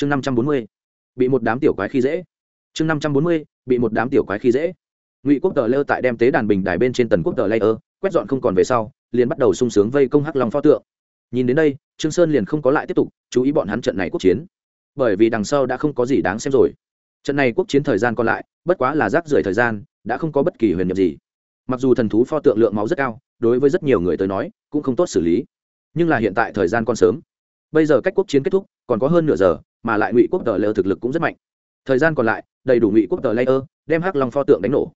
chương năm trăm bốn mươi, bị một đám tiểu quái khi dễ. Chương năm trăm bốn mươi, bị một đám tiểu quái khi dễ. Ngụy quốc tờ lơ tại đem tế đàn bình đài bên trên tần quốc tờ lây ơ, quét dọn không còn về sau, liền bắt đầu sung sướng vây công hắc long pho tượng. Nhìn đến đây, trương sơn liền không có lại tiếp tục chú ý bọn hắn trận này quốc chiến. Bởi vì đằng sau đã không có gì đáng xem rồi. Trận này quốc chiến thời gian còn lại, bất quá là rác rưởi thời gian, đã không có bất kỳ huyền nhiệm gì. Mặc dù thần thú pho tượng lượng máu rất cao, đối với rất nhiều người tới nói, cũng không tốt xử lý. Nhưng là hiện tại thời gian còn sớm. Bây giờ cách quốc chiến kết thúc, còn có hơn nửa giờ mà lại ngụy quốc tờ lơ thực lực cũng rất mạnh. Thời gian còn lại, đầy đủ ngụy quốc tờ layer đem hắc long pho tượng đánh nổ.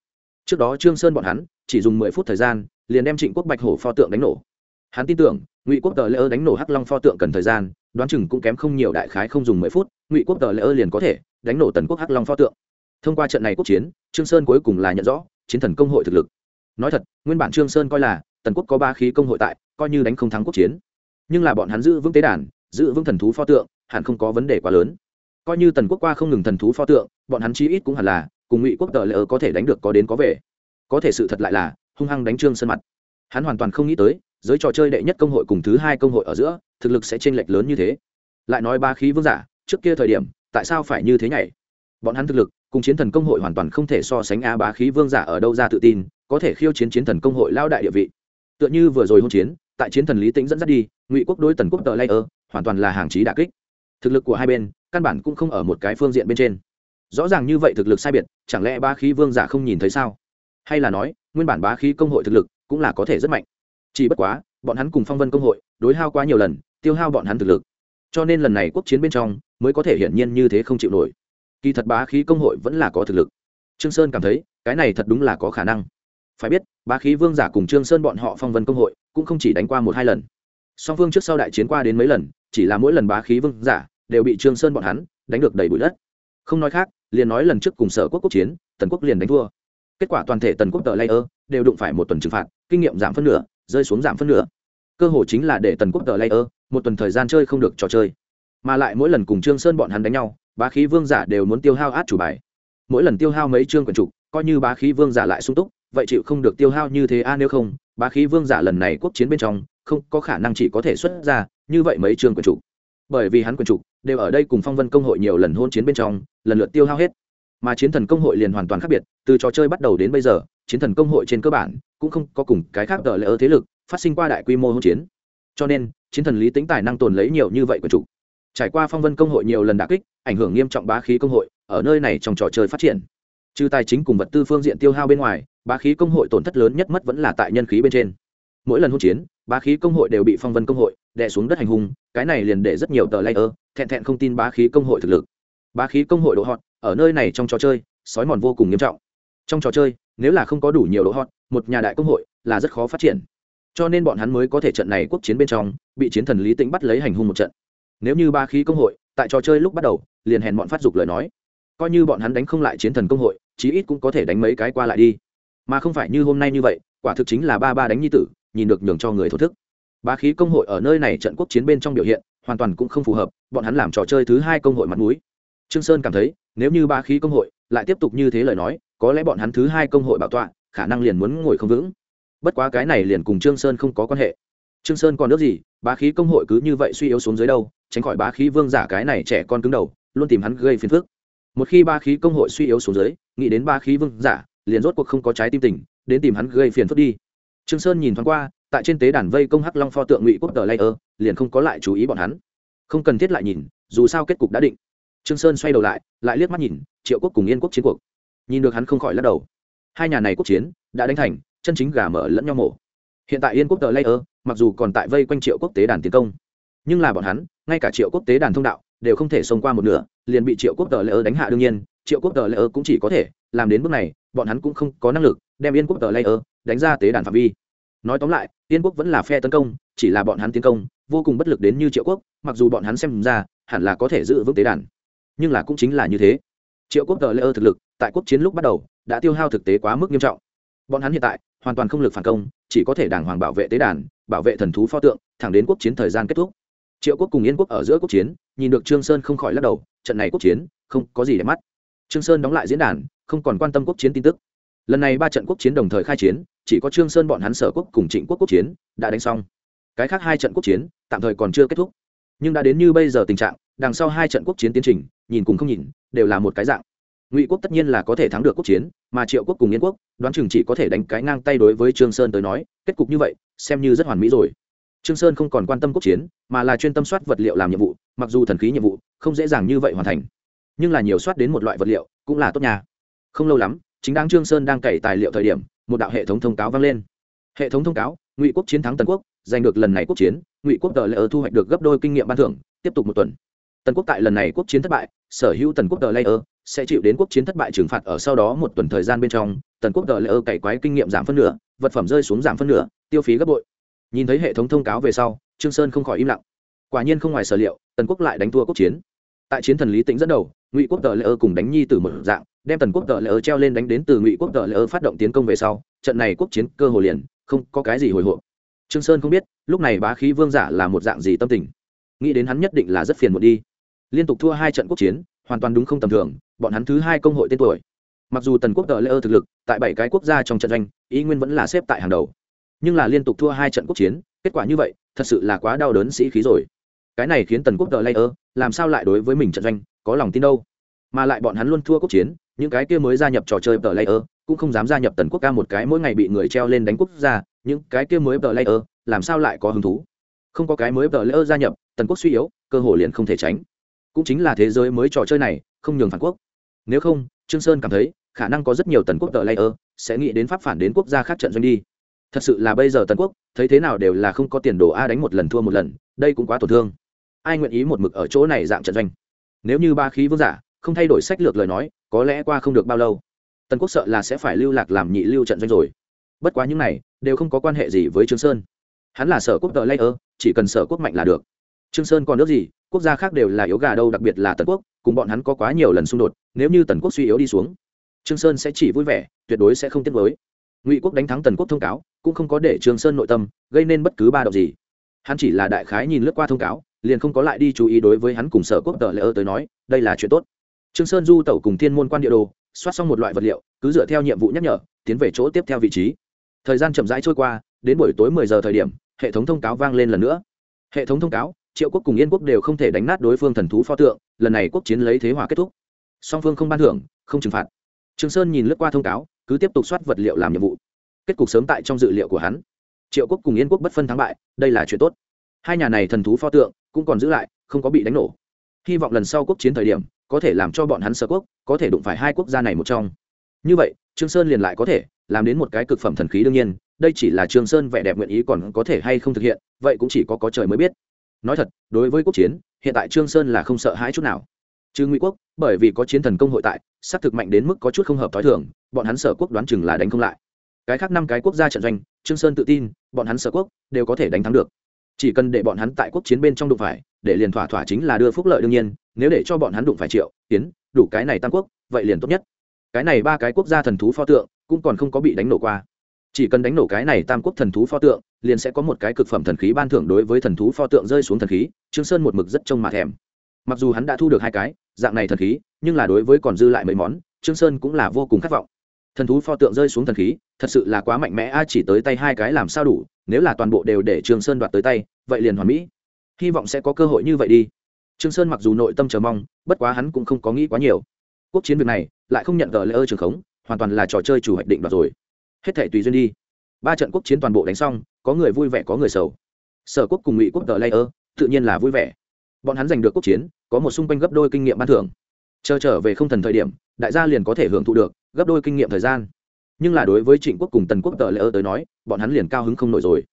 Trước đó trương sơn bọn hắn, chỉ dùng mười phút thời gian, liền đem trịnh quốc bạch hổ pho tượng đánh nổ. Hắn tin tưởng, ngụy quốc tờ layer đánh nổ hắc long pho tượng cần thời gian, đoán chừng cũng kém không nhiều đại khái không dùng mười phút, ngụy quốc tờ layer liền có thể đánh nổ tần quốc hắc long pho tượng. Thông qua trận này quốc chiến, trương sơn cuối cùng là nhận rõ chiến thần công hội thực lực. Nói thật, nguyên bản trương sơn coi là tần quốc có ba khí công hội tại, coi như đánh không thắng quốc chiến. Nhưng là bọn hắn giữ vững tế đàn, giữ vững thần thú pho tượng hẳn không có vấn đề quá lớn. Coi như tần quốc qua không ngừng thần thú pho tượng, bọn hắn chí ít cũng hẳn là, cùng ngụy quốc tờ lỡ có thể đánh được có đến có về. Có thể sự thật lại là, hung hăng đánh trương sân mặt. Hắn hoàn toàn không nghĩ tới, giới trò chơi đệ nhất công hội cùng thứ hai công hội ở giữa, thực lực sẽ chênh lệch lớn như thế. Lại nói ba khí vương giả, trước kia thời điểm, tại sao phải như thế nhảy? Bọn hắn thực lực, cùng chiến thần công hội hoàn toàn không thể so sánh a bá khí vương giả ở đâu ra tự tin, có thể khiêu chiến chiến thần công hội lao đại địa vị. Tựa như vừa rồi hôn chiến, tại chiến thần lý tĩnh dẫn dắt đi, ngụy quốc đối tần quốc tờ layer hoàn toàn là hàng chí đà kích thực lực của hai bên căn bản cũng không ở một cái phương diện bên trên. Rõ ràng như vậy thực lực sai biệt, chẳng lẽ ba khí vương giả không nhìn thấy sao? Hay là nói, nguyên bản bá khí công hội thực lực cũng là có thể rất mạnh. Chỉ bất quá, bọn hắn cùng phong vân công hội đối hao quá nhiều lần, tiêu hao bọn hắn thực lực. Cho nên lần này quốc chiến bên trong mới có thể hiển nhiên như thế không chịu nổi. Kỳ thật bá khí công hội vẫn là có thực lực. Trương sơn cảm thấy, cái này thật đúng là có khả năng. Phải biết, bá khí vương giả cùng trương sơn bọn họ phong vân công hội cũng không chỉ đánh qua một hai lần. Song phương trước sau đại chiến qua đến mấy lần, chỉ là mỗi lần bá khí vương giả đều bị trương sơn bọn hắn đánh được đầy bụi đất. Không nói khác, liền nói lần trước cùng sở quốc quốc chiến, tần quốc liền đánh thua. Kết quả toàn thể tần quốc tờ layer đều đụng phải một tuần trừng phạt, kinh nghiệm giảm phân nửa, rơi xuống giảm phân nửa. Cơ hội chính là để tần quốc tờ layer một tuần thời gian chơi không được trò chơi. Mà lại mỗi lần cùng trương sơn bọn hắn đánh nhau, bá khí vương giả đều muốn tiêu hao át chủ bài. Mỗi lần tiêu hao mấy chương quần trục, coi như bá khí vương giả lại sung túc, vậy chịu không được tiêu hao như thế a, nếu không, bá khí vương giả lần này quốc chiến bên trong, không có khả năng chỉ có thể xuất ra như vậy mấy chương quần trục. Bởi vì hắn quần trục đều ở đây cùng phong vân công hội nhiều lần hôn chiến bên trong, lần lượt tiêu hao hết. Mà chiến thần công hội liền hoàn toàn khác biệt, từ trò chơi bắt đầu đến bây giờ, chiến thần công hội trên cơ bản cũng không có cùng cái khác tờ lỡ thế lực phát sinh qua đại quy mô hôn chiến. Cho nên, chiến thần lý tính tài năng tồn lấy nhiều như vậy của chủ. Trải qua phong vân công hội nhiều lần đả kích, ảnh hưởng nghiêm trọng bá khí công hội ở nơi này trong trò chơi phát triển. Trừ tài chính cùng vật tư phương diện tiêu hao bên ngoài, bá khí công hội tổn thất lớn nhất mất vẫn là tại nhân khí bên trên. Mỗi lần hôn chiến bá khí công hội đều bị phong vân công hội đè xuống đất hành hung, cái này liền để rất nhiều tờ layer thẹn thẹn không tin bá khí công hội thực lực. Bá khí công hội độ hot, ở nơi này trong trò chơi, sói mòn vô cùng nghiêm trọng. Trong trò chơi, nếu là không có đủ nhiều độ hot, một nhà đại công hội là rất khó phát triển. Cho nên bọn hắn mới có thể trận này quốc chiến bên trong, bị chiến thần lý tĩnh bắt lấy hành hung một trận. Nếu như ba khí công hội tại trò chơi lúc bắt đầu, liền hẹn bọn phát dục lời nói. Coi như bọn hắn đánh không lại chiến thần công hội, chí ít cũng có thể đánh mấy cái qua lại đi. Mà không phải như hôm nay như vậy, quả thực chính là ba ba đánh nhi tử nhìn được nhường cho người thổ thức. Ba khí công hội ở nơi này trận quốc chiến bên trong biểu hiện, hoàn toàn cũng không phù hợp, bọn hắn làm trò chơi thứ hai công hội mặt mũi. Trương sơn cảm thấy, nếu như ba khí công hội lại tiếp tục như thế lời nói, có lẽ bọn hắn thứ hai công hội bảo tọa, khả năng liền muốn ngồi không vững. Bất quá cái này liền cùng trương sơn không có quan hệ. Trương sơn còn nước gì, bá khí công hội cứ như vậy suy yếu xuống dưới đâu, tránh khỏi bá khí vương giả cái này trẻ con cứng đầu, luôn tìm hắn gây phiền phức. Một khi ba khí công hội suy yếu xuống dưới, nghĩ đến ba khí vương giả, liền rốt cuộc không có trái tim tình, đến tìm hắn gây phiền phức đi trương sơn nhìn thoáng qua, tại trên tế đàn vây công hắc long pho tượng ngụy quốc tờ layer, liền không có lại chú ý bọn hắn. Không cần thiết lại nhìn, dù sao kết cục đã định. Trương sơn xoay đầu lại lại liếc mắt nhìn, triệu quốc cùng yên quốc chiến cuộc. Nhìn được hắn không khỏi lắc đầu. Hai nhà này quốc chiến, đã đánh thành, chân chính gà mở lẫn nhau mổ. Hiện tại yên quốc tờ layer, mặc dù còn tại vây quanh triệu quốc tế đàn tiến công, nhưng là bọn hắn, ngay cả triệu quốc tế đàn thông đạo, đều không thể xông qua một nửa, liền bị triệu quốc tờ layer đánh hạ đương nhiên, triệu quốc tờ layer cũng chỉ có thể làm đến bước này, bọn hắn cũng không có năng lực đem yên quốc tờ layer đánh ra tế đàn phạm vi. Nói tóm lại yên quốc vẫn là phe tấn công, chỉ là bọn hắn tiến công, vô cùng bất lực đến như triệu quốc, mặc dù bọn hắn xem ra, hẳn là có thể giữ vững tế đàn. Nhưng là cũng chính là như thế. Triệu quốc tờ lễ ơ thực lực, tại quốc chiến lúc bắt đầu, đã tiêu hao thực tế quá mức nghiêm trọng. Bọn hắn hiện tại, hoàn toàn không lực phản công, chỉ có thể đàng hoàng bảo vệ tế đàn, bảo vệ thần thú pho tượng, thẳng đến quốc chiến thời gian kết thúc. Triệu quốc cùng yên quốc ở giữa quốc chiến, nhìn được trương sơn không khỏi lắc đầu, trận này quốc chiến, không có gì để mắt. Trương sơn đóng lại diễn đàn, không còn quan tâm quốc chiến tin tức. Lần này ba trận quốc chiến đồng thời khai chiến chỉ có trương sơn bọn hắn sở quốc cùng trịnh quốc quốc chiến đã đánh xong. Cái khác hai trận quốc chiến tạm thời còn chưa kết thúc. Nhưng đã đến như bây giờ tình trạng, đằng sau hai trận quốc chiến tiến trình, nhìn cùng không nhìn, đều là một cái dạng. Ngụy quốc tất nhiên là có thể thắng được quốc chiến, mà triệu quốc cùng yên quốc, đoán chừng chỉ có thể đánh cái ngang tay đối với trương sơn tới nói, kết cục như vậy, xem như rất hoàn mỹ rồi. Trương sơn không còn quan tâm quốc chiến, mà là chuyên tâm soát vật liệu làm nhiệm vụ, mặc dù thần khí nhiệm vụ, không dễ dàng như vậy hoàn thành. Nhưng là nhiều soát đến một loại vật liệu, cũng là tốt nhà không lâu lắm, chính đáng trương sơn đang cày tài liệu thời điểm một đạo hệ thống thông cáo vang lên. Hệ thống thông cáo, ngụy quốc chiến thắng tần quốc, giành được lần này quốc chiến, ngụy quốc tờ lễ thu hoạch được gấp đôi kinh nghiệm ban thưởng, tiếp tục một tuần. Tần quốc tại lần này quốc chiến thất bại, sở hữu tần quốc tờ lễ sẽ chịu đến quốc chiến thất bại trừng phạt ở sau đó một tuần thời gian bên trong, tần quốc tờ lễ cày quái kinh nghiệm giảm phân nửa, vật phẩm rơi xuống giảm phân nửa, tiêu phí gấp bội. Nhìn thấy hệ thống thông cáo về sau, trương sơn không khỏi im lặng. Quả nhiên không ngoài sở liệu, tần quốc lại đánh thua quốc chiến. Tại chiến thần lý tĩnh dẫn đầu, ngụy quốc tờ lễ cùng đánh nhi từ một dạng đem tần quốc tợ lỡ treo lên đánh đến từ ngụy quốc tợ lỡ phát động tiến công về sau, trận này quốc chiến cơ hồ liền, không có cái gì hồi hộp. Trương sơn không biết, lúc này bá khí vương giả là một dạng gì tâm tình. Nghĩ đến hắn nhất định là rất phiền muộn đi. Liên tục thua hai trận quốc chiến, hoàn toàn đúng không tầm thường, bọn hắn thứ hai công hội tên tuổi. Mặc dù tần quốc tờ lễ thực lực, tại bảy cái quốc gia trong trận doanh, ý nguyên vẫn là xếp tại hàng đầu. Nhưng là liên tục thua hai trận quốc chiến, kết quả như vậy, thật sự là quá đau đớn sĩ khí rồi. Cái này khiến tần quốc tờ lễ làm sao lại đối với mình trận doanh, có lòng tin đâu? Mà lại bọn hắn luôn thua quốc chiến những cái kia mới gia nhập trò chơi tờ layer, cũng không dám gia nhập tần quốc ca một cái mỗi ngày bị người treo lên đánh quốc gia, những cái kia mới tờ layer, làm sao lại có hứng thú? Không có cái mới tờ layer gia nhập, tần quốc suy yếu, cơ hội liền không thể tránh. Cũng chính là thế giới mới trò chơi này, không nhường phản quốc. Nếu không, trương sơn cảm thấy, khả năng có rất nhiều tần quốc tờ layer sẽ nghĩ đến pháp phản đến quốc gia khác trận doanh đi. Thật sự là bây giờ tần quốc, thấy thế nào đều là không có tiền đồ a đánh một lần thua một lần, đây cũng quá tổn thương. Ai nguyện ý một mực ở chỗ này dạng trận doanh? Nếu như ba khí vương giả không thay đổi sách lược lời nói, có lẽ qua không được bao lâu, tần quốc sợ là sẽ phải lưu lạc làm nhị lưu trận doanh rồi. Bất quá những này đều không có quan hệ gì với trương sơn. Hắn là sở quốc tờ layer, chỉ cần sở quốc mạnh là được. Trương sơn còn nước gì, quốc gia khác đều là yếu gà đâu, đặc biệt là tần quốc, cùng bọn hắn có quá nhiều lần xung đột, nếu như tần quốc suy yếu đi xuống, trương sơn sẽ chỉ vui vẻ, tuyệt đối sẽ không tiếc với ngụy quốc đánh thắng tần quốc thông cáo, cũng không có để trương sơn nội tâm gây nên bất cứ ba động gì. Hắn chỉ là đại khái nhìn lướt qua thông cáo, liền không có lại đi chú ý đối với hắn cùng sở quốc tờ lễ tới nói, đây là chuyện tốt trương sơn du tẩu cùng thiên môn quan địa đồ, soát xong một loại vật liệu, cứ dựa theo nhiệm vụ nhắc nhở, tiến về chỗ tiếp theo vị trí. Thời gian chậm rãi trôi qua, đến buổi tối mười giờ thời điểm, hệ thống thông cáo vang lên lần nữa. Hệ thống thông cáo, triệu quốc cùng yên quốc đều không thể đánh nát đối phương thần thú pho tượng, lần này quốc chiến lấy thế hòa kết thúc. Song phương không ban thưởng, không trừng phạt. Trương sơn nhìn lướt qua thông cáo, cứ tiếp tục soát vật liệu làm nhiệm vụ. Kết cục sớm tại trong dự liệu của hắn. Triệu quốc cùng yên quốc bất phân thắng bại, đây là chuyện tốt. Hai nhà này thần thú pho tượng, cũng còn giữ lại, không có bị đánh nổ. Hy vọng lần sau quốc chiến thời điểm có thể làm cho bọn hắn sở quốc, có thể đụng phải hai quốc gia này một trong. Như vậy, trương sơn liền lại có thể làm đến một cái cực phẩm thần khí đương nhiên, đây chỉ là trương sơn vẻ đẹp nguyện ý còn có thể hay không thực hiện, vậy cũng chỉ có có trời mới biết. Nói thật, đối với quốc chiến, hiện tại trương sơn là không sợ hãi chút nào. Chứ ngụy quốc, bởi vì có chiến thần công hội tại, sát thực mạnh đến mức có chút không hợp thói thường, bọn hắn sở quốc đoán chừng là đánh không lại. Cái khác năm cái quốc gia trận doanh, trương sơn tự tin, bọn hắn sở quốc đều có thể đánh thắng được. Chỉ cần để bọn hắn tại quốc chiến bên trong đụng phải, để liền thỏa thỏa chính là đưa phúc lợi đương nhiên nếu để cho bọn hắn đụng phải triệu, tiến, đủ cái này tam quốc, vậy liền tốt nhất. Cái này ba cái quốc gia thần thú pho tượng cũng còn không có bị đánh nổ qua. Chỉ cần đánh nổ cái này tam quốc thần thú pho tượng, liền sẽ có một cái cực phẩm thần khí ban thưởng đối với thần thú pho tượng rơi xuống thần khí, trương sơn một mực rất trông mà thèm. Mặc dù hắn đã thu được hai cái dạng này thần khí, nhưng là đối với còn dư lại mấy món, trương sơn cũng là vô cùng khát vọng. Thần thú pho tượng rơi xuống thần khí, thật sự là quá mạnh mẽ, a, chỉ tới tay hai cái làm sao đủ, nếu là toàn bộ đều để trương sơn đoạt tới tay, vậy liền hoàn mỹ. Hy vọng sẽ có cơ hội như vậy đi trương sơn mặc dù nội tâm chờ mong bất quá hắn cũng không có nghĩ quá nhiều. Quốc chiến việc này lại không nhận gờ lễ ơ trường khống hoàn toàn là trò chơi chủ hoạch định đoạt rồi. Hết thể tùy duyên đi. Ba trận quốc chiến toàn bộ đánh xong có người vui vẻ có người sầu. Sở quốc cùng ngụy quốc tờ ơ, tự nhiên là vui vẻ. Bọn hắn giành được quốc chiến có một xung quanh gấp đôi kinh nghiệm ban thưởng. Chờ trở về không thần thời điểm đại gia liền có thể hưởng thụ được gấp đôi kinh nghiệm thời gian. Nhưng là đối với trịnh quốc cùng tần quốc tờ ơ tới nói bọn hắn liền cao hứng không nổi rồi.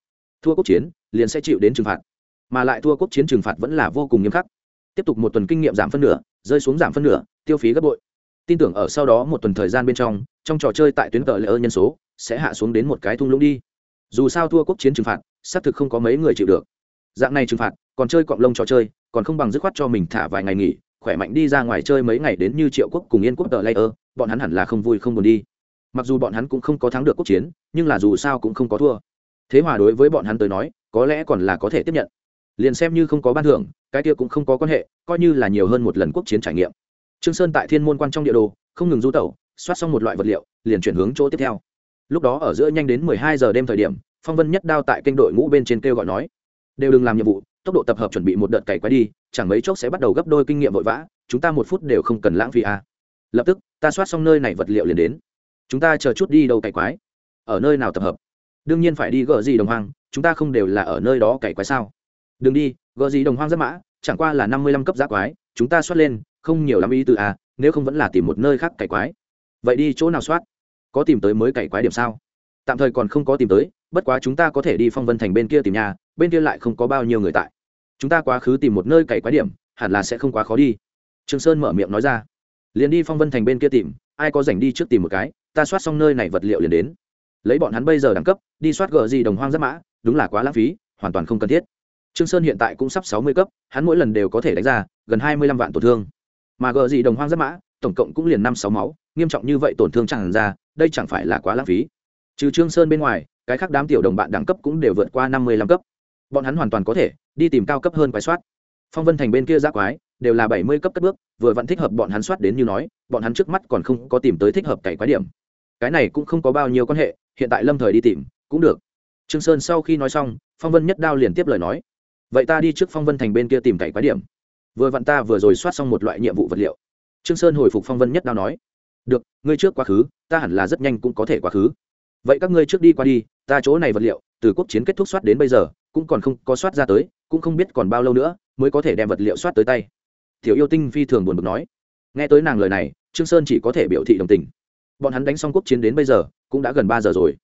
Thua quốc chiến liền sẽ chịu đến trừng phạt. Mà lại thua quốc chiến trừng phạt vẫn là vô cùng nghiêm khắc tiếp tục một tuần kinh nghiệm giảm phân nửa rơi xuống giảm phân nửa tiêu phí gấp bội. Tin tưởng ở sau đó một tuần thời gian bên trong trong trò chơi tại tuyến tờ lễ nhân số sẽ hạ xuống đến một cái thung lũng đi. Dù sao thua quốc chiến trừng phạt xác thực không có mấy người chịu được. Dạng này trừng phạt còn chơi cọng lông trò chơi còn không bằng dứt khoát cho mình thả vài ngày nghỉ khỏe mạnh đi ra ngoài chơi mấy ngày đến như triệu quốc cùng yên quốc tờ layer, ơ bọn hắn hẳn là không vui không buồn đi. Mặc dù bọn hắn cũng không có thắng được quốc chiến nhưng là dù sao cũng không có thua. Thế hòa đối với bọn hắn tới nói có lẽ còn là có thể tiếp nhận liền xem như không có ban thưởng, cái kia cũng không có quan hệ, coi như là nhiều hơn một lần quốc chiến trải nghiệm. Trương sơn tại thiên môn quan trong địa đồ, không ngừng du tẩu, soát xong một loại vật liệu, liền chuyển hướng chỗ tiếp theo. Lúc đó ở giữa nhanh đến mười hai giờ đêm thời điểm, phong vân nhất đao tại kênh đội ngũ bên trên kêu gọi nói, đều đừng làm nhiệm vụ, tốc độ tập hợp chuẩn bị một đợt cày quái đi, chẳng mấy chốc sẽ bắt đầu gấp đôi kinh nghiệm vội vã, chúng ta một phút đều không cần lãng phí à. lập tức, ta soát xong nơi này vật liệu liền đến. Chúng ta chờ chút đi đâu cày quái? Ở nơi nào tập hợp? Đương nhiên phải đi gỡ gì đồng hoang, chúng ta không đều là ở nơi đó cày quái sao? Đừng đi gỡ gì đồng hoang giáp mã, chẳng qua là năm mươi lăm cấp giáp quái, chúng ta soát lên, không nhiều lắm ý từ à nếu không vẫn là tìm một nơi khác cày quái. Vậy đi chỗ nào soát? Có tìm tới mới cày quái điểm sao? Tạm thời còn không có tìm tới, bất quá chúng ta có thể đi phong vân thành bên kia tìm nhà, bên kia lại không có bao nhiêu người tại. Chúng ta quá khứ tìm một nơi cày quái điểm, hẳn là sẽ không quá khó đi. Trường sơn mở miệng nói ra. Liền đi phong vân thành bên kia tìm, ai có rảnh đi trước tìm một cái, ta soát xong nơi này vật liệu liền đến. Lấy bọn hắn bây giờ đẳng cấp, đi soát gờ gì đồng hoang giáp mã, đúng là quá lãng phí, hoàn toàn không cần thiết trương sơn hiện tại cũng sắp sáu mươi cấp, hắn mỗi lần đều có thể đánh ra gần hai mươi lăm vạn tổn thương. Mà gờ gì đồng hoang rất mã, tổng cộng cũng liền năm sáu máu, nghiêm trọng như vậy tổn thương chẳng ra, đây chẳng phải là quá lãng phí. Trừ trương sơn bên ngoài, cái khác đám tiểu đồng bạn đẳng cấp cũng đều vượt qua năm mươi lăm cấp. Bọn hắn hoàn toàn có thể đi tìm cao cấp hơn quái soát. Phong vân thành bên kia giác quái đều là bảy mươi cấp cất bước, vừa vẫn thích hợp bọn hắn soát đến như nói, bọn hắn trước mắt còn không có tìm tới thích hợp cày quái điểm. Cái này cũng không có bao nhiêu quan hệ, hiện tại lâm thời đi tìm, cũng được. Trương sơn sau khi nói xong, phong vân nhất đao liền tiếp lời nói vậy ta đi trước phong vân thành bên kia tìm cày quái điểm. Vừa vặn ta vừa rồi soát xong một loại nhiệm vụ vật liệu. Trương sơn hồi phục phong vân nhất đao nói, được, ngươi trước quá khứ, ta hẳn là rất nhanh cũng có thể quá khứ. Vậy các ngươi trước đi qua đi, ta chỗ này vật liệu, từ quốc chiến kết thúc soát đến bây giờ, cũng còn không có soát ra tới, cũng không biết còn bao lâu nữa mới có thể đem vật liệu soát tới tay. Tiểu yêu tinh phi thường buồn bực nói. Nghe tới nàng lời này, trương sơn chỉ có thể biểu thị đồng tình. Bọn hắn đánh xong quốc chiến đến bây giờ, cũng đã gần ba giờ rồi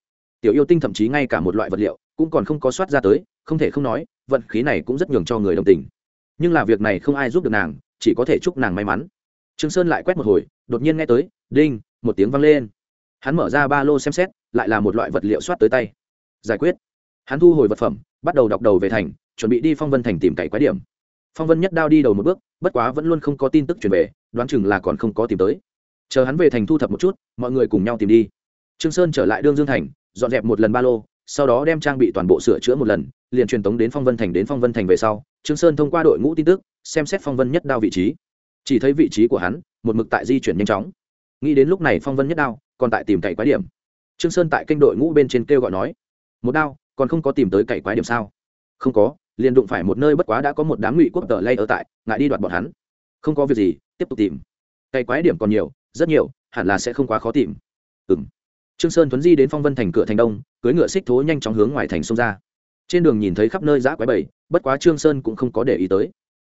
tiểu yêu tinh thậm chí ngay cả một loại vật liệu cũng còn không có soát ra tới, không thể không nói, vận khí này cũng rất nhường cho người đồng tình. Nhưng là việc này không ai giúp được nàng, chỉ có thể chúc nàng may mắn. Trương sơn lại quét một hồi, đột nhiên nghe tới, đinh! một tiếng vang lên. Hắn mở ra ba lô xem xét, lại là một loại vật liệu soát tới tay. Giải quyết. Hắn thu hồi vật phẩm, bắt đầu đọc đầu về thành, chuẩn bị đi phong vân thành tìm cậy quái điểm. Phong vân nhất đao đi đầu một bước, bất quá vẫn luôn không có tin tức truyền về, đoán chừng là còn không có tìm tới. Chờ hắn về thành thu thập một chút, mọi người cùng nhau tìm đi. Trương sơn trở lại đương dương thành dọn dẹp một lần ba lô, sau đó đem trang bị toàn bộ sửa chữa một lần, liền truyền tống đến phong vân thành đến phong vân thành về sau, trương sơn thông qua đội ngũ tin tức, xem xét phong vân nhất đao vị trí. Chỉ thấy vị trí của hắn, một mực tại di chuyển nhanh chóng. Nghĩ đến lúc này phong vân nhất đao còn tại tìm cậy quái điểm. Trương sơn tại kênh đội ngũ bên trên kêu gọi nói, một đao, còn không có tìm tới cậy quái điểm sao? Không có, liền đụng phải một nơi bất quá đã có một đám ngụy quốc tờ lay ở tại, ngại đi đoạt bọn hắn. Không có việc gì, tiếp tục tìm. Cậy quái điểm còn nhiều, rất nhiều, hẳn là sẽ không quá khó tìm. Ừ m trương sơn tuấn di đến phong vân thành cửa thành đông, cưỡi ngựa xích thố nhanh chóng hướng ngoài thành sông ra. Trên đường nhìn thấy khắp nơi giã quái bầy, bất quá trương sơn cũng không có để ý tới.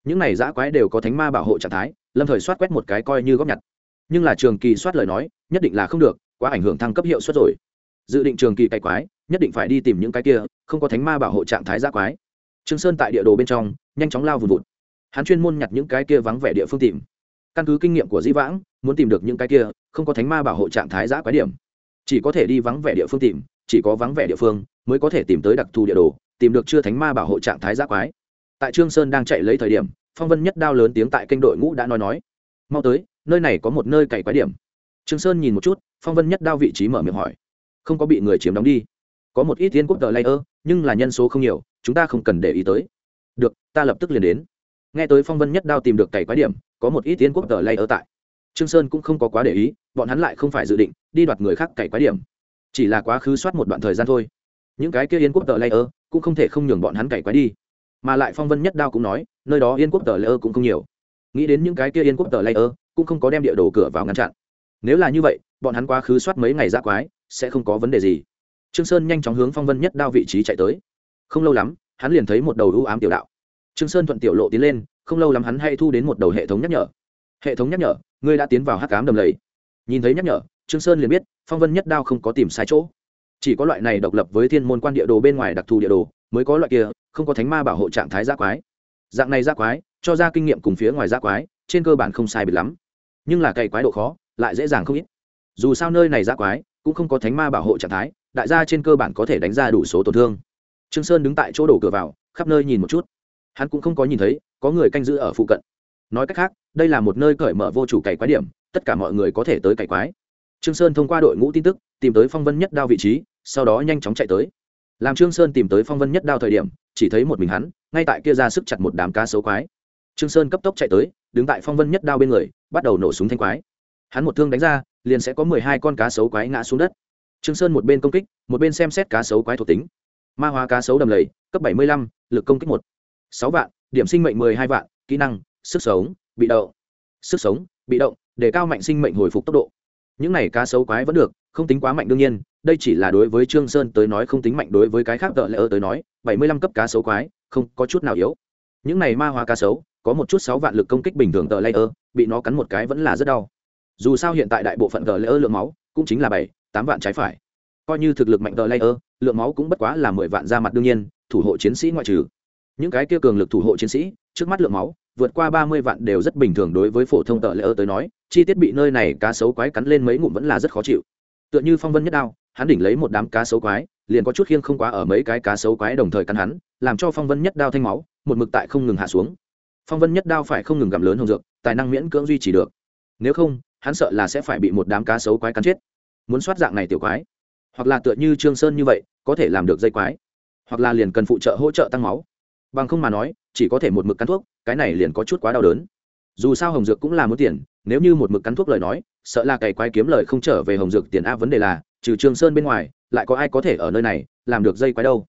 Những này giã quái đều có thánh ma bảo hộ trạng thái, lâm thời soát quét một cái coi như góp nhặt. Nhưng là trường kỳ soát lời nói, nhất định là không được, quá ảnh hưởng thăng cấp hiệu suất rồi. Dự định trường kỳ cày quái, nhất định phải đi tìm những cái kia, không có thánh ma bảo hộ trạng thái giã quái. Trương sơn tại địa đồ bên trong, nhanh chóng lao vùn vụt. Hắn chuyên môn nhặt những cái kia vắng vẻ địa phương tìm. Căn cứ kinh nghiệm của dĩ vãng, muốn tìm được những cái kia, không có thánh ma bảo hộ trạng thái giã quái điểm chỉ có thể đi vắng vẻ địa phương tìm, chỉ có vắng vẻ địa phương mới có thể tìm tới đặc thù địa đồ, tìm được chưa thánh ma bảo hộ trạng thái giác quái. Tại trương sơn đang chạy lấy thời điểm, phong vân nhất đao lớn tiếng tại kênh đội ngũ đã nói nói, mau tới, nơi này có một nơi cày quái điểm. Trương sơn nhìn một chút, phong vân nhất đao vị trí mở miệng hỏi, không có bị người chiếm đóng đi. Có một ít thiên quốc tờ layer, nhưng là nhân số không nhiều, chúng ta không cần để ý tới. Được, ta lập tức liền đến. Nghe tới phong vân nhất đao tìm được cày quái điểm, có một ít thiên quốc tờ layer tại trương sơn cũng không có quá để ý, bọn hắn lại không phải dự định đi đoạt người khác cày quái điểm. Chỉ là quá khứ soát một đoạn thời gian thôi. Những cái kia yên quốc tờ layer cũng không thể không nhường bọn hắn cày quái đi. Mà lại phong vân nhất đao cũng nói, nơi đó yên quốc tờ layer cũng không nhiều. Nghĩ đến những cái kia yên quốc tờ layer cũng không có đem địa đồ cửa vào ngăn chặn. Nếu là như vậy, bọn hắn quá khứ soát mấy ngày ra quái, sẽ không có vấn đề gì. Trương sơn nhanh chóng hướng phong vân nhất đao vị trí chạy tới. Không lâu lắm, hắn liền thấy một đầu ưu ám tiểu đạo. Trương sơn thuận tiểu lộ tiến lên, không lâu lắm hắn hay thu đến một đầu hệ thống nhắc nhở hệ thống nhắc nhở, ngươi đã tiến vào hắc cám đầm lầy. Nhìn thấy nhắc nhở, trương sơn liền biết, phong vân nhất đao không có tìm sai chỗ. Chỉ có loại này độc lập với thiên môn quan địa đồ bên ngoài đặc thù địa đồ, mới có loại kia, không có thánh ma bảo hộ trạng thái gia quái. Dạng này gia quái, cho ra kinh nghiệm cùng phía ngoài gia quái, trên cơ bản không sai biệt lắm. Nhưng là cày quái độ khó, lại dễ dàng không ít. Dù sao nơi này gia quái, cũng không có thánh ma bảo hộ trạng thái, đại gia trên cơ bản có thể đánh ra đủ số tổn thương. Trương sơn đứng tại chỗ đổ cửa vào, khắp nơi nhìn một chút. Hắn cũng không có nhìn thấy, có người canh giữ ở phụ cận nói cách khác, đây là một nơi cởi mở vô chủ cày quái điểm, tất cả mọi người có thể tới cày quái. Trương sơn thông qua đội ngũ tin tức, tìm tới phong vân nhất đao vị trí, sau đó nhanh chóng chạy tới. Làm trương sơn tìm tới phong vân nhất đao thời điểm, chỉ thấy một mình hắn, ngay tại kia ra sức chặt một đám cá sấu quái. Trương sơn cấp tốc chạy tới, đứng tại phong vân nhất đao bên người, bắt đầu nổ súng thanh quái. Hắn một thương đánh ra, liền sẽ có mười hai con cá sấu quái ngã xuống đất. Trương sơn một bên công kích, một bên xem xét cá sấu quái thuộc tính. Ma hóa cá sấu đầm lầy, cấp bảy mươi lăm, lực công kích một. sáu vạn, điểm sinh mệnh mười hai vạn, kỹ năng sức sống bị động. Sức sống bị động để cao mạnh sinh mệnh hồi phục tốc độ. Những này cá sấu quái vẫn được không tính quá mạnh đương nhiên đây chỉ là đối với trương sơn tới nói không tính mạnh đối với cái khác tợ lỡ tới nói bảy mươi lăm cấp cá sấu quái không có chút nào yếu. Những này ma hóa cá sấu có một chút sáu vạn lực công kích bình thường tợ ở bị nó cắn một cái vẫn là rất đau. Dù sao hiện tại đại bộ phận tợ ở lượng máu cũng chính là bảy tám vạn trái phải. Coi như thực lực mạnh tợ ở, lượng máu cũng bất quá là mười vạn ra mặt đương nhiên thủ hộ chiến sĩ ngoại trừ. Những cái kia cường lực thủ hộ chiến sĩ trước mắt lượng máu vượt qua ba mươi vạn đều rất bình thường đối với phổ thông tợ layer tới nói, chi tiết bị nơi này cá sấu quái cắn lên mấy ngụm vẫn là rất khó chịu. Tựa như phong vân nhất đao, hắn đỉnh lấy một đám cá sấu quái, liền có chút khiêng không quá ở mấy cái cá sấu quái đồng thời cắn hắn, làm cho phong vân nhất đao thanh máu, một mực tại không ngừng hạ xuống. Phong vân nhất đao phải không ngừng gặm lớn hồng dược, tài năng miễn cưỡng duy trì được. Nếu không, hắn sợ là sẽ phải bị một đám cá sấu quái cắn chết. Muốn soát dạng này tiểu quái, hoặc là tựa như trương sơn như vậy, có thể làm được dây quái, hoặc là liền cần phụ trợ hỗ trợ tăng máu. Bằng không mà nói chỉ có thể một mực cắn thuốc, cái này liền có chút quá đau đớn. Dù sao hồng dược cũng là muốn tiền, nếu như một mực cắn thuốc lời nói, sợ là cày quái kiếm lời không trở về hồng dược tiền a vấn đề là, trừ trương sơn bên ngoài, lại có ai có thể ở nơi này, làm được dây quái đâu.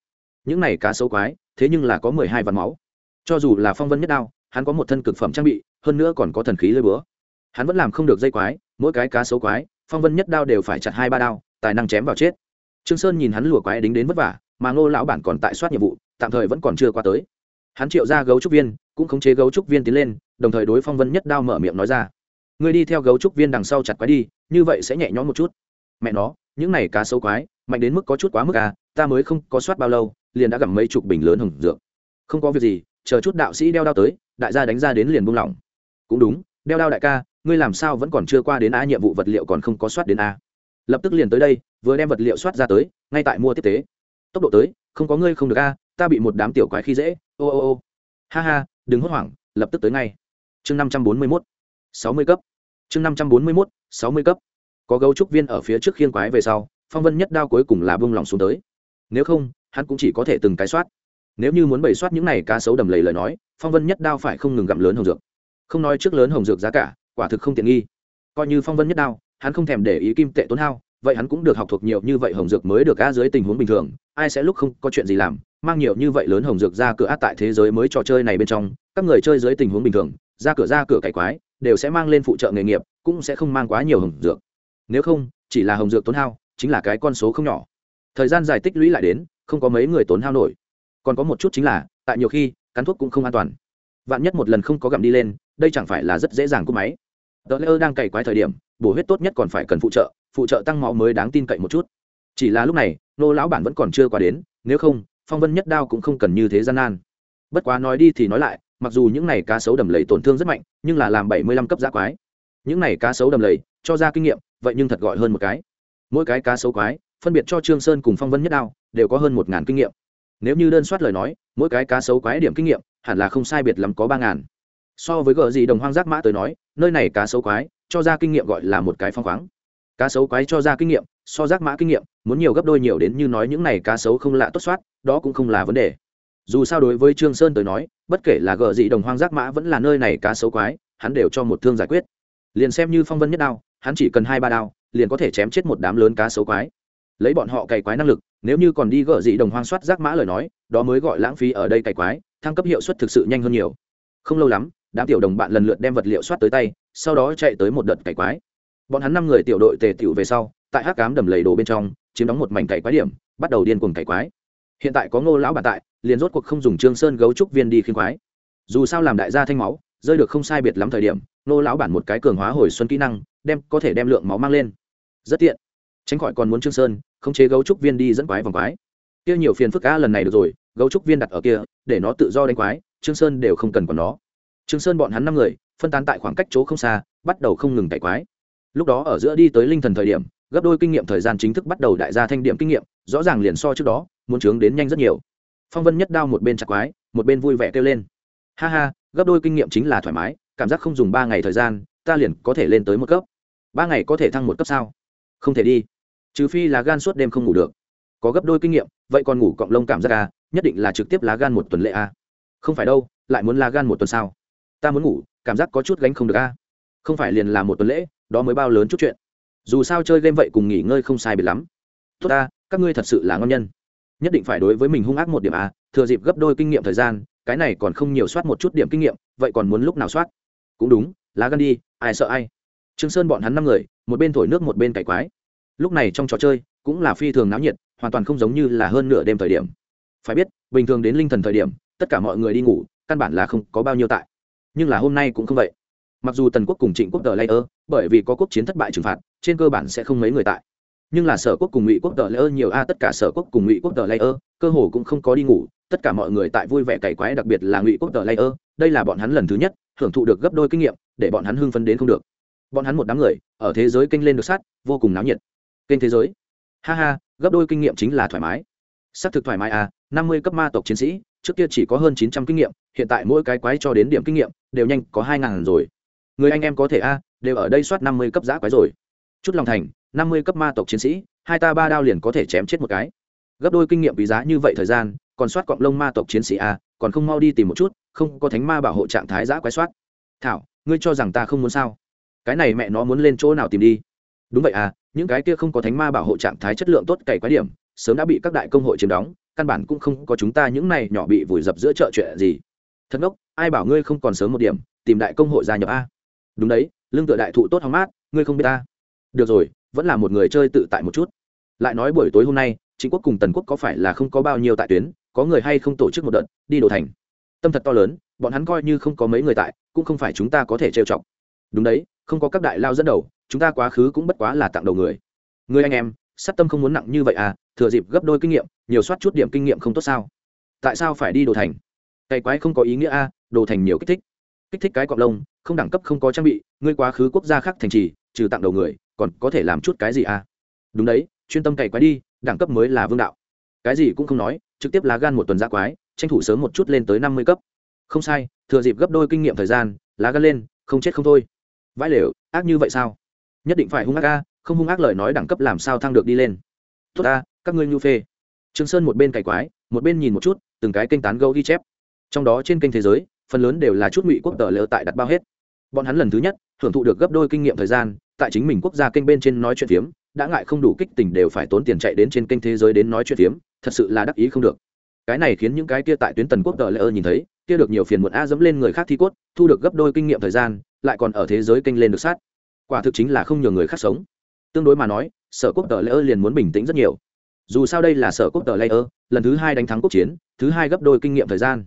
Những này cá sấu quái, thế nhưng là có mười hai vạn máu. Cho dù là phong vân nhất đao, hắn có một thân cực phẩm trang bị, hơn nữa còn có thần khí lơi búa. Hắn vẫn làm không được dây quái, mỗi cái cá sấu quái, phong vân nhất đao đều phải chặt hai ba đao, tài năng chém vào chết. Trương sơn nhìn hắn lùa quái đính đến vất vả, mà ngô lão bản còn tại soát nhiệm vụ, tạm thời vẫn còn chưa qua tới hắn triệu ra gấu trúc viên, cũng khống chế gấu trúc viên tiến lên, đồng thời đối phong vân nhất đao mở miệng nói ra. Người đi theo gấu trúc viên đằng sau chặt quái đi, như vậy sẽ nhẹ nhõm một chút. Mẹ nó, những này cá sâu quái, mạnh đến mức có chút quá mức à ta mới không có soát bao lâu, liền đã gặm mấy chục bình lớn hồng dược. Không có việc gì, chờ chút đạo sĩ đeo đao tới, đại gia đánh ra đến liền buông lỏng. Cũng đúng, đeo đao đại ca, ngươi làm sao vẫn còn chưa qua đến a nhiệm vụ vật liệu còn không có soát đến a? Lập tức liền tới đây, vừa đem vật liệu soát ra tới, ngay tại mua tiếp tế. Tốc độ tới, không có ngươi không được a ta bị một đám tiểu quái khi dễ, ô ô ô. Ha ha, đừng hốt hoảng, lập tức tới ngay. Chương năm trăm bốn mươi mốt, sáu mươi cấp. Chương năm trăm bốn mươi mốt, sáu mươi cấp. Có gấu trúc viên ở phía trước khiên quái về sau, phong vân nhất đao cuối cùng là bông lòng xuống tới. Nếu không, hắn cũng chỉ có thể từng cái soát. Nếu như muốn bày soát những này cá sấu đầm lầy lời nói, phong vân nhất đao phải không ngừng gặm lớn hồng dược. Không nói trước lớn hồng dược giá cả, quả thực không tiện nghi. Coi như phong vân nhất đao, hắn không thèm để ý kim tệ tốn hao, vậy hắn cũng được học thuộc nhiều như vậy hồng dược mới được a dưới tình huống bình thường, ai sẽ lúc không có chuyện gì làm mang nhiều như vậy lớn hồng dược ra cửa át tại thế giới mới trò chơi này bên trong, các người chơi dưới tình huống bình thường, ra cửa ra cửa cải quái, đều sẽ mang lên phụ trợ nghề nghiệp, cũng sẽ không mang quá nhiều hồng dược. Nếu không, chỉ là hồng dược tốn hao, chính là cái con số không nhỏ. Thời gian dài tích lũy lại đến, không có mấy người tốn hao nổi. Còn có một chút chính là, tại nhiều khi, cắn thuốc cũng không an toàn. Vạn nhất một lần không có gặm đi lên, đây chẳng phải là rất dễ dàng cúp máy. Tờ lễ ơ đang cày quái thời điểm, bổ huyết tốt nhất còn phải cần phụ trợ phụ trợ tăng máu mới đáng tin cậy một chút. Chỉ là lúc này, nô lão bản vẫn còn chưa qua đến, nếu không phong vân nhất đao cũng không cần như thế gian nan. Bất quá nói đi thì nói lại, mặc dù những này cá sấu đầm lầy tổn thương rất mạnh, nhưng là làm bảy mươi lăm cấp giã quái. Những này cá sấu đầm lầy, cho ra kinh nghiệm, vậy nhưng thật gọi hơn một cái. Mỗi cái cá sấu quái, phân biệt cho trương sơn cùng phong vân nhất đao, đều có hơn một ngàn kinh nghiệm. Nếu như đơn soát lời nói, mỗi cái cá sấu quái điểm kinh nghiệm, hẳn là không sai biệt lắm có ba ngàn. So với gờ gì đồng hoang giác mã tới nói, nơi này cá sấu quái, cho ra kinh nghiệm gọi là một cái phong khoáng. Cá sấu quái cho ra kinh nghiệm so giác mã kinh nghiệm, muốn nhiều gấp đôi nhiều đến như nói những này cá sấu không lạ tốt soát, đó cũng không là vấn đề. Dù sao đối với trương sơn tới nói, bất kể là gờ gì đồng hoang giác mã vẫn là nơi này cá sấu quái, hắn đều cho một thương giải quyết. Liền xem như phong vân nhất đao, hắn chỉ cần hai ba đao, liền có thể chém chết một đám lớn cá sấu quái. Lấy bọn họ cày quái năng lực, nếu như còn đi gỡ dị đồng hoang soát giác mã lời nói, đó mới gọi lãng phí ở đây cày quái, thăng cấp hiệu suất thực sự nhanh hơn nhiều. Không lâu lắm, đám tiểu đồng bạn lần lượt đem vật liệu soát tới tay, sau đó chạy tới một đợt cày quái. Bọn hắn năm người tiểu đội tề tiểu về sau tại hắc cám đầm lầy đồ bên trong, chiếm đóng một mảnh cày quái điểm, bắt đầu điên cuồng cày quái. Hiện tại có ngô lão bản tại, liền rốt cuộc không dùng trương sơn gấu trúc viên đi khiên quái. Dù sao làm đại gia thanh máu, rơi được không sai biệt lắm thời điểm, ngô lão bản một cái cường hóa hồi xuân kỹ năng, đem, có thể đem lượng máu mang lên. Rất tiện. Tránh khỏi còn muốn trương sơn không chế gấu trúc viên đi dẫn quái vòng quái. Kia nhiều phiền phức cá lần này được rồi, gấu trúc viên đặt ở kia, để nó tự do đánh quái, trương sơn đều không cần còn nó. Trương sơn bọn hắn năm người, phân tán tại khoảng cách chỗ không xa, bắt đầu không ngừng cày quái. Lúc đó ở giữa đi tới linh thần thời điểm gấp đôi kinh nghiệm thời gian chính thức bắt đầu đại gia thanh điểm kinh nghiệm, rõ ràng liền so trước đó, muốn trướng đến nhanh rất nhiều. Phong vân nhất đao một bên chặt quái, một bên vui vẻ kêu lên. Ha ha, gấp đôi kinh nghiệm chính là thoải mái, cảm giác không dùng ba ngày thời gian, ta liền có thể lên tới một cấp. Ba ngày có thể thăng một cấp sao? Không thể đi. Trừ phi là gan suốt đêm không ngủ được. Có gấp đôi kinh nghiệm, vậy còn ngủ cọng lông cảm giác à nhất định là trực tiếp lá gan một tuần lễ à. Không phải đâu, lại muốn lá gan một tuần sao? Ta muốn ngủ, cảm giác có chút gánh không được à. Không phải liền là một tuần lễ, đó mới bao lớn chút chuyện dù sao chơi game vậy cùng nghỉ ngơi không sai biệt lắm. Tốt ta, các ngươi thật sự là ngon nhân. Nhất định phải đối với mình hung ác một điểm a. thừa dịp gấp đôi kinh nghiệm thời gian, cái này còn không nhiều soát một chút điểm kinh nghiệm, vậy còn muốn lúc nào soát? Cũng đúng, lá gan đi, ai sợ ai. Trương sơn bọn hắn năm người, một bên thổi nước một bên cày quái. Lúc này trong trò chơi, cũng là phi thường náo nhiệt, hoàn toàn không giống như là hơn nửa đêm thời điểm. Phải biết, bình thường đến linh thần thời điểm, tất cả mọi người đi ngủ, căn bản là không có bao nhiêu tại. Nhưng là hôm nay cũng không vậy mặc dù tần quốc cùng trịnh quốc tờ layer bởi vì có quốc chiến thất bại trừng phạt, trên cơ bản sẽ không mấy người tại. Nhưng là sở quốc cùng ngụy quốc tờ layer nhiều a, tất cả sở quốc cùng ngụy quốc tờ layer cơ hồ cũng không có đi ngủ, tất cả mọi người tại vui vẻ cày quái, đặc biệt là ngụy quốc tờ layer đây là bọn hắn lần thứ nhất hưởng thụ được gấp đôi kinh nghiệm, để bọn hắn hưng phấn đến không được. Bọn hắn một đám người, ở thế giới kênh lên được sát, vô cùng náo nhiệt. Kênh thế giới. Ha ha, gấp đôi kinh nghiệm chính là thoải mái. Xác thực thoải mái à năm mươi cấp ma tộc chiến sĩ, trước kia chỉ có hơn chín trăm kinh nghiệm, hiện tại mỗi cái quái cho đến điểm kinh nghiệm, đều nhanh có hai ngàn rồi người anh em có thể a, đều ở đây soát năm mươi cấp giã quái rồi. Chút lòng thành, năm mươi cấp ma tộc chiến sĩ, hai ta ba đao liền có thể chém chết một cái. Gấp đôi kinh nghiệm quý giá như vậy thời gian, còn soát cọng lông ma tộc chiến sĩ a, còn không mau đi tìm một chút, không có thánh ma bảo hộ trạng thái giã quái soát. Thảo, ngươi cho rằng ta không muốn sao? Cái này mẹ nó muốn lên chỗ nào tìm đi? Đúng vậy à những cái kia không có thánh ma bảo hộ trạng thái chất lượng tốt cày quái điểm, sớm đã bị các đại công hội chiếm đóng, căn bản cũng không có chúng ta những này nhỏ bị vùi dập giữa chợ chuyện gì. Thật ngốc, ai bảo ngươi không còn sớm một điểm, tìm đại công hội gia nhập a? Đúng đấy lương tựa đại thụ tốt hóng mát, ngươi không biết ta. Được rồi, vẫn là một người chơi tự tại một chút. Lại nói buổi tối hôm nay chính quốc cùng tần quốc có phải là không có bao nhiêu tại tuyến, có người hay không tổ chức một đợt, đi đồ thành. Tâm thật to lớn, bọn hắn coi như không có mấy người tại, cũng không phải chúng ta có thể trêu chọc. Đúng đấy, không có các đại lao dẫn đầu, chúng ta quá khứ cũng bất quá là tặng đầu người. Người anh em, sát tâm không muốn nặng như vậy à thừa dịp gấp đôi kinh nghiệm, nhiều soát chút điểm kinh nghiệm không tốt sao? Tại sao phải đi đồ thành? Cày quái không có ý nghĩa à, a đồ thành nhiều kích thích. Kích thích cái cọp lông không đẳng cấp không có trang bị, ngươi quá khứ quốc gia khác thành trì, trừ tặng đầu người, còn có thể làm chút cái gì à? Đúng đấy, chuyên tâm cày quái đi, đẳng cấp mới là vương đạo. Cái gì cũng không nói, trực tiếp lá gan một tuần ra quái, tranh thủ sớm một chút lên tới năm mươi cấp. Không sai, thừa dịp gấp đôi kinh nghiệm thời gian, lá gan lên, không chết không thôi. Vãi lều, ác như vậy sao? Nhất định phải hung ác a, không hung ác lời nói đẳng cấp làm sao thăng được đi lên. Tốt ta, các ngươi nhu phê. Trương sơn một bên cày quái, một bên nhìn một chút, từng cái kênh tán gấu ghi chép. Trong đó trên kênh thế giới, phần lớn đều là chút ngụy quốc tờ lỡ tại đặt bao hết bọn hắn lần thứ nhất hưởng thụ được gấp đôi kinh nghiệm thời gian, tại chính mình quốc gia kênh bên trên nói chuyện phiếm, đã ngại không đủ kích tình đều phải tốn tiền chạy đến trên kênh thế giới đến nói chuyện phiếm, thật sự là đắc ý không được. Cái này khiến những cái kia tại tuyến tần quốc tờ lỡ nhìn thấy, kia được nhiều phiền muộn a dẫm lên người khác thi cốt, thu được gấp đôi kinh nghiệm thời gian, lại còn ở thế giới kênh lên được sát. Quả thực chính là không nhiều người khác sống. Tương đối mà nói, sở quốc tờ lỡ liền muốn bình tĩnh rất nhiều. Dù sao đây là sở quốc tờ layer lần thứ hai đánh thắng quốc chiến, thứ hai gấp đôi kinh nghiệm thời gian.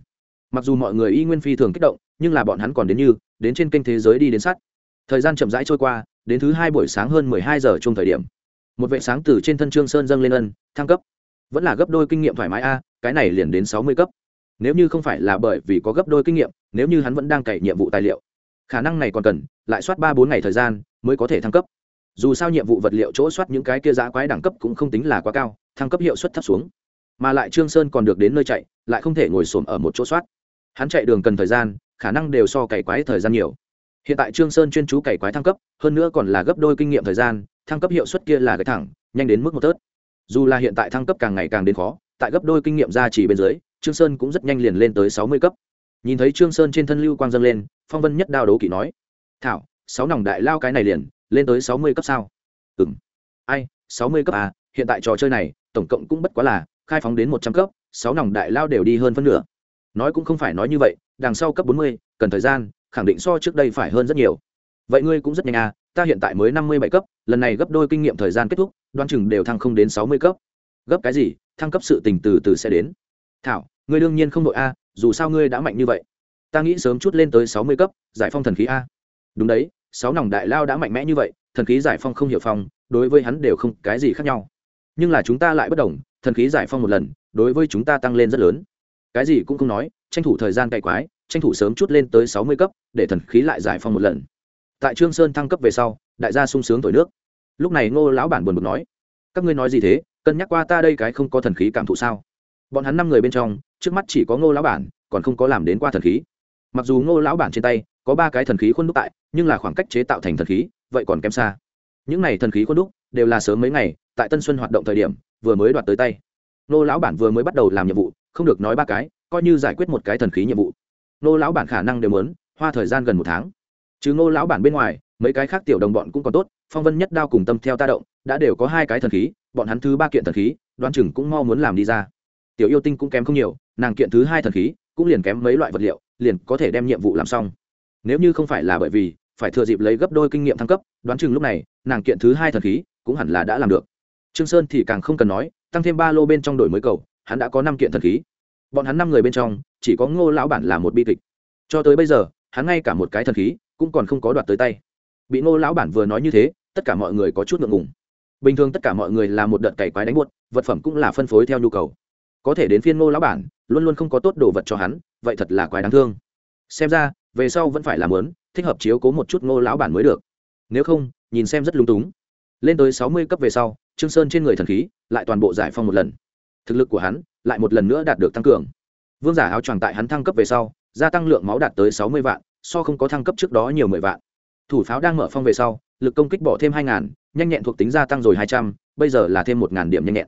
Mặc dù mọi người y nguyên phi thường kích động nhưng là bọn hắn còn đến như, đến trên kênh thế giới đi đến sắt thời gian chậm rãi trôi qua, đến thứ hai buổi sáng hơn mười hai giờ chung thời điểm. Một vệ sáng từ trên thân trương sơn dâng lên ân, thăng cấp. Vẫn là gấp đôi kinh nghiệm thoải mái a, cái này liền đến sáu mươi cấp. Nếu như không phải là bởi vì có gấp đôi kinh nghiệm, nếu như hắn vẫn đang cày nhiệm vụ tài liệu, khả năng này còn cần lại soát ba bốn ngày thời gian mới có thể thăng cấp. Dù sao nhiệm vụ vật liệu chỗ soát những cái kia giá quái đẳng cấp cũng không tính là quá cao, thăng cấp hiệu suất thấp xuống. Mà lại trương sơn còn được đến nơi chạy, lại không thể ngồi xổm ở một chỗ soát. Hắn chạy đường cần thời gian khả năng đều so cày quái thời gian nhiều. Hiện tại trương sơn chuyên chú cày quái thăng cấp, hơn nữa còn là gấp đôi kinh nghiệm thời gian, thăng cấp hiệu suất kia là cái thẳng, nhanh đến mức một tớt dù là hiện tại thăng cấp càng ngày càng đến khó, tại gấp đôi kinh nghiệm ra chỉ bên dưới, trương sơn cũng rất nhanh liền lên tới sáu mươi cấp. Nhìn thấy trương sơn trên thân lưu quang dâng lên, phong vân nhất đao đấu kỵ nói, thảo, sáu nòng đại lao cái này liền, lên tới sáu mươi cấp sao? Ừm. Ai, sáu mươi cấp à hiện tại trò chơi này, tổng cộng cũng bất quá là, khai phóng đến một trăm cấp, sáu nòng đại lao đều đi hơn phân nửa nói cũng không phải nói như vậy, đằng sau cấp bốn mươi, cần thời gian, khẳng định so trước đây phải hơn rất nhiều. Vậy ngươi cũng rất nhanh à ta hiện tại mới năm mươi bảy cấp, lần này gấp đôi kinh nghiệm thời gian kết thúc đoan chừng đều thăng không đến sáu mươi cấp. Gấp cái gì, thăng cấp sự tình từ từ sẽ đến. Thảo, ngươi đương nhiên không đội a, dù sao ngươi đã mạnh như vậy. Ta nghĩ sớm chút lên tới sáu mươi cấp, giải phong thần khí a. Đúng đấy, sáu nòng đại lao đã mạnh mẽ như vậy, thần khí giải phong không hiểu phong, đối với hắn đều không cái gì khác nhau. Nhưng là chúng ta lại bất đồng, thần khí giải phong một lần, đối với chúng ta tăng lên rất lớn cái gì cũng không nói, tranh thủ thời gian cày quái, tranh thủ sớm chút lên tới sáu mươi cấp, để thần khí lại giải phong một lần. Tại trương sơn thăng cấp về sau, đại gia sung sướng thổi nước. Lúc này ngô lão bản buồn bực nói, các ngươi nói gì thế? Cân nhắc qua ta đây cái không có thần khí cảm thụ sao? Bọn hắn năm người bên trong, trước mắt chỉ có ngô lão bản, còn không có làm đến qua thần khí. Mặc dù ngô lão bản trên tay có ba cái thần khí khuôn đúc tại, nhưng là khoảng cách chế tạo thành thần khí, vậy còn kém xa. Những này thần khí khuôn đúc đều là sớm mấy ngày, tại tân xuân hoạt động thời điểm, vừa mới đoạt tới tay. Ngô lão bản vừa mới bắt đầu làm nhiệm vụ không được nói ba cái, coi như giải quyết một cái thần khí nhiệm vụ. Nô lão bản khả năng đều muốn, hoa thời gian gần một tháng. Chứ ngô lão bản bên ngoài, mấy cái khác tiểu đồng bọn cũng còn tốt, phong vân nhất đao cùng tâm theo ta động, đã đều có hai cái thần khí, bọn hắn thứ ba kiện thần khí, đoán chừng cũng mau muốn làm đi ra. Tiểu yêu tinh cũng kém không nhiều, nàng kiện thứ hai thần khí, cũng liền kém mấy loại vật liệu, liền có thể đem nhiệm vụ làm xong. Nếu như không phải là bởi vì, phải thừa dịp lấy gấp đôi kinh nghiệm thăng cấp, đoán chừng lúc này, nàng kiện thứ hai thần khí, cũng hẳn là đã làm được. Trương sơn thì càng không cần nói, tăng thêm ba lô bên trong đổi mới cầu hắn đã có năm kiện thần khí. Bọn hắn năm người bên trong, chỉ có ngô lão bản là một bi kịch. Cho tới bây giờ, hắn ngay cả một cái thần khí cũng còn không có đoạt tới tay. Bị ngô lão bản vừa nói như thế, tất cả mọi người có chút ngượng ngùng. Bình thường tất cả mọi người là một đợt cày quái đánh buốt, vật phẩm cũng là phân phối theo nhu cầu. Có thể đến phiên ngô lão bản, luôn luôn không có tốt đồ vật cho hắn, vậy thật là quái đáng thương. Xem ra, về sau vẫn phải làm lớn, thích hợp chiếu cố một chút ngô lão bản mới được. Nếu không, nhìn xem rất lung túng. Lên tới sáu mươi cấp về sau, trương sơn trên người thần khí lại toàn bộ giải phong một lần thực lực của hắn lại một lần nữa đạt được tăng cường. Vương giả áo choàng tại hắn thăng cấp về sau, gia tăng lượng máu đạt tới sáu mươi vạn, so không có thăng cấp trước đó nhiều mười vạn. Thủ pháo đang mở phong về sau, lực công kích bỏ thêm hai ngàn, nhanh nhẹn thuộc tính gia tăng rồi hai trăm, bây giờ là thêm một ngàn điểm nhanh nhẹn.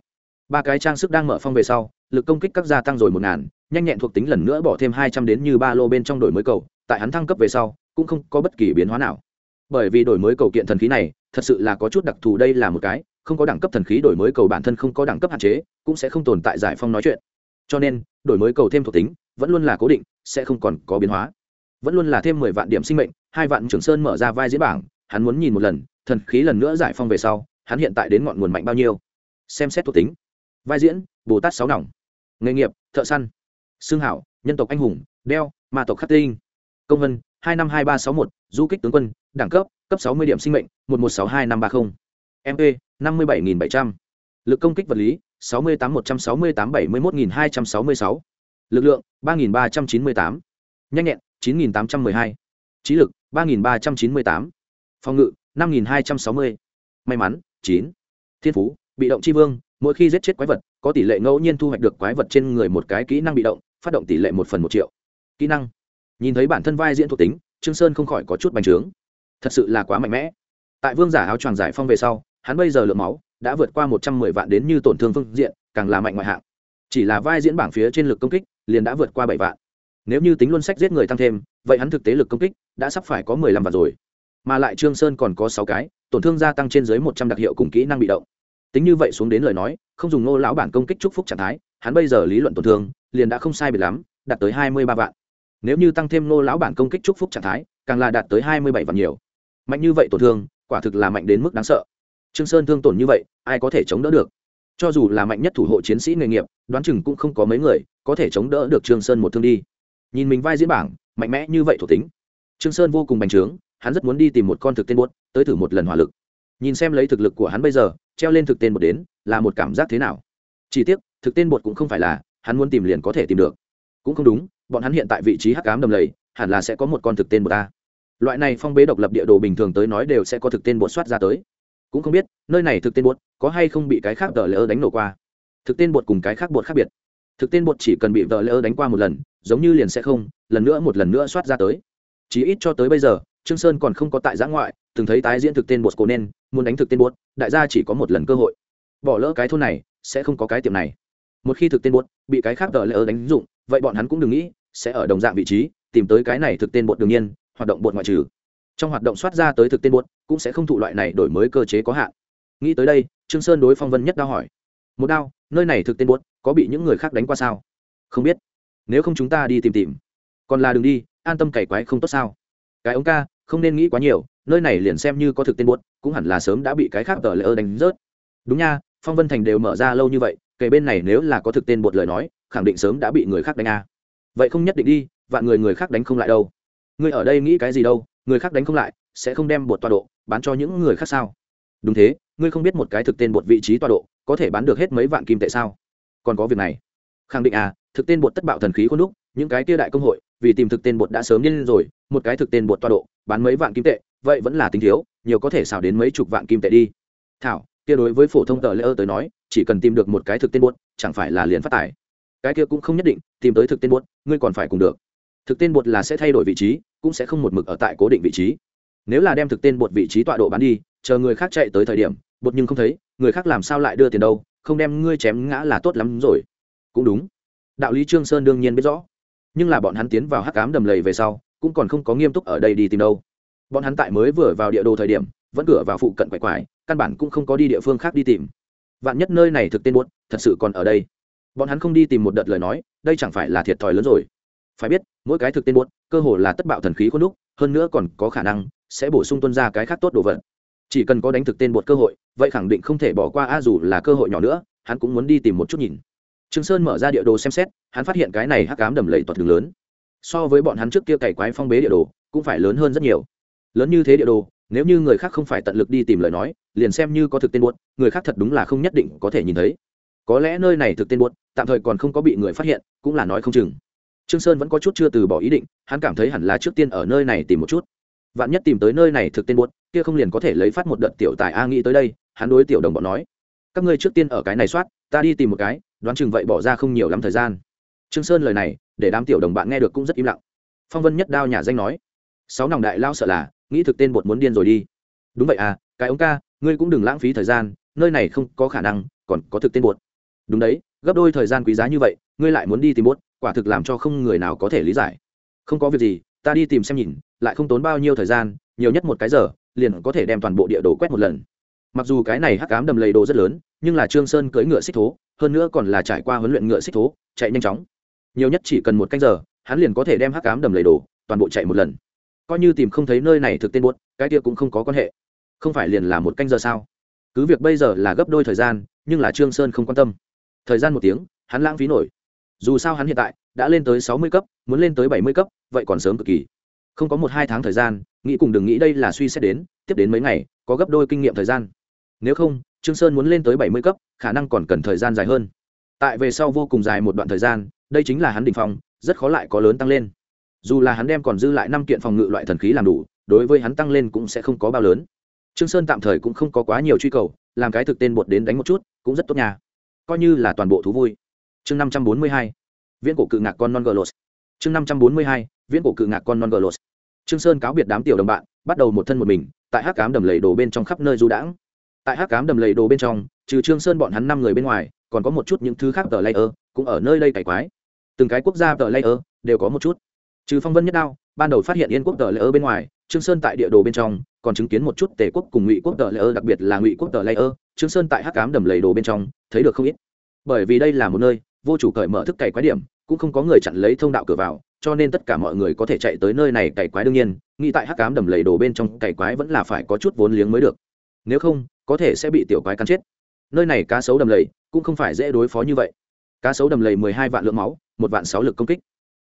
Ba cái trang sức đang mở phong về sau, lực công kích các gia tăng rồi một ngàn, nhanh nhẹn thuộc tính lần nữa bỏ thêm hai trăm đến như ba lô bên trong đổi mới cầu, tại hắn thăng cấp về sau, cũng không có bất kỳ biến hóa nào. Bởi vì đổi mới cầu kiện thần khí này, thật sự là có chút đặc thù đây là một cái không có đẳng cấp thần khí đổi mới cầu bản thân không có đẳng cấp hạn chế, cũng sẽ không tồn tại giải phong nói chuyện. Cho nên, đổi mới cầu thêm thuộc tính, vẫn luôn là cố định, sẽ không còn có biến hóa. Vẫn luôn là thêm mười vạn điểm sinh mệnh, hai vạn trưởng sơn mở ra vai diễn bảng, hắn muốn nhìn một lần, thần khí lần nữa giải phong về sau, hắn hiện tại đến ngọn nguồn mạnh bao nhiêu. Xem xét thuộc tính. Vai diễn, bồ tát sáu nòng. Nghề nghiệp, thợ săn. Xương hảo, nhân tộc anh hùng, đeo, ma tộc khắc tinh. Công vân, hai năm hai ba sáu một, du kích tướng quân, đẳng cấp cấp sáu mươi điểm sinh mệnh, một một sáu hai năm ba mươi mp năm mươi bảy nghìn bảy trăm. L ự c công kích vật lý, sáu mươi tám một trăm sáu mươi tám bảy mươi một nghìn hai trăm sáu mươi sáu. Lực lượng, ba nghìn ba trăm chín mươi tám. Nhanh nhẹn, chín nghìn tám trăm m ư ơ i hai. Trí lực, ba nghìn ba trăm chín mươi tám. Phòng ngự, năm nghìn hai trăm sáu mươi. May mắn, chín. Thiên phú, bị động c h i vương, mỗi khi giết chết quái vật, có tỷ lệ ngẫu nhiên thu hoạch được quái vật trên người một cái kỹ năng bị động, phát động tỷ lệ một phần một triệu. Kỹ năng. Nhìn thấy bản thân vai diễn thuộc tính, trương sơn không khỏi có chút bành trướng. Thật sự là quá mạnh mẽ. Tại vương giả áo choàng giải phong về sau hắn bây giờ lượng máu đã vượt qua một trăm mười vạn đến như tổn thương phương diện, càng là mạnh ngoại hạng. Chỉ là vai diễn bảng phía trên lực công kích liền đã vượt qua bảy vạn. Nếu như tính luôn sách giết người tăng thêm, vậy hắn thực tế lực công kích đã sắp phải có mười lăm vạn rồi. Mà lại trương sơn còn có sáu cái, tổn thương gia tăng trên dưới một trăm đặc hiệu cùng kỹ năng bị động. Tính như vậy xuống đến lời nói, không dùng nô lão bản công kích chúc phúc trạng thái, hắn bây giờ lý luận tổn thương liền đã không sai biệt lắm, đạt tới hai mươi ba vạn. Nếu như tăng thêm nô lão bản công kích chúc phúc trạng thái, càng là đạt tới hai mươi bảy vạn nhiều. Mạnh như vậy tổn thương, quả thực là mạnh đến mức đáng sợ trương sơn thương tổn như vậy, ai có thể chống đỡ được? Cho dù là mạnh nhất thủ hộ chiến sĩ nghề nghiệp, đoán chừng cũng không có mấy người có thể chống đỡ được trương sơn một thương đi. Nhìn mình vai diễn bảng, mạnh mẽ như vậy thuộc tính. Trương sơn vô cùng bành trướng, hắn rất muốn đi tìm một con thực tên buốt, tới thử một lần hỏa lực. Nhìn xem lấy thực lực của hắn bây giờ, treo lên thực tên bột đến, là một cảm giác thế nào? Chỉ tiếc, thực tên bột cũng không phải là, hắn muốn tìm liền có thể tìm được. Cũng không đúng, bọn hắn hiện tại vị trí hắc ám đầm lầy, hẳn là sẽ có một con thực tên bột ta loại này phong bế độc lập địa đồ bình thường tới nói đều sẽ có thực tên bột soát ra tới cũng không biết nơi này thực tên bột có hay không bị cái khác tờ lỡ đánh nổ qua. Thực tên bột cùng cái khác bột khác biệt. Thực tên bột chỉ cần bị tờ lỡ đánh qua một lần, giống như liền sẽ không, lần nữa một lần nữa soát ra tới. Chỉ ít cho tới bây giờ, trương sơn còn không có tại giã ngoại, từng thấy tái diễn thực tên bột cổ nên, muốn đánh thực tên bột, đại gia chỉ có một lần cơ hội. Bỏ lỡ cái thôn này, sẽ không có cái tiệm này. Một khi thực tên bột bị cái khác tờ lỡ đánh dụng, vậy bọn hắn cũng đừng nghĩ, sẽ ở đồng dạng vị trí, tìm tới cái này thực tên bột đương nhiên, hoạt động bột ngoại trừ trong hoạt động soát ra tới thực tên buốt, cũng sẽ không thụ loại này đổi mới cơ chế có hạn. Nghĩ tới đây, trương sơn đối phong vân nhất đao hỏi. Một đao nơi này thực tên buốt, có bị những người khác đánh qua sao? Không biết. Nếu không chúng ta đi tìm tìm. Còn là đừng đi, an tâm cày quái không tốt sao? Cái ống ca, không nên nghĩ quá nhiều, nơi này liền xem như có thực tên buốt, cũng hẳn là sớm đã bị cái khác tờ lỡ đánh rớt. Đúng nha, phong vân thành đều mở ra lâu như vậy, kể bên này nếu là có thực tên buột lời nói, khẳng định sớm đã bị người khác đánh a à. vậy không nhất định đi, vạn người người khác đánh không lại đâu. Ngươi ở đây nghĩ cái gì đâu? Người khác đánh không lại, sẽ không đem bột tọa độ bán cho những người khác sao? Đúng thế, ngươi không biết một cái thực tên bột vị trí tọa độ có thể bán được hết mấy vạn kim tệ sao? Còn có việc này. Khẳng định à thực tên bột tất bạo thần khí có đúc, những cái kia đại công hội, vì tìm thực tên bột đã sớm nhân rồi, một cái thực tên bột tọa độ bán mấy vạn kim tệ, vậy vẫn là tính thiếu, nhiều có thể xào đến mấy chục vạn kim tệ đi. Thảo, kia đối với phổ thông tờ lễ ơ tới nói, chỉ cần tìm được một cái thực tên bột, chẳng phải là liền phát tài. Cái kia cũng không nhất định, tìm tới thực tên bột, ngươi còn phải cùng được. Thực tên bột là sẽ thay đổi vị trí cũng sẽ không một mực ở tại cố định vị trí. Nếu là đem thực tên bột vị trí tọa độ bán đi, chờ người khác chạy tới thời điểm, bột nhưng không thấy, người khác làm sao lại đưa tiền đâu, không đem ngươi chém ngã là tốt lắm rồi. Cũng đúng. Đạo lý trương sơn đương nhiên biết rõ. Nhưng là bọn hắn tiến vào hắc ám đầm lầy về sau, cũng còn không có nghiêm túc ở đây đi tìm đâu. Bọn hắn tại mới vừa vào địa đồ thời điểm, vẫn cửa vào phụ cận quải quải, căn bản cũng không có đi địa phương khác đi tìm. Vạn nhất nơi này thực tên buốt thật sự còn ở đây. Bọn hắn không đi tìm một đợt lời nói, đây chẳng phải là thiệt thòi lớn rồi phải biết, mỗi cái thực tên buốt, cơ hồ là tất bạo thần khí khuôn đúc, hơn nữa còn có khả năng sẽ bổ sung tuân ra cái khác tốt đồ vật. Chỉ cần có đánh thực tên buốt cơ hội, vậy khẳng định không thể bỏ qua a dù là cơ hội nhỏ nữa, hắn cũng muốn đi tìm một chút nhìn. Trương sơn mở ra địa đồ xem xét, hắn phát hiện cái này hắc ám đầm lầy toạt đường lớn. So với bọn hắn trước kia cày quái phong bế địa đồ, cũng phải lớn hơn rất nhiều. Lớn như thế địa đồ, nếu như người khác không phải tận lực đi tìm lời nói, liền xem như có thực tên buốt, người khác thật đúng là không nhất định có thể nhìn thấy. Có lẽ nơi này thực tên buốt, tạm thời còn không có bị người phát hiện, cũng là nói không chừng trương sơn vẫn có chút chưa từ bỏ ý định, hắn cảm thấy hẳn là trước tiên ở nơi này tìm một chút. Vạn nhất tìm tới nơi này thực tên buốt, kia không liền có thể lấy phát một đợt tiểu tài a nghĩ tới đây, hắn đối tiểu đồng bọn nói. Các ngươi trước tiên ở cái này soát, ta đi tìm một cái, đoán chừng vậy bỏ ra không nhiều lắm thời gian. Trương sơn lời này, để đám tiểu đồng bạn nghe được cũng rất im lặng. Phong vân nhất đao nhà danh nói, sáu nòng đại lao sợ là, nghĩ thực tên bột muốn điên rồi đi. Đúng vậy à cái ông ca, ngươi cũng đừng lãng phí thời gian, nơi này không có khả năng còn có thực tên bột đúng đấy, gấp đôi thời gian quý giá như vậy, ngươi lại muốn đi tìm bốt quả thực làm cho không người nào có thể lý giải. Không có việc gì, ta đi tìm xem nhìn, lại không tốn bao nhiêu thời gian, nhiều nhất một cái giờ, liền có thể đem toàn bộ địa đồ quét một lần. Mặc dù cái này hắc cám đầm lầy đồ rất lớn, nhưng là trương sơn cưỡi ngựa xích thố, hơn nữa còn là trải qua huấn luyện ngựa xích thố, chạy nhanh chóng. Nhiều nhất chỉ cần một canh giờ, hắn liền có thể đem hắc cám đầm lầy đồ, toàn bộ chạy một lần. Coi như tìm không thấy nơi này thực tên buốt, cái kia cũng không có quan hệ. Không phải liền là một canh giờ sao? Cứ việc bây giờ là gấp đôi thời gian, nhưng là trương sơn không quan tâm. Thời gian một tiếng, hắn lãng phí nổi dù sao hắn hiện tại đã lên tới sáu mươi cấp, muốn lên tới bảy mươi cấp, vậy còn sớm cực kỳ. Không có một hai tháng thời gian, nghĩ cùng đừng nghĩ đây là suy xét đến, tiếp đến mấy ngày, có gấp đôi kinh nghiệm thời gian. Nếu không, trương sơn muốn lên tới bảy mươi cấp, khả năng còn cần thời gian dài hơn. Tại về sau vô cùng dài một đoạn thời gian, đây chính là hắn đỉnh phong, rất khó lại có lớn tăng lên. Dù là hắn đem còn dư lại năm kiện phòng ngự loại thần khí làm đủ, đối với hắn tăng lên cũng sẽ không có bao lớn. Trương sơn tạm thời cũng không có quá nhiều truy cầu, làm cái thực tên bột đến đánh một chút, cũng rất tốt nha. Coi như là toàn bộ thú vui chương năm trăm bốn mươi hai, viễn cổ cự ngạc con non glos chương năm trăm bốn mươi hai, viễn cổ cự ngạc con non glos trương sơn cáo biệt đám tiểu đồng bạn, bắt đầu một thân một mình, tại hắc cám đầm lầy đồ bên trong khắp nơi du đãng. Tại hắc cám đầm lầy đồ bên trong, trừ trương sơn bọn hắn năm người bên ngoài, còn có một chút những thứ khác tờ layer cũng ở nơi đây cải quái. Từng cái quốc gia tờ layer đều có một chút. Trừ phong vân nhất đao, ban đầu phát hiện yên quốc tờ layer bên ngoài, trương sơn tại địa đồ bên trong, còn chứng kiến một chút tề quốc cùng ngụy quốc tờ layer đặc biệt là ngụy quốc tờ layer trương sơn tại hắc cám đầm lầy đồ bên trong, thấy được không ít. Bởi vì đây là một nơi vô chủ cởi mở thức cày quái điểm, cũng không có người chặn lấy thông đạo cửa vào, cho nên tất cả mọi người có thể chạy tới nơi này cày quái đương nhiên, nghĩ tại hắc cám đầm lầy đồ bên trong cày quái vẫn là phải có chút vốn liếng mới được. Nếu không, có thể sẽ bị tiểu quái cắn chết. Nơi này cá sấu đầm lầy cũng không phải dễ đối phó như vậy. Cá sấu đầm lầy mười hai vạn lượng máu, một vạn sáu lực công kích.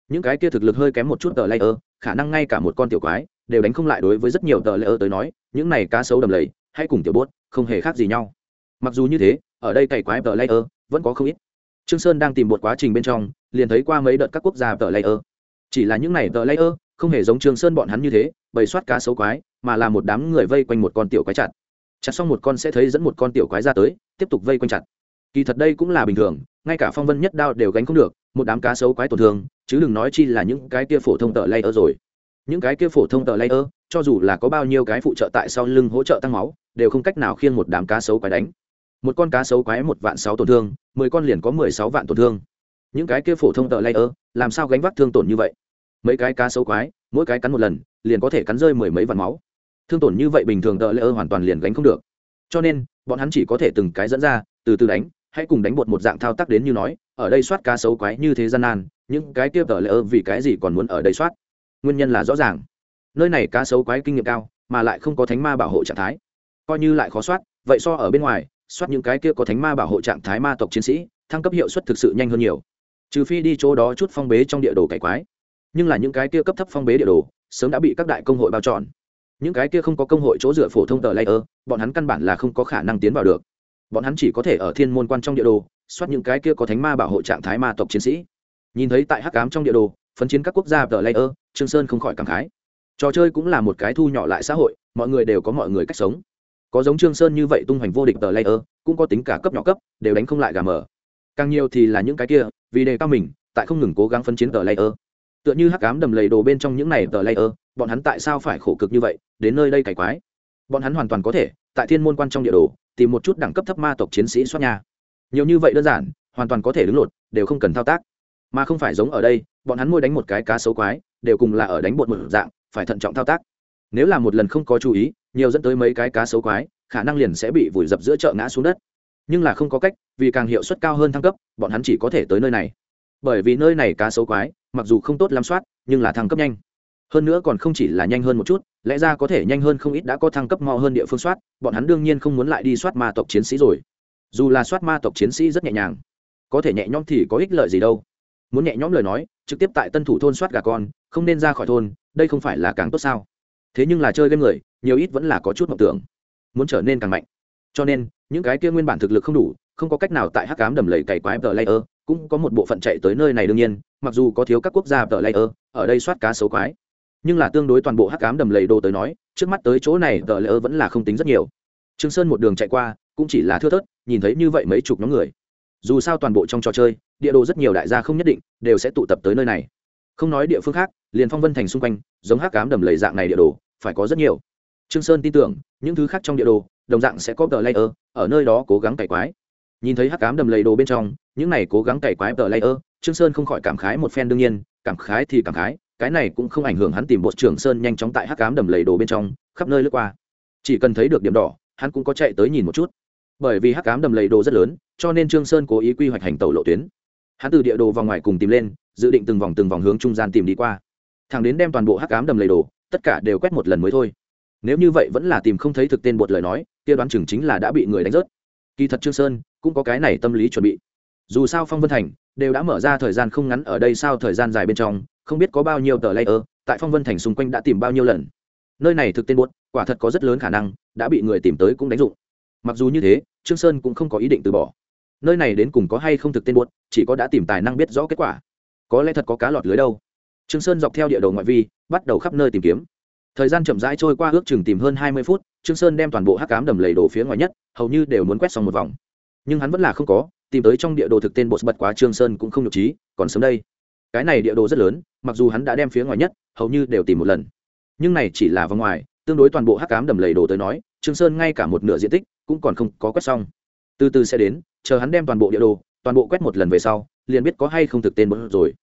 Những cái kia thực lực hơi kém một chút tờ layer, khả năng ngay cả một con tiểu quái đều đánh không lại đối với rất nhiều tờ layer tới nói, những này cá sấu đầm lầy, hay cùng tiểu bốt, không hề khác gì nhau. Mặc dù như thế, ở đây cày quái tờ layer vẫn có không ít trương sơn đang tìm một quá trình bên trong, liền thấy qua mấy đợt các quốc gia tờ layer. Chỉ là những này tờ layer không hề giống trương sơn bọn hắn như thế, bầy soát cá sấu quái, mà là một đám người vây quanh một con tiểu quái chặt. Chặt xong một con sẽ thấy dẫn một con tiểu quái ra tới, tiếp tục vây quanh chặt. Kỳ thật đây cũng là bình thường, ngay cả phong vân nhất đao đều gánh không được, một đám cá sấu quái tổn thương, chứ đừng nói chi là những cái kia phổ thông tờ layer rồi. Những cái kia phổ thông tờ layer, cho dù là có bao nhiêu cái phụ trợ tại sau lưng hỗ trợ tăng máu, đều không cách nào khiêng một đám cá sấu quái đánh một con cá sấu quái một vạn sáu tổn thương, mười con liền có mười sáu vạn tổn thương. Những cái kia phổ thông tờ layer, làm sao gánh vác thương tổn như vậy? Mấy cái cá sấu quái, mỗi cái cắn một lần, liền có thể cắn rơi mười mấy vạn máu. Thương tổn như vậy bình thường tờ layer hoàn toàn liền gánh không được. Cho nên, bọn hắn chỉ có thể từng cái dẫn ra, từ từ đánh, hãy cùng đánh bột một dạng thao tác đến như nói, ở đây soát cá sấu quái như thế gian nan, những cái kia tờ layer vì cái gì còn muốn ở đây soát? Nguyên nhân là rõ ràng. Nơi này cá sấu quái kinh nghiệm cao, mà lại không có thánh ma bảo hộ trạng thái. Coi như lại khó soát, vậy so ở bên ngoài soát những cái kia có thánh ma bảo hộ trạng thái ma tộc chiến sĩ, thăng cấp hiệu suất thực sự nhanh hơn nhiều. Trừ phi đi chỗ đó chút phong bế trong địa đồ cải quái. Nhưng là những cái kia cấp thấp phong bế địa đồ, sớm đã bị các đại công hội bao trọn. Những cái kia không có công hội chỗ dựa phổ thông tờ layer, bọn hắn căn bản là không có khả năng tiến vào được. Bọn hắn chỉ có thể ở thiên môn quan trong địa đồ, soát những cái kia có thánh ma bảo hộ trạng thái ma tộc chiến sĩ. Nhìn thấy tại hắc ám trong địa đồ, phấn chiến các quốc gia tờ layer, trương sơn không khỏi cảm khái. Trò chơi cũng là một cái thu nhỏ lại xã hội, mọi người đều có mọi người cách sống có giống trương sơn như vậy tung hoành vô địch tờ layer, cũng có tính cả cấp nhỏ cấp, đều đánh không lại gà mở càng nhiều thì là những cái kia, vì đề cao mình, tại không ngừng cố gắng phân chiến tờ layer. Tựa như hắc ám đầm lầy đồ bên trong những này tờ layer, bọn hắn tại sao phải khổ cực như vậy, đến nơi đây cải quái? Bọn hắn hoàn toàn có thể, tại thiên môn quan trong địa đồ, tìm một chút đẳng cấp thấp ma tộc chiến sĩ xoát nhà. Nhiều như vậy đơn giản, hoàn toàn có thể đứng lột, đều không cần thao tác. Mà không phải giống ở đây, bọn hắn môi đánh một cái cá xấu quái, đều cùng là ở đánh bột một dạng, phải thận trọng thao tác nếu là một lần không có chú ý, nhiều dẫn tới mấy cái cá xấu quái, khả năng liền sẽ bị vùi dập giữa chợ ngã xuống đất. Nhưng là không có cách, vì càng hiệu suất cao hơn thăng cấp, bọn hắn chỉ có thể tới nơi này. Bởi vì nơi này cá xấu quái, mặc dù không tốt lắm soát, nhưng là thăng cấp nhanh. Hơn nữa còn không chỉ là nhanh hơn một chút, lẽ ra có thể nhanh hơn không ít đã có thăng cấp mò hơn địa phương soát, bọn hắn đương nhiên không muốn lại đi soát ma tộc chiến sĩ rồi. Dù là soát ma tộc chiến sĩ rất nhẹ nhàng, có thể nhẹ nhõm thì có ích lợi gì đâu. Muốn nhẹ nhõm lời nói, trực tiếp tại tân thủ thôn soát gà con, không nên ra khỏi thôn, đây không phải là càng tốt sao? Thế nhưng là chơi game người, nhiều ít vẫn là có chút mộng tưởng. Muốn trở nên càng mạnh. Cho nên, những cái kia nguyên bản thực lực không đủ, không có cách nào tại hắc cám đầm lầy cày quái tờ layer, cũng có một bộ phận chạy tới nơi này đương nhiên, mặc dù có thiếu các quốc gia tờ layer, ở đây soát cá xấu quái. Nhưng là tương đối toàn bộ hắc cám đầm lầy đồ tới nói, trước mắt tới chỗ này tờ layer vẫn là không tính rất nhiều. Trương sơn một đường chạy qua, cũng chỉ là thưa thớt, nhìn thấy như vậy mấy chục nhóm người. Dù sao toàn bộ trong trò chơi, địa đồ rất nhiều đại gia không nhất định đều sẽ tụ tập tới nơi này không nói địa phương khác, liền phong vân thành xung quanh, giống hắc cám đầm lầy dạng này địa đồ, phải có rất nhiều. Trương sơn tin tưởng, những thứ khác trong địa đồ, đồng dạng sẽ có tờ layer, ở nơi đó cố gắng cày quái. Nhìn thấy hắc cám đầm lầy đồ bên trong, những này cố gắng cày quái tờ layer, trương sơn không khỏi cảm khái một phen đương nhiên, cảm khái thì cảm khái, cái này cũng không ảnh hưởng hắn tìm bột trường sơn nhanh chóng tại hắc cám đầm lầy đồ bên trong, khắp nơi lướt qua. Chỉ cần thấy được điểm đỏ, hắn cũng có chạy tới nhìn một chút. Bởi vì hắc cám đầm lầy đồ rất lớn, cho nên trương sơn cố ý quy hoạch hành tàu lộ tuyến. Hắn từ địa đồ vào ngoài cùng tìm lên dự định từng vòng từng vòng hướng trung gian tìm đi qua. Thằng đến đem toàn bộ hắc cám đầm lầy đồ tất cả đều quét một lần mới thôi. Nếu như vậy vẫn là tìm không thấy thực tên bột lời nói, kia đoán chừng chính là đã bị người đánh rớt. Kỳ thật trương sơn cũng có cái này tâm lý chuẩn bị. Dù sao phong vân thành đều đã mở ra thời gian không ngắn ở đây sao thời gian dài bên trong, không biết có bao nhiêu tờ layer, tại phong vân thành xung quanh đã tìm bao nhiêu lần. Nơi này thực tên buốt quả thật có rất lớn khả năng đã bị người tìm tới cũng đánh dụng. Mặc dù như thế, trương sơn cũng không có ý định từ bỏ. Nơi này đến cùng có hay không thực tên buốt chỉ có đã tìm tài năng biết rõ kết quả có lẽ thật có cá lọt lưới đâu. Trương sơn dọc theo địa đồ ngoại vi, bắt đầu khắp nơi tìm kiếm. Thời gian chậm rãi trôi qua, ước chừng tìm hơn hai mươi phút, trương sơn đem toàn bộ hắc cám đầm lầy đồ phía ngoài nhất, hầu như đều muốn quét xong một vòng. Nhưng hắn vẫn là không có, tìm tới trong địa đồ thực tên bột bật quá trương sơn cũng không nhục trí, còn sớm đây. Cái này địa đồ rất lớn, mặc dù hắn đã đem phía ngoài nhất, hầu như đều tìm một lần. Nhưng này chỉ là vòng ngoài, tương đối toàn bộ hắc cám đầm lầy đồ tới nói, trương sơn ngay cả một nửa diện tích cũng còn không có quét xong. Từ từ sẽ đến, chờ hắn đem toàn bộ địa đồ, toàn bộ quét một lần về sau, liền biết có hay không thực tên bột rồi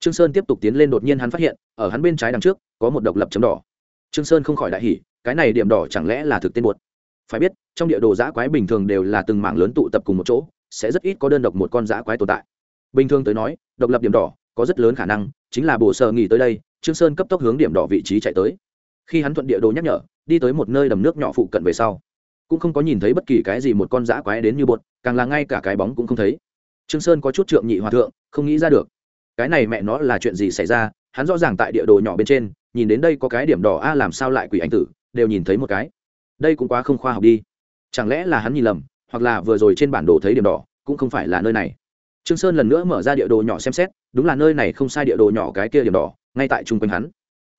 trương sơn tiếp tục tiến lên đột nhiên hắn phát hiện, ở hắn bên trái đằng trước, có một độc lập chấm đỏ. Trương sơn không khỏi đại hỉ, cái này điểm đỏ chẳng lẽ là thực tên buột phải biết, trong địa đồ giã quái bình thường đều là từng mảng lớn tụ tập cùng một chỗ, sẽ rất ít có đơn độc một con giã quái tồn tại. Bình thường tới nói, độc lập điểm đỏ có rất lớn khả năng chính là bổ sở nghỉ tới đây, trương sơn cấp tốc hướng điểm đỏ vị trí chạy tới. Khi hắn thuận địa đồ nhắc nhở, đi tới một nơi đầm nước nhỏ phụ cận về sau, cũng không có nhìn thấy bất kỳ cái gì một con dã quái đến như bột càng là ngay cả cái bóng cũng không thấy. Trương sơn có chút trượng nhị hòa thượng, không nghĩ ra được cái này mẹ nó là chuyện gì xảy ra? Hắn rõ ràng tại địa đồ nhỏ bên trên, nhìn đến đây có cái điểm đỏ, a, làm sao lại quỷ anh tử? Đều nhìn thấy một cái. Đây cũng quá không khoa học đi. Chẳng lẽ là hắn nhìn lầm, hoặc là vừa rồi trên bản đồ thấy điểm đỏ, cũng không phải là nơi này? Trương sơn lần nữa mở ra địa đồ nhỏ xem xét, đúng là nơi này không sai địa đồ nhỏ cái kia điểm đỏ, ngay tại trung quanh hắn.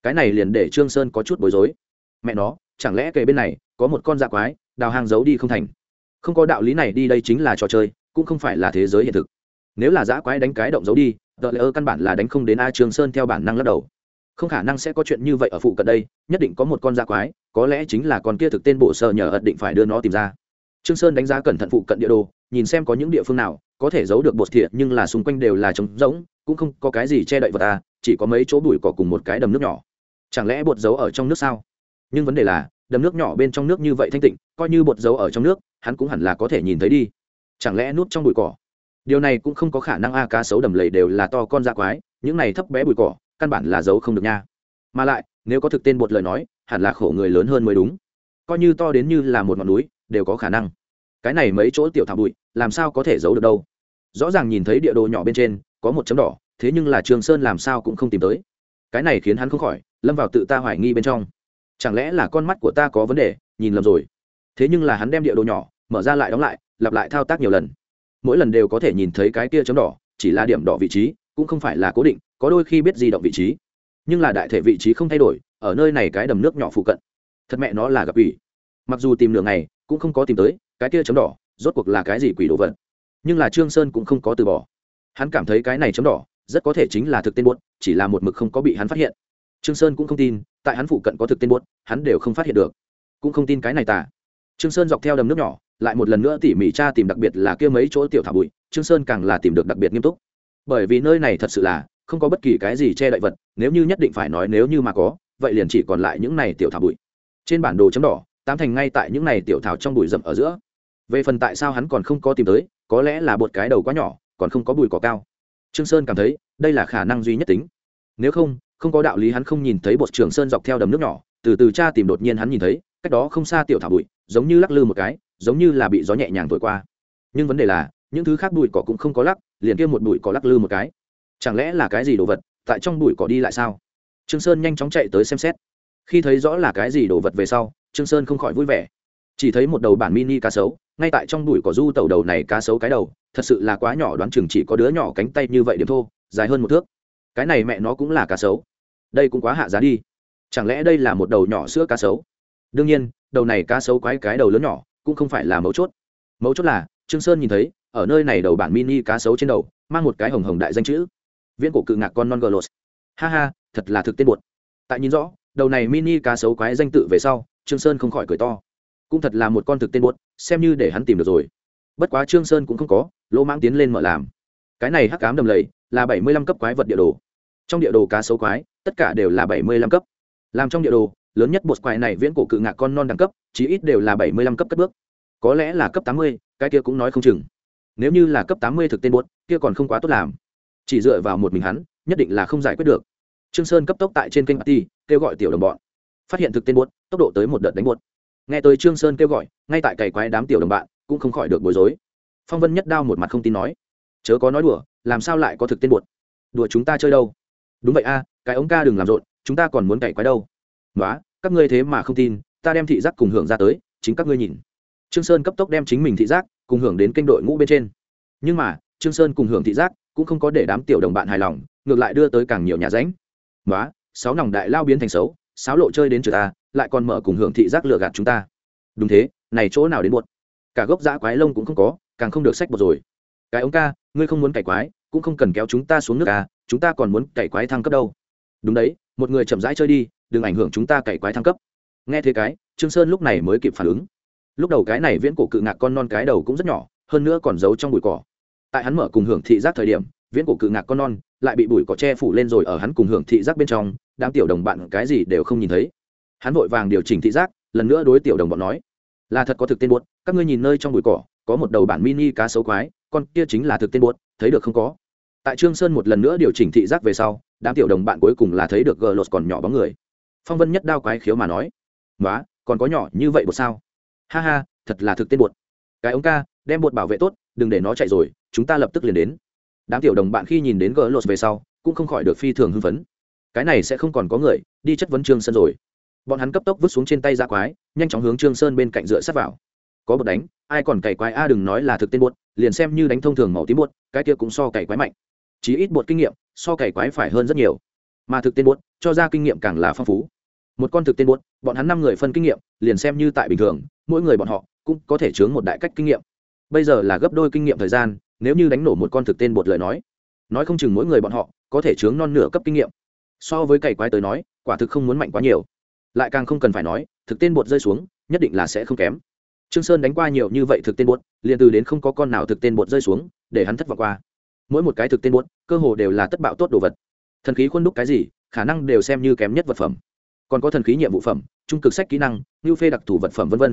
Cái này liền để trương sơn có chút bối rối. Mẹ nó, chẳng lẽ kề bên này có một con dạ quái, đào hang giấu đi không thành? Không có đạo lý này đi đây chính là trò chơi, cũng không phải là thế giới hiện thực. Nếu là dã quái đánh cái động giấu đi đợi lỡ căn bản là đánh không đến a trương sơn theo bản năng lắc đầu. Không khả năng sẽ có chuyện như vậy ở phụ cận đây, nhất định có một con da quái, có lẽ chính là con kia thực tên bộ sợ nhờ ật định phải đưa nó tìm ra. Trương sơn đánh giá cẩn thận phụ cận địa đồ, nhìn xem có những địa phương nào có thể giấu được bột thiện nhưng là xung quanh đều là trống rỗng, cũng không có cái gì che đậy vật ta chỉ có mấy chỗ bụi cỏ cùng một cái đầm nước nhỏ. Chẳng lẽ bột giấu ở trong nước sao? Nhưng vấn đề là, đầm nước nhỏ bên trong nước như vậy thanh tịnh, coi như bột giấu ở trong nước, hắn cũng hẳn là có thể nhìn thấy đi. Chẳng lẽ núp trong bụi cỏ? Điều này cũng không có khả năng a cá sấu đầm lầy đều là to con da quái, những này thấp bé bụi cỏ, căn bản là giấu không được nha. Mà lại, nếu có thực tên bột lời nói, hẳn là khổ người lớn hơn mới đúng. Coi như to đến như là một ngọn núi, đều có khả năng. Cái này mấy chỗ tiểu thảo bụi, làm sao có thể giấu được đâu? Rõ ràng nhìn thấy địa đồ nhỏ bên trên, có một chấm đỏ, thế nhưng là trường sơn làm sao cũng không tìm tới. Cái này khiến hắn không khỏi, lâm vào tự ta hoài nghi bên trong. Chẳng lẽ là con mắt của ta có vấn đề, nhìn lầm rồi? Thế nhưng là hắn đem địa đồ nhỏ, mở ra lại đóng lại, lặp lại thao tác nhiều lần mỗi lần đều có thể nhìn thấy cái kia chấm đỏ, chỉ là điểm đỏ vị trí, cũng không phải là cố định, có đôi khi biết di động vị trí. Nhưng là đại thể vị trí không thay đổi, ở nơi này cái đầm nước nhỏ phụ cận. Thật mẹ nó là gặp ủy mặc dù tìm nửa ngày, cũng không có tìm tới, cái kia chấm đỏ, rốt cuộc là cái gì quỷ đồ vật? Nhưng là trương sơn cũng không có từ bỏ. Hắn cảm thấy cái này chấm đỏ, rất có thể chính là thực tên buốt, chỉ là một mực không có bị hắn phát hiện. Trương sơn cũng không tin, tại hắn phụ cận có thực tên buốt, hắn đều không phát hiện được. Cũng không tin cái này tà. Trương sơn dọc theo đầm nước nhỏ lại một lần nữa tỉ mỉ cha tìm đặc biệt là kia mấy chỗ tiểu thảo bụi, trương sơn càng là tìm được đặc biệt nghiêm túc. Bởi vì nơi này thật sự là không có bất kỳ cái gì che đậy vật, nếu như nhất định phải nói nếu như mà có, vậy liền chỉ còn lại những này tiểu thảo bụi. Trên bản đồ chấm đỏ, tám thành ngay tại những này tiểu thảo trong bụi rậm ở giữa. Về phần tại sao hắn còn không có tìm tới, có lẽ là bột cái đầu quá nhỏ, còn không có bụi cỏ cao. Trương sơn cảm thấy, đây là khả năng duy nhất tính. Nếu không không có đạo lý hắn không nhìn thấy bột trường sơn dọc theo đầm nước nhỏ, từ từ cha tìm đột nhiên hắn nhìn thấy, cách đó không xa tiểu thảo bụi, giống như lắc lư một cái giống như là bị gió nhẹ nhàng thổi qua. Nhưng vấn đề là, những thứ khác bụi cỏ cũng không có lắc, liền kia một bụi cỏ lắc lư một cái. Chẳng lẽ là cái gì đồ vật, tại trong bụi cỏ đi lại sao? Trương sơn nhanh chóng chạy tới xem xét. Khi thấy rõ là cái gì đồ vật về sau, trương sơn không khỏi vui vẻ. Chỉ thấy một đầu bản mini cá sấu, ngay tại trong bụi cỏ du tàu đầu này cá sấu cái đầu, thật sự là quá nhỏ, đoán chừng chỉ có đứa nhỏ cánh tay như vậy điểm thô, dài hơn một thước. Cái này mẹ nó cũng là cá sấu. Đây cũng quá hạ giá đi. Chẳng lẽ đây là một đầu nhỏ sữa cá sấu? Đương nhiên, đầu này cá sấu quái cái đầu lớn nhỏ cũng không phải là mấu chốt. Mấu chốt là, trương sơn nhìn thấy, ở nơi này đầu bản mini cá sấu trên đầu, mang một cái hồng hồng đại danh chữ. Viễn cổ cự ngạc con non glos ha ha, thật là thực tên buột tại nhìn rõ, đầu này mini cá sấu quái danh tự về sau, trương sơn không khỏi cười to. Cũng thật là một con thực tên buột xem như để hắn tìm được rồi. Bất quá trương sơn cũng không có, lỗ mãng tiến lên mở làm. Cái này hắc ám đầm lầy, là bảy mươi lăm cấp quái vật địa đồ. Trong địa đồ cá sấu quái, tất cả đều là bảy mươi lăm cấp. Làm trong địa đồ lớn nhất bột quái này viễn cổ cự ngạc con non đẳng cấp, chí ít đều là bảy mươi lăm cấp cất bước. Có lẽ là cấp tám mươi, cái kia cũng nói không chừng. Nếu như là cấp tám mươi thực tên bột kia còn không quá tốt làm. Chỉ dựa vào một mình hắn, nhất định là không giải quyết được. Trương sơn cấp tốc tại trên kênh ti kêu gọi tiểu đồng bọn. Phát hiện thực tên bột tốc độ tới một đợt đánh bột nghe tới trương sơn kêu gọi, ngay tại cày quái đám tiểu đồng bạn cũng không khỏi được bối rối. Phong vân nhất đao một mặt không tin nói, chớ có nói đùa, làm sao lại có thực tên bột đùa chúng ta chơi đâu? Đúng vậy a, cái ống ca đừng làm rộn, chúng ta còn muốn cày quái đâu? Nói các ngươi thế mà không tin ta đem thị giác cùng hưởng ra tới chính các ngươi nhìn. Trương sơn cấp tốc đem chính mình thị giác cùng hưởng đến kênh đội ngũ bên trên. Nhưng mà trương sơn cùng hưởng thị giác cũng không có để đám tiểu đồng bạn hài lòng ngược lại đưa tới càng nhiều nhà ránh. Nói sáu nòng đại lao biến thành xấu sáu lộ chơi đến trừ ta lại còn mở cùng hưởng thị giác lừa gạt chúng ta. Đúng thế này chỗ nào đến muộn, cả gốc dã quái lông cũng không có càng không được sách bột rồi. Cái ống ca ngươi không muốn cày quái cũng không cần kéo chúng ta xuống nước ca chúng ta còn muốn cày quái thăng cấp đâu. Đúng đấy một người chậm rãi chơi đi đừng ảnh hưởng chúng ta cày quái thăng cấp. Nghe thế cái, trương sơn lúc này mới kịp phản ứng. Lúc đầu cái này viễn cổ cự ngạc con non cái đầu cũng rất nhỏ, hơn nữa còn giấu trong bụi cỏ. Tại hắn mở cùng hưởng thị giác thời điểm, viễn cổ cự ngạc con non lại bị bụi cỏ che phủ lên rồi ở hắn cùng hưởng thị giác bên trong, đám tiểu đồng bạn cái gì đều không nhìn thấy. Hắn vội vàng điều chỉnh thị giác, lần nữa đối tiểu đồng bọn nói, là thật có thực tên buốt, các ngươi nhìn nơi trong bụi cỏ, có một đầu bản mini cá sấu quái, con kia chính là thực tên buốt, thấy được không có? Tại trương sơn một lần nữa điều chỉnh thị giác về sau, đám tiểu đồng bạn cuối cùng là thấy được gờ lột còn nhỏ bóng người phong vân nhất đao quái khiếu mà nói. Nói còn có nhỏ như vậy bột sao? Ha ha, thật là thực tên bột. Cái ống ca, đem bột bảo vệ tốt, đừng để nó chạy rồi, chúng ta lập tức liền đến. Đám tiểu đồng bạn khi nhìn đến gỡ lột về sau, cũng không khỏi được phi thường hưng phấn. Cái này sẽ không còn có người, đi chất vấn trương sơn rồi. Bọn hắn cấp tốc vứt xuống trên tay ra quái, nhanh chóng hướng trương sơn bên cạnh dựa sát vào. Có bột đánh, ai còn cày quái a, đừng nói là thực tên bột, liền xem như đánh thông thường màu tím bột, cái kia cũng so cày quái mạnh. Chí ít bột kinh nghiệm, so cày quái phải hơn rất nhiều mà thực tên buốt cho ra kinh nghiệm càng là phong phú. Một con thực tên buốt, bọn hắn năm người phân kinh nghiệm liền xem như tại bình thường mỗi người bọn họ cũng có thể chướng một đại cách kinh nghiệm. Bây giờ là gấp đôi kinh nghiệm thời gian nếu như đánh nổ một con thực tên bột lời nói nói không chừng mỗi người bọn họ có thể chướng non nửa cấp kinh nghiệm. So với cày quái tới nói quả thực không muốn mạnh quá nhiều. Lại càng không cần phải nói thực tên bột rơi xuống nhất định là sẽ không kém. Trương sơn đánh qua nhiều như vậy thực tên bột liền từ đến không có con nào thực tên bột rơi xuống để hắn thất vọng qua. Mỗi một cái thực tên bột cơ hồ đều là tất bạo tốt đồ vật thần khí khuôn đúc cái gì, khả năng đều xem như kém nhất vật phẩm. Còn có thần khí nhiệm vụ phẩm, trung cực sách kỹ năng như phê đặc thù vật phẩm v v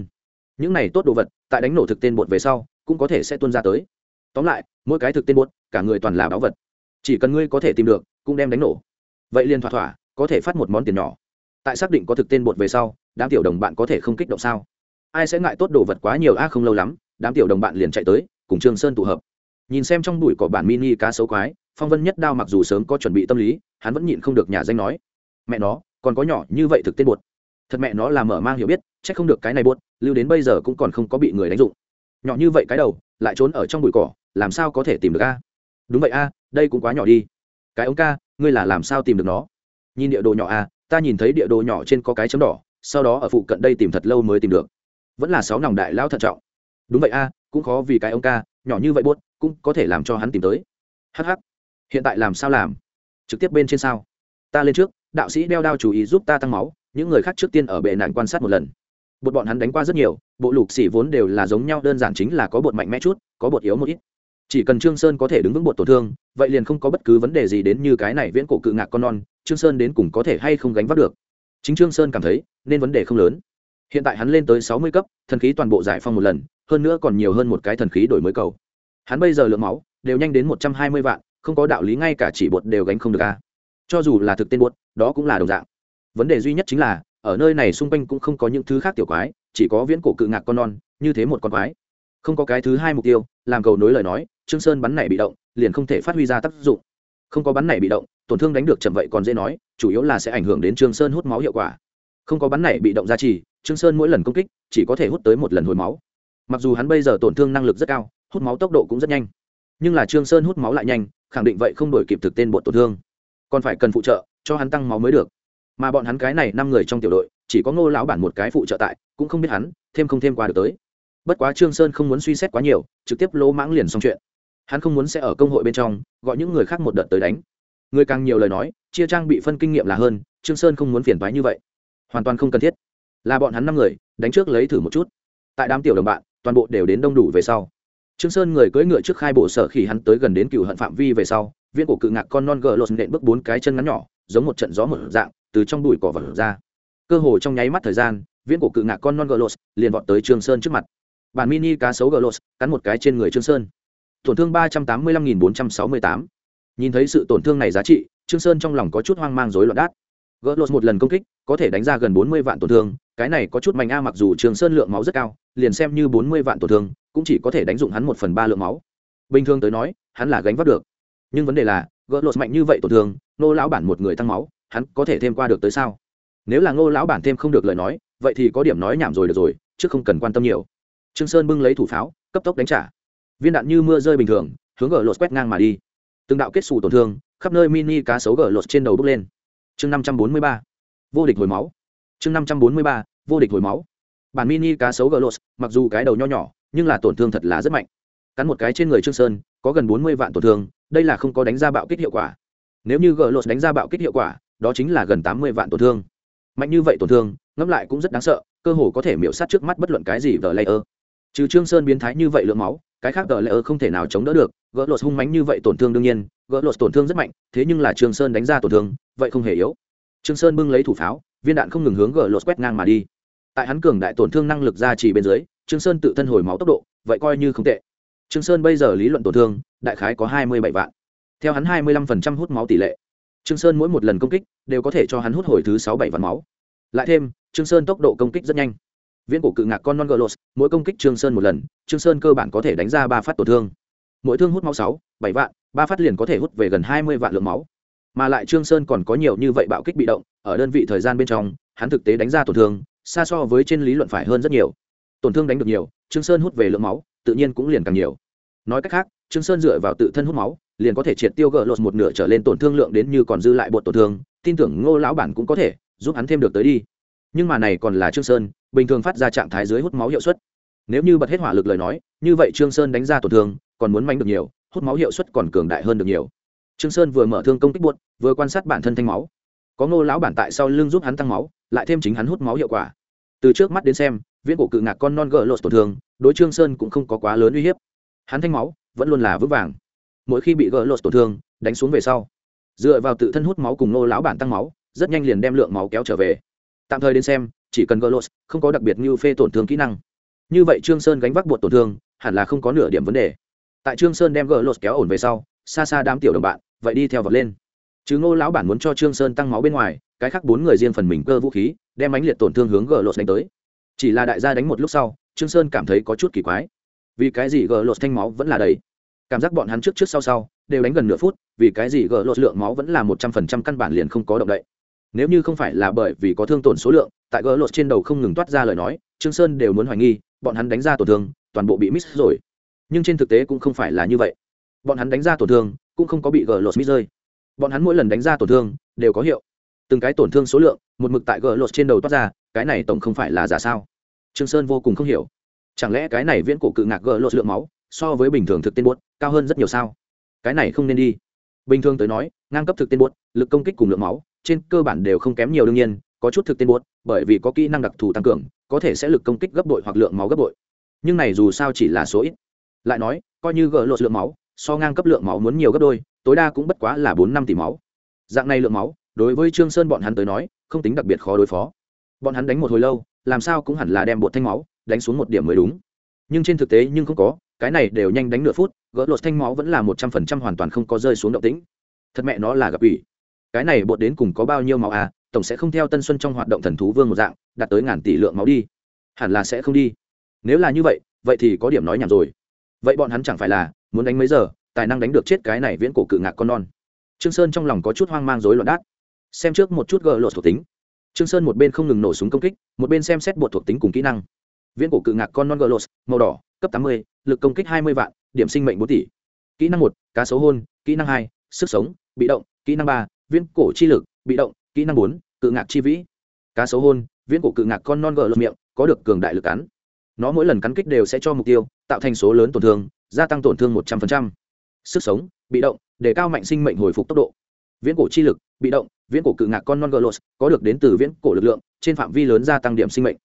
những này tốt đồ vật, tại đánh nổ thực tên bột về sau, cũng có thể sẽ tuân ra tới. Tóm lại, mỗi cái thực tên bột, cả người toàn là báo vật. Chỉ cần ngươi có thể tìm được, cũng đem đánh nổ. Vậy liền thỏa thỏa, có thể phát một món tiền nhỏ. Tại xác định có thực tên bột về sau, đám tiểu đồng bạn có thể không kích động sao? Ai sẽ ngại tốt đồ vật quá nhiều a, không lâu lắm, đám tiểu đồng bạn liền chạy tới, cùng trương sơn tụ hợp nhìn xem trong bụi cỏ bản mini cá sấu quái, phong vân nhất đao mặc dù sớm có chuẩn bị tâm lý, hắn vẫn nhịn không được nhà danh nói, mẹ nó, còn có nhỏ như vậy thực tên bột. Thật mẹ nó là mở mang hiểu biết c h ắ c không được cái này bột, lưu đến bây giờ cũng còn không có bị người đánh dụng. Nhỏ như vậy cái đầu, lại trốn ở trong bụi cỏ, làm sao có thể tìm được a? Đúng vậy a, đây cũng quá nhỏ đi. Cái ống ca, ngươi là làm sao tìm được nó? Nhìn địa đồ nhỏ a, ta nhìn thấy địa đồ nhỏ trên có cái chấm đỏ, sau đó ở phụ cận đây tìm thật lâu mới tìm được. Vẫn là sáu nòng đại lao thận trọng. Đúng vậy a, cũng khó vì cái ông ca nhỏ như vậy bốt cũng có thể làm cho hắn tìm tới. Hh hiện tại làm sao làm? Trực tiếp bên trên sao? Ta lên trước, đạo sĩ đeo đao chú ý giúp ta tăng máu, những người khác trước tiên ở bệ nạn quan sát một lần. Bột bọn hắn đánh qua rất nhiều, bộ lục xỉ vốn đều là giống nhau, đơn giản chính là có bột mạnh mẽ chút, có bột yếu một ít. Chỉ cần trương sơn có thể đứng vững bột tổn thương, vậy liền không có bất cứ vấn đề gì đến như cái này viễn cổ cự ngạc con non, trương sơn đến cùng có thể hay không gánh vác được. Chính trương sơn cảm thấy, nên vấn đề không lớn. Hiện tại hắn lên tới sáu mươi cấp, thần khí toàn bộ giải phong một lần hơn nữa còn nhiều hơn một cái thần khí đổi mới cầu. Hắn bây giờ lượng máu đều nhanh đến một trăm hai mươi vạn, không có đạo lý ngay cả chỉ bột đều gánh không được a. Cho dù là thực tên bột, đó cũng là đồng dạng. Vấn đề duy nhất chính là, ở nơi này xung quanh cũng không có những thứ khác tiểu quái, chỉ có viễn cổ cự ngạc con non, như thế một con quái. Không có cái thứ hai mục tiêu, làm cầu nối lời nói, trương sơn bắn này bị động, liền không thể phát huy ra tác dụng. Không có bắn này bị động, tổn thương đánh được chậm vậy còn dễ nói, chủ yếu là sẽ ảnh hưởng đến trương sơn hút máu hiệu quả. Không có bắn này bị động ra trì, trương sơn mỗi lần công kích, chỉ có thể hút tới một lần hồi máu mặc dù hắn bây giờ tổn thương năng lực rất cao, hút máu tốc độ cũng rất nhanh. Nhưng là trương sơn hút máu lại nhanh, khẳng định vậy không đổi kịp thực tên bột tổn thương. Còn phải cần phụ trợ, cho hắn tăng máu mới được. Mà bọn hắn cái này năm người trong tiểu đội, chỉ có ngô lão bản một cái phụ trợ tại, cũng không biết hắn, thêm không thêm qua được tới. Bất quá trương sơn không muốn suy xét quá nhiều, trực tiếp lỗ mãng liền xong chuyện. Hắn không muốn sẽ ở công hội bên trong, gọi những người khác một đợt tới đánh. Người càng nhiều lời nói, chia trang bị phân kinh nghiệm là hơn, trương sơn không muốn phiền toái như vậy. Hoàn toàn không cần thiết. Là bọn hắn năm người, đánh trước lấy thử một chút. Tại đám tiểu đồng bạn toàn bộ đều đến đông đủ về sau. Trương sơn người cưỡi ngựa trước khai bộ sở khi hắn tới gần đến cựu hận phạm vi về sau, viên cổ cự ngạc con non gờ lột nện bước bốn cái chân ngắn nhỏ, giống một trận gió một dạng, từ trong bụi cỏ vật ra. Cơ hồ trong nháy mắt thời gian viễn cổ cự ngạc con non gờ lột liền vọt tới trương sơn trước mặt. Bản mini cá sấu gờ lột, cắn một cái trên người trương sơn. Tổn thương ba trăm tám mươi lăm nghìn bốn trăm sáu mươi tám. Nhìn thấy sự tổn thương này giá trị, trương sơn trong lòng có chút hoang mang rối loạn đát gỡ lột một lần công kích, có thể đánh ra gần bốn mươi vạn tổn thương, cái này có chút mạnh a, mặc dù Trường sơn lượng máu rất cao, liền xem như bốn mươi vạn tổn thương, cũng chỉ có thể đánh dụng hắn một phần ba lượng máu. Bình thường tới nói, hắn là gánh vác được. Nhưng vấn đề là gỡ lột mạnh như vậy tổn thương nô lão bản một người tăng máu, hắn có thể thêm qua được tới sao? Nếu là ngô lão bản thêm không được lời nói, vậy thì có điểm nói nhảm rồi được rồi, chứ không cần quan tâm nhiều. Trương sơn bưng lấy thủ pháo, cấp tốc đánh trả. Viên đạn như mưa rơi bình thường, hướng gỡ lột quét ngang mà đi. Từng đạo kết xù tổn thương, khắp nơi mini cá sấu gỡ lột trên đầu bước lên chương năm trăm bốn mươi ba, vô địch hồi máu. Chương năm trăm bốn mươi ba, vô địch hồi máu. Bản mini cá sấu gỡ lột mặc dù cái đầu nho nhỏ, nhưng là tổn thương thật là rất mạnh. Cắn một cái trên người trương sơn, có gần bốn mươi vạn tổn thương, đây là không có đánh ra bạo kích hiệu quả. Nếu như gỡ lột đánh ra bạo kích hiệu quả, đó chính là gần tám mươi vạn tổn thương. Mạnh như vậy tổn thương, ngẫm lại cũng rất đáng sợ, cơ hồ có thể miễu sát trước mắt bất luận cái gì vờ layer. Trừ trương sơn biến thái như vậy lượng máu cái khác tờ lệ ơ không thể nào chống đỡ được, gỡ lột hung mánh như vậy tổn thương đương nhiên, gỡ lột tổn thương rất mạnh, thế nhưng là Trường sơn đánh ra tổn thương, vậy không hề yếu. Trương sơn bưng lấy thủ pháo, viên đạn không ngừng hướng gỡ lột quét ngang mà đi. Tại hắn cường đại tổn thương năng lực ra chỉ bên dưới, trương sơn tự thân hồi máu tốc độ, vậy coi như không tệ. Trương sơn bây giờ lý luận tổn thương, đại khái có hai mươi bảy vạn. Theo hắn hai mươi lăm phần trăm hút máu tỷ lệ, trương sơn mỗi một lần công kích đều có thể cho hắn hút hồi thứ sáu bảy vạn máu. Lại thêm, trương sơn tốc độ công kích rất nhanh viễn cổ cự ngạc con non glos mỗi công kích trương sơn một lần, trương sơn cơ bản có thể đánh ra ba phát tổn thương. Mỗi thương hút máu sáu, bảy vạn, ba phát liền có thể hút về gần hai mươi vạn lượng máu. Mà lại trương sơn còn có nhiều như vậy bạo kích bị động, ở đơn vị thời gian bên trong, hắn thực tế đánh ra tổn thương, xa so với trên lý luận phải hơn rất nhiều. Tổn thương đánh được nhiều, trương sơn hút về lượng máu, tự nhiên cũng liền càng nhiều. Nói cách khác, trương sơn dựa vào tự thân hút máu, liền có thể triệt tiêu gỡ lột một nửa trở lên tổn thương lượng đến như còn dư lại bột tổn thương, tin tưởng ngô lão bản cũng có thể giúp hắn thêm được tới đi. Nhưng mà này còn là trương sơn bình thường phát ra trạng thái dưới hút máu hiệu suất. Nếu như bật hết hỏa lực lời nói, như vậy trương sơn đánh ra tổn thương, còn muốn mạnh được nhiều, hút máu hiệu suất còn cường đại hơn được nhiều. Trương sơn vừa mở thương công kích buốt vừa quan sát bản thân thanh máu. Có ngô lão bản tại sau lưng giúp hắn tăng máu, lại thêm chính hắn hút máu hiệu quả. Từ trước mắt đến xem, viễn cổ cự ngạc con non gỡ lột tổn thương, đối trương sơn cũng không có quá lớn uy hiếp. Hắn thanh máu vẫn luôn là vững vàng. Mỗi khi bị gỡ lột tổn thương, đánh xuống về sau, dựa vào tự thân hút máu cùng nô lão bản tăng máu, rất nhanh liền đem lượng máu kéo trở về. Tạm thời đến xem chỉ cần gỡ lột không có đặc biệt như phê tổn thương kỹ năng. Như vậy trương sơn gánh vác buộc tổn thương, hẳn là không có nửa điểm vấn đề. Tại trương sơn đem gỡ lột kéo ổn về sau, xa xa đám tiểu đồng bạn, vậy đi theo vật lên. Chứ ngô lão bản muốn cho trương sơn tăng máu bên ngoài, cái khác bốn người riêng phần mình cơ vũ khí, đem ánh liệt tổn thương hướng gỡ lột đánh tới. Chỉ là đại gia đánh một lúc sau, trương sơn cảm thấy có chút kỳ quái. Vì cái gì gỡ lột thanh máu vẫn là đấy cảm giác bọn hắn trước trước sau sau, đều đánh gần nửa phút, vì cái gì gỡ lột lượng máu vẫn là một trăm phần trăm căn bản liền không có động đậy? Nếu như không phải là bởi vì có thương tổn số lượng tại gỡ lột trên đầu không ngừng toát ra lời nói, trương sơn đều muốn hoài nghi, bọn hắn đánh ra tổn thương, toàn bộ bị miss rồi. Nhưng trên thực tế cũng không phải là như vậy. Bọn hắn đánh ra tổn thương, cũng không có bị gỡ lột miss rơi. Bọn hắn mỗi lần đánh ra tổn thương, đều có hiệu. Từng cái tổn thương số lượng, một mực tại gỡ lột trên đầu toát ra, cái này tổng không phải là giả sao? Trương sơn vô cùng không hiểu. Chẳng lẽ cái này viễn cổ cự ngạc gỡ lột lượng máu, so với bình thường thực tên buốt, cao hơn rất nhiều sao? Cái này không nên đi. Bình thường tới nói, ngang cấp thực tên buốt, lực công kích cùng lượng máu, trên cơ bản đều không kém nhiều đương nhiên có chút thực tên buốt, bởi vì có kỹ năng đặc thù tăng cường, có thể sẽ lực công kích gấp bội hoặc lượng máu gấp bội. Nhưng này dù sao chỉ là số ít. Lại nói, coi như gỡ lột lượng máu, so ngang cấp lượng máu muốn nhiều gấp đôi, tối đa cũng bất quá là bốn năm tỷ máu. Dạng này lượng máu, đối với trương sơn bọn hắn tới nói, không tính đặc biệt khó đối phó. Bọn hắn đánh một hồi lâu, làm sao cũng hẳn là đem bột thanh máu đánh xuống một điểm mới đúng. Nhưng trên thực tế nhưng không có, cái này đều nhanh đánh nửa phút, gỡ lột thanh máu vẫn là một trăm phần trăm hoàn toàn không có rơi xuống động tĩnh. Thật mẹ nó là gặp ủy. Cái này bột đến cùng có bao nhiêu máu à tổng sẽ không theo tân xuân trong hoạt động thần thú vương một dạng, đạt tới ngàn tỷ lượng máu đi. Hẳn là sẽ không đi. Nếu là như vậy vậy thì có điểm nói nhảm rồi. Vậy bọn hắn chẳng phải là muốn đánh mấy giờ, tài năng đánh được chết cái này viễn cổ cự ngạc con non. Trương sơn trong lòng có chút hoang mang rối loạn đát. Xem trước một chút gờ lột thuộc tính. Trương sơn một bên không ngừng nổ súng công kích, một bên xem xét bột thuộc tính cùng kỹ năng. Viễn cổ cự ngạc con non gờ lột màu đỏ, cấp tám mươi, lực công kích hai mươi vạn, điểm sinh mệnh bốn tỷ. Kỹ năng một, cá sấu hôn, kỹ năng hai, sức sống, bị động, kỹ năng ba, viễn cổ chi lực, bị động kỹ năng bốn, cự ngạc chi vĩ. Cá sấu hôn, viễn cổ cự ngạc con non gờ lột miệng, có được cường đại lực cắn. Nó mỗi lần cắn kích đều sẽ cho mục tiêu, tạo thành số lớn tổn thương, gia tăng tổn thương một trăm linh sức sống, bị động, để cao mạnh sinh mệnh hồi phục tốc độ. Viễn cổ chi lực, bị động, viễn cổ cự ngạc con non gờ lột có được đến từ viễn cổ lực lượng, trên phạm vi lớn gia tăng điểm sinh mệnh.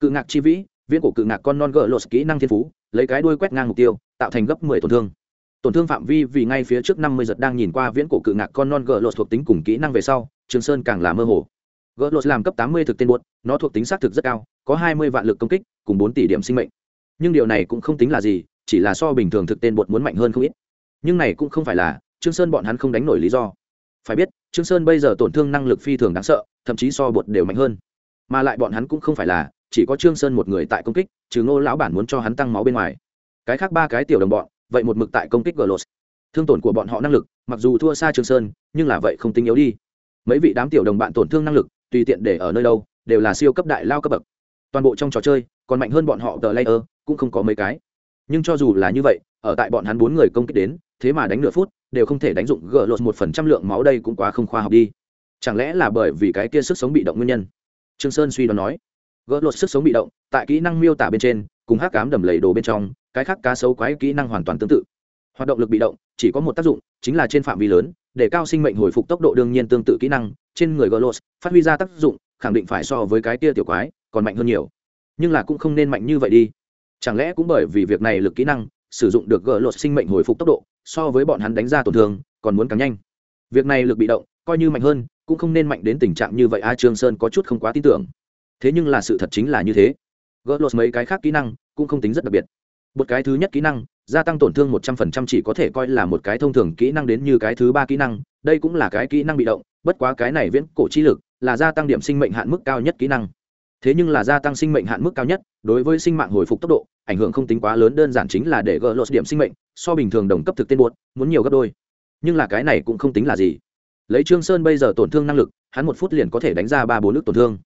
Cự ngạc chi vĩ, viễn cổ cự ngạc con non gờ lột kỹ năng thiên phú, lấy cái đuôi quét ngang mục tiêu, tạo thành gấp mười tổn thương tổn thương phạm vi vì ngay phía trước năm mươi giật đang nhìn qua viễn cổ cự ngạc con non gờ lột thuộc tính cùng kỹ năng về sau, trường sơn càng là mơ hồ. Gỡ lột làm cấp tám mươi thực tên buốt nó thuộc tính xác thực rất cao, có hai mươi vạn lực công kích, cùng bốn tỷ điểm sinh mệnh. Nhưng điều này cũng không tính là gì, chỉ là so bình thường thực tên bột muốn mạnh hơn không ít. Nhưng này cũng không phải là, trương sơn bọn hắn không đánh nổi lý do. Phải biết, trương sơn bây giờ tổn thương năng lực phi thường đáng sợ, thậm chí so bột đều mạnh hơn. Mà lại bọn hắn cũng không phải là, chỉ có trương sơn một người tại công kích, trừ ngô lão bản muốn cho hắn tăng máu bên ngoài. Cái khác ba cái tiểu đồng bọn vậy một mực tại công kích Glos. lột thương tổn của bọn họ năng lực, mặc dù thua xa trương sơn, nhưng là vậy không tính yếu đi. Mấy vị đám tiểu đồng bạn tổn thương năng lực, tùy tiện để ở nơi đâu, đều là siêu cấp đại lao cấp bậc. Toàn bộ trong trò chơi, còn mạnh hơn bọn họ The layer, cũng không có mấy cái. Nhưng cho dù là như vậy, ở tại bọn hắn bốn người công kích đến, thế mà đánh nửa phút, đều không thể đánh dụng gỡ lột một phần trăm lượng máu đây cũng quá không khoa học đi. Chẳng lẽ là bởi vì cái kia sức sống bị động nguyên nhân? Trương sơn suy đoán nói. Gỡ lột sức sống bị động, tại kỹ năng miêu tả bên trên, cùng hắc cám đầm lầy đồ bên trong cái khác cá sấu quái kỹ năng hoàn toàn tương tự. Hoạt động lực bị động, chỉ có một tác dụng, chính là trên phạm vi lớn, để cao sinh mệnh hồi phục tốc độ đương nhiên tương tự kỹ năng, trên người Golos, phát huy ra tác dụng, khẳng định phải so với cái tia tiểu quái, còn mạnh hơn nhiều. Nhưng là cũng không nên mạnh như vậy đi. Chẳng lẽ cũng bởi vì việc này lực kỹ năng, sử dụng được Golos sinh mệnh hồi phục tốc độ, so với bọn hắn đánh ra tổn thương, còn muốn càng nhanh. Việc này lực bị động, coi như mạnh hơn, cũng không nên mạnh đến tình trạng như vậy, a trương sơn có chút không quá tin tưởng. Thế nhưng là sự thật chính là như thế. Golos mấy cái khác kỹ năng, cũng không tính rất đặc biệt một cái thứ nhất kỹ năng, gia tăng tổn thương một trăm phần trăm chỉ có thể coi là một cái thông thường kỹ năng đến như cái thứ ba kỹ năng, đây cũng là cái kỹ năng bị động, bất quá cái này viễn cổ chi lực là gia tăng điểm sinh mệnh hạn mức cao nhất kỹ năng. Thế nhưng là gia tăng sinh mệnh hạn mức cao nhất, đối với sinh mạng hồi phục tốc độ, ảnh hưởng không tính quá lớn, đơn giản chính là để gỡ lột điểm sinh mệnh, so bình thường đồng cấp thực tên buốt muốn nhiều gấp đôi. Nhưng là cái này cũng không tính là gì. Lấy trương sơn bây giờ tổn thương năng lực, hắn một phút liền có thể đánh ra ba bốn nước tổn thương.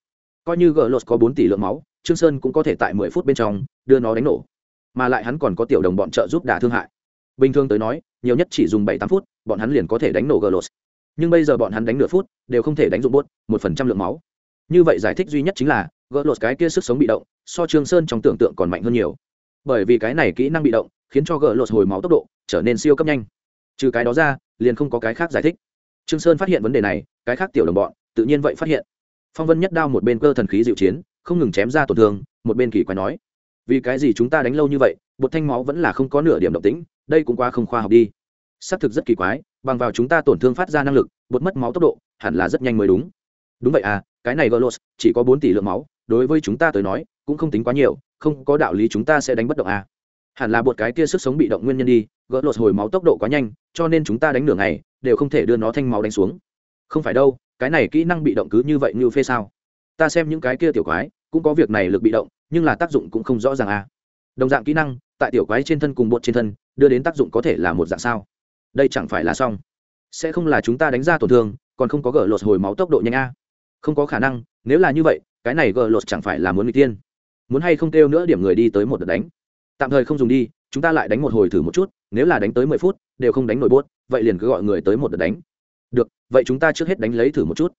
Coi như gỡ lột có bốn tỷ lượng máu, trương sơn cũng có thể tại mười phút bên trong đưa nó đánh nổ mà lại hắn còn có tiểu đồng bọn trợ giúp đả thương hại. Bình thường tới nói, nhiều nhất chỉ dùng bảy tám phút, bọn hắn liền có thể đánh nổ gờ lột nhưng bây giờ bọn hắn đánh nửa phút, đều không thể đánh dụng bốt, một phần trăm lượng máu. Như vậy giải thích duy nhất chính là gỡ lột cái kia sức sống bị động, so trương sơn trong tưởng tượng còn mạnh hơn nhiều. Bởi vì cái này kỹ năng bị động, khiến cho gỡ lột hồi máu tốc độ trở nên siêu cấp nhanh. Trừ cái đó ra, liền không có cái khác giải thích. Trương sơn phát hiện vấn đề này, cái khác tiểu đồng bọn, tự nhiên vậy phát hiện. Phong vân nhất đao một bên cơ thần khí dịu chiến, không ngừng chém ra tổn thương, một bên kỳ quái nói vì cái gì chúng ta đánh lâu như vậy, bột thanh máu vẫn là không có nửa điểm động tĩnh, đây cũng qua không khoa học đi. Xác thực rất kỳ quái, bằng vào chúng ta tổn thương phát ra năng lực, bột mất máu tốc độ, hẳn là rất nhanh mới đúng. Đúng vậy à cái này golos, chỉ có bốn tỷ lượng máu, đối với chúng ta tới nói, cũng không tính quá nhiều, không có đạo lý chúng ta sẽ đánh bất động à. Hẳn là bột cái kia sức sống bị động nguyên nhân đi gỡ lột hồi máu tốc độ quá nhanh, cho nên chúng ta đánh nửa ngày, đều không thể đưa nó thanh máu đánh xuống. Không phải đâu, cái này kỹ năng bị động cứ như vậy như phê sao? Ta xem những cái kia tiểu quái, cũng có việc này lực bị động nhưng là tác dụng cũng không rõ ràng à. Đồng dạng kỹ năng, tại tiểu quái trên thân cùng bột trên thân, đưa đến tác dụng có thể là một dạng sao? Đây chẳng phải là xong. Sẽ không là chúng ta đánh ra tổn thương, còn không có gỡ lột hồi máu tốc độ nhanh a. Không có khả năng, nếu là như vậy, cái này gỡ lột chẳng phải là muốn người tiên muốn hay không kêu nữa điểm người đi tới một đợt đánh. Tạm thời không dùng đi, chúng ta lại đánh một hồi thử một chút, nếu là đánh tới mười phút, đều không đánh nổi bốt vậy liền cứ gọi người tới một đợt đánh. Được, vậy chúng ta trước hết đánh lấy thử một chút.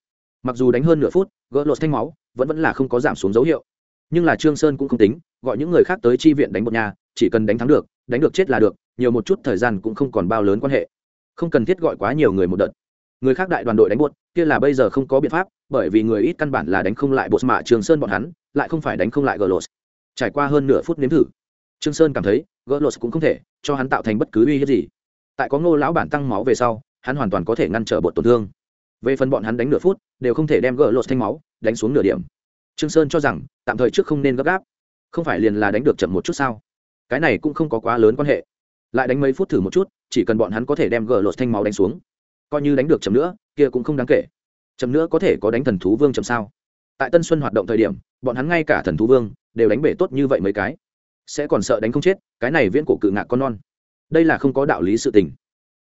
Mặc dù đánh hơn nửa phút, gỡ lột thanh máu, vẫn vẫn là không có giảm xuống dấu hiệu nhưng là trương sơn cũng không tính, gọi những người khác tới chi viện đánh một nhà, chỉ cần đánh thắng được, đánh được chết là được, nhiều một chút thời gian cũng không còn bao lớn quan hệ. Không cần thiết gọi quá nhiều người một đợt. Người khác đại đoàn đội đánh buốt, kia là bây giờ không có biện pháp, bởi vì người ít căn bản là đánh không lại bột mạ trường sơn bọn hắn, lại không phải đánh không lại gờ lột trải qua hơn nửa phút nếm thử, trương sơn cảm thấy gỡ lột cũng không thể cho hắn tạo thành bất cứ uy hiếp gì. Tại có ngô lão bản tăng máu về sau, hắn hoàn toàn có thể ngăn trở bột tổn thương. Về phần bọn hắn đánh nửa phút, đều không thể đem gỡ lột thanh máu, đánh xuống nửa điểm trương sơn cho rằng, tạm thời trước không nên gấp gáp. Không phải liền là đánh được chậm một chút sao? Cái này cũng không có quá lớn quan hệ. Lại đánh mấy phút thử một chút, chỉ cần bọn hắn có thể đem gờ lột thanh máu đánh xuống. Coi như đánh được chậm nữa, kia cũng không đáng kể. Chậm nữa có thể có đánh thần thú vương chậm sao? Tại tân xuân hoạt động thời điểm, bọn hắn ngay cả thần thú vương đều đánh bể tốt như vậy mấy cái. Sẽ còn sợ đánh không chết, cái này viễn cổ cự ngạc con non. Đây là không có đạo lý sự tình.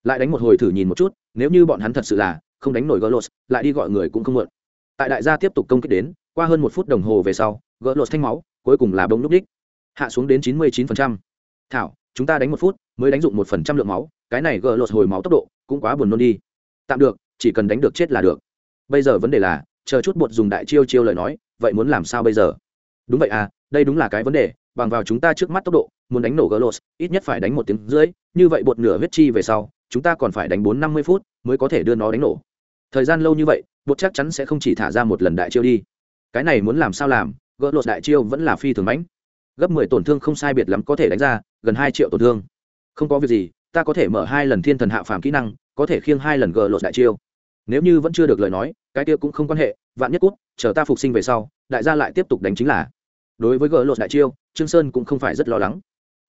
Lại đánh một hồi thử nhìn một chút, nếu như bọn hắn thật sự là không đánh nổi gỡ lột, lại đi gọi người cũng không mượn. Tại đại gia tiếp tục công kích đến qua hơn một phút đồng hồ về sau, gỡ lột thanh máu, cuối cùng là bông núp đích. Hạ xuống đến chín mươi chín thảo, chúng ta đánh một phút, mới đánh dụng một phần trăm lượng máu, cái này gỡ lột hồi máu tốc độ cũng quá buồn nôn đi. Tạm được, chỉ cần đánh được chết là được. Bây giờ vấn đề là, chờ chút bột dùng đại chiêu chiêu lời nói, vậy muốn làm sao bây giờ? Đúng vậy à đây đúng là cái vấn đề, bằng vào chúng ta trước mắt tốc độ, muốn đánh nổ gỡ lột, ít nhất phải đánh một tiếng rưỡi, như vậy bột nửa huyết chi về sau, chúng ta còn phải đánh bốn năm mươi phút, mới có thể đưa nó đánh nổ. Thời gian lâu như vậy, bột chắc chắn sẽ không chỉ thả ra một lần đại chiêu đi cái này muốn làm sao làm, gỡ lột đại chiêu vẫn là phi thường mãnh. Gấp mười tổn thương không sai biệt lắm có thể đánh ra, gần hai triệu tổn thương. Không có việc gì, ta có thể mở hai lần thiên thần hạ phàm kỹ năng, có thể khiêng hai lần gỡ lột đại chiêu. Nếu như vẫn chưa được lời nói, cái kia cũng không quan hệ, vạn nhất cút, chờ ta phục sinh về sau, đại gia lại tiếp tục đánh chính là. Đối với gỡ lột đại chiêu, trương sơn cũng không phải rất lo lắng.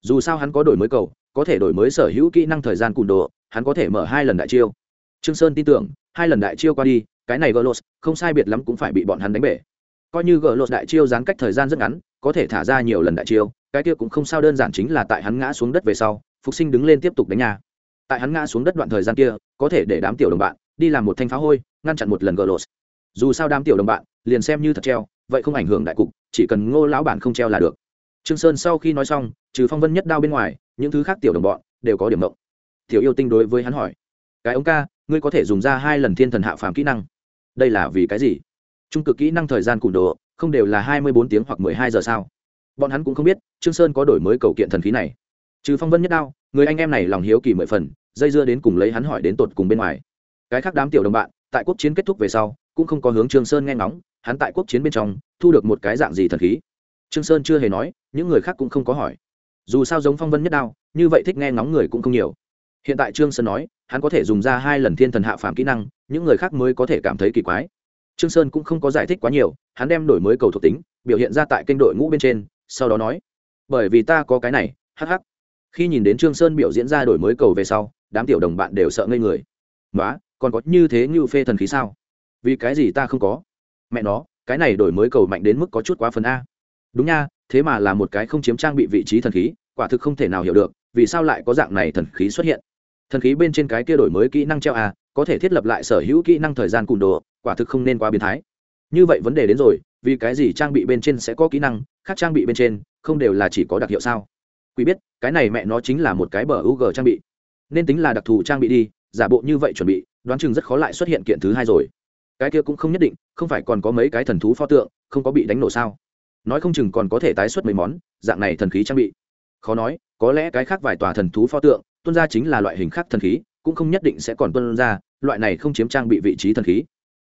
Dù sao hắn có đổi mới cầu, có thể đổi mới sở hữu kỹ năng thời gian cùn đồ, hắn có thể mở hai lần đại chiêu. Trương sơn tin tưởng, hai lần đại chiêu qua đi, cái này gỡ lột, không sai biệt lắm cũng phải bị bọn hắn đánh bể coi như gỡ lột đại chiêu gián cách thời gian rất ngắn, có thể thả ra nhiều lần đại chiêu, cái kia cũng không sao, đơn giản chính là tại hắn ngã xuống đất về sau, phục sinh đứng lên tiếp tục đánh nhà. Tại hắn ngã xuống đất đoạn thời gian kia, có thể để đám tiểu đồng bạn đi làm một thanh phá hôi, ngăn chặn một lần gỡ lột. Dù sao đám tiểu đồng bạn liền xem như thật treo, vậy không ảnh hưởng đại cục, chỉ cần ngô lão bản không treo là được. Trương sơn sau khi nói xong, trừ phong vân nhất đao bên ngoài, những thứ khác tiểu đồng bọn đều có điểm động tiểu yêu tinh đối với hắn hỏi, cái ông ca, ngươi có thể dùng ra hai lần thiên thần hạ phàm kỹ năng? Đây là vì cái gì? Trung cực kỹ năng thời gian cùn đồ, không đều là hai mươi bốn tiếng hoặc mười hai giờ sao? Bọn hắn cũng không biết, trương sơn có đổi mới cầu kiện thần khí này. Trừ phong vân nhất đao, người anh em này lòng hiếu kỳ mười phần, dây dưa đến cùng lấy hắn hỏi đến tột cùng bên ngoài. Cái khác đám tiểu đồng bạn, tại quốc chiến kết thúc về sau, cũng không có hướng trương sơn nghe ngóng, hắn tại quốc chiến bên trong, thu được một cái dạng gì thần khí? Trương sơn chưa hề nói, những người khác cũng không có hỏi. Dù sao giống phong vân nhất đao, như vậy thích nghe ngóng người cũng không nhiều. Hiện tại trương sơn nói, hắn có thể dùng ra hai lần thiên thần hạ phàm kỹ năng, những người khác mới có thể cảm thấy kỳ quái trương sơn cũng không có giải thích quá nhiều, hắn đem đổi mới cầu thuộc tính, biểu hiện ra tại kênh đội ngũ bên trên, sau đó nói, bởi vì ta có cái này, hắc hắc. Khi nhìn đến trương sơn biểu diễn ra đổi mới cầu về sau, đám tiểu đồng bạn đều sợ ngây người. Nói còn có như thế như phê thần khí sao? Vì cái gì ta không có? Mẹ nó, cái này đổi mới cầu mạnh đến mức có chút quá phần a. Đúng nha, thế mà là một cái không chiếm trang bị vị trí thần khí, quả thực không thể nào hiểu được, vì sao lại có dạng này thần khí xuất hiện? Thần khí bên trên cái kia đổi mới kỹ năng treo a, có thể thiết lập lại sở hữu kỹ năng thời gian cùn đồ quả thực không nên quá biến thái. Như vậy vấn đề đến rồi, vì cái gì trang bị bên trên sẽ có kỹ năng, khác trang bị bên trên không đều là chỉ có đặc hiệu sao? Quý biết, cái này mẹ nó chính là một cái bờ u g trang bị. Nên tính là đặc thù trang bị đi, giả bộ như vậy chuẩn bị, đoán chừng rất khó lại xuất hiện kiện thứ hai rồi. Cái kia cũng không nhất định, không phải còn có mấy cái thần thú pho tượng, không có bị đánh nổ sao? Nói không chừng còn có thể tái xuất mấy món, dạng này thần khí trang bị. Khó nói, có lẽ cái khác vài tòa thần thú pho tượng tuân ra chính là loại hình khác thần khí, cũng không nhất định sẽ còn tuân ra, loại này không chiếm trang bị vị trí thần khí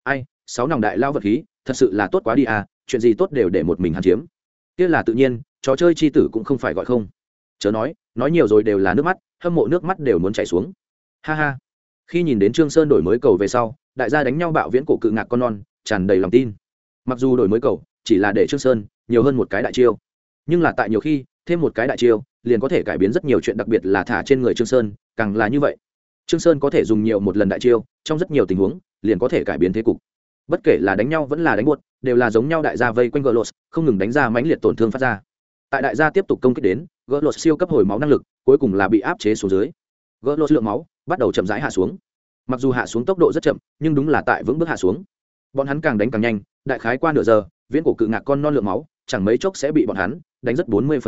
ai, sáu nòng đại lao vật khí, thật sự là tốt quá đi à chuyện gì tốt đều để một mình hắn chiếm. Kia là tự nhiên, trò chơi c h i tử cũng không phải gọi không. Chớ nói nói nhiều rồi đều là nước mắt, hâm mộ nước mắt đều muốn chảy xuống. Ha ha. Khi nhìn đến trương sơn đổi mới cầu về sau, đại gia đánh nhau bạo viễn cổ cự ngạc con non, tràn đầy lòng tin. Mặc dù đổi mới cầu chỉ là để trương sơn nhiều hơn một cái đại chiêu, nhưng là tại nhiều khi, thêm một cái đại chiêu, liền có thể cải biến rất nhiều chuyện, đặc biệt là thả trên người trương sơn, càng là như vậy trương sơn có thể dùng nhiều một lần đại chiêu, trong rất nhiều tình huống, liền có thể cải biến thế cục. Bất kể là đánh nhau vẫn là đánh buốt, đều là giống nhau đại gia vây quanh gỡ lột không ngừng đánh ra mãnh liệt tổn thương phát ra. Tại đại gia tiếp tục công kích đến gỡ lột siêu cấp hồi máu năng lực, cuối cùng là bị áp chế xuống dưới. Gỡ lột lượng máu bắt đầu chậm rãi hạ xuống. Mặc dù hạ xuống tốc độ rất chậm, nhưng đúng là tại vững bước hạ xuống. Bọn hắn càng đánh càng nhanh, đại khái qua nửa giờ, viễn cổ cự ngạc con non lượng máu, chẳng mấy chốc sẽ bị bọn hắn đánh rất bốn mươi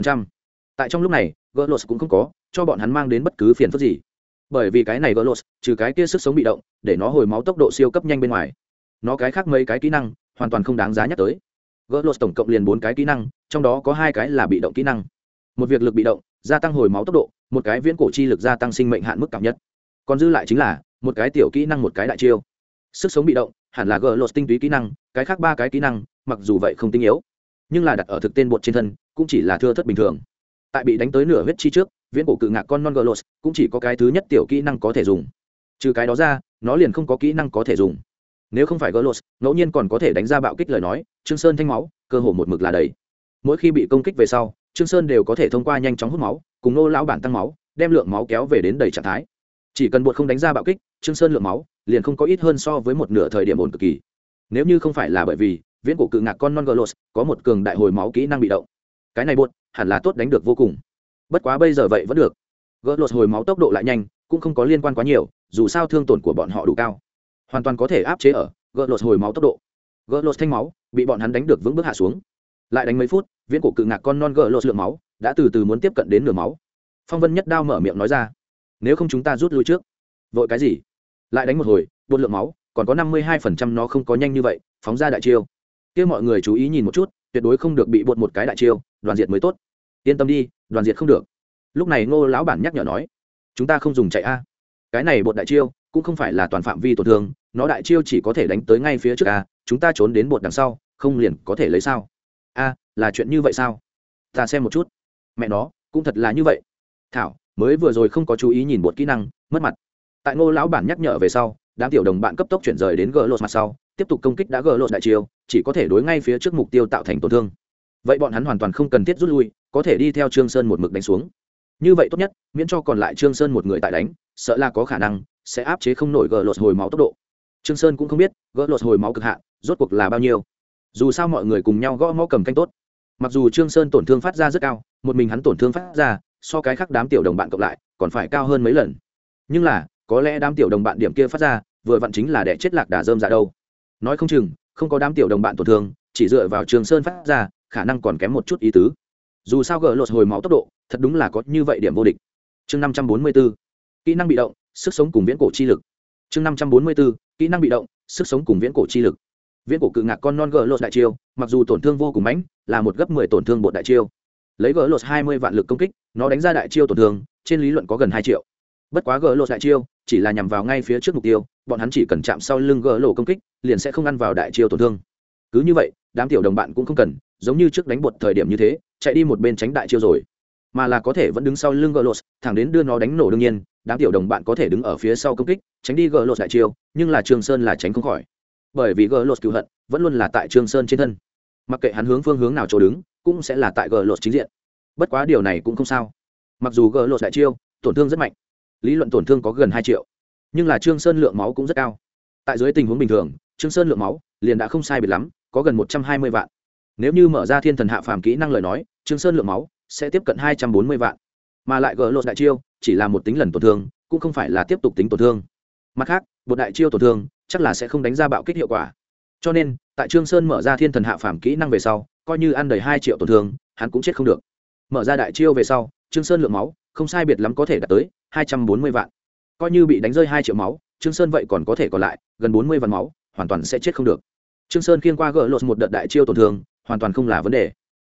tại trong lúc này gỡ lột cũng không có cho bọn hắn mang đến bất cứ phiền phức gì bởi vì cái này gỡ lột trừ cái kia sức sống bị động, để nó hồi máu tốc độ siêu cấp nhanh bên ngoài. Nó cái khác mấy cái kỹ năng, hoàn toàn không đáng giá nhắc tới. Gỡ lột tổng cộng liền bốn cái kỹ năng, trong đó có hai cái là bị động kỹ năng. Một việc lực bị động, gia tăng hồi máu tốc độ, một cái viễn cổ chi lực gia tăng sinh mệnh hạn mức cao nhất. Còn dư lại chính là, một cái tiểu kỹ năng một cái đại chiêu. Sức sống bị động, hẳn là gỡ lột tinh túy kỹ năng, cái khác ba cái kỹ năng, mặc dù vậy không tinh yếu. Nhưng là đặt ở thực tên bột trên thân, cũng chỉ là thưa thất bình thường. Tại bị đánh tới nửa huyết chi trước viễn cổ cự ngạc con non gỡ cũng chỉ có cái thứ nhất tiểu kỹ năng có thể dùng. Trừ cái đó ra, nó liền không có kỹ năng có thể dùng. Nếu không phải gỡ ngẫu nhiên còn có thể đánh ra bạo kích lời nói, trương sơn thanh máu, cơ hồ một mực là đầy. Mỗi khi bị công kích về sau, trương sơn đều có thể thông qua nhanh chóng hút máu, cùng nô lão bản tăng máu, đem lượng máu kéo về đến đầy trạng thái. Chỉ cần bột không đánh ra bạo kích, trương sơn lượng máu liền không có ít hơn so với một nửa thời điểm ổn cực kỳ. Nếu như không phải là bởi vì, viễn cổ cự ngạc con non glos có một cường đại hồi máu kỹ năng bị động. Cái này buột hẳn là tốt đánh được vô cùng bất quá bây giờ vậy vẫn được. Gỡ lột hồi máu tốc độ lại nhanh, cũng không có liên quan quá nhiều, dù sao thương tổn của bọn họ đủ cao. Hoàn toàn có thể áp chế ở gỡ lột hồi máu tốc độ. Gỡ lột thanh máu bị bọn hắn đánh được vững bước hạ xuống. Lại đánh mấy phút, viễn cổ cự ngạc con non gỡ lột lượng máu đã từ từ muốn tiếp cận đến nửa máu. Phong vân nhất đao mở miệng nói ra, nếu không chúng ta rút lui trước. Vội cái gì? Lại đánh một hồi buôn lượng máu, còn có năm mươi hai phần trăm nó không có nhanh như vậy, phóng ra đại chiêu. Kia mọi người chú ý nhìn một chút, tuyệt đối không được bị buột một cái đại chiêu, đoàn diệt mới tốt. Yên tâm đi đoàn diệt không được. Lúc này ngô lão bản nhắc nhở nói, chúng ta không dùng chạy a. Cái này bột đại chiêu cũng không phải là toàn phạm vi tổn thương, nó đại chiêu chỉ có thể đánh tới ngay phía trước a, chúng ta trốn đến bột đằng sau, không liền có thể lấy sao? A, là chuyện như vậy sao? Ta xem một chút. Mẹ nó, cũng thật là như vậy. Thảo, mới vừa rồi không có chú ý nhìn bột kỹ năng, mất mặt. Tại ngô lão bản nhắc nhở về sau, đám tiểu đồng bạn cấp tốc chuyển rời đến gỡ lột mặt sau, tiếp tục công kích đã gỡ lột đại chiêu, chỉ có thể đối ngay phía trước mục tiêu tạo thành tổn thương. Vậy bọn hắn hoàn toàn không cần thiết rút lui có thể đi theo trương sơn một mực đánh xuống. Như vậy tốt nhất, miễn cho còn lại trương sơn một người tại đánh, sợ là có khả năng sẽ áp chế không nổi gỡ lột hồi máu tốc độ. Trương sơn cũng không biết gỡ lột hồi máu cực hạn, rốt cuộc là bao nhiêu. Dù sao mọi người cùng nhau gõ máu cầm canh tốt. Mặc dù trương sơn tổn thương phát ra rất cao, một mình hắn tổn thương phát ra, so cái khác đám tiểu đồng bạn cộng lại, còn phải cao hơn mấy lần. Nhưng là, có lẽ đám tiểu đồng bạn điểm kia phát ra, vừa vặn chính là để chết lạc đà dơm ra đâu. Nói không chừng, không có đám tiểu đồng bạn tổn thương, chỉ dựa vào trương sơn phát ra, khả năng còn kém một chút ý tứ dù sao gỡ lột hồi máu tốc độ, thật đúng là có như vậy điểm vô địch. Chương năm trăm bốn mươi b ố kỹ năng bị động, sức sống cùng viễn cổ chi lực. Chương năm trăm bốn mươi b ố kỹ năng bị động, sức sống cùng viễn cổ chi lực. Viễn cổ cự ngạc con non gỡ lột đại chiêu, mặc dù tổn thương vô cùng mãnh, là một gấp mười tổn thương bột đại chiêu. Lấy gỡ lột hai mươi vạn lực công kích, nó đánh ra đại chiêu tổn thương, trên lý luận có gần hai triệu. Bất quá gỡ lột đại chiêu, chỉ là nhằm vào ngay phía trước mục tiêu, bọn hắn chỉ cần chạm sau lưng gỡ lộ công kích, liền sẽ không ăn vào đại chiêu tổn thương. Cứ như vậy, đám tiểu đồng bạn cũng không cần giống như trước đánh bột thời điểm như thế, chạy đi một bên tránh đại chiêu rồi. Mà là có thể vẫn đứng sau lưng gỡ lột thẳng đến đưa nó đánh nổ đương nhiên, đám tiểu đồng bạn có thể đứng ở phía sau công kích, tránh đi gỡ lột đại chiêu, nhưng là trường sơn là tránh không khỏi. Bởi vì gỡ lột cựu hận, vẫn luôn là tại trường sơn trên thân. Mặc kệ hắn hướng phương hướng nào chỗ đứng, cũng sẽ là tại gỡ lột chính diện. Bất quá điều này cũng không sao. Mặc dù gỡ lột đại chiêu, tổn thương rất mạnh, lý luận tổn thương có gần hai triệu, nhưng là trương sơn lượng máu cũng rất cao. Tại dưới tình huống bình thường trương sơn lượng máu liền đã không sai biệt lắm, có gần một trăm hai mươi vạn nếu như mở ra thiên thần hạ phàm kỹ năng lời nói, trương sơn lượng máu sẽ tiếp cận hai trăm bốn mươi vạn. Mà lại gỡ lột đại chiêu, chỉ là một tính lần tổn thương, cũng không phải là tiếp tục tính tổn thương. Mặt khác, một đại chiêu tổn thương chắc là sẽ không đánh ra bạo kích hiệu quả. Cho nên, tại trương sơn mở ra thiên thần hạ phàm kỹ năng về sau, coi như ăn đầy hai triệu tổn thương, hắn cũng chết không được. Mở ra đại chiêu về sau, trương sơn lượng máu không sai biệt lắm có thể đạt tới hai trăm bốn mươi vạn. Coi như bị đánh rơi hai triệu máu, trương sơn vậy còn có thể còn lại gần bốn mươi vạn máu, hoàn toàn sẽ chết không được. Trương sơn khiên qua gỡ lột một đợt đại chiêu tổn thương hoàn toàn không là vấn đề.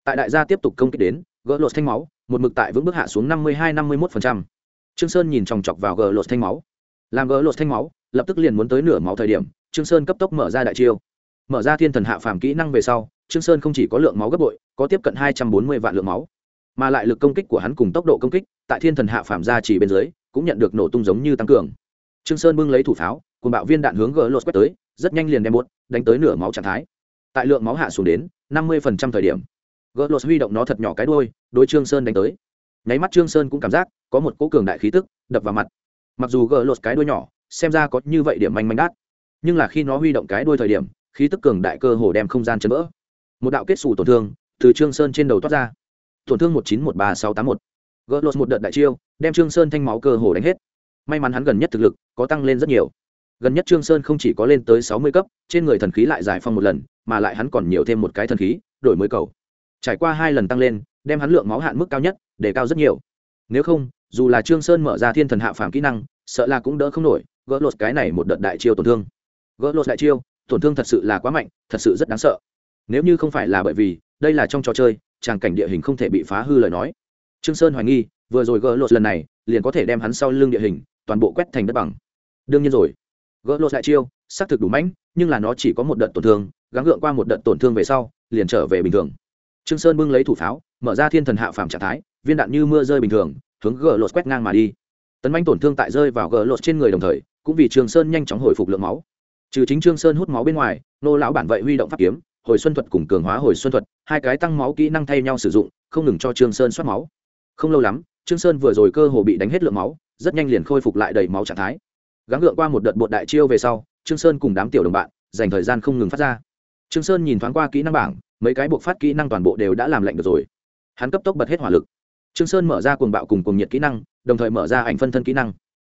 Tại đại gia tiếp tục công kích đến, gỡ lột thanh máu, một mực tại vững bước hạ xuống năm mươi hai, năm mươi một trương sơn nhìn chòng chọc vào gỡ lột thanh máu. Làm gỡ lột thanh máu, lập tức liền muốn tới nửa máu thời điểm, trương sơn cấp tốc mở ra đại chiêu. Mở ra thiên thần hạ phàm kỹ năng về sau, trương sơn không chỉ có lượng máu gấp bội, có tiếp cận hai trăm bốn mươi vạn lượng máu. Mà lại lực công kích của hắn cùng tốc độ công kích, tại thiên thần hạ phàm gia chỉ bên dưới, cũng nhận được nổ tung giống như tăng cường. Trương sơn bưng lấy thủ pháo cùng bạo viên đạn hướng gỡ lột quét tới, rất nhanh liền đem bốt đánh tới nửa máu trạng thái. Tại lượng máu hạ xuống đến năm mươi thời điểm. Gỡ lột huy động nó thật nhỏ cái đuôi, đối trương sơn đánh tới. Nháy mắt trương sơn cũng cảm giác có một cỗ cường đại khí tức đập vào mặt. Mặc dù gỡ lột cái đuôi nhỏ, xem ra có như vậy điểm manh manh đát, nhưng là khi nó huy động cái đuôi thời điểm, khí tức cường đại cơ hồ đem không gian chấn vỡ. Một đạo kết xù tổn thương từ trương sơn trên đầu toát ra. Tổn thương một chín một ba sáu tám một. Gỡ lột một đợt đại chiêu, đem trương sơn thanh máu cơ hồ đánh hết. May mắn hắn gần nhất thực lực có tăng lên rất nhiều gần nhất trương sơn không chỉ có lên tới sáu mươi cấp, trên người thần khí lại giải phong một lần, mà lại hắn còn nhiều thêm một cái thần khí, đổi mới cầu. Trải qua hai lần tăng lên, đem hắn lượng máu hạn mức cao nhất để cao rất nhiều. Nếu không, dù là trương sơn mở ra thiên thần hạ phàm kỹ năng, sợ là cũng đỡ không nổi, gỡ lột cái này một đợt đại chiêu tổn thương. Gỡ lột đại chiêu, tổn thương thật sự là quá mạnh, thật sự rất đáng sợ. Nếu như không phải là bởi vì, đây là trong trò chơi, tràng cảnh địa hình không thể bị phá hư lời nói. Trương sơn hoài nghi, vừa rồi gỡ lột lần này, liền có thể đem hắn sau lưng địa hình, toàn bộ quét thành đất bằng. Đương nhiên rồi gỡ lột đại chiêu, xác thực đủ mãnh, nhưng là nó chỉ có một đợt tổn thương, gắng gượng qua một đợt tổn thương về sau, liền trở về bình thường. Trương sơn bưng lấy thủ pháo, mở ra thiên thần hạ phàm trạng thái, viên đạn như mưa rơi bình thường, hướng gỡ lột quét ngang mà đi. Tấn manh tổn thương tại rơi vào gỡ lột trên người đồng thời, cũng vì trương sơn nhanh chóng hồi phục lượng máu. Trừ chính trương sơn hút máu bên ngoài, nô lão bản vậy huy động pháp kiếm, hồi xuân thuật cùng cường hóa hồi xuân thuật, hai cái tăng máu kỹ năng thay nhau sử dụng, không ngừng cho trương sơn soát máu. Không lâu lắm, trương sơn vừa rồi cơ hồ bị đánh hết lượng máu, rất nhanh liền khôi phục lại đầy máu trạng thái gắng gượng qua một đợt bột đại chiêu về sau, trương sơn cùng đám tiểu đồng bạn, dành thời gian không ngừng phát ra. Trương sơn nhìn thoáng qua kỹ năng bảng, mấy cái buộc phát kỹ năng toàn bộ đều đã làm lạnh được rồi. Hắn cấp tốc bật hết hỏa lực. Trương sơn mở ra cuồng bạo cùng cuồng nhiệt kỹ năng, đồng thời mở ra ảnh phân thân kỹ năng.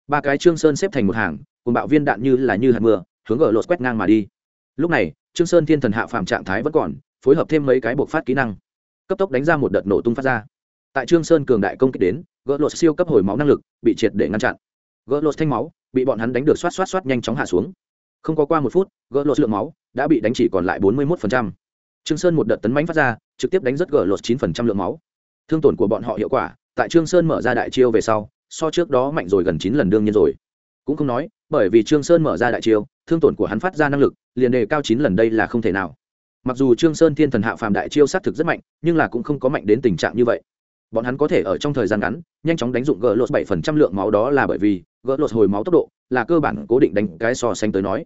Ba cái trương sơn xếp thành một hàng, cuồng bạo viên đạn như là như hạt mưa, hướng gỡ lột quét ngang mà đi. Lúc này, trương sơn thiên thần hạ phàm trạng thái vẫn còn, phối hợp thêm mấy cái buộc phát kỹ năng. Cấp tốc đánh ra một đợt nổ tung phát ra. Tại trương sơn cường đại công kích đến, gỡ lột siêu cấp hồi máu năng lực, bị triệt để ngăn chặn. Gỡ lột thanh máu bị bọn hắn đánh được xoát xoát xoát nhanh chóng hạ xuống. Không có qua một phút, gỡ lột lượng máu, đã bị đánh chỉ còn lại bốn mươi một trương sơn một đợt tấn mãnh phát ra, trực tiếp đánh rất gỡ lột chín lượng máu. Thương tổn của bọn họ hiệu quả, tại trương sơn mở ra đại chiêu về sau, so trước đó mạnh rồi gần chín lần đương nhiên rồi. Cũng không nói, bởi vì trương sơn mở ra đại chiêu, thương tổn của hắn phát ra năng lực, liền đề cao chín lần đây là không thể nào. Mặc dù trương sơn thiên thần hạ phàm đại chiêu sát thực rất mạnh, nhưng là cũng không có mạnh đến tình trạng như vậy bọn hắn có thể ở trong thời gian ngắn, nhanh chóng đánh dụng gỡ lột bảy phần trăm lượng máu đó là bởi vì, gỡ lột hồi máu tốc độ là cơ bản cố định đánh cái so sánh tới nói.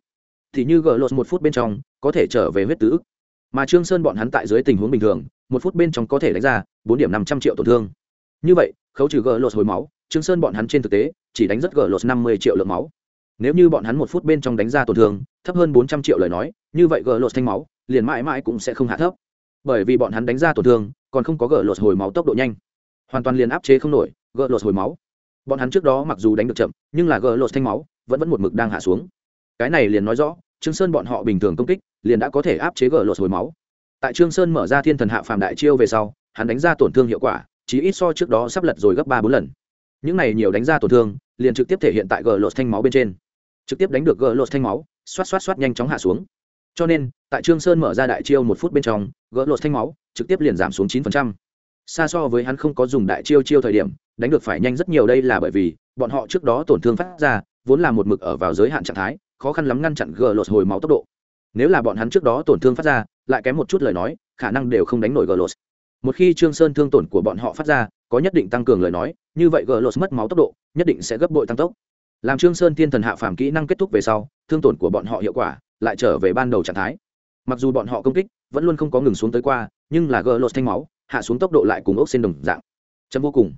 Thì như gỡ lột một phút bên trong, có thể trở về huyết tứ ức. Mà trương sơn bọn hắn tại dưới tình huống bình thường, một phút bên trong có thể đánh ra bốn điểm năm trăm triệu tổn thương. Như vậy, khấu trừ gỡ lột hồi máu, trương sơn bọn hắn trên thực tế, chỉ đánh rất gỡ lột năm mươi triệu lượng máu. Nếu như bọn hắn một phút bên trong đánh ra tổn thương, thấp hơn bốn trăm triệu lời nói, như vậy gỡ lột thanh máu, liền mãi mãi cũng sẽ không hạ thấp. Bởi vì bọn hắn đánh ra tổn thương, còn không có gỡ lột hồi máu tốc độ nhanh hoàn toàn liền áp chế không nổi, gỡ lột hồi máu. Bọn hắn trước đó mặc dù đánh được chậm, nhưng là gỡ lột thanh máu, vẫn vẫn một mực đang hạ xuống. Cái này liền nói rõ, trương sơn bọn họ bình thường công kích, liền đã có thể áp chế gỡ lột hồi máu. Tại trương sơn mở ra thiên thần hạ phàm đại chiêu về sau, hắn đánh ra tổn thương hiệu quả chỉ ít so trước đó sắp lật rồi gấp ba bốn lần. Những này nhiều đánh ra tổn thương, liền trực tiếp thể hiện tại gỡ lột thanh máu bên trên. Trực tiếp đánh được gỡ lột thanh máu, xoát xoát xoát nhanh chóng hạ xuống. Cho nên, tại trương sơn mở ra đại chiêu một phút bên trong, gỡ lột thanh máu, trực tiếp liền giảm xuống chín phần trăm xa so với hắn không có dùng đại chiêu chiêu thời điểm, đánh được phải nhanh rất nhiều đây là bởi vì, bọn họ trước đó tổn thương phát ra, vốn là một mực ở vào giới hạn trạng thái, khó khăn lắm ngăn chặn gờ lột hồi máu tốc độ. Nếu là bọn hắn trước đó tổn thương phát ra, lại kém một chút lời nói, khả năng đều không đánh nổi gờ lột. Một khi trương sơn thương tổn của bọn họ phát ra, có nhất định tăng cường lời nói, như vậy gờ lột mất máu tốc độ, nhất định sẽ gấp bội tăng tốc. Làm trương sơn thiên thần hạ phàm kỹ năng kết thúc về sau, thương tổn của bọn họ hiệu quả lại trở về ban đầu trạng thái. Mặc dù bọn họ công kích vẫn luôn không có ngừng xuống tới qua, nhưng là gờ lột thanh máu hạ xuống tốc độ lại cùng ốc xin đồng dạng. Chấm vô cùng.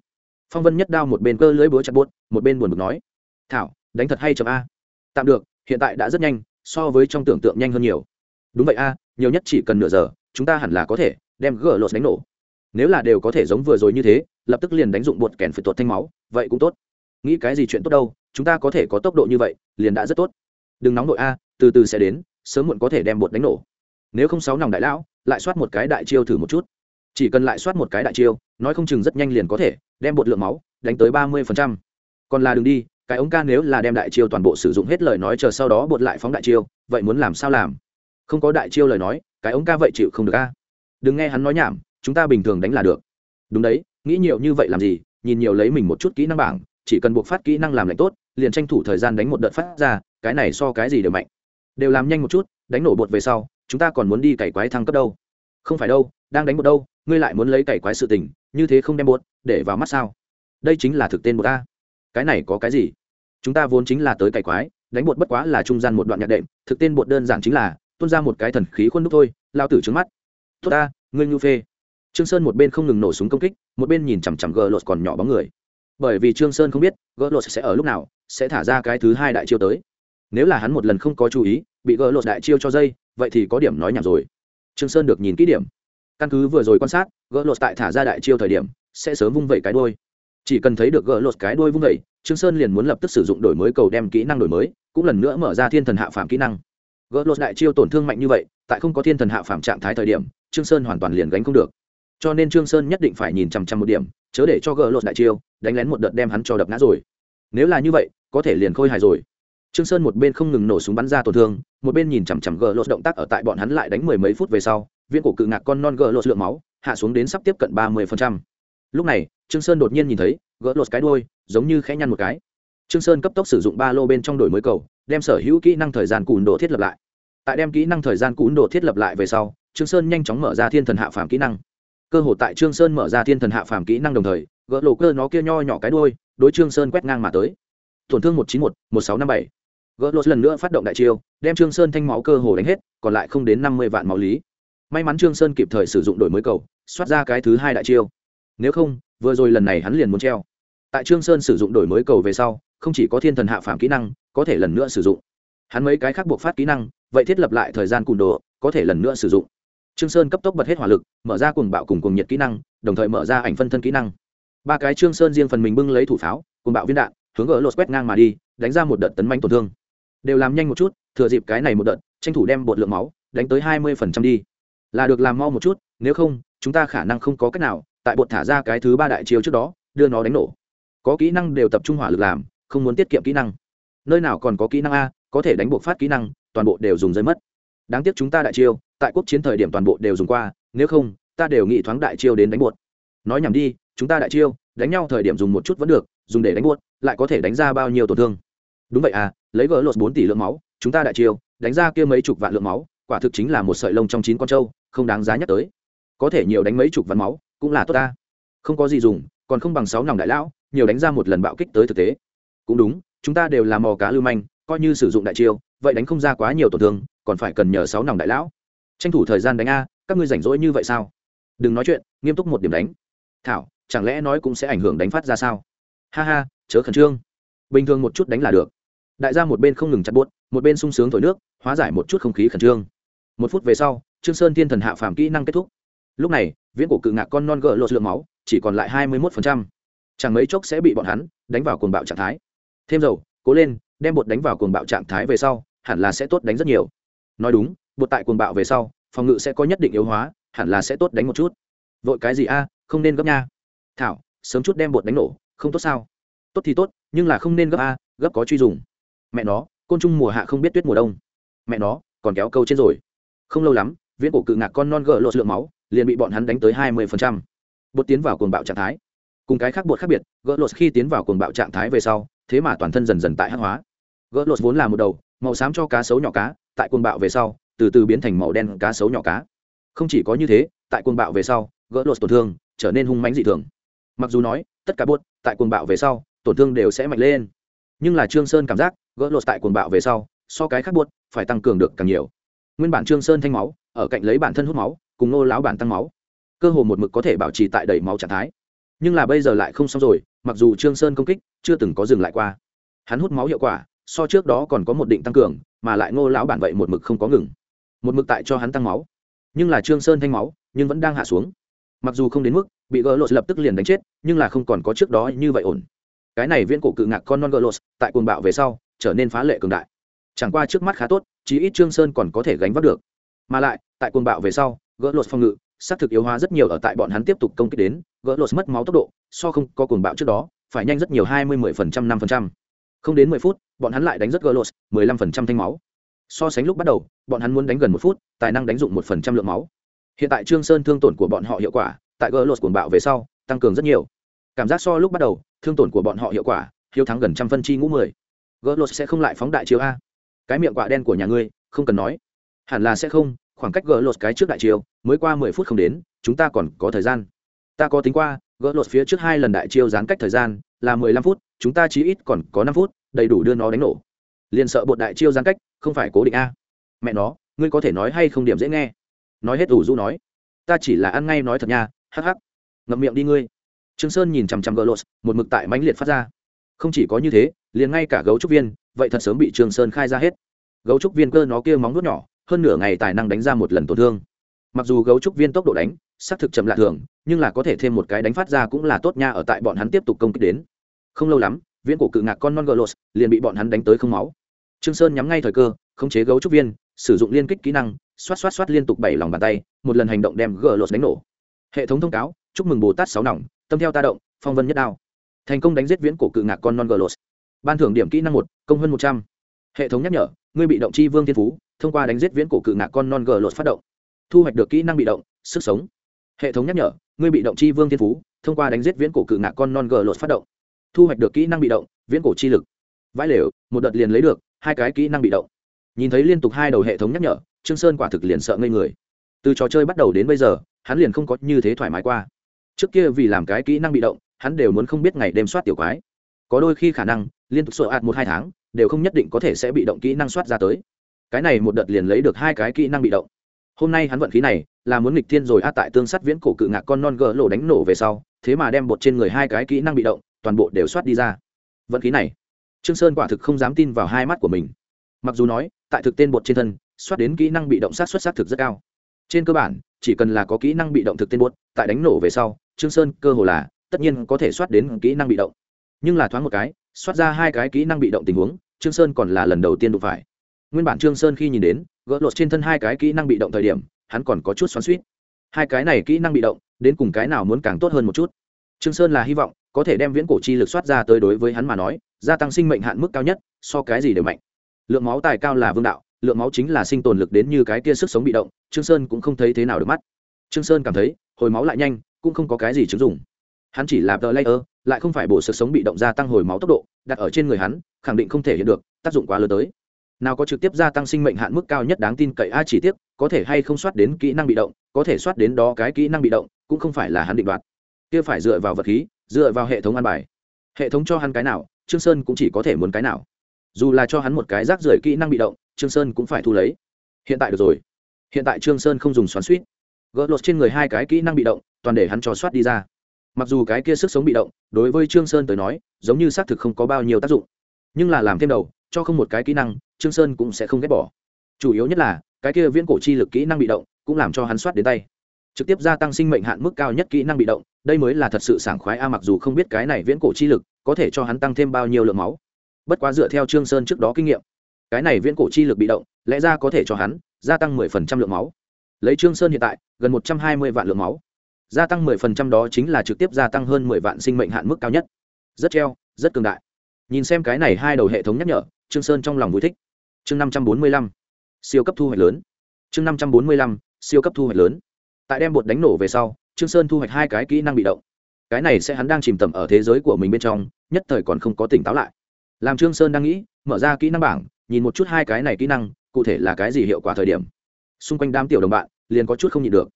Phong vân nhất đao một bên cơ lưỡi búa chặt buốt, một bên buồn bực nói, thảo, đánh thật hay chấm a? Tạm được, hiện tại đã rất nhanh, so với trong tưởng tượng nhanh hơn nhiều. Đúng vậy a, nhiều nhất chỉ cần nửa giờ, chúng ta hẳn là có thể đem gỡ lột đánh nổ. Nếu là đều có thể giống vừa rồi như thế, lập tức liền đánh dụng bột kèn phải tuột thanh máu, vậy cũng tốt. Nghĩ cái gì chuyện tốt đâu, chúng ta có thể có tốc độ như vậy, liền đã rất tốt. Đừng nóng nội a, từ từ sẽ đến, sớm muộn có thể đem bột đánh nổ. Nếu không sáu nòng đại lão, lại soát một cái đại chiêu thử một chút chỉ cần lại soát một cái đại chiêu, nói không chừng rất nhanh liền có thể đem bột lượng máu đánh tới ba mươi còn là đ ừ n g đi, cái ống ca nếu là đem đại chiêu toàn bộ sử dụng hết lời nói chờ sau đó bột lại phóng đại chiêu, vậy muốn làm sao làm? Không có đại chiêu lời nói, cái ống ca vậy chịu không được ca đừng nghe hắn nói nhảm, chúng ta bình thường đánh là được. Đúng đấy, nghĩ nhiều như vậy làm gì, nhìn nhiều lấy mình một chút kỹ năng bảng, chỉ cần buộc phát kỹ năng làm lạnh tốt, liền tranh thủ thời gian đánh một đợt phát ra, cái này so cái gì đều mạnh. Đều làm nhanh một chút, đánh nổ bột về sau, chúng ta còn muốn đi cày quái thăng cấp đâu. Không phải đâu, đang đánh một đâu ngươi lại muốn lấy cày quái sự tình như thế không đem buốt, để vào mắt sao? Đây chính là thực tên một ta. Cái này có cái gì? Chúng ta vốn chính là tới cày quái đánh bột bất quá là trung gian một đoạn nhạc đệm thực tên bột đơn giản chính là tuôn ra một cái thần khí khuôn đúc thôi lao tử trứng mắt. Tốt ta ngươi nhu phê. Trương sơn một bên không ngừng nổ súng công kích một bên nhìn chằm chằm gờ lột còn nhỏ bóng người. Bởi vì trương sơn không biết gờ lột sẽ ở lúc nào sẽ thả ra cái thứ hai đại chiêu tới. Nếu là hắn một lần không có chú ý bị gờ lột đại chiêu cho dây vậy thì có điểm nói nhảm rồi. Trương sơn được nhìn kỹ điểm căn cứ vừa rồi quan sát, gỡ lột tại thả ra đại chiêu thời điểm, sẽ sớm vung vẩy cái đôi chỉ cần thấy được gỡ lột cái đôi vung vẩy, trương sơn liền muốn lập tức sử dụng đổi mới cầu đem kỹ năng đổi mới, cũng lần nữa mở ra thiên thần hạ phàm kỹ năng. Gỡ lột đại chiêu tổn thương mạnh như vậy, tại không có thiên thần hạ phàm trạng thái thời điểm, trương sơn hoàn toàn liền gánh không được. Cho nên trương sơn nhất định phải nhìn chằm chằm một điểm, chớ để cho gỡ lột đại chiêu đánh lén một đợt đem hắn cho đập ngã rồi. Nếu là như vậy, có thể liền khôi hài rồi. Trương sơn một bên không ngừng nổ súng bắn ra tổn thương, một bên nhìn chằm chằm gỡ lột động tác ở tại bọn hắn lại đánh mười mấy phút về sau viên cổ cự ngạc con non gỡ lột lượng máu, hạ xuống đến sắp tiếp cận ba mươi lúc này, trương sơn đột nhiên nhìn thấy, gỡ lột cái đuôi, giống như khẽ nhăn một cái. Trương sơn cấp tốc sử dụng ba lô bên trong đổi mới cầu, đem sở hữu kỹ năng thời gian cùn độ thiết lập lại. Tại đem kỹ năng thời gian cùn độ thiết lập lại về sau, trương sơn nhanh chóng mở ra thiên thần hạ phàm kỹ năng. Cơ hội tại trương sơn mở ra thiên thần hạ phàm kỹ năng đồng thời, gỡ lộ cơ nó kia nho nhỏ cái đuôi, đối trương sơn quét ngang mà tới. Tổn thương một chín một một sáu năm bảy. Gỡ lộ lần nữa phát động đại chiêu, đem trương sơn thanh máu cơ hồ đánh hết, còn lại không đến năm mươi vạn máu lý may mắn trương sơn kịp thời sử dụng đổi mới cầu xoát ra cái thứ hai đại chiêu. Nếu không, vừa rồi lần này hắn liền muốn treo. Tại trương sơn sử dụng đổi mới cầu về sau, không chỉ có thiên thần hạ phàm kỹ năng, có thể lần nữa sử dụng. Hắn mấy cái khác buộc phát kỹ năng, vậy thiết lập lại thời gian cùn đồ, có thể lần nữa sử dụng. Trương sơn cấp tốc bật hết hỏa lực, mở ra cùng bạo cùng cùng nhiệt kỹ năng, đồng thời mở ra ảnh phân thân kỹ năng. Ba cái trương sơn riêng phần mình bưng lấy thủ pháo cùng bạo viên đạn, hướng ở lột quét ngang mà đi, đánh ra một đợt tấn manh tổn thương. Đều làm nhanh một chút, thừa dịp cái này một đợt, tranh thủ đem bột lượng máu, đánh tới hai mươi phần trăm đi là được làm mau một chút, nếu không, chúng ta khả năng không có cách nào, tại bột thả ra cái thứ ba đại chiêu trước đó, đưa nó đánh nổ. Có kỹ năng đều tập trung hỏa lực làm, không muốn tiết kiệm kỹ năng. Nơi nào còn có kỹ năng a, có thể đánh buộc phát kỹ năng, toàn bộ đều dùng rơi mất. Đáng tiếc chúng ta đại chiêu, tại quốc chiến thời điểm toàn bộ đều dùng qua, nếu không, ta đều nghĩ thoáng đại chiêu đến đánh buộc. nói nhầm đi, chúng ta đại chiêu, đánh nhau thời điểm dùng một chút vẫn được, dùng để đánh buộc lại có thể đánh ra bao nhiêu tổn thương. Đúng vậy à lấy vỡ lột bốn tỷ lượng máu, chúng ta đại chiêu, đánh ra kia mấy chục vạn lượng máu, quả thực chính là một sợi lông trong chín con trâu không đáng giá nhắc tới. Có thể nhiều đánh mấy chục vạn máu, cũng là tốt ta. Không có gì dùng, còn không bằng sáu nòng đại lão, nhiều đánh ra một lần bạo kích tới thực tế. Cũng đúng, chúng ta đều là mò cá lưu manh, coi như sử dụng đại chiêu, vậy đánh không ra quá nhiều tổn thương, còn phải cần nhờ sáu nòng đại lão. Tranh thủ thời gian đánh a, các ngươi rảnh rỗi như vậy sao? Đừng nói chuyện, nghiêm túc một điểm đánh. Thảo, chẳng lẽ nói cũng sẽ ảnh hưởng đánh phát ra sao? Ha ha, chớ khẩn trương. Bình thường một chút đánh là được. Đại gia một bên không ngừng chặt buốt, một bên sung sướng thổi nước, hóa giải một chút không khí khẩn trương. Một phút về sau trương sơn thiên thần hạ phàm kỹ năng kết thúc. Lúc này, viễn cổ cự ngạc con non gỡ lột lượng máu, chỉ còn lại hai mươi một chẳng mấy chốc sẽ bị bọn hắn đánh vào cuồng bạo trạng thái. Thêm dầu, cố lên, đem bột đánh vào cuồng bạo trạng thái về sau, hẳn là sẽ tốt đánh rất nhiều. Nói đúng, bột tại cuồng bạo về sau, phòng ngự sẽ có nhất định yếu hóa, hẳn là sẽ tốt đánh một chút. Vội cái gì a, không nên gấp nha. Thảo, sớm chút đem bột đánh nổ, không tốt sao? Tốt thì tốt, nhưng là không nên gấp a, gấp có truy dùng. Mẹ nó, côn trùng mùa hạ không biết tuyết mùa đông. Mẹ nó, còn kéo câu trên rồi. Không lâu lắm viễn cổ cự ngạc con non gỡ lột lượng máu, liền bị bọn hắn đánh tới hai mươi phần trăm. Bột tiến vào cuồng bạo trạng thái. Cùng cái khác bột khác biệt gỡ lột khi tiến vào cuồng bạo trạng thái về sau, thế mà toàn thân dần dần tại hắc hóa. Gỡ lột vốn là một đầu, màu xám cho cá sấu nhỏ cá, tại cuồng bạo về sau, từ từ biến thành màu đen cá sấu nhỏ cá. Không chỉ có như thế, tại cuồng bạo về sau gỡ lột tổn thương trở nên hung mãnh dị thường. Mặc dù nói, tất cả bột tại cuồng bạo về sau, tổn thương đều sẽ mạnh lên. Nhưng là trương sơn cảm giác gỡ lột tại cuồng bạo về sau, so cái khác bột phải tăng cường được càng nhiều. Nguyên bản trương sơn thanh máu ở cạnh lấy bản thân hút máu, cùng nô lão bản tăng máu. Cơ hồ một mực có thể bảo trì tại đầy máu trạng thái. Nhưng là bây giờ lại không xong rồi, mặc dù trương sơn công kích chưa từng có dừng lại qua. Hắn hút máu hiệu quả, so trước đó còn có một định tăng cường, mà lại ngô lão bản vậy một mực không có ngừng. Một mực tại cho hắn tăng máu. Nhưng là trương sơn thanh máu, nhưng vẫn đang hạ xuống. Mặc dù không đến mức bị gỡ lột lập tức liền đánh chết, nhưng là không còn có trước đó như vậy ổn. Cái này viễn cổ cự ngạc con non gỡ lột, tại cuồng bạo về sau, trở nên phá lệ cường đại. Chẳng qua trước mắt khá tốt, chí ít trương sơn còn có thể gánh vác được. Mà lại tại cuồng bạo về sau gỡ lột phòng ngự, sát thực yếu hóa rất nhiều ở tại bọn hắn tiếp tục công kích đến gỡ lột mất máu tốc độ, so không có cuồng bạo trước đó, phải nhanh rất nhiều, hai mươi, mười phần trăm, năm phần trăm. Không đến mười phút, bọn hắn lại đánh rất gỡ lột mười lăm phần trăm thanh máu. So sánh lúc bắt đầu, bọn hắn muốn đánh gần một phút, tài năng đánh dụng một phần trăm lượng máu. Hiện tại trương sơn thương tổn của bọn họ hiệu quả, tại gỡ lột cuồng bạo về sau, tăng cường rất nhiều. Cảm giác so lúc bắt đầu, thương tổn của bọn họ hiệu quả, hiếu thắng gần trăm phân chi ngũ mười. Gỡ lột sẽ không lại phóng đại chiếu a. Cái miệng quạ đen của nhà ngươi, không cần nói. Hẳn là sẽ không khoảng cách gỡ lột cái trước đại chiêu, mới qua mười phút không đến, chúng ta còn có thời gian. Ta có tính qua, gỡ lột phía trước hai lần đại chiêu gián cách thời gian là mười lăm phút, chúng ta chí ít còn có năm phút, đầy đủ đưa nó đánh nổ. Liền sợ bột đại chiêu gián cách, không phải cố định a. Mẹ nó, ngươi có thể nói hay không điểm dễ nghe. Nói hết ủ du nói. Ta chỉ là ăn ngay nói thật nha, hắc hắc. Ngậm miệng đi ngươi. Trương sơn nhìn chằm chằm gỡ lột, một mực tại mãnh liệt phát ra. Không chỉ có như thế, liền ngay cả gấu trúc viên, vậy thật sớm bị trương sơn khai ra hết. Gấu trúc viên cơ nó kia móng nuốt nhỏ hơn nửa ngày tài năng đánh ra một lần tổn thương. Mặc dù gấu trúc viên tốc độ đánh, xác thực chậm lạ thường, nhưng là có thể thêm một cái đánh phát ra cũng là tốt nha ở tại bọn hắn tiếp tục công kích đến. Không lâu lắm, viễn cổ cự ngạc con non gờ lột liền bị bọn hắn đánh tới không máu. Trương sơn nhắm ngay thời cơ, khống chế gấu trúc viên, sử dụng liên kích kỹ năng, xoát xoát xoát liên tục bảy lòng bàn tay, một lần hành động đem gờ lột đánh nổ. Hệ thống thông cáo, chúc mừng bồ tát sáu nòng, tâm theo ta động, phong vân nhất đao. Thành công đánh giết viễn cổ cự ngạc con non gờ lột ban thưởng điểm kỹ năng một, công hơn một trăm. Hệ thống nhắc nhở, ngươi bị động chi vương thiên phú thông qua đánh giết viễn cổ cự ngạc con non gờ lột phát động. Thu hoạch được kỹ năng bị động, sức sống. Hệ thống nhắc nhở, ngươi bị động chi vương thiên phú, thông qua đánh giết viễn cổ cự ngạc con non gờ lột phát động. Thu hoạch được kỹ năng bị động, viễn cổ chi lực. Vãi lều, một đợt liền lấy được, hai cái kỹ năng bị động. Nhìn thấy liên tục hai đầu hệ thống nhắc nhở, trương sơn quả thực liền sợ ngây người. Từ trò chơi bắt đầu đến bây giờ, hắn liền không có như thế thoải mái qua. Trước kia vì làm cái kỹ năng bị động, hắn đều muốn không biết ngày đêm soát tiểu quái. Có đôi khi khả năng, liên tục sợ ạt một hai tháng, đều không nhất định có thể sẽ bị động kỹ năng soát ra tới cái này một đợt liền lấy được hai cái kỹ năng bị động. Hôm nay hắn vận khí này, là muốn nghịch thiên rồi a tại tương sát viễn cổ cự ngạc con non gỡ lộ đánh nổ về sau, thế mà đem bột trên người hai cái kỹ năng bị động, toàn bộ đều soát đi ra. Vận khí này, trương sơn quả thực không dám tin vào hai mắt của mình. Mặc dù nói, tại thực tên bột trên thân, soát đến kỹ năng bị động sát xuất sát thực rất cao. Trên cơ bản, chỉ cần là có kỹ năng bị động thực tên bột, tại đánh nổ về sau, trương sơn cơ hồ là, tất nhiên có thể soát đến kỹ năng bị động. Nhưng là thoáng một cái, soát ra hai cái kỹ năng bị động tình huống, trương sơn còn là lần đầu tiên đụng phải nguyên bản trương sơn khi nhìn đến, gỡ lột trên thân hai cái kỹ năng bị động thời điểm, hắn còn có chút xoắn suýt hai cái này kỹ năng bị động, đến cùng cái nào muốn càng tốt hơn một chút? Trương sơn là hy vọng, có thể đem viễn cổ chi lực soát ra tới đối với hắn mà nói, gia tăng sinh mệnh hạn mức cao nhất, so cái gì đều mạnh. Lượng máu tài cao là vương đạo, lượng máu chính là sinh tồn lực đến như cái kia sức sống bị động, trương sơn cũng không thấy thế nào được mắt. Trương sơn cảm thấy, hồi máu lại nhanh, cũng không có cái gì chứng dụng. Hắn chỉ là tờ layer, lại không phải bộ sức sống bị động gia tăng hồi máu tốc độ, đặt ở trên người hắn, khẳng định không thể hiện được, tác dụng quá lớn tới nào có trực tiếp gia tăng sinh mệnh hạn mức cao nhất đáng tin cậy a chỉ tiếc, có thể hay không soát đến kỹ năng bị động, có thể soát đến đó cái kỹ năng bị động, cũng không phải là hắn định đoạt. Kia phải dựa vào vật khí, dựa vào hệ thống ăn bài. Hệ thống cho hắn cái nào, trương sơn cũng chỉ có thể muốn cái nào. Dù là cho hắn một cái rác rưởi kỹ năng bị động, trương sơn cũng phải thu lấy. Hiện tại được rồi. Hiện tại trương sơn không dùng xoắn suýt. Gỡ lột trên người hai cái kỹ năng bị động, toàn để hắn cho soát đi ra. Mặc dù cái kia sức sống bị động, đối với trương sơn tới nói, giống như xác thực không có bao nhiêu tác dụng. Nhưng là làm thêm đầu, cho không một cái kỹ năng trương sơn cũng sẽ không ghét bỏ. Chủ yếu nhất là, cái kia viễn cổ chi lực kỹ năng bị động, cũng làm cho hắn soát đến tay. Trực tiếp gia tăng sinh mệnh hạn mức cao nhất kỹ năng bị động, đây mới là thật sự sảng khoái a, mặc dù không biết cái này viễn cổ chi lực có thể cho hắn tăng thêm bao nhiêu lượng máu. Bất quá dựa theo trương sơn trước đó kinh nghiệm, cái này viễn cổ chi lực bị động, lẽ ra có thể cho hắn gia tăng mười phần trăm lượng máu. Lấy trương sơn hiện tại, gần một trăm hai mươi vạn lượng máu. Gia tăng mười phần trăm đó chính là trực tiếp gia tăng hơn mười vạn sinh mệnh hạn mức cao nhất. Rất treo, rất cường đại. Nhìn xem cái này hai đầu hệ thống nhắc nhở, trương sơn trong lòng vui thích chương năm trăm bốn mươi lăm, siêu cấp thu hoạch lớn. Chương năm trăm bốn mươi lăm, siêu cấp thu hoạch lớn. Tại đem bột đánh nổ về sau, trương sơn thu hoạch hai cái kỹ năng bị động. Cái này sẽ hắn đang chìm tầm ở thế giới của mình bên trong, nhất thời còn không có tỉnh táo lại. Làm trương sơn đang nghĩ, mở ra kỹ năng bảng, nhìn một chút hai cái này kỹ năng, cụ thể là cái gì hiệu quả thời điểm. Xung quanh đám tiểu đồng bạn, liền có chút không nhịn được.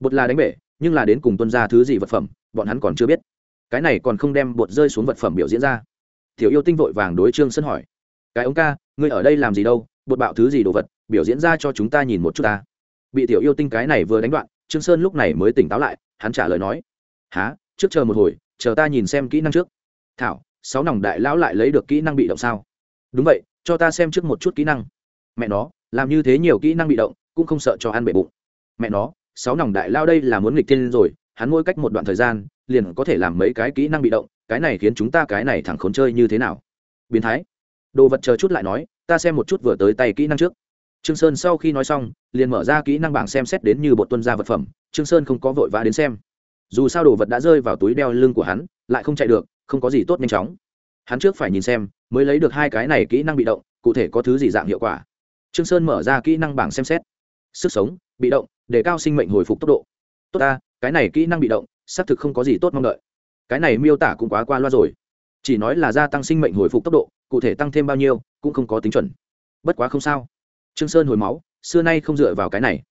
Bột là đánh bể, nhưng là đến cùng tuân ra thứ gì vật phẩm, bọn hắn còn chưa biết. Cái này còn không đem bột rơi xuống vật phẩm biểu diễn ra. Tiểu yêu tinh vội vàng đối trương sơn hỏi cái ống ca, ngươi ở đây làm gì đâu, bột bạo thứ gì đồ vật, biểu diễn ra cho chúng ta nhìn một chút ta. Bị tiểu yêu tinh cái này vừa đánh đoạn, trương sơn lúc này mới tỉnh táo lại, hắn trả lời nói há trước chờ một hồi, chờ ta nhìn xem kỹ năng trước. Thảo, sáu nòng đại lão lại lấy được kỹ năng bị động sao? Đúng vậy, cho ta xem trước một chút kỹ năng. Mẹ nó, làm như thế nhiều kỹ năng bị động, cũng không sợ cho ăn bể bụng. Mẹ nó, sáu nòng đại lao đây là muốn nghịch thiên rồi, hắn mỗi cách một đoạn thời gian, liền có thể làm mấy cái kỹ năng bị động, cái này khiến chúng ta cái này thẳng khốn chơi như thế nào? Biến thái đồ vật chờ chút lại nói, ta xem một chút vừa tới tay kỹ năng trước. Trương sơn sau khi nói xong, liền mở ra kỹ năng bảng xem xét đến như bột tuân ra vật phẩm, trương sơn không có vội vã đến xem. Dù sao đồ vật đã rơi vào túi đeo lưng của hắn, lại không chạy được, không có gì tốt nhanh chóng. Hắn trước phải nhìn xem, mới lấy được hai cái này kỹ năng bị động, cụ thể có thứ gì dạng hiệu quả. Trương sơn mở ra kỹ năng bảng xem xét. Sức sống, bị động, để cao sinh mệnh hồi phục tốc độ. Tốt ta, cái này kỹ năng bị động, xác thực không có gì tốt mong đợi. Cái này miêu tả cũng quá qua loa rồi. Chỉ nói là gia tăng sinh mệnh hồi phục tốc độ cụ thể tăng thêm bao nhiêu cũng không có tính chuẩn. Bất quá không sao. Trương sơn hồi máu, xưa nay không dựa vào cái này.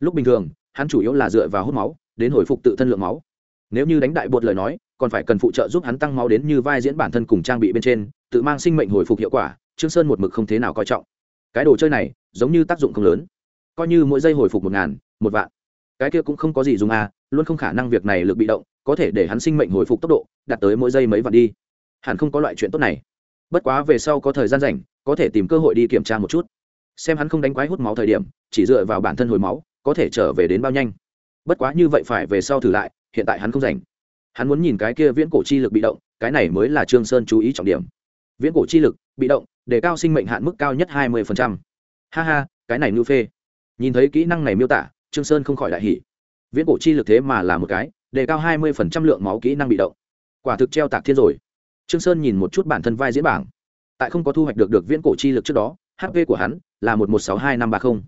Lúc bình thường, hắn chủ yếu là dựa vào hút máu, đến hồi phục tự thân lượng máu. Nếu như đánh đại bột lời nói, còn phải cần phụ trợ giúp hắn tăng máu đến như vai diễn bản thân cùng trang bị bên trên, tự mang sinh mệnh hồi phục hiệu quả, trương sơn một mực không thế nào coi trọng. Cái đồ chơi này, giống như tác dụng không lớn. Coi như mỗi giây hồi phục một ngàn, một vạn. Cái kia cũng không có gì dùng à luôn không khả năng việc này lực bị động, có thể để hắn sinh mệnh hồi phục tốc độ, đạt tới mỗi giây mấy vạn đi. Hẳn không có loại chuyện tốt này bất quá về sau có thời gian rảnh, có thể tìm cơ hội đi kiểm tra một chút. Xem hắn không đánh quái hút máu thời điểm, chỉ dựa vào bản thân hồi máu, có thể trở về đến bao nhanh. Bất quá như vậy phải về sau thử lại, hiện tại hắn không rảnh. Hắn muốn nhìn cái kia viễn cổ chi lực bị động, cái này mới là trương sơn chú ý trọng điểm. Viễn cổ chi lực, bị động, để cao sinh mệnh hạn mức cao nhất hai mươi ha ha, cái này ngưu phê. Nhìn thấy kỹ năng này miêu tả, trương sơn không khỏi đại hỉ. Viễn cổ chi lực thế mà là một cái đề cao hai mươi lượng máu kỹ năng bị động. Quả thực treo tạc thiên rồi trương sơn nhìn một chút bản thân vai diễn bảng. Tại không có thu hoạch được được viễn cổ chi lực trước đó hp của hắn là một một sáu hai năm ba không.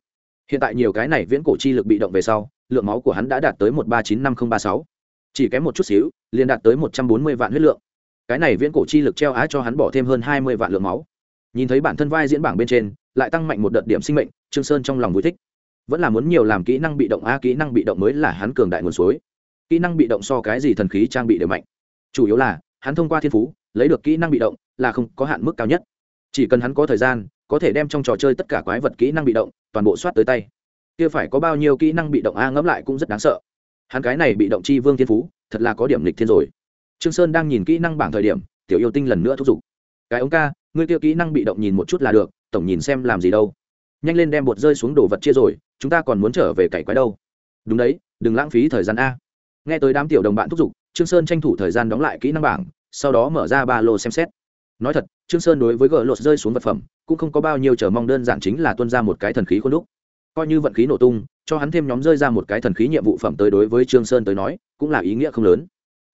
Hiện tại nhiều cái này viễn cổ chi lực bị động về sau, lượng máu của hắn đã đạt tới một ba chín năm không ba sáu. Chỉ kém một chút xíu, liền đạt tới một trăm bốn mươi vạn huyết lượng. Cái này viễn cổ chi lực treo á cho hắn bỏ thêm hơn hai mươi vạn lượng máu. Nhìn thấy bản thân vai diễn bảng bên trên, lại tăng mạnh một đợt điểm sinh mệnh, trương sơn trong lòng vui thích. Vẫn là muốn nhiều làm kỹ năng bị động a kỹ năng bị động mới là hắn cường đại nguồn suối. Kỹ năng bị động so cái gì thần khí trang bị đều mạnh. Chủ yếu là, hắn thông qua thiên phú lấy được kỹ năng bị động là không có hạn mức cao nhất. Chỉ cần hắn có thời gian, có thể đem trong trò chơi tất cả quái vật kỹ năng bị động, toàn bộ soát tới tay. Kia phải có bao nhiêu kỹ năng bị động a ngẫm lại cũng rất đáng sợ. Hắn cái này bị động chi vương thiên phú, thật là có điểm lịch thiên rồi. Trương sơn đang nhìn kỹ năng bảng thời điểm, tiểu yêu tinh lần nữa thúc giục. Cái ống ca, ngươi kia kỹ năng bị động nhìn một chút là được, tổng nhìn xem làm gì đâu. Nhanh lên đem bột rơi xuống đồ vật chia rồi, chúng ta còn muốn trở về cày quái đâu. Đúng đấy, đừng lãng phí thời gian a. Nghe tới đám tiểu đồng bạn thúc giục, trương sơn tranh thủ thời gian đóng lại kỹ năng bảng sau đó mở ra ba lô xem xét. Nói thật, trương sơn đối với gỡ lột rơi xuống vật phẩm, cũng không có bao nhiêu chờ mong, đơn giản chính là tuân ra một cái thần khí khuôn đúc. Coi như vận khí nổ tung, cho hắn thêm nhóm rơi ra một cái thần khí nhiệm vụ phẩm tới đối với trương sơn tới nói, cũng là ý nghĩa không lớn.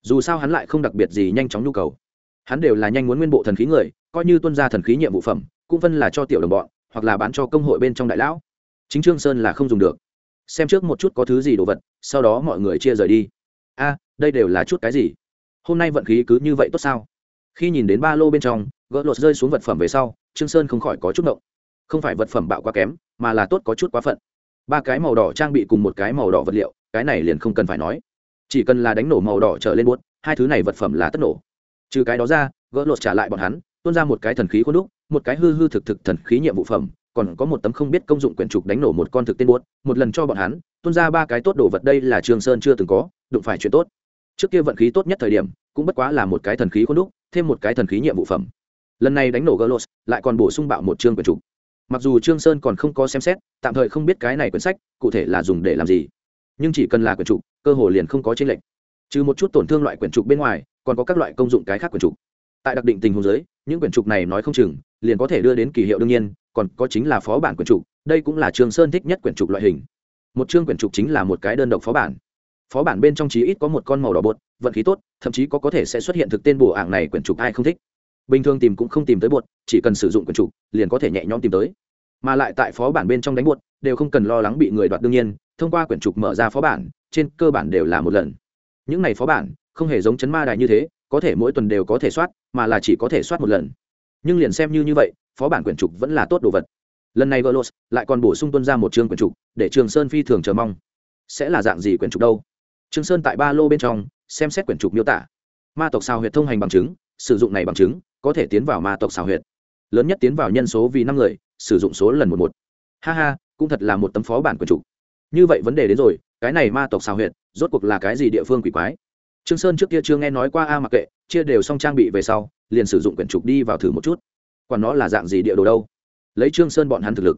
Dù sao hắn lại không đặc biệt gì nhanh chóng nhu cầu. Hắn đều là nhanh muốn nguyên bộ thần khí người, coi như tuân ra thần khí nhiệm vụ phẩm, cũng phân là cho tiểu đồng bọn, hoặc là bán cho công hội bên trong đại lão. Chính trương sơn là không dùng được. Xem trước một chút có thứ gì đồ vật, sau đó mọi người chia rời đi. A, đây đều là chút cái gì? Hôm nay vận khí cứ như vậy tốt sao? Khi nhìn đến ba lô bên trong, gỡ lột rơi xuống vật phẩm về sau, trương sơn không khỏi có chút động không phải vật phẩm bạo quá kém, mà là tốt có chút quá phận. Ba cái màu đỏ trang bị cùng một cái màu đỏ vật liệu, cái này liền không cần phải nói. Chỉ cần là đánh nổ màu đỏ trở lên buốt, hai thứ này vật phẩm là tất nổ. Trừ cái đó ra, gỡ lột trả lại bọn hắn, tuôn ra một cái thần khí khuôn đúc, một cái hư hư thực thực thần khí nhiệm vụ phẩm, còn có một tấm không biết công dụng quyển trục đánh nổ một con thực tên buốt, một lần cho bọn hắn, tuôn ra ba cái tốt đồ vật đây là Trương sơn chưa từng có, đụng phải chuyện tốt trước kia vận khí tốt nhất thời điểm, cũng bất quá là một cái thần khí khuôn đúc, thêm một cái thần khí nhiệm vụ phẩm. Lần này đánh nổ gỡ lại còn bổ sung bạo một chương quyển trục. Mặc dù trương sơn còn không có xem xét, tạm thời không biết cái này quyển sách, cụ thể là dùng để làm gì. Nhưng chỉ cần là quyển trục, cơ hội liền không có tranh lệch. Trừ một chút tổn thương loại quyển trục bên ngoài, còn có các loại công dụng cái khác quyển trục. Tại đặc định tình huống giới những quyển trục này nói không chừng, liền có thể đưa đến kỳ hiệu đương nhiên, còn có chính là phó bản quyển trục, đây cũng là trương sơn thích nhất quyển trục loại hình. Một chương quyển trục chính là một cái đơn độc phó bản phó bản bên trong chí ít có một con màu đỏ bột, vận khí tốt, thậm chí có có thể sẽ xuất hiện thực tên bổ ảng này quyển trục ai không thích. Bình thường tìm cũng không tìm tới bột, chỉ cần sử dụng quyển trục, liền có thể nhẹ nhõm tìm tới. Mà lại tại phó bản bên trong đánh bột, đều không cần lo lắng bị người đoạt đương nhiên, thông qua quyển trục mở ra phó bản, trên cơ bản đều là một lần. Những này phó bản, không hề giống chấn ma đài như thế, có thể mỗi tuần đều có thể soát, mà là chỉ có thể soát một lần. Nhưng liền xem như như vậy, phó bản quyển trục vẫn là tốt đồ vật. Lần này golos lại còn bổ sung tuân ra một chương quyển trục, để trường sơn phi thường chờ mong. Sẽ là dạng gì quyển trục đâu? Trương sơn tại ba lô bên trong, xem xét quyển trục miêu tả. Ma tộc xào huyệt thông hành bằng chứng, sử dụng này bằng chứng, có thể tiến vào ma tộc xào huyệt. Lớn nhất tiến vào nhân số vì năm người, sử dụng số lần một một. Ha ha, cũng thật là một tấm phó bản quyển trục. Như vậy vấn đề đến rồi, cái này ma tộc xào huyệt, rốt cuộc là cái gì địa phương quỷ quái? Trương sơn trước kia chưa nghe nói qua a mặc kệ, chia đều xong trang bị về sau, liền sử dụng quyển trục đi vào thử một chút. Còn nó là dạng gì địa đồ đâu? Lấy trương sơn bọn hắn thực lực.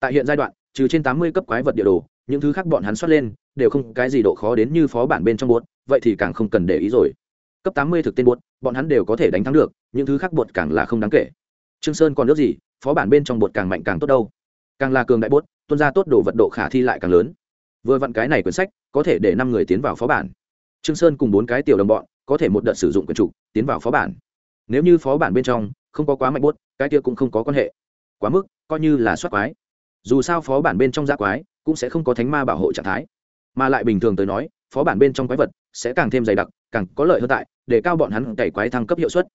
Tại hiện giai đoạn trừ trên tám mươi cấp quái vật địa đồ, những thứ khác bọn hắn soát lên, đều không cái gì độ khó đến như phó bản bên trong bột, vậy thì càng không cần để ý rồi. Cấp tám mươi thực tên bột, bọn hắn đều có thể đánh thắng được, những thứ khác bột càng là không đáng kể. Trương sơn còn nước gì, phó bản bên trong bột càng mạnh càng tốt đâu. Càng là cường đại bột, tuân ra tốt đồ vật độ khả thi lại càng lớn. Vừa vặn cái này quyển sách, có thể để năm người tiến vào phó bản. Trương sơn cùng bốn cái tiểu đồng bọn, có thể một đợt sử dụng quyển trục, tiến vào phó bản. Nếu như phó bản bên trong không có quá mạnh bốt cái kia cũng không có quan hệ. Quá mức, coi như là soát quái dù sao phó bản bên trong giác quái cũng sẽ không có thánh ma bảo hộ trạng thái. Mà lại bình thường tới nói, phó bản bên trong quái vật sẽ càng thêm dày đặc, càng có lợi hơn tại, để cao bọn hắn cày quái thăng cấp hiệu suất.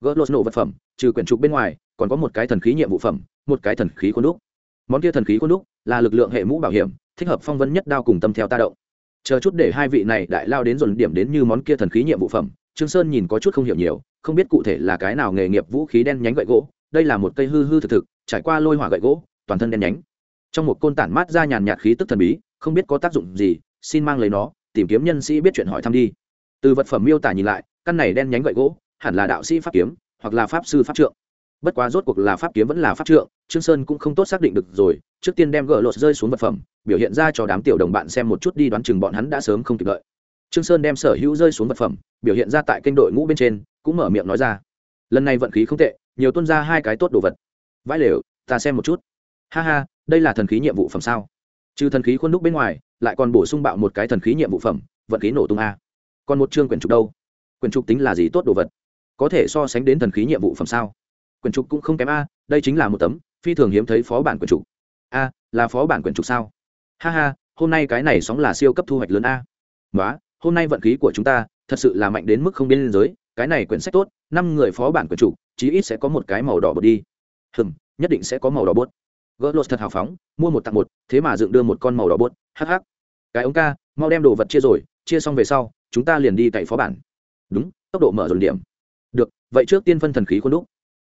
Gỡ lột nổ vật phẩm, trừ quyển trục bên ngoài, còn có một cái thần khí nhiệm vụ phẩm, một cái thần khí khuôn đúc. Món kia thần khí khuôn đúc là lực lượng hệ mũ bảo hiểm, thích hợp phong vân nhất đao cùng tâm theo ta động. Chờ chút để hai vị này đại lao đến dồn điểm đến như món kia thần khí nhiệm vụ phẩm, trương sơn nhìn có chút không hiểu nhiều, không biết cụ thể là cái nào nghề nghiệp vũ khí đen nhánh gậy gỗ, đây là một cây hư hư thực thực, trải qua lôi hỏa gậy gỗ, toàn thân đen nhánh trong một côn tản mát ra nhàn nhạt khí tức thần bí, không biết có tác dụng gì, xin mang lấy nó, tìm kiếm nhân sĩ biết chuyện hỏi thăm đi. Từ vật phẩm miêu tả nhìn lại, căn này đen nhánh gậy gỗ, hẳn là đạo sĩ pháp kiếm, hoặc là pháp sư pháp trượng. Bất quá rốt cuộc là pháp kiếm vẫn là pháp trượng, trương sơn cũng không tốt xác định được rồi, trước tiên đem gỡ lột rơi xuống vật phẩm, biểu hiện ra cho đám tiểu đồng bạn xem một chút đi đoán chừng bọn hắn đã sớm không kịp đợi. Trương sơn đem sở hữu rơi xuống vật phẩm, biểu hiện ra tại kênh đội ngũ bên trên, cũng mở miệng nói ra. Lần này vận khí không tệ, nhiều tuân ra hai cái tốt đồ vật. Vãi lều, ta xem một chút. Ha ha đây là thần khí nhiệm vụ phẩm sao? Trừ thần khí khuôn đúc bên ngoài, lại còn bổ sung bạo một cái thần khí nhiệm vụ phẩm, vận khí nổ tung a. Còn một chương quyển trục đâu? Quyển trục tính là gì tốt đồ vật? Có thể so sánh đến thần khí nhiệm vụ phẩm sao? Quyển trục cũng không kém a, đây chính là một tấm phi thường hiếm thấy phó bản quyển trục. A, là phó bản quyển trục sao? Ha ha, hôm nay cái này sóng là siêu cấp thu hoạch lớn a. Nói hôm nay vận khí của chúng ta thật sự là mạnh đến mức không biên giới, cái này quyển sách tốt, năm người phó bản quyển trục, chí ít sẽ có một cái màu đỏ bột đi. Hừm, nhất định sẽ có màu đỏ bột gỡ lột thật hào phóng, mua một tặng một, thế mà dựng đưa một con màu đỏ bột hh cái ống ca, mau đem đồ vật chia rồi, chia xong về sau, chúng ta liền đi cậy phó bản. Đúng, tốc độ mở dồn điểm. Được, vậy trước tiên phân thần khí khuôn đúc.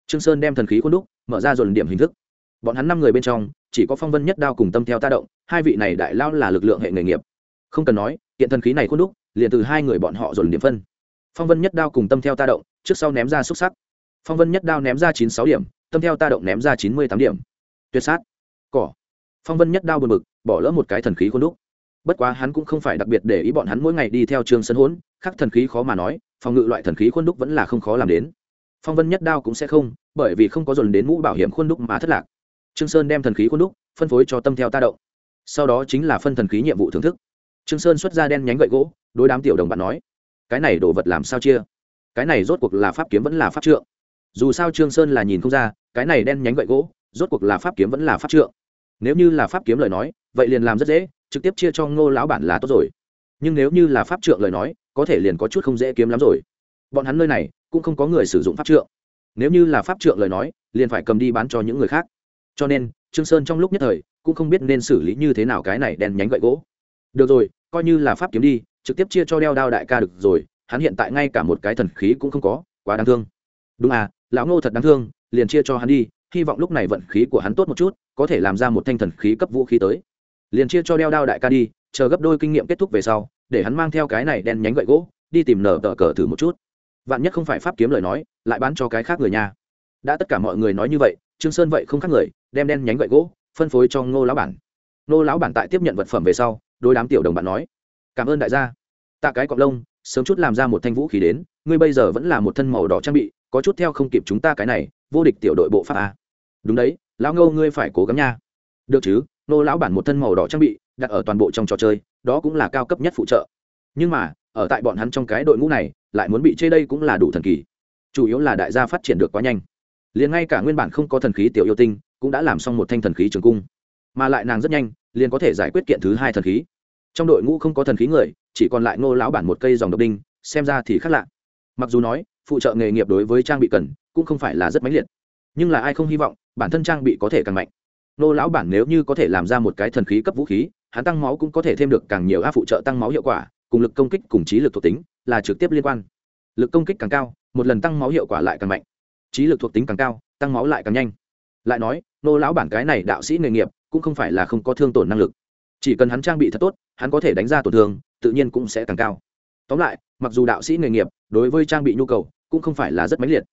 Trương sơn đem thần khí khuôn đúc, mở ra dồn điểm hình thức. Bọn hắn năm người bên trong, chỉ có phong vân nhất đao cùng tâm theo ta động, hai vị này đại lao là lực lượng hệ nghề nghiệp. Không cần nói hiện thần khí này khuôn đúc, liền từ hai người bọn họ dồn điểm phân. Phong vân nhất đao cùng tâm theo ta động, trước sau ném ra xúc sắc. Phong vân nhất đao ném ra chín sáu điểm, tâm theo ta động ném ra chín mươi tám điểm tuyệt sát, cỏ. Phong vân nhất đao buồn bực, bỏ lỡ một cái thần khí khuôn đúc. Bất quá hắn cũng không phải đặc biệt để ý bọn hắn mỗi ngày đi theo trường sân hỗn khắc thần khí khó mà nói, phòng ngự loại thần khí khuôn đúc vẫn là không khó làm đến. Phong vân nhất đao cũng sẽ không, bởi vì không có dồn đến mũ bảo hiểm khuôn đúc mà thất lạc. Trương sơn đem thần khí khuôn đúc, phân phối cho tâm theo ta động. Sau đó chính là phân thần khí nhiệm vụ thưởng thức. Trương sơn xuất ra đen nhánh gậy gỗ, đối đám tiểu đồng bạn nói, cái này đồ vật làm sao chia? Cái này rốt cuộc là pháp kiếm vẫn là pháp trượng. Dù sao trương sơn là nhìn không ra, cái này đen nhánh gậy gỗ rốt cuộc là pháp kiếm vẫn là pháp trượng. Nếu như là pháp kiếm lời nói, vậy liền làm rất dễ, trực tiếp chia cho ngô lão bản là tốt rồi. Nhưng nếu như là pháp trượng lời nói, có thể liền có chút không dễ kiếm lắm rồi. Bọn hắn nơi này, cũng không có người sử dụng pháp trượng. Nếu như là pháp trượng lời nói, liền phải cầm đi bán cho những người khác. Cho nên, trương sơn trong lúc nhất thời, cũng không biết nên xử lý như thế nào cái này đèn nhánh gậy gỗ. Được rồi, coi như là pháp kiếm đi, trực tiếp chia cho đeo đao đại ca được rồi, hắn hiện tại ngay cả một cái thần khí cũng không có, quá đáng thương. Đúng à lão ngô thật đáng thương, liền chia cho hắn đi hy vọng lúc này vận khí của hắn tốt một chút, có thể làm ra một thanh thần khí cấp vũ khí tới. Liền chia cho đeo đao đại ca đi, chờ gấp đôi kinh nghiệm kết thúc về sau, để hắn mang theo cái này đen nhánh gậy gỗ, đi tìm nở tờ cờ thử một chút. Vạn nhất không phải pháp kiếm lời nói, lại bán cho cái khác người nhà. Đã tất cả mọi người nói như vậy, trương sơn vậy không khác người, đem đen nhánh gậy gỗ, phân phối cho ngô lão bản. Ngô lão bản tại tiếp nhận vật phẩm về sau đôi đám tiểu đồng bạn nói, cảm ơn đại gia. Tạ cái cọp lông, sớm chút làm ra một thanh vũ khí đến, ngươi bây giờ vẫn là một thân màu đỏ trang bị có chút theo không kịp chúng ta cái này, vô địch tiểu đội bộ pháp a. Đúng đấy, lão ngô ngươi phải cố gắng nha. Được chứ nô lão bản một thân màu đỏ trang bị, đặt ở toàn bộ trong trò chơi, đó cũng là cao cấp nhất phụ trợ. Nhưng mà, ở tại bọn hắn trong cái đội ngũ này, lại muốn bị chê đây cũng là đủ thần kỳ. Chủ yếu là đại gia phát triển được quá nhanh. Liền ngay cả nguyên bản không có thần khí tiểu yêu tinh, cũng đã làm xong một thanh thần khí trường cung. Mà lại nàng rất nhanh, liền có thể giải quyết kiện thứ hai thần khí. Trong đội ngũ không có thần khí người, chỉ còn lại ngô lão bản một cây dòng độc đinh, xem ra thì khác lạ. Mặc dù nói phụ trợ nghề nghiệp đối với trang bị cần cũng không phải là rất mãnh liệt. Nhưng là ai không hy vọng, bản thân trang bị có thể càng mạnh. Nô lão bản nếu như có thể làm ra một cái thần khí cấp vũ khí, hắn tăng máu cũng có thể thêm được càng nhiều áp phụ trợ tăng máu hiệu quả, cùng lực công kích cùng trí lực thuộc tính là trực tiếp liên quan. Lực công kích càng cao, một lần tăng máu hiệu quả lại càng mạnh. Trí lực thuộc tính càng cao, tăng máu lại càng nhanh. Lại nói, nô lão bản cái này đạo sĩ nghề nghiệp cũng không phải là không có thương tổn năng lực. Chỉ cần hắn trang bị thật tốt, hắn có thể đánh ra tổn thương, tự nhiên cũng sẽ càng cao. Tóm lại, mặc dù đạo sĩ nghề nghiệp đối với trang bị nhu cầu cũng không phải là rất mãnh liệt,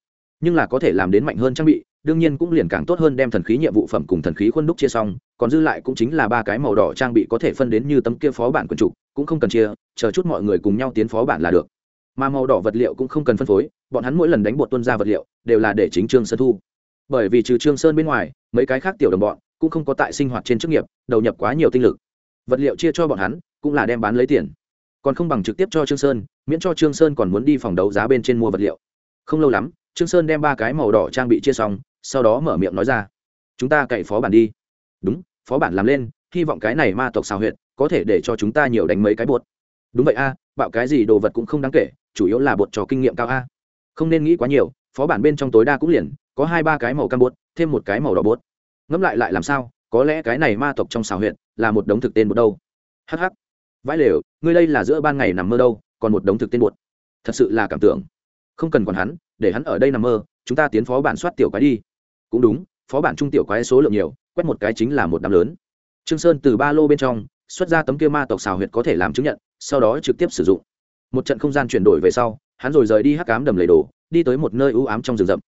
nhưng là có thể làm đến mạnh hơn trang bị, đương nhiên cũng liền càng tốt hơn đem thần khí nhiệm vụ phẩm cùng thần khí khuôn đúc chia xong, còn dư lại cũng chính là ba cái màu đỏ trang bị có thể phân đến như tấm kia phó bản quần trục cũng không cần chia, chờ chút mọi người cùng nhau tiến phó bản là được. Mà màu đỏ vật liệu cũng không cần phân phối, bọn hắn mỗi lần đánh bột tuân ra vật liệu, đều là để chính trương sơn thu. Bởi vì trừ trương sơn bên ngoài, mấy cái khác tiểu đồng bọn cũng không có tại sinh hoạt trên chức nghiệp, đầu nhập quá nhiều tinh lực. Vật liệu chia cho bọn hắn, cũng là đem bán lấy tiền còn không bằng trực tiếp cho trương sơn, miễn cho trương sơn còn muốn đi phòng đấu giá bên trên mua vật liệu. Không lâu lắm, trương sơn đem ba cái màu đỏ trang bị chia xong, sau đó mở miệng nói ra, chúng ta cậy phó bản đi. Đúng, phó bản làm lên, hy vọng cái này ma tộc xào huyệt có thể để cho chúng ta nhiều đánh mấy cái bột. Đúng vậy a, bạo cái gì đồ vật cũng không đáng kể, chủ yếu là bột trò kinh nghiệm cao a. Không nên nghĩ quá nhiều, phó bản bên trong tối đa cũng liền có hai ba cái màu cam bột, thêm một cái màu đỏ bột. Ngẫm lại lại làm sao, có lẽ cái này ma tộc trong xào huyệt là một đống thực tên bột đâu. Hh vãi lều, ngươi đây là giữa ban ngày nằm mơ đâu, còn một đống thực tên buột thật sự là cảm tưởng. Không cần còn hắn, để hắn ở đây nằm mơ, chúng ta tiến phó bản soát tiểu quái đi. Cũng đúng, phó bản trung tiểu quái số lượng nhiều, quét một cái chính là một đám lớn. Trương sơn từ ba lô bên trong, xuất ra tấm kia ma tộc xào huyệt có thể làm chứng nhận, sau đó trực tiếp sử dụng. Một trận không gian chuyển đổi về sau, hắn rồi rời đi hắc cám đầm lầy đồ đi tới một nơi ưu ám trong rừng rậm.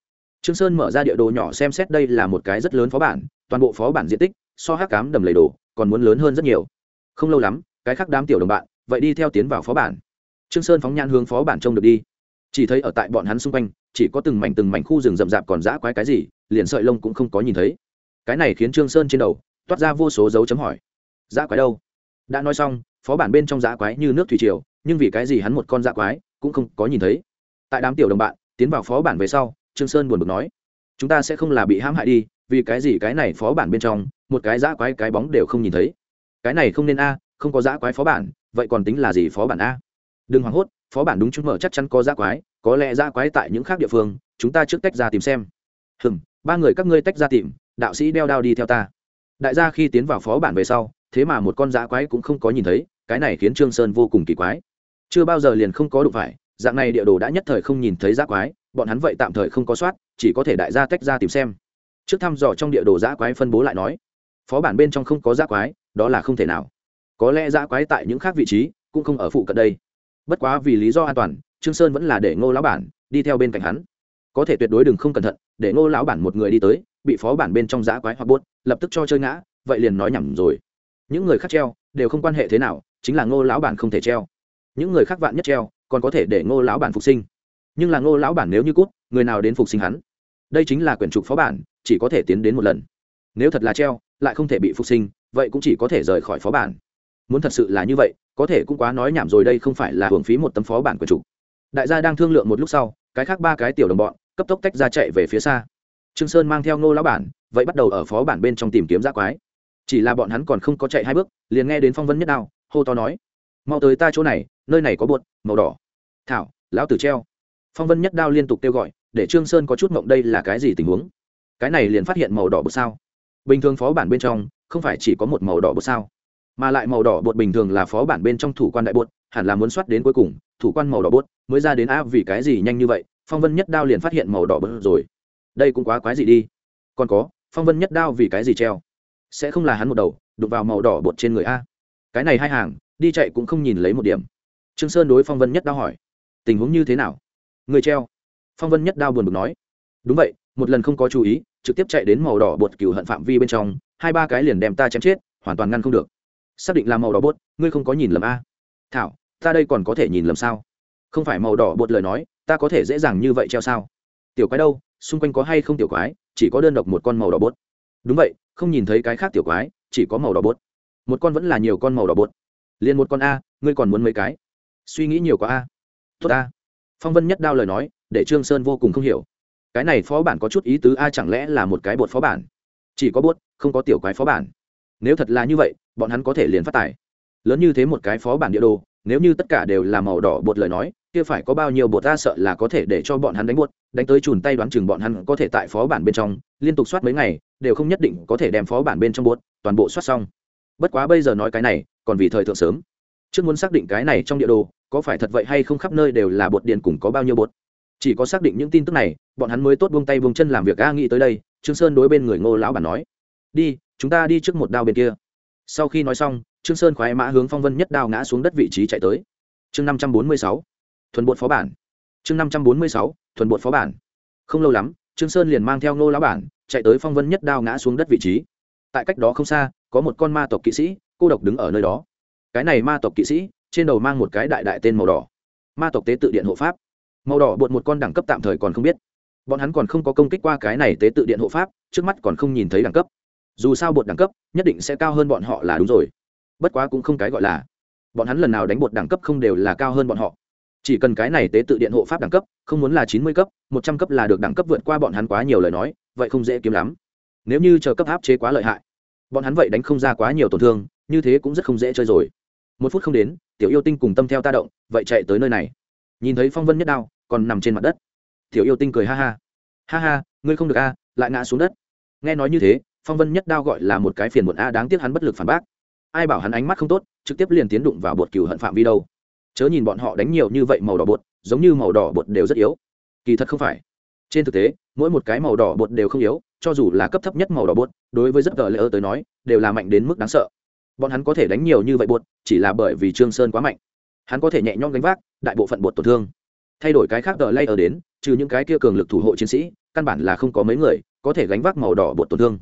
Trương sơn mở ra địa đồ nhỏ xem xét đây là một cái rất lớn phó bản, toàn bộ phó bản diện tích so hắc cám đầm lầy đồ còn muốn lớn hơn rất nhiều. Không lâu lắm cái khác đám tiểu đồng bạn, vậy đi theo tiến vào phó bản. Trương sơn phóng nhan hướng phó bản trông được đi. Chỉ thấy ở tại bọn hắn xung quanh, chỉ có từng mảnh từng mảnh khu rừng rậm rạp còn dã quái cái gì, liền sợi lông cũng không có nhìn thấy. Cái này khiến trương sơn trên đầu, toát ra vô số dấu chấm hỏi. Dã quái đâu? Đã nói xong, phó bản bên trong dã quái như nước thủy triều, nhưng vì cái gì hắn một con dã quái cũng không có nhìn thấy. Tại đám tiểu đồng bạn, tiến vào phó bản về sau, trương sơn buồn bực nói, chúng ta sẽ không là bị hãm hại đi, vì cái gì cái này phó bản bên trong, một cái dã quái cái bóng đều không nhìn thấy. Cái này không nên a không có giã quái phó bản, vậy còn tính là gì phó bản a? Đừng hoảng hốt, phó bản đúng chúng mở chắc chắn có giã quái, có lẽ giã quái tại những khác địa phương, chúng ta trước tách ra tìm xem. Hừm, ba người các ngươi tách ra tìm, đạo sĩ đeo đao đi theo ta. Đại gia khi tiến vào phó bản về sau, thế mà một con giã quái cũng không có nhìn thấy, cái này khiến trương sơn vô cùng kỳ quái. Chưa bao giờ liền không có đụng phải, dạng này địa đồ đã nhất thời không nhìn thấy giã quái, bọn hắn vậy tạm thời không có soát, chỉ có thể đại gia tách ra tìm xem. Trước thăm dò trong địa đồ giã quái phân bố lại nói, phó bản bên trong không có giã quái, đó là không thể nào có lẽ dã quái tại những khác vị trí, cũng không ở phụ cận đây. Bất quá vì lý do an toàn, trương sơn vẫn là để ngô lão bản đi theo bên cạnh hắn. Có thể tuyệt đối đừng không cẩn thận, để ngô lão bản một người đi tới, bị phó bản bên trong giã quái hoặc buốt, lập tức cho chơi ngã, vậy liền nói nhầm rồi. Những người khác treo, đều không quan hệ thế nào, chính là ngô lão bản không thể treo. Những người khác vạn nhất treo, còn có thể để ngô lão bản phục sinh. Nhưng là ngô lão bản nếu như cút, người nào đến phục sinh hắn? Đây chính là quyển trục phó bản, chỉ có thể tiến đến một lần. Nếu thật là treo, lại không thể bị phục sinh, vậy cũng chỉ có thể rời khỏi phó bản muốn thật sự là như vậy, có thể cũng quá nói nhảm rồi đây không phải là hưởng phí một tấm phó bản của chủ. đại gia đang thương lượng một lúc sau, cái khác ba cái tiểu đồng bọn, cấp tốc tách ra chạy về phía xa. Trương sơn mang theo ngô lão bản, vậy bắt đầu ở phó bản bên trong tìm kiếm giác quái. Chỉ là bọn hắn còn không có chạy hai bước, liền nghe đến phong vân nhất đao, hô to nói, mau tới ta chỗ này, nơi này có bột, màu đỏ. Thảo, lão tử treo. Phong vân nhất đao liên tục kêu gọi, để trương sơn có chút mộng đây là cái gì tình huống? Cái này liền phát hiện màu đỏ bột sao. Bình thường phó bản bên trong, không phải chỉ có một màu đỏ bột sao mà lại màu đỏ bột bình thường là phó bản bên trong thủ quan đại bột, hẳn là muốn soát đến cuối cùng, thủ quan màu đỏ bột mới ra đến a vì cái gì nhanh như vậy? Phong vân nhất đao liền phát hiện màu đỏ bột rồi. Đây cũng quá quái gì đi. Còn có, phong vân nhất đao vì cái gì treo? Sẽ không là hắn một đầu đục vào màu đỏ bột trên người a. Cái này hai hàng, đi chạy cũng không nhìn lấy một điểm. Trương sơn đối phong vân nhất đao hỏi, tình huống như thế nào? Người treo? Phong vân nhất đao buồn bực nói, đúng vậy, một lần không có chú ý, trực tiếp chạy đến màu đỏ bột cửu hận phạm vi bên trong, hai ba cái liền đem ta chém chết, hoàn toàn ngăn không được xác định là màu đỏ bột, ngươi không có nhìn lầm a. Thảo, ta đây còn có thể nhìn lầm sao? Không phải màu đỏ bột lời nói, ta có thể dễ dàng như vậy treo sao? Tiểu quái đâu, xung quanh có hay không tiểu quái, chỉ có đơn độc một con màu đỏ bột. Đúng vậy, không nhìn thấy cái khác tiểu quái, chỉ có màu đỏ bột. Một con vẫn là nhiều con màu đỏ bột. Liền một con a, ngươi còn muốn mấy cái? Suy nghĩ nhiều quá a. Tốt a. Phong vân nhất đao lời nói, để trương sơn vô cùng không hiểu. Cái này phó bản có chút ý tứ a chẳng lẽ là một cái bột phó bản? Chỉ có bột, không có tiểu quái phó bản nếu thật là như vậy, bọn hắn có thể liền phát tài. Lớn như thế một cái phó bản địa đồ, nếu như tất cả đều là màu đỏ bột lời nói, kia phải có bao nhiêu bột ta sợ là có thể để cho bọn hắn đánh bột, đánh tới chùn tay đoán chừng bọn hắn có thể tại phó bản bên trong, liên tục soát mấy ngày, đều không nhất định có thể đem phó bản bên trong bột, toàn bộ soát xong. Bất quá bây giờ nói cái này, còn vì thời thượng sớm. Trước muốn xác định cái này trong địa đồ, có phải thật vậy hay không khắp nơi đều là bột điện cùng có bao nhiêu bột. Chỉ có xác định những tin tức này, bọn hắn mới tốt buông tay buông chân làm việc a nghĩ tới đây, trương sơn đối bên người ngô lão bản nói. Đi chúng ta đi trước một đao bên kia. Sau khi nói xong, trương sơn khoái mã hướng phong vân nhất đao ngã xuống đất vị trí chạy tới. Chương năm trăm bốn mươi sáu, thuần bột phó bản. Chương năm trăm bốn mươi sáu, thuần bột phó bản. Không lâu lắm, trương sơn liền mang theo ngô lão bản chạy tới phong vân nhất đao ngã xuống đất vị trí. Tại cách đó không xa, có một con ma tộc kỵ sĩ, cô độc đứng ở nơi đó. Cái này ma tộc kỵ sĩ, trên đầu mang một cái đại đại tên màu đỏ. Ma tộc tế tự điện hộ pháp. Màu đỏ bột một con đẳng cấp tạm thời còn không biết. Bọn hắn còn không có công kích qua cái này tế tự điện hộ pháp, trước mắt còn không nhìn thấy đẳng cấp dù sao bột đẳng cấp nhất định sẽ cao hơn bọn họ là đúng rồi. Bất quá cũng không cái gọi là, bọn hắn lần nào đánh bột đẳng cấp không đều là cao hơn bọn họ. Chỉ cần cái này tế tự điện hộ pháp đẳng cấp, không muốn là chín mươi cấp, một trăm cấp là được đẳng cấp vượt qua bọn hắn quá nhiều lời nói, vậy không dễ kiếm lắm. Nếu như chờ cấp áp chế quá lợi hại, bọn hắn vậy đánh không ra quá nhiều tổn thương, như thế cũng rất không dễ chơi rồi. Một phút không đến, tiểu yêu tinh cùng tâm theo ta động, vậy chạy tới nơi này. Nhìn thấy phong vân nhất đao, còn nằm trên mặt đất. Tiểu yêu tinh cười ha ha. Ha ha, ngươi không được a, lại ngã xuống đất. Nghe nói như thế phong vân nhất đao gọi là một cái phiền muộn a, đáng tiếc hắn bất lực phản bác. Ai bảo hắn ánh mắt không tốt, trực tiếp liền tiến đụng vào bột cừu hận phạm vi đâu. Chớ nhìn bọn họ đánh nhiều như vậy màu đỏ bột, giống như màu đỏ bột đều rất yếu. Kỳ thật không phải. Trên thực tế, mỗi một cái màu đỏ bột đều không yếu, cho dù là cấp thấp nhất màu đỏ bột, đối với rất gờ lỡ tới nói, đều là mạnh đến mức đáng sợ. Bọn hắn có thể đánh nhiều như vậy bột, chỉ là bởi vì trương sơn quá mạnh. Hắn có thể nhẹ nhõm gánh vác đại bộ phận bột tổn thương. Thay đổi cái khác gờ lay ở đến, trừ những cái kia cường lực thủ hộ chiến sĩ, căn bản là không có mấy người có thể gánh vác màu đỏ bột tổn thương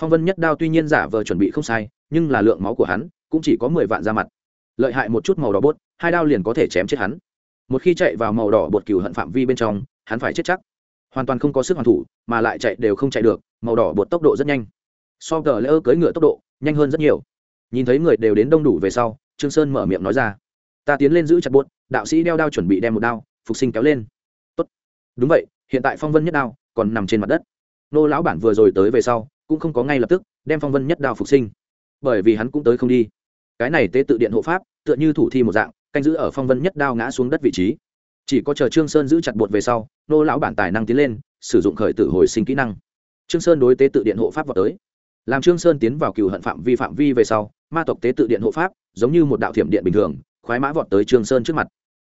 phong vân nhất đao tuy nhiên giả vờ chuẩn bị không sai, nhưng là lượng máu của hắn cũng chỉ có mười vạn ra mặt. Lợi hại một chút màu đỏ bột, hai đao liền có thể chém chết hắn. Một khi chạy vào màu đỏ bột cừu hận phạm vi bên trong, hắn phải chết chắc. Hoàn toàn không có sức hoàn thủ, mà lại chạy đều không chạy được, màu đỏ bột tốc độ rất nhanh. So gờ lỡ cưỡi ngựa tốc độ nhanh hơn rất nhiều. Nhìn thấy người đều đến đông đủ về sau, trương sơn mở miệng nói ra, ta tiến lên giữ chặt bột, đạo sĩ đeo đao chuẩn bị đem một đao, phục sinh kéo lên. Tốt. Đúng vậy, hiện tại phong vân nhất đao còn nằm trên mặt đất. Nô lão bản vừa rồi tới về sau cũng không có ngay lập tức đem phong vân nhất đao phục sinh bởi vì hắn cũng tới không đi cái này tế tự điện hộ pháp tựa như thủ thi một dạng canh giữ ở phong vân nhất đao ngã xuống đất vị trí chỉ có chờ trương sơn giữ chặt bột về sau nô lão bản tài năng tiến lên sử dụng khởi tử hồi sinh kỹ năng trương sơn đối tế tự điện hộ pháp vào tới làm trương sơn tiến vào cựu hận phạm vi phạm vi về sau ma tộc tế tự điện hộ pháp giống như một đạo thiểm điện bình thường khoái mã vọt tới trương sơn trước mặt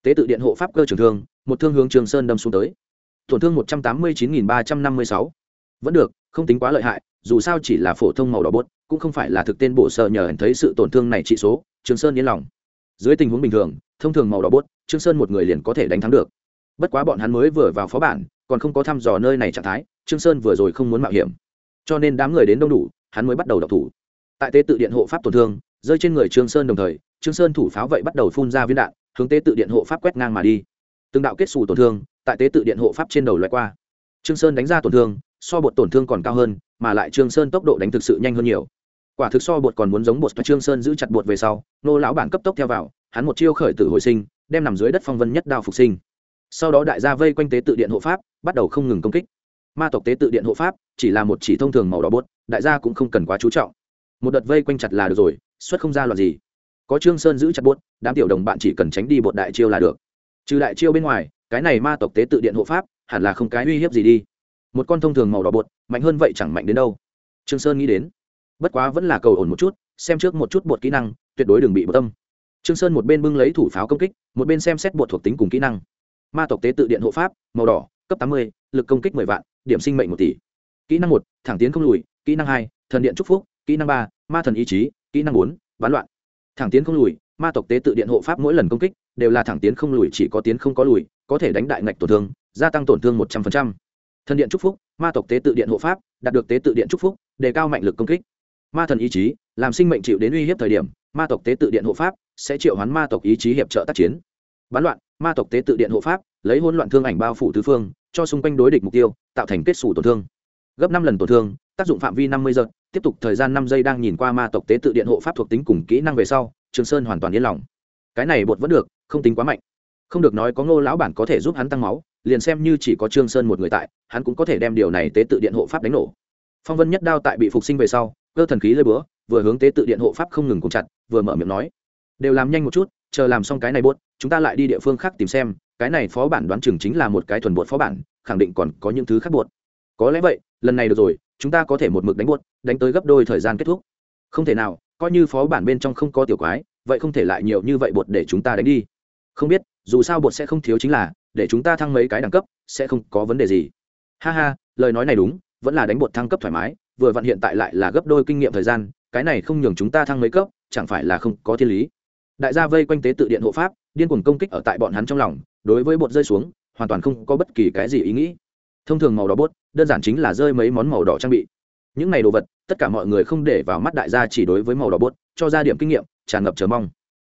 tế tự điện hộ pháp cơ trường thương một thương hướng trương sơn đâm xuống tới tổn thương một trăm tám mươi chín nghìn ba trăm năm mươi sáu vẫn được, không tính quá lợi hại, dù sao chỉ là phổ thông màu đỏ bốt, cũng không phải là thực tên bổ sợ nhờ thấy sự tổn thương này trị số trương sơn yên lòng. Dưới tình huống bình thường, thông thường màu đỏ bốt trương sơn một người liền có thể đánh thắng được. Bất quá bọn hắn mới vừa vào phó bản, còn không có thăm dò nơi này trạng thái trương sơn vừa rồi không muốn mạo hiểm. Cho nên đám người đến đông đủ, hắn mới bắt đầu đọc thủ. Tại tế tự điện hộ pháp tổn thương, rơi trên người trương sơn đồng thời trương sơn thủ pháo vậy bắt đầu phun ra viên đạn, hướng tế tự điện hộ pháp quét ngang mà đi. Từng đạo kết xù tổn thương, tại tế tự điện hộ pháp trên đầu loại qua. Trương sơn đánh ra tổn thương so bột tổn thương còn cao hơn, mà lại trương sơn tốc độ đánh thực sự nhanh hơn nhiều. Quả thực so bột còn muốn giống bột trương sơn giữ chặt bột về sau, nô lão bản cấp tốc theo vào, hắn một chiêu khởi tử hồi sinh, đem nằm dưới đất phong vân nhất đao phục sinh. Sau đó đại gia vây quanh tế tự điện hộ pháp, bắt đầu không ngừng công kích. Ma tộc tế tự điện hộ pháp, chỉ là một chỉ thông thường màu đỏ bột, đại gia cũng không cần quá chú trọng. Một đợt vây quanh chặt là được rồi, xuất không ra loạt gì. Có trương sơn giữ chặt bột, đám tiểu đồng bạn chỉ cần tránh đi bột đại chiêu là được. Trừ đại chiêu bên ngoài, cái này ma tộc tế tự điện hộ pháp, hẳn là không cái uy hiếp gì đi một con thông thường màu đỏ bột, mạnh hơn vậy chẳng mạnh đến đâu. Trương sơn nghĩ đến, bất quá vẫn là cầu ổn một chút, xem trước một chút bột kỹ năng, tuyệt đối đừng bị bột tâm. Trương sơn một bên bưng lấy thủ pháo công kích, một bên xem xét bột thuộc tính cùng kỹ năng. Ma tộc tế tự điện hộ pháp, màu đỏ, cấp tám mươi, lực công kích mười vạn, điểm sinh mệnh một tỷ. Kỹ năng một, thẳng tiến không lùi, kỹ năng hai, thần điện trúc phúc, kỹ năng ba, ma thần ý chí, kỹ năng bốn bán loạn. Thẳng tiến không lùi, ma tộc tế tự điện hộ pháp mỗi lần công kích đều là thẳng tiến không lùi, chỉ có tiến không có lùi, có thể đánh đại ngạch tổn thương, gia tăng tổn thương một trăm linh thần điện trúc phúc, ma tộc tế tự điện hộ pháp, đạt được tế tự điện trúc phúc, đề cao mạnh lực công kích. Ma thần ý chí, làm sinh mệnh chịu đến uy hiếp thời điểm, ma tộc tế tự điện hộ pháp sẽ triệu hoán ma tộc ý chí hiệp trợ tác chiến. Bán loạn, ma tộc tế tự điện hộ pháp lấy hỗn loạn thương ảnh bao phủ tứ phương, cho xung quanh đối địch mục tiêu, tạo thành kết xù tổn thương. Gấp năm lần tổn thương, tác dụng phạm vi năm mươi giây tiếp tục thời gian năm giây đang nhìn qua ma tộc tế tự điện hộ pháp thuộc tính cùng kỹ năng về sau, trường sơn hoàn toàn yên lòng. Cái này bột vẫn được, không tính quá mạnh. Không được nói có ngô lão bản có thể giúp hắn tăng máu liền xem như chỉ có trương sơn một người tại, hắn cũng có thể đem điều này tế tự điện hộ pháp đánh nổ. Phong vân nhất đao tại bị phục sinh về sau, cơ thần khí lơi bữa vừa hướng tế tự điện hộ pháp không ngừng cùng chặt, vừa mở miệng nói, đều làm nhanh một chút, chờ làm xong cái này bốt chúng ta lại đi địa phương khác tìm xem, cái này phó bản đoán chừng chính là một cái thuần bột phó bản, khẳng định còn có những thứ khác bột có lẽ vậy, lần này được rồi, chúng ta có thể một mực đánh bột đánh tới gấp đôi thời gian kết thúc. Không thể nào, coi như phó bản bên trong không có tiểu quái, vậy không thể lại nhiều như vậy bột để chúng ta đánh đi. Không biết, dù sao bột sẽ không thiếu chính là để chúng ta thăng mấy cái đẳng cấp, sẽ không có vấn đề gì. Ha ha, lời nói này đúng, vẫn là đánh bột thăng cấp thoải mái, vừa vặn hiện tại lại là gấp đôi kinh nghiệm thời gian, cái này không nhường chúng ta thăng mấy cấp, chẳng phải là không có thiên lý. Đại gia vây quanh tế tự điện hộ pháp, điên cuồng công kích ở tại bọn hắn trong lòng, đối với bột rơi xuống, hoàn toàn không có bất kỳ cái gì ý nghĩ. Thông thường màu đỏ bốt đơn giản chính là rơi mấy món màu đỏ trang bị. Những này đồ vật, tất cả mọi người không để vào mắt đại gia chỉ đối với màu đỏ bốt cho ra điểm kinh nghiệm, tràn ngập chờ mong.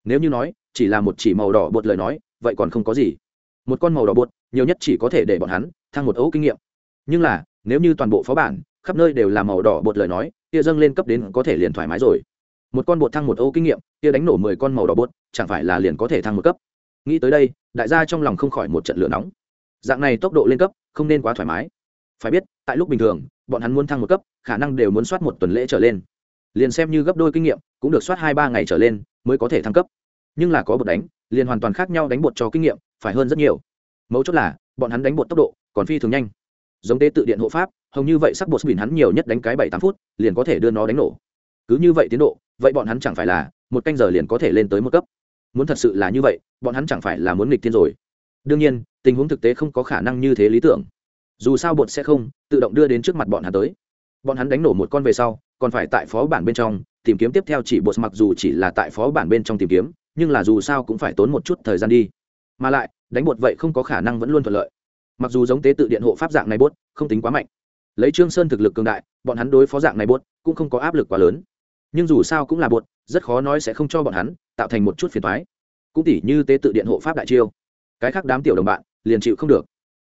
Nếu như nói, chỉ là một chỉ màu đỏ bột lời nói, vậy còn không có gì một con màu đỏ bột, nhiều nhất chỉ có thể để bọn hắn thăng một ấu kinh nghiệm. Nhưng là, nếu như toàn bộ phó bản, khắp nơi đều là màu đỏ bột lời nói, kia dâng lên cấp đến có thể liền thoải mái rồi. Một con bột thăng một ấu kinh nghiệm, kia đánh nổ mười con màu đỏ bột, chẳng phải là liền có thể thăng một cấp? Nghĩ tới đây, đại gia trong lòng không khỏi một trận lửa nóng. Dạng này tốc độ lên cấp, không nên quá thoải mái. Phải biết, tại lúc bình thường, bọn hắn muốn thăng một cấp, khả năng đều muốn soát một tuần lễ trở lên. Liền xem như gấp đôi kinh nghiệm, cũng được soát hai ba ngày trở lên, mới có thể thăng cấp. Nhưng là có bột đánh liền hoàn toàn khác nhau đánh bột cho kinh nghiệm, phải hơn rất nhiều. Mấu chốt là, bọn hắn đánh bột tốc độ còn phi thường nhanh. Giống tế tự điện hộ pháp hầu như vậy sắc bột bỉn hắn nhiều nhất đánh cái bảy tám phút, liền có thể đưa nó đánh nổ. Cứ như vậy tiến độ, vậy bọn hắn chẳng phải là, một canh giờ liền có thể lên tới một cấp. Muốn thật sự là như vậy, bọn hắn chẳng phải là muốn nghịch thiên rồi. Đương nhiên, tình huống thực tế không có khả năng như thế lý tưởng. Dù sao bột sẽ không, tự động đưa đến trước mặt bọn hắn tới. Bọn hắn đánh nổ một con về sau, còn phải tại phó bản bên trong tìm kiếm tiếp theo chỉ bột, mặc dù chỉ là tại phó bản bên trong tìm kiếm nhưng là dù sao cũng phải tốn một chút thời gian đi. Mà lại, đánh bột vậy không có khả năng vẫn luôn thuận lợi. Mặc dù giống tế tự điện hộ pháp dạng này bốt không tính quá mạnh. Lấy trương sơn thực lực cường đại, bọn hắn đối phó dạng này bốt cũng không có áp lực quá lớn. Nhưng dù sao cũng là bột, rất khó nói sẽ không cho bọn hắn tạo thành một chút phiền toái. Cũng tỉ như tế tự điện hộ pháp đại chiêu. Cái khác đám tiểu đồng bạn liền chịu không được.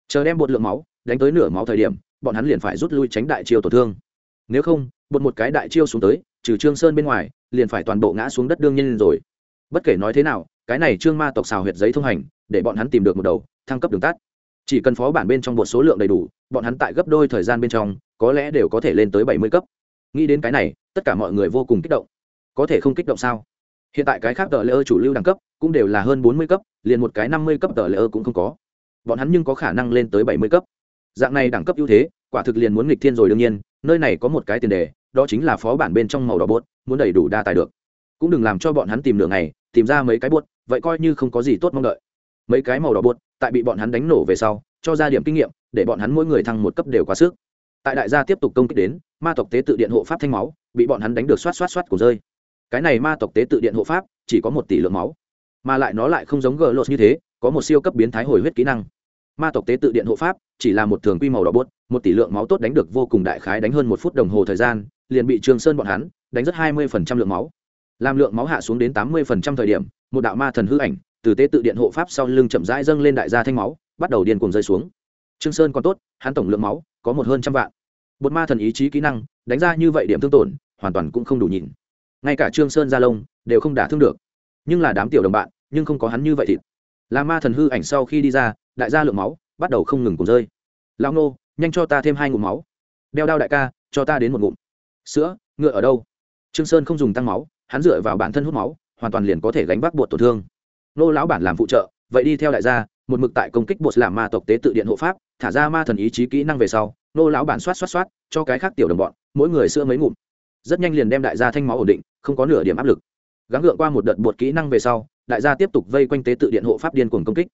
Chờ đem bột lượng máu đánh tới nửa máu thời điểm, bọn hắn liền phải rút lui tránh đại chiêu tổn thương. Nếu không, bột một cái đại chiêu xuống tới, trừ trương sơn bên ngoài, liền phải toàn bộ ngã xuống đất đương nhiên rồi bất kể nói thế nào, cái này trương ma tộc xào huyệt giấy thông hành, để bọn hắn tìm được một đầu, thăng cấp đường tắt. Chỉ cần phó bản bên trong một số lượng đầy đủ, bọn hắn tại gấp đôi thời gian bên trong, có lẽ đều có thể lên tới bảy mươi cấp. Nghĩ đến cái này, tất cả mọi người vô cùng kích động. Có thể không kích động sao? Hiện tại cái khác tờ lễ ơ chủ lưu đẳng cấp cũng đều là hơn bốn mươi cấp, liền một cái năm mươi cấp tờ lễ ơ cũng không có. Bọn hắn nhưng có khả năng lên tới bảy mươi cấp. Dạng này đẳng cấp ưu thế, quả thực liền muốn nghịch thiên rồi đương nhiên, nơi này có một cái tiền đề, đó chính là phó bản bên trong màu đỏ bốt muốn đầy đủ đa tài được. Cũng đừng làm cho bọn hắn tìm đường này tìm ra mấy cái buốt, vậy coi như không có gì tốt mong đợi. Mấy cái màu đỏ buốt, tại bị bọn hắn đánh nổ về sau, cho ra điểm kinh nghiệm, để bọn hắn mỗi người thăng một cấp đều quá sức. Tại đại gia tiếp tục công kích đến, ma tộc tế tự điện hộ pháp thanh máu, bị bọn hắn đánh được xoát xoát xoát của rơi. Cái này ma tộc tế tự điện hộ pháp, chỉ có một tỷ lượng máu, mà lại nó lại không giống gờ lột như thế, có một siêu cấp biến thái hồi huyết kỹ năng. Ma tộc tế tự điện hộ pháp, chỉ là một thường quy màu đỏ bốt một tỷ lượng máu tốt đánh được vô cùng đại khái đánh hơn một phút đồng hồ thời gian, liền bị trường sơn bọn hắn, đánh rất hai mươi phần trăm lượng máu làm lượng máu hạ xuống đến tám mươi phần trăm thời điểm, một đạo ma thần hư ảnh từ tế tự điện hộ pháp sau lưng chậm rãi dâng lên đại gia thanh máu, bắt đầu điên cuồng rơi xuống. Trương sơn còn tốt, hắn tổng lượng máu có một hơn trăm vạn. Bột ma thần ý chí kỹ năng, đánh ra như vậy điểm thương tổn, hoàn toàn cũng không đủ nhìn. Ngay cả trương sơn gia lông đều không đả thương được. Nhưng là đám tiểu đồng bạn, nhưng không có hắn như vậy thịt. Là ma thần hư ảnh sau khi đi ra, đại gia lượng máu bắt đầu không ngừng cùng rơi. Lao nô, nhanh cho ta thêm hai ngụm máu. Đeo đao đại ca, cho ta đến một ngụm. Sữa, ngựa ở đâu? Trương sơn không dùng tăng máu hắn dựa vào bản thân hút máu, hoàn toàn liền có thể gánh vác bột tổn thương. Nô lão bản làm phụ trợ, vậy đi theo đại gia, một mực tại công kích bột làm ma tộc tế tự điện hộ pháp, thả ra ma thần ý chí kỹ năng về sau, nô lão bản soát soát soát cho cái khác tiểu đồng bọn, mỗi người sữa mấy ngụm. Rất nhanh liền đem đại gia thanh máu ổn định, không có nửa điểm áp lực. Gắng gượng qua một đợt bột kỹ năng về sau, đại gia tiếp tục vây quanh tế tự điện hộ pháp điên cuồng công kích.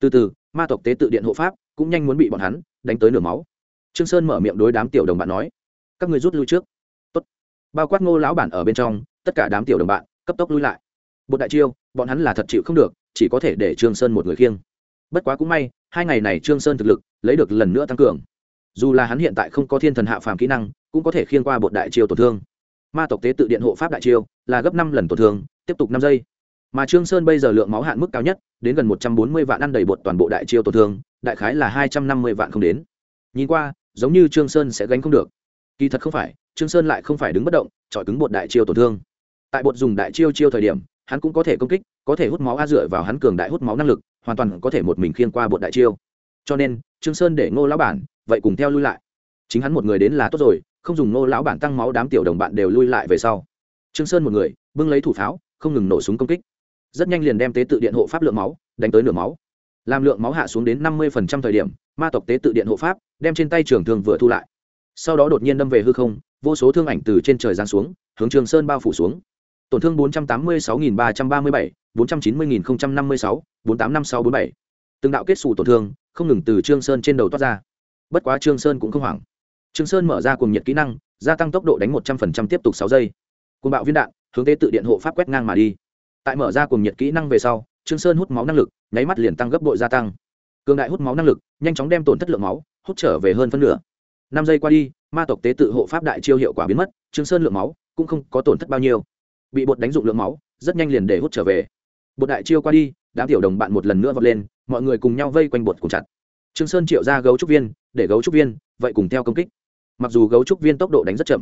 Từ từ, ma tộc tế tự điện hộ pháp cũng nhanh muốn bị bọn hắn đánh tới nửa máu. Trương sơn mở miệng đối đám tiểu đồng bạn nói, các người rút lui trước. Tốt. bao quát ngô lão bản ở bên trong tất cả đám tiểu đồng bạn, cấp tốc lui lại. Bột đại chiêu, bọn hắn là thật chịu không được, chỉ có thể để trương sơn một người khiêng. Bất quá cũng may, hai ngày này trương sơn thực lực lấy được lần nữa tăng cường. Dù là hắn hiện tại không có thiên thần hạ phàm kỹ năng, cũng có thể khiêng qua bột đại chiêu tổn thương. Ma tộc tế tự điện hộ pháp đại chiêu, là gấp năm lần tổn thương, tiếp tục năm giây. Mà trương sơn bây giờ lượng máu hạn mức cao nhất, đến gần một trăm bốn mươi vạn ăn đầy bột toàn bộ đại chiêu tổn thương, đại khái là hai trăm năm mươi vạn không đến. Nhìn qua, giống như trương sơn sẽ gánh không được. Kỳ thật không phải, trương sơn lại không phải đứng bất động, chọi cứng bột đại chiêu tổn thương tại bột dùng đại chiêu chiêu thời điểm, hắn cũng có thể công kích, có thể hút máu a dựa vào hắn cường đại hút máu năng lực, hoàn toàn có thể một mình khiên qua bột đại chiêu. Cho nên, trương sơn để ngô lão bản, vậy cùng theo lui lại. Chính hắn một người đến là tốt rồi, không dùng ngô lão bản tăng máu đám tiểu đồng bạn đều lui lại về sau. Trương sơn một người, bưng lấy thủ pháo, không ngừng nổ súng công kích. Rất nhanh liền đem tế tự điện hộ pháp lượng máu, đánh tới nửa máu. Làm lượng máu hạ xuống đến năm mươi thời điểm, ma tộc tế tự điện hộ pháp đem trên tay trường thương vừa thu lại. Sau đó đột nhiên đâm về hư không, vô số thương ảnh từ trên trời giáng xuống, hướng trường sơn bao phủ xuống tổn thương bốn trăm tám mươi sáu nghìn ba trăm ba mươi bảy, bốn trăm chín mươi nghìn năm mươi sáu, bốn tám năm sáu bốn bảy. Từng đạo kết xù tổn thương không ngừng từ trương sơn trên đầu toát ra. Bất quá trương sơn cũng không hoảng. Trương sơn mở ra cùng nhiệt kỹ năng, gia tăng tốc độ đánh một trăm linh tiếp tục sáu giây. Cùng bạo viên đạn, hướng tế tự điện hộ pháp quét ngang mà đi. Tại mở ra cùng nhiệt kỹ năng về sau, trương sơn hút máu năng lực, nháy mắt liền tăng gấp bội gia tăng. Cường đại hút máu năng lực, nhanh chóng đem tổn thất lượng máu, hút trở về hơn phân nửa. Năm giây qua đi, ma tộc tế tự hộ pháp đại chiêu hiệu quả biến mất, trương sơn lượng máu cũng không có tổn thất bao nhiêu bị bột đánh dụng lượng máu, rất nhanh liền để hút trở về. Bột đại chiêu qua đi, đám tiểu đồng bạn một lần nữa vọt lên, mọi người cùng nhau vây quanh bột cùng chặt. Trương sơn triệu ra gấu trúc viên, để gấu trúc viên, vậy cùng theo công kích. Mặc dù gấu trúc viên tốc độ đánh rất chậm,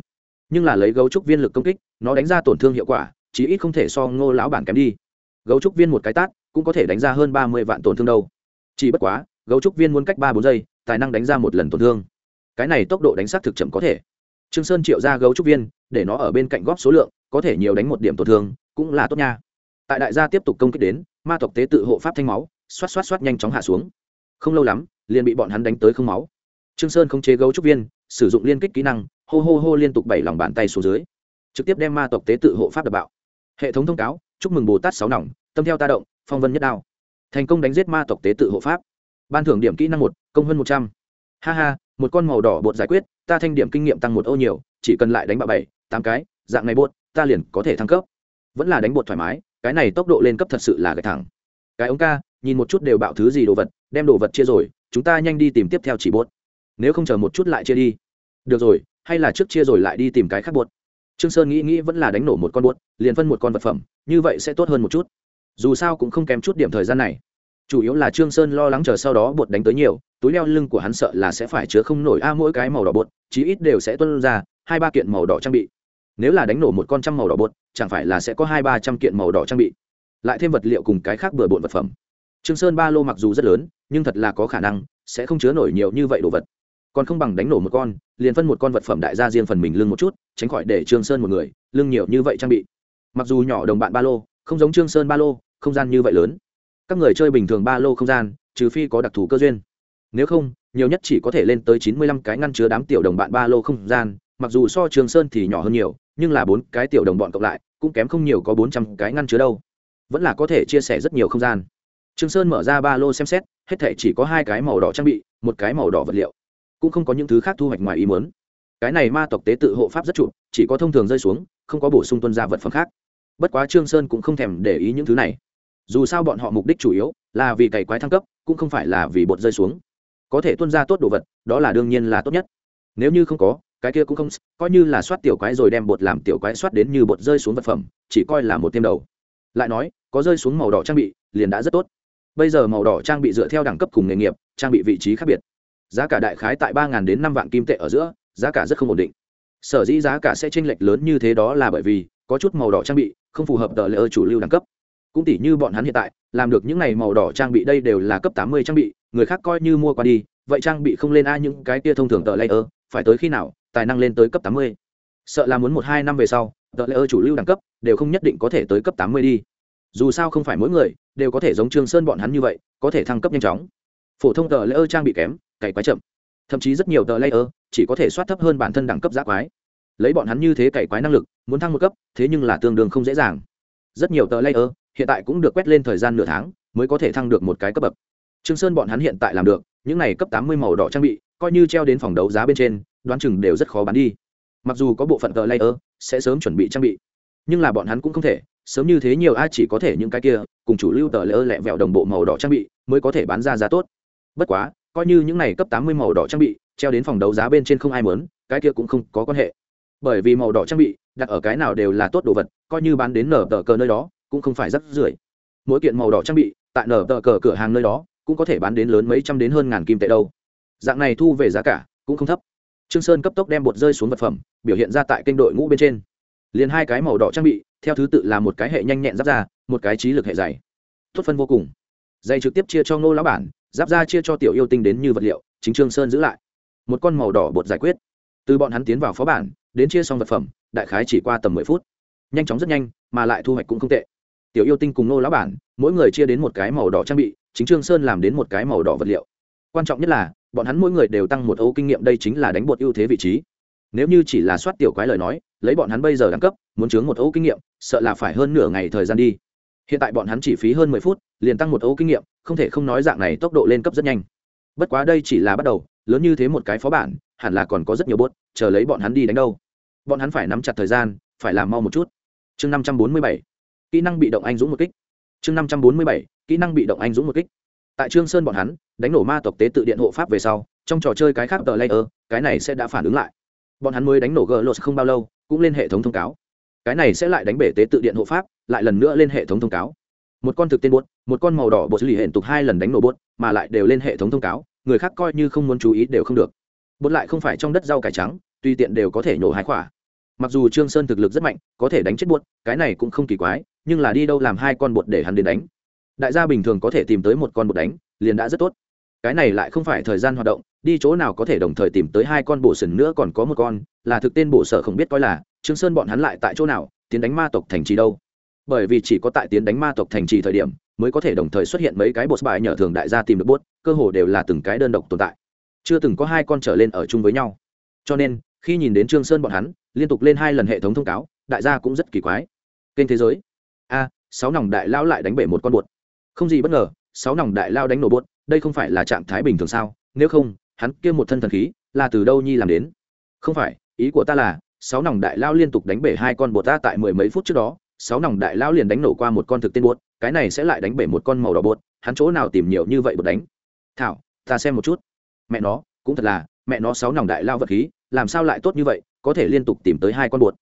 nhưng là lấy gấu trúc viên lực công kích, nó đánh ra tổn thương hiệu quả, chí ít không thể so ngô lão bản kém đi. Gấu trúc viên một cái tát, cũng có thể đánh ra hơn ba mươi vạn tổn thương đâu. Chỉ bất quá, gấu trúc viên muốn cách ba bốn giây, tài năng đánh ra một lần tổn thương. Cái này tốc độ đánh sát thực chậm có thể trương sơn triệu ra gấu trúc viên, để nó ở bên cạnh góp số lượng, có thể nhiều đánh một điểm tổn thương, cũng là tốt nha. Tại đại gia tiếp tục công kích đến, ma tộc tế tự hộ pháp thanh máu, xoát xoát xoát nhanh chóng hạ xuống. Không lâu lắm, liền bị bọn hắn đánh tới không máu. Trương sơn không chế gấu trúc viên, sử dụng liên kích kỹ năng, hô hô hô liên tục bảy lòng bàn tay xuống dưới. Trực tiếp đem ma tộc tế tự hộ pháp đập bạo. Hệ thống thông cáo, chúc mừng bồ tát sáu nòng, tâm theo ta động, phong vân nhất đao. Thành công đánh giết ma tộc tế tự hộ pháp. Ban thưởng điểm kỹ năng một, công hơn một trăm. H a ha, một con màu đỏ bột giải quyết ta thanh điểm kinh nghiệm tăng một ô nhiều, chỉ cần lại đánh bạo bảy, tám cái, dạng này bột ta liền có thể thăng cấp. Vẫn là đánh bột thoải mái, cái này tốc độ lên cấp thật sự là gạch thẳng. Cái ống ca, nhìn một chút đều bạo thứ gì đồ vật, đem đồ vật chia rồi, chúng ta nhanh đi tìm tiếp theo chỉ bột nếu không chờ một chút lại chia đi. Được rồi, hay là trước chia rồi lại đi tìm cái khác bột trương sơn nghĩ nghĩ vẫn là đánh nổ một con bột liền phân một con vật phẩm, như vậy sẽ tốt hơn một chút. Dù sao cũng không kém chút điểm thời gian này. Chủ yếu là trương sơn lo lắng chờ sau đó bột đánh tới nhiều túi leo lưng của hắn sợ là sẽ phải chứa không nổi. A, mỗi cái màu đỏ bột, chí ít đều sẽ tuân ra hai ba kiện màu đỏ trang bị. Nếu là đánh nổ một con trăm màu đỏ bột, chẳng phải là sẽ có hai ba trăm kiện màu đỏ trang bị. Lại thêm vật liệu cùng cái khác bừa bộn vật phẩm. Trương sơn ba lô mặc dù rất lớn, nhưng thật là có khả năng sẽ không chứa nổi nhiều như vậy đồ vật. Còn không bằng đánh nổ một con, liền phân một con vật phẩm đại gia riêng phần mình lưng một chút, tránh khỏi để trương sơn một người lưng nhiều như vậy trang bị. Mặc dù nhỏ đồng bạn ba lô, không giống trương sơn ba lô, không gian như vậy lớn. Các người chơi bình thường ba lô không gian, trừ phi có đặc thù cơ duyên nếu không, nhiều nhất chỉ có thể lên tới chín mươi lăm cái ngăn chứa đám tiểu đồng bạn ba lô không gian, mặc dù so trường sơn thì nhỏ hơn nhiều, nhưng là bốn cái tiểu đồng bọn cộng lại, cũng kém không nhiều có bốn trăm cái ngăn chứa đâu. Vẫn là có thể chia sẻ rất nhiều không gian. Trương sơn mở ra ba lô xem xét, hết thể chỉ có hai cái màu đỏ trang bị, một cái màu đỏ vật liệu. Cũng không có những thứ khác thu hoạch ngoài ý muốn. Cái này ma tộc tế tự hộ pháp rất trụ chỉ có thông thường rơi xuống, không có bổ sung tuân ra vật phẩm khác. Bất quá trương sơn cũng không thèm để ý những thứ này. Dù sao bọn họ mục đích chủ yếu là vì cày quái thăng cấp, cũng không phải là vì bột rơi xuống có thể tuân ra tốt đồ vật, đó là đương nhiên là tốt nhất. Nếu như không có, cái kia cũng không, coi như là soát tiểu quái rồi đem bột làm tiểu quái soát đến như bột rơi xuống vật phẩm, chỉ coi là một thêm đầu. Lại nói, có rơi xuống màu đỏ trang bị, liền đã rất tốt. Bây giờ màu đỏ trang bị dựa theo đẳng cấp cùng nghề nghiệp, trang bị vị trí khác biệt. Giá cả đại khái tại ba đến năm vạn kim tệ ở giữa, giá cả rất không ổn định. Sở dĩ giá cả sẽ chênh lệch lớn như thế đó là bởi vì, có chút màu đỏ trang bị không phù hợp tờ lễ chủ lưu đẳng cấp. Cũng tỷ như bọn hắn hiện tại, làm được những này màu đỏ trang bị đây đều là cấp tám mươi trang bị người khác coi như mua qua đi, vậy trang bị không lên a những cái kia thông thường tờ layer, phải tới khi nào, tài năng lên tới cấp tám mươi. Sợ là muốn một hai năm về sau, tờ layer chủ lưu đẳng cấp đều không nhất định có thể tới cấp tám mươi đi. Dù sao không phải mỗi người đều có thể giống trương sơn bọn hắn như vậy, có thể thăng cấp nhanh chóng. Phổ thông tờ layer trang bị kém, cày quái chậm. Thậm chí rất nhiều tờ layer chỉ có thể soát thấp hơn bản thân đẳng cấp giá quái. Lấy bọn hắn như thế cày quái năng lực, muốn thăng một cấp, thế nhưng là tương đương không dễ dàng. Rất nhiều tờ layer hiện tại cũng được quét lên thời gian nửa tháng mới có thể thăng được một cái cấp bậc trương sơn bọn hắn hiện tại làm được, những này cấp tám mươi màu đỏ trang bị, coi như treo đến phòng đấu giá bên trên, đoán chừng đều rất khó bán đi. Mặc dù có bộ phận tờ layer, sẽ sớm chuẩn bị trang bị, nhưng là bọn hắn cũng không thể, sớm như thế nhiều ai chỉ có thể những cái kia, cùng chủ lưu tờ layer lẹ vẹo đồng bộ màu đỏ trang bị, mới có thể bán ra giá tốt. Bất quá, coi như những này cấp tám mươi màu đỏ trang bị, treo đến phòng đấu giá bên trên không ai muốn, cái kia cũng không có quan hệ. Bởi vì màu đỏ trang bị, đặt ở cái nào đều là tốt đồ vật, coi như bán đến nở tờ cờ nơi đó, cũng không phải rất rưởi. Mỗi kiện màu đỏ trang bị, tại nở tờ cờ cửa hàng nơi đó cũng có thể bán đến lớn mấy trăm đến hơn ngàn kim tệ đâu. Dạng này thu về giá cả cũng không thấp. Trương sơn cấp tốc đem bột rơi xuống vật phẩm, biểu hiện ra tại kênh đội ngũ bên trên. Liền hai cái màu đỏ trang bị, theo thứ tự là một cái hệ nhanh nhẹn giáp da, một cái trí lực hệ dày. Tốt phân vô cùng. Dày trực tiếp chia cho ngô lão bản, giáp da chia cho tiểu yêu tinh đến như vật liệu, chính trương sơn giữ lại. Một con màu đỏ bột giải quyết. Từ bọn hắn tiến vào phó bản, đến chia xong vật phẩm, đại khái chỉ qua tầm mười phút. Nhanh chóng rất nhanh, mà lại thu hoạch cũng không tệ. Tiểu yêu tinh cùng nô lão bản, mỗi người chia đến một cái màu đỏ trang bị chính trương sơn làm đến một cái màu đỏ vật liệu. Quan trọng nhất là, bọn hắn mỗi người đều tăng một ấu kinh nghiệm, đây chính là đánh bột ưu thế vị trí. Nếu như chỉ là soát tiểu quái lời nói, lấy bọn hắn bây giờ đẳng cấp, muốn chướng một ấu kinh nghiệm, sợ là phải hơn nửa ngày thời gian đi. Hiện tại bọn hắn chỉ phí hơn mười phút, liền tăng một ấu kinh nghiệm, không thể không nói dạng này tốc độ lên cấp rất nhanh. Bất quá đây chỉ là bắt đầu, lớn như thế một cái phó bản, hẳn là còn có rất nhiều bốt chờ lấy bọn hắn đi đánh đâu. Bọn hắn phải nắm chặt thời gian, phải làm mau một chút. Chương năm trăm bốn mươi bảy. Kỹ năng bị động anh dũng một kích chương năm trăm bốn mươi bảy, kỹ năng bị động anh dũng một kích. Tại trương sơn bọn hắn, đánh nổ ma tộc tế tự điện hộ pháp về sau, trong trò chơi cái khác tờ layer, cái này sẽ đã phản ứng lại. Bọn hắn mới đánh nổ g lột không bao lâu, cũng lên hệ thống thông cáo. Cái này sẽ lại đánh bể tế tự điện hộ pháp, lại lần nữa lên hệ thống thông cáo. Một con thực tên buốt, một con màu đỏ bột xử lý hệ tục hai lần đánh nổ buốt, mà lại đều lên hệ thống thông cáo, người khác coi như không muốn chú ý đều không được. Buốt lại không phải trong đất rau cải trắng, tùy tiện đều có thể nổ hai quả mặc dù trương sơn thực lực rất mạnh, có thể đánh chết buốt, cái này cũng không kỳ quái nhưng là đi đâu làm hai con bột để hắn đến đánh. Đại gia bình thường có thể tìm tới một con bột đánh, liền đã rất tốt. Cái này lại không phải thời gian hoạt động, đi chỗ nào có thể đồng thời tìm tới hai con bổ sừng nữa còn có một con, là thực tên bổ sở không biết coi là, trương sơn bọn hắn lại tại chỗ nào, tiến đánh ma tộc thành trì đâu. Bởi vì chỉ có tại tiến đánh ma tộc thành trì thời điểm, mới có thể đồng thời xuất hiện mấy cái bột bài nhờ thường đại gia tìm được bốt cơ hồ đều là từng cái đơn độc tồn tại. Chưa từng có hai con trở lên ở chung với nhau. Cho nên, khi nhìn đến trương sơn bọn hắn, liên tục lên hai lần hệ thống thông cáo, đại gia cũng rất kỳ quái. Kênh thế giới a, sáu nòng đại lao lại đánh bể một con bột không gì bất ngờ, sáu nòng đại lao đánh nổ bột đây không phải là trạng thái bình thường sao? Nếu không, hắn kia một thân thần khí là từ đâu nhi làm đến? Không phải, ý của ta là, sáu nòng đại lao liên tục đánh bể hai con bột ta tại mười mấy phút trước đó, sáu nòng đại lao liền đánh nổ qua một con thực tên bột cái này sẽ lại đánh bể một con màu đỏ bột hắn chỗ nào tìm nhiều như vậy bột đánh? Thảo, ta xem một chút. Mẹ nó, cũng thật là, mẹ nó sáu nòng đại lao vật khí, làm sao lại tốt như vậy, có thể liên tục tìm tới hai con bột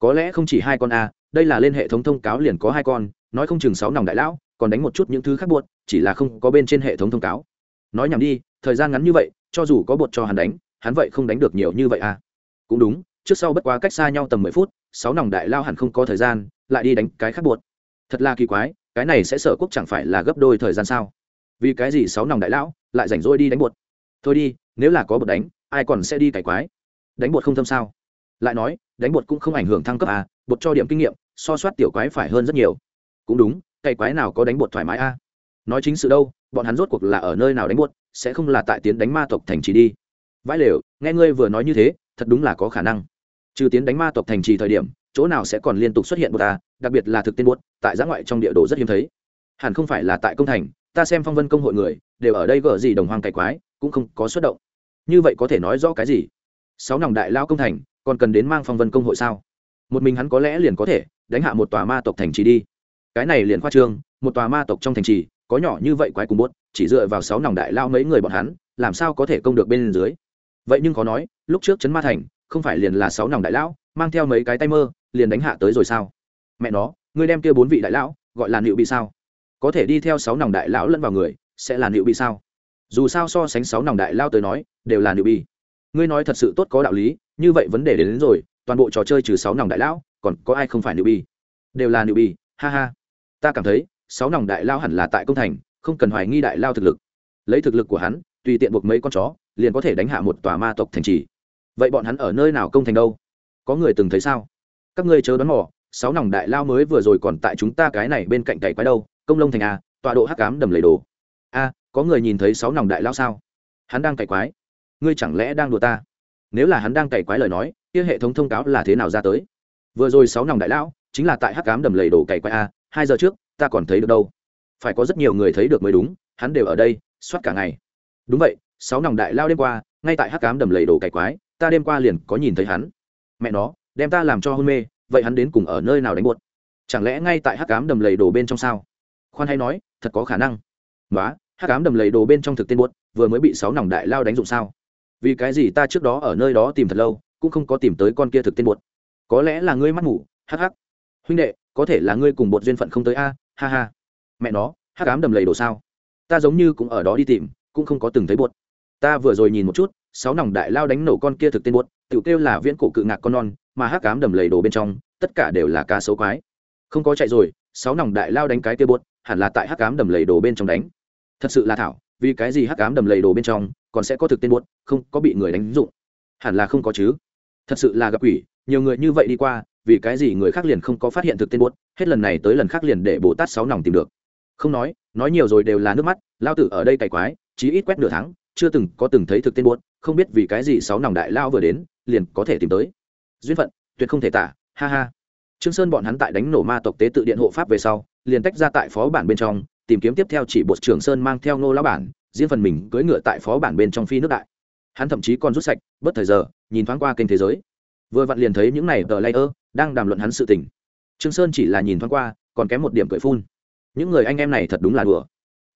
có lẽ không chỉ hai con a đây là lên hệ thống thông cáo liền có hai con, nói không chừng sáu nòng đại lão, còn đánh một chút những thứ khác buột chỉ là không có bên trên hệ thống thông cáo. Nói nhảm đi, thời gian ngắn như vậy, cho dù có bột cho hắn đánh, hắn vậy không đánh được nhiều như vậy à? Cũng đúng, trước sau bất quá cách xa nhau tầm mười phút, sáu nòng đại lao hẳn không có thời gian, lại đi đánh cái khác buột thật là kỳ quái, cái này sẽ sở quốc chẳng phải là gấp đôi thời gian sao? Vì cái gì sáu nòng đại lão lại rảnh rỗi đi đánh buột thôi đi, nếu là có bột đánh, ai còn sẽ đi cải quái? Đánh bột không thâm sao? Lại nói, đánh bột cũng không ảnh hưởng thăng cấp à bột cho điểm kinh nghiệm, so soát tiểu quái phải hơn rất nhiều. Cũng đúng cày quái nào có đánh bột thoải mái a nói chính sự đâu, bọn hắn rốt cuộc là ở nơi nào đánh bột, sẽ không là tại tiến đánh ma tộc thành trì đi. Vãi lều, nghe ngươi vừa nói như thế, thật đúng là có khả năng. Trừ tiến đánh ma tộc thành trì thời điểm, chỗ nào sẽ còn liên tục xuất hiện bột ta đặc biệt là thực tên bột, tại giã ngoại trong địa đồ rất hiếm thấy. Hẳn không phải là tại công thành, ta xem phong vân công hội người, đều ở đây gỡ gì đồng hoang cày quái, cũng không có xuất động. Như vậy có thể nói rõ cái gì? Sáu nòng đại lao công thành, còn cần đến mang phong vân công hội sao? Một mình hắn có lẽ liền có thể đánh hạ một tòa ma tộc thành trì đi. Cái này liền khoa trương, một tòa ma tộc trong thành trì, có nhỏ như vậy quái cùng bốt chỉ dựa vào sáu nòng đại lao mấy người bọn hắn, làm sao có thể công được bên dưới? Vậy nhưng có nói, lúc trước chấn ma thành, không phải liền là sáu nòng đại lão mang theo mấy cái tay mơ, liền đánh hạ tới rồi sao? Mẹ nó, ngươi đem kia bốn vị đại lão, gọi là liệu bị sao? Có thể đi theo sáu nòng đại lão lẫn vào người, sẽ là liệu bị sao? Dù sao so sánh sáu nòng đại lao tới nói, đều là liệu bị ngươi nói thật sự tốt có đạo lý như vậy vấn đề đến, đến rồi toàn bộ trò chơi trừ sáu nòng đại lão còn có ai không phải nữ bi đều là nữ bi ha ha. Ta cảm thấy sáu nòng đại lao hẳn là tại công thành không cần hoài nghi đại lao thực lực. Lấy thực lực của hắn tùy tiện buộc mấy con chó liền có thể đánh hạ một tòa ma tộc thành trì. Vậy bọn hắn ở nơi nào công thành đâu? Có người từng thấy sao? Các ngươi chớ đoán mò sáu nòng đại lao mới vừa rồi còn tại chúng ta cái này bên cạnh cày quái đâu công lông thành a tọa độ hắc cám đầm lầy đồ. A có người nhìn thấy sáu nòng đại lao sao? Hắn đang cày quái ngươi chẳng lẽ đang đùa ta? Nếu là hắn đang cày quái lời nói, kia hệ thống thông cáo là thế nào ra tới? Vừa rồi sáu nòng đại lão, chính là tại hắc cám đầm lầy đổ cày quái a, hai giờ trước, ta còn thấy được đâu. Phải có rất nhiều người thấy được mới đúng, hắn đều ở đây soát cả ngày. Đúng vậy, sáu nòng đại lao đêm qua, ngay tại hắc cám đầm lầy đổ cày quái, ta đêm qua liền có nhìn thấy hắn. Mẹ nó, đem ta làm cho hôn mê, vậy hắn đến cùng ở nơi nào đánh buột? Chẳng lẽ ngay tại hắc cám đầm lầy đổ bên trong sao? Khoan hay nói, thật có khả năng. Nói hắc cám đầm lầy đổ bên trong thực tên buột, vừa mới bị sáu nòng đại lao đánh dụng sao? Vì cái gì ta trước đó ở nơi đó tìm thật lâu, cũng không có tìm tới con kia thực tên bột có lẽ là ngươi mắt ngủ hắc hắc. Huynh đệ, có thể là ngươi cùng bột duyên phận không tới a, ha ha. Mẹ nó, hắc cám đầm lầy đồ sao? Ta giống như cũng ở đó đi tìm, cũng không có từng thấy bột ta vừa rồi nhìn một chút, sáu nòng đại lao đánh nổ con kia thực tên bột tự kêu là viễn cổ cự ngạc con non, mà hắc cám đầm lầy đồ bên trong, tất cả đều là cá sấu quái. Không có chạy rồi, sáu nòng đại lao đánh cái kia bột hẳn là tại hắc cám đầm lầy đồ bên trong đánh. Thật sự là thảo, vì cái gì hắc cám đầm lầy đồ bên trong còn sẽ có thực tên buốt, không có bị người đánh dụng. Hẳn là không có chứ. Thật sự là gặp quỷ, nhiều người như vậy đi qua, vì cái gì người khác liền không có phát hiện thực tên buốt, hết lần này tới lần khác liền để bồ tát sáu nòng tìm được. Không nói nói nhiều rồi đều là nước mắt, lao tử ở đây cày quái, chí ít quét nửa tháng, chưa từng có từng thấy thực tên buốt, không biết vì cái gì sáu nòng đại lao vừa đến, liền có thể tìm tới. Duyên phận, tuyệt không thể tả, ha ha. Trương sơn bọn hắn tại đánh nổ ma tộc tế tự điện hộ pháp về sau, liền tách ra tại phó bản bên trong, tìm kiếm tiếp theo chỉ bột trưởng sơn mang theo nô lão bản riêng phần mình cưỡi ngựa tại phó bản bên trong phi nước đại. Hắn thậm chí còn rút sạch, bất thời giờ, nhìn thoáng qua kênh thế giới. Vừa vặn liền thấy những này tờ layer đang đàm luận hắn sự tình. Trương sơn chỉ là nhìn thoáng qua, còn kém một điểm cười phun. Những người anh em này thật đúng là đùa.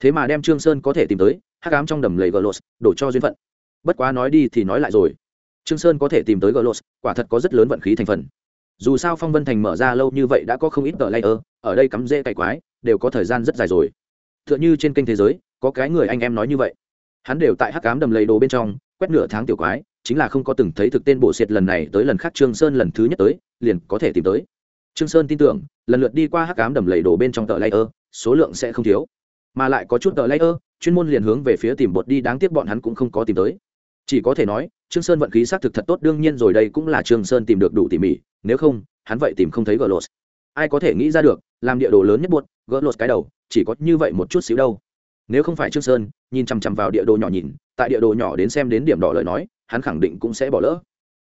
Thế mà đem trương sơn có thể tìm tới, hắc ám trong đầm lầy glos đổ cho duyên phận. Bất quá nói đi thì nói lại rồi. Trương sơn có thể tìm tới glos quả thật có rất lớn vận khí thành phần. Dù sao phong vân thành mở ra lâu như vậy đã có không ít tờ layer, ở đây cắm rễ cày quái, đều có thời gian rất dài rồi. Tựa như trên kênh thế giới có cái người anh em nói như vậy. Hắn đều tại hắc cám đầm lầy đồ bên trong, quét nửa tháng tiểu quái, chính là không có từng thấy thực tên bộ xiệt lần này tới lần khác trương sơn lần thứ nhất tới, liền có thể tìm tới. Trương sơn tin tưởng, lần lượt đi qua hắc cám đầm lầy đồ bên trong tờ layer, số lượng sẽ không thiếu. Mà lại có chút tờ layer, chuyên môn liền hướng về phía tìm bột đi, đáng tiếc bọn hắn cũng không có tìm tới. Chỉ có thể nói, trương sơn vận khí xác thực thật tốt, đương nhiên rồi đây cũng là trương sơn tìm được đủ tỉ mỉ, nếu không, hắn vậy tìm không thấy gỡ lột ai có thể nghĩ ra được, làm địa đồ lớn nhất buốt gỡ lột cái đầu, chỉ có như vậy một chút xíu đâu nếu không phải trương sơn, nhìn chằm chằm vào địa đồ nhỏ nhìn, tại địa đồ nhỏ đến xem đến điểm đỏ lời nói, hắn khẳng định cũng sẽ bỏ lỡ.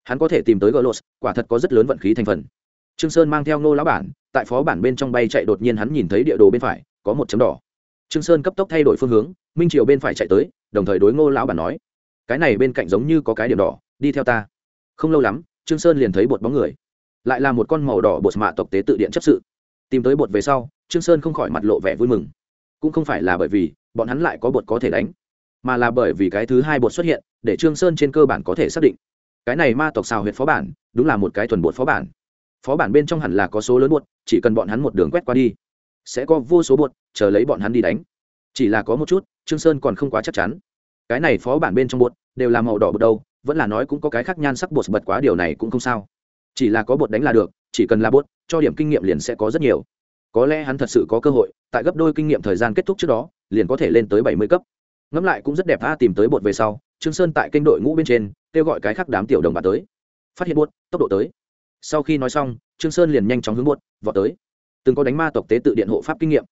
Hắn có thể tìm tới golos, quả thật có rất lớn vận khí thành phần. Trương sơn mang theo nô lão bản, tại phó bản bên trong bay chạy đột nhiên hắn nhìn thấy địa đồ bên phải, có một chấm đỏ. Trương sơn cấp tốc thay đổi phương hướng, minh triều bên phải chạy tới, đồng thời đối ngô lão bản nói, cái này bên cạnh giống như có cái điểm đỏ, đi theo ta. Không lâu lắm, trương sơn liền thấy bột bóng người. Lại là một con màu đỏ bột mạ tộc tế tự điện chấp sự. Tìm tới bột về sau, trương sơn không khỏi mặt lộ vẻ vui mừng cũng không phải là bởi vì bọn hắn lại có bột có thể đánh, mà là bởi vì cái thứ hai bột xuất hiện để trương sơn trên cơ bản có thể xác định. Cái này ma tộc xào huyệt phó bản, đúng là một cái thuần bột phó bản. Phó bản bên trong hẳn là có số lớn bột, chỉ cần bọn hắn một đường quét qua đi, sẽ có vô số bột, chờ lấy bọn hắn đi đánh. Chỉ là có một chút, trương sơn còn không quá chắc chắn. Cái này phó bản bên trong bột đều là màu đỏ bột đâu, vẫn là nói cũng có cái khác nhan sắc bột bật quá điều này cũng không sao. Chỉ là có bột đánh là được, chỉ cần là bột, cho điểm kinh nghiệm liền sẽ có rất nhiều có lẽ hắn thật sự có cơ hội, tại gấp đôi kinh nghiệm thời gian kết thúc trước đó, liền có thể lên tới bảy mươi cấp. Ngẫm lại cũng rất đẹp tha tìm tới bột về sau, trương sơn tại kênh đội ngũ bên trên, kêu gọi cái khác đám tiểu đồng bạn tới. Phát hiện bột, tốc độ tới. Sau khi nói xong, trương sơn liền nhanh chóng hướng bột, vọt tới. Từng có đánh ma tộc tế tự điện hộ pháp kinh nghiệm.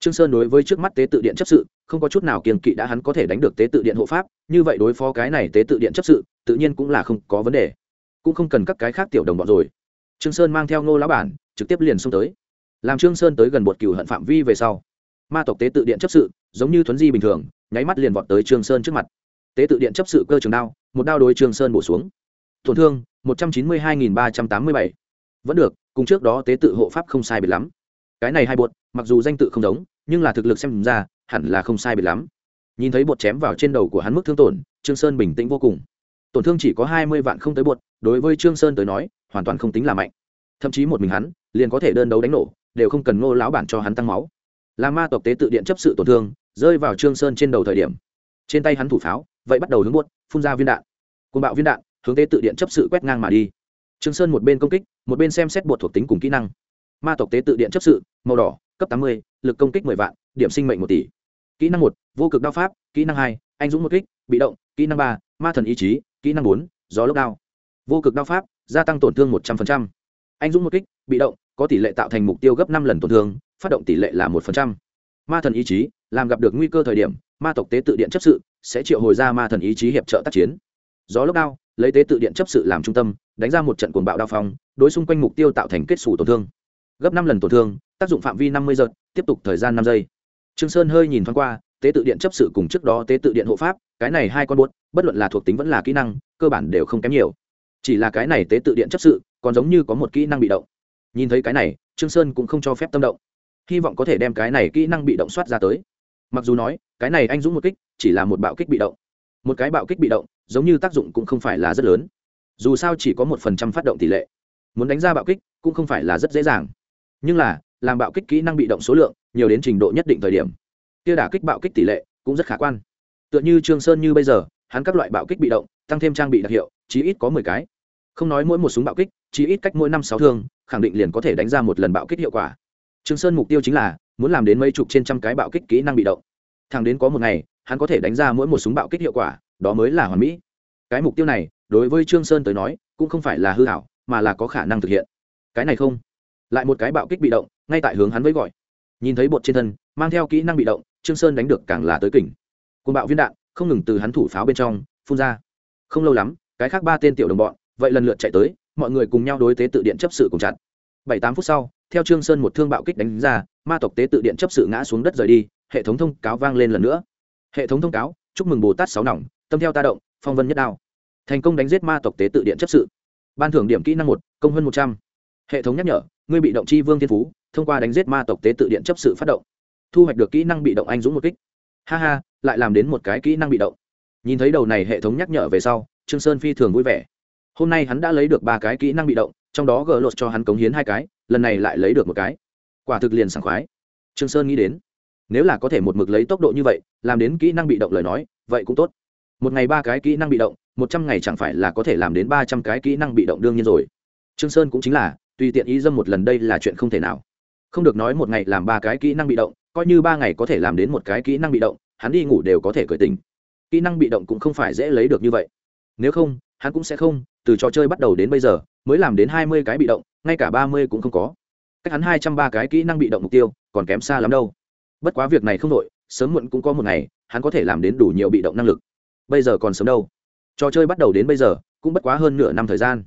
Trương sơn đối với trước mắt tế tự điện chấp sự, không có chút nào kiêng kỵ đã hắn có thể đánh được tế tự điện hộ pháp, như vậy đối phó cái này tế tự điện chấp sự, tự nhiên cũng là không có vấn đề. Cũng không cần các cái khác tiểu đồng bọn rồi. Trương sơn mang theo ngô lão bản, trực tiếp liền xông tới làm trương sơn tới gần bột cừu hận phạm vi về sau, ma tộc tế tự điện chấp sự, giống như thuấn di bình thường, nháy mắt liền vọt tới trương sơn trước mặt. Tế tự điện chấp sự cơ trường đao, một đao đối trương sơn bổ xuống. Tổn thương, một trăm chín mươi hai ba trăm tám mươi bảy. Vẫn được, cùng trước đó tế tự hộ pháp không sai biệt lắm. Cái này hai bột, mặc dù danh tự không giống, nhưng là thực lực xem ra, hẳn là không sai biệt lắm. Nhìn thấy bột chém vào trên đầu của hắn mức thương tổn, trương sơn bình tĩnh vô cùng. Tổn thương chỉ có hai mươi vạn không tới bột, đối với trương sơn tới nói, hoàn toàn không tính là mạnh. Thậm chí một mình hắn, liền có thể đơn đấu đánh nổ đều không cần ngô lão bản cho hắn tăng máu. Là ma tộc tế tự điện chấp sự tổn thương, rơi vào trương sơn trên đầu thời điểm. Trên tay hắn thủ pháo, vậy bắt đầu hướng buốt, phun ra viên đạn. Côn bạo viên đạn, hướng tế tự điện chấp sự quét ngang mà đi. Trương sơn một bên công kích, một bên xem xét bột thuộc tính cùng kỹ năng. Ma tộc tế tự điện chấp sự, màu đỏ, cấp tám mươi, lực công kích mười vạn, điểm sinh mệnh một tỷ. Kỹ năng một, vô cực đao pháp, kỹ năng hai, anh dũng một kích, bị động, kỹ năng ba, ma thần ý chí, kỹ năng bốn, gió lốc đao. Vô cực đao pháp, gia tăng tổn thương một trăm linh anh dũng một kích, bị động có tỷ lệ tạo thành mục tiêu gấp năm lần tổn thương, phát động tỷ lệ là một ma thần ý chí, làm gặp được nguy cơ thời điểm, ma tộc tế tự điện chấp sự sẽ triệu hồi ra ma thần ý chí hiệp trợ tác chiến. Gió lốc đao, lấy tế tự điện chấp sự làm trung tâm, đánh ra một trận cuồng bạo đao phong, đối xung quanh mục tiêu tạo thành kết xù tổn thương. Gấp năm lần tổn thương, tác dụng phạm vi năm mươi giật tiếp tục thời gian năm giây. Trương sơn hơi nhìn thoáng qua, tế tự điện chấp sự cùng trước đó tế tự điện hộ pháp, cái này hai con buốt, bất luận là thuộc tính vẫn là kỹ năng, cơ bản đều không kém nhiều. Chỉ là cái này tế tự điện chấp sự, còn giống như có một kỹ năng bị động nhìn thấy cái này, trương sơn cũng không cho phép tâm động. Hy vọng có thể đem cái này kỹ năng bị động soát ra tới. Mặc dù nói, cái này anh dũng một kích, chỉ là một bạo kích bị động. Một cái bạo kích bị động, giống như tác dụng cũng không phải là rất lớn. Dù sao chỉ có một phần trăm phát động tỷ lệ. Muốn đánh ra bạo kích, cũng không phải là rất dễ dàng. Nhưng là, làm bạo kích kỹ năng bị động số lượng, nhiều đến trình độ nhất định thời điểm. Tiêu đả kích bạo kích tỷ lệ cũng rất khả quan. Tựa như trương sơn như bây giờ, hắn các loại bạo kích bị động, tăng thêm trang bị đặc hiệu, chí ít có mười cái. Không nói mỗi một súng bạo kích, chí ít cách mỗi năm sáu thương khẳng định liền có thể đánh ra một lần bạo kích hiệu quả. Trương sơn mục tiêu chính là muốn làm đến mấy chục trên trăm cái bạo kích kỹ năng bị động. Thẳng đến có một ngày, hắn có thể đánh ra mỗi một súng bạo kích hiệu quả, đó mới là hoàn mỹ. Cái mục tiêu này, đối với trương sơn tới nói, cũng không phải là hư hảo, mà là có khả năng thực hiện. Cái này không? Lại một cái bạo kích bị động, ngay tại hướng hắn với gọi. Nhìn thấy bột trên thân, mang theo kỹ năng bị động, trương sơn đánh được càng là tới kỉnh. Côn bạo viên đạn, không ngừng từ hắn thủ pháo bên trong, phun ra. Không lâu lắm, cái khác ba tên tiểu đồng bọn, vậy lần lượt chạy tới mọi người cùng nhau đối tế tự điện chấp sự cùng chặt. Bảy tám phút sau, theo trương sơn một thương bạo kích đánh ra, ma tộc tế tự điện chấp sự ngã xuống đất rời đi, hệ thống thông cáo vang lên lần nữa. Hệ thống thông cáo, chúc mừng bồ tát sáu nòng, tâm theo ta động, phong vân nhất đao. Thành công đánh giết ma tộc tế tự điện chấp sự. Ban thưởng điểm kỹ năng một, công hơn một trăm. Hệ thống nhắc nhở, ngươi bị động chi vương thiên phú, thông qua đánh giết ma tộc tế tự điện chấp sự phát động. Thu hoạch được kỹ năng bị động anh dũng một kích. Ha ha, lại làm đến một cái kỹ năng bị động. Nhìn thấy đầu này hệ thống nhắc nhở về sau, trương sơn phi thường vui vẻ hôm nay hắn đã lấy được ba cái kỹ năng bị động, trong đó gỡ lột cho hắn cống hiến hai cái, lần này lại lấy được một cái. Quả thực liền sảng khoái. Trương sơn nghĩ đến, nếu là có thể một mực lấy tốc độ như vậy, làm đến kỹ năng bị động lời nói, vậy cũng tốt. Một ngày ba cái kỹ năng bị động, một trăm ngày chẳng phải là có thể làm đến ba trăm cái kỹ năng bị động đương nhiên rồi. Trương sơn cũng chính là, tùy tiện ý dâm một lần đây là chuyện không thể nào. Không được nói một ngày làm ba cái kỹ năng bị động, coi như ba ngày có thể làm đến một cái kỹ năng bị động, hắn đi ngủ đều có thể cởi tình kỹ năng bị động cũng không phải dễ lấy được như vậy. Nếu không hắn cũng sẽ không, từ trò chơi bắt đầu đến bây giờ, mới làm đến hai mươi cái bị động, ngay cả ba mươi cũng không có. Cách hắn hai trăm ba cái kỹ năng bị động mục tiêu, còn kém xa lắm đâu. Bất quá việc này không đội sớm muộn cũng có một ngày, hắn có thể làm đến đủ nhiều bị động năng lực. Bây giờ còn sớm đâu. Trò chơi bắt đầu đến bây giờ, cũng bất quá hơn nửa năm thời gian.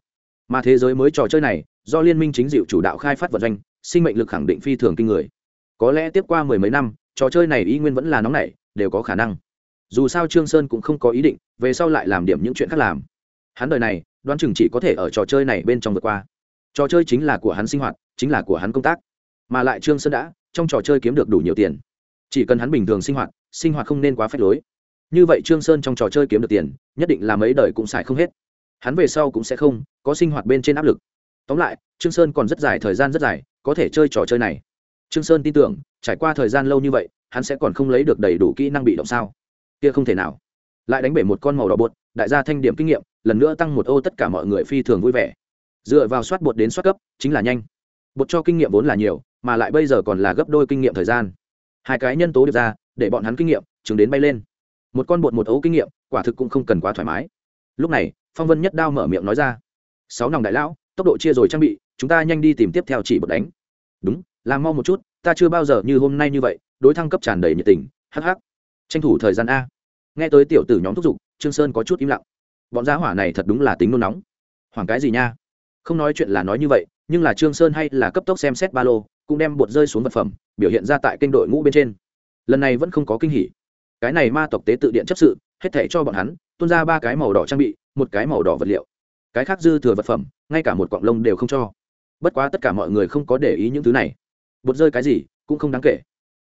Mà thế giới mới trò chơi này, do liên minh chính dịu chủ đạo khai phát vận doanh, sinh mệnh lực khẳng định phi thường kinh người. Có lẽ tiếp qua mười mấy năm, trò chơi này y nguyên vẫn là nóng nảy, đều có khả năng. Dù sao trương sơn cũng không có ý định, về sau lại làm điểm những chuyện khác làm hắn đời này, đoán chừng chỉ có thể ở trò chơi này bên trong vượt qua. Trò chơi chính là của hắn sinh hoạt, chính là của hắn công tác. Mà lại trương sơn đã, trong trò chơi kiếm được đủ nhiều tiền. Chỉ cần hắn bình thường sinh hoạt sinh hoạt không nên quá phép lối. Như vậy trương sơn trong trò chơi kiếm được tiền, nhất định là mấy đời cũng xài không hết. Hắn về sau cũng sẽ không có sinh hoạt bên trên áp lực. Tóm lại, trương sơn còn rất dài thời gian rất dài, có thể chơi trò chơi này. Trương sơn tin tưởng, trải qua thời gian lâu như vậy, hắn sẽ còn không lấy được đầy đủ kỹ năng bị động sao? Kia không thể nào lại đánh bể một con màu đỏ bột, đại gia thanh điểm kinh nghiệm, lần nữa tăng một ô tất cả mọi người phi thường vui vẻ. Dựa vào soát bột đến soát cấp, chính là nhanh. Bột cho kinh nghiệm vốn là nhiều, mà lại bây giờ còn là gấp đôi kinh nghiệm thời gian. Hai cái nhân tố được ra, để bọn hắn kinh nghiệm chứng đến bay lên. Một con bột một ấu kinh nghiệm, quả thực cũng không cần quá thoải mái. Lúc này, phong vân nhất đao mở miệng nói ra, sáu nòng đại lão, tốc độ chia rồi trang bị, chúng ta nhanh đi tìm tiếp theo chỉ bột đánh. Đúng, làm mau một chút, ta chưa bao giờ như hôm nay như vậy, đối thăng cấp tràn đầy nhiệt tình hh tranh thủ thời gian a nghe tới tiểu tử nhóm thúc giục, trương sơn có chút im lặng. Bọn gia hỏa này thật đúng là tính nôn nóng. Hoảng cái gì nha? Không nói chuyện là nói như vậy, nhưng là trương sơn hay là cấp tốc xem xét ba lô, cũng đem bột rơi xuống vật phẩm, biểu hiện ra tại kênh đội ngũ bên trên. Lần này vẫn không có kinh hỉ. Cái này ma tộc tế tự điện chấp sự, hết thảy cho bọn hắn, tuôn ra ba cái màu đỏ trang bị, một cái màu đỏ vật liệu. Cái khác dư thừa vật phẩm, ngay cả một quặng lông đều không cho. Bất quá tất cả mọi người không có để ý những thứ này. Bột rơi cái gì, cũng không đáng kể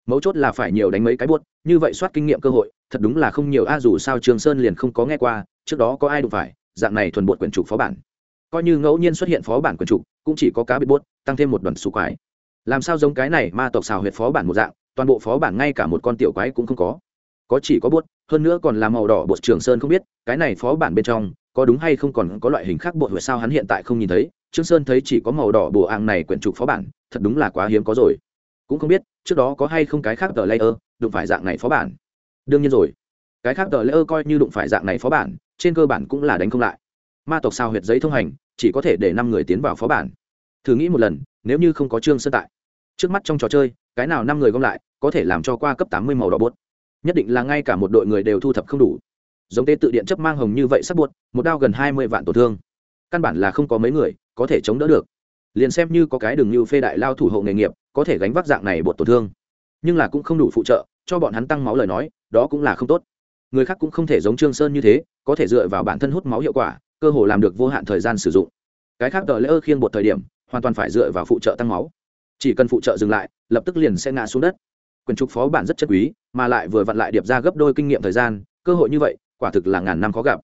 mấu chốt là phải nhiều đánh mấy cái buốt, như vậy soát kinh nghiệm cơ hội, thật đúng là không nhiều. A, dù sao trường sơn liền không có nghe qua, trước đó có ai đụng phải, dạng này thuần bột quyển trục phó bản. Coi như ngẫu nhiên xuất hiện phó bản quyển trục, cũng chỉ có cá biệt buốt, tăng thêm một đoàn xù quái. Làm sao giống cái này ma tộc xào huyệt phó bản một dạng, toàn bộ phó bản ngay cả một con tiểu quái cũng không có. Có chỉ có buốt, hơn nữa còn là màu đỏ bột trường sơn không biết, cái này phó bản bên trong, có đúng hay không còn có loại hình khác bột huyệt sao hắn hiện tại không nhìn thấy. Trương sơn thấy chỉ có màu đỏ bồ ạng này quyển trục phó bản, thật đúng là quá hiếm có rồi cũng không biết, trước đó có hay không cái khác tờ layer, đụng phải dạng này phó bản. Đương nhiên rồi. Cái khác tờ layer coi như đụng phải dạng này phó bản, trên cơ bản cũng là đánh không lại. Ma tộc sao huyệt giấy thông hành, chỉ có thể để năm người tiến vào phó bản. Thử nghĩ một lần, nếu như không có trương sơn tại, trước mắt trong trò chơi, cái nào năm người gom lại, có thể làm cho qua cấp tám mươi màu đỏ bốt nhất định là ngay cả một đội người đều thu thập không đủ. Giống tế tự điện chấp mang hồng như vậy sắp buốt, một đao gần hai mươi vạn tổn thương. Căn bản là không có mấy người có thể chống đỡ được. Liền xem như có cái đường như phê đại lao thủ hộ nghề nghiệp có thể gánh vác dạng này bột tổn thương. Nhưng là cũng không đủ phụ trợ, cho bọn hắn tăng máu lời nói, đó cũng là không tốt. Người khác cũng không thể giống trương sơn như thế, có thể dựa vào bản thân hút máu hiệu quả, cơ hồ làm được vô hạn thời gian sử dụng. Cái khác tờ lễ ơ khiên bột thời điểm, hoàn toàn phải dựa vào phụ trợ tăng máu. Chỉ cần phụ trợ dừng lại, lập tức liền sẽ ngã xuống đất. Quyền trục phó bản rất chất quý, mà lại vừa vặn lại điệp ra gấp đôi kinh nghiệm thời gian, cơ hội như vậy, quả thực là ngàn năm khó gặp.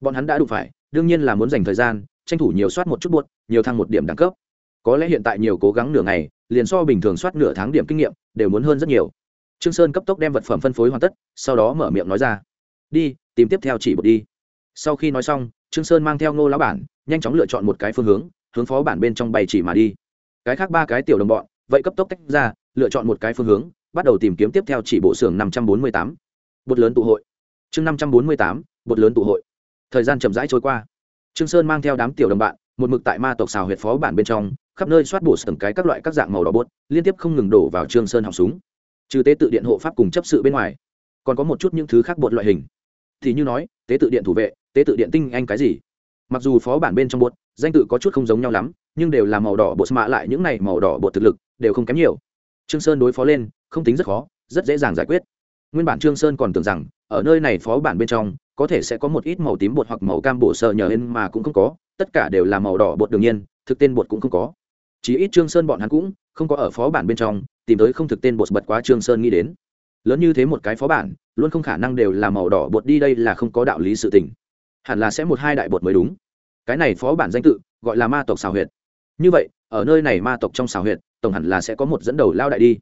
Bọn hắn đã đụng phải, đương nhiên là muốn dành thời gian, tranh thủ nhiều soát một chút buốt nhiều thăng một điểm đẳng cấp. Có lẽ hiện tại nhiều cố gắng nửa ngày liền so bình thường soát nửa tháng điểm kinh nghiệm, đều muốn hơn rất nhiều. Trương sơn cấp tốc đem vật phẩm phân phối hoàn tất, sau đó mở miệng nói ra. Đi, tìm tiếp theo chỉ bột đi. Sau khi nói xong, trương sơn mang theo ngô lão bản, nhanh chóng lựa chọn một cái phương hướng hướng phó bản bên trong bày chỉ mà đi. Cái khác ba cái tiểu đồng bọn, vậy cấp tốc tách ra, lựa chọn một cái phương hướng, bắt đầu tìm kiếm tiếp theo chỉ bộ xưởng năm trăm bốn mươi tám. Bột lớn tụ hội. Chương năm trăm bốn mươi tám, bột lớn tụ hội. Thời gian chậm rãi trôi qua. Trương sơn mang theo đám tiểu đồng bạn một mực tại ma tộc xào huyệt phó bản bên trong, khắp nơi soát bổ sừng cái các loại các dạng màu đỏ bốt, liên tiếp không ngừng đổ vào trương sơn họng súng. Trừ tế tự điện hộ pháp cùng chấp sự bên ngoài, còn có một chút những thứ khác bột loại hình. Thì như nói, tế tự điện thủ vệ, tế tự điện tinh anh cái gì? Mặc dù phó bản bên trong bột, danh tự có chút không giống nhau lắm, nhưng đều là màu đỏ bột mạ lại những này màu đỏ bột thực lực đều không kém nhiều. Trương sơn đối phó lên, không tính rất khó, rất dễ dàng giải quyết nguyên bản trương sơn còn tưởng rằng, ở nơi này phó bản bên trong, có thể sẽ có một ít màu tím bột hoặc màu cam bổ sợ nhờ hên mà cũng không có, tất cả đều là màu đỏ bột đương nhiên, thực tên bột cũng không có. Chỉ ít trương sơn bọn hắn cũng không có ở phó bản bên trong, tìm tới không thực tên bột bật quá trương sơn nghĩ đến. Lớn như thế một cái phó bản, luôn không khả năng đều là màu đỏ bột đi đây là không có đạo lý sự tình. Hẳn là sẽ một hai đại bột mới đúng. Cái này phó bản danh tự, gọi là ma tộc xào huyệt. Như vậy, ở nơi này ma tộc trong xào huyệt, tổng hẳn là sẽ có một dẫn đầu lao đại đi.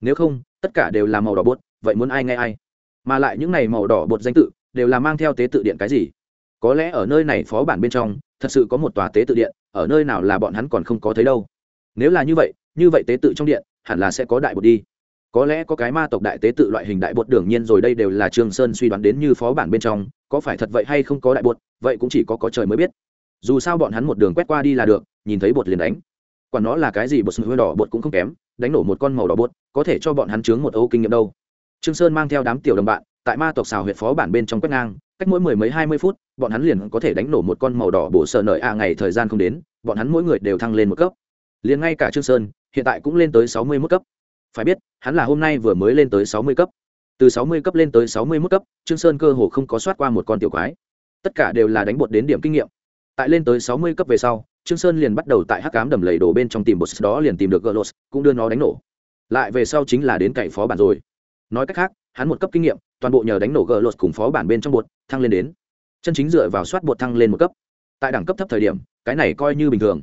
Nếu không, tất cả đều là màu đỏ bột vậy muốn ai nghe ai? Mà lại những này màu đỏ bột danh tự, đều là mang theo tế tự điện cái gì? Có lẽ ở nơi này phó bản bên trong, thật sự có một tòa tế tự điện, ở nơi nào là bọn hắn còn không có thấy đâu. Nếu là như vậy như vậy tế tự trong điện, hẳn là sẽ có đại bột đi. Có lẽ có cái ma tộc đại tế tự loại hình đại bột đương nhiên rồi, đây đều là trương sơn suy đoán đến như phó bản bên trong, có phải thật vậy hay không có đại bột, vậy cũng chỉ có có trời mới biết. Dù sao bọn hắn một đường quét qua đi là được, nhìn thấy bột liền đánh. Quả nó là cái gì bột sừng đỏ, bột cũng không kém, đánh nổ một con màu đỏ bột, có thể cho bọn hắn chướng một âu kinh nghiệm đâu trương sơn mang theo đám tiểu đồng bạn, tại ma tộc xào huyệt phó bản bên trong quét ngang, cách mỗi mười mấy hai mươi phút, bọn hắn liền có thể đánh nổ một con màu đỏ bổ sợ nợi a ngày thời gian không đến, bọn hắn mỗi người đều thăng lên một cấp. Liền ngay cả trương sơn, hiện tại cũng lên tới sáu mươi mức cấp. Phải biết, hắn là hôm nay vừa mới lên tới sáu mươi cấp. Từ sáu mươi cấp lên tới sáu mươi mức cấp, trương sơn cơ hồ không có soát qua một con tiểu quái. Tất cả đều là đánh bột đến điểm kinh nghiệm. Tại lên tới sáu mươi cấp về sau, trương sơn liền bắt đầu tại hắc cám đầm lầy đồ bên trong tìm bột đó liền tìm được gỡ cũng đưa nó đánh nổ. Lại về sau chính là đến cậy phó bản rồi nói cách khác, hắn một cấp kinh nghiệm, toàn bộ nhờ đánh nổ gờ lột cùng phó bản bên trong bột, thăng lên đến. Chân chính dựa vào soát bột thăng lên một cấp. Tại đẳng cấp thấp thời điểm, cái này coi như bình thường.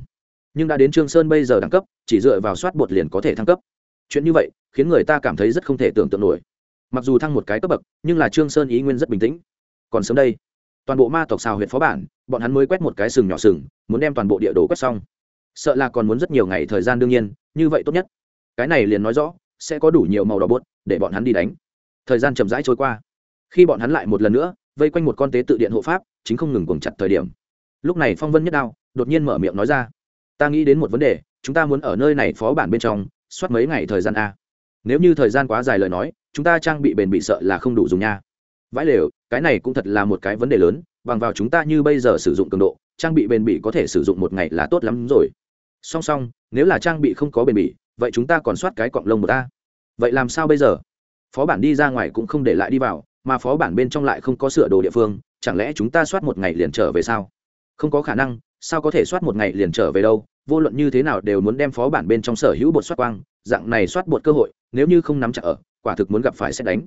Nhưng đã đến trương sơn bây giờ đẳng cấp, chỉ dựa vào soát bột liền có thể thăng cấp. Chuyện như vậy, khiến người ta cảm thấy rất không thể tưởng tượng nổi. Mặc dù thăng một cái cấp bậc, nhưng là trương sơn ý nguyên rất bình tĩnh. Còn sớm đây, toàn bộ ma tộc xào huyện phó bản, bọn hắn mới quét một cái sừng nhỏ sừng, muốn đem toàn bộ địa đồ quét xong. Sợ là còn muốn rất nhiều ngày thời gian đương nhiên, như vậy tốt nhất. Cái này liền nói rõ sẽ có đủ nhiều màu đỏ bốt để bọn hắn đi đánh. Thời gian chậm rãi trôi qua. Khi bọn hắn lại một lần nữa vây quanh một con tế tự điện hộ pháp, chính không ngừng cuồng chặt thời điểm. Lúc này phong vân nhất đao đột nhiên mở miệng nói ra, ta nghĩ đến một vấn đề, chúng ta muốn ở nơi này phó bản bên trong, soát mấy ngày thời gian a. Nếu như thời gian quá dài lời nói, chúng ta trang bị bền bị sợ là không đủ dùng nha. Vãi lều, cái này cũng thật là một cái vấn đề lớn, bằng vào chúng ta như bây giờ sử dụng cường độ, trang bị bền bỉ có thể sử dụng một ngày là tốt lắm rồi. Song song, nếu là trang bị không có bền bỉ vậy chúng ta còn soát cái cọng lông một ta. Vậy làm sao bây giờ? Phó bản đi ra ngoài cũng không để lại đi vào, mà phó bản bên trong lại không có sửa đồ địa phương, chẳng lẽ chúng ta soát một ngày liền trở về sao? Không có khả năng, sao có thể soát một ngày liền trở về đâu? Vô luận như thế nào đều muốn đem phó bản bên trong sở hữu bột soát quang, dạng này soát bột cơ hội, nếu như không nắm chặt ở, quả thực muốn gặp phải xét đánh.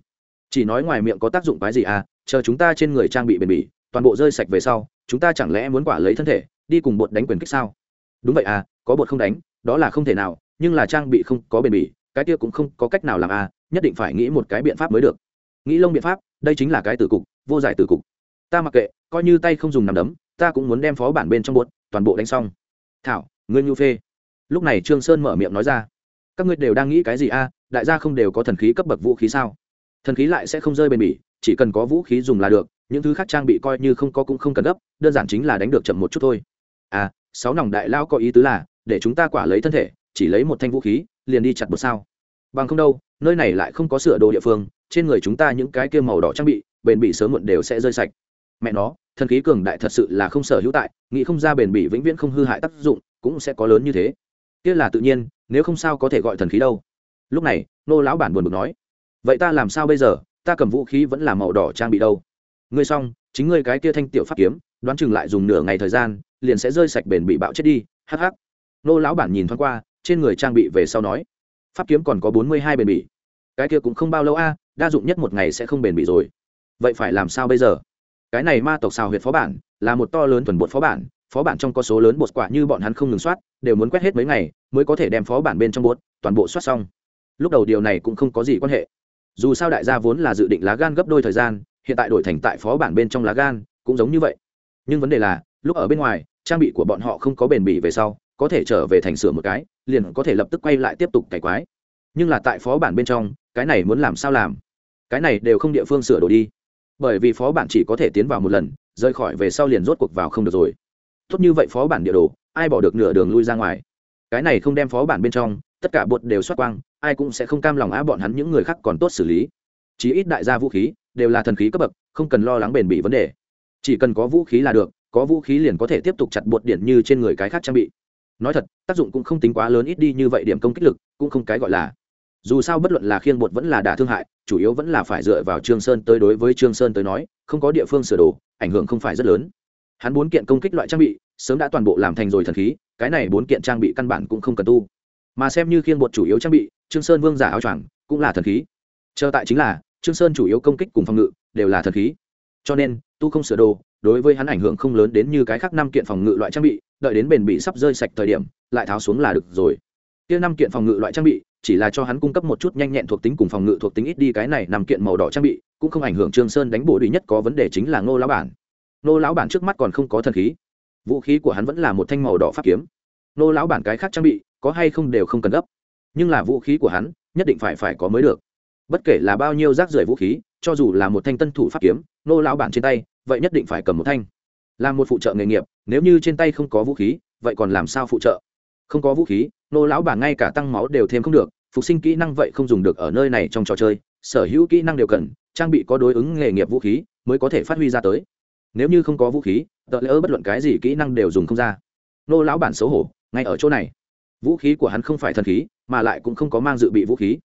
Chỉ nói ngoài miệng có tác dụng cái gì à chờ chúng ta trên người trang bị bền bỉ, toàn bộ rơi sạch về sau, chúng ta chẳng lẽ muốn quả lấy thân thể, đi cùng bột đánh quyền kích sao? Đúng vậy à có bột không đánh, đó là không thể nào nhưng là trang bị không có bền bỉ, cái kia cũng không có cách nào làm à nhất định phải nghĩ một cái biện pháp mới được. Nghĩ lông biện pháp, đây chính là cái tử cục, vô giải tử cục. Ta mặc kệ, coi như tay không dùng nằm đấm, ta cũng muốn đem phó bản bên trong bột, toàn bộ đánh xong. Thảo, ngươi nhu phê. Lúc này trương sơn mở miệng nói ra. Các ngươi đều đang nghĩ cái gì a đại gia không đều có thần khí cấp bậc vũ khí sao? Thần khí lại sẽ không rơi bền bỉ, chỉ cần có vũ khí dùng là được, những thứ khác trang bị coi như không có cũng không cần gấp, đơn giản chính là đánh được chậm một chút thôi. À sáu nòng đại lao có ý tứ là, để chúng ta quả lấy thân thể chỉ lấy một thanh vũ khí, liền đi chặt một sao. Bằng không đâu, nơi này lại không có sửa đồ địa phương, trên người chúng ta những cái kia màu đỏ trang bị, bền bỉ sớm muộn đều sẽ rơi sạch. Mẹ nó, thần khí cường đại thật sự là không sở hữu tại, nghĩ không ra bền bỉ vĩnh viễn không hư hại tác dụng, cũng sẽ có lớn như thế. Kia là tự nhiên, nếu không sao có thể gọi thần khí đâu. Lúc này, nô lão bản buồn bực nói, vậy ta làm sao bây giờ? Ta cầm vũ khí vẫn là màu đỏ trang bị đâu. Ngươi xong, chính ngươi cái kia thanh tiểu pháp kiếm, đoán chừng lại dùng nửa ngày thời gian, liền sẽ rơi sạch bền bị bạo chết đi. Hắc hắc. Nô lão bản nhìn thoáng qua trên người trang bị về sau nói, pháp kiếm còn có bốn mươi hai bền bỉ. Cái kia cũng không bao lâu a, đa dụng nhất một ngày sẽ không bền bỉ rồi. Vậy phải làm sao bây giờ? Cái này ma tộc xào huyệt phó bản là một to lớn thuần bột phó bản phó bản trong có số lớn bột quả như bọn hắn không ngừng soát, đều muốn quét hết mấy ngày mới có thể đem phó bản bên trong bột toàn bộ soát xong. Lúc đầu điều này cũng không có gì quan hệ. Dù sao đại gia vốn là dự định lá gan gấp đôi thời gian, hiện tại đổi thành tại phó bản bên trong lá gan cũng giống như vậy. Nhưng vấn đề là, lúc ở bên ngoài, trang bị của bọn họ không có bền bỉ về sau, có thể trở về thành sửa một cái liền có thể lập tức quay lại tiếp tục cải quái. Nhưng là tại phó bản bên trong, cái này muốn làm sao làm? Cái này đều không địa phương sửa đổi đi. Bởi vì phó bản chỉ có thể tiến vào một lần, rời khỏi về sau liền rốt cuộc vào không được rồi. Tốt như vậy phó bản địa đồ, ai bỏ được nửa đường lui ra ngoài? Cái này không đem phó bản bên trong, tất cả bột đều xoát quang, ai cũng sẽ không cam lòng á bọn hắn những người khác còn tốt xử lý. Chí ít đại gia vũ khí, đều là thần khí cấp bậc, không cần lo lắng bền bỉ vấn đề. Chỉ cần có vũ khí là được, có vũ khí liền có thể tiếp tục chặt bột điện như trên người cái khác trang bị nói thật, tác dụng cũng không tính quá lớn, ít đi như vậy điểm công kích lực cũng không cái gọi là. Dù sao bất luận là khiên bột vẫn là đả thương hại, chủ yếu vẫn là phải dựa vào trương sơn tới đối với trương sơn tới nói, không có địa phương sửa đồ, ảnh hưởng không phải rất lớn. Hắn bốn kiện công kích loại trang bị, sớm đã toàn bộ làm thành rồi thần khí, cái này bốn kiện trang bị căn bản cũng không cần tu. Mà xem như khiên bột chủ yếu trang bị, trương sơn vương giả áo choàng cũng là thần khí. Chờ tại chính là, trương sơn chủ yếu công kích cùng phòng ngự đều là thần khí. Cho nên tu không sửa đồ, đối với hắn ảnh hưởng không lớn đến như cái khác năm kiện phòng ngự loại trang bị, đợi đến bền bị sắp rơi sạch thời điểm, lại tháo xuống là được rồi. Kia năm kiện phòng ngự loại trang bị, chỉ là cho hắn cung cấp một chút nhanh nhẹn thuộc tính cùng phòng ngự thuộc tính ít đi cái này nằm kiện màu đỏ trang bị, cũng không ảnh hưởng trương sơn đánh bổ duy nhất có vấn đề chính là ngô lão bản. Ngô lão bản trước mắt còn không có thần khí. Vũ khí của hắn vẫn là một thanh màu đỏ pháp kiếm. Ngô lão bản cái khác trang bị, có hay không đều không cần gấp. Nhưng là vũ khí của hắn, nhất định phải phải có mới được. Bất kể là bao nhiêu rác rưởi vũ khí, cho dù là một thanh tân thủ pháp kiếm, ngô lão bản trên tay vậy nhất định phải cầm một thanh. Làm một phụ trợ nghề nghiệp, nếu như trên tay không có vũ khí, vậy còn làm sao phụ trợ? Không có vũ khí, nô lão bản ngay cả tăng máu đều thêm không được, phục sinh kỹ năng vậy không dùng được ở nơi này trong trò chơi, sở hữu kỹ năng đều cần, trang bị có đối ứng nghề nghiệp vũ khí mới có thể phát huy ra tới. Nếu như không có vũ khí, tợ lỡ bất luận cái gì kỹ năng đều dùng không ra. Nô lão bản xấu hổ, ngay ở chỗ này. Vũ khí của hắn không phải thần khí, mà lại cũng không có mang dự bị vũ khí.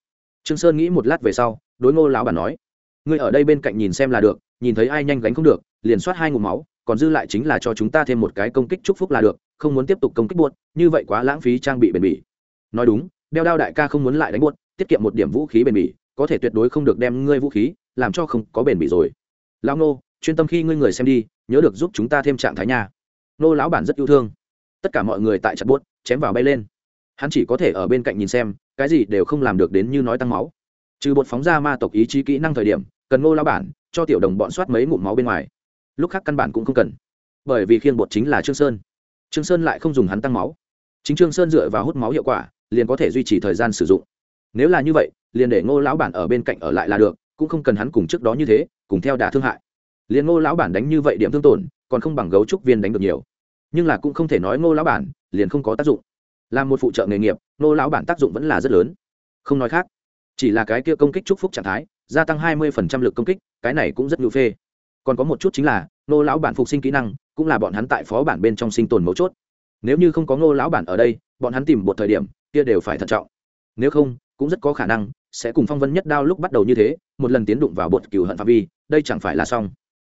Trương sơn nghĩ một lát về sau, đối ngô lão bản nói, ngươi ở đây bên cạnh nhìn xem là được nhìn thấy ai nhanh gánh không được, liền soát hai ngụm máu, còn dư lại chính là cho chúng ta thêm một cái công kích chúc phúc là được, không muốn tiếp tục công kích buốt, như vậy quá lãng phí trang bị bền bỉ. Nói đúng, đeo đao đại ca không muốn lại đánh buốt, tiết kiệm một điểm vũ khí bền bỉ, có thể tuyệt đối không được đem ngươi vũ khí, làm cho không có bền bỉ rồi. Lão nô, chuyên tâm khi ngươi người xem đi, nhớ được giúp chúng ta thêm trạng thái nha. Nô lão bản rất yêu thương. Tất cả mọi người tại chặt buốt, chém vào bay lên. Hắn chỉ có thể ở bên cạnh nhìn xem, cái gì đều không làm được đến như nói tăng máu. Trừ bột phóng ra ma tộc ý chí kỹ năng thời điểm, cần ngô lão bản cho tiểu đồng bọn soát mấy ngụm máu bên ngoài. Lúc khác căn bản cũng không cần. Bởi vì khiên bột chính là trương sơn. Trương sơn lại không dùng hắn tăng máu. Chính trương sơn dựa vào hút máu hiệu quả, liền có thể duy trì thời gian sử dụng. Nếu là như vậy, liền để ngô lão bản ở bên cạnh ở lại là được, cũng không cần hắn cùng trước đó như thế, cùng theo đả thương hại. Liền ngô lão bản đánh như vậy điểm thương tổn, còn không bằng gấu trúc viên đánh được nhiều. Nhưng là cũng không thể nói ngô lão bản liền không có tác dụng. Làm một phụ trợ nghề nghiệp, ngô lão bản tác dụng vẫn là rất lớn. Không nói khác, chỉ là cái kia công kích trúc phúc trạng thái gia tăng hai mươi lực công kích, cái này cũng rất nhu phê. Còn có một chút chính là, ngô lão bản phục sinh kỹ năng, cũng là bọn hắn tại phó bản bên trong sinh tồn mấu chốt. Nếu như không có ngô lão bản ở đây, bọn hắn tìm một thời điểm, kia đều phải thận trọng. Nếu không, cũng rất có khả năng sẽ cùng phong vân nhất đao lúc bắt đầu như thế, một lần tiến đụng vào bột cừu hận phạm vi, đây chẳng phải là xong.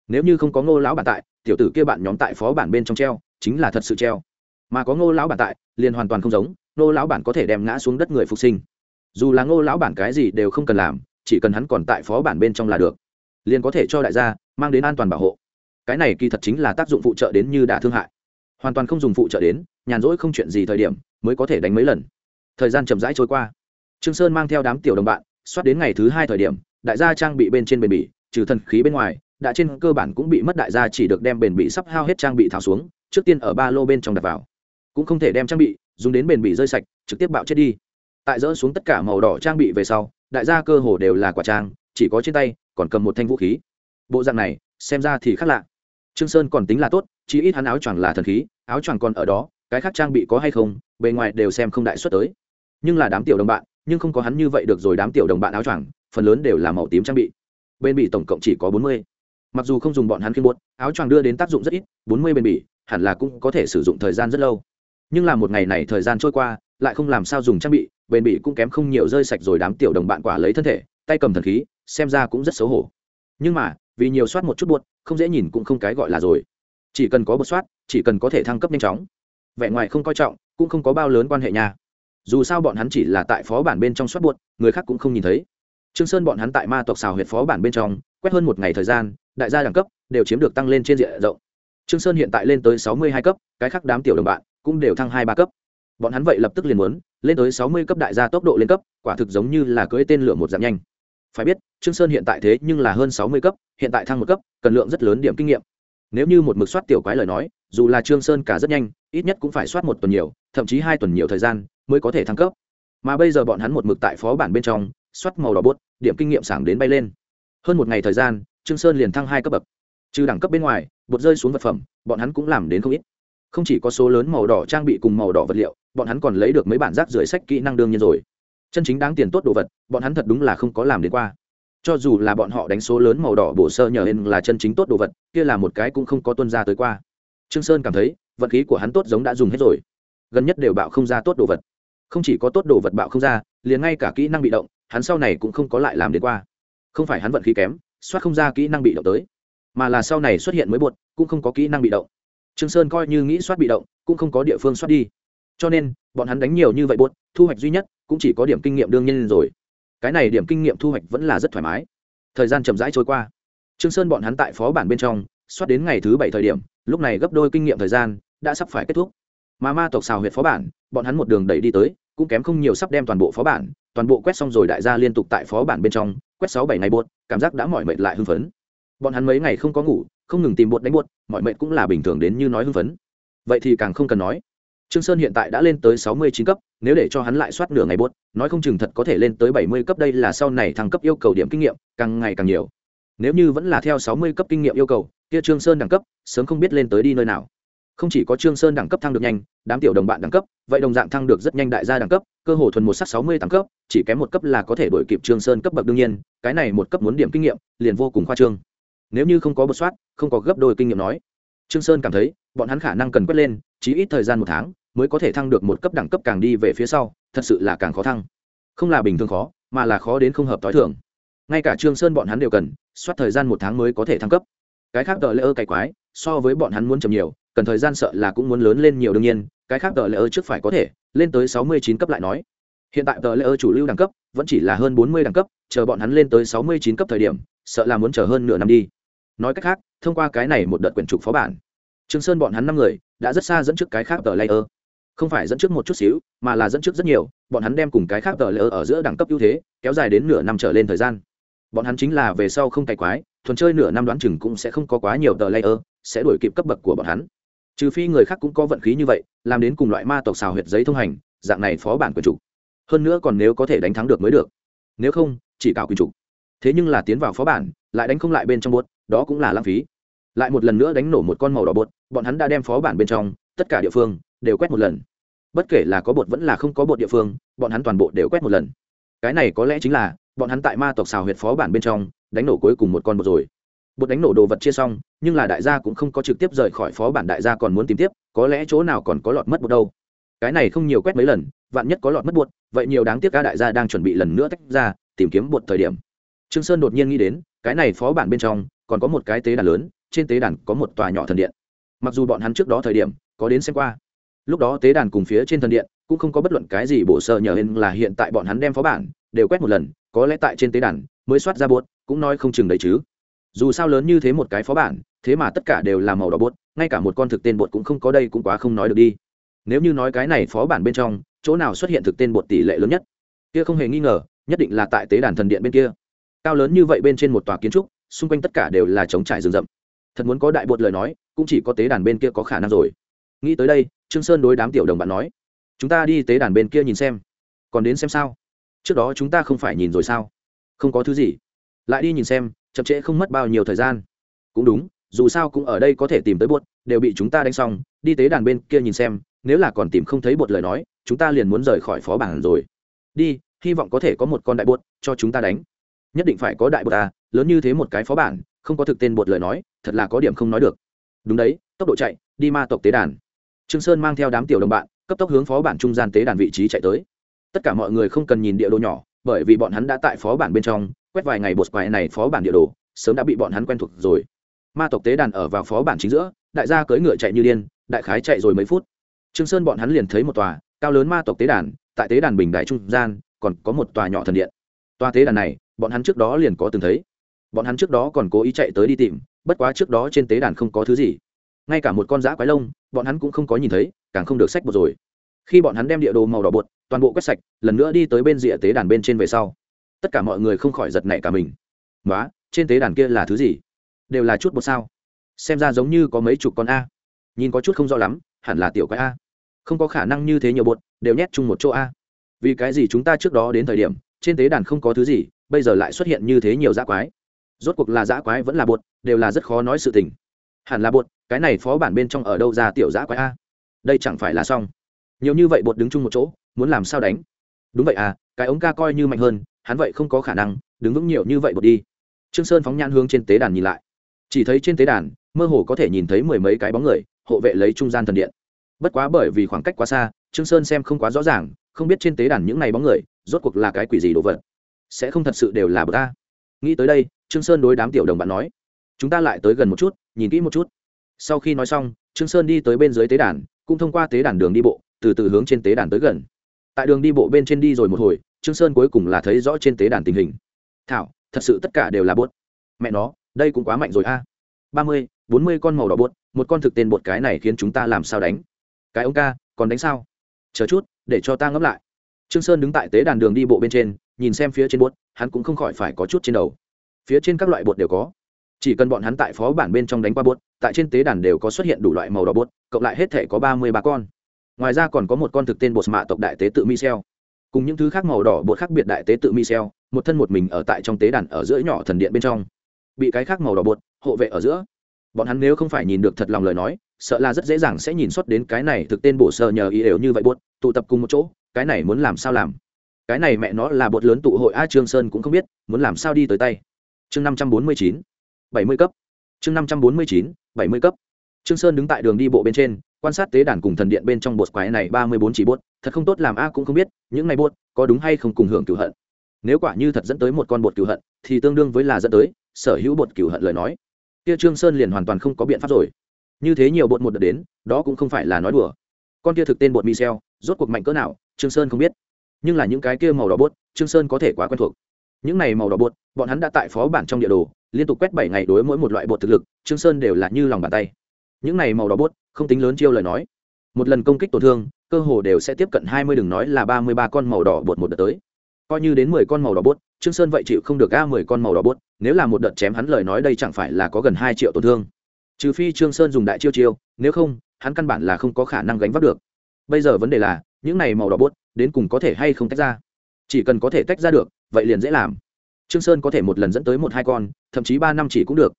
Nếu như không có ngô lão bản tại, tiểu tử kia bạn nhóm tại phó bản bên trong treo, chính là thật sự treo. Mà có ngô lão bản tại, liền hoàn toàn không giống, ngô lão bản có thể đem ngã xuống đất người phục sinh. Dù là ngô lão bản cái gì đều không cần làm chỉ cần hắn còn tại phó bản bên trong là được, liền có thể cho đại gia mang đến an toàn bảo hộ. Cái này kỳ thật chính là tác dụng phụ trợ đến như đả thương hại. Hoàn toàn không dùng phụ trợ đến, nhàn rỗi không chuyện gì thời điểm mới có thể đánh mấy lần. Thời gian chậm rãi trôi qua. Trương sơn mang theo đám tiểu đồng bạn soát đến ngày thứ hai thời điểm, đại gia trang bị bên trên bền bỉ, trừ thần khí bên ngoài, đã trên cơ bản cũng bị mất đại gia chỉ được đem bền bỉ sắp hao hết trang bị tháo xuống, trước tiên ở ba lô bên trong đặt vào. Cũng không thể đem trang bị dùng đến bền bỉ rơi sạch, trực tiếp bạo chết đi. Tại dỡ xuống tất cả màu đỏ trang bị về sau đại gia cơ hồ đều là quả trang, chỉ có trên tay, còn cầm một thanh vũ khí. Bộ dạng này, xem ra thì khác lạ. Trương sơn còn tính là tốt chỉ ít hắn áo choàng là thần khí, áo choàng còn ở đó, cái khác trang bị có hay không, bề ngoài đều xem không đại xuất tới. Nhưng là đám tiểu đồng bạn, nhưng không có hắn như vậy được rồi, đám tiểu đồng bạn áo choàng, phần lớn đều là màu tím trang bị. Bên bị tổng cộng chỉ có bốn mươi. Mặc dù không dùng bọn hắn khiên buốt, áo choàng đưa đến tác dụng rất ít, bốn mươi bên bỉ, hẳn là cũng có thể sử dụng thời gian rất lâu. Nhưng là một ngày này thời gian trôi qua lại không làm sao dùng trang bị, bền bỉ cũng kém không nhiều rơi sạch rồi đám tiểu đồng bạn quả lấy thân thể, tay cầm thần khí, xem ra cũng rất xấu hổ. Nhưng mà, vì nhiều soát một chút buốt, không dễ nhìn cũng không cái gọi là rồi. Chỉ cần có bột soát, chỉ cần có thể thăng cấp nhanh chóng. Vẻ ngoài không coi trọng, cũng không có bao lớn quan hệ nha. Dù sao bọn hắn chỉ là tại phó bản bên trong soát buốt, người khác cũng không nhìn thấy. Trương sơn bọn hắn tại ma tộc xào huyệt phó bản bên trong, quét hơn một ngày thời gian, đại gia đẳng cấp đều chiếm được tăng lên trên diện rộng. Trương sơn hiện tại lên tới sáu mươi hai cấp, cái khác đám tiểu đồng bạn cũng đều thăng hai ba cấp bọn hắn vậy lập tức liền muốn lên tới sáu mươi cấp đại gia tốc độ lên cấp, quả thực giống như là cưỡi tên lửa một dạng nhanh. Phải biết, trương sơn hiện tại thế nhưng là hơn sáu mươi cấp, hiện tại thăng một cấp, cần lượng rất lớn điểm kinh nghiệm. Nếu như một mực soát tiểu quái lời nói, dù là trương sơn cả rất nhanh, ít nhất cũng phải soát một tuần nhiều, thậm chí hai tuần nhiều thời gian mới có thể thăng cấp. Mà bây giờ bọn hắn một mực tại phó bản bên trong, soát màu đỏ bút điểm kinh nghiệm sảng đến bay lên. Hơn một ngày thời gian, trương sơn liền thăng hai cấp bậc. Trừ đẳng cấp bên ngoài, bột rơi xuống vật phẩm, bọn hắn cũng làm đến không ít không chỉ có số lớn màu đỏ trang bị cùng màu đỏ vật liệu, bọn hắn còn lấy được mấy bản rác rưởi sách kỹ năng đương nhiên rồi. Chân chính đáng tiền tốt đồ vật, bọn hắn thật đúng là không có làm đến qua. Cho dù là bọn họ đánh số lớn màu đỏ bổ sơ nhờ hên là chân chính tốt đồ vật, kia là một cái cũng không có tuân ra tới qua. Trương sơn cảm thấy vật khí của hắn tốt giống đã dùng hết rồi. Gần nhất đều bạo không ra tốt đồ vật. Không chỉ có tốt đồ vật bạo không ra, liền ngay cả kỹ năng bị động, hắn sau này cũng không có lại làm đến qua. Không phải hắn vận khí kém, soát không ra kỹ năng bị động tới, mà là sau này xuất hiện mới buột cũng không có kỹ năng bị động trương sơn coi như nghĩ soát bị động, cũng không có địa phương soát đi. Cho nên, bọn hắn đánh nhiều như vậy buốt, thu hoạch duy nhất cũng chỉ có điểm kinh nghiệm đương nhiên rồi. Cái này điểm kinh nghiệm thu hoạch vẫn là rất thoải mái. Thời gian chậm rãi trôi qua. Trương sơn bọn hắn tại phó bản bên trong, soát đến ngày thứ bảy thời điểm, lúc này gấp đôi kinh nghiệm thời gian đã sắp phải kết thúc. Mà ma tộc xào huyệt phó bản, bọn hắn một đường đẩy đi tới, cũng kém không nhiều sắp đem toàn bộ phó bản, toàn bộ quét xong rồi đại gia liên tục tại phó bản bên trong, quét sáu bảy ngày buốt, cảm giác đã mỏi mệt lại hưng phấn. Bọn hắn mấy ngày không có ngủ không ngừng tìm bột đánh bột, mọi mệnh cũng là bình thường đến như nói hưng phấn. Vậy thì càng không cần nói. Trương sơn hiện tại đã lên tới sáu mươi chín cấp, nếu để cho hắn lại soát nửa ngày bột, nói không chừng thật có thể lên tới bảy mươi cấp đây là sau này thăng cấp yêu cầu điểm kinh nghiệm, càng ngày càng nhiều. Nếu như vẫn là theo sáu mươi cấp kinh nghiệm yêu cầu, kia trương sơn đẳng cấp, sớm không biết lên tới đi nơi nào. Không chỉ có trương sơn đẳng cấp thăng được nhanh, đám tiểu đồng bạn đẳng cấp, vậy đồng dạng thăng được rất nhanh đại gia đẳng cấp, cơ hồ thuần một sắc sáu mươi tám cấp, chỉ kém một cấp là có thể đổi kịp trương sơn cấp bậc đương nhiên, cái này một cấp muốn điểm kinh nghiệm, liền vô cùng khoa trương nếu như không có bột soát, không có gấp đôi kinh nghiệm nói. Trương sơn cảm thấy, bọn hắn khả năng cần quét lên, chỉ ít thời gian một tháng mới có thể thăng được một cấp đẳng cấp càng đi về phía sau, thật sự là càng khó thăng. Không là bình thường khó, mà là khó đến không hợp t h i thường. Ngay cả trương sơn bọn hắn đều cần, soát thời gian một tháng mới có thể thăng cấp. Cái khác tờ lễ ơ cày quái, so với bọn hắn muốn chậm nhiều, cần thời gian sợ là cũng muốn lớn lên nhiều đương nhiên, cái khác tờ lễ ơ trước phải có thể, lên tới sáu mươi chín cấp lại nói. Hiện tại tờ lễ ơ chủ lưu đẳng cấp vẫn chỉ là hơn bốn mươi đẳng cấp, chờ bọn hắn lên tới sáu mươi chín cấp thời điểm, sợ là muốn chờ hơn nửa năm đi nói cách khác, thông qua cái này một đợt quyển trục phó bản, trương sơn bọn hắn năm người đã rất xa dẫn trước cái khác tờ layer. Không phải dẫn trước một chút xíu, mà là dẫn trước rất nhiều, bọn hắn đem cùng cái khác tờ layer ở giữa đẳng cấp ưu thế, kéo dài đến nửa năm trở lên thời gian. Bọn hắn chính là về sau không cày quái, thuần chơi nửa năm đoán chừng cũng sẽ không có quá nhiều tờ layer, sẽ đuổi kịp cấp bậc của bọn hắn. Trừ phi người khác cũng có vận khí như vậy, làm đến cùng loại ma tộc xào huyệt giấy thông hành, dạng này phó bản quyền chủ hơn nữa còn nếu có thể đánh thắng được mới được. Nếu không, chỉ cào quyền chủ thế nhưng là tiến vào phó bản, lại đánh không lại bên trong bột đó cũng là lãng phí. Lại một lần nữa đánh nổ một con màu đỏ bột bọn hắn đã đem phó bản bên trong, tất cả địa phương, đều quét một lần. Bất kể là có bột vẫn là không có bột địa phương, bọn hắn toàn bộ đều quét một lần. Cái này có lẽ chính là, bọn hắn tại ma tộc xào huyệt phó bản bên trong, đánh nổ cuối cùng một con bột rồi. Bột đánh nổ đồ vật chia xong, nhưng là đại gia cũng không có trực tiếp rời khỏi phó bản, đại gia còn muốn tìm tiếp, có lẽ chỗ nào còn có lọt mất bột đâu. Cái này không nhiều quét mấy lần, vạn nhất có lọt mất bột, vậy nhiều đáng tiếc ca đại gia đang chuẩn bị lần nữa tách ra, tìm kiếm bột thời điểm trương sơn đột nhiên nghĩ đến, cái này phó bản bên trong, còn có một cái tế đàn lớn, trên tế đàn có một tòa nhỏ thần điện. Mặc dù bọn hắn trước đó thời điểm, có đến xem qua. Lúc đó tế đàn cùng phía trên thần điện, cũng không có bất luận cái gì bổ sơ nhờ hên là hiện tại bọn hắn đem phó bản, đều quét một lần, có lẽ tại trên tế đàn, mới soát ra bột, cũng nói không chừng đấy chứ. Dù sao lớn như thế một cái phó bản, thế mà tất cả đều là màu đỏ bột, ngay cả một con thực tên bột cũng không có đây cũng quá không nói được đi. Nếu như nói cái này phó bản bên trong, chỗ nào xuất hiện thực tên bột tỷ lệ lớn nhất? Kia không hề nghi ngờ, nhất định là tại tế đàn thần điện bên kia cao lớn như vậy bên trên một tòa kiến trúc, xung quanh tất cả đều là trống trải rừng rậm. Thật muốn có đại bột lời nói, cũng chỉ có tế đàn bên kia có khả năng rồi. Nghĩ tới đây, trương sơn đối đám tiểu đồng bạn nói, chúng ta đi tế đàn bên kia nhìn xem. Còn đến xem sao? Trước đó chúng ta không phải nhìn rồi sao? Không có thứ gì. Lại đi nhìn xem, chậm trễ không mất bao nhiêu thời gian. Cũng đúng, dù sao cũng ở đây có thể tìm tới bột, đều bị chúng ta đánh xong, đi tế đàn bên kia nhìn xem, nếu là còn tìm không thấy bột lời nói, chúng ta liền muốn rời khỏi phó bản rồi. Đi, hy vọng có thể có một con đại bột cho chúng ta đánh nhất định phải có đại bột à lớn như thế một cái phó bản, không có thực tên bột lời nói, thật là có điểm không nói được. Đúng đấy, tốc độ chạy, đi ma tộc tế đàn. Trương sơn mang theo đám tiểu đồng bạn, cấp tốc hướng phó bản trung gian tế đàn vị trí chạy tới. Tất cả mọi người không cần nhìn địa đồ nhỏ, bởi vì bọn hắn đã tại phó bản bên trong, quét vài ngày bột quái này phó bản địa đồ, sớm đã bị bọn hắn quen thuộc rồi. Ma tộc tế đàn ở vào phó bản chính giữa, đại gia cưỡi ngựa chạy như điên, đại khái chạy rồi mấy phút. Trương sơn bọn hắn liền thấy một tòa, cao lớn ma tộc tế đàn, tại tế đàn bình đại trung gian, còn có một tòa nhỏ thần điện. Tòa tế đàn này bọn hắn trước đó liền có từng thấy. Bọn hắn trước đó còn cố ý chạy tới đi tìm, bất quá trước đó trên tế đàn không có thứ gì. Ngay cả một con giã quái lông, bọn hắn cũng không có nhìn thấy, càng không được sách bột rồi. Khi bọn hắn đem địa đồ màu đỏ bột, toàn bộ quét sạch, lần nữa đi tới bên rìa tế đàn bên trên về sau. Tất cả mọi người không khỏi giật nảy cả mình. Nói trên tế đàn kia là thứ gì? Đều là chút bột sao? Xem ra giống như có mấy chục con a. Nhìn có chút không rõ lắm, hẳn là tiểu quái a. Không có khả năng như thế nhiều bột, đều nhét chung một chỗ a. Vì cái gì chúng ta trước đó đến thời điểm, trên tế đàn không có thứ gì bây giờ lại xuất hiện như thế nhiều dã quái. Rốt cuộc là dã quái vẫn là bột, đều là rất khó nói sự tình. Hẳn là bột, cái này phó bản bên trong ở đâu ra tiểu dã quái a? Đây chẳng phải là xong. Nhiều như vậy bột đứng chung một chỗ, muốn làm sao đánh? Đúng vậy à cái ống ca coi như mạnh hơn, hắn vậy không có khả năng, đứng vững nhiều như vậy bột đi. Trương sơn phóng nhãn hướng trên tế đàn nhìn lại. Chỉ thấy trên tế đàn, mơ hồ có thể nhìn thấy mười mấy cái bóng người, hộ vệ lấy trung gian thần điện. Bất quá bởi vì khoảng cách quá xa, trương sơn xem không quá rõ ràng, không biết trên tế đàn những này bóng người, rốt cuộc là cái quỷ gì đồ vật sẽ không thật sự đều là bờ ta. Nghĩ tới đây, trương sơn đối đám tiểu đồng bạn nói, chúng ta lại tới gần một chút, nhìn kỹ một chút. Sau khi nói xong, trương sơn đi tới bên dưới tế đàn, cũng thông qua tế đàn đường đi bộ, từ từ hướng trên tế đàn tới gần. Tại đường đi bộ bên trên đi rồi một hồi, trương sơn cuối cùng là thấy rõ trên tế đàn tình hình. Thảo, thật sự tất cả đều là bột. Mẹ nó, đây cũng quá mạnh rồi a. Ba mươi, bốn mươi con màu đỏ bột, một con thực tên bột cái này khiến chúng ta làm sao đánh? Cái ông ca, còn đánh sao? Chờ chút, để cho ta ngẫm lại. Trương sơn đứng tại tế đàn đường đi bộ bên trên nhìn xem phía trên bột hắn cũng không khỏi phải có chút trên đầu. Phía trên các loại bột đều có. Chỉ cần bọn hắn tại phó bản bên trong đánh qua bột, tại trên tế đàn đều có xuất hiện đủ loại màu đỏ bột, cộng lại hết thể có ba mươi ba con. Ngoài ra còn có một con thực tên bột mạ tộc đại tế tự michel. Cùng những thứ khác màu đỏ bột khác biệt đại tế tự michel, một thân một mình ở tại trong tế đàn ở giữa nhỏ thần điện bên trong. Bị cái khác màu đỏ bột hộ vệ ở giữa. Bọn hắn nếu không phải nhìn được thật lòng lời nói, sợ là rất dễ dàng sẽ nhìn xuất đến cái này thực tên bổ sơ nhờ ý đều như vậy buốt tụ tập cùng một chỗ, cái này muốn làm sao làm? Cái này mẹ nó là bột lớn tụ hội a trương sơn cũng không biết, muốn làm sao đi tới tay. Chương năm trăm bốn mươi chín, bảy mươi cấp. Chương năm trăm bốn mươi chín, bảy mươi cấp. Trương sơn đứng tại đường đi bộ bên trên, quan sát tế đàn cùng thần điện bên trong bột quái này ba mươi bốn chỉ bột, thật không tốt làm a cũng không biết, những này bột có đúng hay không cùng hưởng cửu hận. Nếu quả như thật dẫn tới một con bột cửu hận, thì tương đương với là dẫn tới sở hữu bột cửu hận lời nói. Kia trương sơn liền hoàn toàn không có biện pháp rồi. Như thế nhiều bột một đợt đến, đó cũng không phải là nói đùa. Con kia thực tên bột michel, rốt cuộc mạnh cỡ nào, trương sơn không biết nhưng là những cái kia màu đỏ bút, trương sơn có thể quá quen thuộc. Những này màu đỏ bột bọn hắn đã tại phó bản trong địa đồ liên tục quét bảy ngày đối mỗi một loại bột thực lực trương sơn đều là như lòng bàn tay. Những này màu đỏ bột không tính lớn chiêu lời nói. Một lần công kích tổn thương cơ hồ đều sẽ tiếp cận hai mươi đừng nói là ba mươi ba con màu đỏ bột một đợt tới. Coi như đến mười con màu đỏ bột trương sơn vậy chịu không được a mười con màu đỏ bột nếu là một đợt chém hắn lời nói đây chẳng phải là có gần hai triệu tổn thương. Trừ phi trương sơn dùng đại chiêu chiêu nếu không hắn căn bản là không có khả năng gánh vác được. Bây giờ vấn đề là những này màu đỏ bột đến cùng có thể hay không tách ra? Chỉ cần có thể tách ra được, vậy liền dễ làm. Trương sơn có thể một lần dẫn tới một hai con, thậm chí ba năm chỉ cũng được.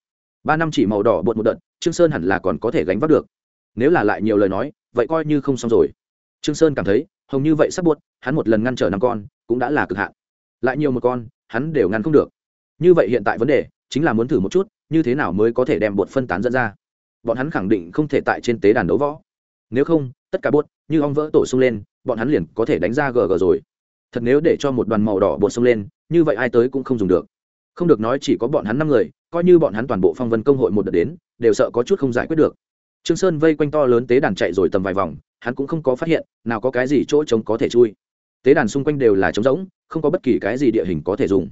Ba năm chỉ màu đỏ bột một đợt, trương sơn hẳn là còn có thể gánh vác được. Nếu là lại nhiều lời nói, vậy coi như không xong rồi. Trương sơn cảm thấy, hồng như vậy sắp buốt hắn một lần ngăn trở năm con, cũng đã là cực hạn. Lại nhiều một con, hắn đều ngăn không được. Như vậy hiện tại vấn đề, chính là muốn thử một chút, như thế nào mới có thể đem bột phân tán dẫn ra. Bọn hắn khẳng định không thể tại trên tế đàn đấu võ. Nếu không, tất cả bột như ong vỡ tổ sung lên bọn hắn liền có thể đánh ra gg rồi. Thật nếu để cho một đoàn màu đỏ bột sung lên, như vậy ai tới cũng không dùng được. Không được nói chỉ có bọn hắn năm người, coi như bọn hắn toàn bộ phong vân công hội một đợt đến, đều sợ có chút không giải quyết được. Trương sơn vây quanh to lớn tế đàn chạy rồi tầm vài vòng, hắn cũng không có phát hiện nào có cái gì chỗ trống có thể chui. Tế đàn xung quanh đều là trống rỗng, không có bất kỳ cái gì địa hình có thể dùng.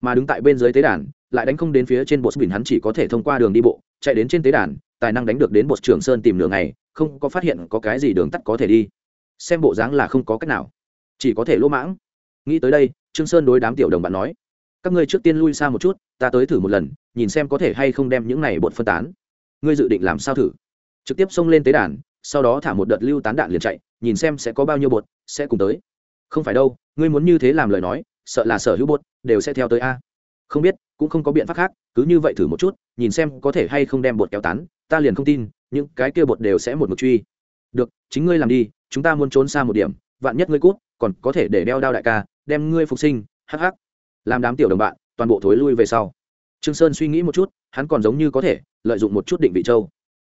Mà đứng tại bên dưới tế đàn, lại đánh không đến phía trên bột bình hắn chỉ có thể thông qua đường đi bộ, chạy đến trên tế đàn, tài năng đánh được đến bột trường sơn tìm nửa ngày, không có phát hiện có cái gì đường tắt có thể đi xem bộ dáng là không có cách nào. Chỉ có thể lỗ mãng. Nghĩ tới đây, trương sơn đối đám tiểu đồng bạn nói, các ngươi trước tiên lui xa một chút, ta tới thử một lần, nhìn xem có thể hay không đem những này bột phân tán. Ngươi dự định làm sao thử? Trực tiếp xông lên tế đàn, sau đó thả một đợt lưu tán đạn liền chạy, nhìn xem sẽ có bao nhiêu bột, sẽ cùng tới. Không phải đâu, ngươi muốn như thế làm lời nói, sợ là sở hữu bột đều sẽ theo tới a. Không biết, cũng không có biện pháp khác, cứ như vậy thử một chút, nhìn xem có thể hay không đem bột kéo tán, ta liền không tin, những cái kia bột đều sẽ một mực truy được, chính ngươi làm đi, chúng ta muốn trốn xa một điểm, vạn nhất ngươi cút, còn có thể để đeo đao đại ca, đem ngươi phục sinh, hắc hắc. Làm đám tiểu đồng bạn, toàn bộ thối lui về sau. Trương sơn suy nghĩ một chút, hắn còn giống như có thể, lợi dụng một chút định vị châu.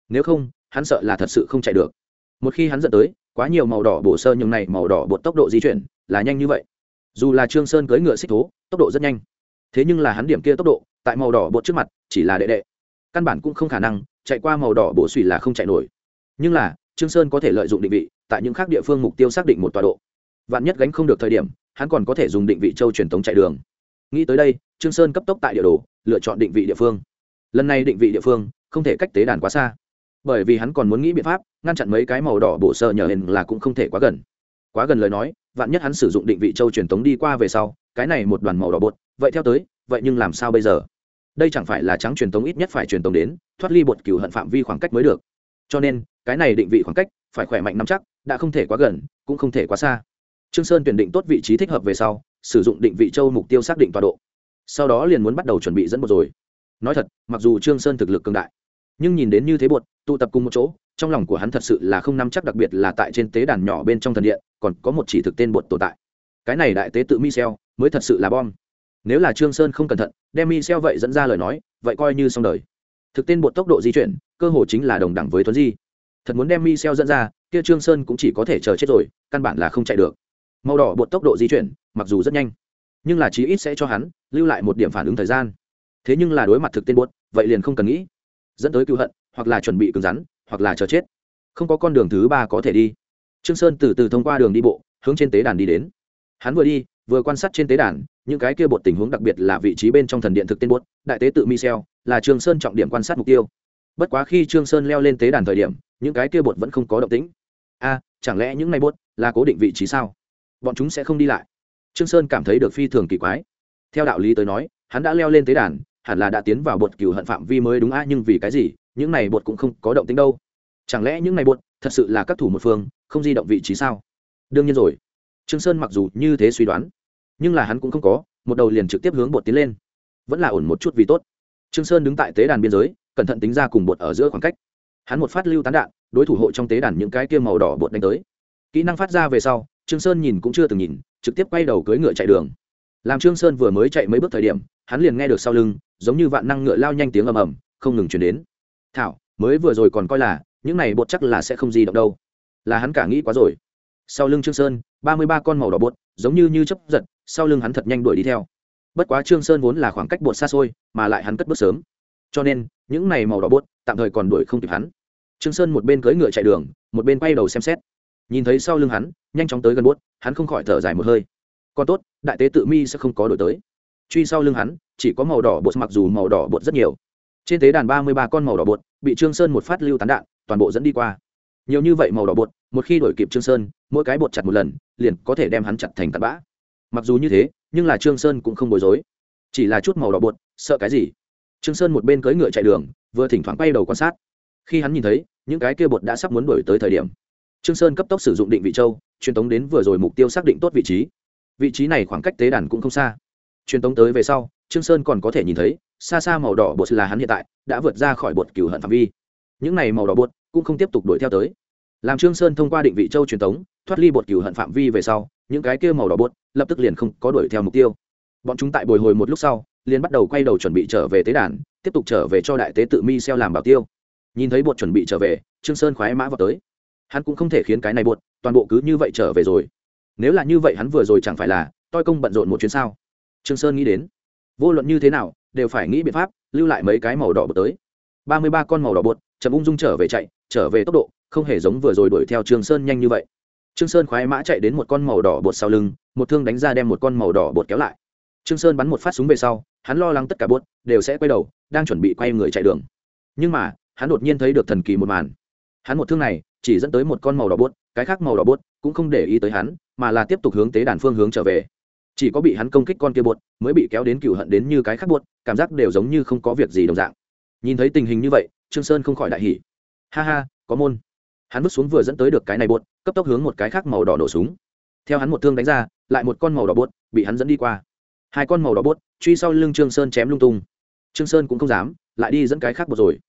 Nếu không, hắn sợ là thật sự không chạy được. Một khi hắn dẫn tới, quá nhiều màu đỏ bổ sơ nhưng này màu đỏ bột tốc độ di chuyển, là nhanh như vậy. Dù là trương sơn cưỡi ngựa xích thố, tốc độ rất nhanh. Thế nhưng là hắn điểm kia tốc độ, tại màu đỏ bột trước mặt, chỉ là đệ đệ. Căn bản cũng không khả năng, chạy qua màu đỏ bổ suy là không chạy nổi. Nhưng là trương sơn có thể lợi dụng định vị, tại những khác địa phương mục tiêu xác định một tọa độ. Vạn nhất gánh không được thời điểm, hắn còn có thể dùng định vị châu truyền tống chạy đường. Nghĩ tới đây, trương sơn cấp tốc tại địa đồ, lựa chọn định vị địa phương. Lần này định vị địa phương, không thể cách tế đàn quá xa. Bởi vì hắn còn muốn nghĩ biện pháp, ngăn chặn mấy cái màu đỏ bổ sơ nhờ hình là cũng không thể quá gần. Quá gần lời nói, vạn nhất hắn sử dụng định vị châu truyền tống đi qua về sau, cái này một đoàn màu đỏ bột, vậy theo tới, vậy nhưng làm sao bây giờ? Đây chẳng phải là trắng truyền tống ít nhất phải truyền tống đến, thoát ly bột cửu hận phạm vi khoảng cách mới được cho nên, cái này định vị khoảng cách, phải khỏe mạnh nắm chắc, đã không thể quá gần, cũng không thể quá xa. Trương sơn tuyển định tốt vị trí thích hợp về sau, sử dụng định vị châu mục tiêu xác định tọa độ. Sau đó liền muốn bắt đầu chuẩn bị dẫn bột rồi. Nói thật, mặc dù trương sơn thực lực cường đại, nhưng nhìn đến như thế bột, tụ tập cùng một chỗ, trong lòng của hắn thật sự là không nắm chắc đặc biệt là tại trên tế đàn nhỏ bên trong thần điện, còn có một chỉ thực tên bột tồn tại. Cái này đại tế tự Michel mới thật sự là bom. Nếu là trương sơn không cẩn thận, đem Michel vậy dẫn ra lời nói, vậy coi như xong đời. Thực tên bột tốc độ di chuyển cơ hồ chính là đồng đẳng với tuấn di. Thật muốn đem Michel dẫn ra, kia trương sơn cũng chỉ có thể chờ chết rồi, căn bản là không chạy được. Màu đỏ bột tốc độ di chuyển, mặc dù rất nhanh, nhưng là chí ít sẽ cho hắn lưu lại một điểm phản ứng thời gian. Thế nhưng là đối mặt thực tên buốt vậy liền không cần nghĩ. Dẫn tới cựu hận, hoặc là chuẩn bị cứng rắn, hoặc là chờ chết. Không có con đường thứ ba có thể đi. Trương sơn từ từ thông qua đường đi bộ, hướng trên tế đàn đi đến. Hắn vừa đi, vừa quan sát trên tế đàn, những cái kia bột tình huống đặc biệt là vị trí bên trong thần điện thực tên buốt đại tế tự michel, là trương sơn trọng điểm quan sát mục tiêu bất quá khi trương sơn leo lên tế đàn thời điểm, những cái kia bột vẫn không có động tĩnh. A, chẳng lẽ những này bột là cố định vị trí sao? Bọn chúng sẽ không đi lại. Trương sơn cảm thấy được phi thường kỳ quái. Theo đạo lý tới nói, hắn đã leo lên tế đàn, hẳn là đã tiến vào bột cửu hận phạm vi mới đúng a, nhưng vì cái gì, những này bột cũng không có động tĩnh đâu. Chẳng lẽ những này bột thật sự là các thủ một phương, không di động vị trí sao? Đương nhiên rồi. Trương sơn mặc dù như thế suy đoán, nhưng là hắn cũng không có, một đầu liền trực tiếp hướng bột tiến lên. Vẫn là ổn một chút vì tốt. Trương sơn đứng tại tế đàn biên giới cẩn thận tính ra cùng bột ở giữa khoảng cách. Hắn một phát lưu tán đạn, đối thủ hộ trong tế đàn những cái kia màu đỏ bột đánh tới. Kỹ năng phát ra về sau, trương sơn nhìn cũng chưa từng nhìn, trực tiếp quay đầu cưỡi ngựa chạy đường. Làm trương sơn vừa mới chạy mấy bước thời điểm, hắn liền nghe được sau lưng, giống như vạn năng ngựa lao nhanh tiếng ầm ầm, không ngừng truyền đến. Thảo, mới vừa rồi còn coi là, những này bột chắc là sẽ không di động đâu. Là hắn cả nghĩ quá rồi. Sau lưng trương sơn, ba mươi ba con màu đỏ bột, giống như như chấp giật, sau lưng hắn thật nhanh đuổi đi theo. Bất quá trương sơn vốn là khoảng cách bột xa xôi, mà lại hắn cất bước sớm cho nên, những này màu đỏ buốt tạm thời còn đuổi không kịp hắn. Trương sơn một bên cưỡi ngựa chạy đường, một bên quay đầu xem xét. Nhìn thấy sau lưng hắn, nhanh chóng tới gần bốt, hắn không khỏi thở dài một hơi. Còn tốt, đại tế tự mi sẽ không có đổi tới. Truy sau lưng hắn, chỉ có màu đỏ bột mặc dù màu đỏ bột rất nhiều. Trên tế đàn ba mươi ba con màu đỏ bột bị trương sơn một phát lưu tán đạn, toàn bộ dẫn đi qua. Nhiều như vậy màu đỏ bột một khi đổi kịp trương sơn, mỗi cái bột chặt một lần, liền có thể đem hắn chặt thành tạt bã. Mặc dù như thế, nhưng là trương sơn cũng không bối rối. Chỉ là chút màu đỏ bột, sợ cái gì? Trương sơn một bên cưỡi ngựa chạy đường, vừa thỉnh thoảng quay đầu quan sát. Khi hắn nhìn thấy, những cái kia bột đã sắp muốn đổi tới thời điểm. Trương sơn cấp tốc sử dụng định vị châu, truyền tống đến vừa rồi mục tiêu xác định tốt vị trí. Vị trí này khoảng cách tế đàn cũng không xa. Truyền tống tới về sau, trương sơn còn có thể nhìn thấy, xa xa màu đỏ bột là hắn hiện tại, đã vượt ra khỏi bột cửu hận phạm vi. Những này màu đỏ bột cũng không tiếp tục đuổi theo tới. Làm trương sơn thông qua định vị châu truyền tống, thoát ly bột cửu hận phạm vi về sau, những cái kia màu đỏ bột lập tức liền không có đuổi theo mục tiêu. Bọn chúng tại bồi hồi một lúc sau liền bắt đầu quay đầu chuẩn bị trở về tế đàn, tiếp tục trở về cho đại tế tự mi xeo làm bảo tiêu. Nhìn thấy bột chuẩn bị trở về, trương sơn khoái mã vào tới. Hắn cũng không thể khiến cái này bột, toàn bộ cứ như vậy trở về rồi. Nếu là như vậy hắn vừa rồi chẳng phải là toi công bận rộn một chuyến sao? Trương sơn nghĩ đến. Vô luận như thế nào, đều phải nghĩ biện pháp, lưu lại mấy cái màu đỏ bột tới. Ba mươi ba con màu đỏ bột, chậm ung dung trở về chạy, trở về tốc độ, không hề giống vừa rồi đuổi theo trương sơn nhanh như vậy. Trương sơn khoái mã chạy đến một con màu đỏ bột sau lưng, một thương đánh ra đem một con màu đỏ bột kéo lại trương sơn bắn một phát súng về sau, hắn lo lắng tất cả bốt đều sẽ quay đầu, đang chuẩn bị quay người chạy đường. Nhưng mà, hắn đột nhiên thấy được thần kỳ một màn. Hắn một thương này, chỉ dẫn tới một con màu đỏ bốt, cái khác màu đỏ bốt cũng không để ý tới hắn, mà là tiếp tục hướng tế đàn phương hướng trở về. Chỉ có bị hắn công kích con kia bột mới bị kéo đến cựu hận đến như cái khác bột cảm giác đều giống như không có việc gì đồng dạng. Nhìn thấy tình hình như vậy, trương sơn không khỏi đại hỉ. Ha ha, có môn. Hắn vứt xuống vừa dẫn tới được cái này bột cấp tốc hướng một cái khác màu đỏ đổ súng theo hắn một thương đánh ra, lại một con màu đỏ bột bị hắn dẫn đi qua hai con màu đỏ bột truy sau lưng trương sơn chém lung tung. Trương sơn cũng không dám, lại đi dẫn cái khác một rồi.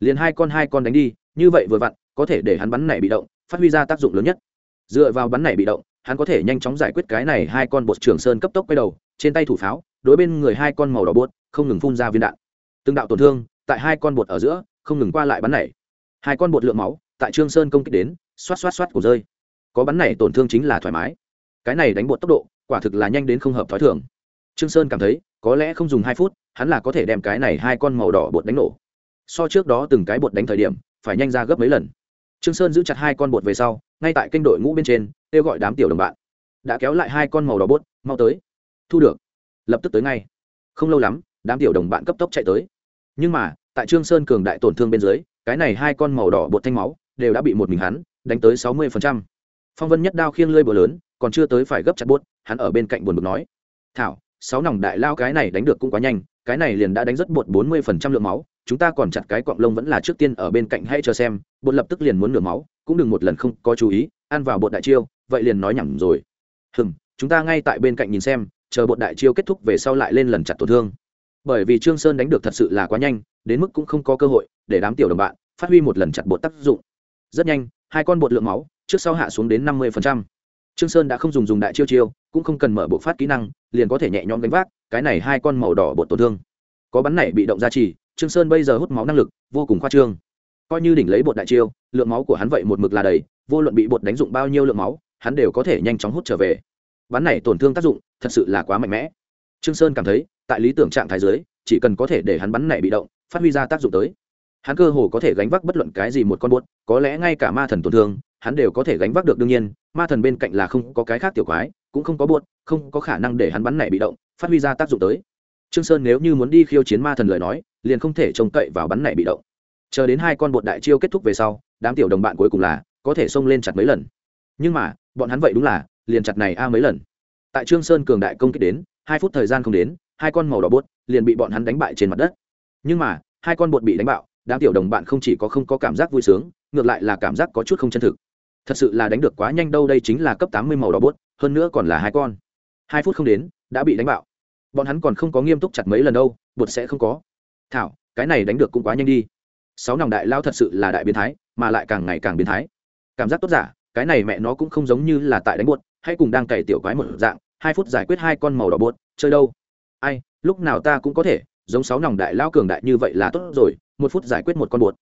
Liền hai con hai con đánh đi, như vậy vừa vặn, có thể để hắn bắn này bị động, phát huy ra tác dụng lớn nhất. Dựa vào bắn này bị động, hắn có thể nhanh chóng giải quyết cái này hai con bột trường sơn cấp tốc quay đầu, trên tay thủ pháo, đối bên người hai con màu đỏ bột không ngừng phun ra viên đạn. Từng đạo tổn thương, tại hai con bột ở giữa, không ngừng qua lại bắn này. Hai con bột lượng máu, tại trương sơn công kích đến, xoát xoát xoát của rơi. Có bắn này tổn thương chính là thoải mái. Cái này đánh bột tốc độ, quả thực là nhanh đến không hợp thói thường trương sơn cảm thấy, có lẽ không dùng hai phút, hắn là có thể đem cái này hai con màu đỏ bột đánh nổ. So trước đó từng cái bột đánh thời điểm, phải nhanh ra gấp mấy lần. Trương sơn giữ chặt hai con bột về sau, ngay tại kênh đội ngũ bên trên, kêu gọi đám tiểu đồng bạn. Đã kéo lại hai con màu đỏ bốt mau tới. Thu được. Lập tức tới ngay. Không lâu lắm, đám tiểu đồng bạn cấp tốc chạy tới. Nhưng mà, tại trương sơn cường đại tổn thương bên dưới, cái này hai con màu đỏ bột thanh máu, đều đã bị một mình hắn đánh tới sáu mươi phong vân nhất đao khiêng lơi bờ lớn, còn chưa tới phải gấp chặt bốt hắn ở bên cạnh buồn bực nói. Thảo sáu nòng đại lao cái này đánh được cũng quá nhanh, cái này liền đã đánh rất bột bốn mươi phần trăm lượng máu, chúng ta còn chặt cái quạng lông vẫn là trước tiên ở bên cạnh hay chờ xem, bột lập tức liền muốn nửa máu, cũng đừng một lần không có chú ý, ăn vào bột đại chiêu, vậy liền nói nhầm rồi. Hừm, chúng ta ngay tại bên cạnh nhìn xem, chờ bột đại chiêu kết thúc về sau lại lên lần chặt tổn thương. Bởi vì trương sơn đánh được thật sự là quá nhanh, đến mức cũng không có cơ hội để đám tiểu đồng bạn phát huy một lần chặt bột tác dụng. Rất nhanh, hai con bột lượng máu, trước sau hạ xuống đến năm mươi phần trăm trương sơn đã không dùng dùng đại chiêu chiêu cũng không cần mở bộ phát kỹ năng liền có thể nhẹ nhõm đánh vác cái này hai con màu đỏ bột tổn thương. Có bắn này bị động gia trì trương sơn bây giờ hút máu năng lực vô cùng khoa trương. Coi như đỉnh lấy bột đại chiêu lượng máu của hắn vậy một mực là đầy vô luận bị bột đánh dụng bao nhiêu lượng máu hắn đều có thể nhanh chóng hút trở về. Bắn này tổn thương tác dụng thật sự là quá mạnh mẽ. Trương sơn cảm thấy tại lý tưởng trạng thái dưới, chỉ cần có thể để hắn bắn này bị động phát huy ra tác dụng tới. Hắn cơ hồ có thể gánh vác bất luận cái gì một con bột có lẽ ngay cả ma thần tổn thương hắn đều có thể gánh vác được đương nhiên ma thần bên cạnh là không có cái khác tiểu quái, cũng không có bột không có khả năng để hắn bắn này bị động, phát huy ra tác dụng tới. Trương sơn nếu như muốn đi khiêu chiến ma thần lời nói, liền không thể trông cậy vào bắn này bị động. Chờ đến hai con bột đại chiêu kết thúc về sau, đám tiểu đồng bạn cuối cùng là có thể xông lên chặt mấy lần. Nhưng mà, bọn hắn vậy đúng là liền chặt này a mấy lần. Tại trương sơn cường đại công kích đến, hai phút thời gian không đến, hai con màu đỏ bột liền bị bọn hắn đánh bại trên mặt đất. Nhưng mà, hai con bột bị đánh bạo, đám tiểu đồng bạn không chỉ có không có cảm giác vui sướng, ngược lại là cảm giác có chút không chân thực thật sự là đánh được quá nhanh đâu, đây chính là cấp tám mươi màu đỏ bốt hơn nữa còn là hai con. Hai phút không đến, đã bị đánh bạo. Bọn hắn còn không có nghiêm túc chặt mấy lần đâu, bột sẽ không có. Thảo, cái này đánh được cũng quá nhanh đi. Sáu nòng đại lao thật sự là đại biến thái, mà lại càng ngày càng biến thái. Cảm giác tốt giả, cái này mẹ nó cũng không giống như là tại đánh bột, hay cùng đang cày tiểu quái một dạng, hai phút giải quyết hai con màu đỏ bột, chơi đâu. Ai, lúc nào ta cũng có thể, giống sáu nòng đại lao cường đại như vậy là tốt rồi, một phút giải quyết một con bột.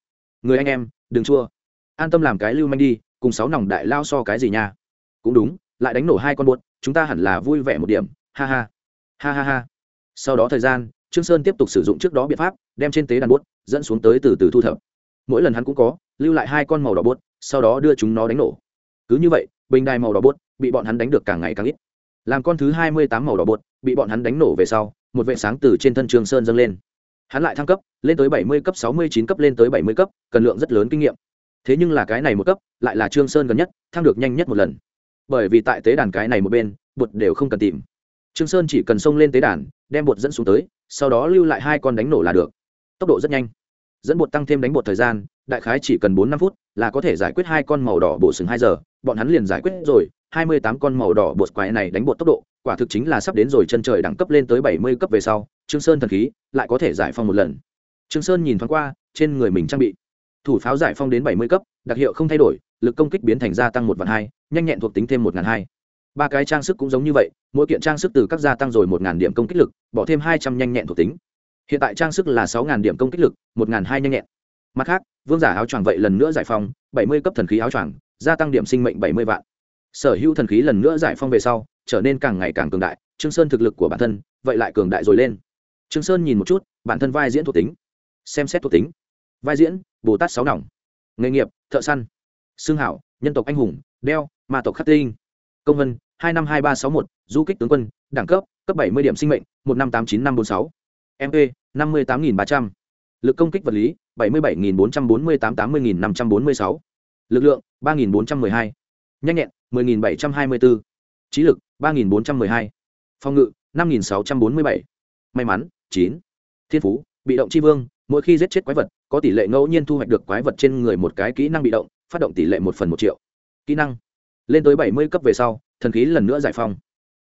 Người anh em, đừng chua an tâm làm cái lưu manh đi cùng sáu nòng đại lao so cái gì nha? Cũng đúng lại đánh nổ hai con buốt, chúng ta hẳn là vui vẻ một điểm ha ha. Ha ha ha. Sau đó thời gian trương sơn tiếp tục sử dụng trước đó biện pháp đem trên tế đàn buốt, dẫn xuống tới từ từ thu thập. Mỗi lần hắn cũng có lưu lại hai con màu đỏ buốt, sau đó đưa chúng nó đánh nổ. Cứ như vậy bình đài màu đỏ buốt bị bọn hắn đánh được càng ngày càng ít. Làm con thứ hai mươi tám màu đỏ buốt bị bọn hắn đánh nổ về sau một vệ sáng từ trên thân Trương sơn dâng lên. Hắn lại thăng cấp lên tới bảy mươi cấp sáu mươi chín cấp lên tới bảy mươi cấp cần lượng rất lớn kinh nghiệm thế nhưng là cái này một cấp, lại là trương sơn gần nhất, thăng được nhanh nhất một lần. Bởi vì tại tế đàn cái này một bên, bột đều không cần tìm. Trương sơn chỉ cần xông lên tế đàn, đem bột dẫn xuống tới, sau đó lưu lại hai con đánh nổ là được. Tốc độ rất nhanh. Dẫn bột tăng thêm đánh bột thời gian, đại khái chỉ cần bốn năm phút là có thể giải quyết hai con màu đỏ bổ sừng hai giờ. Bọn hắn liền giải quyết rồi, hai mươi tám con màu đỏ bột quái này đánh bột tốc độ, quả thực chính là sắp đến rồi chân trời đẳng cấp lên tới bảy mươi cấp về sau, trương sơn thần khí lại có thể giải phong một lần. Trương sơn nhìn thoáng qua, trên người mình trang bị thủ pháo giải phong đến bảy mươi cấp, đặc hiệu không thay đổi, lực công kích biến thành gia tăng một vạn hai, nhanh nhẹn thuộc tính thêm một ngàn hai. Ba cái trang sức cũng giống như vậy, mỗi kiện trang sức từ các gia tăng rồi một ngàn điểm công kích lực, bỏ thêm hai trăm nhanh nhẹn thuộc tính. Hiện tại trang sức là sáu ngàn điểm công kích lực, một ngàn hai nhanh nhẹn. Mặt khác, vương giả áo choàng vậy lần nữa giải phong, bảy mươi cấp thần khí áo choàng, gia tăng điểm sinh mệnh bảy mươi vạn. Sở hữu thần khí lần nữa giải phong về sau, trở nên càng ngày càng cường đại, trương sơn thực lực của bản thân vậy lại cường đại rồi lên. Trương sơn nhìn một chút, bản thân vai diễn thuộc tính. Xem xét thuộc tính vai diễn, bồ tát sáu nòng. Nghề nghiệp, thợ săn. Xương hảo, nhân tộc anh hùng, đeo, ma tộc khắc tinh. Công vân, hai năm hai ba sáu một, du kích tướng quân, đẳng cấp cấp bảy mươi điểm sinh mệnh, một năm tám chín năm bốn sáu. Mp năm mươi tám nghìn ba trăm. L ự c công kích vật lý, bảy mươi bảy nghìn bốn trăm bốn mươi tám tám mươi nghìn năm trăm bốn mươi sáu. Lực lượng, ba nghìn bốn trăm m ư ơ i hai. Nhanh nhẹn, mười nghìn bảy trăm hai mươi bốn trí lực, ba nghìn bốn trăm m ư ơ i hai. Phòng ngự, năm nghìn sáu trăm bốn mươi bảy. May mắn, chín. Thiên phú, bị động c h i vương, mỗi khi giết chết quái vật có tỷ lệ ngẫu nhiên thu hoạch được quái vật trên người một cái kỹ năng bị động, phát động tỷ lệ một phần một triệu. Kỹ năng. Lên tới bảy mươi cấp về sau, thần khí lần nữa giải phong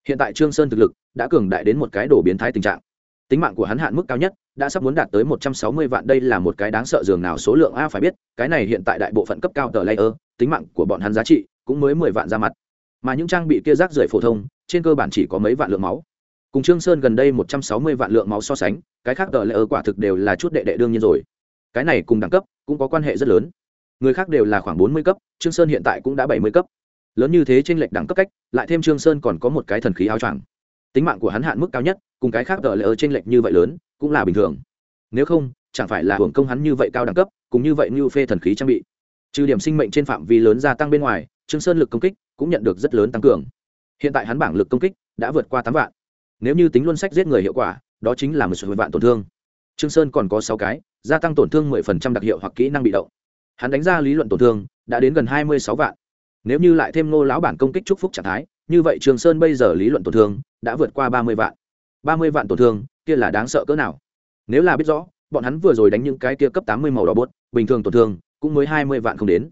hiện tại trương sơn thực lực đã cường đại đến một cái đổ biến thái tình trạng. Tính mạng của hắn hạn mức cao nhất, đã sắp muốn đạt tới một trăm sáu mươi vạn, đây là một cái đáng sợ dường nào số lượng a, phải biết, cái này hiện tại đại bộ phận cấp cao tờ layer, tính mạng của bọn hắn giá trị cũng mới mười vạn ra mặt. Mà những trang bị kia rác rưởi phổ thông, trên cơ bản chỉ có mấy vạn lượng máu. Cùng trương sơn gần đây một trăm sáu mươi vạn lượng máu so sánh, cái khác tờ layer quả thực đều là chút đệ đệ đương nhiên rồi cái này cùng đẳng cấp cũng có quan hệ rất lớn. Người khác đều là khoảng bốn mươi cấp, trương sơn hiện tại cũng đã bảy mươi cấp. Lớn như thế trên lệch đẳng cấp cách, lại thêm trương sơn còn có một cái thần khí áo choàng. Tính mạng của hắn hạn mức cao nhất, cùng cái khác tờ lỡ trên lệch như vậy lớn, cũng là bình thường. Nếu không, chẳng phải là hưởng công hắn như vậy cao đẳng cấp cũng như vậy như phê thần khí trang bị. Trừ điểm sinh mệnh trên phạm vi lớn gia tăng bên ngoài, trương sơn lực công kích cũng nhận được rất lớn tăng cường. Hiện tại hắn bảng lực công kích đã vượt qua tám vạn. Nếu như tính luôn sách giết người hiệu quả, đó chính là một số vạn tổn thương. Trương sơn còn có sáu cái gia tăng tổn thương mười phần trăm đặc hiệu hoặc kỹ năng bị động. Hắn đánh ra lý luận tổn thương đã đến gần hai mươi sáu vạn. Nếu như lại thêm Ngô lão bản công kích chúc phúc trạng thái, như vậy trường sơn bây giờ lý luận tổn thương đã vượt qua ba mươi vạn. Ba mươi vạn tổn thương, kia là đáng sợ cỡ nào? Nếu là biết rõ, bọn hắn vừa rồi đánh những cái kia cấp tám mươi màu đỏ bốt, bình thường tổn thương cũng mới hai mươi vạn không đến.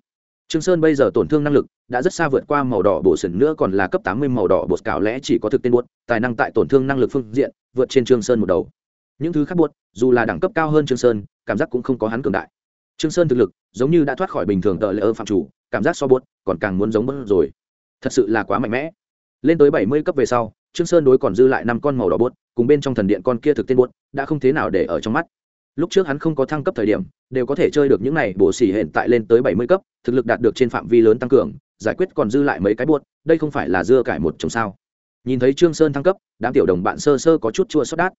Trương sơn bây giờ tổn thương năng lực đã rất xa vượt qua màu đỏ bổ sần nữa còn là cấp tám mươi màu đỏ bột cảo lẽ chỉ có thực tên buốt tài năng tại tổn thương năng lực phương diện vượt trên trương sơn một đầu. Những thứ khác buốt dù là đẳng cấp cao hơn trương sơn cảm giác cũng không có hắn cường đại. Trương sơn thực lực giống như đã thoát khỏi bình thường tờ lỡ phạm chủ, cảm giác so bốt, còn càng muốn giống bớt rồi. Thật sự là quá mạnh mẽ. Lên tới bảy mươi cấp về sau, trương sơn đối còn dư lại năm con màu đỏ bốt, cùng bên trong thần điện con kia thực tên bốt, đã không thế nào để ở trong mắt. Lúc trước hắn không có thăng cấp thời điểm, đều có thể chơi được những này bổ xỉ hiện tại lên tới bảy mươi cấp, thực lực đạt được trên phạm vi lớn tăng cường, giải quyết còn dư lại mấy cái buốt đây không phải là dưa cải một chồng sao? Nhìn thấy trương sơn thăng cấp, đám tiểu đồng bạn sơ sơ có chút chua xót đát.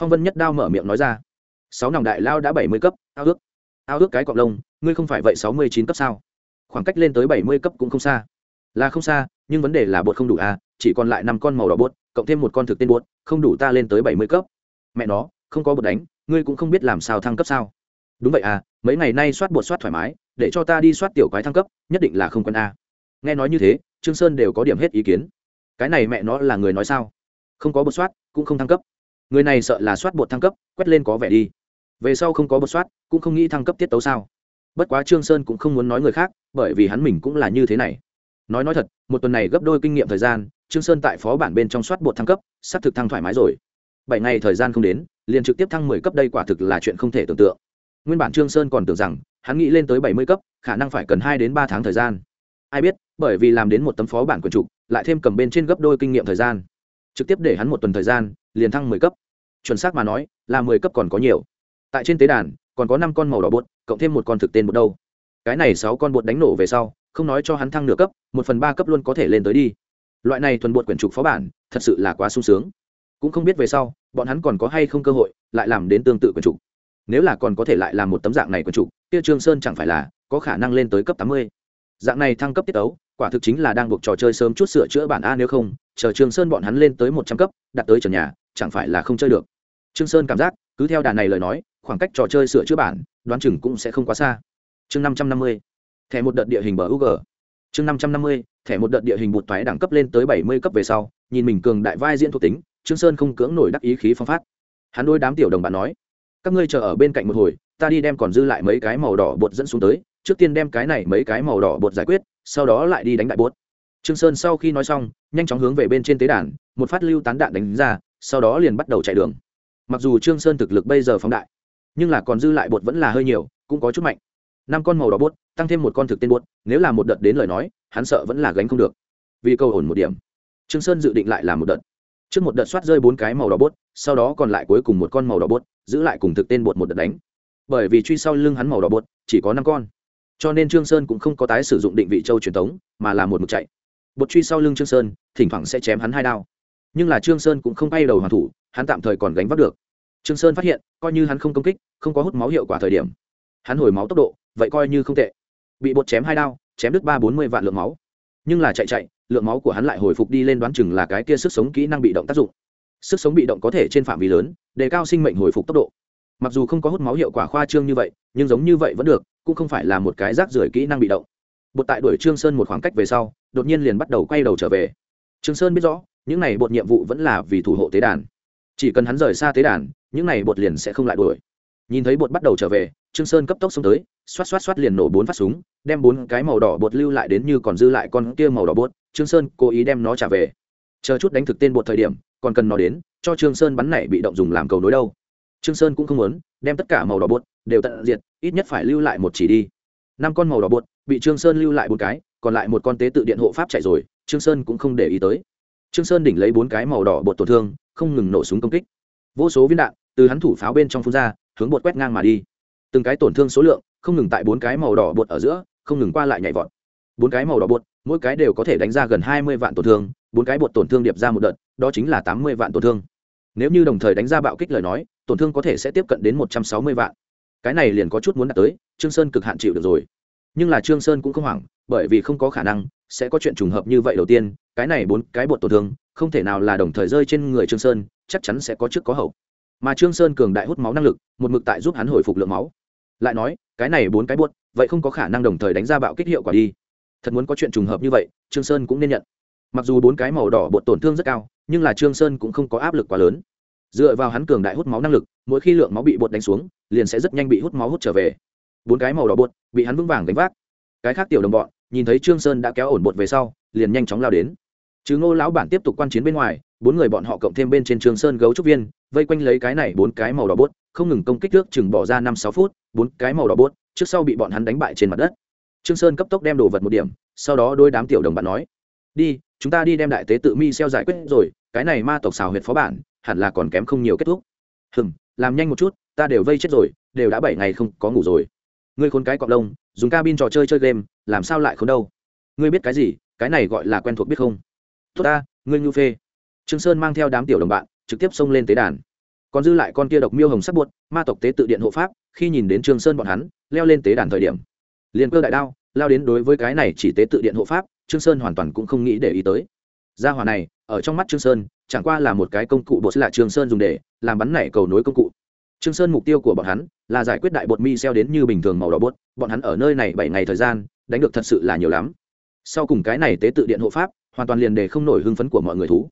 Phong vân nhất đao mở miệng nói ra sáu nòng đại lao đã bảy mươi cấp, ao ước. Ao ước cái cọc lông, ngươi không phải vậy sáu mươi chín cấp sao? Khoảng cách lên tới bảy mươi cấp cũng không xa. Là không xa, nhưng vấn đề là bột không đủ à chỉ còn lại năm con màu đỏ bột, cộng thêm một con thực tên bột, không đủ ta lên tới bảy mươi cấp. Mẹ nó, không có bột đánh, ngươi cũng không biết làm sao thăng cấp sao? Đúng vậy à mấy ngày nay soát bột soát thoải mái, để cho ta đi soát tiểu quái thăng cấp, nhất định là không quân a. Nghe nói như thế, trương sơn đều có điểm hết ý kiến. Cái này mẹ nó là người nói sao? Không có bột soát, cũng không thăng cấp người này sợ là soát bột thăng cấp, quét lên có vẻ đi. Về sau không có bột soát, cũng không nghĩ thăng cấp tiết tấu sao. Bất quá trương sơn cũng không muốn nói người khác, bởi vì hắn mình cũng là như thế này. Nói nói thật, một tuần này gấp đôi kinh nghiệm thời gian, trương sơn tại phó bản bên trong soát bột thăng cấp, sắp thực thăng thoải mái rồi. Bảy ngày thời gian không đến, liền trực tiếp thăng mười cấp đây quả thực là chuyện không thể tưởng tượng. Nguyên bản trương sơn còn tưởng rằng, hắn nghĩ lên tới bảy mươi cấp, khả năng phải cần hai đến ba tháng thời gian. Ai biết, bởi vì làm đến một tấm phó bản quyền trục, lại thêm cầm bên trên gấp đôi kinh nghiệm thời gian. Trực tiếp để hắn một tuần thời gian liền thăng mười cấp. Chuẩn xác mà nói, là mười cấp còn có nhiều. Tại trên tế đàn, còn có năm con màu đỏ bột, cộng thêm một con thực tên bột đâu. Cái này sáu con bột đánh nổ về sau, không nói cho hắn thăng nửa cấp, một phần ba cấp luôn có thể lên tới đi. Loại này thuần bột quyển trục phó bản, thật sự là quá sung sướng. Cũng không biết về sau, bọn hắn còn có hay không cơ hội lại làm đến tương tự quyển trục. Nếu là còn có thể lại làm một tấm dạng này quyển trục, kia trương sơn chẳng phải là có khả năng lên tới cấp tám mươi. Dạng này thăng cấp tiết tấu, quả thực chính là đang buộc trò chơi sớm chút sửa chữa bản a nếu không, chờ trương sơn bọn hắn lên tới một trăm cấp, đặt tới trần nhà chẳng phải là không chơi được. Trương sơn cảm giác, cứ theo đà này lời nói, khoảng cách trò chơi sửa chữa bản, đoán chừng cũng sẽ không quá xa. Chương năm trăm năm mươi, thẻ một đợt địa hình bờ u g. Chương năm trăm năm mươi, thẻ một đợt địa hình bụt toái đẳng cấp lên tới bảy mươi cấp về sau, nhìn mình cường đại vai diễn thuộc tính, trương sơn không cưỡng nổi đắc ý khí phong phát. Hắn đôi đám tiểu đồng bạn nói, các ngươi chờ ở bên cạnh một hồi, ta đi đem còn dư lại mấy cái màu đỏ bột dẫn xuống tới, trước tiên đem cái này mấy cái màu đỏ bột giải quyết, sau đó lại đi đánh đại bột. Trương sơn sau khi nói xong, nhanh chóng hướng về bên trên tế đàn, một phát lưu tán đạn đánh ra sau đó liền bắt đầu chạy đường. Mặc dù trương sơn thực lực bây giờ phóng đại, nhưng là còn dư lại bột vẫn là hơi nhiều, cũng có chút mạnh. Năm con màu đỏ bốt tăng thêm một con thực tên bốt nếu là một đợt đến lời nói, hắn sợ vẫn là gánh không được. Vì câu ổn một điểm, trương sơn dự định lại làm một đợt. Trước một đợt soát rơi bốn cái màu đỏ bốt sau đó còn lại cuối cùng một con màu đỏ bốt giữ lại cùng thực tên bột một đợt đánh. Bởi vì truy sau lưng hắn màu đỏ bột, chỉ có năm con. Cho nên trương sơn cũng không có tái sử dụng định vị châu truyền thống, mà là một mực chạy. Bột truy sau lưng trương sơn, thỉnh thoảng sẽ chém hắn hai đao nhưng là trương sơn cũng không bay đầu hoàn thủ, hắn tạm thời còn gánh vác được. Trương sơn phát hiện, coi như hắn không công kích, không có hút máu hiệu quả thời điểm. Hắn hồi máu tốc độ, vậy coi như không tệ. Bị bột chém hai đao, chém đứt ba bốn mươi vạn lượng máu. Nhưng là chạy chạy, lượng máu của hắn lại hồi phục đi lên đoán chừng là cái kia sức sống kỹ năng bị động tác dụng. Sức sống bị động có thể trên phạm vi lớn, đề cao sinh mệnh hồi phục tốc độ. Mặc dù không có hút máu hiệu quả khoa trương như vậy, nhưng giống như vậy vẫn được, cũng không phải là một cái rác rưởi kỹ năng bị động. Bột tại đuổi trương sơn một khoảng cách về sau, đột nhiên liền bắt đầu quay đầu trở về trương sơn biết rõ, những này bột nhiệm vụ vẫn là vì thủ hộ tế đàn. Chỉ cần hắn rời xa tế đàn, những này bột liền sẽ không lại đuổi. Nhìn thấy bột bắt đầu trở về, trương sơn cấp tốc xông tới, xoát xoát xoát liền nổ bốn phát súng, đem bốn cái màu đỏ bột lưu lại đến như còn dư lại con kia màu đỏ bột, trương sơn cố ý đem nó trả về. Chờ chút đánh thực tên bột thời điểm, còn cần nó đến, cho trương sơn bắn này bị động dùng làm cầu nối đâu. Trương sơn cũng không muốn, đem tất cả màu đỏ bột đều tận diệt, ít nhất phải lưu lại một chỉ đi. Năm con màu đỏ bột, bị trương sơn lưu lại bốn cái, còn lại một con tế tự điện hộ pháp chạy rồi trương sơn cũng không để ý tới. Trương sơn đỉnh lấy bốn cái màu đỏ bột tổn thương, không ngừng nổ súng công kích. Vô số viên đạn từ hắn thủ pháo bên trong phun ra, hướng bột quét ngang mà đi. Từng cái tổn thương số lượng, không ngừng tại bốn cái màu đỏ bột ở giữa, không ngừng qua lại nhảy vọt. Bốn cái màu đỏ bột, mỗi cái đều có thể đánh ra gần hai mươi vạn tổn thương, bốn cái bột tổn thương điệp ra một đợt, đó chính là tám mươi vạn tổn thương. Nếu như đồng thời đánh ra bạo kích lời nói, tổn thương có thể sẽ tiếp cận đến một trăm sáu mươi vạn. Cái này liền có chút muốn đạt tới, trương sơn cực hạn chịu được rồi. Nhưng là trương sơn cũng không hoảng, bởi vì không có khả năng sẽ có chuyện trùng hợp như vậy đầu tiên, cái này bốn cái bột tổn thương, không thể nào là đồng thời rơi trên người trương sơn, chắc chắn sẽ có trước có hậu. Mà trương sơn cường đại hút máu năng lực, một mực tại giúp hắn hồi phục lượng máu. Lại nói, cái này bốn cái bột, vậy không có khả năng đồng thời đánh ra bạo kích hiệu quả đi. Thật muốn có chuyện trùng hợp như vậy, trương sơn cũng nên nhận. Mặc dù bốn cái màu đỏ bột tổn thương rất cao, nhưng là trương sơn cũng không có áp lực quá lớn. Dựa vào hắn cường đại hút máu năng lực, mỗi khi lượng máu bị bột đánh xuống, liền sẽ rất nhanh bị hút máu hút trở về. Bốn cái màu đỏ bột, bị hắn vững vàng đánh vác. Cái khác tiểu đồng bọn nhìn thấy trương sơn đã kéo ổn bột về sau, liền nhanh chóng lao đến. Chứ ngô lão bản tiếp tục quan chiến bên ngoài, bốn người bọn họ cộng thêm bên trên trương sơn gấu trúc viên, vây quanh lấy cái này bốn cái màu đỏ bốt không ngừng công kích trước, chừng bỏ ra năm sáu phút, bốn cái màu đỏ bốt trước sau bị bọn hắn đánh bại trên mặt đất. Trương sơn cấp tốc đem đồ vật một điểm, sau đó đôi đám tiểu đồng bạn nói, đi, chúng ta đi đem đại tế tự mi xeo giải quyết rồi, cái này ma tộc xào huyệt phó bản, hẳn là còn kém không nhiều kết thúc. Hừm, làm nhanh một chút, ta đều vây chết rồi, đều đã bảy ngày không có ngủ rồi ngươi khốn cái cọp lông, dùng cabin trò chơi chơi game, làm sao lại khốn đâu? Ngươi biết cái gì? Cái này gọi là quen thuộc biết không? Tốt ta, ngươi nhu phê. Trương sơn mang theo đám tiểu đồng bạn, trực tiếp xông lên tế đàn. Còn dư lại con kia độc miêu hồng sắc buốt ma tộc tế tự điện hộ pháp, khi nhìn đến trương sơn bọn hắn, leo lên tế đàn thời điểm. Liền cơ đại đao, lao đến đối với cái này chỉ tế tự điện hộ pháp, trương sơn hoàn toàn cũng không nghĩ để ý tới. Gia hỏa này, ở trong mắt trương sơn, chẳng qua là một cái công cụ bộ sẽ là trương sơn dùng để làm bắn nảy cầu nối công cụ trương sơn mục tiêu của bọn hắn là giải quyết đại bột mi xeo đến như bình thường màu đỏ bột. Bọn hắn ở nơi này bảy ngày thời gian, đánh được thật sự là nhiều lắm. Sau cùng cái này tế tự điện hộ pháp, hoàn toàn liền để không nổi hưng phấn của mọi người thú.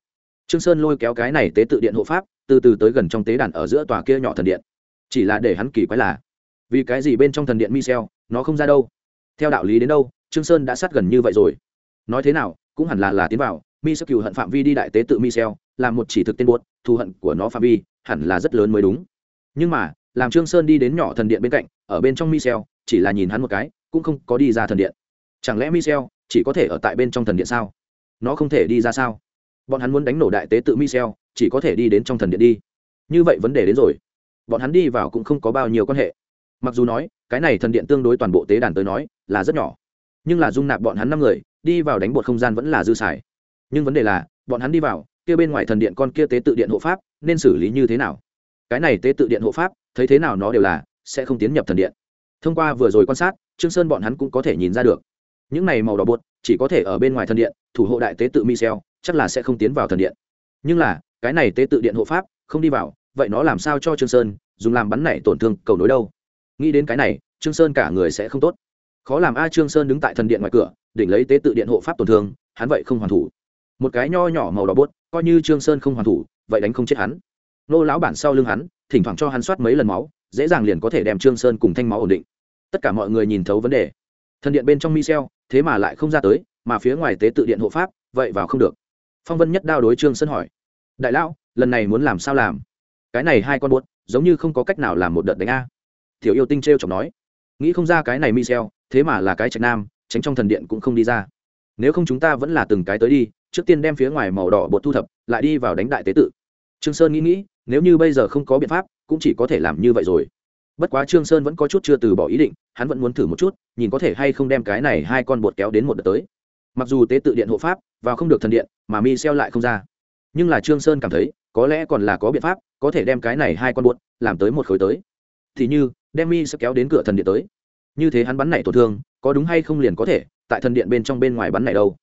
Trương sơn lôi kéo cái này tế tự điện hộ pháp, từ từ tới gần trong tế đàn ở giữa tòa kia nhỏ thần điện. Chỉ là để hắn kỳ quái là, vì cái gì bên trong thần điện Michel nó không ra đâu? Theo đạo lý đến đâu, trương sơn đã sát gần như vậy rồi. Nói thế nào, cũng hẳn là là tiến vào Michel cừu hận phạm vi đi đại tế tự Michel làm một chỉ thực tên buốt, thù hận của nó phạm vi, hẳn là rất lớn mới đúng nhưng mà, làm trương sơn đi đến nhỏ thần điện bên cạnh, ở bên trong Michel, chỉ là nhìn hắn một cái, cũng không có đi ra thần điện. Chẳng lẽ Michel chỉ có thể ở tại bên trong thần điện sao? Nó không thể đi ra sao? Bọn hắn muốn đánh nổ đại tế tự Michel, chỉ có thể đi đến trong thần điện đi. Như vậy vấn đề đến rồi. Bọn hắn đi vào cũng không có bao nhiêu quan hệ. Mặc dù nói, cái này thần điện tương đối toàn bộ tế đàn tới nói, là rất nhỏ. Nhưng là dung nạp bọn hắn năm người, đi vào đánh bột không gian vẫn là dư xài. Nhưng vấn đề là, bọn hắn đi vào, kia bên ngoài thần điện con kia tế tự điện hộ pháp, nên xử lý như thế nào? Cái này tế tự điện hộ pháp, thấy thế nào nó đều là, sẽ không tiến nhập thần điện. Thông qua vừa rồi quan sát, trương sơn bọn hắn cũng có thể nhìn ra được. Những này màu đỏ bột, chỉ có thể ở bên ngoài thần điện, thủ hộ đại tế tự michel, chắc là sẽ không tiến vào thần điện. Nhưng là, cái này tế tự điện hộ pháp, không đi vào, vậy nó làm sao cho trương sơn dùng làm bắn này tổn thương cầu nối đâu? Nghĩ đến cái này, trương sơn cả người sẽ không tốt. Khó làm a trương sơn đứng tại thần điện ngoài cửa, đỉnh lấy tế tự điện hộ pháp tổn thương, hắn vậy không hoàn thủ. Một cái nho nhỏ màu đỏ bút coi như trương sơn không hoàn thủ, vậy đánh không chết hắn nô lão bản sau lưng hắn, thỉnh thoảng cho hắn soát mấy lần máu, dễ dàng liền có thể đem trương sơn cùng thanh máu ổn định. Tất cả mọi người nhìn thấu vấn đề. Thần điện bên trong michel, thế mà lại không ra tới, mà phía ngoài tế tự điện hộ pháp, vậy vào không được. Phong vân nhất đao đối trương sơn hỏi, đại lão, lần này muốn làm sao làm? Cái này hai con buốt, giống như không có cách nào làm một đợt đánh a. Tiểu yêu tinh treo chọc nói, nghĩ không ra cái này michel, thế mà là cái trạch nam, tránh trong thần điện cũng không đi ra. Nếu không chúng ta vẫn là từng cái tới đi, trước tiên đem phía ngoài màu đỏ bột thu thập, lại đi vào đánh đại tế tự. Trương sơn nghĩ nghĩ nếu như bây giờ không có biện pháp, cũng chỉ có thể làm như vậy rồi. Bất quá trương sơn vẫn có chút chưa từ bỏ ý định, hắn vẫn muốn thử một chút, nhìn có thể hay không đem cái này hai con bột kéo đến một đợt tới. Mặc dù tế tự điện hộ pháp, vào không được thần điện, mà mi xeo lại không ra. Nhưng là trương sơn cảm thấy, có lẽ còn là có biện pháp, có thể đem cái này hai con bột, làm tới một khối tới. Thì như, đem mi sẽ kéo đến cửa thần điện tới. Như thế hắn bắn này tổn thương, có đúng hay không liền có thể, tại thần điện bên trong bên ngoài bắn này đâu.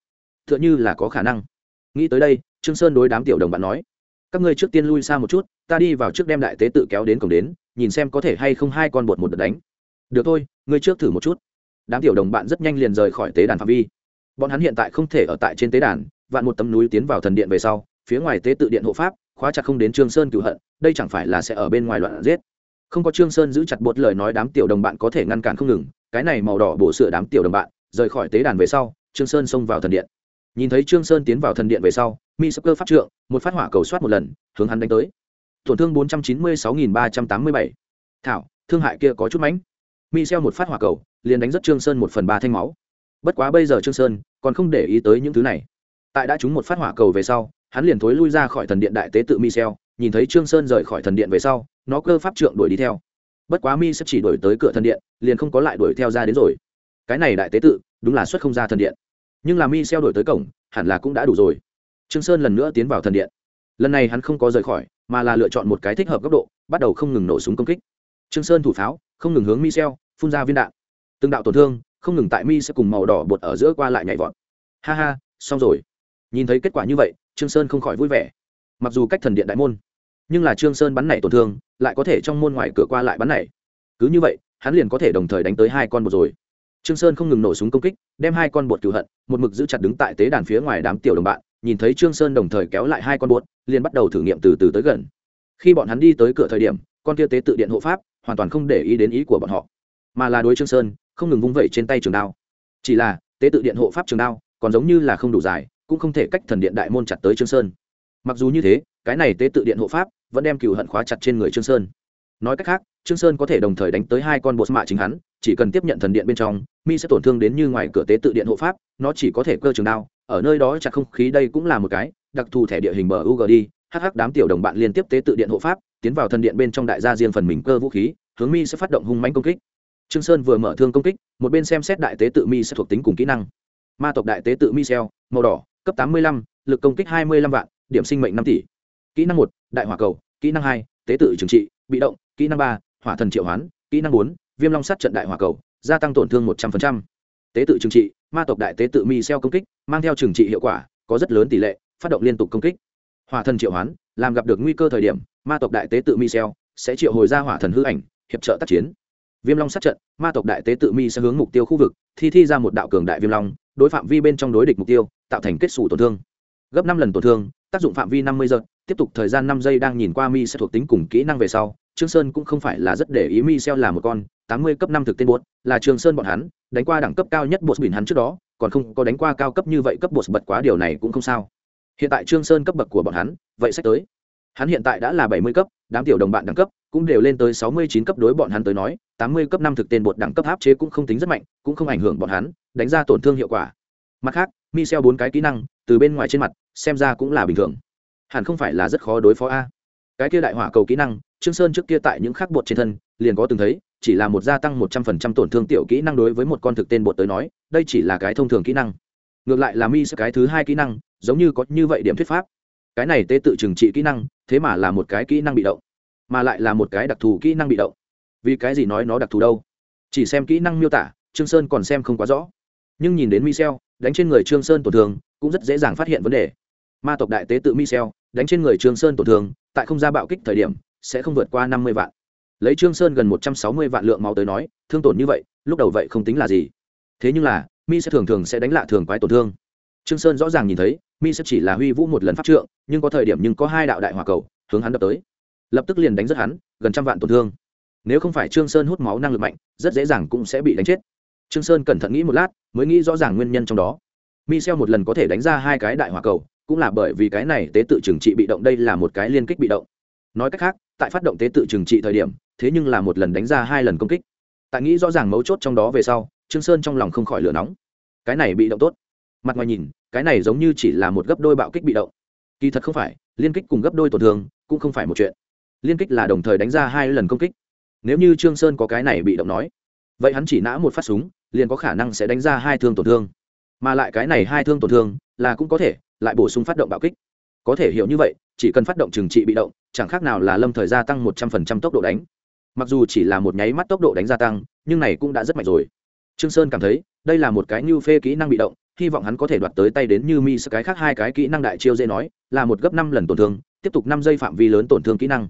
Tựa như là có khả năng. Nghĩ tới đây, trương sơn đối đám tiểu đồng bạn nói các ngươi trước tiên lui xa một chút, ta đi vào trước đem đại tế tự kéo đến cổng đến, nhìn xem có thể hay không hai con bột một đợt đánh. Được thôi, ngươi trước thử một chút. Đám tiểu đồng bạn rất nhanh liền rời khỏi tế đàn phạm vi. Bọn hắn hiện tại không thể ở tại trên tế đàn, vạn một tấm núi tiến vào thần điện về sau, phía ngoài tế tự điện hộ pháp, khóa chặt không đến trương sơn cựu hận, đây chẳng phải là sẽ ở bên ngoài loạn giết. Không có trương sơn giữ chặt bột lời nói đám tiểu đồng bạn có thể ngăn cản không ngừng, cái này màu đỏ bổ sửa đám tiểu đồng bạn, rời khỏi tế đàn về sau, trương sơn xông vào thần điện nhìn thấy trương sơn tiến vào thần điện về sau, mi sắp cơ pháp trượng, một phát hỏa cầu soát một lần, hướng hắn đánh tới. Tổn thương bốn trăm chín mươi sáu nghìn ba trăm tám mươi bảy. Thảo, thương hại kia có chút mánh mi xeo một phát hỏa cầu, liền đánh rất trương sơn một phần ba thanh máu. Bất quá bây giờ trương sơn còn không để ý tới những thứ này. Tại đã trúng một phát hỏa cầu về sau, hắn liền thối lui ra khỏi thần điện đại tế tự mi xeo nhìn thấy trương sơn rời khỏi thần điện về sau, nó cơ pháp trượng đuổi đi theo. Bất quá mi sẽ chỉ đuổi tới cửa thần điện, liền không có lại đuổi theo ra đến rồi. Cái này đại tế tự, đúng là xuất không ra thần điện nhưng là mi xeo đổi tới cổng, hẳn là cũng đã đủ rồi. Trương sơn lần nữa tiến vào thần điện. Lần này hắn không có rời khỏi, mà là lựa chọn một cái thích hợp góc độ, bắt đầu không ngừng nổ súng công kích. Trương sơn thủ pháo, không ngừng hướng mi xeo phun ra viên đạn. Từng đạo tổn thương, không ngừng tại mi sẽ cùng màu đỏ bột ở giữa qua lại nhảy vọt. Ha ha, xong rồi. Nhìn thấy kết quả như vậy, trương sơn không khỏi vui vẻ. Mặc dù cách thần điện đại môn, nhưng là trương sơn bắn nảy tổn thương, lại có thể trong môn ngoài cửa qua lại bắn nảy. Cứ như vậy, hắn liền có thể đồng thời đánh tới hai con bột rồi trương sơn không ngừng nổ súng công kích, đem hai con bột cửu hận, một mực giữ chặt đứng tại tế đàn phía ngoài đám tiểu đồng bạn, nhìn thấy trương sơn đồng thời kéo lại hai con bột, liền bắt đầu thử nghiệm từ từ tới gần. Khi bọn hắn đi tới cửa thời điểm, con kia tế tự điện hộ pháp hoàn toàn không để ý đến ý của bọn họ, mà là đối trương sơn, không ngừng vung vẩy trên tay trường đao. Chỉ là, tế tự điện hộ pháp trường đao còn giống như là không đủ dài, cũng không thể cách thần điện đại môn chặt tới trương sơn. Mặc dù như thế, cái này tế tự điện hộ pháp vẫn đem cừu hận khóa chặt trên người trương sơn. Nói cách khác trương sơn có thể đồng thời đánh tới hai con bột mạ chính hắn, chỉ cần tiếp nhận thần điện bên trong, mi sẽ tổn thương đến như ngoài cửa tế tự điện hộ pháp, nó chỉ có thể cơ trường đao, ở nơi đó chặt không khí đây cũng là một cái, đặc thù thẻ địa hình bờ ugd hh đám tiểu đồng bạn liên tiếp tế tự điện hộ pháp, tiến vào thần điện bên trong đại gia riêng phần mình cơ vũ khí, hướng mi sẽ phát động hung mãnh công kích. Trương sơn vừa mở thương công kích, một bên xem xét đại tế tự mi sẽ thuộc tính cùng kỹ năng. Ma tộc đại tế tự mi xeo, màu đỏ, cấp tám mươi lăm, lực công kích hai mươi lăm vạn, điểm sinh mệnh năm tỷ. Kỹ năng một, đại hỏa cầu, kỹ năng hai, tế tự trừng trị, bị động, kỹ năng ba hỏa thần triệu hoán, kỹ năng bốn, viêm long Sát trận đại hỏa cầu, gia tăng tổn thương một trăm linh tế tự trừng trị, ma tộc đại tế tự mi xeo công kích, mang theo trừng trị hiệu quả, có rất lớn tỷ lệ phát động liên tục công kích. Hỏa thần triệu hoán, làm gặp được nguy cơ thời điểm, ma tộc đại tế tự mi xeo sẽ triệu hồi ra hỏa thần hư ảnh, hiệp trợ tác chiến. Viêm long sát trận, ma tộc đại tế tự mi sẽ hướng mục tiêu khu vực, thi thi ra một đạo cường đại viêm long, đối phạm vi bên trong đối địch mục tiêu, tạo thành kết xù tổn thương. Gấp năm lần tổn thương, tác dụng phạm vi năm mươi giờ tiếp tục thời gian năm giây đang nhìn qua mi sẽ thuộc tính cùng kỹ năng về sau trương sơn cũng không phải là rất để ý mi xeo là một con tám mươi cấp năm thực tên bột, là Trương sơn bọn hắn, đánh qua đẳng cấp cao nhất bột bỉn hắn trước đó, còn không có đánh qua cao cấp như vậy cấp bột bật quá điều này cũng không sao. Hiện tại trương sơn cấp bậc của bọn hắn, vậy sách tới. Hắn hiện tại đã là bảy mươi cấp, đám tiểu đồng bạn đẳng cấp cũng đều lên tới sáu mươi chín cấp đối bọn hắn tới nói, tám mươi cấp năm thực tên bột đẳng cấp áp chế cũng không tính rất mạnh, cũng không ảnh hưởng bọn hắn, đánh ra tổn thương hiệu quả. Mặt khác mi xeo bốn cái kỹ năng, từ bên ngoài trên mặt, xem ra cũng là bình thường. Hẳn không phải là rất khó đối phó a cái kia đại hỏa cầu kỹ năng, trương sơn trước kia tại những khắc bột trên thân, liền có từng thấy, chỉ là một gia tăng một trăm phần trăm tổn thương tiểu kỹ năng đối với một con thực tên bột tới nói, đây chỉ là cái thông thường kỹ năng. Ngược lại là mi sẽ cái thứ hai kỹ năng, giống như có như vậy điểm thuyết pháp. Cái này tê tự trừng trị kỹ năng, thế mà là một cái kỹ năng bị động, mà lại là một cái đặc thù kỹ năng bị động. Vì cái gì nói nó đặc thù đâu? Chỉ xem kỹ năng miêu tả, trương sơn còn xem không quá rõ. Nhưng nhìn đến michel, đánh trên người trương sơn tổn thương, cũng rất dễ dàng phát hiện vấn đề. Ma tộc đại tế tự michel, đánh trên người trương sơn tổn thương tại không ra bạo kích thời điểm, sẽ không vượt qua năm mươi vạn. Lấy trương sơn gần một trăm sáu mươi vạn lượng máu tới nói, thương tổn như vậy, lúc đầu vậy không tính là gì. Thế nhưng là, mi sẽ thường thường sẽ đánh lạ thường quái tổn thương. Trương sơn rõ ràng nhìn thấy, mi sẽ chỉ là huy vũ một lần phát trượng, nhưng có thời điểm nhưng có hai đạo đại hỏa cầu, hướng hắn đập tới. Lập tức liền đánh rất hắn, gần trăm vạn tổn thương. Nếu không phải trương sơn hút máu năng lực mạnh, rất dễ dàng cũng sẽ bị đánh chết. Trương sơn cẩn thận nghĩ một lát, mới nghĩ rõ ràng nguyên nhân trong đó. Mi xeo một lần có thể đánh ra hai cái đại hỏa cầu cũng là bởi vì cái này tế tự trừng trị bị động đây là một cái liên kích bị động. Nói cách khác, tại phát động tế tự trừng trị thời điểm, thế nhưng là một lần đánh ra hai lần công kích. Tại nghĩ rõ ràng mấu chốt trong đó về sau, trương sơn trong lòng không khỏi lửa nóng. Cái này bị động tốt. Mặt ngoài nhìn, cái này giống như chỉ là một gấp đôi bạo kích bị động. Kỳ thật không phải, liên kích cùng gấp đôi tổn thương cũng không phải một chuyện. Liên kích là đồng thời đánh ra hai lần công kích. Nếu như trương sơn có cái này bị động nói, vậy hắn chỉ nã một phát súng, liền có khả năng sẽ đánh ra hai thương tổn thương. Mà lại cái này hai thương tổn thương là cũng có thể lại bổ sung phát động bạo kích. Có thể hiểu như vậy, chỉ cần phát động trừng trị bị động, chẳng khác nào là lâm thời gia tăng một trăm phần trăm tốc độ đánh. Mặc dù chỉ là một nháy mắt tốc độ đánh gia tăng, nhưng này cũng đã rất mạnh rồi. Trương sơn cảm thấy, đây là một cái như phê kỹ năng bị động, hy vọng hắn có thể đoạt tới tay đến như mi cái khác hai cái kỹ năng đại chiêu dễ nói, là một gấp năm lần tổn thương, tiếp tục năm giây phạm vi lớn tổn thương kỹ năng.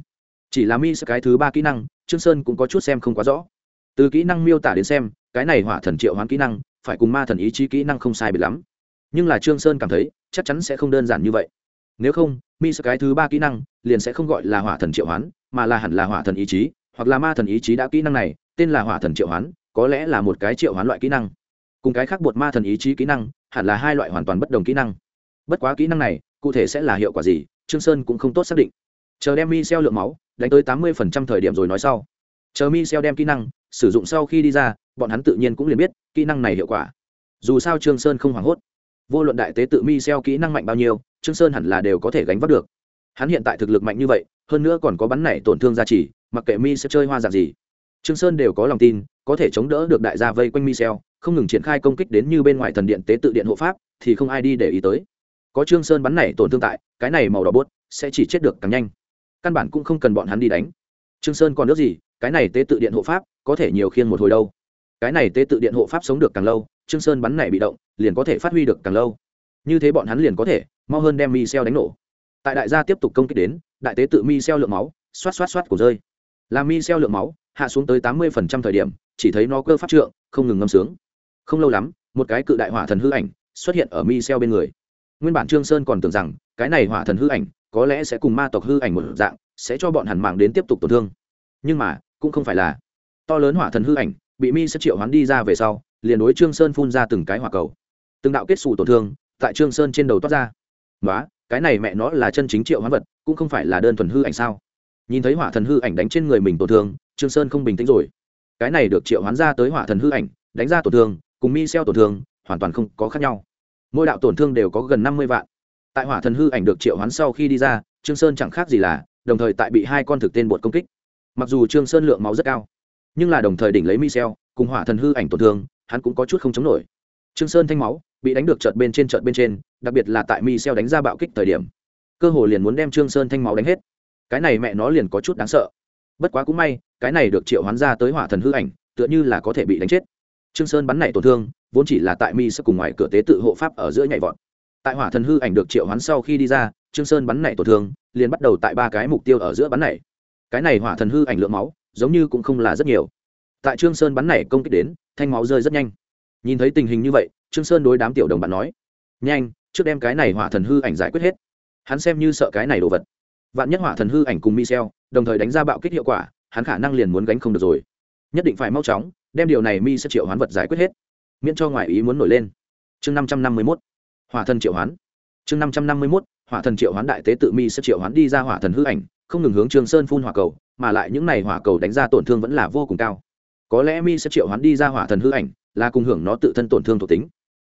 Chỉ là mi cái thứ ba kỹ năng, trương sơn cũng có chút xem không quá rõ. Từ kỹ năng miêu tả đến xem, cái này hỏa thần triệu hoán kỹ năng, phải cùng ma thần ý chí kỹ năng không sai biệt lắm nhưng là trương sơn cảm thấy chắc chắn sẽ không đơn giản như vậy nếu không mi cái thứ ba kỹ năng liền sẽ không gọi là hỏa thần triệu hoán mà là hẳn là hỏa thần ý chí hoặc là ma thần ý chí đã kỹ năng này tên là hỏa thần triệu hoán có lẽ là một cái triệu hoán loại kỹ năng cùng cái khác bột ma thần ý chí kỹ năng hẳn là hai loại hoàn toàn bất đồng kỹ năng bất quá kỹ năng này cụ thể sẽ là hiệu quả gì trương sơn cũng không tốt xác định chờ đem mi xeo lượng máu đánh tới tám mươi thời điểm rồi nói sau chờ mi xeo đem kỹ năng sử dụng sau khi đi ra bọn hắn tự nhiên cũng liền biết kỹ năng này hiệu quả dù sao trương sơn không hoảng hốt vô luận đại tế tự mi xeo kỹ năng mạnh bao nhiêu, trương sơn hẳn là đều có thể gánh vác được. Hắn hiện tại thực lực mạnh như vậy, hơn nữa còn có bắn này tổn thương gia trì, mặc kệ mi sẽ chơi hoa dạng gì. Trương sơn đều có lòng tin, có thể chống đỡ được đại gia vây quanh mi xeo, không ngừng triển khai công kích đến như bên ngoài thần điện tế tự điện hộ pháp, thì không ai đi để ý tới. Có trương sơn bắn này tổn thương tại, cái này màu đỏ bút sẽ chỉ chết được càng nhanh. Căn bản cũng không cần bọn hắn đi đánh. Trương sơn còn nước gì, cái này tế tự điện hộ pháp có thể nhiều khiên một hồi đâu. Cái này tế tự điện hộ pháp sống được càng lâu trương sơn bắn này bị động, liền có thể phát huy được càng lâu. Như thế bọn hắn liền có thể, mau hơn đem mi xeo đánh nổ. Tại đại gia tiếp tục công kích đến, đại tế tự mi xeo lượng máu, xoát xoát xoát của rơi. Làm mi xeo lượng máu, hạ xuống tới tám mươi phần trăm thời điểm, chỉ thấy nó cơ pháp trượng, không ngừng ngâm sướng. Không lâu lắm, một cái cự đại hỏa thần hư ảnh xuất hiện ở mi xeo bên người. Nguyên bản trương sơn còn tưởng rằng, cái này hỏa thần hư ảnh có lẽ sẽ cùng ma tộc hư ảnh một dạng, sẽ cho bọn hắn mạng đến tiếp tục tổn thương. Nhưng mà, cũng không phải là. To lớn hỏa thần hư ảnh bị mi sẽ triệu hoán đi ra về sau liền đối trương sơn phun ra từng cái hỏa cầu. Từng đạo kết xù tổn thương tại trương sơn trên đầu toát ra. Nói cái này mẹ nó là chân chính triệu hoán vật, cũng không phải là đơn thuần hư ảnh sao? Nhìn thấy hỏa thần hư ảnh đánh trên người mình tổn thương, trương sơn không bình tĩnh rồi. Cái này được triệu hoán ra tới hỏa thần hư ảnh, đánh ra tổn thương, cùng mi xeo tổn thương, hoàn toàn không có khác nhau. Mỗi đạo tổn thương đều có gần năm mươi vạn. Tại hỏa thần hư ảnh được triệu hoán sau khi đi ra, trương sơn chẳng khác gì là, đồng thời tại bị hai con thực tên bột công kích. Mặc dù trương sơn lượng máu rất cao, nhưng là đồng thời đỉnh lấy mi xeo, cùng hỏa thần hư ảnh tổn thương hắn cũng có chút không chống nổi. Trương sơn thanh máu bị đánh được chợt bên trên chợt bên trên, đặc biệt là tại mi xeo đánh ra bạo kích thời điểm, cơ hồ liền muốn đem trương sơn thanh máu đánh hết. Cái này mẹ nó liền có chút đáng sợ. Bất quá cũng may, cái này được triệu hoán ra tới hỏa thần hư ảnh, tựa như là có thể bị đánh chết. Trương sơn bắn này tổn thương, vốn chỉ là tại mi sẽ cùng ngoài cửa tế tự hộ pháp ở giữa nhảy vọt. Tại hỏa thần hư ảnh được triệu hoán sau khi đi ra, trương sơn bắn này tổn thương, liền bắt đầu tại ba cái mục tiêu ở giữa bắn này cái này hỏa thần hư ảnh lượng máu, giống như cũng không là rất nhiều. Tại trương sơn bắn này công kích đến thanh máu rơi rất nhanh. Nhìn thấy tình hình như vậy, trương sơn đối đám tiểu đồng bạn nói, nhanh, trước đem cái này hỏa thần hư ảnh giải quyết hết. Hắn xem như sợ cái này đồ vật. Vạn nhất hỏa thần hư ảnh cùng michel, đồng thời đánh ra bạo kích hiệu quả, hắn khả năng liền muốn gánh không được rồi. Nhất định phải mau chóng, đem điều này mi sẽ triệu hoán vật giải quyết hết. Miễn cho ngoại ý muốn nổi lên. Chương năm trăm năm mươi mốt. Hỏa thần triệu hoán. Chương năm trăm năm mươi mốt. Hỏa thần triệu hoán đại tế tự mi sẽ triệu hoán đi ra hỏa thần hư ảnh, không ngừng hướng Trương sơn phun hỏa cầu, mà lại những này hỏa cầu đánh ra tổn thương vẫn là vô cùng cao có lẽ mi sẽ triệu hoán đi ra hỏa thần hư ảnh, là cùng hưởng nó tự thân tổn thương thuộc tính.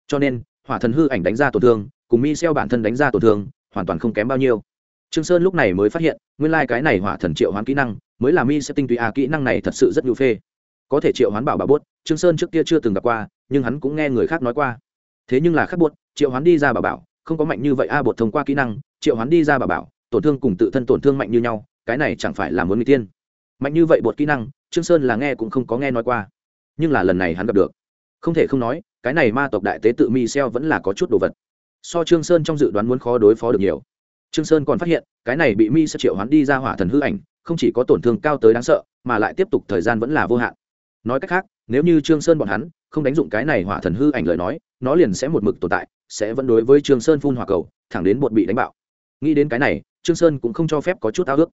Cho nên, hỏa thần hư ảnh đánh ra tổn thương, cùng mi xeo bản thân đánh ra tổn thương, hoàn toàn không kém bao nhiêu. Trương sơn lúc này mới phát hiện, nguyên lai cái này hỏa thần triệu hoán kỹ năng, mới là mi sẽ tinh túy a kỹ năng này thật sự rất nhu phê. Có thể triệu hoán bảo bảo bốt, trương sơn trước kia chưa từng gặp qua, nhưng hắn cũng nghe người khác nói qua. Thế nhưng là khác bút triệu hoán đi ra bảo bảo, không có mạnh như vậy a bột thông qua kỹ năng, triệu hoán đi ra bảo bảo, tổn thương cùng tự thân tổn thương mạnh như nhau, cái này chẳng phải là muốn người tiên mạnh như vậy bột kỹ năng, trương sơn là nghe cũng không có nghe nói qua. Nhưng là lần này hắn gặp được. Không thể không nói, cái này ma tộc đại tế tự mi xeo vẫn là có chút đồ vật. So trương sơn trong dự đoán muốn khó đối phó được nhiều. Trương sơn còn phát hiện, cái này bị mi sẽ triệu hắn đi ra hỏa thần hư ảnh, không chỉ có tổn thương cao tới đáng sợ, mà lại tiếp tục thời gian vẫn là vô hạn. Nói cách khác, nếu như trương sơn bọn hắn không đánh dụng cái này hỏa thần hư ảnh lời nói, nó liền sẽ một mực tồn tại, sẽ vẫn đối với trương sơn phun hỏa cầu, thẳng đến bột bị đánh bạo. Nghĩ đến cái này, trương sơn cũng không cho phép có chút ao ước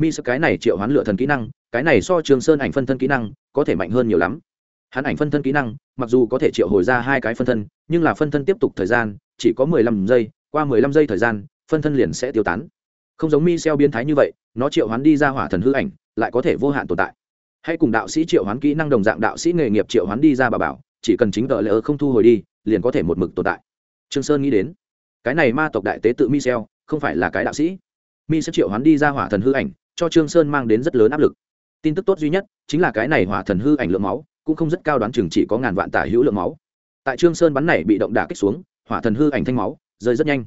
mi sơ cái này triệu hoán lửa thần kỹ năng, cái này so trường sơn ảnh phân thân kỹ năng có thể mạnh hơn nhiều lắm. Hắn ảnh phân thân kỹ năng, mặc dù có thể triệu hồi ra hai cái phân thân, nhưng là phân thân tiếp tục thời gian, chỉ có mười lăm giây, qua mười lăm giây thời gian, phân thân liền sẽ tiêu tán. Không giống mi xeo biến thái như vậy, nó triệu hoán đi ra hỏa thần hư ảnh, lại có thể vô hạn tồn tại. Hay cùng đạo sĩ triệu hoán kỹ năng đồng dạng đạo sĩ nghề nghiệp triệu hoán đi ra bà bảo, chỉ cần chính tờ lỡ không thu hồi đi, liền có thể một mực tồn tại. Trương sơn nghĩ đến, cái này ma tộc đại tế tự mi xeo, không phải là cái đạo sĩ. Mi sẽ triệu hoán đi ra hỏa thần hư ảnh cho trương sơn mang đến rất lớn áp lực. Tin tức tốt duy nhất chính là cái này hỏa thần hư ảnh lượng máu, cũng không rất cao đoán chừng chỉ có ngàn vạn tả hữu lượng máu. Tại trương sơn bắn này bị động đả kích xuống, hỏa thần hư ảnh thanh máu rơi rất nhanh.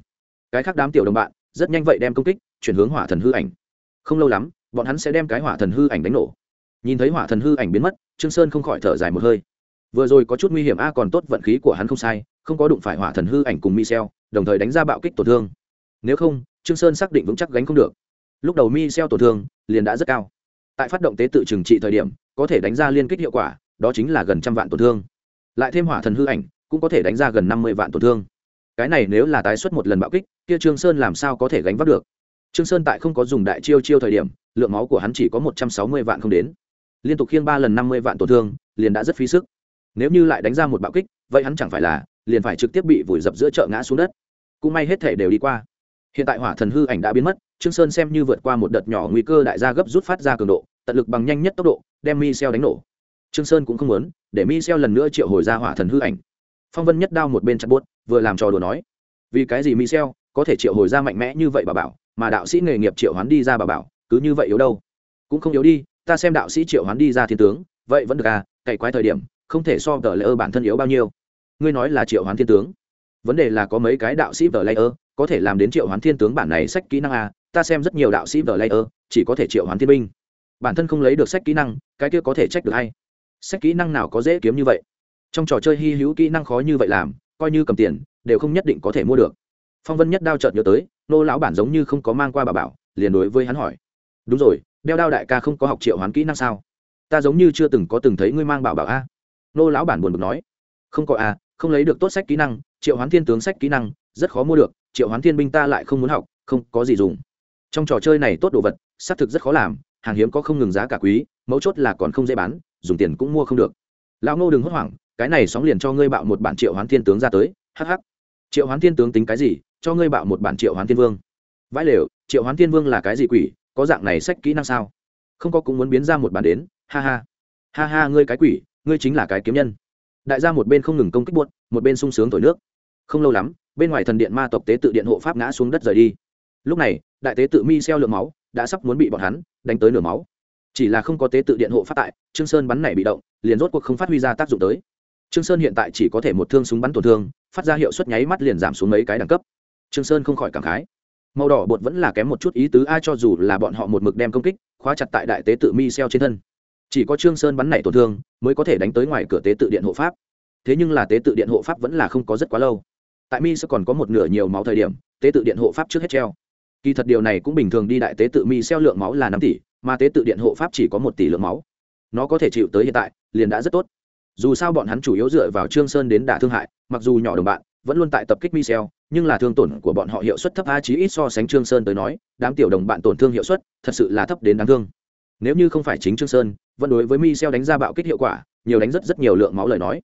Cái khác đám tiểu đồng bạn rất nhanh vậy đem công kích chuyển hướng hỏa thần hư ảnh. Không lâu lắm, bọn hắn sẽ đem cái hỏa thần hư ảnh đánh nổ. Nhìn thấy hỏa thần hư ảnh biến mất, trương sơn không khỏi thở dài một hơi. Vừa rồi có chút nguy hiểm a, còn tốt vận khí của hắn không sai, không có đụng phải hỏa thần hư ảnh cùng michel, đồng thời đánh ra bạo kích tổn thương. Nếu không, trương sơn xác định vững chắc gánh không được lúc đầu mi xeo tổn thương, liền đã rất cao. Tại phát động tế tự trừng trị thời điểm, có thể đánh ra liên kích hiệu quả, đó chính là gần trăm vạn tổn thương. Lại thêm hỏa thần hư ảnh, cũng có thể đánh ra gần năm mươi vạn tổn thương. Cái này nếu là tái xuất một lần bạo kích, kia trương sơn làm sao có thể gánh vác được? Trương sơn tại không có dùng đại chiêu chiêu thời điểm, lượng máu của hắn chỉ có một trăm sáu mươi vạn không đến. Liên tục khiêng ba lần năm mươi vạn tổn thương, liền đã rất phí sức. Nếu như lại đánh ra một bạo kích, vậy hắn chẳng phải là liền phải trực tiếp bị vùi dập giữa chợ ngã xuống đất. Cũng may hết thể đều đi qua hiện tại hỏa thần hư ảnh đã biến mất, trương sơn xem như vượt qua một đợt nhỏ nguy cơ đại gia gấp rút phát ra cường độ, tận lực bằng nhanh nhất tốc độ, đem mi xeo đánh nổ. Trương sơn cũng không muốn, để mi xeo lần nữa triệu hồi ra hỏa thần hư ảnh. Phong vân nhất đao một bên chặt buốt, vừa làm trò đùa nói, vì cái gì mi xeo có thể triệu hồi ra mạnh mẽ như vậy bà bảo, mà đạo sĩ nghề nghiệp triệu hoán đi ra bà bảo, cứ như vậy yếu đâu? Cũng không yếu đi, ta xem đạo sĩ triệu hoán đi ra thiên tướng, vậy vẫn được à cày quái thời điểm, không thể so tờ lễ ơ bản thân yếu bao nhiêu. Ngươi nói là triệu hoán thiên tướng, vấn đề là có mấy cái đạo sĩ tờ lễ ơ có thể làm đến triệu hoán thiên tướng bản này sách kỹ năng à ta xem rất nhiều đạo sĩ vờ lay ơ chỉ có thể triệu hoán thiên binh. Bản thân không lấy được sách kỹ năng, cái kia có thể trách được hay sách kỹ năng nào có dễ kiếm như vậy? Trong trò chơi hy hữu kỹ năng khó như vậy làm, coi như cầm tiền, đều không nhất định có thể mua được. Phong vân nhất đao chợt nhớ tới, nô lão bản giống như không có mang qua bà bảo, liền đối với hắn hỏi. Đúng rồi, đeo đao đại ca không có học triệu hoán kỹ năng sao? Ta giống như chưa từng có từng thấy ngươi mang bảo bảo a. Nô lão bản buồn bực nói. Không có a, không lấy được tốt sách kỹ năng, triệu hoán thiên tướng sách kỹ năng rất khó mua được, triệu hoán thiên binh ta lại không muốn học, không có gì dùng. Trong trò chơi này tốt đồ vật, xác thực rất khó làm, hàng hiếm có không ngừng giá cả quý, mấu chốt là còn không dễ bán, dùng tiền cũng mua không được. Lão ngô đừng hốt hoảng, cái này sóng liền cho ngươi bạo một bản triệu hoán thiên tướng ra tới hh triệu hoán thiên tướng tính cái gì, cho ngươi bạo một bản triệu hoán thiên vương. Vãi lều, triệu hoán thiên vương là cái gì quỷ, có dạng này sách kỹ năng sao? Không có cũng muốn biến ra một bản đến, ha ha. Ha ha, ngươi cái quỷ, ngươi chính là cái kiếm nhân. Đại gia một bên không ngừng công kích buốt, một bên sung sướng thổi nước. Không lâu lắm bên ngoài thần điện ma tộc tế tự điện hộ pháp ngã xuống đất rời đi. Lúc này, đại tế tự mi xeo lượng máu đã sắp muốn bị bọn hắn đánh tới nửa máu. Chỉ là không có tế tự điện hộ phát tại, trương sơn bắn này bị động, liền rốt cuộc không phát huy ra tác dụng tới. Trương sơn hiện tại chỉ có thể một thương súng bắn tổn thương, phát ra hiệu suất nháy mắt liền giảm xuống mấy cái đẳng cấp. Trương sơn không khỏi cảm khái. Màu đỏ bột vẫn là kém một chút ý tứ, ai cho dù là bọn họ một mực đem công kích, khóa chặt tại đại tế tự mi xeo trên thân. Chỉ có trương sơn bắn này tổn thương mới có thể đánh tới ngoài cửa tế tự điện hộ pháp. Thế nhưng là tế tự điện hộ pháp vẫn là không có rất quá lâu tại mi sẽ còn có một nửa nhiều máu thời điểm tế tự điện hộ pháp trước hết treo kỳ thật điều này cũng bình thường đi đại tế tự mi xeo lượng máu là năm tỷ mà tế tự điện hộ pháp chỉ có một tỷ lượng máu nó có thể chịu tới hiện tại liền đã rất tốt dù sao bọn hắn chủ yếu dựa vào trương sơn đến đả thương hại mặc dù nhỏ đồng bạn vẫn luôn tại tập kích mi xeo nhưng là thương tổn của bọn họ hiệu suất thấp a chí ít so sánh Trương Sơn tới nói, đám tiểu đồng bạn tổn thương hiệu suất thật sự là thấp đến đáng thương. Nếu như không phải chính Trương Sơn, vẫn đối với mi xeo đánh ra bạo kích hiệu quả, nhiều đánh rất rất nhiều lượng máu lời nói.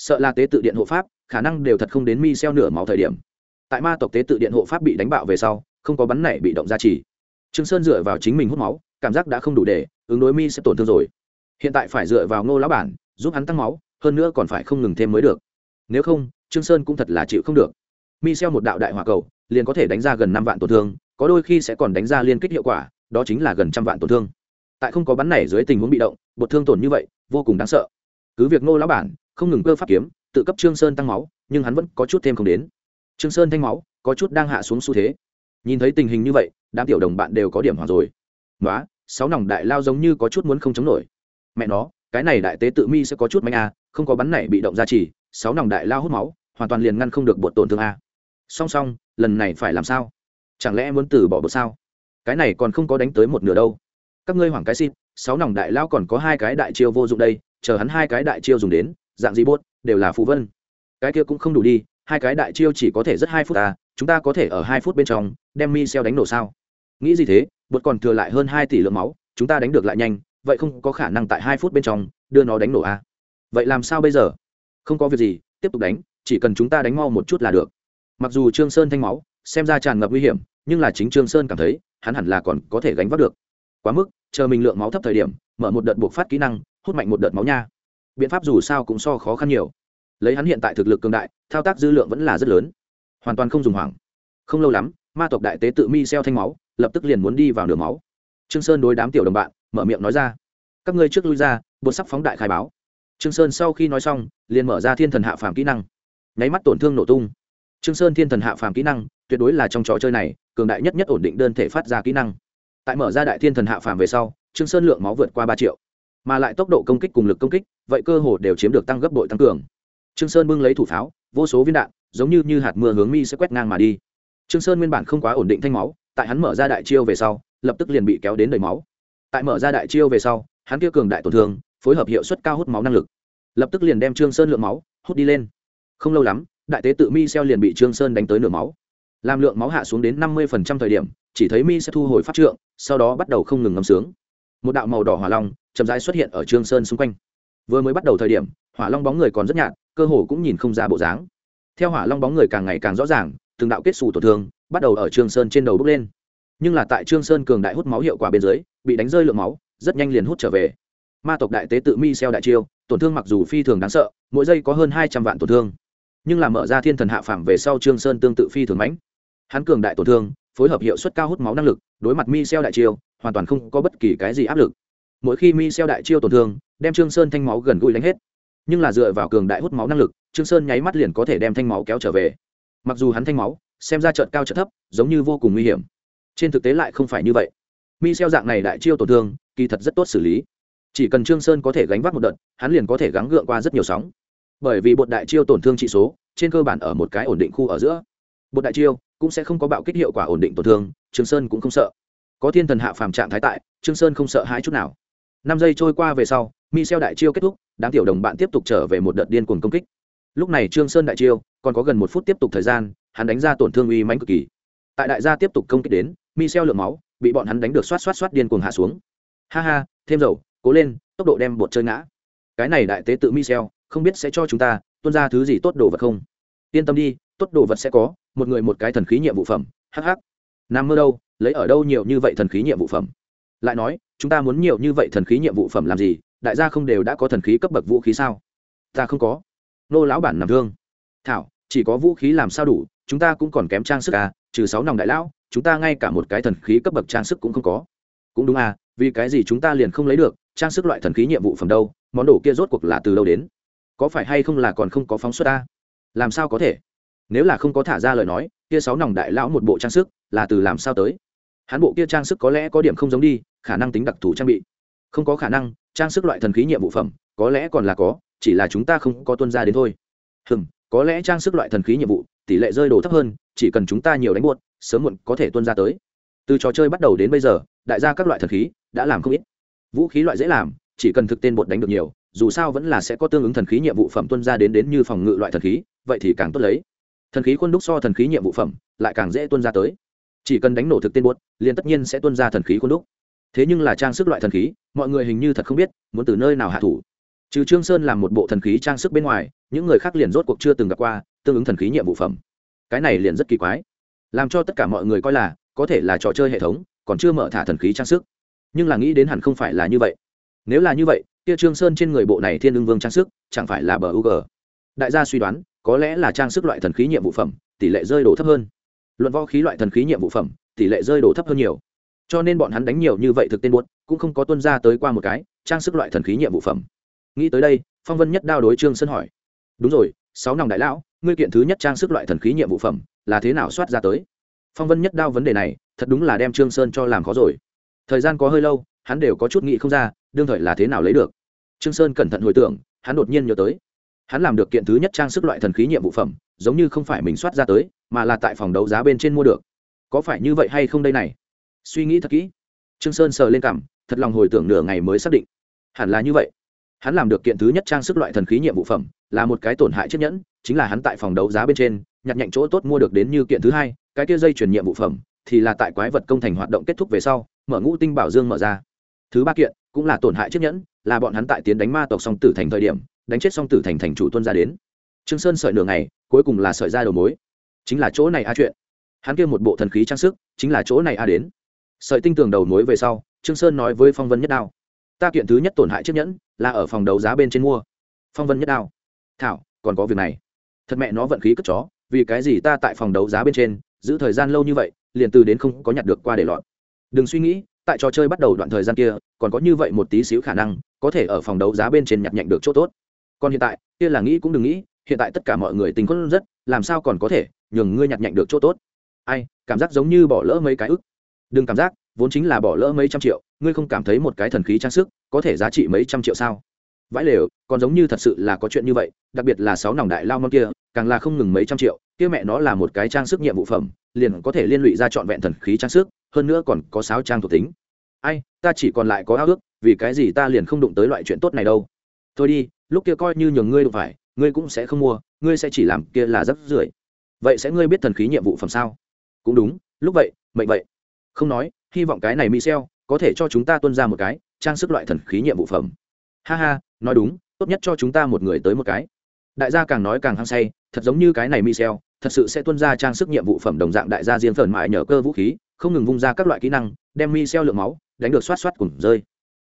Sợ là tế tự điện hộ pháp, khả năng đều thật không đến mi xeo nửa máu thời điểm. Tại ma tộc tế tự điện hộ pháp bị đánh bạo về sau, không có bắn này bị động ra chỉ. Trương Sơn dựa vào chính mình hút máu, cảm giác đã không đủ để ứng đối mi sẽ tổn thương rồi. Hiện tại phải dựa vào Ngô lão bản, giúp hắn tăng máu, hơn nữa còn phải không ngừng thêm mới được. Nếu không, trương sơn cũng thật là chịu không được mi xeo một đạo đại hỏa cầu liền có thể đánh ra gần năm vạn tổn thương có đôi khi sẽ còn đánh ra liên kết hiệu quả đó chính là gần trăm vạn tổn thương tại không có bắn này dưới tình huống bị động bột thương tổn như vậy vô cùng đáng sợ cứ việc nô lão bản không ngừng cơ pháp kiếm, tự cấp trương sơn tăng máu, nhưng hắn vẫn có chút thêm không đến. Trương sơn thanh máu, có chút đang hạ xuống xu thế. Nhìn thấy tình hình như vậy, đám tiểu đồng bạn đều có điểm hoảng rồi. Nói sáu nòng đại lao giống như có chút muốn không chống nổi. Mẹ nó, cái này đại tế tự mi sẽ có chút manh a à, không có bắn này bị động ra chỉ, sáu nòng đại lao hút máu, hoàn toàn liền ngăn không được bột tổn thương a. Song song, lần này phải làm sao? Chẳng lẽ muốn từ bỏ bột sao? Cái này còn không có đánh tới một nửa đâu. Các ngươi hoảng cái xin sáu nòng đại lao còn có hai cái đại chiêu vô dụng đây, chờ hắn hai cái đại chiêu dùng đến dạng gì bốt đều là phù vân. Cái kia cũng không đủ đi, hai cái đại chiêu chỉ có thể rất hai phút à chúng ta có thể ở hai phút bên trong, đem mi xeo đánh nổ sao? Nghĩ gì thế bột còn thừa lại hơn hai tỷ lượng máu, chúng ta đánh được lại nhanh, vậy không có khả năng tại hai phút bên trong đưa nó đánh nổ à? Vậy làm sao bây giờ? Không có việc gì, tiếp tục đánh, chỉ cần chúng ta đánh mau một chút là được. Mặc dù trương sơn thanh máu, xem ra tràn ngập nguy hiểm, nhưng là chính trương sơn cảm thấy, hắn hẳn là còn có thể gánh vác được. Quá mức, chờ mình lượng máu thấp thời điểm, mở một đợt buộc phát kỹ năng, hút mạnh một đợt máu nha biện pháp dù sao cũng so khó khăn nhiều. Lấy hắn hiện tại thực lực cường đại, thao tác dư lượng vẫn là rất lớn. Hoàn toàn không dùng hoảng. Không lâu lắm, ma tộc đại tế tự mi xeo thanh máu, lập tức liền muốn đi vào nửa máu. Trương sơn đối đám tiểu đồng bạn, mở miệng nói ra, các ngươi trước lui ra bột sắp phóng đại khai báo. Trương sơn sau khi nói xong, liền mở ra thiên thần hạ phàm kỹ năng. Nháy mắt tổn thương nổ tung. Trương sơn thiên thần hạ phàm kỹ năng, tuyệt đối là trong trò chơi này, cường đại nhất nhất ổn định đơn thể phát ra kỹ năng. Tại mở ra đại thiên thần hạ phàm về sau, trương sơn lượng máu vượt qua ba triệu mà lại tốc độ công kích cùng lực công kích, vậy cơ hồ đều chiếm được tăng gấp bội tăng cường. Trương sơn bưng lấy thủ pháo, vô số viên đạn, giống như như hạt mưa hướng mi sẽ quét ngang mà đi. Trương sơn nguyên bản không quá ổn định thanh máu, tại hắn mở ra đại chiêu về sau, lập tức liền bị kéo đến đầy máu. Tại mở ra đại chiêu về sau, hắn kia cường đại tổn thương, phối hợp hiệu suất cao hút máu năng lực. Lập tức liền đem trương sơn lượng máu hút đi lên. Không lâu lắm, đại tế tự mi xeo liền bị trương sơn đánh tới nửa máu. Làm lượng máu hạ xuống đến năm mươi thời điểm, chỉ thấy mi sẽ thu hồi phát trượng, sau đó bắt đầu không ngừng ngâm sướng. Một đạo màu đỏ hỏa long chậm rãi xuất hiện ở trương sơn xung quanh. Vừa mới bắt đầu thời điểm, hỏa long bóng người còn rất nhạt, cơ hồ cũng nhìn không ra bộ dáng. Theo hỏa long bóng người càng ngày càng rõ ràng, từng đạo kết xù tổn thương bắt đầu ở trương sơn trên đầu bốc lên. Nhưng là tại trương sơn cường đại hút máu hiệu quả bên dưới, bị đánh rơi lượng máu, rất nhanh liền hút trở về. Ma tộc đại tế tự mi xeo đại chiêu, tổn thương mặc dù phi thường đáng sợ, mỗi giây có hơn hai trăm vạn tổn thương. Nhưng là mở ra thiên thần hạ phàm về sau trương sơn tương tự phi thường mãnh. Hắn cường đại tổn thương, phối hợp hiệu suất cao hút máu năng lực, đối mặt mi xeo đại chiêu, hoàn toàn không có bất kỳ cái gì áp lực mỗi khi mi xeo đại chiêu tổn thương, đem trương sơn thanh máu gần gũi đánh hết. Nhưng là dựa vào cường đại hút máu năng lực, trương sơn nháy mắt liền có thể đem thanh máu kéo trở về. Mặc dù hắn thanh máu, xem ra trận cao trận thấp, giống như vô cùng nguy hiểm. Trên thực tế lại không phải như vậy. Mi xeo dạng này đại chiêu tổn thương, kỳ thật rất tốt xử lý. Chỉ cần trương sơn có thể gánh vác một đợt, hắn liền có thể gắng gượng qua rất nhiều sóng. Bởi vì bột đại chiêu tổn thương trị số, trên cơ bản ở một cái ổn định khu ở giữa. Bột đại chiêu cũng sẽ không có bạo kích hiệu quả ổn định tổn thương, trương sơn cũng không sợ. Có thiên thần hạ phàm trạng thái tại, trương sơn không sợ hãi chút nào năm giây trôi qua về sau mi xeo đại chiêu kết thúc, đám tiểu đồng bạn tiếp tục trở về một đợt điên cuồng công kích. Lúc này trương sơn đại chiêu, còn có gần một phút tiếp tục thời gian, hắn đánh ra tổn thương uy mãnh cực kỳ. Tại đại gia tiếp tục công kích đến mi xeo lượng máu, bị bọn hắn đánh được xoát xoát xoát điên cuồng hạ xuống. Ha ha, thêm dầu, cố lên, tốc độ đem bột chơi ngã. Cái này đại tế tự mi xeo không biết sẽ cho chúng ta tuân ra thứ gì tốt đồ vật không? Yên tâm đi, tốt đồ vật sẽ có, một người một cái thần khí nhiệm vụ phẩm hh nằm mơ đâu, lấy ở đâu nhiều như vậy thần khí nhiệm vụ phẩm? Lại nói chúng ta muốn nhiều như vậy thần khí nhiệm vụ phẩm làm gì? Đại gia không đều đã có thần khí cấp bậc vũ khí sao? Ta không có. Nô lão bản nằm thương. Thảo, chỉ có vũ khí làm sao đủ, chúng ta cũng còn kém trang sức à trừ sáu nòng đại lão, chúng ta ngay cả một cái thần khí cấp bậc trang sức cũng không có. Cũng đúng à vì cái gì chúng ta liền không lấy được, trang sức loại thần khí nhiệm vụ phẩm đâu, món đồ kia rốt cuộc là từ đâu đến? Có phải hay không là còn không có phóng xuất ta? Làm sao có thể? Nếu là không có thả ra lời nói, kia sáu nòng đại lão một bộ trang sức là từ làm sao tới? Hắn bộ kia trang sức có lẽ có điểm không giống đi khả năng tính đặc thù trang bị. Không có khả năng, trang sức loại thần khí nhiệm vụ phẩm, có lẽ còn là có, chỉ là chúng ta không có tuân ra đến thôi. Hừm, có lẽ trang sức loại thần khí nhiệm vụ, tỷ lệ rơi đồ thấp hơn, chỉ cần chúng ta nhiều đánh buốt sớm muộn có thể tuân ra tới. Từ trò chơi bắt đầu đến bây giờ, đại gia các loại thần khí đã làm không ít. Vũ khí loại dễ làm, chỉ cần thực tên bột đánh được nhiều, dù sao vẫn là sẽ có tương ứng thần khí nhiệm vụ phẩm tuân ra đến đến như phòng ngự loại thần khí, vậy thì càng tốt lấy. Thần khí khuôn đúc so thần khí nhiệm vụ phẩm lại càng dễ tuân ra tới. Chỉ cần đánh nổ thực tên bột liền tất nhiên sẽ tuân ra thần khí khuôn đúc thế nhưng là trang sức loại thần khí, mọi người hình như thật không biết, muốn từ nơi nào hạ thủ. Trừ trương sơn làm một bộ thần khí trang sức bên ngoài, những người khác liền rốt cuộc chưa từng gặp qua tương ứng thần khí nhiệm vụ phẩm. Cái này liền rất kỳ quái. Làm cho tất cả mọi người coi là, có thể là trò chơi hệ thống, còn chưa mở thả thần khí trang sức. Nhưng là nghĩ đến hẳn không phải là như vậy. Nếu là như vậy, kia trương sơn trên người bộ này thiên ưng vương trang sức, chẳng phải là bờ u g đại gia suy đoán, có lẽ là trang sức loại thần khí nhiệm vụ phẩm, tỷ lệ rơi đổ thấp hơn. Luận võ khí loại thần khí nhiệm vụ phẩm, tỷ lệ rơi đổ thấp hơn nhiều cho nên bọn hắn đánh nhiều như vậy thực tên buốt, cũng không có tuân ra tới qua một cái trang sức loại thần khí nhiệm vụ phẩm. Nghĩ tới đây, phong vân nhất đao đối trương sơn hỏi, đúng rồi, sáu nòng đại lão, ngươi kiện thứ nhất trang sức loại thần khí nhiệm vụ phẩm là thế nào soát ra tới? Phong vân nhất đao vấn đề này, thật đúng là đem trương sơn cho làm khó rồi. Thời gian có hơi lâu, hắn đều có chút nghĩ không ra, đương thời là thế nào lấy được. Trương sơn cẩn thận hồi tưởng, hắn đột nhiên nhớ tới. Hắn làm được kiện thứ nhất trang sức loại thần khí nhiệm vụ phẩm, giống như không phải mình soát ra tới, mà là tại phòng đấu giá bên trên mua được. Có phải như vậy hay không đây này? Suy nghĩ thật kỹ. Trương sơn sờ lên cằm thật lòng hồi tưởng nửa ngày mới xác định. Hẳn là như vậy. Hắn làm được kiện thứ nhất trang sức loại thần khí nhiệm vụ phẩm, là một cái tổn hại chiếc nhẫn, chính là hắn tại phòng đấu giá bên trên, nhặt nhạnh chỗ tốt mua được đến như kiện thứ hai, cái kia dây chuyển nhiệm vụ phẩm, thì là tại quái vật công thành hoạt động kết thúc về sau, mở ngũ tinh bảo dương mở ra. Thứ ba kiện, cũng là tổn hại chiếc nhẫn, là bọn hắn tại tiến đánh ma tộc song tử thành thời điểm, đánh chết song tử thành thành chủ tuân ra đến. Trương sơn sợi nửa ngày, cuối cùng là sợi ra đầu mối. Chính là chỗ này a chuyện. Hắn kia một bộ thần khí trang sức, chính là chỗ này a đến sợi tinh tường đầu nối về sau, trương sơn nói với phong vân nhất đao, ta kiện thứ nhất tổn hại chiếc nhẫn là ở phòng đấu giá bên trên mua. Phong vân nhất đao, thảo, còn có việc này. Thật mẹ nó vận khí cất chó, vì cái gì ta tại phòng đấu giá bên trên, giữ thời gian lâu như vậy, liền từ đến không có nhặt được qua để lọt. Đừng suy nghĩ, tại trò chơi bắt đầu đoạn thời gian kia, còn có như vậy một tí xíu khả năng, có thể ở phòng đấu giá bên trên nhặt nhạnh được chỗ tốt. Còn hiện tại, kia là nghĩ cũng đừng nghĩ, hiện tại tất cả mọi người tình quân rất, làm sao còn có thể nhường ngươi nhặt nhạnh được chỗ tốt? Ai, cảm giác giống như bỏ lỡ mấy cái ức đừng cảm giác, vốn chính là bỏ lỡ mấy trăm triệu, ngươi không cảm thấy một cái thần khí trang sức có thể giá trị mấy trăm triệu sao? Vãi lều, còn giống như thật sự là có chuyện như vậy, đặc biệt là sáu nòng đại lao mong kia, càng là không ngừng mấy trăm triệu, kia mẹ nó là một cái trang sức nhiệm vụ phẩm, liền có thể liên lụy ra trọn vẹn thần khí trang sức, hơn nữa còn có sáu trang thuộc tính. Ai, ta chỉ còn lại có ao ước, vì cái gì ta liền không đụng tới loại chuyện tốt này đâu? Thôi đi, lúc kia coi như nhường ngươi đụng phải, ngươi cũng sẽ không mua, ngươi sẽ chỉ làm kia là rất rưởi. Vậy sẽ ngươi biết thần khí nhiệm vụ phẩm sao? Cũng đúng, lúc vậy, mệnh vậy không nói, hy vọng cái này Michel có thể cho chúng ta tuân ra một cái trang sức loại thần khí nhiệm vụ phẩm. Ha ha, nói đúng, tốt nhất cho chúng ta một người tới một cái. Đại gia càng nói càng hăng say, thật giống như cái này Michel thật sự sẽ tuân ra trang sức nhiệm vụ phẩm đồng dạng đại gia riêng phần mại nhờ cơ vũ khí, không ngừng vung ra các loại kỹ năng, đem Michel lượng máu đánh được xoát xoát cùng rơi.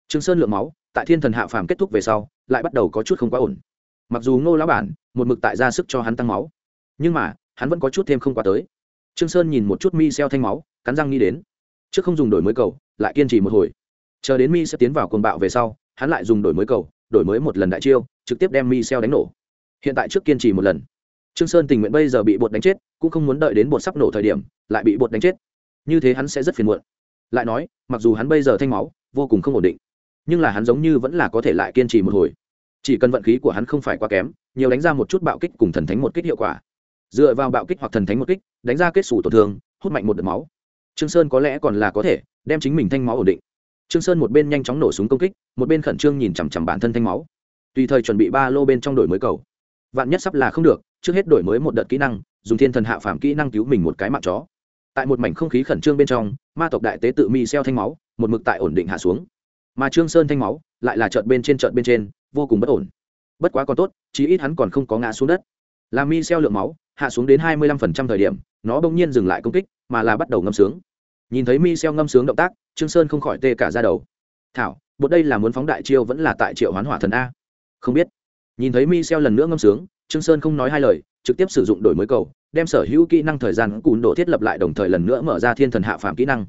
Trương sơn lượng máu, tại thiên thần hạ phàm kết thúc về sau, lại bắt đầu có chút không quá ổn. Mặc dù ngô lão bản một mực tại ra sức cho hắn tăng máu, nhưng mà, hắn vẫn có chút thêm không quá tới. Trương sơn nhìn một chút mi xeo thanh máu, cắn răng nghĩ đến trước không dùng đổi mới cầu, lại kiên trì một hồi. Chờ đến mi sẽ tiến vào cuồng bạo về sau, hắn lại dùng đổi mới cầu, đổi mới một lần đại chiêu, trực tiếp đem mi xeo đánh nổ. Hiện tại trước kiên trì một lần. Trương sơn tình nguyện bây giờ bị bột đánh chết, cũng không muốn đợi đến bột sắp nổ thời điểm, lại bị bột đánh chết. Như thế hắn sẽ rất phiền muộn. Lại nói, mặc dù hắn bây giờ thanh máu, vô cùng không ổn định, nhưng là hắn giống như vẫn là có thể lại kiên trì một hồi. Chỉ cần vận khí của hắn không phải quá kém, nhiều đánh ra một chút bạo kích cùng thần thánh một kích hiệu quả. Dựa vào bạo kích hoặc thần thánh một kích, đánh ra kết xù tổn thương, hút mạnh một đợt máu trương sơn có lẽ còn là có thể đem chính mình thanh máu ổn định. Trương sơn một bên nhanh chóng nổ súng công kích, một bên khẩn trương nhìn chằm chằm bản thân thanh máu. Tùy thời chuẩn bị ba lô bên trong đổi mới cầu. Vạn nhất sắp là không được, trước hết đổi mới một đợt kỹ năng, dùng thiên thần hạ phàm kỹ năng cứu mình một cái mạng chó. Tại một mảnh không khí khẩn trương bên trong, ma tộc đại tế tự mi xeo thanh máu, một mực tại ổn định hạ xuống. Mà trương sơn thanh máu lại là trợn bên trên trợn bên trên, vô cùng bất ổn. Bất quá còn tốt, chí ít hắn còn không có ngã xuống đất. Làm mi xeo lượng máu, hạ xuống đến hai mươi lăm phần trăm thời điểm, nó bỗng nhiên dừng lại công kích mà là bắt đầu ngâm sướng. Nhìn thấy mi xeo ngâm sướng động tác, trương sơn không khỏi tê cả ra đầu. Thảo, bột đây là muốn phóng đại chiêu vẫn là tại triệu hoán hỏa thần a? Không biết. Nhìn thấy mi xeo lần nữa ngâm sướng, trương sơn không nói hai lời, trực tiếp sử dụng đổi mới cầu, đem sở hữu kỹ năng thời gian cùn độ thiết lập lại đồng thời lần nữa mở ra thiên thần hạ phàm kỹ năng.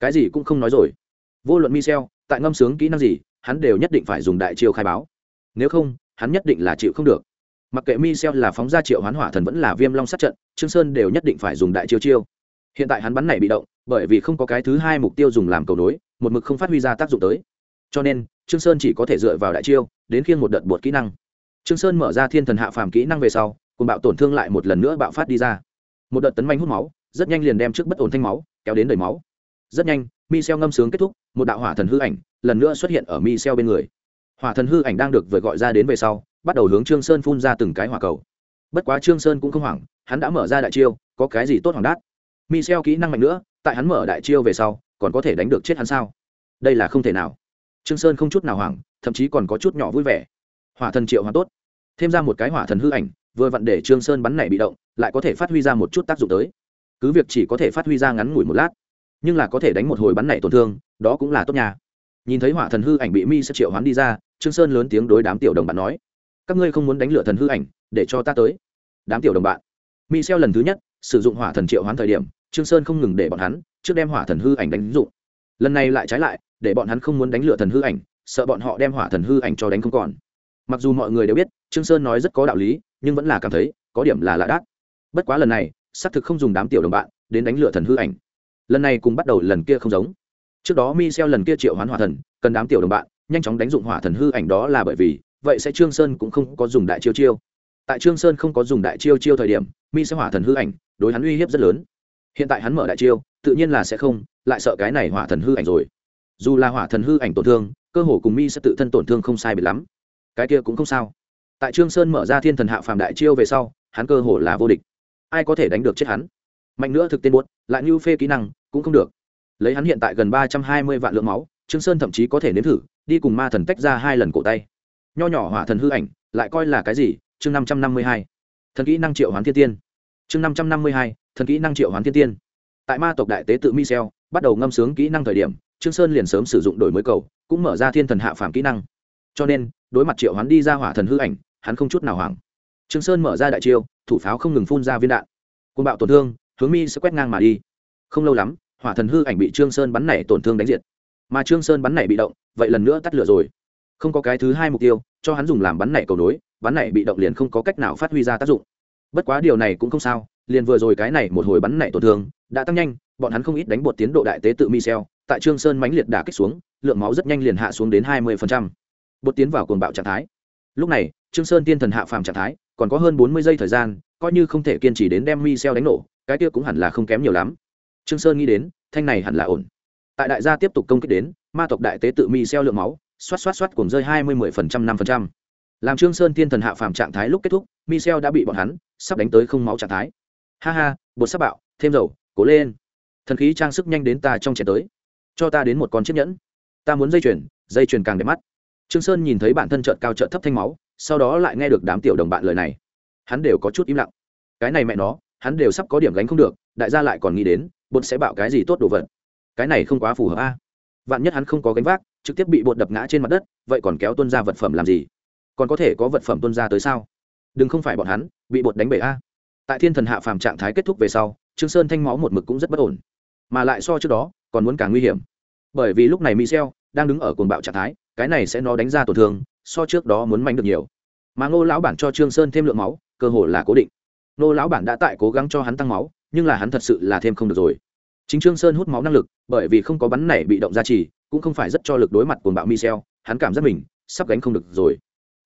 Cái gì cũng không nói rồi. Vô luận michel, tại ngâm sướng kỹ năng gì, hắn đều nhất định phải dùng đại chiêu khai báo. Nếu không, hắn nhất định là chịu không được. Mặc kệ michel là phóng ra triệu hoán hỏa thần vẫn là viêm long sát trận, trương sơn đều nhất định phải dùng đại chiêu chiêu hiện tại hắn bắn này bị động, bởi vì không có cái thứ hai mục tiêu dùng làm cầu nối, một mực không phát huy ra tác dụng tới. Cho nên, trương sơn chỉ có thể dựa vào đại chiêu, đến khiêng một đợt bột kỹ năng. Trương sơn mở ra thiên thần hạ phàm kỹ năng về sau cùng bạo tổn thương lại một lần nữa bạo phát đi ra. Một đợt tấn manh hút máu, rất nhanh liền đem trước bất ổn thanh máu, kéo đến đầy máu. Rất nhanh, mi xeo ngâm sướng kết thúc, một đạo hỏa thần hư ảnh lần nữa xuất hiện ở mi xeo bên người. Hỏa thần hư ảnh đang được vừa gọi ra đến về sau, bắt đầu hướng trương sơn phun ra từng cái hỏa cầu. Bất quá trương sơn cũng không hoảng, hắn đã mở ra đại chiêu, có cái gì tốt hoàng đát? Mi kỹ năng mạnh nữa, tại hắn mở đại chiêu về sau, còn có thể đánh được chết hắn sao? Đây là không thể nào. Trương sơn không chút nào hoảng, thậm chí còn có chút nhỏ vui vẻ. Hỏa thần triệu hoàn tốt. Thêm ra một cái hỏa thần hư ảnh, vừa vặn để trương sơn bắn này bị động, lại có thể phát huy ra một chút tác dụng tới. Cứ việc chỉ có thể phát huy ra ngắn ngủi một lát, nhưng là có thể đánh một hồi bắn này tổn thương, đó cũng là tốt nhà nhìn thấy hỏa thần hư ảnh bị mi sẽ triệu hoán đi ra, trương sơn lớn tiếng đối đám tiểu đồng bạn nói, các ngươi không muốn đánh lửa thần hư ảnh, để cho ta tới. Đám tiểu đồng bạn, mi xeo lần thứ nhất sử dụng hỏa thần triệu hoán thời điểm trương sơn không ngừng để bọn hắn trước đem hỏa thần hư ảnh đánh dụng. Lần này lại trái lại, để bọn hắn không muốn đánh lửa thần hư ảnh, sợ bọn họ đem hỏa thần hư ảnh cho đánh không còn. Mặc dù mọi người đều biết, trương sơn nói rất có đạo lý, nhưng vẫn là cảm thấy có điểm là lạ đắt. Bất quá lần này, xác thực không dùng đám tiểu đồng bạn đến đánh lửa thần hư ảnh. Lần này cùng bắt đầu lần kia không giống. Trước đó mi xeo lần kia triệu hoán hỏa thần, cần đám tiểu đồng bạn nhanh chóng đánh dụng hỏa thần hư ảnh đó là bởi vì, vậy sẽ trương sơn cũng không có dùng đại chiêu chiêu. Tại trương sơn không có dùng đại chiêu chiêu thời điểm mi sẽ hỏa thần hư ảnh đối hắn uy hiếp rất lớn hiện tại hắn mở đại chiêu, tự nhiên là sẽ không, lại sợ cái này hỏa thần hư ảnh rồi. Dù là hỏa thần hư ảnh tổn thương, cơ hồ cùng mi sẽ tự thân tổn thương không sai biệt lắm. Cái kia cũng không sao. Tại trương sơn mở ra thiên thần hạ phàm đại chiêu về sau, hắn cơ hồ là vô địch. Ai có thể đánh được chết hắn? Mạnh nữa thực tên buốt, lại như phê kỹ năng, cũng không được. Lấy hắn hiện tại gần ba trăm hai mươi vạn lượng máu, trương sơn thậm chí có thể nếm thử, đi cùng ma thần tách ra hai lần cổ tay. Nho nhỏ hỏa thần hư ảnh, lại coi là cái gì? Chương năm trăm năm mươi hai. Thần kỹ năng triệu hoán thiên tiên chương năm trăm năm mươi hai, thần kỹ năng triệu hoán thiên tiên. Tại ma tộc đại tế tự michel, bắt đầu ngâm sướng kỹ năng thời điểm, trương sơn liền sớm sử dụng đổi mới cầu, cũng mở ra thiên thần hạ phàm kỹ năng. Cho nên, đối mặt triệu hoán đi ra hỏa thần hư ảnh, hắn không chút nào hoảng. Trương sơn mở ra đại chiêu, thủ pháo không ngừng phun ra viên đạn. Côn bạo tổn thương, hướng mi sẽ quét ngang mà đi. Không lâu lắm, hỏa thần hư ảnh bị trương sơn bắn nảy tổn thương đánh diệt. Mà trương sơn bắn nảy bị động, vậy lần nữa tắt lửa rồi. Không có cái thứ hai mục tiêu, cho hắn dùng làm bắn nảy cầu nối, bắn nảy bị động liền không có cách nào phát huy ra tác dụng bất quá điều này cũng không sao, liền vừa rồi cái này một hồi bắn nảy tổn thương, đã tăng nhanh, bọn hắn không ít đánh bột tiến độ đại tế tự michel, tại trương sơn mãnh liệt đả kích xuống, lượng máu rất nhanh liền hạ xuống đến hai mươi bột tiến vào cuồng bạo trạng thái. Lúc này, trương sơn tiên thần hạ phàm trạng thái, còn có hơn bốn mươi giây thời gian, coi như không thể kiên trì đến đem michel đánh nổ, cái kia cũng hẳn là không kém nhiều lắm. Trương sơn nghĩ đến, thanh này hẳn là ổn. Tại đại gia tiếp tục công kích đến, ma tộc đại tế tự michel lượng máu, xoát xoát xoát cùng rơi hai mươi mười phần trăm, năm phần trăm làm trương sơn thiên thần hạ phàm trạng thái lúc kết thúc, Michel đã bị bọn hắn sắp đánh tới không máu trạng thái. Ha ha, bột sắp bạo, thêm dầu, cố lên. Thần khí trang sức nhanh đến ta trong chén tới. Cho ta đến một con chiếc nhẫn. Ta muốn dây chuyền dây chuyền càng đẹp mắt. Trương sơn nhìn thấy bản thân trợn cao trợn thấp thanh máu, sau đó lại nghe được đám tiểu đồng bạn lời này. Hắn đều có chút im lặng. Cái này mẹ nó, hắn đều sắp có điểm gánh không được, đại gia lại còn nghĩ đến, bột sẽ bạo cái gì tốt đồ vật. Cái này không quá phù hợp a. Vạn nhất hắn không có gánh vác, trực tiếp bị bột đập ngã trên mặt đất, vậy còn kéo tuân ra vật phẩm làm gì? Còn có thể có vật phẩm tuân ra tới sao? Đừng không phải bọn hắn, bị bột đánh bể a. Tại thiên thần hạ phàm trạng thái kết thúc về sau, trương sơn thanh máu một mực cũng rất bất ổn. Mà lại so trước đó, còn muốn càng nguy hiểm. Bởi vì lúc này michel đang đứng ở cuồng bạo trạng thái, cái này sẽ nó đánh ra tổn thương, so trước đó muốn mạnh được nhiều. Mà ngô lão bản cho trương sơn thêm lượng máu, cơ hồ là cố định. Ngô lão bản đã tại cố gắng cho hắn tăng máu, nhưng là hắn thật sự là thêm không được rồi. Chính trương sơn hút máu năng lực, bởi vì không có bắn này bị động gia trì, cũng không phải rất cho lực đối mặt cuồng bạo michel, hắn cảm giác mình sắp gánh không được rồi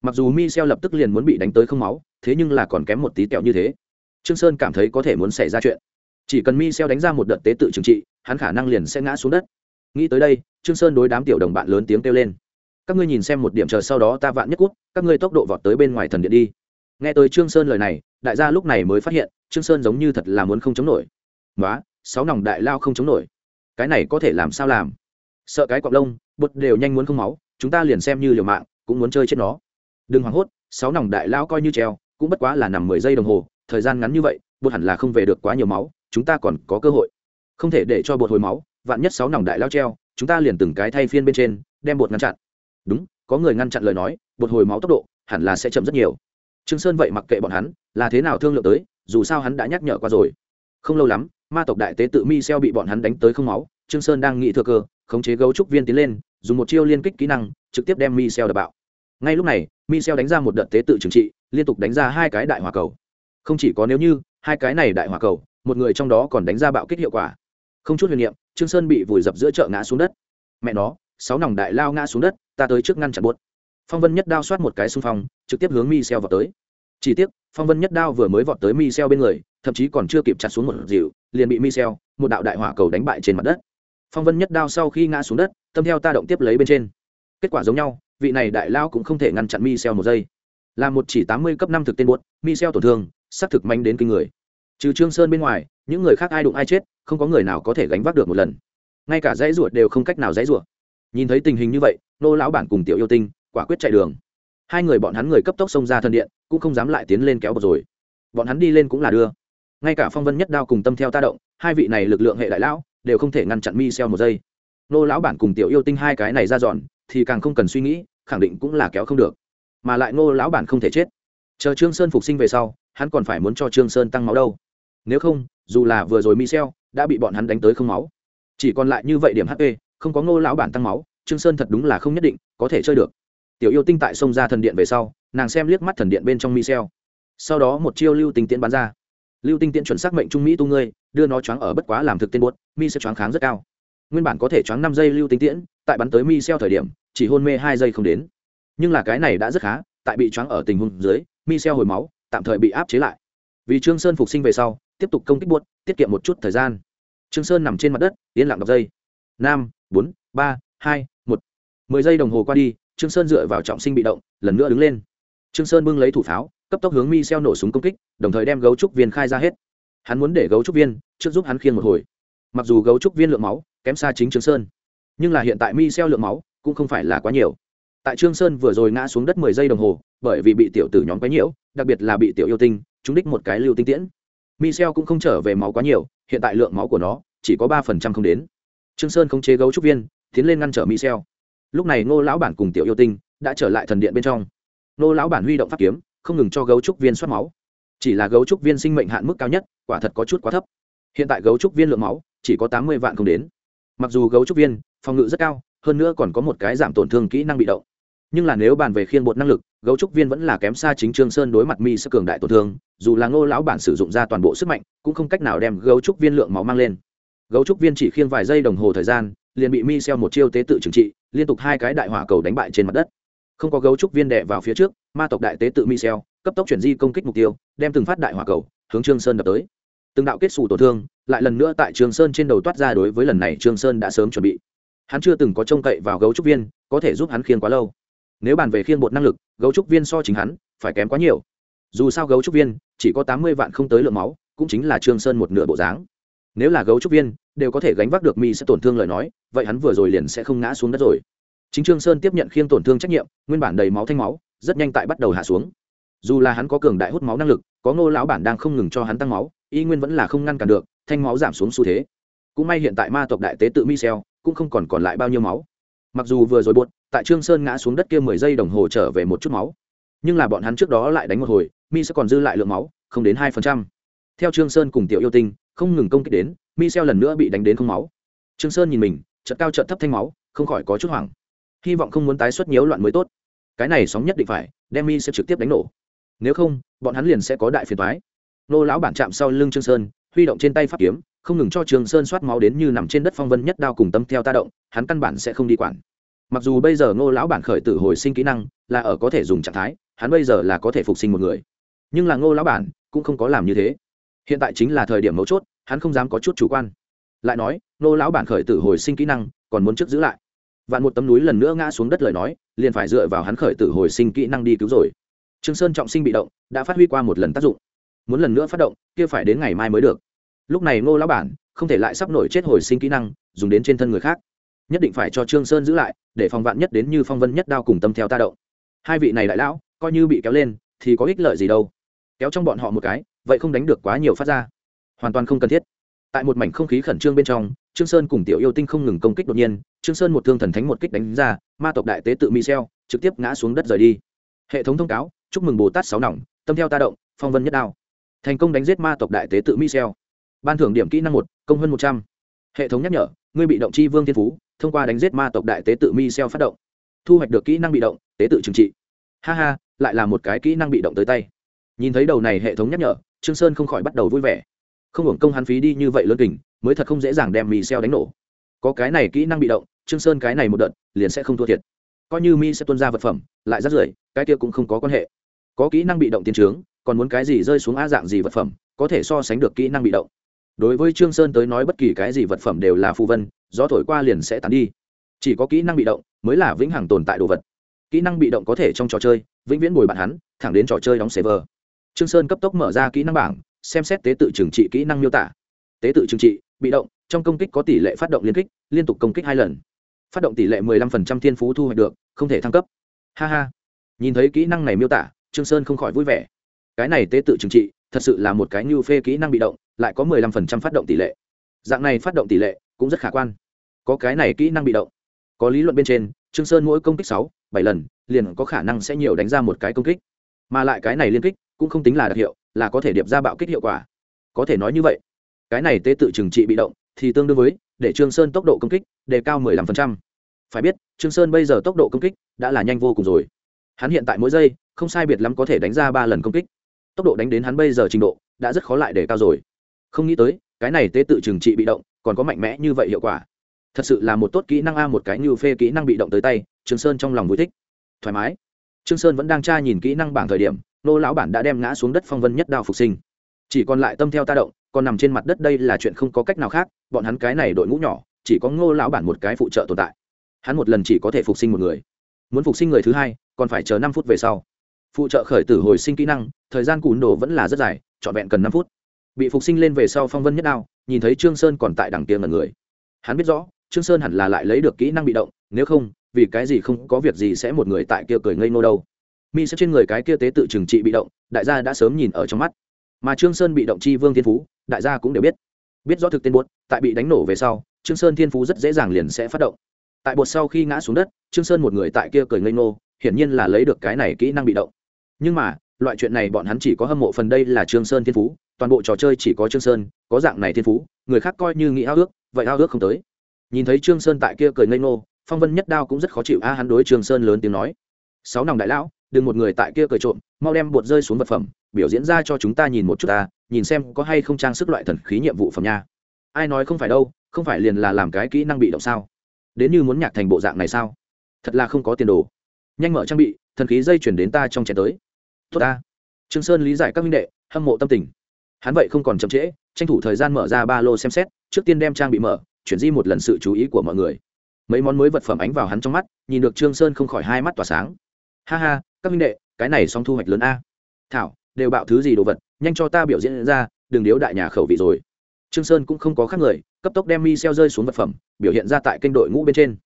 mặc dù michel lập tức liền muốn bị đánh tới không máu, thế nhưng là còn kém một tí kẹo như thế. Trương sơn cảm thấy có thể muốn xảy ra chuyện. Chỉ cần michel đánh ra một đợt tế tự trừng trị, hắn khả năng liền sẽ ngã xuống đất. Nghĩ tới đây, trương sơn đối đám tiểu đồng bạn lớn tiếng kêu lên. Các ngươi nhìn xem một điểm chờ sau đó ta vạn nhất cút, các ngươi tốc độ vọt tới bên ngoài thần điện đi. Nghe tới trương sơn lời này, đại gia lúc này mới phát hiện, trương sơn giống như thật là muốn không chống nổi. Nói sáu nòng đại lao không chống nổi. Cái này có thể làm sao làm? Sợ cái cọp lông, bột đều nhanh muốn không máu, chúng ta liền xem như liều mạng, cũng muốn chơi chết nó đừng hoảng hốt, sáu nòng đại lao coi như treo, cũng bất quá là nằm mười giây đồng hồ, thời gian ngắn như vậy bột hẳn là không về được quá nhiều máu, chúng ta còn có cơ hội. Không thể để cho bột hồi máu, vạn nhất sáu nòng đại lao treo, chúng ta liền từng cái thay phiên bên trên, đem bột ngăn chặn. Đúng, có người ngăn chặn lời nói bột hồi máu tốc độ, hẳn là sẽ chậm rất nhiều. Trương sơn vậy mặc kệ bọn hắn, là thế nào thương lượng tới, dù sao hắn đã nhắc nhở qua rồi. Không lâu lắm, ma tộc đại tế tự mi xeo bị bọn hắn đánh tới không máu, trương sơn đang nghĩ thừa cơ, khống chế gấu trúc viên tiến lên, dùng một chiêu liên kích kỹ năng, trực tiếp đem mi xeo đập bạo ngay lúc này, michel đánh ra một đợt tế tự trừng trị, liên tục đánh ra hai cái đại hỏa cầu. Không chỉ có nếu như, hai cái này đại hỏa cầu, một người trong đó còn đánh ra bạo kích hiệu quả. Không chút huyền niệm, trương sơn bị vùi dập giữa chợ ngã xuống đất. Mẹ nó, sáu nòng đại lao ngã xuống đất, ta tới trước ngăn chặn buốt. Phong vân nhất đao xoát một cái xung phong, trực tiếp hướng michel vào tới. Chỉ tiếc, phong vân nhất đao vừa mới vọt tới michel bên người, thậm chí còn chưa kịp chặt xuống một dịu, liền bị michel, một đạo đại hỏa cầu đánh bại trên mặt đất. Phong vân nhất đao sau khi ngã xuống đất, tâm theo ta động tiếp lấy bên trên. Kết quả giống nhau vị này đại lao cũng không thể ngăn chặn mi xeo một giây. Là một chỉ tám mươi cấp năm thực tên buốt mi xeo tổn thương, sát thực manh đến kinh người. Trừ trương sơn bên ngoài, những người khác ai đụng ai chết, không có người nào có thể gánh vác được một lần. Ngay cả dãy ruột đều không cách nào dãy ruột nhìn thấy tình hình như vậy, nô lão bản cùng tiểu yêu tinh, quả quyết chạy đường. Hai người bọn hắn người cấp tốc xông ra thân điện, cũng không dám lại tiến lên kéo bột rồi. Bọn hắn đi lên cũng là đưa. Ngay cả phong vân nhất đao cùng tâm theo ta động, hai vị này lực lượng hệ đại lão, đều không thể ngăn chặn mi xeo một giây. Nô lão bản cùng tiểu yêu tinh hai cái này ra dọn, thì càng không cần suy nghĩ khẳng định cũng là kéo không được. Mà lại nô lão bản không thể chết. Chờ trương sơn phục sinh về sau, hắn còn phải muốn cho trương sơn tăng máu đâu. Nếu không, dù là vừa rồi michel đã bị bọn hắn đánh tới không máu, chỉ còn lại như vậy điểm hp không có ngô lão bản tăng máu, trương sơn thật đúng là không nhất định có thể chơi được. Tiểu yêu tinh tại sông ra thần điện về sau, nàng xem liếc mắt thần điện bên trong michel. Sau đó một chiêu lưu tinh tiễn bắn ra. Lưu tinh tiễn chuẩn xác mệnh trung mỹ tu ngươi, đưa nó choáng ở bất quá làm thực tên buốt, mi sẽ choáng kháng rất cao. Nguyên bản có thể choáng năm giây lưu tinh tiễn, tại bắn tới mi xeo thời điểm chỉ hôn mê hai giây không đến. Nhưng là cái này đã rất khá, tại bị choáng ở tình huống dưới mi xeo hồi máu, tạm thời bị áp chế lại. Vì trương sơn phục sinh về sau, tiếp tục công kích buốt, tiết kiệm một chút thời gian. Trương sơn nằm trên mặt đất, yên lặng đọc dây. Năm bốn, ba, hai, một. Mười giây đồng hồ qua đi, trương sơn dựa vào trọng sinh bị động, lần nữa đứng lên. Trương sơn bưng lấy thủ pháo, cấp tốc hướng mi xeo nổ súng công kích, đồng thời đem gấu trúc viên khai ra hết. Hắn muốn để gấu trúc viên, trước giúp hắn khiêng một hồi. Mặc dù gấu trúc viên lượng máu, kém xa chính trương sơn. Nhưng là hiện tại mi xeo lượng máu cũng không phải là quá nhiều. Tại trương sơn vừa rồi ngã xuống đất mười giây đồng hồ, bởi vì bị tiểu tử nhóm quấy nhiễu, đặc biệt là bị tiểu yêu tinh, chúng đích một cái lưu tinh tiễn. Michel cũng không trở về máu quá nhiều, hiện tại lượng máu của nó chỉ có ba phần trăm không đến. Trương sơn không chế gấu trúc viên, tiến lên ngăn trở michel. Lúc này ngô lão bản cùng tiểu yêu tinh đã trở lại thần điện bên trong. Ngô lão bản huy động pháp kiếm, không ngừng cho gấu trúc viên xuất máu. Chỉ là gấu trúc viên sinh mệnh hạn mức cao nhất, quả thật có chút quá thấp. Hiện tại gấu trúc viên lượng máu chỉ có tám mươi vạn không đến. Mặc dù gấu trúc viên phòng ngự rất cao hơn nữa còn có một cái giảm tổn thương kỹ năng bị động. Nhưng là nếu bàn về khiên bột năng lực, gấu trúc viên vẫn là kém xa chính trương sơn đối mặt mi sẽ cường đại tổn thương, dù là ngô lão bản sử dụng ra toàn bộ sức mạnh, cũng không cách nào đem gấu trúc viên lượng máu mang lên. Gấu trúc viên chỉ khiên vài giây đồng hồ thời gian, liền bị mi xeo một chiêu tế tự trừng trị, liên tục hai cái đại hỏa cầu đánh bại trên mặt đất. Không có gấu trúc viên đè vào phía trước, ma tộc đại tế tự mi xeo cấp tốc chuyển di công kích mục tiêu, đem từng phát đại hỏa cầu, hướng trương sơn đập tới. Từng đạo kết xù tổn thương, lại lần nữa tại trương sơn trên đầu toát ra đối với lần này trương sơn đã sớm chuẩn bị hắn chưa từng có trông cậy vào gấu trúc viên, có thể giúp hắn khiêng quá lâu. Nếu bàn về khiêng bột năng lực, gấu trúc viên so chính hắn, phải kém quá nhiều. Dù sao gấu trúc viên, chỉ có tám mươi vạn không tới lượng máu, cũng chính là trương sơn một nửa bộ dáng. Nếu là gấu trúc viên, đều có thể gánh vác được mi sẽ tổn thương lời nói, vậy hắn vừa rồi liền sẽ không ngã xuống đất rồi. Chính trương sơn tiếp nhận khiêng tổn thương trách nhiệm, nguyên bản đầy máu thanh máu, rất nhanh tại bắt đầu hạ xuống. Dù là hắn có cường đại hút máu năng lực, có ngô lão bản đang không ngừng cho hắn tăng máu, y nguyên vẫn là không ngăn cản được, thanh máu giảm xuống xu thế. Cũng may hiện tại ma tộc đại tế tự michel cũng không còn còn lại bao nhiêu máu. Mặc dù vừa rồi buột tại trương sơn ngã xuống đất kia mười giây đồng hồ trở về một chút máu. Nhưng là bọn hắn trước đó lại đánh một hồi, mi sẽ còn dư lại lượng máu, không đến hai phần trăm. Theo trương sơn cùng tiểu yêu tinh, không ngừng công kích đến, mi xeo lần nữa bị đánh đến không máu. Trương sơn nhìn mình, chợt cao chợt thấp thanh máu, không khỏi có chút hoảng. Hy vọng không muốn tái xuất nhiễu loạn mới tốt. Cái này sóng nhất định phải, đem mi sẽ trực tiếp đánh nổ. Nếu không, bọn hắn liền sẽ có đại phiền toái. Nô lão bản chạm sau lưng trương sơn, huy động trên tay pháp kiếm không ngừng cho Trường sơn soát máu đến như nằm trên đất phong vân nhất đao cùng tâm theo ta động, hắn căn bản sẽ không đi quản. Mặc dù bây giờ ngô lão bản khởi tử hồi sinh kỹ năng là ở có thể dùng trạng thái, hắn bây giờ là có thể phục sinh một người. Nhưng là ngô lão bản cũng không có làm như thế. Hiện tại chính là thời điểm mấu chốt, hắn không dám có chút chủ quan. Lại nói, ngô lão bản khởi tử hồi sinh kỹ năng còn muốn trước giữ lại. Vạn một tấm núi lần nữa ngã xuống đất lời nói, liền phải dựa vào hắn khởi tử hồi sinh kỹ năng đi cứu rồi. Trương sơn trọng sinh bị động, đã phát huy qua một lần tác dụng. Muốn lần nữa phát động, kia phải đến ngày mai mới được lúc này ngô lão bản không thể lại sắp nổi chết hồi sinh kỹ năng, dùng đến trên thân người khác. Nhất định phải cho trương sơn giữ lại, để phòng vạn nhất đến như phong vân nhất đao cùng tâm theo ta động. Hai vị này đại lão, coi như bị kéo lên, thì có ích lợi gì đâu. Kéo trong bọn họ một cái, vậy không đánh được quá nhiều phát ra. Hoàn toàn không cần thiết. Tại một mảnh không khí khẩn trương bên trong, trương sơn cùng tiểu yêu tinh không ngừng công kích đột nhiên, trương sơn một thương thần thánh một kích đánh ra, ma tộc đại tế tự michel trực tiếp ngã xuống đất rời đi. Hệ thống thông cáo, chúc mừng bồ tát sáu nòng, tâm theo ta động, phong vân nhất đao. Thành công đánh giết ma tộc đại tế tự michel ban thưởng điểm kỹ năng một, công hơn một trăm. Hệ thống nhắc nhở, ngươi bị động chi vương thiên phú, thông qua đánh giết ma tộc đại tế tự mi xeo phát động. Thu hoạch được kỹ năng bị động, tế tự trừng trị. Ha ha, lại là một cái kỹ năng bị động tới tay. Nhìn thấy đầu này hệ thống nhắc nhở, trương sơn không khỏi bắt đầu vui vẻ. Không hưởng công hắn phí đi như vậy lớn kình, mới thật không dễ dàng đem mi xeo đánh nổ. Có cái này kỹ năng bị động, trương sơn cái này một đợt, liền sẽ không thua thiệt. Coi như mi sẽ tuân ra vật phẩm, lại rất rưởi, cái kia cũng không có quan hệ. Có kỹ năng bị động tiên trướng, còn muốn cái gì rơi xuống a dạng gì vật phẩm, có thể so sánh được kỹ năng bị động đối với trương sơn tới nói bất kỳ cái gì vật phẩm đều là phù vân, gió thổi qua liền sẽ tán đi. Chỉ có kỹ năng bị động mới là vĩnh hằng tồn tại đồ vật. Kỹ năng bị động có thể trong trò chơi, vĩnh viễn bồi bạn hắn, thẳng đến trò chơi đóng server. Trương sơn cấp tốc mở ra kỹ năng bảng, xem xét tế tự trừng trị kỹ năng miêu tả. Tế tự trừng trị, bị động, trong công kích có tỷ lệ phát động liên kích, liên tục công kích hai lần. Phát động tỷ lệ 15% thiên phú thu hoạch được, không thể thăng cấp. Ha ha. Nhìn thấy kỹ năng này miêu tả, trương sơn không khỏi vui vẻ. Cái này tế tự trừng trị, thật sự là một cái như phê kỹ năng bị động lại có 15% phát động tỷ lệ. Dạng này phát động tỷ lệ cũng rất khả quan. Có cái này kỹ năng bị động. Có lý luận bên trên, trương sơn mỗi công kích sáu, bảy lần, liền có khả năng sẽ nhiều đánh ra một cái công kích. Mà lại cái này liên kích cũng không tính là đặc hiệu, là có thể điệp ra bạo kích hiệu quả. Có thể nói như vậy, cái này tế tự trừng trị bị động thì tương đương với để trương sơn tốc độ công kích đề cao 15%. phải biết, trương sơn bây giờ tốc độ công kích đã là nhanh vô cùng rồi. Hắn hiện tại mỗi giây, không sai biệt lắm có thể đánh ra ba lần công kích. Tốc độ đánh đến hắn bây giờ trình độ đã rất khó lại để cao rồi không nghĩ tới, cái này tế tự trừng trị bị động, còn có mạnh mẽ như vậy hiệu quả. Thật sự là một tốt kỹ năng a, một cái như phê kỹ năng bị động tới tay, trương sơn trong lòng vui thích. Thoải mái. Trương sơn vẫn đang tra nhìn kỹ năng bảng thời điểm, nô lão bản đã đem ngã xuống đất phong vân nhất đao phục sinh. Chỉ còn lại tâm theo ta động, còn nằm trên mặt đất đây là chuyện không có cách nào khác, bọn hắn cái này đội ngũ nhỏ, chỉ có ngô lão bản một cái phụ trợ tồn tại. Hắn một lần chỉ có thể phục sinh một người. Muốn phục sinh người thứ hai, còn phải chờ năm phút về sau. Phụ trợ khởi tử hồi sinh kỹ năng, thời gian cùn đồ vẫn là rất dài, trọn vẹn cần năm phút bị phục sinh lên về sau phong vân nhất đao, nhìn thấy trương sơn còn tại đằng kia ngẩn người. Hắn biết rõ, trương sơn hẳn là lại lấy được kỹ năng bị động, nếu không, vì cái gì không có việc gì sẽ một người tại kia cười ngây nô đâu. Mi sẽ trên người cái kia tế tự trừng trị bị động, đại gia đã sớm nhìn ở trong mắt. Mà trương sơn bị động chi vương thiên phú, đại gia cũng đều biết. Biết rõ thực tên buốt, tại bị đánh nổ về sau, trương sơn thiên phú rất dễ dàng liền sẽ phát động. Tại bột sau khi ngã xuống đất, trương sơn một người tại kia cười ngây nô hiển nhiên là lấy được cái này kỹ năng bị động. Nhưng mà loại chuyện này bọn hắn chỉ có hâm mộ phần đây là trương sơn thiên phú, toàn bộ trò chơi chỉ có trương sơn, có dạng này thiên phú, người khác coi như nghĩ ao ước, vậy ao ước không tới. Nhìn thấy trương sơn tại kia cười ngây nô phong vân nhất đao cũng rất khó chịu, a, hắn đối trương sơn lớn tiếng nói, sáu nòng đại lão, đừng một người tại kia cười trộm, mau đem bột rơi xuống vật phẩm, biểu diễn ra cho chúng ta nhìn một chút ta, nhìn xem có hay không trang sức loại thần khí nhiệm vụ phẩm nha. Ai nói không phải đâu, không phải liền là làm cái kỹ năng bị động sao? Đến như muốn nhạc thành bộ dạng này sao? Thật là không có tiền đồ. Nhanh mở trang bị, thần khí dây chuyển đến ta trong chén tới tốt ta. Trương sơn lý giải các minh đệ, hâm mộ tâm tình. Hắn vậy không còn chậm trễ, tranh thủ thời gian mở ra ba lô xem xét, trước tiên đem trang bị mở, chuyển di một lần sự chú ý của mọi người. Mấy món mới vật phẩm ánh vào hắn trong mắt, nhìn được trương sơn không khỏi hai mắt tỏa sáng. Ha ha, các minh đệ, cái này xong thu hoạch lớn a. Thảo, đều bạo thứ gì đồ vật, nhanh cho ta biểu diễn ra, đừng điếu đại nhà khẩu vị rồi. Trương sơn cũng không có khác người, cấp tốc đem mi xeo rơi xuống vật phẩm, biểu hiện ra tại kênh đội ngũ bên trên.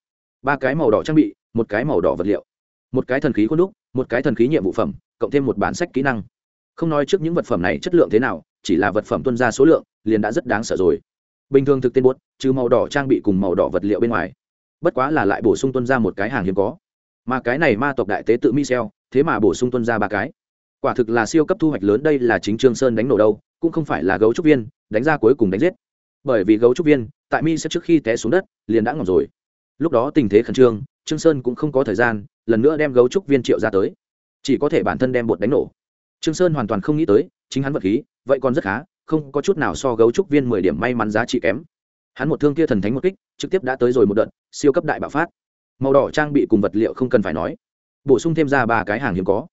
Ba cái màu đỏ trang bị, một cái màu đỏ vật liệu, một cái thần khí khuôn đúc, một cái thần khí nhiệm vụ phẩm cộng thêm một bản sách kỹ năng. Không nói trước những vật phẩm này chất lượng thế nào, chỉ là vật phẩm tuân ra số lượng, liền đã rất đáng sợ rồi. Bình thường thực tên buốt trừ màu đỏ trang bị cùng màu đỏ vật liệu bên ngoài, bất quá là lại bổ sung tuân ra một cái hàng hiếm có. Mà cái này ma tộc đại tế tự michel, thế mà bổ sung tuân ra ba cái. Quả thực là siêu cấp thu hoạch lớn, đây là chính trương sơn đánh nổ đâu, cũng không phải là gấu trúc viên, đánh ra cuối cùng đánh giết. Bởi vì gấu trúc viên, tại mi sẽ trước khi té xuống đất, liền đã ngỏm rồi. Lúc đó tình thế khẩn trương trương sơn cũng không có thời gian, lần nữa đem gấu trúc viên triệu ra tới chỉ có thể bản thân đem bột đánh nổ. Trương sơn hoàn toàn không nghĩ tới, chính hắn vật khí, vậy còn rất khá, không có chút nào so gấu trúc viên mười điểm may mắn giá trị kém. Hắn một thương kia thần thánh một kích, trực tiếp đã tới rồi một đợt, siêu cấp đại bạo phát. Màu đỏ trang bị cùng vật liệu không cần phải nói. Bổ sung thêm ra ba cái hàng hiếm có.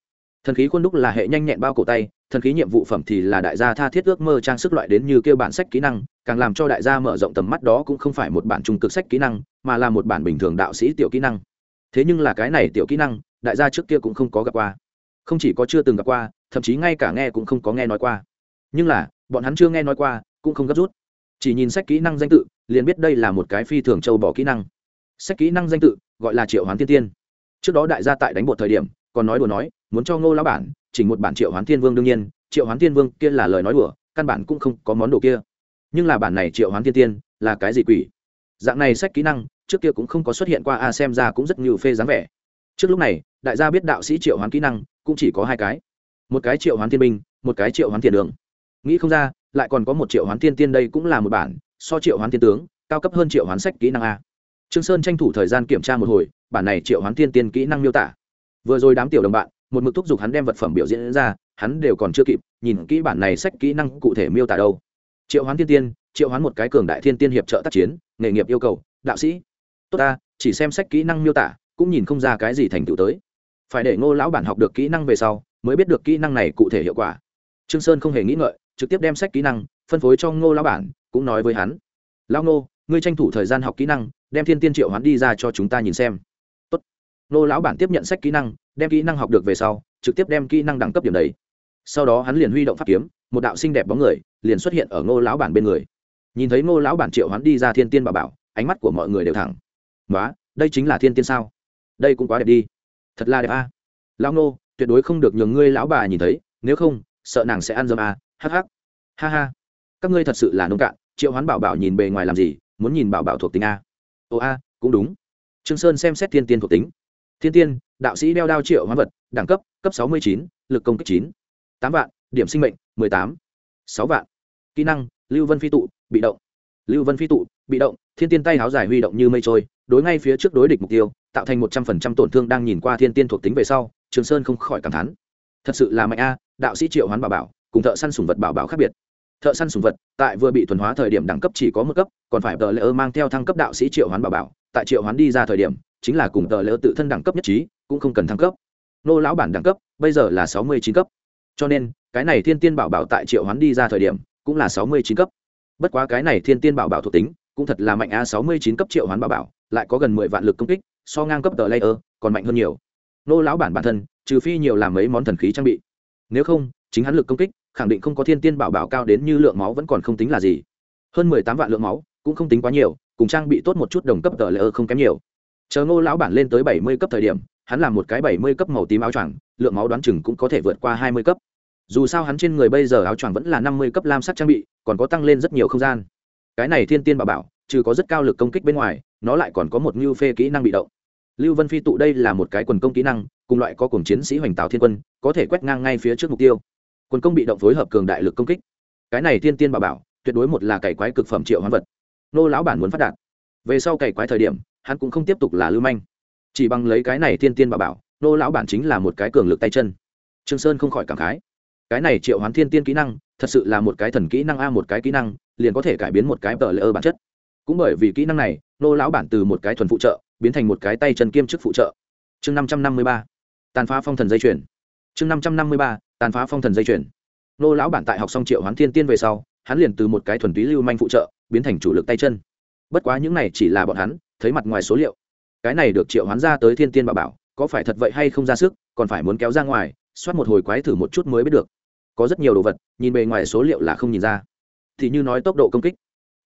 Thần khí khuôn đúc là hệ nhanh nhẹn bao cổ tay, thần khí nhiệm vụ phẩm thì là đại gia tha thiết ước mơ trang sức loại đến như kêu bản sách kỹ năng, càng làm cho đại gia mở rộng tầm mắt đó cũng không phải một bản trung cực sách kỹ năng, mà là một bản bình thường đạo sĩ tiểu kỹ năng. Thế nhưng là cái này tiểu kỹ năng đại gia trước kia cũng không có gặp qua. Không chỉ có chưa từng gặp qua, thậm chí ngay cả nghe cũng không có nghe nói qua. Nhưng là, bọn hắn chưa nghe nói qua, cũng không gấp rút. Chỉ nhìn sách kỹ năng danh tự, liền biết đây là một cái phi thường châu bỏ kỹ năng. Sách kỹ năng danh tự, gọi là triệu hoán thiên tiên. Trước đó đại gia tại đánh bột thời điểm, còn nói đùa nói, muốn cho ngô lão bản, chỉnh một bản triệu hoán thiên vương đương nhiên, triệu hoán thiên vương kia là lời nói đùa, căn bản cũng không có món đồ kia. Nhưng là bản này triệu hoán thiên tiên, là cái gì quỷ? Dạng này sách kỹ năng, trước kia cũng không có xuất hiện qua a xem ra cũng rất nhiều phê dáng vẻ. Trước lúc này đại gia biết đạo sĩ triệu hoán kỹ năng, cũng chỉ có hai cái. Một cái triệu hoán thiên binh, một cái triệu hoán thiên đường. Nghĩ không ra, lại còn có một triệu hoán thiên tiên đây cũng là một bản, so triệu hoán thiên tướng, cao cấp hơn triệu hoán sách kỹ năng a. Trương sơn tranh thủ thời gian kiểm tra một hồi, bản này triệu hoán thiên tiên kỹ năng miêu tả. Vừa rồi đám tiểu đồng bạn, một mực thúc giục hắn đem vật phẩm biểu diễn ra, hắn đều còn chưa kịp nhìn kỹ bản này sách kỹ năng cụ thể miêu tả đâu. Triệu hoán thiên tiên, triệu hoán một cái cường đại thiên tiên hiệp trợ tác chiến, nghề nghiệp yêu cầu, đạo sĩ. Tốt ta, chỉ xem sách kỹ năng miêu tả, cũng nhìn không ra cái gì thành tựu tới phải để ngô lão bản học được kỹ năng về sau, mới biết được kỹ năng này cụ thể hiệu quả. Trương sơn không hề nghĩ ngợi, trực tiếp đem sách kỹ năng phân phối cho ngô lão bản, cũng nói với hắn, lão ngô, ngươi tranh thủ thời gian học kỹ năng, đem thiên tiên triệu hoán đi ra cho chúng ta nhìn xem. Tốt. ngô lão bản tiếp nhận sách kỹ năng, đem kỹ năng học được về sau, trực tiếp đem kỹ năng đẳng cấp điểm đấy. Sau đó hắn liền huy động pháp kiếm, một đạo xinh đẹp bóng người, liền xuất hiện ở ngô lão bản bên người. Nhìn thấy ngô lão bản triệu hoán đi ra thiên tiên bà bảo, ánh mắt của mọi người đều thẳng. Nói đây chính là thiên tiên sao? Đây cũng quá đẹp đi thật là đẹp a. À. lão nô, tuyệt đối không được nhường ngươi lão bà nhìn thấy, nếu không, sợ nàng sẽ ăn dâm a hh ha ha. Các ngươi thật sự là nông cạn, triệu hoán bảo bảo nhìn bề ngoài làm gì, muốn nhìn bảo bảo thuộc tính a. Ồ a, cũng đúng. Trương sơn xem xét thiên tiên thuộc tính. Thiên tiên, đạo sĩ đeo đao triệu hoán vật, đẳng cấp cấp sáu mươi chín, lực công kích chín. tám vạn, điểm sinh mệnh, mười tám. sáu vạn. Kỹ năng, lưu vân phi tụ, bị động. Lưu vân phi tụ, bị động, thiên tiên tay háo dài huy động như mây trôi, đối ngay phía trước đối địch mục tiêu tạo thành một trăm phần trăm tổn thương đang nhìn qua thiên tiên thuộc tính về sau, trường sơn không khỏi cảm thán. Thật sự là mạnh a, đạo sĩ triệu hoán bảo bảo, cùng thợ săn sùng vật bảo bảo khác biệt. Thợ săn sùng vật, tại vừa bị thuần hóa thời điểm đẳng cấp chỉ có một cấp, còn phải tờ lỡ mang theo thăng cấp đạo sĩ triệu hoán bảo bảo. Tại triệu hoán đi ra thời điểm, chính là cùng tờ lễ tự thân đẳng cấp nhất trí, cũng không cần thăng cấp. Nô lão bản đẳng cấp, bây giờ là sáu mươi chín cấp. Cho nên, cái này thiên tiên bảo bảo tại triệu hoán đi ra thời điểm, cũng là sáu mươi chín cấp. Bất quá cái này thiên tiên bảo bảo thuộc tính, cũng thật là mạnh a, sáu mươi chín cấp triệu hoán bảo bảo, lại có gần mười vạn lực công kích so ngang cấp tờ layer, còn mạnh hơn nhiều. Nô lão bản bản thân, trừ phi nhiều làm mấy món thần khí trang bị. Nếu không, chính hắn lực công kích, khẳng định không có thiên tiên bảo bảo cao đến như lượng máu vẫn còn không tính là gì. Hơn mười tám vạn lượng máu, cũng không tính quá nhiều, cùng trang bị tốt một chút đồng cấp tờ layer không kém nhiều. Chờ ngô lão bản lên tới bảy mươi cấp thời điểm, hắn làm một cái bảy mươi cấp màu tím áo choàng, lượng máu đoán chừng cũng có thể vượt qua hai mươi cấp. Dù sao hắn trên người bây giờ áo choàng vẫn là năm mươi cấp lam sắc trang bị, còn có tăng lên rất nhiều không gian. Cái này thiên tiên bảo bảo trừ có rất cao lực công kích bên ngoài, nó lại còn có một ngưu phê kỹ năng bị động. Lưu vân phi tụ đây là một cái quần công kỹ năng, cùng loại có cùng chiến sĩ hoành tạo thiên quân, có thể quét ngang ngay phía trước mục tiêu. Quần công bị động phối hợp cường đại lực công kích. Cái này thiên tiên bảo bảo, tuyệt đối một là cày quái cực phẩm triệu hoán vật. Nô lão bản muốn phát đạt. Về sau cày quái thời điểm, hắn cũng không tiếp tục là lưu manh. Chỉ bằng lấy cái này thiên tiên bảo bảo, nô lão bản chính là một cái cường lực tay chân. Trương sơn không khỏi cảm khái. Cái này triệu hoán thiên tiên kỹ năng, thật sự là một cái thần kỹ năng a, một cái kỹ năng, liền có thể cải biến một cái tờ lỡ bản chất cũng bởi vì kỹ năng này, nô lão bản từ một cái thuần phụ trợ, biến thành một cái tay chân kiêm chức phụ trợ. Chương năm trăm năm mươi ba, tàn phá phong thần dây chuyển. chương năm trăm năm mươi ba, tàn phá phong thần dây chuyển. nô lão bản tại học xong triệu hoán thiên tiên về sau, hắn liền từ một cái thuần túy lưu manh phụ trợ, biến thành chủ lực tay chân. Bất quá những này chỉ là bọn hắn, thấy mặt ngoài số liệu. Cái này được triệu hoán ra tới thiên tiên bà bảo, có phải thật vậy hay không ra sức, còn phải muốn kéo ra ngoài, soát một hồi quái thử một chút mới biết được. Có rất nhiều đồ vật, nhìn bề ngoài số liệu là không nhìn ra. Thì như nói tốc độ công kích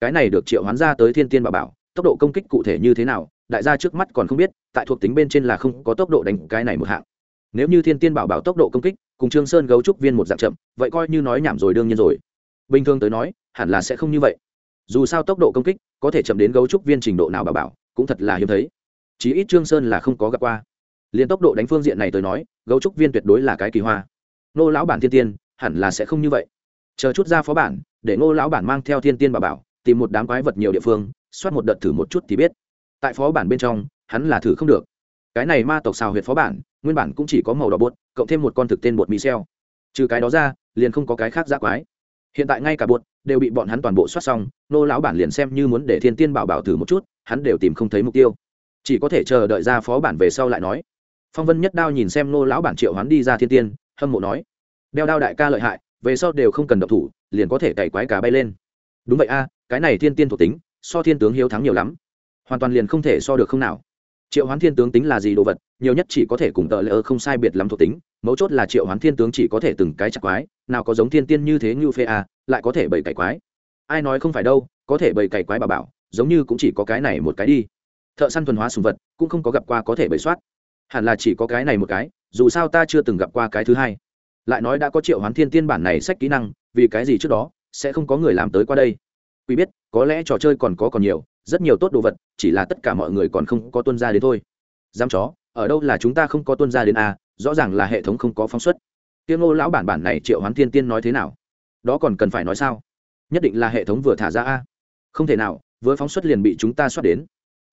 cái này được triệu hoán ra tới thiên tiên bà bảo, tốc độ công kích cụ thể như thế nào, đại gia trước mắt còn không biết, tại thuộc tính bên trên là không có tốc độ đánh cái này một hạng. Nếu như thiên tiên bảo bảo tốc độ công kích, cùng trương sơn gấu trúc viên một dạng chậm, vậy coi như nói nhảm rồi đương nhiên rồi. Bình thường tới nói, hẳn là sẽ không như vậy. Dù sao tốc độ công kích, có thể chậm đến gấu trúc viên trình độ nào bảo bảo, cũng thật là hiếm thấy. Chí ít trương sơn là không có gặp qua. Liền tốc độ đánh phương diện này tới nói, gấu trúc viên tuyệt đối là cái kỳ hoa. Nô lão bản thiên tiên, hẳn là sẽ không như vậy. Chờ chút ra phó bản, để nô lão bản mang theo thiên tiên bảo bảo tìm một đám quái vật nhiều địa phương, soát một đợt thử một chút thì biết. Tại phó bản bên trong, hắn là thử không được. Cái này ma tộc xào huyệt phó bản, nguyên bản cũng chỉ có màu đỏ bột, cộng thêm một con thực tên bột mì xeo. Trừ cái đó ra, liền không có cái khác giác quái. Hiện tại ngay cả bột đều bị bọn hắn toàn bộ soát xong, nô lão bản liền xem như muốn để thiên tiên bảo bảo thử một chút, hắn đều tìm không thấy mục tiêu. Chỉ có thể chờ đợi ra phó bản về sau lại nói. Phong vân nhất đao nhìn xem nô lão bản triệu hắn đi ra thiên tiên, hâm mộ nói. Đeo đao đại ca lợi hại, về sau đều không cần độc thủ, liền có thể cày quái cá bay lên. Đúng vậy a cái này thiên tiên thuộc tính, so thiên tướng hiếu thắng nhiều lắm. Hoàn toàn liền không thể so được không nào. Triệu hoán thiên tướng tính là gì đồ vật, nhiều nhất chỉ có thể cùng tờ lỡ không sai biệt lắm thuộc tính, mấu chốt là triệu hoán thiên tướng chỉ có thể từng cái chặt quái, nào có giống thiên tiên như thế như phê à lại có thể bày cày quái. Ai nói không phải đâu, có thể bày cày quái bà bảo, giống như cũng chỉ có cái này một cái đi. Thợ săn thuần hóa sùng vật, cũng không có gặp qua có thể bày soát. Hẳn là chỉ có cái này một cái, dù sao ta chưa từng gặp qua cái thứ hai. Lại nói đã có triệu hoán thiên tiên bản này sách kỹ năng, vì cái gì trước đó, sẽ không có người làm tới qua đây quý biết, có lẽ trò chơi còn có còn nhiều, rất nhiều tốt đồ vật, chỉ là tất cả mọi người còn không có tuân ra đến thôi. Dám chó, ở đâu là chúng ta không có tuân ra đến a rõ ràng là hệ thống không có phóng xuất. Tiếng ngô lão bản bản này triệu hoán thiên tiên nói thế nào? Đó còn cần phải nói sao? Nhất định là hệ thống vừa thả ra a không thể nào, vừa phóng xuất liền bị chúng ta xuất đến.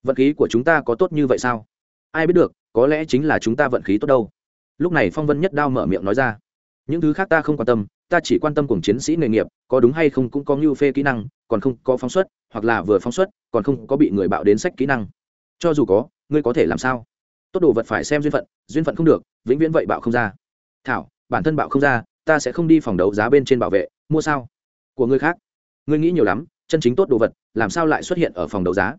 Vận khí của chúng ta có tốt như vậy sao? Ai biết được, có lẽ chính là chúng ta vận khí tốt đâu. Lúc này phong vân nhất đao mở miệng nói ra những thứ khác ta không quan tâm, ta chỉ quan tâm cùng chiến sĩ nghề nghiệp, có đúng hay không cũng có ngưu phê kỹ năng, còn không có phóng xuất, hoặc là vừa phóng xuất, còn không có bị người bạo đến sách kỹ năng. Cho dù có, ngươi có thể làm sao? Tốt đồ vật phải xem duyên phận duyên phận không được, vĩnh viễn vậy bạo không ra. Thảo, bản thân bạo không ra, ta sẽ không đi phòng đấu giá bên trên bảo vệ, mua sao? Của người khác. Ngươi nghĩ nhiều lắm, chân chính tốt đồ vật, làm sao lại xuất hiện ở phòng đấu giá?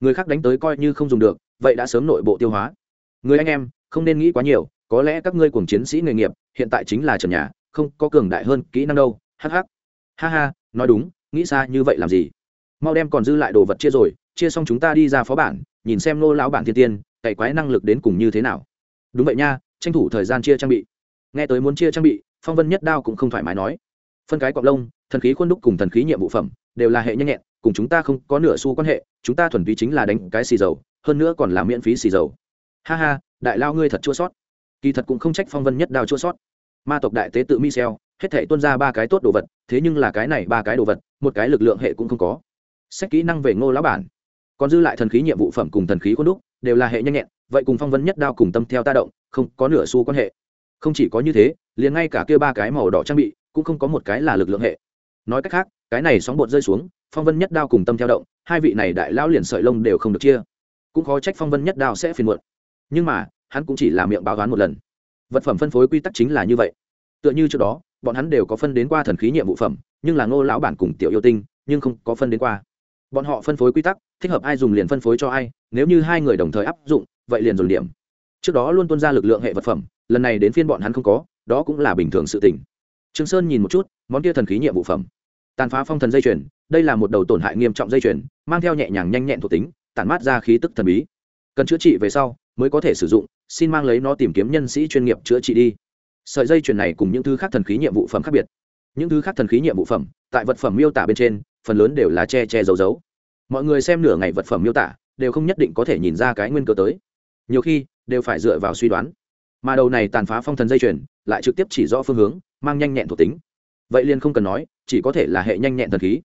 Người khác đánh tới coi như không dùng được, vậy đã sớm nội bộ tiêu hóa. Người anh em, không nên nghĩ quá nhiều có lẽ các ngươi cùng chiến sĩ nghề nghiệp, hiện tại chính là trần nhà, không có cường đại hơn kỹ năng đâu hh ha ha, nói đúng, nghĩ xa như vậy làm gì? Mau đem còn dư lại đồ vật chia rồi, chia xong chúng ta đi ra phó bản, nhìn xem nô lão bản thiên tiên cày quái năng lực đến cùng như thế nào. Đúng vậy nha, tranh thủ thời gian chia trang bị. Nghe tới muốn chia trang bị, phong vân nhất đao cũng không thoải mái nói. Phân cái cọc lông, thần khí khuôn đúc cùng thần khí nhiệm vụ phẩm, đều là hệ nhanh nhẹn, cùng chúng ta không có nửa xu quan hệ, chúng ta thuần túy chính là đánh cái xì dầu, hơn nữa còn là miễn phí xì dầu. Ha ha, đại lao ngươi thật chua sót kỳ thật cũng không trách phong vân nhất đao chua sót. Ma tộc đại tế tự michel, hết thể tuân ra ba cái tốt đồ vật, thế nhưng là cái này ba cái đồ vật, một cái lực lượng hệ cũng không có. Sách kỹ năng về ngô lão bản. Còn dư lại thần khí nhiệm vụ phẩm cùng thần khí khuôn đúc, đều là hệ nhanh nhẹn, vậy cùng phong vân nhất đao cùng tâm theo ta động, không có nửa xu quan hệ. Không chỉ có như thế, liền ngay cả kia ba cái màu đỏ trang bị, cũng không có một cái là lực lượng hệ. Nói cách khác, cái này sóng bột rơi xuống, phong vân nhất đao cùng tâm theo động, hai vị này đại lão liền sợi lông đều không được chia. Cũng khó trách phong vân nhất đao sẽ phiền muộn. Nhưng mà hắn cũng chỉ là miệng báo đoán một lần. Vật phẩm phân phối quy tắc chính là như vậy. Tựa như trước đó, bọn hắn đều có phân đến qua thần khí nhiệm vụ phẩm, nhưng là ngô lão bản cùng tiểu yêu tinh, nhưng không có phân đến qua. Bọn họ phân phối quy tắc, thích hợp ai dùng liền phân phối cho ai, nếu như hai người đồng thời áp dụng, vậy liền dồn điểm. Trước đó luôn tuân ra lực lượng hệ vật phẩm, lần này đến phiên bọn hắn không có, đó cũng là bình thường sự tình. Trương sơn nhìn một chút, món kia thần khí nhiệm vụ phẩm. Tàn phá phong thần dây chuyền, đây là một đầu tổn hại nghiêm trọng dây chuyền, mang theo nhẹ nhàng nhanh nhẹn thuộc tính, tản mát ra khí tức thần bí. Cần chữa trị về sau, mới có thể sử dụng xin mang lấy nó tìm kiếm nhân sĩ chuyên nghiệp chữa trị đi. Sợi dây chuyền này cùng những thứ khác thần khí nhiệm vụ phẩm khác biệt. Những thứ khác thần khí nhiệm vụ phẩm, tại vật phẩm miêu tả bên trên, phần lớn đều là che che giấu giấu. Mọi người xem nửa ngày vật phẩm miêu tả, đều không nhất định có thể nhìn ra cái nguyên cơ tới. Nhiều khi, đều phải dựa vào suy đoán. Mà đầu này tàn phá phong thần dây chuyền, lại trực tiếp chỉ rõ phương hướng, mang nhanh nhẹn thuộc tính. Vậy liền không cần nói, chỉ có thể là hệ nhanh nhẹn thần khí.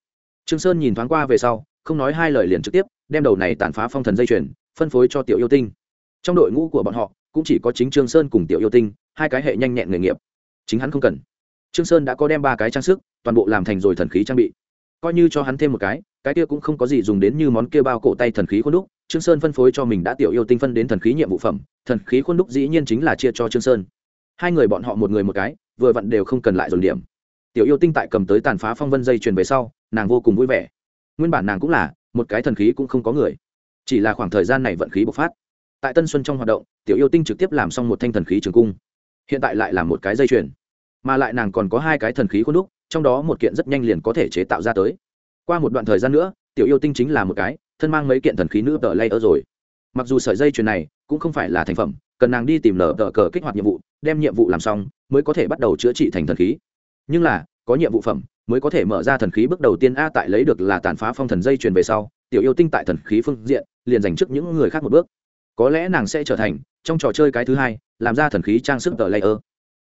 Trương sơn nhìn thoáng qua về sau, không nói hai lời liền trực tiếp, đem đầu này tàn phá phong thần dây chuyền, phân phối cho tiểu yêu tinh trong đội ngũ của bọn họ, cũng chỉ có chính trương sơn cùng tiểu yêu tinh, hai cái hệ nhanh nhẹn nghề nghiệp. Chính hắn không cần. Trương sơn đã có đem ba cái trang sức, toàn bộ làm thành rồi thần khí trang bị. Coi như cho hắn thêm một cái cái kia cũng không có gì dùng đến như món kia bao cổ tay thần khí khuôn đúc, trương sơn phân phối cho mình đã tiểu yêu tinh phân đến thần khí nhiệm vụ phẩm, thần khí khuôn đúc dĩ nhiên chính là chia cho trương sơn. Hai người bọn họ một người một cái, vừa vặn đều không cần lại dồn điểm. Tiểu yêu tinh tại cầm tới tàn phá phong vân dây truyền về sau, nàng vô cùng vui vẻ. Nguyên bản nàng cũng là, một cái thần khí cũng không có người. Chỉ là khoảng thời gian này vận khí bộc phát tại tân xuân trong hoạt động, tiểu yêu tinh trực tiếp làm xong một thanh thần khí trường cung. Hiện tại lại là một cái dây chuyền, mà lại nàng còn có hai cái thần khí khuôn đúc, trong đó một kiện rất nhanh liền có thể chế tạo ra tới. Qua một đoạn thời gian nữa, tiểu yêu tinh chính là một cái, thân mang mấy kiện thần khí nữ tờ lay ở rồi. Mặc dù sợi dây chuyền này cũng không phải là thành phẩm, cần nàng đi tìm lờ tờ cờ kích hoạt nhiệm vụ, đem nhiệm vụ làm xong, mới có thể bắt đầu chữa trị thành thần khí. Nhưng là, có nhiệm vụ phẩm, mới có thể mở ra thần khí bước đầu tiên a tại lấy được là tàn phá phong thần dây chuyền về sau, tiểu yêu tinh tại thần khí phương diện, liền dành trước những người khác một bước có lẽ nàng sẽ trở thành trong trò chơi cái thứ hai, làm ra thần khí trang sức tờ layer.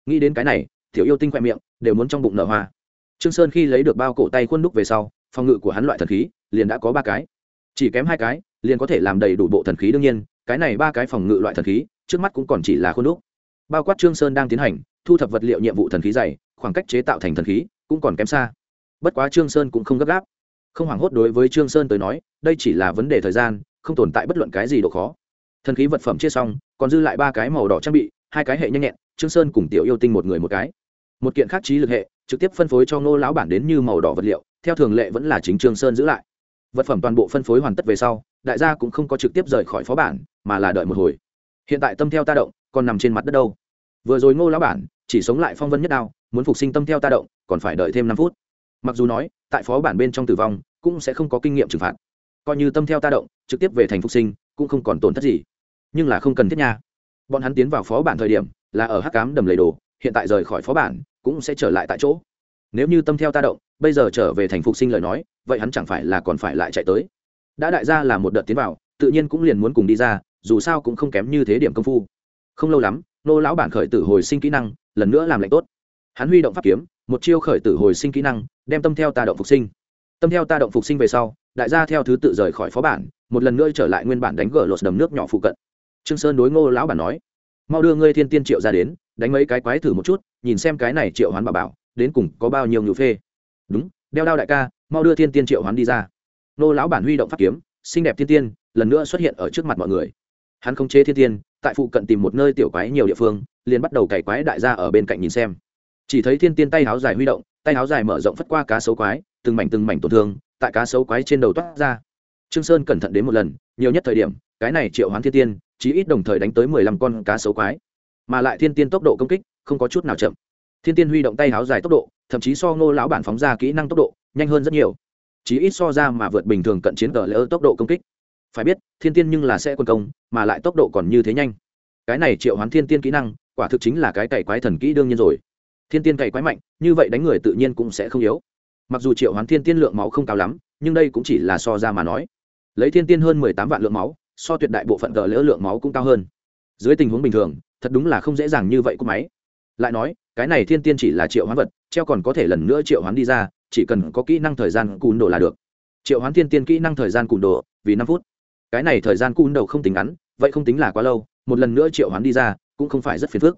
Nghĩ đến cái này, tiểu yêu tinh khoe miệng đều muốn trong bụng nở hoa. Trương sơn khi lấy được bao cổ tay khuôn đúc về sau, phòng ngự của hắn loại thần khí liền đã có ba cái. Chỉ kém hai cái, liền có thể làm đầy đủ bộ thần khí đương nhiên, cái này ba cái phòng ngự loại thần khí trước mắt cũng còn chỉ là khuôn đúc. Bao quát trương sơn đang tiến hành, thu thập vật liệu nhiệm vụ thần khí dày, khoảng cách chế tạo thành thần khí cũng còn kém xa. Bất quá trương sơn cũng không gấp gáp. Không hoảng hốt đối với trương sơn tới nói, đây chỉ là vấn đề thời gian, không tồn tại bất luận cái gì độ khó thần khí vật phẩm chia xong, còn dư lại ba cái màu đỏ trang bị, hai cái hệ nhanh nhẹn, trương sơn cùng tiểu yêu tinh một người một cái. Một kiện khác trí lực hệ, trực tiếp phân phối cho ngô lão bản đến như màu đỏ vật liệu, theo thường lệ vẫn là chính trương sơn giữ lại. Vật phẩm toàn bộ phân phối hoàn tất về sau, đại gia cũng không có trực tiếp rời khỏi phó bản, mà là đợi một hồi. Hiện tại tâm theo ta động, còn nằm trên mặt đất đâu. Vừa rồi ngô lão bản chỉ sống lại phong vân nhất đao, muốn phục sinh tâm theo ta động, còn phải đợi thêm năm phút. Mặc dù nói, tại phó bản bên trong tử vong, cũng sẽ không có kinh nghiệm trừng phạt. Coi như tâm theo ta động, trực tiếp về thành phục sinh, cũng không còn tổn thất gì nhưng là không cần thiết nha. Bọn hắn tiến vào phó bản thời điểm, là ở hắc cám đầm lầy đồ, hiện tại rời khỏi phó bản, cũng sẽ trở lại tại chỗ. Nếu như tâm theo ta động, bây giờ trở về thành phục sinh lời nói, vậy hắn chẳng phải là còn phải lại chạy tới. Đã đại gia là một đợt tiến vào, tự nhiên cũng liền muốn cùng đi ra, dù sao cũng không kém như thế điểm công phu. Không lâu lắm, nô lão bản khởi tử hồi sinh kỹ năng, lần nữa làm lệnh tốt. Hắn huy động pháp kiếm, một chiêu khởi tử hồi sinh kỹ năng, đem tâm theo ta động phục sinh. Tâm theo ta động phục sinh về sau, đại gia theo thứ tự rời khỏi phó bản, một lần nữa trở lại nguyên bản đánh gỡ lột đầm nước nhỏ phụ cận trương sơn đối ngô lão bản nói, mau đưa ngươi thiên tiên triệu ra đến, đánh mấy cái quái thử một chút, nhìn xem cái này triệu hoán bà bảo, đến cùng có bao nhiêu nhũ phê. Đúng, đeo đao đại ca, mau đưa thiên tiên triệu hoán đi ra. Ngô lão bản huy động pháp kiếm, xinh đẹp thiên tiên, lần nữa xuất hiện ở trước mặt mọi người. Hắn không chế thiên tiên, tại phụ cận tìm một nơi tiểu quái nhiều địa phương, liền bắt đầu cày quái đại gia ở bên cạnh nhìn xem. Chỉ thấy thiên tiên tay háo dài huy động, tay háo dài mở rộng phất qua cá sấu quái, từng mảnh từng mảnh tổn thương, tại cá sấu quái trên đầu toát ra. Trương sơn cẩn thận đến một lần, nhiều nhất thời điểm, cái này triệu hoán thiên tiên chí ít đồng thời đánh tới mười lăm con cá sấu quái. Mà lại thiên tiên tốc độ công kích không có chút nào chậm. Thiên tiên huy động tay háo dài tốc độ, thậm chí so ngô lão bản phóng ra kỹ năng tốc độ nhanh hơn rất nhiều. Chí ít so ra mà vượt bình thường cận chiến cờ lỡ tốc độ công kích. Phải biết, thiên tiên nhưng là sẽ quân công, mà lại tốc độ còn như thế nhanh. Cái này triệu hoán thiên tiên kỹ năng, quả thực chính là cái cày quái thần kỹ đương nhiên rồi. Thiên tiên cày quái mạnh, như vậy đánh người tự nhiên cũng sẽ không yếu. Mặc dù triệu hoán thiên tiên lượng máu không cao lắm, nhưng đây cũng chỉ là so ra mà nói. Lấy thiên tiên hơn mười tám vạn lượng máu so tuyệt đại bộ phận cờ lỡ lượng máu cũng cao hơn. Dưới tình huống bình thường, thật đúng là không dễ dàng như vậy của máy. Lại nói, cái này thiên tiên chỉ là triệu hoán vật, treo còn có thể lần nữa triệu hoán đi ra, chỉ cần có kỹ năng thời gian cùn đồ là được. Triệu hoán thiên tiên kỹ năng thời gian cùn đồ, vì năm phút. Cái này thời gian cùn đầu không tính ngắn, vậy không tính là quá lâu, một lần nữa triệu hoán đi ra, cũng không phải rất phiền phức.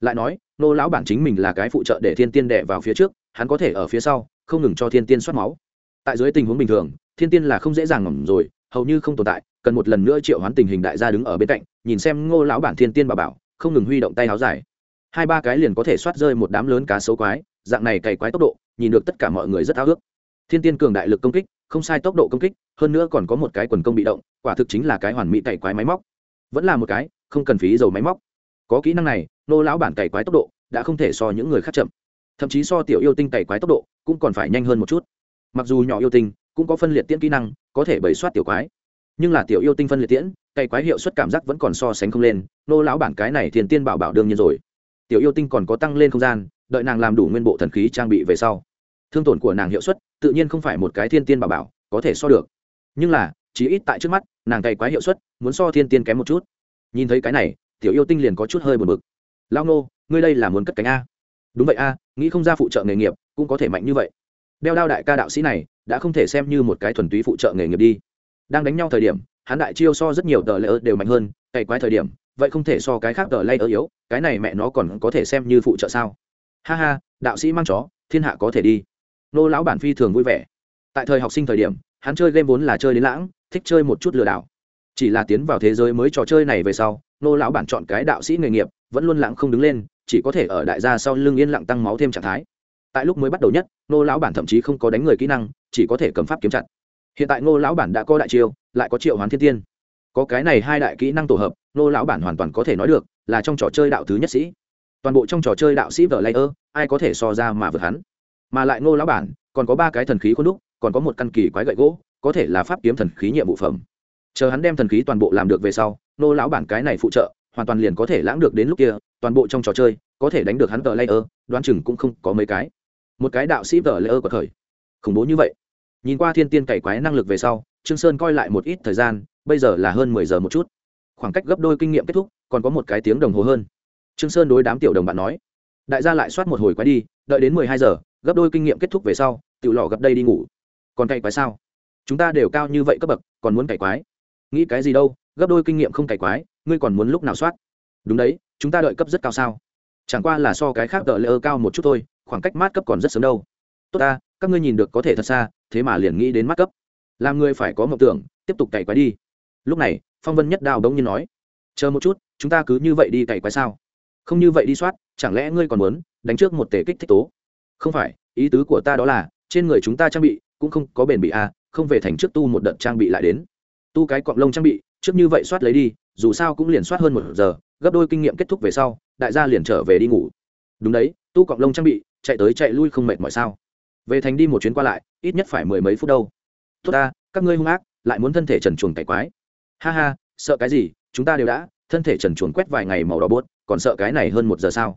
Lại nói, nô lão bản chính mình là cái phụ trợ để thiên tiên đệ vào phía trước, hắn có thể ở phía sau, không ngừng cho thiên tiên soát máu. Tại dưới tình huống bình thường, thiên tiên là không dễ dàng ngầm rồi, hầu như không tồn tại cần một lần nữa triệu hoán tình hình đại gia đứng ở bên cạnh, nhìn xem ngô lão bản thiên tiên bà bảo, không ngừng huy động tay áo dài. Hai ba cái liền có thể soát rơi một đám lớn cá sấu quái, dạng này cày quái tốc độ, nhìn được tất cả mọi người rất ao ước. Thiên tiên cường đại lực công kích, không sai tốc độ công kích, hơn nữa còn có một cái quần công bị động, quả thực chính là cái hoàn mỹ cày quái máy móc. Vẫn là một cái, không cần phí dầu máy móc. Có kỹ năng này nô lão bản cày quái tốc độ đã không thể so những người khác chậm. Thậm chí so tiểu yêu tinh cày quái tốc độ cũng còn phải nhanh hơn một chút. Mặc dù nhỏ yêu tinh cũng có phân liệt tiễn kỹ năng, có thể bày soát tiểu quái nhưng là tiểu yêu tinh phân liệt tiễn, cày quái hiệu suất cảm giác vẫn còn so sánh không lên, nô lão bản cái này thiền tiên bảo bảo đương nhiên rồi. Tiểu yêu tinh còn có tăng lên không gian, đợi nàng làm đủ nguyên bộ thần khí trang bị về sau. Thương tổn của nàng hiệu suất, tự nhiên không phải một cái thiên tiên bảo bảo, có thể so được. Nhưng là, chỉ ít tại trước mắt, nàng cày quái hiệu suất, muốn so thiên tiên kém một chút. Nhìn thấy cái này, tiểu yêu tinh liền có chút hơi buồn bực. Lao nô, ngươi đây là muốn cất cánh a. Đúng vậy a, nghĩ không ra phụ trợ nghề nghiệp, cũng có thể mạnh như vậy. Đeo đao đại ca đạo sĩ này, đã không thể xem như một cái thuần túy phụ trợ nghề nghiệp đi đang đánh nhau thời điểm, hắn đại chiêu so rất nhiều tờ lễ đều mạnh hơn, cày quái thời điểm, vậy không thể so cái khác tờ lễ yếu, cái này mẹ nó còn có thể xem như phụ trợ sao? Ha ha, đạo sĩ mang chó, thiên hạ có thể đi. Nô lão bản phi thường vui vẻ. Tại thời học sinh thời điểm, hắn chơi game vốn là chơi đến lãng, thích chơi một chút lừa đảo. Chỉ là tiến vào thế giới mới trò chơi này về sau, nô lão bản chọn cái đạo sĩ nghề nghiệp, vẫn luôn lãng không đứng lên, chỉ có thể ở đại gia sau lưng yên lặng tăng máu thêm trạng thái. Tại lúc mới bắt đầu nhất, nô lão bản thậm chí không có đánh người kỹ năng, chỉ có thể cầm pháp kiếm chặt hiện tại ngô lão bản đã có đại chiêu, lại có triệu hoán thiên tiên. Có cái này hai đại kỹ năng tổ hợp, ngô lão bản hoàn toàn có thể nói được là trong trò chơi đạo thứ nhất sĩ. Toàn bộ trong trò chơi đạo sĩ vờ layer, ai có thể so ra mà vượt hắn? Mà lại ngô lão bản, còn có ba cái thần khí khuôn đúc, còn có một căn kỳ quái gậy gỗ, có thể là pháp kiếm thần khí nhiệm vụ phẩm. Chờ hắn đem thần khí toàn bộ làm được về sau nô lão bản cái này phụ trợ, hoàn toàn liền có thể lãng được đến lúc kia, toàn bộ trong trò chơi, có thể đánh được hắn tờ layer, đoán chừng cũng không có mấy cái. Một cái đạo sĩ tờ layer của thời. Khủng bố như vậy nhìn qua thiên tiên cày quái năng lực về sau, trương sơn coi lại một ít thời gian, bây giờ là hơn mười giờ một chút. Khoảng cách gấp đôi kinh nghiệm kết thúc, còn có một cái tiếng đồng hồ hơn. Trương sơn đối đám tiểu đồng bạn nói, đại gia lại soát một hồi quái đi, đợi đến mười hai giờ, gấp đôi kinh nghiệm kết thúc về sau, tiểu lọ gặp đây đi ngủ. Còn cày quái sao? Chúng ta đều cao như vậy cấp bậc, còn muốn cày quái? Nghĩ cái gì đâu, gấp đôi kinh nghiệm không cày quái, ngươi còn muốn lúc nào soát? Đúng đấy, chúng ta đợi cấp rất cao sao? Chẳng qua là so cái khác đợi lỡ cao một chút thôi, khoảng cách mát cấp còn rất sớm đâu. Tốt ta các ngươi nhìn được có thể thật xa thế mà liền nghĩ đến mắt cấp. Làm ngươi phải có mộng tưởng tiếp tục cày quái đi. Lúc này phong vân nhất đào đông như nói chờ một chút chúng ta cứ như vậy đi cày quái sao? Không như vậy đi soát chẳng lẽ ngươi còn muốn đánh trước một tể kích thích tố? Không phải ý tứ của ta đó là trên người chúng ta trang bị cũng không có bền bị a à, không về thành trước tu một đợt trang bị lại đến. Tu cái cọng lông trang bị trước như vậy soát lấy đi dù sao cũng liền soát hơn một giờ gấp đôi kinh nghiệm kết thúc về sau đại gia liền trở về đi ngủ. Đúng đấy tu cọng lông trang bị chạy tới chạy lui không mệt mỏi sao? Về thành đi một chuyến qua lại, ít nhất phải mười mấy phút đâu. Tốt ta, các ngươi hung ác, lại muốn thân thể trần chuồng cải quái. Ha ha, sợ cái gì, chúng ta đều đã, thân thể trần chuồng quét vài ngày màu đỏ bốt còn sợ cái này hơn một giờ sao?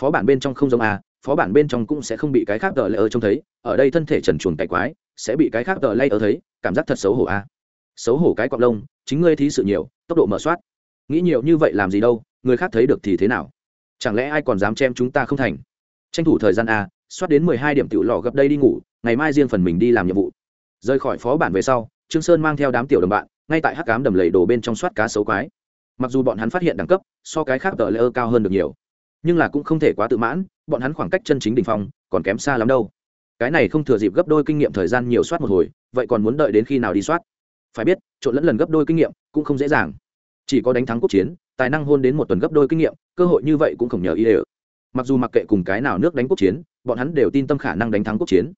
Phó bản bên trong không giống à phó bản bên trong cũng sẽ không bị cái khác tờ lây ơ trông thấy, ở đây thân thể trần chuồng cải quái, sẽ bị cái khác tờ lây ơ thấy, cảm giác thật xấu hổ à. Xấu hổ cái cọc lông, chính ngươi thí sự nhiều, tốc độ mở soát. Nghĩ nhiều như vậy làm gì đâu, người khác thấy được thì thế nào? Chẳng lẽ ai còn dám chém chúng ta không thành? Tranh thủ thời gian à? Soát đến mười hai điểm tiểu lò gấp đây đi ngủ, ngày mai riêng phần mình đi làm nhiệm vụ. Rời khỏi phó bản về sau, trương sơn mang theo đám tiểu đồng bạn, ngay tại hắc cám đầm lầy đồ bên trong soát cá sấu quái. Mặc dù bọn hắn phát hiện đẳng cấp, so cái khác tờ lễ cao hơn được nhiều, nhưng là cũng không thể quá tự mãn, bọn hắn khoảng cách chân chính đỉnh phong, còn kém xa lắm đâu. Cái này không thừa dịp gấp đôi kinh nghiệm thời gian nhiều soát một hồi, vậy còn muốn đợi đến khi nào đi soát? Phải biết, trộn lẫn lần gấp đôi kinh nghiệm cũng không dễ dàng. Chỉ có đánh thắng quốc chiến, tài năng hôn đến một tuần gấp đôi kinh nghiệm, cơ hội như vậy cũng không nhờ ý đều mặc dù mặc kệ cùng cái nào nước đánh quốc chiến bọn hắn đều tin tâm khả năng đánh thắng quốc chiến.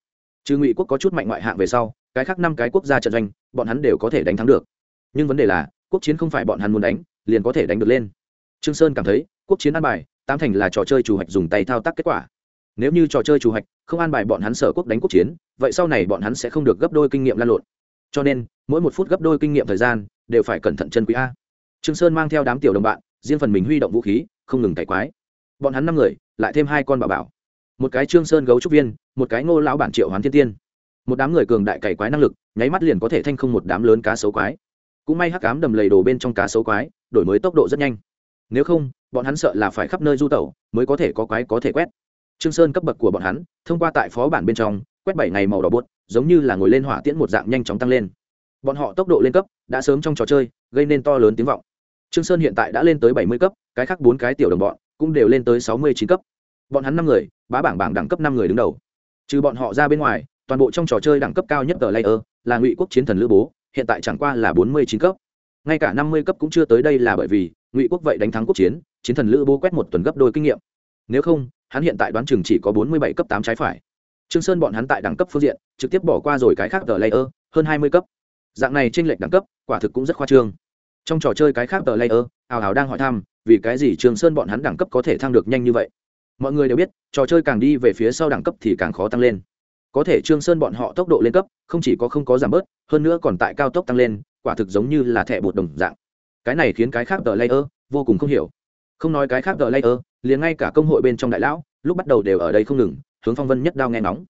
Trừ ngụy quốc có chút mạnh ngoại hạng về sau, cái khác năm cái quốc gia trận doanh, bọn hắn đều có thể đánh thắng được. Nhưng vấn đề là, quốc chiến không phải bọn hắn muốn đánh, liền có thể đánh được lên. Trương sơn cảm thấy, quốc chiến an bài, tám thành là trò chơi chủ hạch dùng tay thao tác kết quả. Nếu như trò chơi chủ hạch không an bài bọn hắn sở quốc đánh quốc chiến, vậy sau này bọn hắn sẽ không được gấp đôi kinh nghiệm lan lộn. Cho nên, mỗi một phút gấp đôi kinh nghiệm thời gian, đều phải cẩn thận chân quý a. Trương sơn mang theo đám tiểu đồng bạn, riêng phần mình huy động vũ khí, không ngừng cải quái. Bọn hắn năm người, lại thêm hai con bảo bảo một cái trương sơn gấu trúc viên, một cái ngô lão bản triệu hoán thiên tiên. Một đám người cường đại cày quái năng lực, nháy mắt liền có thể thanh không một đám lớn cá sấu quái. Cũng may hắc ám đầm lầy đồ bên trong cá sấu quái, đổi mới tốc độ rất nhanh. Nếu không, bọn hắn sợ là phải khắp nơi du tẩu, mới có thể có quái có thể quét. Trương sơn cấp bậc của bọn hắn, thông qua tại phó bản bên trong, quét bảy ngày màu đỏ bút giống như là ngồi lên hỏa tiễn một dạng nhanh chóng tăng lên. Bọn họ tốc độ lên cấp, đã sớm trong trò chơi, gây nên to lớn tiếng vọng. Trương sơn hiện tại đã lên tới bảy mươi cấp, cái khác bốn cái tiểu đồng bọn, cũng đều lên tới sáu mươi chín cấp bọn hắn năm người, bá bảng bảng đẳng cấp năm người đứng đầu. Trừ bọn họ ra bên ngoài, toàn bộ trong trò chơi đẳng cấp cao nhất tờ layer là ngụy quốc chiến thần lữ bố, hiện tại chẳng qua là bốn mươi chín cấp. Ngay cả năm mươi cấp cũng chưa tới đây là bởi vì ngụy quốc vậy đánh thắng quốc chiến chiến thần lữ bố quét một tuần gấp đôi kinh nghiệm. Nếu không, hắn hiện tại đoán chừng chỉ có bốn mươi bảy cấp tám trái phải. Trương sơn bọn hắn tại đẳng cấp phương diện, trực tiếp bỏ qua rồi cái khác tờ layer, hơn hai mươi cấp. Dạng này trên lệch đẳng cấp, quả thực cũng rất khoa trương. Trong trò chơi cái khác tờ layer, ào ào đang hỏi thăm, vì cái gì trương sơn bọn hắn đẳng cấp có thể thăng được nhanh như vậy? Mọi người đều biết, trò chơi càng đi về phía sau đẳng cấp thì càng khó tăng lên. Có thể trương sơn bọn họ tốc độ lên cấp, không chỉ có không có giảm bớt, hơn nữa còn tại cao tốc tăng lên, quả thực giống như là thẻ bột đồng dạng. Cái này khiến cái khác tờ layer vô cùng không hiểu. Không nói cái khác tờ layer, liền ngay cả công hội bên trong đại lão, lúc bắt đầu đều ở đây không ngừng, hướng phong vân nhất đao nghe nóng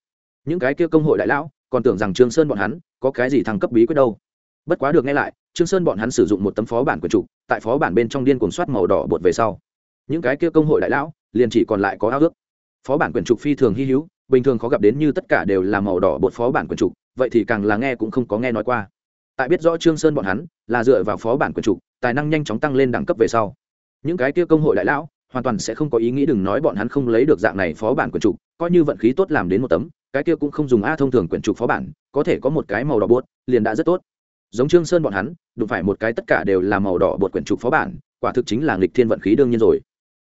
những cái kia công hội đại lão, còn tưởng rằng trương sơn bọn hắn có cái gì thăng cấp bí quyết đâu. Bất quá được nghe lại, trương sơn bọn hắn sử dụng một tấm phó bản quyền trục tại phó bản bên trong điên cuồng soát màu đỏ bột về sau. Những cái kia công hội đại lão liền chỉ còn lại có ao ước. Phó bản quyền trục phi thường hy hữu, bình thường khó gặp đến như tất cả đều là màu đỏ bột phó bản quyền trục, vậy thì càng là nghe cũng không có nghe nói qua. Tại biết rõ trương sơn bọn hắn, là dựa vào phó bản quyền trục, tài năng nhanh chóng tăng lên đẳng cấp về sau. Những cái kia công hội đại lão, hoàn toàn sẽ không có ý nghĩ đừng nói bọn hắn không lấy được dạng này phó bản quyền trục, coi như vận khí tốt làm đến một tấm, cái kia cũng không dùng a thông thường quyển trục phó bản, có thể có một cái màu đỏ bột, liền đã rất tốt. Giống trương sơn bọn hắn, đụng phải một cái tất cả đều là màu đỏ bột quyển trục phó bản, quả thực chính là nghịch thiên vận khí đương nhiên rồi.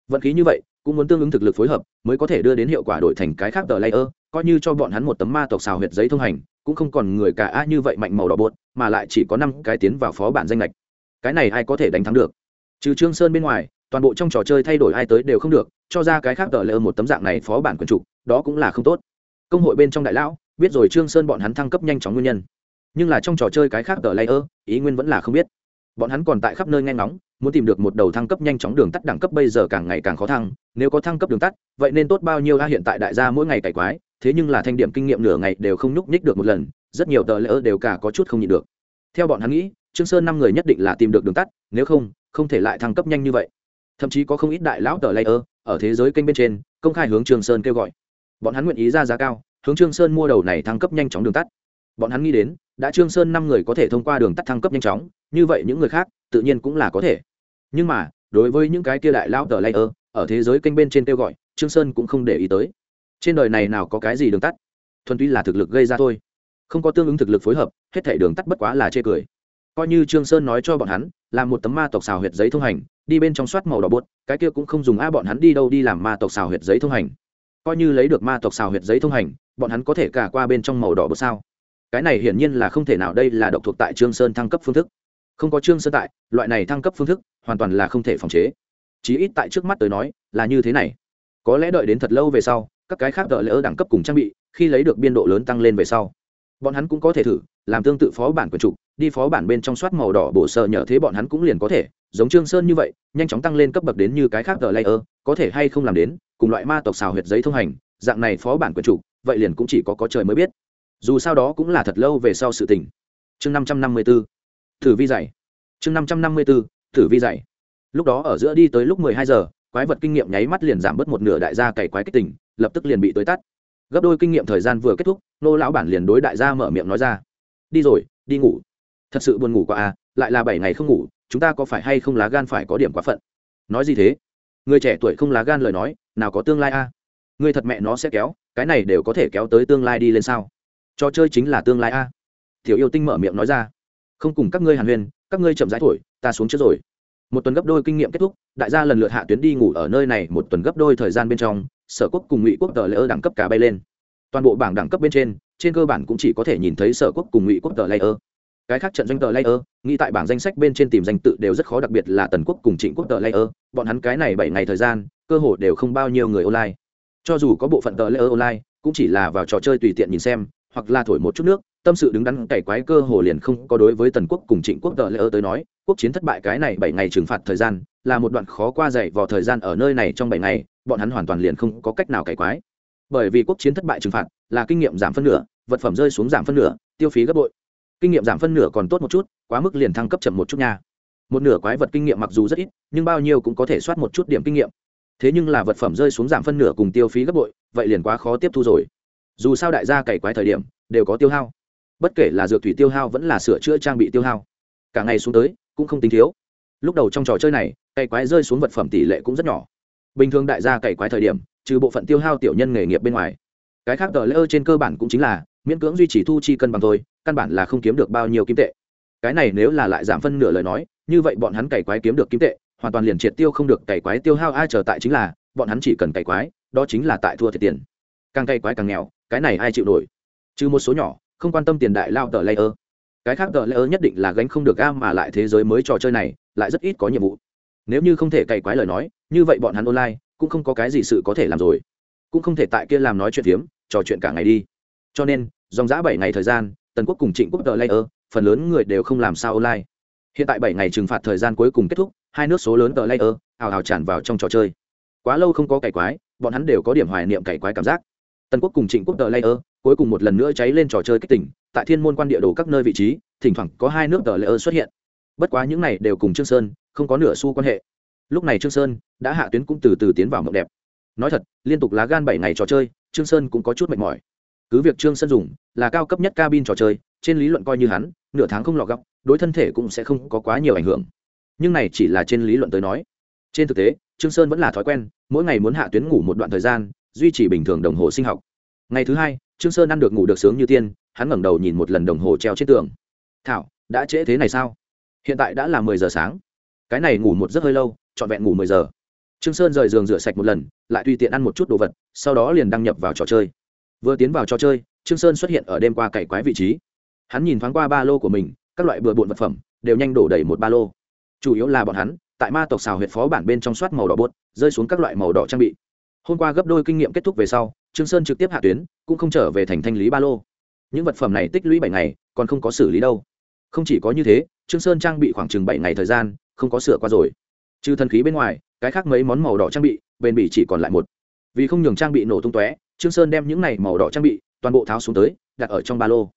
Vận khí như vậy cũng muốn tương ứng thực lực phối hợp, mới có thể đưa đến hiệu quả đổi thành cái khác tờ layer, coi như cho bọn hắn một tấm ma tộc xào huyệt giấy thông hành, cũng không còn người cả a như vậy mạnh màu đỏ bột, mà lại chỉ có năm cái tiến vào phó bản danh lệch cái này ai có thể đánh thắng được? Trừ trương sơn bên ngoài, toàn bộ trong trò chơi thay đổi ai tới đều không được, cho ra cái khác tờ lỡ một tấm dạng này phó bản quyền chủ, đó cũng là không tốt. Công hội bên trong đại lão, biết rồi trương sơn bọn hắn thăng cấp nhanh chóng nguyên nhân. Nhưng là trong trò chơi cái khác tờ layer, ý nguyên vẫn là không biết. Bọn hắn còn tại khắp nơi nghe ngóng muốn tìm được một đầu thăng cấp nhanh chóng đường tắt đẳng cấp bây giờ càng ngày càng khó thăng, nếu có thăng cấp đường tắt, vậy nên tốt bao nhiêu a, hiện tại đại gia mỗi ngày cày quái, thế nhưng là thanh điểm kinh nghiệm nửa ngày đều không nhúc nhích được một lần, rất nhiều tờ lỡ đều cả có chút không nhịn được. Theo bọn hắn nghĩ, trương sơn năm người nhất định là tìm được đường tắt, nếu không không thể lại thăng cấp nhanh như vậy. Thậm chí có không ít đại lão tờ layer ở thế giới kênh bên trên, công khai hướng trương sơn kêu gọi. Bọn hắn nguyện ý ra giá cao, hướng trương sơn mua đầu này thăng cấp nhanh chóng đường tắt. Bọn hắn nghĩ đến, đã trương sơn năm người có thể thông qua đường tắt thăng cấp nhanh chóng, như vậy những người khác, tự nhiên cũng là có thể nhưng mà, đối với những cái kia đại lao tờ layer, ở thế giới kênh bên trên kêu gọi, trương sơn cũng không để ý tới. Trên đời này nào có cái gì đường tắt? Thuần túy là thực lực gây ra thôi. Không có tương ứng thực lực phối hợp, hết thảy đường tắt bất quá là chê cười. Coi như trương sơn nói cho bọn hắn làm một tấm ma tộc xào huyệt giấy thông hành, đi bên trong soát màu đỏ bột, cái kia cũng không dùng a, bọn hắn đi đâu đi làm ma tộc xào huyệt giấy thông hành. Coi như lấy được ma tộc xào huyệt giấy thông hành, bọn hắn có thể cả qua bên trong màu đỏ bột sao? Cái này hiển nhiên là không thể nào, đây là độc thuộc tại trương sơn thăng cấp phương thức không có trương sơn tại, loại này thăng cấp phương thức hoàn toàn là không thể phòng chế. Chí ít tại trước mắt tới nói, là như thế này. Có lẽ đợi đến thật lâu về sau, các cái khác đợi lỡ đẳng cấp cùng trang bị, khi lấy được biên độ lớn tăng lên về sau, bọn hắn cũng có thể thử, làm tương tự phó bản quyền trục đi phó bản bên trong soát màu đỏ bổ sợ nhờ thế bọn hắn cũng liền có thể, giống trương sơn như vậy, nhanh chóng tăng lên cấp bậc đến như cái khác đợi layer, có thể hay không làm đến, cùng loại ma tộc xào huyệt giấy thông hành, dạng này phó bản quyền trục vậy liền cũng chỉ có có trời mới biết. Dù sao đó cũng là thật lâu về sau sự tình. Chương năm trăm năm mươi bốn thử vi dày chương năm trăm năm mươi b ố thử vi dày lúc đó ở giữa đi tới lúc mười hai giờ, quái vật kinh nghiệm nháy mắt liền giảm bớt một nửa đại gia cày quái kích tỉnh lập tức liền bị tới tắt. Gấp đôi kinh nghiệm thời gian vừa kết thúc, nô lão bản liền đối đại gia mở miệng nói ra. Đi rồi, đi ngủ. Thật sự buồn ngủ quá à lại là bảy ngày không ngủ, chúng ta có phải hay không lá gan phải có điểm quá phận? Nói gì thế? Người trẻ tuổi không lá gan lời nói, nào có tương lai a. À? người thật mẹ nó sẽ kéo, cái này đều có thể kéo tới tương lai đi lên sao? Trò chơi chính là tương lai a. À? tiểu yêu tinh mở miệng nói ra không cùng các ngươi hàn huyên, các ngươi chậm rãi thổi ta xuống trước rồi. Một tuần gấp đôi kinh nghiệm kết thúc đại gia lần lượt hạ tuyến đi ngủ ở nơi này một tuần gấp đôi thời gian bên trong sở quốc cùng ngụy quốc tờ lễ ơ đẳng cấp cả bay lên. Toàn bộ bảng đẳng cấp bên trên trên cơ bản cũng chỉ có thể nhìn thấy sở quốc cùng ngụy quốc tờ layer. Cái khác trận doanh tờ layer nghĩ tại bảng danh sách bên trên tìm danh tự đều rất khó đặc biệt là tần quốc cùng trịnh quốc tờ layer bọn hắn cái này bảy ngày thời gian cơ hội đều không bao nhiêu người online. Cho dù có bộ phận tờ layer online cũng chỉ là vào trò chơi tùy tiện nhìn xem hoặc là thổi một chút nước tâm sự đứng đắn cày quái cơ hồ liền không có đối với tần quốc cùng trịnh quốc tờ layer tới nói, quốc chiến thất bại cái này bảy ngày trừng phạt thời gian, là một đoạn khó qua dày vào thời gian ở nơi này trong bảy ngày, bọn hắn hoàn toàn liền không có cách nào cày quái. Bởi vì quốc chiến thất bại trừng phạt là kinh nghiệm giảm phân nửa, vật phẩm rơi xuống giảm phân nửa, tiêu phí gấp bội. Kinh nghiệm giảm phân nửa còn tốt một chút, quá mức liền thăng cấp chậm một chút nha. Một nửa quái vật kinh nghiệm mặc dù rất ít, nhưng bao nhiêu cũng có thể soát một chút điểm kinh nghiệm. Thế nhưng là vật phẩm rơi xuống giảm phân nửa cùng tiêu phí gấp bội, vậy liền quá khó tiếp thu rồi. Dù sao đại gia cày quái thời điểm, đều có tiêu hao bất kể là dược thủy tiêu hao vẫn là sửa chữa trang bị tiêu hao, cả ngày xuống tới cũng không tính thiếu. Lúc đầu trong trò chơi này, cày quái rơi xuống vật phẩm tỷ lệ cũng rất nhỏ. Bình thường đại gia cày quái thời điểm, trừ bộ phận tiêu hao tiểu nhân nghề nghiệp bên ngoài, cái khác tờ lễ ơ trên cơ bản cũng chính là miễn cưỡng duy trì thu chi cân bằng thôi, căn bản là không kiếm được bao nhiêu kim tệ. Cái này nếu là lại giảm phân nửa lời nói, như vậy bọn hắn cày quái kiếm được kim tệ, hoàn toàn liền triệt tiêu không được cày quái tiêu hao. Ai trở tại chính là, bọn hắn chỉ cần cày quái, đó chính là tại thua thiệt tiền. Càng cày quái càng nghèo, cái này ai chịu nổi? Trừ một số nhỏ không quan tâm tiền đại lao tờ layer. Cái khác tờ layer nhất định là gánh không được a mà lại thế giới mới trò chơi này, lại rất ít có nhiệm vụ. Nếu như không thể cày quái lời nói, như vậy bọn hắn online cũng không có cái gì sự có thể làm rồi. Cũng không thể tại kia làm nói chuyện phiếm, trò chuyện cả ngày đi. Cho nên, dòng giã bảy ngày thời gian, tần quốc cùng trịnh quốc tờ layer, phần lớn người đều không làm sao online. Hiện tại bảy ngày trừng phạt thời gian cuối cùng kết thúc, hai nước số lớn tờ layer ào ào tràn vào trong trò chơi. Quá lâu không có cày quái, bọn hắn đều có điểm hoài niệm cày quái cảm giác. Tần quốc cùng trịnh quốc tờ layer cuối cùng một lần nữa cháy lên trò chơi kích tỉnh tại thiên môn quan địa đồ các nơi vị trí, thỉnh thoảng có hai nước tờ layer xuất hiện. Bất quá những này đều cùng trương sơn, không có nửa xu quan hệ. Lúc này trương sơn đã hạ tuyến cũng từ từ tiến vào mộng đẹp. Nói thật, liên tục lá gan bảy ngày trò chơi, trương sơn cũng có chút mệt mỏi. Cứ việc trương sơn dùng là cao cấp nhất cabin trò chơi, trên lý luận coi như hắn, nửa tháng không lọt góc, đối thân thể cũng sẽ không có quá nhiều ảnh hưởng. Nhưng này chỉ là trên lý luận tới nói. Trên thực tế, trương sơn vẫn là thói quen, mỗi ngày muốn hạ tuyến ngủ một đoạn thời gian, duy trì bình thường đồng hồ sinh học. Ngày thứ hai trương sơn ăn được ngủ được sướng như tiên, hắn ngẩng đầu nhìn một lần đồng hồ treo trên tường. Thảo, đã trễ thế này sao? Hiện tại đã là mười giờ sáng. Cái này ngủ một giấc hơi lâu, trọn vẹn ngủ mười giờ. Trương sơn rời giường rửa sạch một lần, lại tùy tiện ăn một chút đồ vật, sau đó liền đăng nhập vào trò chơi. Vừa tiến vào trò chơi, trương sơn xuất hiện ở đêm qua cày quái vị trí. Hắn nhìn thoáng qua ba lô của mình, các loại bừa bộn vật phẩm, đều nhanh đổ đầy một ba lô. Chủ yếu là bọn hắn, tại ma tộc xào huyệt phó bản bên trong soát màu đỏ bốt rơi xuống các loại màu đỏ trang bị hôm qua gấp đôi kinh nghiệm kết thúc về sau, trương sơn trực tiếp hạ tuyến, cũng không trở về thành thanh lý ba lô. Những vật phẩm này tích lũy bảy ngày, còn không có xử lý đâu. Không chỉ có như thế, trương sơn trang bị khoảng chừng bảy ngày thời gian, không có sửa qua rồi. Trừ thần khí bên ngoài, cái khác mấy món màu đỏ trang bị, bền bỉ chỉ còn lại một. Vì không nhường trang bị nổ tung tóe, trương sơn đem những này màu đỏ trang bị, toàn bộ tháo xuống tới, đặt ở trong ba lô.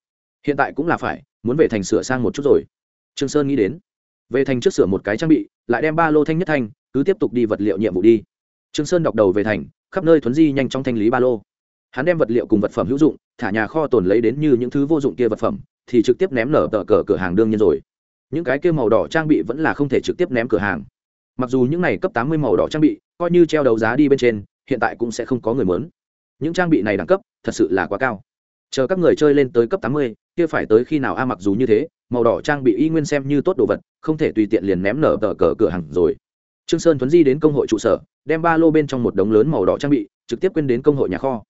Hiện tại cũng là phải, muốn về thành sửa sang một chút rồi. Trương sơn nghĩ đến, về thành trước sửa một cái trang bị, lại đem ba lô thanh nhất thanh, cứ tiếp tục đi vật liệu nhiệm vụ đi trương sơn đọc đầu về thành, khắp nơi thuấn di nhanh trong thanh lý ba lô. Hắn đem vật liệu cùng vật phẩm hữu dụng, thả nhà kho tồn lấy đến như những thứ vô dụng kia vật phẩm, thì trực tiếp ném nở tờ cờ cửa hàng đương nhiên rồi. Những cái kia màu đỏ trang bị vẫn là không thể trực tiếp ném cửa hàng. Mặc dù những này cấp tám mươi màu đỏ trang bị, coi như treo đấu giá đi bên trên, hiện tại cũng sẽ không có người muốn. Những trang bị này đẳng cấp, thật sự là quá cao. Chờ các người chơi lên tới cấp tám mươi, kia phải tới khi nào a, mặc dù như thế, màu đỏ trang bị y nguyên xem như tốt đồ vật, không thể tùy tiện liền ném nở tờ cờ cửa hàng rồi. Trương sơn thuấn di đến công hội trụ sở đem ba lô bên trong một đống lớn màu đỏ trang bị trực tiếp quên đến công hội nhà kho.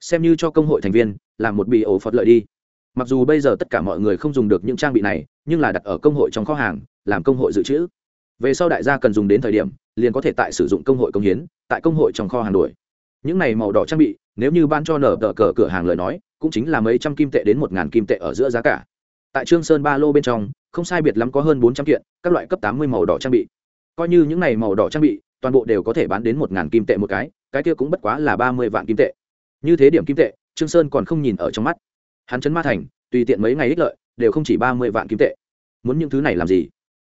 Xem như cho công hội thành viên, làm một bị ổ phật lợi đi. Mặc dù bây giờ tất cả mọi người không dùng được những trang bị này, nhưng là đặt ở công hội trong kho hàng, làm công hội dự trữ. Về sau đại gia cần dùng đến thời điểm, liền có thể tại sử dụng công hội công hiến, tại công hội trong kho hàng đuổi. Những này màu đỏ trang bị, nếu như ban cho nở tờ cờ cửa hàng lời nói, cũng chính là mấy trăm kim tệ đến một ngàn kim tệ ở giữa giá cả. Tại trương sơn ba lô bên trong, không sai biệt lắm có hơn bốn trăm kiện, các loại cấp tám mươi màu đỏ trang bị. Coi như những này màu đỏ trang bị toàn bộ đều có thể bán đến một ngàn kim tệ một cái cái kia cũng bất quá là ba mươi vạn kim tệ. Như thế điểm kim tệ, trương sơn còn không nhìn ở trong mắt. Hắn chấn ma thành, tùy tiện mấy ngày ích lợi, đều không chỉ ba mươi vạn kim tệ. Muốn những thứ này làm gì?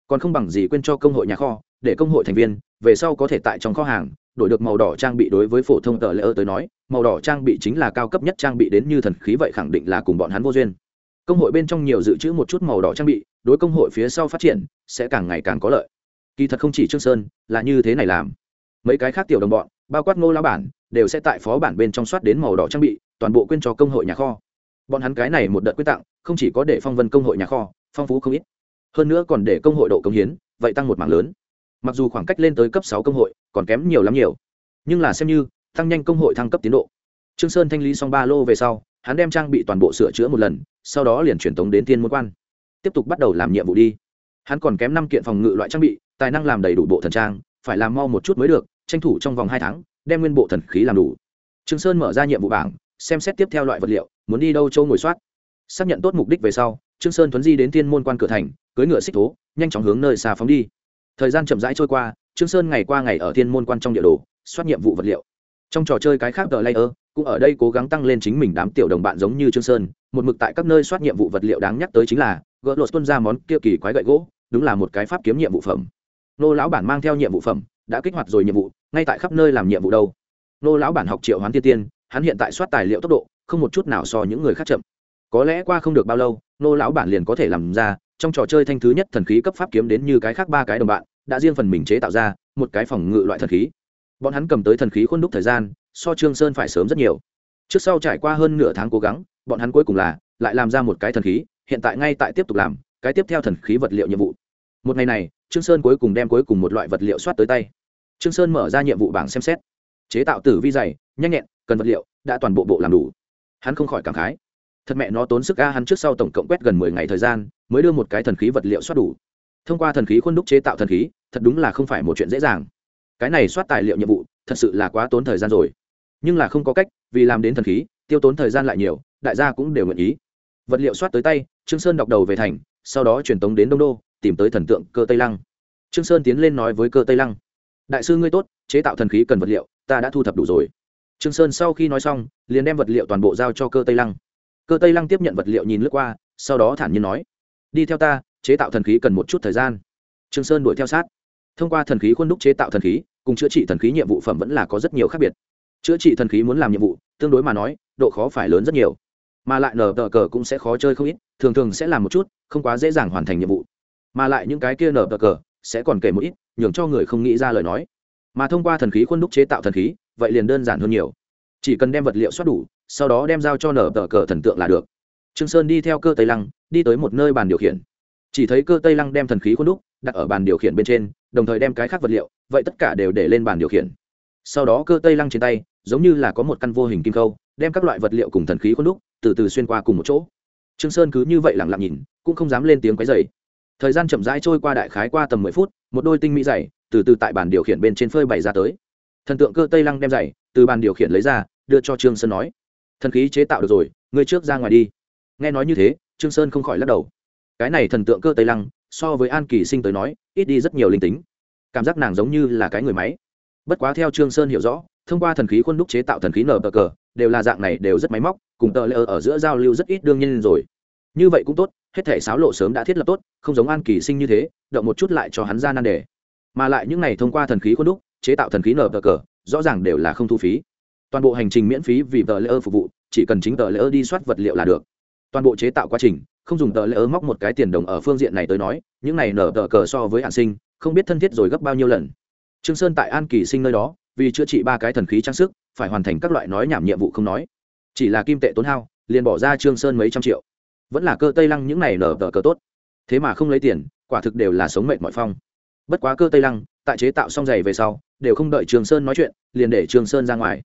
Còn không bằng gì quên cho công hội nhà kho, để công hội thành viên, về sau có thể tại trong kho hàng, đổi được màu đỏ trang bị đối với phổ thông tờ lễ ơ tới nói, màu đỏ trang bị chính là cao cấp nhất trang bị đến như thần khí vậy khẳng định là cùng bọn hắn vô duyên. Công hội bên trong nhiều dự trữ một chút màu đỏ trang bị, đối công hội phía sau phát triển, sẽ càng ngày càng có lợi kỳ thật không chỉ trương sơn, là như thế này làm. Mấy cái khác tiểu đồng bọn, bao quát ngô lão bản, đều sẽ tại phó bản bên trong soát đến màu đỏ trang bị, toàn bộ quyên cho công hội nhà kho. Bọn hắn cái này một đợt quyết tặng, không chỉ có để phong vân công hội nhà kho, phong phú không ít. Hơn nữa còn để công hội độ công hiến, vậy tăng một mảng lớn. Mặc dù khoảng cách lên tới cấp sáu công hội, còn kém nhiều lắm nhiều. Nhưng là xem như, tăng nhanh công hội thăng cấp tiến độ. Trương sơn thanh lý xong ba lô về sau, hắn đem trang bị toàn bộ sửa chữa một lần, sau đó liền chuyển tống đến thiên môn quan. Tiếp tục bắt đầu làm nhiệm vụ đi. Hắn còn kém năm kiện phòng ngự loại trang bị tài năng làm đầy đủ bộ thần trang, phải làm mau một chút mới được, tranh thủ trong vòng hai tháng, đem nguyên bộ thần khí làm đủ. Trương sơn mở ra nhiệm vụ bảng, xem xét tiếp theo loại vật liệu, muốn đi đâu châu ngồi soát. Xác nhận tốt mục đích về sau, trương sơn thuấn di đến thiên môn quan cửa thành, cưỡi ngựa xích thố, nhanh chóng hướng nơi xa phóng đi. Thời gian chậm rãi trôi qua, trương sơn ngày qua ngày ở thiên môn quan trong địa đồ, soát nhiệm vụ vật liệu. Trong trò chơi cái khác tờ layer, cũng ở đây cố gắng tăng lên chính mình đám tiểu đồng bạn giống như trương sơn, một mực tại các nơi soát nhiệm vụ vật liệu đáng nhắc tới chính là gỡ lột tuân ra món kia kỳ quái gậy gỗ, đúng là một cái pháp kiếm nhiệm vụ phẩm nô lão bản mang theo nhiệm vụ phẩm, đã kích hoạt rồi nhiệm vụ, ngay tại khắp nơi làm nhiệm vụ đâu. Nô lão bản học triệu hoán tiên tiên, hắn hiện tại soát tài liệu tốc độ, không một chút nào so những người khác chậm. Có lẽ qua không được bao lâu, nô lão bản liền có thể làm ra, trong trò chơi thanh thứ nhất thần khí cấp pháp kiếm đến như cái khác ba cái đồng bạn, đã riêng phần mình chế tạo ra, một cái phòng ngự loại thần khí. Bọn hắn cầm tới thần khí khuôn đúc thời gian, so trương sơn phải sớm rất nhiều. Trước sau trải qua hơn nửa tháng cố gắng, bọn hắn cuối cùng là, lại làm ra một cái thần khí, hiện tại ngay tại tiếp tục làm, cái tiếp theo thần khí vật liệu nhiệm vụ một ngày này, trương sơn cuối cùng đem cuối cùng một loại vật liệu soát tới tay. Trương sơn mở ra nhiệm vụ bảng xem xét. Chế tạo tử vi dày, nhanh nhẹn, cần vật liệu, đã toàn bộ bộ làm đủ. Hắn không khỏi cảm khái. Thật mẹ nó tốn sức a hắn trước sau tổng cộng quét gần mười ngày thời gian, mới đưa một cái thần khí vật liệu soát đủ. Thông qua thần khí khuôn đúc chế tạo thần khí, thật đúng là không phải một chuyện dễ dàng. Cái này soát tài liệu nhiệm vụ, thật sự là quá tốn thời gian rồi. Nhưng là không có cách, vì làm đến thần khí, tiêu tốn thời gian lại nhiều, đại gia cũng đều nguyện ý. Vật liệu soát tới tay, trương sơn đọc đầu về thành, sau đó truyền tống đến đông đô tìm tới thần tượng cơ tây lăng. Trương sơn tiến lên nói với cơ tây lăng, đại sư ngươi tốt, chế tạo thần khí cần vật liệu, ta đã thu thập đủ rồi. Trương sơn sau khi nói xong, liền đem vật liệu toàn bộ giao cho cơ tây lăng. Cơ tây lăng tiếp nhận vật liệu nhìn lướt qua, sau đó thản nhiên nói, đi theo ta, chế tạo thần khí cần một chút thời gian. Trương sơn đuổi theo sát. Thông qua thần khí khuôn đúc chế tạo thần khí, cùng chữa trị thần khí nhiệm vụ phẩm vẫn là có rất nhiều khác biệt. Chữa trị thần khí muốn làm nhiệm vụ, tương đối mà nói, độ khó phải lớn rất nhiều. Mà lại nở tờ cờ cũng sẽ khó chơi không ít, thường thường sẽ làm một chút, không quá dễ dàng hoàn thành nhiệm vụ mà lại những cái kia nở bờ cờ sẽ còn kể một ít, nhường cho người không nghĩ ra lời nói. Mà thông qua thần khí khuôn đúc chế tạo thần khí, vậy liền đơn giản hơn nhiều. Chỉ cần đem vật liệu xuất đủ, sau đó đem giao cho nở bờ cờ thần tượng là được. Trương sơn đi theo cơ tây lăng, đi tới một nơi bàn điều khiển. Chỉ thấy cơ tây lăng đem thần khí khuôn đúc, đặt ở bàn điều khiển bên trên, đồng thời đem cái khác vật liệu, vậy tất cả đều để lên bàn điều khiển. Sau đó cơ tây lăng trên tay, giống như là có một căn vô hình kim câu đem các loại vật liệu cùng thần khí khuôn đúc, từ từ xuyên qua cùng một chỗ. Trương sơn cứ như vậy lặng lặng nhìn, cũng không dám lên tiếng quấy rầy thời gian chậm rãi trôi qua đại khái qua tầm mười phút, một đôi tinh mỹ dày từ từ tại bàn điều khiển bên trên phơi bày ra tới. Thần tượng cơ tây lăng đem giày từ bàn điều khiển lấy ra, đưa cho trương sơn nói, thần khí chế tạo được rồi, ngươi trước ra ngoài đi. Nghe nói như thế, trương sơn không khỏi lắc đầu. Cái này thần tượng cơ tây lăng, so với an kỳ sinh tới nói, ít đi rất nhiều linh tính. Cảm giác nàng giống như là cái người máy. Bất quá theo trương sơn hiểu rõ, thông qua thần khí khuôn đúc chế tạo thần khí nở bờ cờ, đều là dạng này đều rất máy móc, cùng tờ lê ở giữa giao lưu rất ít đương nhiên rồi. Như vậy cũng tốt hết thể xáo lộ sớm đã thiết lập tốt, không giống an kỳ sinh như thế, động một chút lại cho hắn ra nan đề. Mà lại những này thông qua thần khí khuôn đúc, chế tạo thần khí nở cờ, rõ ràng đều là không thu phí. Toàn bộ hành trình miễn phí vì tờ lễ phục vụ, chỉ cần chính tờ lễ đi soát vật liệu là được. Toàn bộ chế tạo quá trình, không dùng tờ lễ móc một cái tiền đồng ở phương diện này tới nói, những này nở tờ cờ so với hạn sinh, không biết thân thiết rồi gấp bao nhiêu lần. Trương sơn tại an kỳ sinh nơi đó, vì chữa trị ba cái thần khí trang sức, phải hoàn thành các loại nói nhảm nhiệm vụ không nói. Chỉ là kim tệ tốn hao, liền bỏ ra trương sơn mấy trăm triệu vẫn là cơ tây lăng những này nở tờ cờ tốt. Thế mà không lấy tiền, quả thực đều là sống mệnh mọi phong. Bất quá cơ tây lăng, tại chế tạo xong giày về sau, đều không đợi trường sơn nói chuyện, liền để trường sơn ra ngoài.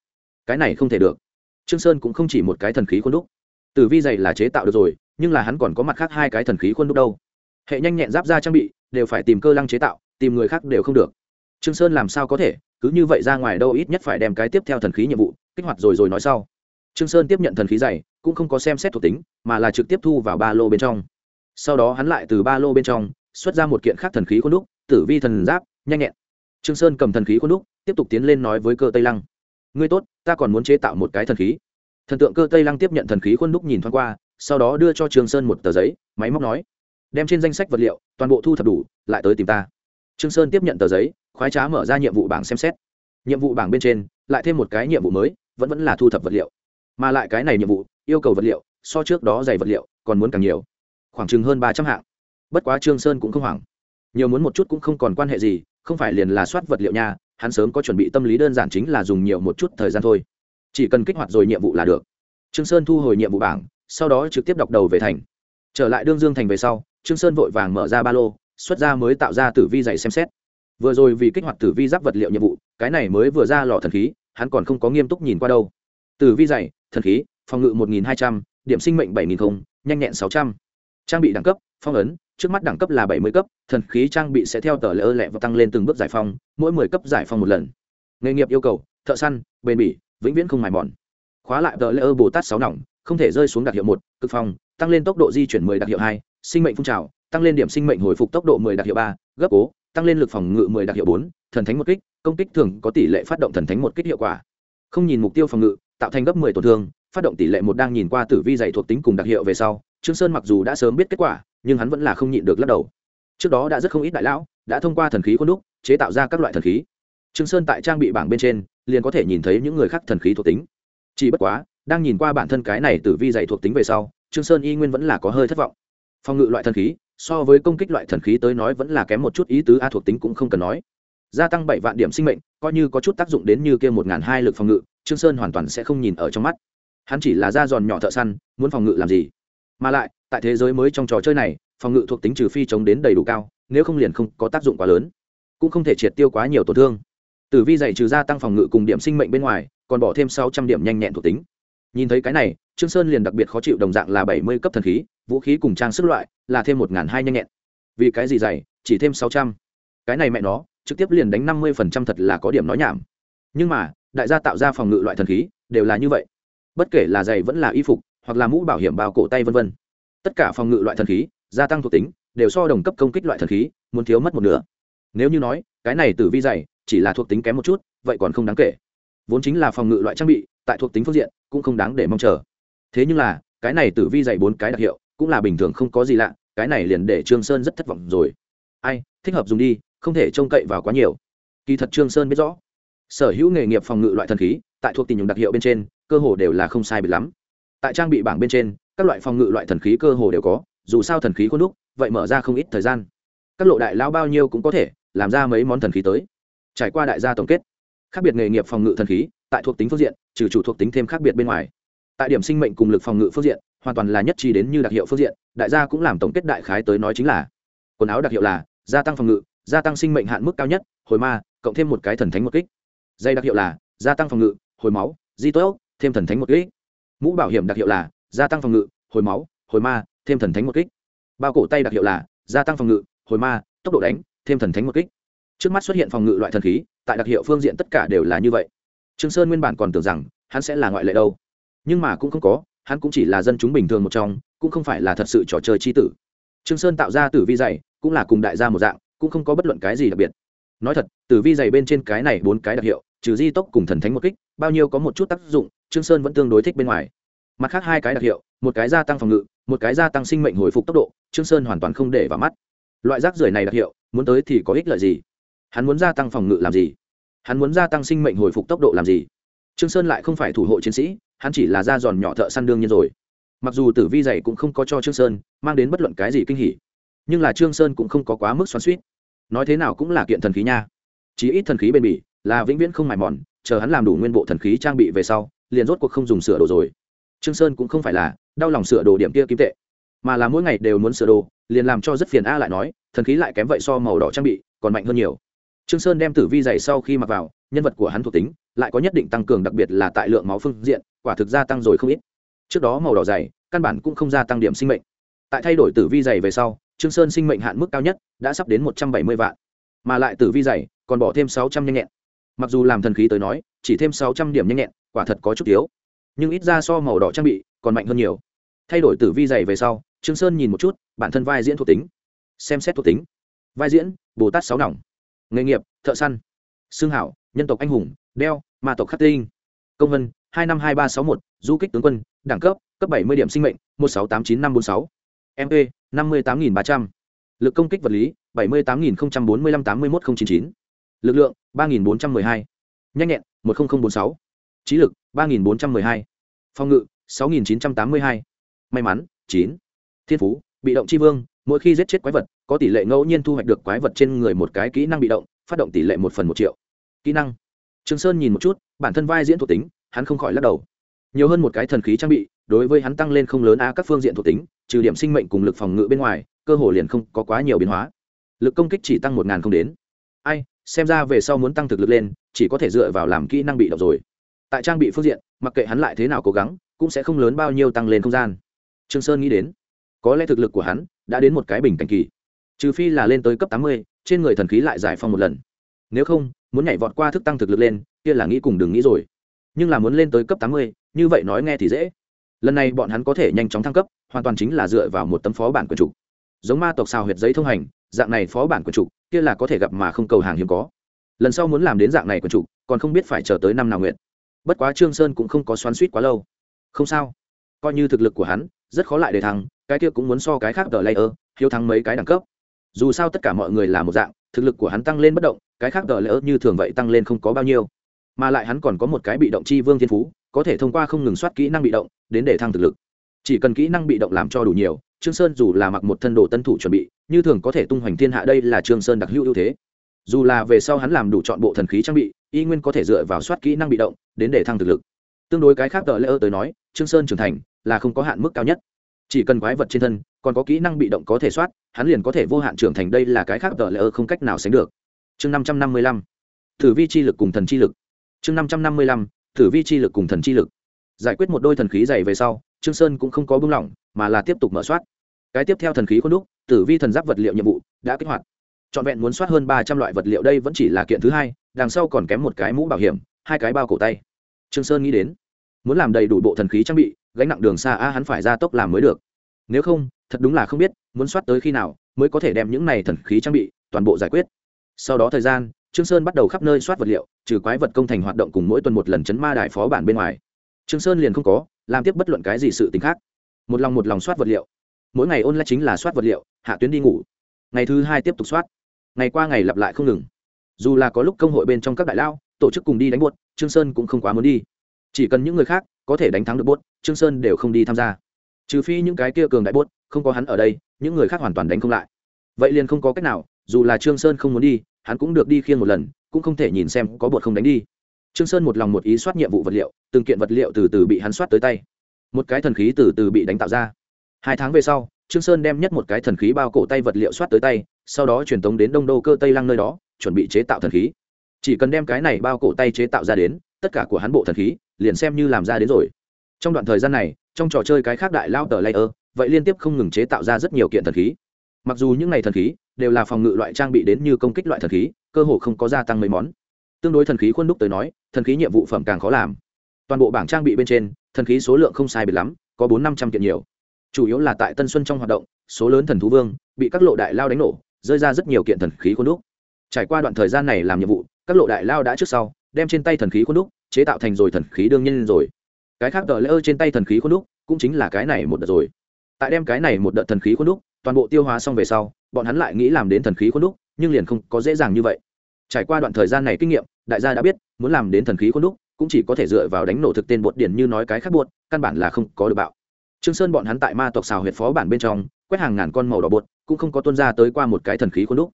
Cái này không thể được. Trương sơn cũng không chỉ một cái thần khí khuôn đúc. Tử vi giày là chế tạo được rồi, nhưng là hắn còn có mặt khác hai cái thần khí khuôn đúc đâu. Hệ nhanh nhẹn giáp ra trang bị, đều phải tìm cơ lăng chế tạo, tìm người khác đều không được. Trương sơn làm sao có thể, cứ như vậy ra ngoài đâu, ít nhất phải đem cái tiếp theo thần khí nhiệm vụ kích hoạt rồi rồi nói sau. Trương sơn tiếp nhận thần khí giày cũng không có xem xét thuộc tính, mà là trực tiếp thu vào ba lô bên trong. Sau đó hắn lại từ ba lô bên trong, xuất ra một kiện khác thần khí khuôn đúc, tử vi thần giáp, nhanh nhẹn. Trương sơn cầm thần khí khuôn đúc, tiếp tục tiến lên nói với cơ tây lăng. Ngươi tốt, ta còn muốn chế tạo một cái thần khí. Thần tượng cơ tây lăng tiếp nhận thần khí khuôn đúc nhìn thoáng qua, sau đó đưa cho trương sơn một tờ giấy, máy móc nói, đem trên danh sách vật liệu, toàn bộ thu thập đủ, lại tới tìm ta. Trương sơn tiếp nhận tờ giấy, khoái trá mở ra nhiệm vụ bảng xem xét. Nhiệm vụ bảng bên trên, lại thêm một cái nhiệm vụ mới, vẫn vẫn là thu thập vật liệu. Mà lại cái này nhiệm vụ yêu cầu vật liệu, so trước đó dày vật liệu, còn muốn càng nhiều. Khoảng chừng hơn ba trăm hạng. Bất quá trương sơn cũng không hoảng. Nhiều muốn một chút cũng không còn quan hệ gì, không phải liền là soát vật liệu nha, hắn sớm có chuẩn bị tâm lý đơn giản chính là dùng nhiều một chút thời gian thôi. Chỉ cần kích hoạt rồi nhiệm vụ là được. Trương sơn thu hồi nhiệm vụ bảng, sau đó trực tiếp đọc đầu về thành. Trở lại đương dương thành về sau, trương sơn vội vàng mở ra ba lô, xuất ra mới tạo ra tử vi dày xem xét. Vừa rồi vì kích hoạt tử vi giáp vật liệu nhiệm vụ, cái này mới vừa ra lò thần khí, hắn còn không có nghiêm túc nhìn qua đâu. Tử vi dày, thần khí phòng ngự một nghìn hai trăm, điểm sinh mệnh bảy nghìn không, nhanh nhẹn sáu trăm. Trang bị đẳng cấp, phong ấn, trước mắt đẳng cấp là bảy mươi cấp, thần khí trang bị sẽ theo tờ lỡ lẹ và tăng lên từng bước giải phong mỗi mười cấp giải phong một lần. Nghề nghiệp yêu cầu, thợ săn, bền bỉ, vĩnh viễn không mài mòn. Khóa lại tờ lỡ bồ tát sáu nòng, không thể rơi xuống đặc hiệu một, cực phong tăng lên tốc độ di chuyển mười đặc hiệu hai, sinh mệnh phun trào, tăng lên điểm sinh mệnh hồi phục tốc độ mười đặc hiệu ba, gấp cố, tăng lên lực phòng ngự mười đặc hiệu bốn, thần thánh một kích, công kích thường có tỷ lệ phát động thần thánh một kích hiệu quả. Không nhìn mục tiêu phòng ngự, tạo thành gấp mười tổn thương phát động tỷ lệ một đang nhìn qua tử vi dày thuộc tính cùng đặc hiệu về sau, trương sơn mặc dù đã sớm biết kết quả, nhưng hắn vẫn là không nhịn được lắc đầu. Trước đó đã rất không ít đại lão đã thông qua thần khí khuôn đúc, chế tạo ra các loại thần khí. Trương sơn tại trang bị bảng bên trên, liền có thể nhìn thấy những người khác thần khí thuộc tính. Chỉ bất quá, đang nhìn qua bản thân cái này tử vi dày thuộc tính về sau, trương sơn y nguyên vẫn là có hơi thất vọng. Phòng ngự loại thần khí, so với công kích loại thần khí tới nói vẫn là kém một chút ý tứ, a thuộc tính cũng không cần nói. Gia tăng bảy vạn điểm sinh mệnh, coi như có chút tác dụng đến như kia một ngàn hai lực phòng ngự, trương sơn hoàn toàn sẽ không nhìn ở trong mắt hắn chỉ là da giòn nhỏ thợ săn, muốn phòng ngự làm gì? Mà lại, tại thế giới mới trong trò chơi này, phòng ngự thuộc tính trừ phi chống đến đầy đủ cao, nếu không liền không có tác dụng quá lớn, cũng không thể triệt tiêu quá nhiều tổn thương. Tử vi dạy trừ gia tăng phòng ngự cùng điểm sinh mệnh bên ngoài, còn bỏ thêm sáu trăm điểm nhanh nhẹn thuộc tính. Nhìn thấy cái này, trương sơn liền đặc biệt khó chịu đồng dạng là bảy mươi cấp thần khí, vũ khí cùng trang sức loại, là thêm một hai nhanh nhẹn. Vì cái gì dày chỉ thêm sáu trăm? Cái này mẹ nó, trực tiếp liền đánh năm mươi phần trăm thật là có điểm nói nhảm. Nhưng mà, đại gia tạo ra phòng ngự loại thần khí, đều là như vậy bất kể là giày vẫn là y phục, hoặc là mũ bảo hiểm bao cổ tay vân vân. Tất cả phòng ngự loại thần khí, gia tăng thuộc tính, đều so đồng cấp công kích loại thần khí, muốn thiếu mất một nửa. Nếu như nói, cái này tử vi dày chỉ là thuộc tính kém một chút, vậy còn không đáng kể. Vốn chính là phòng ngự loại trang bị, tại thuộc tính phương diện, cũng không đáng để mong chờ. Thế nhưng là, cái này tử vi dày bốn cái đặc hiệu, cũng là bình thường không có gì lạ, cái này liền để trương sơn rất thất vọng rồi. Ai, thích hợp dùng đi, không thể trông cậy vào quá nhiều. Kỳ thật trương sơn biết rõ, sở hữu nghề nghiệp phòng ngự loại thần khí, tại thuộc tình dùng đặc hiệu bên trên cơ hồ đều là không sai biệt lắm. Tại trang bị bảng bên trên, các loại phòng ngự loại thần khí cơ hồ đều có, dù sao thần khí có lúc vậy mở ra không ít thời gian. Các lộ đại lao bao nhiêu cũng có thể làm ra mấy món thần khí tới. Trải qua đại gia tổng kết, khác biệt nghề nghiệp phòng ngự thần khí, tại thuộc tính phương diện, trừ chủ thuộc tính thêm khác biệt bên ngoài. Tại điểm sinh mệnh cùng lực phòng ngự phương diện, hoàn toàn là nhất trí đến như đặc hiệu phương diện, đại gia cũng làm tổng kết đại khái tới nói chính là. Quần áo đặc hiệu là gia tăng phòng ngự, gia tăng sinh mệnh hạn mức cao nhất, hồi ma, cộng thêm một cái thần thánh một kích. Dây đặc hiệu là gia tăng phòng ngự, hồi máu, di tốt thêm thần thánh một kích. Mũ bảo hiểm đặc hiệu là gia tăng phòng ngự, hồi máu, hồi ma, thêm thần thánh một kích. Bao cổ tay đặc hiệu là gia tăng phòng ngự, hồi ma, tốc độ đánh, thêm thần thánh một kích. Trước mắt xuất hiện phòng ngự loại thần khí, tại đặc hiệu phương diện tất cả đều là như vậy. Trương sơn nguyên bản còn tưởng rằng hắn sẽ là ngoại lệ đâu. Nhưng mà cũng không có, hắn cũng chỉ là dân chúng bình thường một trong, cũng không phải là thật sự trò chơi chi tử. Trương sơn tạo ra tử vi dày, cũng là cùng đại gia một dạng, cũng không có bất luận cái gì đặc biệt. Nói thật, tử vi dày bên trên cái này bốn cái đặc hiệu, trừ di tốc cùng thần thánh một kích, bao nhiêu có một chút tác dụng trương sơn vẫn tương đối thích bên ngoài. Mặt khác hai cái đặc hiệu, một cái gia tăng phòng ngự, một cái gia tăng sinh mệnh hồi phục tốc độ, trương sơn hoàn toàn không để vào mắt. Loại rác rưởi này đặc hiệu, muốn tới thì có ích lợi gì? Hắn muốn gia tăng phòng ngự làm gì? Hắn muốn gia tăng sinh mệnh hồi phục tốc độ làm gì? Trương sơn lại không phải thủ hộ chiến sĩ, hắn chỉ là da giòn nhỏ thợ săn đương nhiên rồi. Mặc dù tử vi dày cũng không có cho trương sơn mang đến bất luận cái gì kinh hỉ, nhưng là trương sơn cũng không có quá mức xoắn xuýt. Nói thế nào cũng là kiện thần khí nha. Chỉ ít thần khí bền bỉ, là vĩnh viễn không mài mòn, chờ hắn làm đủ nguyên bộ thần khí trang bị về sau liền rốt cuộc không dùng sửa đồ rồi. Trương sơn cũng không phải là đau lòng sửa đồ điểm kia kim tệ, mà là mỗi ngày đều muốn sửa đồ, liền làm cho rất phiền a lại nói, thần khí lại kém vậy so màu đỏ trang bị còn mạnh hơn nhiều. Trương sơn đem tử vi dày sau khi mặc vào, nhân vật của hắn thuộc tính lại có nhất định tăng cường đặc biệt là tại lượng máu phương diện, quả thực gia tăng rồi không ít. Trước đó màu đỏ dày căn bản cũng không gia tăng điểm sinh mệnh. Tại thay đổi tử vi dày về sau, trương sơn sinh mệnh hạn mức cao nhất đã sắp đến một trăm bảy mươi vạn, mà lại tử vi dày còn bỏ thêm sáu trăm nhanh nhẹn. Mặc dù làm thần khí tới nói, chỉ thêm sáu trăm điểm nhanh nhẹn quả thật có chút thiếu nhưng ít ra so màu đỏ trang bị còn mạnh hơn nhiều. Thay đổi tử vi dày về sau, trương sơn nhìn một chút, bản thân vai diễn thuộc tính. Xem xét thuộc tính. Vai diễn, bồ tát sáu nòng. Nghề nghiệp, thợ săn. Xương hảo, nhân tộc anh hùng, đeo, ma tộc khắc tinh. Công vân, hai năm hai ba sáu một, du kích tướng quân, đẳng cấp cấp bảy mươi điểm sinh mệnh, một sáu tám chín năm bốn sáu. Mp năm mươi tám nghìn ba trăm. L ự c công kích vật lý, bảy mươi tám nghìn bốn mươi năm tám mươi một nghìn chín chín. Lực lượng, ba nghìn bốn trăm m ư ơ i hai. Nhanh nhẹn, một nghìn bốn sáu trí lực, ba nghìn bốn trăm m ư ơ i hai. Phòng ngự, sáu nghìn chín trăm tám mươi hai. May mắn, chín. Thiên phú, bị động tri vương, mỗi khi giết chết quái vật, có tỷ lệ ngẫu nhiên thu hoạch được quái vật trên người một cái kỹ năng bị động, phát động tỷ lệ một phần một triệu. Kỹ năng. Trường sơn nhìn một chút, bản thân vai diễn thuộc tính, hắn không khỏi lắc đầu. Nhiều hơn một cái thần khí trang bị, đối với hắn tăng lên không lớn a các phương diện thuộc tính, trừ điểm sinh mệnh cùng lực phòng ngự bên ngoài, cơ hồ liền không có quá nhiều biến hóa. Lực công kích chỉ tăng một ngàn không đến. Ai, xem ra về sau muốn tăng thực lực lên, chỉ có thể dựa vào làm kỹ năng bị động rồi tại trang bị phương diện, mặc kệ hắn lại thế nào cố gắng, cũng sẽ không lớn bao nhiêu tăng lên không gian. Trương sơn nghĩ đến, có lẽ thực lực của hắn đã đến một cái bình cảnh kỳ. Trừ phi là lên tới cấp tám mươi, trên người thần khí lại giải phong một lần. Nếu không, muốn nhảy vọt qua thức tăng thực lực lên, kia là nghĩ cùng đừng nghĩ rồi. Nhưng là muốn lên tới cấp tám mươi, như vậy nói nghe thì dễ. Lần này bọn hắn có thể nhanh chóng thăng cấp, hoàn toàn chính là dựa vào một tấm phó bản quyền trục. Giống ma tộc xào huyệt giấy thông hành, dạng này phó bản quyền trục, kia là có thể gặp mà không cầu hàng hiếm có. Lần sau muốn làm đến dạng này quyền trục, còn không biết phải chờ tới năm nào nguyện bất quá trương sơn cũng không có xoắn suýt quá lâu. Không sao. Coi như thực lực của hắn, rất khó lại để thăng cái kia cũng muốn so cái khác tờ layer hiếu thắng mấy cái đẳng cấp. Dù sao tất cả mọi người là một dạng, thực lực của hắn tăng lên bất động, cái khác tờ layer như thường vậy tăng lên không có bao nhiêu. Mà lại hắn còn có một cái bị động chi vương thiên phú, có thể thông qua không ngừng soát kỹ năng bị động, đến để thăng thực lực. Chỉ cần kỹ năng bị động làm cho đủ nhiều, trương sơn dù là mặc một thân đồ tân thủ chuẩn bị, như thường có thể tung hoành thiên hạ đây là trương sơn đặc hữu ưu thế. Dù là về sau hắn làm đủ chọn bộ thần khí trang bị y nguyên có thể dựa vào soát kỹ năng bị động đến để thăng thực lực. Tương đối cái khác tờ lễ ơ tới nói, trương sơn trưởng thành là không có hạn mức cao nhất. Chỉ cần quái vật trên thân còn có kỹ năng bị động có thể soát, hắn liền có thể vô hạn trưởng thành, đây là cái khác tờ lễ ơ không cách nào sánh được. Chương năm trăm năm mươi lăm, thử vi chi lực cùng thần chi lực. Chương năm trăm năm mươi lăm, thử vi chi lực cùng thần chi lực. Giải quyết một đôi thần khí dày về sau, trương sơn cũng không có buông lỏng, mà là tiếp tục mở soát. Cái tiếp theo thần khí khuôn đúc tử vi thần giáp vật liệu nhiệm vụ đã kích hoạt. Trọn vẹn muốn soát hơn ba trăm loại vật liệu, đây vẫn chỉ là kiện thứ hai đằng sau còn kém một cái mũ bảo hiểm, hai cái bao cổ tay. Trương sơn nghĩ đến, muốn làm đầy đủ bộ thần khí trang bị, gánh nặng đường xa a hắn phải ra tốc làm mới được. Nếu không, thật đúng là không biết muốn soát tới khi nào mới có thể đem những này thần khí trang bị toàn bộ giải quyết. Sau đó thời gian, trương sơn bắt đầu khắp nơi soát vật liệu, trừ quái vật công thành hoạt động cùng mỗi tuần một lần chấn ma đại phó bản bên ngoài. Trương sơn liền không có làm tiếp bất luận cái gì sự tình khác. Một lòng một lòng soát vật liệu. Mỗi ngày ôn lại chính là soát vật liệu, hạ tuyến đi ngủ. Ngày thứ hai tiếp tục soát. Ngày qua ngày lặp lại không ngừng dù là có lúc công hội bên trong các đại lao tổ chức cùng đi đánh buốt, trương sơn cũng không quá muốn đi. Chỉ cần những người khác có thể đánh thắng được buốt, trương sơn đều không đi tham gia. Trừ phi những cái kia cường đại buốt, không có hắn ở đây, những người khác hoàn toàn đánh không lại. Vậy liền không có cách nào, dù là trương sơn không muốn đi, hắn cũng được đi khiêng một lần, cũng không thể nhìn xem có bột không đánh đi. Trương sơn một lòng một ý soát nhiệm vụ vật liệu, từng kiện vật liệu từ từ bị hắn soát tới tay. Một cái thần khí từ từ bị đánh tạo ra. Hai tháng về sau, trương sơn đem nhất một cái thần khí bao cổ tay vật liệu soát tới tay, sau đó truyền tống đến đông đô cơ tây lăng nơi đó chuẩn bị chế tạo thần khí. Chỉ cần đem cái này bao cổ tay chế tạo ra đến, tất cả của hắn bộ thần khí liền xem như làm ra đến rồi. Trong đoạn thời gian này, trong trò chơi cái khác đại lao tờ layer, vậy liên tiếp không ngừng chế tạo ra rất nhiều kiện thần khí. Mặc dù những n à y thần khí đều là phòng ngự loại trang bị đến như công kích loại thần khí, cơ hồ không có gia tăng mấy món. Tương đối thần khí khuôn đúc tới nói, thần khí nhiệm vụ phẩm càng khó làm. Toàn bộ bảng trang bị bên trên, thần khí số lượng không sai biệt lắm, có bốn năm trăm kiện nhiều. Chủ yếu là tại tân xuân trong hoạt động, số lớn thần thú vương bị các lộ đại lao đánh nổ, rơi ra rất nhiều kiện thần khí khuôn đúc trải qua đoạn thời gian này làm nhiệm vụ các lộ đại lao đã trước sau đem trên tay thần khí khuôn đúc chế tạo thành rồi thần khí đương nhiên rồi. Cái khác tờ lễ ơ trên tay thần khí khuôn đúc cũng chính là cái này một đợt rồi. Tại đem cái này một đợt thần khí khuôn đúc toàn bộ tiêu hóa xong về sau bọn hắn lại nghĩ làm đến thần khí khuôn đúc nhưng liền không có dễ dàng như vậy. Trải qua đoạn thời gian này kinh nghiệm đại gia đã biết muốn làm đến thần khí khuôn đúc cũng chỉ có thể dựa vào đánh nổ thực tên bột điển như nói cái khác bột, căn bản là không có được bạo. Trương sơn bọn hắn tại ma tộc xào huyệt phó bản bên trong quét hàng ngàn con màu đỏ bột cũng không có tuân ra tới qua một cái thần khí khuôn đúc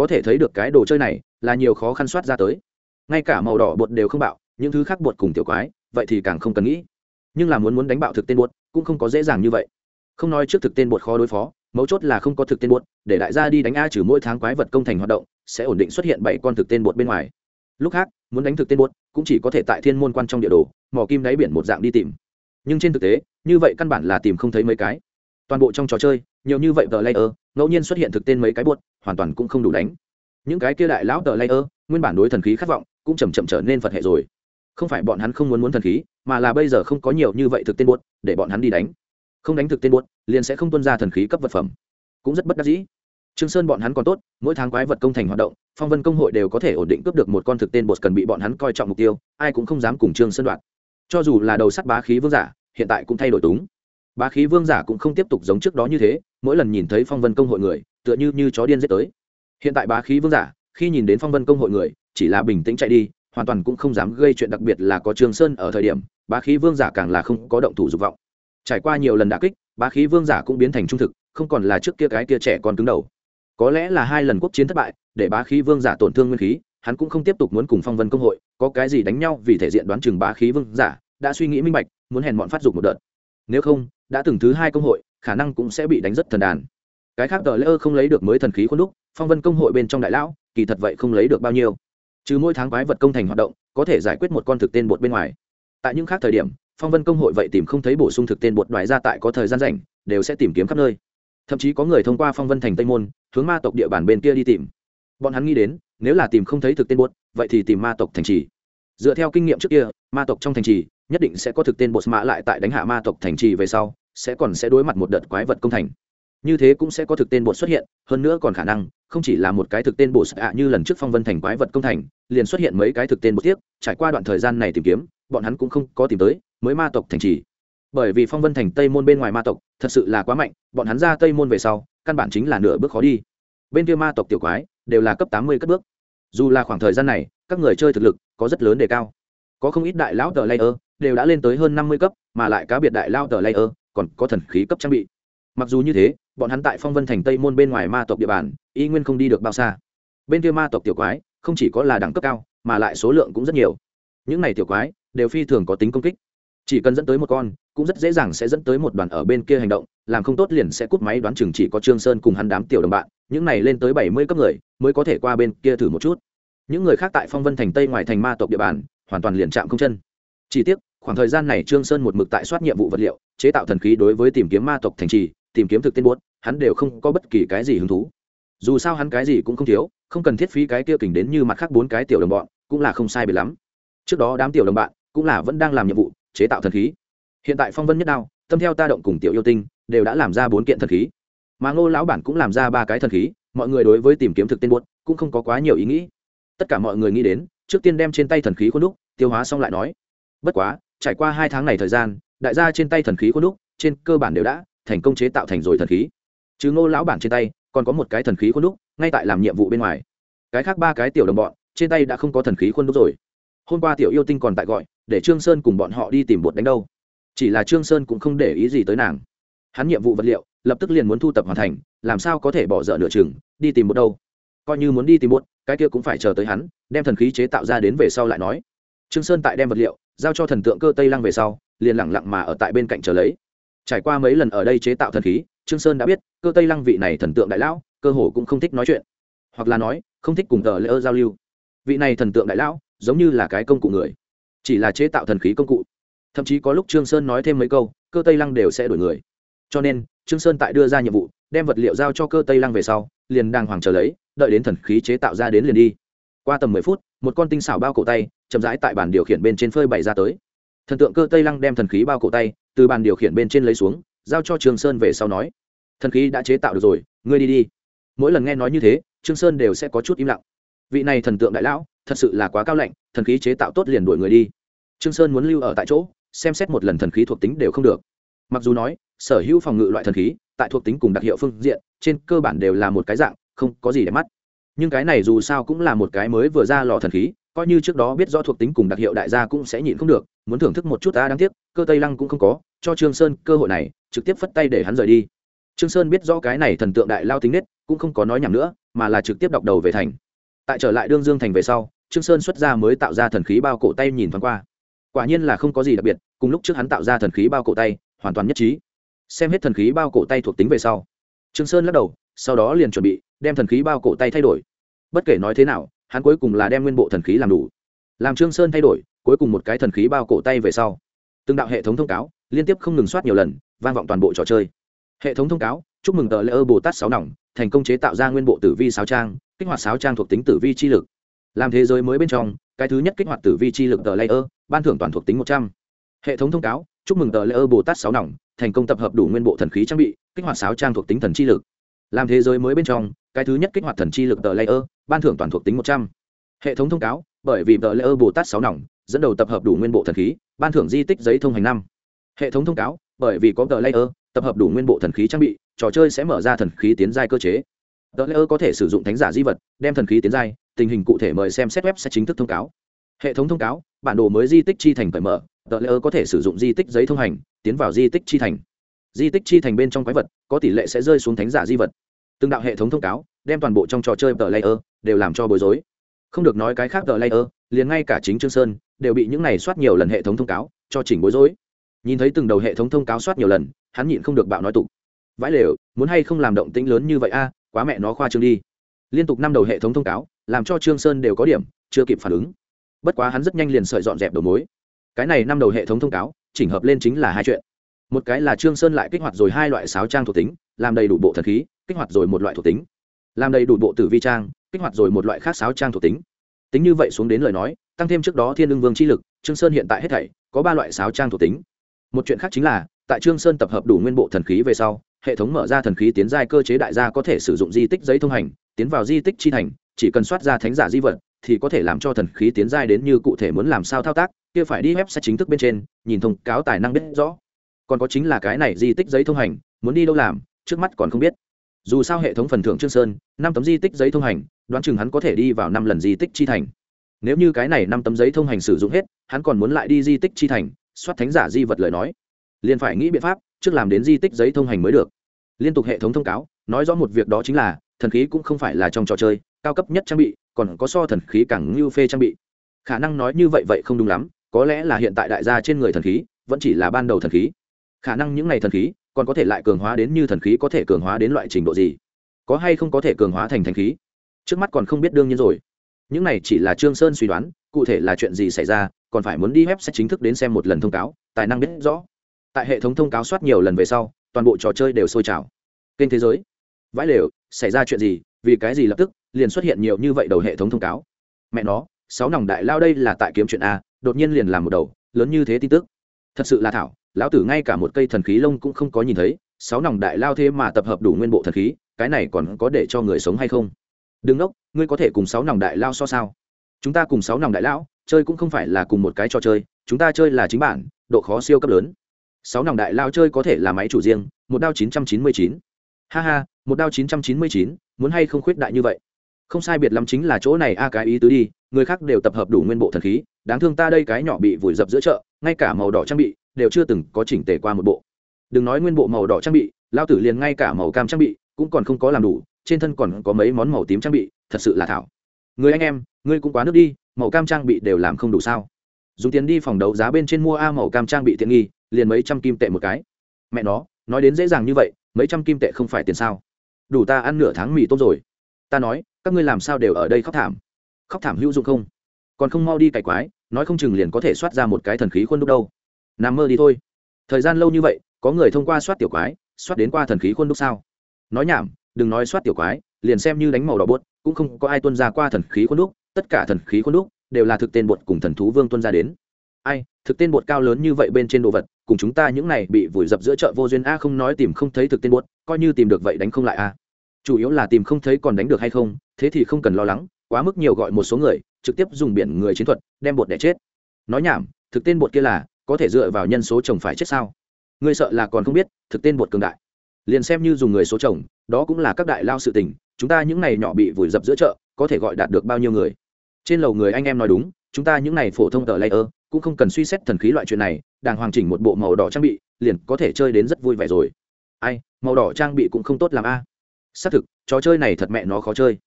có thể thấy được cái đồ chơi này là nhiều khó khăn soát ra tới. Ngay cả màu đỏ bột đều không bạo, những thứ khác bột cùng tiểu quái, vậy thì càng không cần nghĩ. Nhưng là muốn muốn đánh bạo thực tên bột, cũng không có dễ dàng như vậy. Không nói trước thực tên bột khó đối phó, mấu chốt là không có thực tên bột, để đại gia đi đánh a trừ mỗi tháng quái vật công thành hoạt động, sẽ ổn định xuất hiện bảy con thực tên bột bên ngoài. Lúc khác, muốn đánh thực tên bột, cũng chỉ có thể tại thiên môn quan trong địa đồ mỏ kim đáy biển một dạng đi tìm. Nhưng trên thực tế, như vậy căn bản là tìm không thấy mấy cái. Toàn bộ trong trò chơi nhiều như vậy tờ layer, ngẫu nhiên xuất hiện thực tên mấy cái bột hoàn toàn cũng không đủ đánh. Những cái kia đại lão tờ layer, nguyên bản đối thần khí khát vọng, cũng chầm chậm trở nên phật hệ rồi. Không phải bọn hắn không muốn muốn thần khí, mà là bây giờ không có nhiều như vậy thực tên bột để bọn hắn đi đánh. Không đánh thực tên bột liền sẽ không tuân ra thần khí cấp vật phẩm. Cũng rất bất đắc dĩ. Trương sơn bọn hắn còn tốt, mỗi tháng quái vật công thành hoạt động, phong vân công hội đều có thể ổn định cướp được một con thực tên bột cần bị bọn hắn coi trọng mục tiêu, ai cũng không dám cùng trương sơn đoạn cho dù là đầu sắt bá khí vương giả, hiện tại cũng thay đổi túng. Bá khí vương giả cũng không tiếp tục giống trước đó như thế mỗi lần nhìn thấy phong vân công hội người, tựa như như chó điên giết tới. Hiện tại bá khí vương giả, khi nhìn đến phong vân công hội người, chỉ là bình tĩnh chạy đi, hoàn toàn cũng không dám gây chuyện đặc biệt là có trường sơn ở thời điểm, bá khí vương giả càng là không có động thủ dục vọng. Trải qua nhiều lần đả kích, bá khí vương giả cũng biến thành trung thực, không còn là trước kia cái kia trẻ còn cứng đầu. Có lẽ là hai lần quốc chiến thất bại, để bá khí vương giả tổn thương nguyên khí, hắn cũng không tiếp tục muốn cùng phong vân công hội, có cái gì đánh nhau vì thể diện đoán chừng bá khí vương giả, đã suy nghĩ minh bạch, muốn hèn bọn phát dục một đợt. Nếu không, đã từng thứ hai công hội khả năng cũng sẽ bị đánh rất thần đàn. Cái khác tờ lễ ơ không lấy được mới thần khí khuôn đúc, phong vân công hội bên trong đại lão, kỳ thật vậy không lấy được bao nhiêu. Trừ mỗi tháng quái vật công thành hoạt động, có thể giải quyết một con thực tên bột bên ngoài. Tại những khác thời điểm, phong vân công hội vậy tìm không thấy bổ sung thực tên bột đoái ra tại có thời gian rảnh, đều sẽ tìm kiếm khắp nơi. Thậm chí có người thông qua phong vân thành tây môn, hướng ma tộc địa bàn bên kia đi tìm. Bọn hắn nghĩ đến, nếu là tìm không thấy thực tên bột, vậy thì tìm ma tộc thành trì. Dựa theo kinh nghiệm trước kia, ma tộc trong thành trì nhất định sẽ có thực tên bột mã lại tại đánh hạ ma tộc thành trì về sau sẽ còn sẽ đối mặt một đợt quái vật công thành. Như thế cũng sẽ có thực tên bột xuất hiện, hơn nữa còn khả năng, không chỉ là một cái thực tên bột ạ, như lần trước phong vân thành quái vật công thành, liền xuất hiện mấy cái thực tên bột tiếp, trải qua đoạn thời gian này tìm kiếm, bọn hắn cũng không có tìm tới, mới ma tộc thành trì. Bởi vì phong vân thành tây môn bên ngoài ma tộc thật sự là quá mạnh, bọn hắn ra tây môn về sau, căn bản chính là nửa bước khó đi. Bên kia ma tộc tiểu quái đều là cấp tám mươi cất bước. Dù là khoảng thời gian này, các người chơi thực lực có rất lớn đề cao. Có không ít đại lão tờ layer đều đã lên tới hơn năm mươi cấp, mà lại cá biệt đại lao tờ layer còn có thần khí cấp trang bị. Mặc dù như thế, bọn hắn tại phong vân thành tây môn bên ngoài ma tộc địa bàn, y nguyên không đi được bao xa. Bên kia ma tộc tiểu quái, không chỉ có là đẳng cấp cao, mà lại số lượng cũng rất nhiều. Những này tiểu quái, đều phi thường có tính công kích. Chỉ cần dẫn tới một con, cũng rất dễ dàng sẽ dẫn tới một đoàn ở bên kia hành động, làm không tốt liền sẽ cút máy đoán chừng chỉ có trương sơn cùng hắn đám tiểu đồng bạn, những này lên tới bảy mươi cấp người, mới có thể qua bên kia thử một chút. Những người khác tại phong vân thành tây ngoài thành ma tộc địa bàn, hoàn toàn liền chạm không chân. Chỉ tiếc khoảng thời gian này trương sơn một mực tại soát nhiệm vụ vật liệu, chế tạo thần khí đối với tìm kiếm ma tộc thành trì, tìm kiếm thực tên buốt, hắn đều không có bất kỳ cái gì hứng thú. Dù sao hắn cái gì cũng không thiếu, không cần thiết phí cái kia kình đến như mặt khác bốn cái tiểu đồng bọn, cũng là không sai biệt lắm. Trước đó đám tiểu đồng bạn cũng là vẫn đang làm nhiệm vụ, chế tạo thần khí. Hiện tại phong vân nhất đao, tâm theo ta động cùng tiểu yêu tinh đều đã làm ra bốn kiện thần khí. Mà ngô lão bản cũng làm ra ba cái thần khí, mọi người đối với tìm kiếm thực tên buốt cũng không có quá nhiều ý nghĩ. Tất cả mọi người nghĩ đến, trước tiên đem trên tay thần khí khuôn đúc, tiêu hóa xong lại nói. Bất quá trải qua hai tháng này thời gian, đại gia trên tay thần khí khuôn đúc, trên cơ bản đều đã thành công chế tạo thành rồi thần khí. Chứ ngô lão bản trên tay còn có một cái thần khí khuôn đúc, ngay tại làm nhiệm vụ bên ngoài. Cái khác ba cái tiểu đồng bọn, trên tay đã không có thần khí khuôn đúc rồi. Hôm qua tiểu yêu tinh còn tại gọi, để trương sơn cùng bọn họ đi tìm bột đánh đâu. Chỉ là trương sơn cũng không để ý gì tới nàng. Hắn nhiệm vụ vật liệu, lập tức liền muốn thu tập hoàn thành, làm sao có thể bỏ dở nửa chừng, đi tìm bột đâu. Coi như muốn đi tìm bột, cái kia cũng phải chờ tới hắn, đem thần khí chế tạo ra đến về sau lại nói. Trương sơn tại đem vật liệu giao cho thần tượng cơ tây lăng về sau, liền lẳng lặng mà ở tại bên cạnh chờ lấy. Trải qua mấy lần ở đây chế tạo thần khí, trương sơn đã biết, cơ tây lăng vị này thần tượng đại lão, cơ hồ cũng không thích nói chuyện. Hoặc là nói, không thích cùng tờ lễ ơ giao lưu. Vị này thần tượng đại lão, giống như là cái công cụ người. Chỉ là chế tạo thần khí công cụ. Thậm chí có lúc trương sơn nói thêm mấy câu, cơ tây lăng đều sẽ đổi người. Cho nên, trương sơn tại đưa ra nhiệm vụ, đem vật liệu giao cho cơ tây lăng về sau, liền đang hoàng chờ lấy, đợi đến thần khí chế tạo ra đến liền đi. Qua tầm mười phút, một con tinh xảo bao cổ tay chậm rãi tại bàn điều khiển bên trên phơi bày ra tới. Thần tượng cơ tây lăng đem thần khí bao cổ tay, từ bàn điều khiển bên trên lấy xuống, giao cho trương sơn về sau nói, thần khí đã chế tạo được rồi, ngươi đi đi. Mỗi lần nghe nói như thế, trương sơn đều sẽ có chút im lặng. Vị này thần tượng đại lão, thật sự là quá cao lạnh, thần khí chế tạo tốt liền đuổi người đi. Trương sơn muốn lưu ở tại chỗ, xem xét một lần thần khí thuộc tính đều không được. Mặc dù nói, sở hữu phòng ngự loại thần khí, tại thuộc tính cùng đặc hiệu phương diện, trên cơ bản đều là một cái dạng, không có gì để mắt. Nhưng cái này dù sao cũng là một cái mới vừa ra lò thần khí coi như trước đó biết rõ thuộc tính cùng đặc hiệu đại gia cũng sẽ nhịn không được, muốn thưởng thức một chút ta đáng tiếc, cơ tây lăng cũng không có, cho trương sơn cơ hội này, trực tiếp phất tay để hắn rời đi. Trương sơn biết rõ cái này thần tượng đại lao tính nết, cũng không có nói nhảm nữa, mà là trực tiếp đọc đầu về thành. Tại trở lại đương dương thành về sau, trương sơn xuất ra mới tạo ra thần khí bao cổ tay nhìn thoáng qua. Quả nhiên là không có gì đặc biệt, cùng lúc trước hắn tạo ra thần khí bao cổ tay, hoàn toàn nhất trí. Xem hết thần khí bao cổ tay thuộc tính về sau, trương sơn lắc đầu, sau đó liền chuẩn bị đem thần khí bao cổ tay thay đổi. Bất kể nói thế nào hắn cuối cùng là đem nguyên bộ thần khí làm đủ. Làm trương sơn thay đổi, cuối cùng một cái thần khí bao cổ tay về sau. Từng đạo hệ thống thông cáo, liên tiếp không ngừng soát nhiều lần, vang vọng toàn bộ trò chơi. Hệ thống thông cáo, chúc mừng tờ lễ ơ bồ tát sáu nòng, thành công chế tạo ra nguyên bộ tử vi sáu trang, kích hoạt sáu trang thuộc tính tử vi chi lực. Làm thế giới mới bên trong, cái thứ nhất kích hoạt tử vi chi lực tờ layer ban thưởng toàn thuộc tính một trăm. Hệ thống thông cáo, chúc mừng tờ layer bồ tát sáu nòng, thành công tập hợp đủ nguyên bộ thần khí trang bị, kích hoạt sáu trang thuộc tính thần chi lực làm thế giới mới bên trong, cái thứ nhất kích hoạt thần chi lực tờ layer, ban thưởng toàn thuộc tính một trăm. Hệ thống thông cáo, bởi vì tờ layer bồ tát sáu nòng, dẫn đầu tập hợp đủ nguyên bộ thần khí, ban thưởng di tích giấy thông hành năm. Hệ thống thông cáo, bởi vì có tờ layer, tập hợp đủ nguyên bộ thần khí trang bị, trò chơi sẽ mở ra thần khí tiến giai cơ chế. Tờ layer có thể sử dụng thánh giả di vật, đem thần khí tiến giai, tình hình cụ thể mời xem xét web sẽ chính thức thông cáo. Hệ thống thông cáo, bản đồ mới di tích chi thành cởi mở tờ layer có thể sử dụng di tích giấy thông hành, tiến vào di tích chi thành di tích chi thành bên trong quái vật, có tỷ lệ sẽ rơi xuống thánh giả di vật. Từng đạo hệ thống thông cáo, đem toàn bộ trong trò chơi tờ layer, đều làm cho bối rối. Không được nói cái khác tờ layer, liền ngay cả chính trương sơn, đều bị những này soát nhiều lần hệ thống thông cáo, cho chỉnh bối rối. Nhìn thấy từng đầu hệ thống thông cáo soát nhiều lần, hắn nhịn không được bạo nói tục. Vãi lều, muốn hay không làm động tĩnh lớn như vậy a, quá mẹ nó khoa trương đi. Liên tục năm đầu hệ thống thông cáo, làm cho trương sơn đều có điểm, chưa kịp phản ứng. Bất quá hắn rất nhanh liền sợi dọn dẹp đầu mối. Cái này năm đầu hệ thống thông cáo, chỉnh hợp lên chính là hai chuyện một cái là trương sơn lại kích hoạt rồi hai loại sáo trang thuộc tính, làm đầy đủ bộ thần khí, kích hoạt rồi một loại thuộc tính. Làm đầy đủ bộ tử vi trang, kích hoạt rồi một loại khác sáo trang thuộc tính. Tính như vậy xuống đến lời nói, tăng thêm trước đó thiên lương vương chi lực, trương sơn hiện tại hết thảy có ba loại sáo trang thuộc tính. Một chuyện khác chính là, tại trương sơn tập hợp đủ nguyên bộ thần khí về sau, hệ thống mở ra thần khí tiến giai cơ chế đại gia có thể sử dụng di tích giấy thông hành, tiến vào di tích chi thành, chỉ cần soát ra thánh giả di vật, thì có thể làm cho thần khí tiến giai đến như cụ thể muốn làm sao thao tác, kia phải đi website chính thức bên trên, nhìn thông cáo tài năng biết rõ còn có chính là cái này di tích giấy thông hành, muốn đi đâu làm, trước mắt còn không biết. Dù sao hệ thống phần thưởng trương sơn, năm tấm di tích giấy thông hành, đoán chừng hắn có thể đi vào năm lần di tích chi thành. Nếu như cái này năm tấm giấy thông hành sử dụng hết, hắn còn muốn lại đi di tích chi thành, soát thánh giả di vật lời nói. Liền phải nghĩ biện pháp, trước làm đến di tích giấy thông hành mới được. Liên tục hệ thống thông cáo, nói rõ một việc đó chính là, thần khí cũng không phải là trong trò chơi, cao cấp nhất trang bị, còn có so thần khí càng ngưu phê trang bị. Khả năng nói như vậy vậy không đúng lắm, có lẽ là hiện tại đại gia trên người thần khí, vẫn chỉ là ban đầu thần khí khả năng những ngày thần khí còn có thể lại cường hóa đến như thần khí có thể cường hóa đến loại trình độ gì? Có hay không có thể cường hóa thành thành khí? Trước mắt còn không biết đương nhiên rồi. Những này chỉ là trương sơn suy đoán, cụ thể là chuyện gì xảy ra, còn phải muốn đi web sẽ chính thức đến xem một lần thông cáo, tài năng biết rõ. Tại hệ thống thông cáo soát nhiều lần về sau, toàn bộ trò chơi đều sôi trào. Kênh thế giới, vãi lều, xảy ra chuyện gì, vì cái gì lập tức, liền xuất hiện nhiều như vậy đầu hệ thống thông cáo. Mẹ nó, sáu nòng đại lao đây là tại kiếm chuyện a, đột nhiên liền làm một đầu, lớn như thế tin tức. Thật sự là thảo lão tử ngay cả một cây thần khí lông cũng không có nhìn thấy, sáu nòng đại lao thế mà tập hợp đủ nguyên bộ thần khí, cái này còn có để cho người sống hay không? Đừng đốc, ngươi có thể cùng sáu nòng đại lao so sao? Chúng ta cùng sáu nòng đại lão, chơi cũng không phải là cùng một cái trò chơi, chúng ta chơi là chính bản, độ khó siêu cấp lớn. Sáu nòng đại lao chơi có thể là máy chủ riêng, một đao chín trăm chín mươi chín. Ha ha, một đao chín trăm chín mươi chín, muốn hay không khuyết đại như vậy? Không sai biệt lắm chính là chỗ này a, cái ý tứ đi, người khác đều tập hợp đủ nguyên bộ thần khí, đáng thương ta đây cái nhỏ bị vùi dập giữa chợ, ngay cả màu đỏ trang bị đều chưa từng có chỉnh tề qua một bộ. Đừng nói nguyên bộ màu đỏ trang bị lao tử liền ngay cả màu cam trang bị cũng còn không có làm đủ, trên thân còn có mấy món màu tím trang bị, thật sự là thảo. Người anh em, ngươi cũng quá nước đi, màu cam trang bị đều làm không đủ sao? Dùng tiền đi phòng đấu giá bên trên mua a màu cam trang bị tiện nghi, liền mấy trăm kim tệ một cái. Mẹ nó, nói đến dễ dàng như vậy, mấy trăm kim tệ không phải tiền sao? Đủ ta ăn nửa tháng mì tôm rồi. Ta nói, các ngươi làm sao đều ở đây khóc thảm? Khóc thảm hữu dụng không? Còn không mau đi cày quái, nói không chừng liền có thể soát ra một cái thần khí khuôn đúc đâu nằm mơ đi thôi. Thời gian lâu như vậy, có người thông qua soát tiểu quái, soát đến qua thần khí khuôn đúc sao? Nói nhảm, đừng nói soát tiểu quái, liền xem như đánh màu đỏ bốt cũng không có ai tuân ra qua thần khí khuôn đúc, tất cả thần khí khuôn đúc đều là thực tên bột cùng thần thú vương tuân ra đến. Ai, thực tên bột cao lớn như vậy bên trên đồ vật, cùng chúng ta những này bị vùi dập giữa chợ vô duyên a không nói tìm không thấy thực tên bột, coi như tìm được vậy đánh không lại a. Chủ yếu là tìm không thấy còn đánh được hay không, thế thì không cần lo lắng, quá mức nhiều gọi một số người, trực tiếp dùng biển người chiến thuật, đem bột để chết. Nói nhảm, thực tên bột kia là có thể dựa vào nhân số chồng phải chết sao? Ngươi sợ là còn không biết, thực tên bột cường đại. Liền xem như dùng người số chồng, đó cũng là các đại lao sự tình, chúng ta những này nhỏ bị vùi dập giữa chợ, có thể gọi đạt được bao nhiêu người? Trên lầu người anh em nói đúng, chúng ta những này phổ thông tờ layer, cũng không cần suy xét thần khí loại chuyện này, đàng hoàng chỉnh một bộ màu đỏ trang bị, liền có thể chơi đến rất vui vẻ rồi. Ai, màu đỏ trang bị cũng không tốt làm a. Xác thực, trò chơi này thật mẹ nó khó chơi.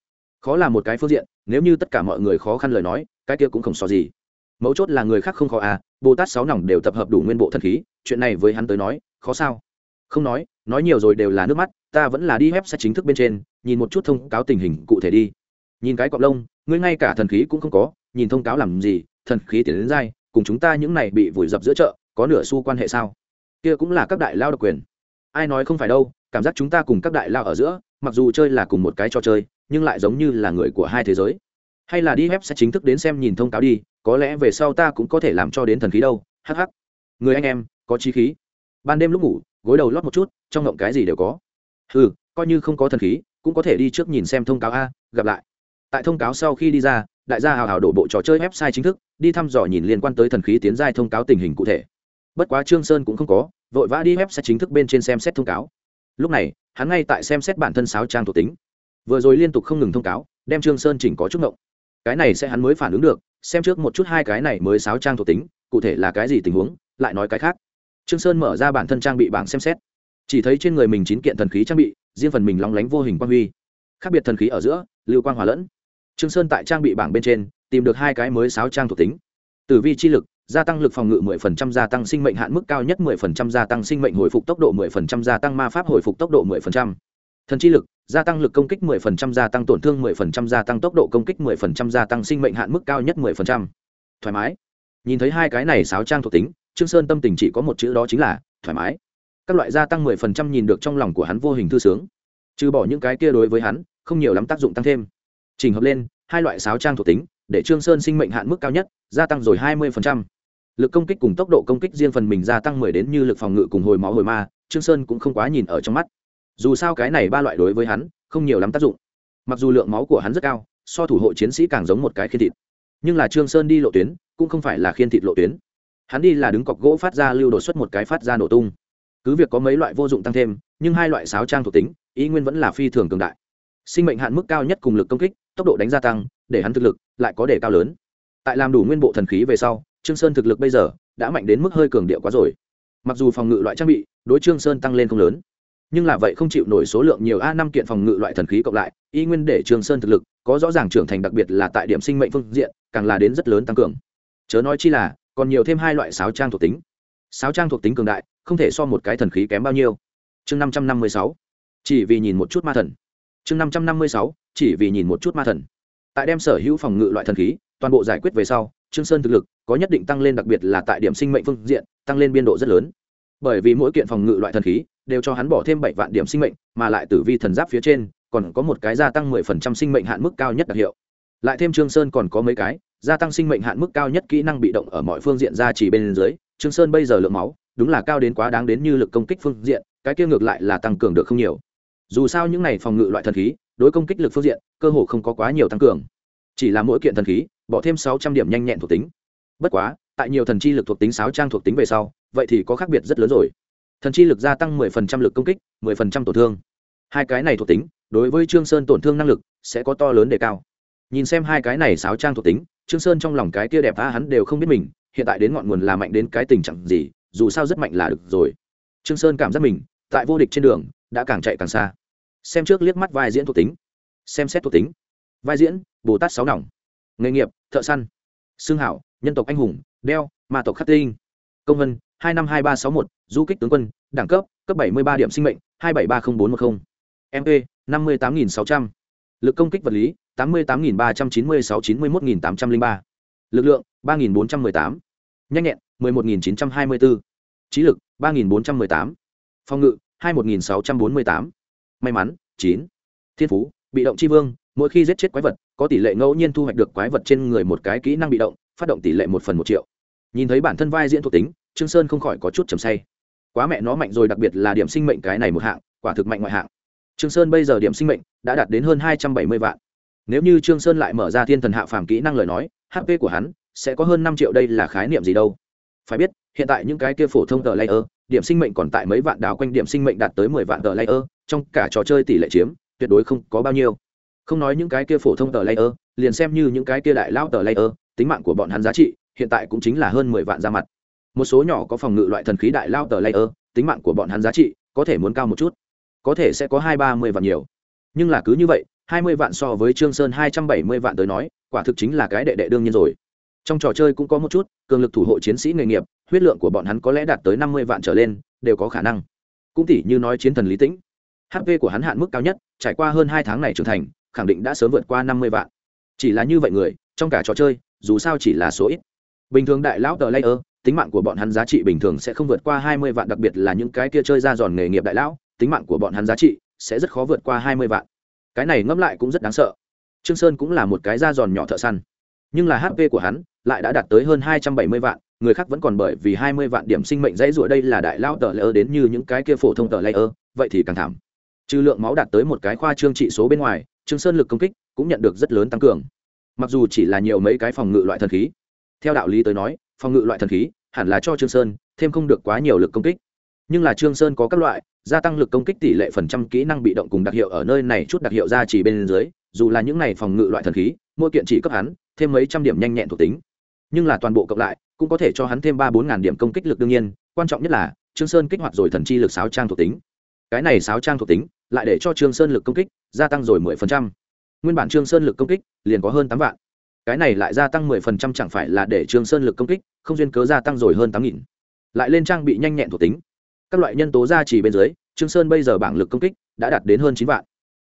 Khó là một cái phương diện, nếu như tất cả mọi người khó khăn lời nói, cái kia cũng không so gì mấu chốt là người khác không khó à bồ tát sáu nòng đều tập hợp đủ nguyên bộ thần khí, chuyện này với hắn tới nói, khó sao? Không nói nói nhiều rồi đều là nước mắt, ta vẫn là đi website chính thức bên trên, nhìn một chút thông cáo tình hình cụ thể đi. Nhìn cái cọp lông, ngươi ngay cả thần khí cũng không có, nhìn thông cáo làm gì, thần khí tiền đến dai, cùng chúng ta những này bị vùi dập giữa chợ, có nửa xu quan hệ sao? Kia cũng là các đại lao độc quyền. Ai nói không phải đâu, cảm giác chúng ta cùng các đại lao ở giữa, mặc dù chơi là cùng một cái trò chơi, nhưng lại giống như là người của hai thế giới. Hay là đi web sẽ chính thức đến xem nhìn thông cáo đi có lẽ về sau ta cũng có thể làm cho đến thần khí đâu hh người anh em, có trí khí. Ban đêm lúc ngủ, gối đầu lót một chút, trong ngộng cái gì đều có. Ừ coi như không có thần khí, cũng có thể đi trước nhìn xem thông cáo a, gặp lại. Tại thông cáo sau khi đi ra, đại gia hào hào đổ bộ trò chơi website chính thức, đi thăm dò nhìn liên quan tới thần khí tiến giai thông cáo tình hình cụ thể. Bất quá trương sơn cũng không có, vội vã đi website chính thức bên trên xem xét thông cáo. Lúc này, hắn ngay tại xem xét bản thân sáo trang thuộc tính. Vừa rồi liên tục không ngừng thông cáo, đem trương sơn chỉnh có chút ngộng cái này sẽ hắn mới phản ứng được, xem trước một chút hai cái này mới sáo trang thuộc tính, cụ thể là cái gì tình huống, lại nói cái khác. Trương sơn mở ra bản thân trang bị bảng xem xét. Chỉ thấy trên người mình chín kiện thần khí trang bị, riêng phần mình lóng lánh vô hình quang huy. Khác biệt thần khí ở giữa, lưu quang hòa lẫn. Trương sơn tại trang bị bảng bên trên, tìm được hai cái mới sáo trang thuộc tính. Tử vi chi lực, gia tăng lực phòng ngự 10% gia tăng sinh mệnh hạn mức cao nhất 10% gia tăng sinh mệnh hồi phục tốc độ 10% gia tăng ma pháp hồi phục tốc độ 10%. thần chi lực gia tăng lực công kích 10% gia tăng tổn thương 10% gia tăng tốc độ công kích 10% gia tăng sinh mệnh hạn mức cao nhất 10%. thoải mái. Nhìn thấy hai cái này sáo trang thuộc tính, trương sơn tâm tình chỉ có một chữ đó chính là thoải mái. Các loại gia tăng 10% nhìn được trong lòng của hắn vô hình thư sướng. Trừ bỏ những cái kia đối với hắn, không nhiều lắm tác dụng tăng thêm. Chỉnh hợp lên, hai loại sáo trang thuộc tính, để trương sơn sinh mệnh hạn mức cao nhất, gia tăng rồi 20%. lực công kích cùng tốc độ công kích riêng phần mình gia tăng 10 đến như lực phòng ngự cùng hồi máu hồi ma, trương sơn cũng không quá nhìn ở trong mắt dù sao cái này ba loại đối với hắn không nhiều lắm tác dụng. Mặc dù lượng máu của hắn rất cao, so thủ hộ chiến sĩ càng giống một cái khiên thịt. Nhưng là trương sơn đi lộ tuyến, cũng không phải là khiên thịt lộ tuyến. Hắn đi là đứng cọc gỗ phát ra lưu đột xuất một cái phát ra nổ tung. Cứ việc có mấy loại vô dụng tăng thêm, nhưng hai loại sáo trang thuộc tính, ý nguyên vẫn là phi thường cường đại. Sinh mệnh hạn mức cao nhất cùng lực công kích, tốc độ đánh gia tăng, để hắn thực lực lại có đề cao lớn. Tại làm đủ nguyên bộ thần khí về sau, trương sơn thực lực bây giờ đã mạnh đến mức hơi cường điệu quá rồi. Mặc dù phòng ngự loại trang bị đối trương sơn tăng lên không lớn nhưng là vậy không chịu nổi số lượng nhiều a năm kiện phòng ngự loại thần khí cộng lại, y nguyên để trường sơn thực lực, có rõ ràng trưởng thành đặc biệt là tại điểm sinh mệnh phương diện, càng là đến rất lớn tăng cường. Chớ nói chi là, còn nhiều thêm hai loại sáo trang thuộc tính. Sáo trang thuộc tính cường đại, không thể so một cái thần khí kém bao nhiêu. Chương năm trăm năm mươi sáu, chỉ vì nhìn một chút ma thần. Chương năm trăm năm mươi sáu, chỉ vì nhìn một chút ma thần. Tại đem sở hữu phòng ngự loại thần khí, toàn bộ giải quyết về sau, trương sơn thực lực có nhất định tăng lên đặc biệt là tại điểm sinh mệnh phương diện, tăng lên biên độ rất lớn bởi vì mỗi kiện phòng ngự loại thần khí đều cho hắn bỏ thêm bảy vạn điểm sinh mệnh, mà lại tử vi thần giáp phía trên còn có một cái gia tăng mười phần trăm sinh mệnh hạn mức cao nhất đặc hiệu. Lại thêm trương sơn còn có mấy cái gia tăng sinh mệnh hạn mức cao nhất kỹ năng bị động ở mọi phương diện ra chỉ bên dưới, trương sơn bây giờ lượng máu đúng là cao đến quá đáng đến như lực công kích phương diện, cái kia ngược lại là tăng cường được không nhiều. Dù sao những này phòng ngự loại thần khí, đối công kích lực phương diện, cơ hồ không có quá nhiều tăng cường. Chỉ là mỗi kiện thần khí, bỏ thêm sáu trăm điểm nhanh nhẹn thuộc tính. Bất quá, tại nhiều thần chi lực thuộc tính, sáu trang thuộc tính về sau vậy thì có khác biệt rất lớn rồi. Thần chi lực gia tăng 10% lực công kích 10% tổn thương. Hai cái này thuộc tính, đối với trương sơn tổn thương năng lực, sẽ có to lớn đề cao. Nhìn xem hai cái này sáo trang thuộc tính, trương sơn trong lòng cái kia đẹp tha hắn đều không biết mình, hiện tại đến ngọn nguồn là mạnh đến cái tình trạng gì, dù sao rất mạnh là được rồi. Trương sơn cảm giác mình, tại vô địch trên đường, đã càng chạy càng xa. Xem trước liếc mắt vai diễn thuộc tính. Xem xét thuộc tính. Vai diễn, bồ tát sáu nòng. Nghề nghiệp, thợ săn. Xương hảo, nhân tộc anh hùng, đeo, ma tộc khắc tinh. Công vân hai năm hai ba sáu một, du kích tướng quân, đẳng cấp cấp bảy mươi ba điểm sinh mệnh, hai bảy ba không bốn một mươi mp năm mươi tám nghìn sáu trăm l ự c công kích vật lý, tám mươi tám nghìn ba trăm chín mươi sáu chín mươi một nghìn tám trăm linh ba lực lượng, ba nghìn bốn trăm m ư ơ i tám nhanh nhẹn 11924. trí lực 3418. phòng ngự 21648. may mắn 9. thiên phú, bị động chi vương, mỗi khi giết chết quái vật, có tỷ lệ ngẫu nhiên thu hoạch được quái vật trên người một cái kỹ năng bị động, phát động tỷ lệ một phần một triệu nhìn thấy bản thân vai diễn thuộc tính trương sơn không khỏi có chút trầm say. Quá mẹ nó mạnh rồi, đặc biệt là điểm sinh mệnh cái này một hạng, quả thực mạnh ngoại hạng. Trương sơn bây giờ điểm sinh mệnh đã đạt đến hơn hai trăm bảy mươi vạn. Nếu như trương sơn lại mở ra thiên thần hạ phàm kỹ năng lời nói hp của hắn sẽ có hơn năm triệu, đây là khái niệm gì đâu? Phải biết, hiện tại những cái kia phổ thông tờ layer, điểm sinh mệnh còn tại mấy vạn đào quanh điểm sinh mệnh đạt tới mười vạn tờ layer, trong cả trò chơi tỷ lệ chiếm tuyệt đối không có bao nhiêu. Không nói những cái kia phổ thông tờ layer, liền xem như những cái kia đại lao tờ layer, tính mạng của bọn hắn giá trị hiện tại cũng chính là hơn mười vạn ra mặt một số nhỏ có phòng ngự loại thần khí đại lao tờ layer, tính mạng của bọn hắn giá trị có thể muốn cao một chút, có thể sẽ có hai ba mươi vạn nhiều. Nhưng là cứ như vậy, hai mươi vạn so với trương sơn hai trăm bảy mươi vạn tới nói, quả thực chính là cái đệ đệ đương nhiên rồi. Trong trò chơi cũng có một chút, cường lực thủ hộ chiến sĩ nghề nghiệp, huyết lượng của bọn hắn có lẽ đạt tới năm mươi vạn trở lên, đều có khả năng. Cũng tỷ như nói chiến thần lý tĩnh hp của hắn hạn mức cao nhất, trải qua hơn hai tháng này trưởng thành, khẳng định đã sớm vượt qua năm mươi vạn. Chỉ là như vậy người, trong cả trò chơi, dù sao chỉ là số ít. Bình thường đại lão tờ layer tính mạng của bọn hắn giá trị bình thường sẽ không vượt qua hai mươi vạn, đặc biệt là những cái kia chơi ra giòn nghề nghiệp đại lão, tính mạng của bọn hắn giá trị sẽ rất khó vượt qua hai mươi vạn. Cái này ngẫm lại cũng rất đáng sợ. Trương sơn cũng là một cái da giòn nhỏ thợ săn, nhưng là hp của hắn lại đã đạt tới hơn hai trăm bảy mươi vạn, người khác vẫn còn bởi vì hai mươi vạn điểm sinh mệnh dãy rủa đây là đại lão tờ layer đến như những cái kia phổ thông tờ layer vậy thì càng thảm. Trừ lượng máu đạt tới một cái khoa trương trị số bên ngoài, trương sơn lực công kích cũng nhận được rất lớn tăng cường. Mặc dù chỉ là nhiều mấy cái phòng ngự loại thần khí, theo đạo lý tới nói phòng ngự loại thần khí, hẳn là cho trương sơn, thêm không được quá nhiều lực công kích. Nhưng là trương sơn có các loại, gia tăng lực công kích tỷ lệ phần trăm kỹ năng bị động cùng đặc hiệu ở nơi này chút đặc hiệu ra chỉ bên dưới, dù là những này phòng ngự loại thần khí, mỗi kiện chỉ cấp hắn, thêm mấy trăm điểm nhanh nhẹn thuộc tính. Nhưng là toàn bộ cộng lại, cũng có thể cho hắn thêm ba bốn ngàn điểm công kích lực đương nhiên, quan trọng nhất là, trương sơn kích hoạt rồi thần chi lực sáo trang thuộc tính. Cái này sáo trang thuộc tính, lại để cho trương sơn lực công kích gia tăng rồi mười phần trăm. Nguyên bản trương sơn lực công kích liền có hơn tám vạn. Cái này lại gia tăng mười phần trăm chẳng phải là để trương sơn lực công kích không duyên cớ gia tăng rồi hơn tám nghìn. Lại lên trang bị nhanh nhẹn thuộc tính. Các loại nhân tố gia trì bên dưới, trương sơn bây giờ bảng lực công kích đã đạt đến hơn chín vạn.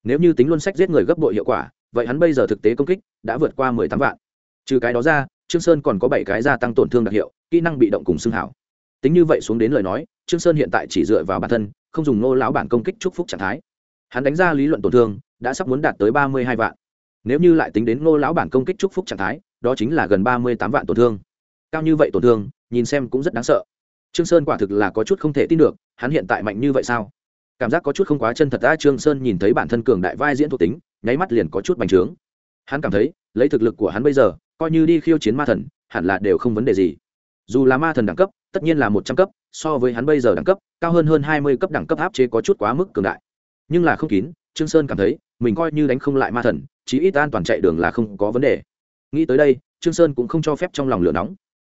Nếu như tính luôn sách giết người gấp bội hiệu quả, vậy hắn bây giờ thực tế công kích đã vượt qua mười tám vạn. Trừ cái đó ra, trương sơn còn có bảy cái gia tăng tổn thương đặc hiệu, kỹ năng bị động cùng xương hảo. Tính như vậy xuống đến lời nói, trương sơn hiện tại chỉ dựa vào bản thân, không dùng nô lão bản công kích chúc phúc trạng thái. Hắn đánh ra lý luận tổn thương, đã sắp muốn đạt tới ba mươi hai vạn. Nếu như lại tính đến nô lão bản công kích chúc phúc trạng thái, đó chính là gần ba mươi tám vạn tổn thương cao như vậy tổn thương, nhìn xem cũng rất đáng sợ. Trương sơn quả thực là có chút không thể tin được, hắn hiện tại mạnh như vậy sao? Cảm giác có chút không quá chân thật ta trương sơn nhìn thấy bản thân cường đại vai diễn thuộc tính, nháy mắt liền có chút bành trướng. Hắn cảm thấy, lấy thực lực của hắn bây giờ, coi như đi khiêu chiến ma thần, hẳn là đều không vấn đề gì. Dù là ma thần đẳng cấp, tất nhiên là một trăm cấp, so với hắn bây giờ đẳng cấp, cao hơn hơn hai mươi cấp đẳng cấp áp chế có chút quá mức cường đại. Nhưng là không kín, trương sơn cảm thấy, mình coi như đánh không lại ma thần, chí ít an toàn chạy đường là không có vấn đề. Nghĩ tới đây, trương sơn cũng không cho phép trong lòng lửa nóng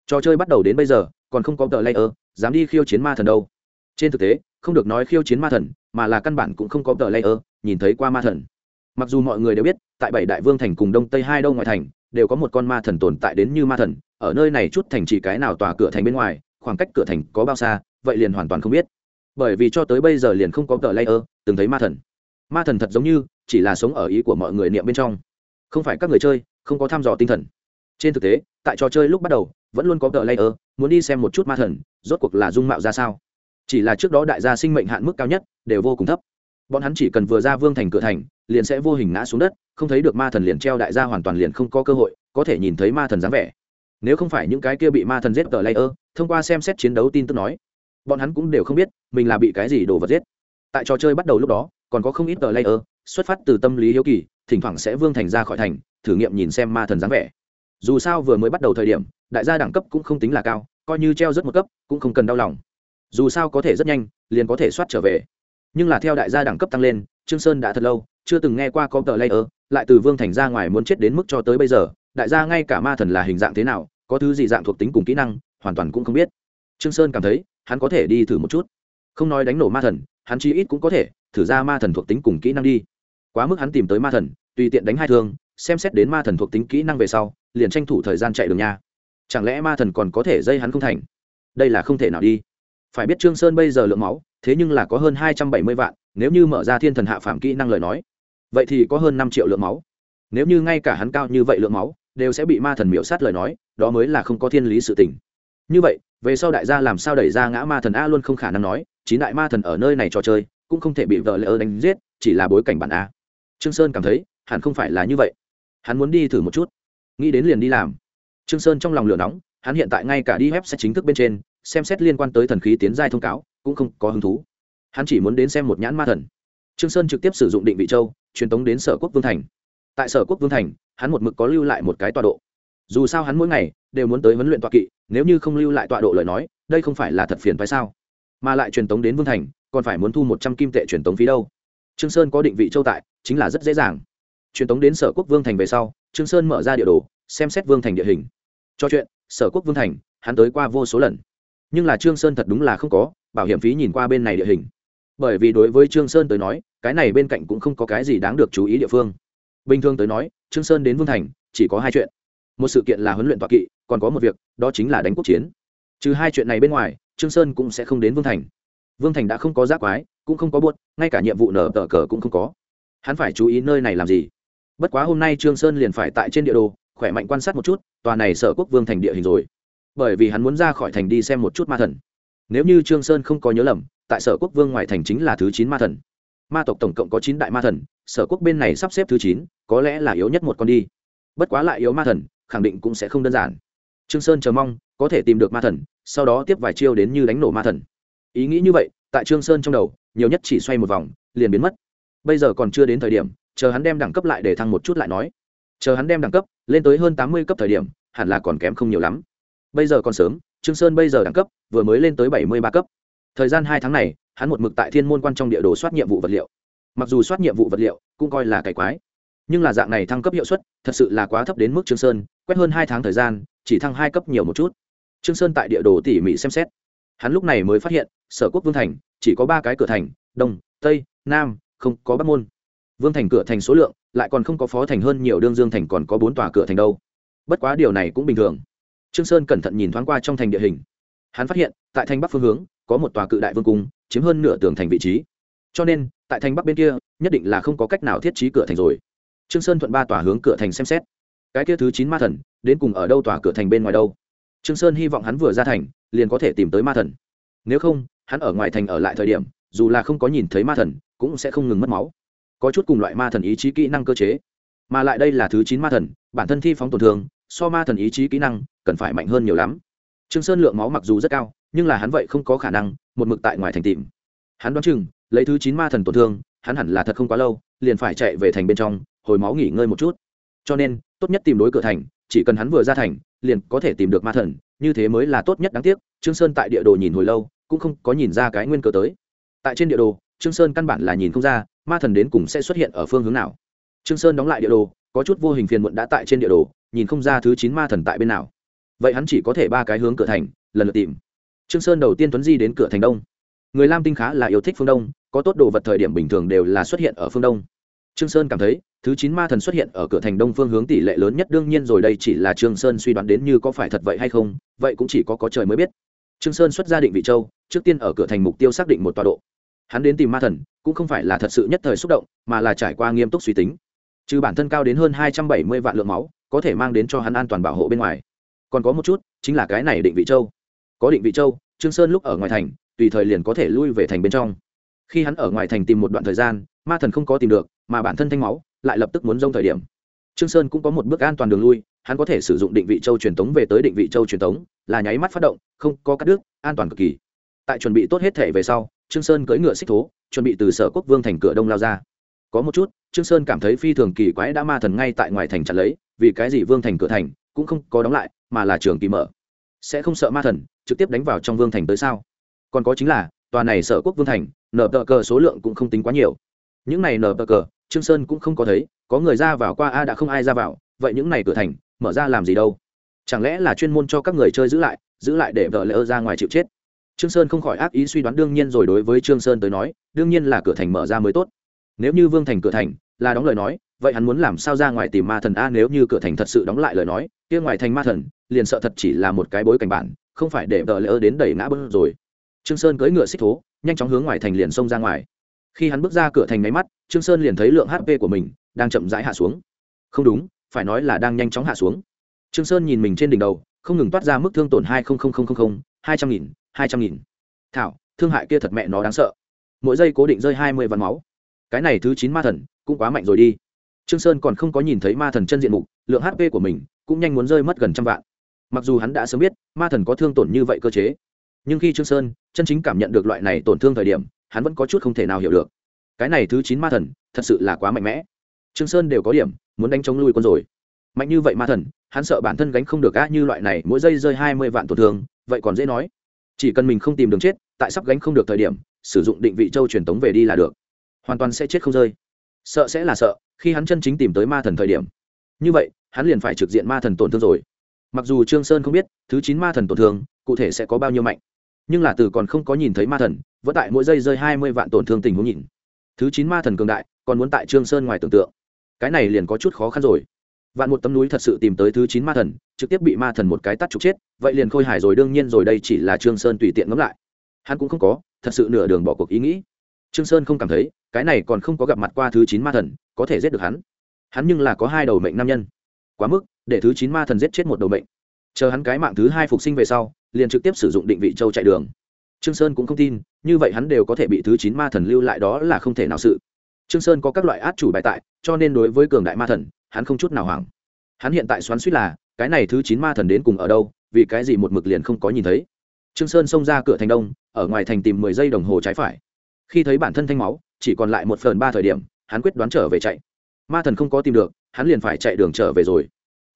trò chơi bắt đầu đến bây giờ, còn không có tờ layer, dám đi khiêu chiến ma thần đâu. Trên thực tế, không được nói khiêu chiến ma thần, mà là căn bản cũng không có tờ layer, nhìn thấy qua ma thần. Mặc dù mọi người đều biết, tại bảy đại vương thành cùng đông tây hai đâu ngoại thành, đều có một con ma thần tồn tại đến như ma thần, ở nơi này chút thành chỉ cái nào tòa cửa thành bên ngoài, khoảng cách cửa thành có bao xa, vậy liền hoàn toàn không biết. Bởi vì cho tới bây giờ liền không có tờ layer, từng thấy ma thần. Ma thần thật giống như, chỉ là sống ở ý của mọi người niệm bên trong. Không phải các người chơi, không có thăm dò tinh thần. Trên thực tế, tại trò chơi lúc bắt đầu vẫn luôn có tờ layer, muốn đi xem một chút ma thần, rốt cuộc là dung mạo ra sao. Chỉ là trước đó đại gia sinh mệnh hạn mức cao nhất đều vô cùng thấp. Bọn hắn chỉ cần vừa ra vương thành cửa thành, liền sẽ vô hình ngã xuống đất, không thấy được ma thần liền treo đại gia hoàn toàn liền không có cơ hội, có thể nhìn thấy ma thần dáng vẻ. Nếu không phải những cái kia bị ma thần giết tờ layer, thông qua xem xét chiến đấu tin tức nói, bọn hắn cũng đều không biết mình là bị cái gì đồ vật giết. Tại trò chơi bắt đầu lúc đó, còn có không ít tờ layer xuất phát từ tâm lý hiếu kỳ, thỉnh thoảng sẽ vương thành ra khỏi thành, thử nghiệm nhìn xem ma thần dáng vẻ. Dù sao vừa mới bắt đầu thời điểm đại gia đẳng cấp cũng không tính là cao, coi như treo rất một cấp, cũng không cần đau lòng. Dù sao có thể rất nhanh, liền có thể soát trở về. Nhưng là theo đại gia đẳng cấp tăng lên, trương sơn đã thật lâu, chưa từng nghe qua có tờ layer, lại từ vương thành ra ngoài muốn chết đến mức cho tới bây giờ, đại gia ngay cả ma thần là hình dạng thế nào, có thứ gì dạng thuộc tính cùng kỹ năng, hoàn toàn cũng không biết. Trương sơn cảm thấy, hắn có thể đi thử một chút. Không nói đánh nổ ma thần, hắn chi ít cũng có thể thử ra ma thần thuộc tính cùng kỹ năng đi. Quá mức hắn tìm tới ma thần, tùy tiện đánh hai thương, xem xét đến ma thần thuộc tính kỹ năng về sau, liền tranh thủ thời gian chạy đường nha chẳng lẽ ma thần còn có thể dây hắn không thành? Đây là không thể nào đi. Phải biết trương sơn bây giờ lượng máu, thế nhưng là có hơn hai trăm bảy mươi vạn, nếu như mở ra thiên thần hạ phạm kỹ năng lời nói, vậy thì có hơn năm triệu lượng máu. Nếu như ngay cả hắn cao như vậy lượng máu, đều sẽ bị ma thần miễu sát lời nói, đó mới là không có thiên lý sự tình. Như vậy, về sau đại gia làm sao đẩy ra ngã ma thần a luôn không khả năng nói, chín đại ma thần ở nơi này trò chơi, cũng không thể bị vợ lỡ đánh giết, chỉ là bối cảnh bản a. Trương sơn cảm thấy, hẳn không phải là như vậy. Hắn muốn đi thử một chút. Nghĩ đến liền đi làm trương sơn trong lòng lửa nóng, hắn hiện tại ngay cả đi web sẽ chính thức bên trên, xem xét liên quan tới thần khí tiến giai thông cáo, cũng không có hứng thú. Hắn chỉ muốn đến xem một nhãn ma thần. Trương sơn trực tiếp sử dụng định vị châu, truyền tống đến sở quốc vương thành. Tại sở quốc vương thành, hắn một mực có lưu lại một cái tọa độ. Dù sao hắn mỗi ngày đều muốn tới huấn luyện tọa kỵ, nếu như không lưu lại tọa độ lời nói, đây không phải là thật phiền phải sao? Mà lại truyền tống đến vương thành, còn phải muốn thu một trăm kim tệ truyền tống phí đâu. Trương sơn có định vị châu tại, chính là rất dễ dàng. Truyền tống đến sở quốc vương thành về sau, trương sơn mở ra địa đồ, xem xét vương thành địa hình cho chuyện, sở quốc vương thành, hắn tới qua vô số lần. Nhưng là trương sơn thật đúng là không có, bảo hiểm phí nhìn qua bên này địa hình. Bởi vì đối với trương sơn tới nói, cái này bên cạnh cũng không có cái gì đáng được chú ý địa phương. Bình thường tới nói, trương sơn đến vương thành, chỉ có hai chuyện. Một sự kiện là huấn luyện tọa kỵ, còn có một việc, đó chính là đánh quốc chiến. Trừ hai chuyện này bên ngoài, trương sơn cũng sẽ không đến vương thành. Vương thành đã không có giác quái, cũng không có buốt, ngay cả nhiệm vụ nở tờ cờ cũng không có. Hắn phải chú ý nơi này làm gì. Bất quá hôm nay trương sơn liền phải tại trên địa đồ, khỏe mạnh quan sát một chút tòa này sở quốc vương thành địa hình rồi. Bởi vì hắn muốn ra khỏi thành đi xem một chút ma thần. Nếu như trương sơn không có nhớ lầm, tại sở quốc vương ngoài thành chính là thứ chín ma thần. Ma tộc tổng cộng có chín đại ma thần, sở quốc bên này sắp xếp thứ chín, có lẽ là yếu nhất một con đi. Bất quá lại yếu ma thần, khẳng định cũng sẽ không đơn giản. Trương sơn chờ mong, có thể tìm được ma thần, sau đó tiếp vài chiêu đến như đánh nổ ma thần. Ý nghĩ như vậy, tại trương sơn trong đầu, nhiều nhất chỉ xoay một vòng, liền biến mất. Bây giờ còn chưa đến thời điểm, chờ hắn đem đẳng cấp lại để thăng một chút lại nói. Chờ hắn đem đẳng cấp lên tới hơn tám mươi cấp thời điểm, hẳn là còn kém không nhiều lắm. Bây giờ còn sớm, trương sơn bây giờ đẳng cấp, vừa mới lên tới bảy mươi ba cấp. Thời gian hai tháng này, hắn một mực tại thiên môn quan trong địa đồ soát nhiệm vụ vật liệu. Mặc dù soát nhiệm vụ vật liệu cũng coi là cải quái, nhưng là dạng này thăng cấp hiệu suất thật sự là quá thấp đến mức trương sơn, quét hơn hai tháng thời gian, chỉ thăng hai cấp nhiều một chút. Trương sơn tại địa đồ tỉ mỉ xem xét, hắn lúc này mới phát hiện, sở quốc vương thành chỉ có ba cái cửa thành, đông, tây, nam, không có bắc môn. Vương thành cửa thành số lượng lại còn không có phó thành hơn nhiều đương dương thành còn có bốn tòa cửa thành đâu. Bất quá điều này cũng bình thường. Trương sơn cẩn thận nhìn thoáng qua trong thành địa hình. Hắn phát hiện, tại thành bắc phương hướng, có một tòa cự đại vương cung, chiếm hơn nửa tường thành vị trí. Cho nên, tại thành bắc bên kia, nhất định là không có cách nào thiết trí cửa thành rồi. Trương sơn thuận ba tòa hướng cửa thành xem xét. Cái kia thứ chín ma thần, đến cùng ở đâu tòa cửa thành bên ngoài đâu? Trương sơn hy vọng hắn vừa ra thành, liền có thể tìm tới ma thần. Nếu không, hắn ở ngoài thành ở lại thời điểm, dù là không có nhìn thấy ma thần, cũng sẽ không ngừng mất máu có chút cùng loại ma thần ý chí kỹ năng cơ chế. Mà lại đây là thứ chín ma thần, bản thân thi phóng tổn thương, so ma thần ý chí kỹ năng cần phải mạnh hơn nhiều lắm. Trương sơn lượng máu mặc dù rất cao, nhưng là hắn vậy không có khả năng một mực tại ngoài thành tìm. Hắn đoán chừng, lấy thứ chín ma thần tổn thương, hắn hẳn là thật không quá lâu, liền phải chạy về thành bên trong, hồi máu nghỉ ngơi một chút. Cho nên, tốt nhất tìm đối cửa thành, chỉ cần hắn vừa ra thành, liền có thể tìm được ma thần, như thế mới là tốt nhất đáng tiếc, trương sơn tại địa đồ nhìn hồi lâu, cũng không có nhìn ra cái nguyên cớ tới. Tại trên địa đồ, trương sơn căn bản là nhìn không ra ma thần đến cùng sẽ xuất hiện ở phương hướng nào? Trương sơn đóng lại địa đồ, có chút vô hình phiền muộn đã tại trên địa đồ, nhìn không ra thứ chín ma thần tại bên nào. Vậy hắn chỉ có thể ba cái hướng cửa thành, lần lượt tìm. Trương sơn đầu tiên tuấn di đến cửa thành đông. Người lam tinh khá là yêu thích phương đông, có tốt đồ vật thời điểm bình thường đều là xuất hiện ở phương đông. Trương sơn cảm thấy, thứ chín ma thần xuất hiện ở cửa thành đông phương hướng tỷ lệ lớn nhất đương nhiên rồi, đây chỉ là trương sơn suy đoán đến như có phải thật vậy hay không, vậy cũng chỉ có có trời mới biết. Trương sơn xuất ra định vị châu, trước tiên ở cửa thành mục tiêu xác định một tọa độ hắn đến tìm ma thần, cũng không phải là thật sự nhất thời xúc động, mà là trải qua nghiêm túc suy tính. Trừ bản thân cao đến hơn hai trăm bảy mươi vạn lượng máu, có thể mang đến cho hắn an toàn bảo hộ bên ngoài. Còn có một chút, chính là cái này định vị châu. Có định vị châu, trương sơn lúc ở ngoài thành, tùy thời liền có thể lui về thành bên trong. Khi hắn ở ngoài thành tìm một đoạn thời gian, ma thần không có tìm được, mà bản thân thanh máu lại lập tức muốn rông thời điểm. Trương sơn cũng có một bước an toàn đường lui, hắn có thể sử dụng định vị châu truyền tống về tới định vị châu truyền tống, là nháy mắt phát động, không có cắt đứt, an toàn cực kỳ. Tại chuẩn bị tốt hết thể về sau trương sơn cưỡi ngựa xích thố, chuẩn bị từ sở quốc vương thành cửa đông lao ra. Có một chút, trương sơn cảm thấy phi thường kỳ quái đã ma thần ngay tại ngoài thành chặn lấy, vì cái gì vương thành cửa thành cũng không có đóng lại, mà là trường kỳ mở. Sẽ không sợ ma thần, trực tiếp đánh vào trong vương thành tới sao? Còn có chính là, tòa này sở quốc vương thành, nở tờ cờ số lượng cũng không tính quá nhiều. Những này nở tờ cờ, trương sơn cũng không có thấy, có người ra vào qua a đã không ai ra vào, vậy những này cửa thành, mở ra làm gì đâu? Chẳng lẽ là chuyên môn cho các người chơi giữ lại giữ lại để vợ lỡ ra ngoài chịu chết? Trương sơn không khỏi ác ý suy đoán đương nhiên rồi, đối với trương sơn tới nói, đương nhiên là cửa thành mở ra mới tốt. Nếu như vương thành cửa thành là đóng lời nói, vậy hắn muốn làm sao ra ngoài tìm ma thần? A, nếu như cửa thành thật sự đóng lại lời nói, kia ngoài thành ma thần, liền sợ thật chỉ là một cái bối cảnh bản, không phải để vợ lỡ đến đẩy ngã bớt rồi. Trương sơn cưỡi ngựa xích thố, nhanh chóng hướng ngoài thành liền xông ra ngoài. Khi hắn bước ra cửa thành máy mắt, trương sơn liền thấy lượng hp của mình đang chậm rãi hạ xuống. Không đúng, phải nói là đang nhanh chóng hạ xuống. Trương sơn nhìn mình trên đỉnh đầu, không ngừng toát ra mức thương tổn hai hai trăm nghìn hai trăm nghìn. Thảo, thương hại kia thật mẹ nó đáng sợ. Mỗi giây cố định rơi hai mươi vạn máu. Cái này thứ chín ma thần cũng quá mạnh rồi đi. Trương sơn còn không có nhìn thấy ma thần chân diện mục, lượng hp của mình cũng nhanh muốn rơi mất gần trăm vạn. Mặc dù hắn đã sớm biết, ma thần có thương tổn như vậy cơ chế. Nhưng khi trương sơn chân chính cảm nhận được loại này tổn thương thời điểm, hắn vẫn có chút không thể nào hiểu được. Cái này thứ chín ma thần thật sự là quá mạnh mẽ. Trương sơn đều có điểm muốn đánh chống lui quân rồi. Mạnh như vậy ma thần, hắn sợ bản thân gánh không được á, như loại này, mỗi giây rơi hai mươi vạn tổn thương, vậy còn dễ nói chỉ cần mình không tìm đường chết, tại sắp gánh không được thời điểm, sử dụng định vị châu truyền tống về đi là được. Hoàn toàn sẽ chết không rơi. Sợ sẽ là sợ, khi hắn chân chính tìm tới ma thần thời điểm. Như vậy, hắn liền phải trực diện ma thần tổn thương rồi. Mặc dù trương sơn không biết, thứ chín ma thần tổn thương, cụ thể sẽ có bao nhiêu mạnh. Nhưng là từ còn không có nhìn thấy ma thần, vẫn tại mỗi giây rơi hai mươi vạn tổn thương tình huống nhìn. Thứ chín ma thần cường đại, còn muốn tại trương sơn ngoài tưởng tượng. Cái này liền có chút khó khăn rồi vạn một tấm núi thật sự tìm tới thứ chín ma thần, trực tiếp bị ma thần một cái tắt trục chết, vậy liền khôi hài rồi, đương nhiên rồi, đây chỉ là trương sơn tùy tiện ngẫm lại. Hắn cũng không có, thật sự nửa đường bỏ cuộc ý nghĩ. Trương sơn không cảm thấy, cái này còn không có gặp mặt qua thứ chín ma thần, có thể giết được hắn. Hắn nhưng là có hai đầu mệnh nam nhân. Quá mức, để thứ chín ma thần giết chết một đầu mệnh. Chờ hắn cái mạng thứ hai phục sinh về sau, liền trực tiếp sử dụng định vị châu chạy đường. Trương sơn cũng không tin, như vậy hắn đều có thể bị thứ chín ma thần lưu lại, đó là không thể nào sự. Trương sơn có các loại át chủ bài tại, cho nên đối với cường đại ma thần hắn không chút nào hoảng. Hắn hiện tại xoắn suýt là, cái này thứ chín ma thần đến cùng ở đâu, vì cái gì một mực liền không có nhìn thấy. Trương sơn xông ra cửa thành đông, ở ngoài thành tìm mười giây đồng hồ trái phải. Khi thấy bản thân thanh máu, chỉ còn lại một phần ba thời điểm, hắn quyết đoán trở về chạy. Ma thần không có tìm được, hắn liền phải chạy đường trở về rồi.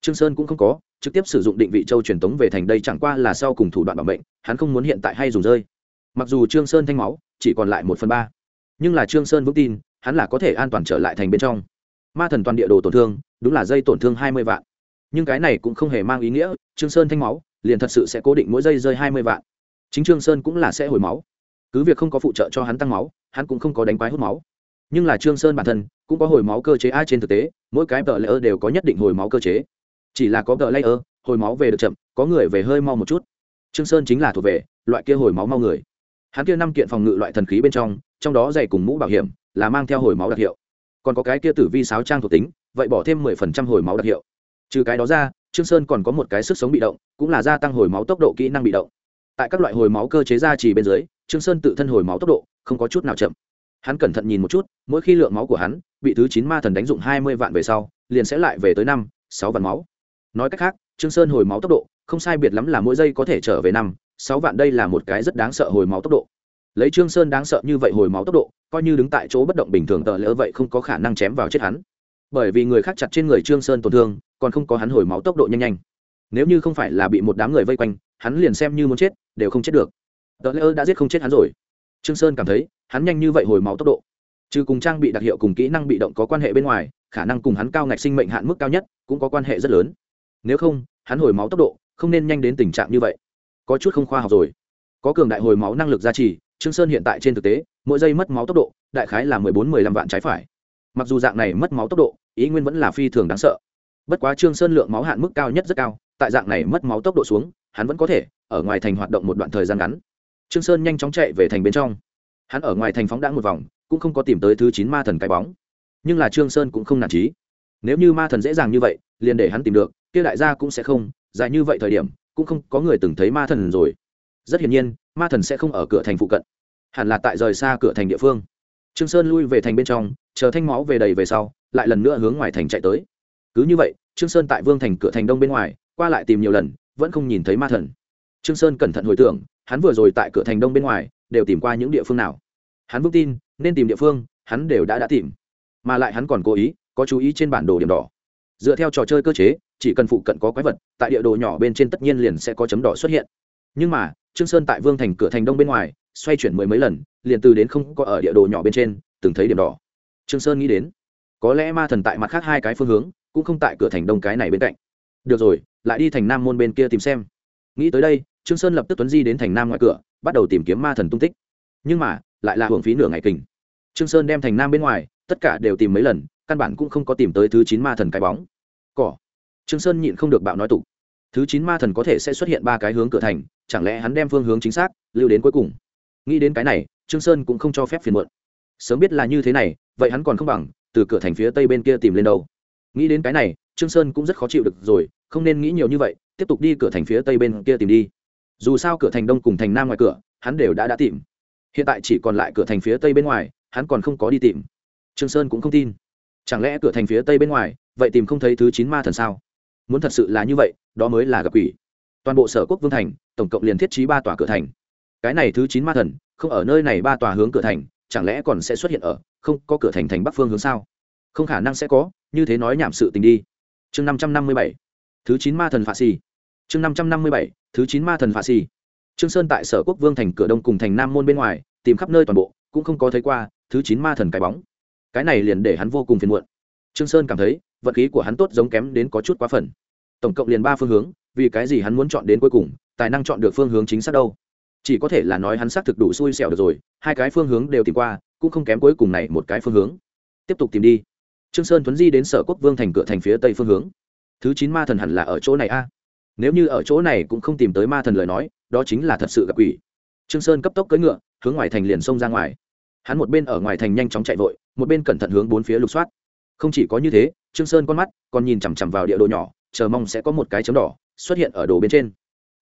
Trương sơn cũng không có, trực tiếp sử dụng định vị châu truyền tống về thành đây chẳng qua là sau cùng thủ đoạn bảo mệnh, hắn không muốn hiện tại hay dùng rơi. Mặc dù trương sơn thanh máu, chỉ còn lại một phần ba. Nhưng là trương sơn vững tin, hắn là có thể an toàn trở lại thành bên trong ma thần toàn địa đồ tổn thương, đúng là dây tổn thương hai mươi vạn. Nhưng cái này cũng không hề mang ý nghĩa, trương sơn thanh máu, liền thật sự sẽ cố định mỗi giây rơi hai mươi vạn. Chính trương sơn cũng là sẽ hồi máu. Cứ việc không có phụ trợ cho hắn tăng máu, hắn cũng không có đánh quái hút máu. Nhưng là trương sơn bản thân cũng có hồi máu cơ chế a trên thực tế, mỗi cái tờ layer đều có nhất định hồi máu cơ chế. Chỉ là có tờ layer, hồi máu về được chậm, có người về hơi mau một chút. Trương sơn chính là thuộc về loại kia hồi máu mau người. Hắn kia năm kiện phòng ngự loại thần khí bên trong trong đó dày cùng mũ bảo hiểm là mang theo hồi máu đặc hiệu còn có cái kia tử vi sáo trang thuộc tính, vậy bỏ thêm mười phần trăm hồi máu đặc hiệu. Trừ cái đó ra, trương sơn còn có một cái sức sống bị động, cũng là gia tăng hồi máu tốc độ kỹ năng bị động. Tại các loại hồi máu cơ chế gia trì bên dưới, trương sơn tự thân hồi máu tốc độ không có chút nào chậm. Hắn cẩn thận nhìn một chút, mỗi khi lượng máu của hắn bị thứ chín ma thần đánh dụng hai mươi vạn về sau, liền sẽ lại về tới năm, sáu vạn máu. Nói cách khác, trương sơn hồi máu tốc độ không sai biệt lắm là mỗi giây có thể trở về năm, sáu vạn đây là một cái rất đáng sợ hồi máu tốc độ. Lấy trương sơn đáng sợ như vậy hồi máu tốc độ coi như đứng tại chỗ bất động bình thường tờ lỡ vậy không có khả năng chém vào chết hắn. Bởi vì người khác chặt trên người trương sơn tổn thương, còn không có hắn hồi máu tốc độ nhanh nhanh. Nếu như không phải là bị một đám người vây quanh, hắn liền xem như muốn chết, đều không chết được. Tờ lỡ đã giết không chết hắn rồi. Trương sơn cảm thấy, hắn nhanh như vậy hồi máu tốc độ. Trừ cùng trang bị đặc hiệu cùng kỹ năng bị động có quan hệ bên ngoài, khả năng cùng hắn cao ngạch sinh mệnh hạn mức cao nhất cũng có quan hệ rất lớn. Nếu không, hắn hồi máu tốc độ không nên nhanh đến tình trạng như vậy. Có chút không khoa học rồi. Có cường đại hồi máu năng lực gia trì trương sơn hiện tại trên thực tế, mỗi giây mất máu tốc độ, đại khái là mười bốn, mười lăm vạn trái phải. Mặc dù dạng này mất máu tốc độ, ý nguyên vẫn là phi thường đáng sợ. Bất quá trương sơn lượng máu hạn mức cao nhất rất cao, tại dạng này mất máu tốc độ xuống, hắn vẫn có thể ở ngoài thành hoạt động một đoạn thời gian ngắn. Trương sơn nhanh chóng chạy về thành bên trong. Hắn ở ngoài thành phóng đã một vòng, cũng không có tìm tới thứ chín ma thần cái bóng. Nhưng là trương sơn cũng không nản trí nếu như ma thần dễ dàng như vậy, liền để hắn tìm được, kia đại gia cũng sẽ không, dài như vậy thời điểm, cũng không có người từng thấy ma thần rồi rất hiển nhiên, ma thần sẽ không ở cửa thành phụ cận. Hẳn là tại rời xa cửa thành địa phương. Trương sơn lui về thành bên trong, chờ thanh máu về đầy về sau, lại lần nữa hướng ngoài thành chạy tới. Cứ như vậy, trương sơn tại vương thành cửa thành đông bên ngoài, qua lại tìm nhiều lần, vẫn không nhìn thấy ma thần. Trương sơn cẩn thận hồi tưởng, hắn vừa rồi tại cửa thành đông bên ngoài, đều tìm qua những địa phương nào. Hắn vững tin, nên tìm địa phương, hắn đều đã đã tìm. Mà lại hắn còn cố ý, có chú ý trên bản đồ điểm đỏ. Dựa theo trò chơi cơ chế, chỉ cần phụ cận có quái vật, tại địa đồ nhỏ bên trên tất nhiên liền sẽ có chấm đỏ xuất hiện. Nhưng mà trương sơn tại vương thành cửa thành đông bên ngoài, xoay chuyển mười mấy lần, liền từ đến không có ở địa đồ nhỏ bên trên, từng thấy điểm đỏ. Trương sơn nghĩ đến, có lẽ ma thần tại mặt khác hai cái phương hướng, cũng không tại cửa thành đông cái này bên cạnh. Được rồi, lại đi thành nam môn bên kia tìm xem. Nghĩ tới đây, trương sơn lập tức tuấn di đến thành nam ngoài cửa, bắt đầu tìm kiếm ma thần tung tích. Nhưng mà, lại là hưởng phí nửa ngày kình. Trương sơn đem thành nam bên ngoài, tất cả đều tìm mấy lần, căn bản cũng không có tìm tới thứ chín ma thần cái bóng. Cỏ. Trương sơn nhịn không được bạo nói tục thứ chín ma thần có thể sẽ xuất hiện ba cái hướng cửa thành, chẳng lẽ hắn đem phương hướng chính xác, lưu đến cuối cùng? Nghĩ đến cái này, trương sơn cũng không cho phép phiền muộn. Sớm biết là như thế này, vậy hắn còn không bằng, từ cửa thành phía tây bên kia tìm lên đâu. Nghĩ đến cái này, trương sơn cũng rất khó chịu được rồi, không nên nghĩ nhiều như vậy, tiếp tục đi cửa thành phía tây bên kia tìm đi. Dù sao cửa thành đông cùng thành nam ngoài cửa, hắn đều đã đã tìm. Hiện tại chỉ còn lại cửa thành phía tây bên ngoài, hắn còn không có đi tìm. Trương sơn cũng không tin. Chẳng lẽ cửa thành phía tây bên ngoài, vậy tìm không thấy thứ chín ma thần sao? Muốn thật sự là như vậy đó mới là gặp quỷ. Toàn bộ sở quốc vương thành, tổng cộng liền thiết trí ba tòa cửa thành. Cái này thứ chín ma thần, không ở nơi này ba tòa hướng cửa thành, chẳng lẽ còn sẽ xuất hiện ở, không, có cửa thành thành bắc phương hướng sao? Không khả năng sẽ có, như thế nói nhảm sự tình đi. Chương năm trăm năm mươi bảy. Thứ chín ma thần phạ xì. Chương năm trăm năm mươi bảy, thứ chín ma thần phạ xì. Trương sơn tại sở quốc vương thành cửa đông cùng thành nam môn bên ngoài, tìm khắp nơi toàn bộ, cũng không có thấy qua, thứ chín ma thần cái bóng. Cái này liền để hắn vô cùng phiền muộn. Trương sơn cảm thấy vận khí của hắn tốt giống kém đến có chút quá phần tổng cộng liền ba phương hướng, vì cái gì hắn muốn chọn đến cuối cùng, tài năng chọn được phương hướng chính xác đâu? Chỉ có thể là nói hắn xác thực đủ xui xẻo được rồi, hai cái phương hướng đều tìm qua, cũng không kém cuối cùng này một cái phương hướng. Tiếp tục tìm đi. Trương sơn tuấn di đến sở quốc vương thành cửa thành phía tây phương hướng. Thứ chín ma thần hẳn là ở chỗ này a. Nếu như ở chỗ này cũng không tìm tới ma thần lời nói, đó chính là thật sự gặp quỷ. Trương sơn cấp tốc cưỡi ngựa, hướng ngoài thành liền xông ra ngoài. Hắn một bên ở ngoài thành nhanh chóng chạy vội, một bên cẩn thận hướng bốn phía lục soát. Không chỉ có như thế, trương sơn con mắt còn nhìn chằm chằm vào địa đồ nhỏ chờ mong sẽ có một cái chấm đỏ xuất hiện ở đồ bên trên.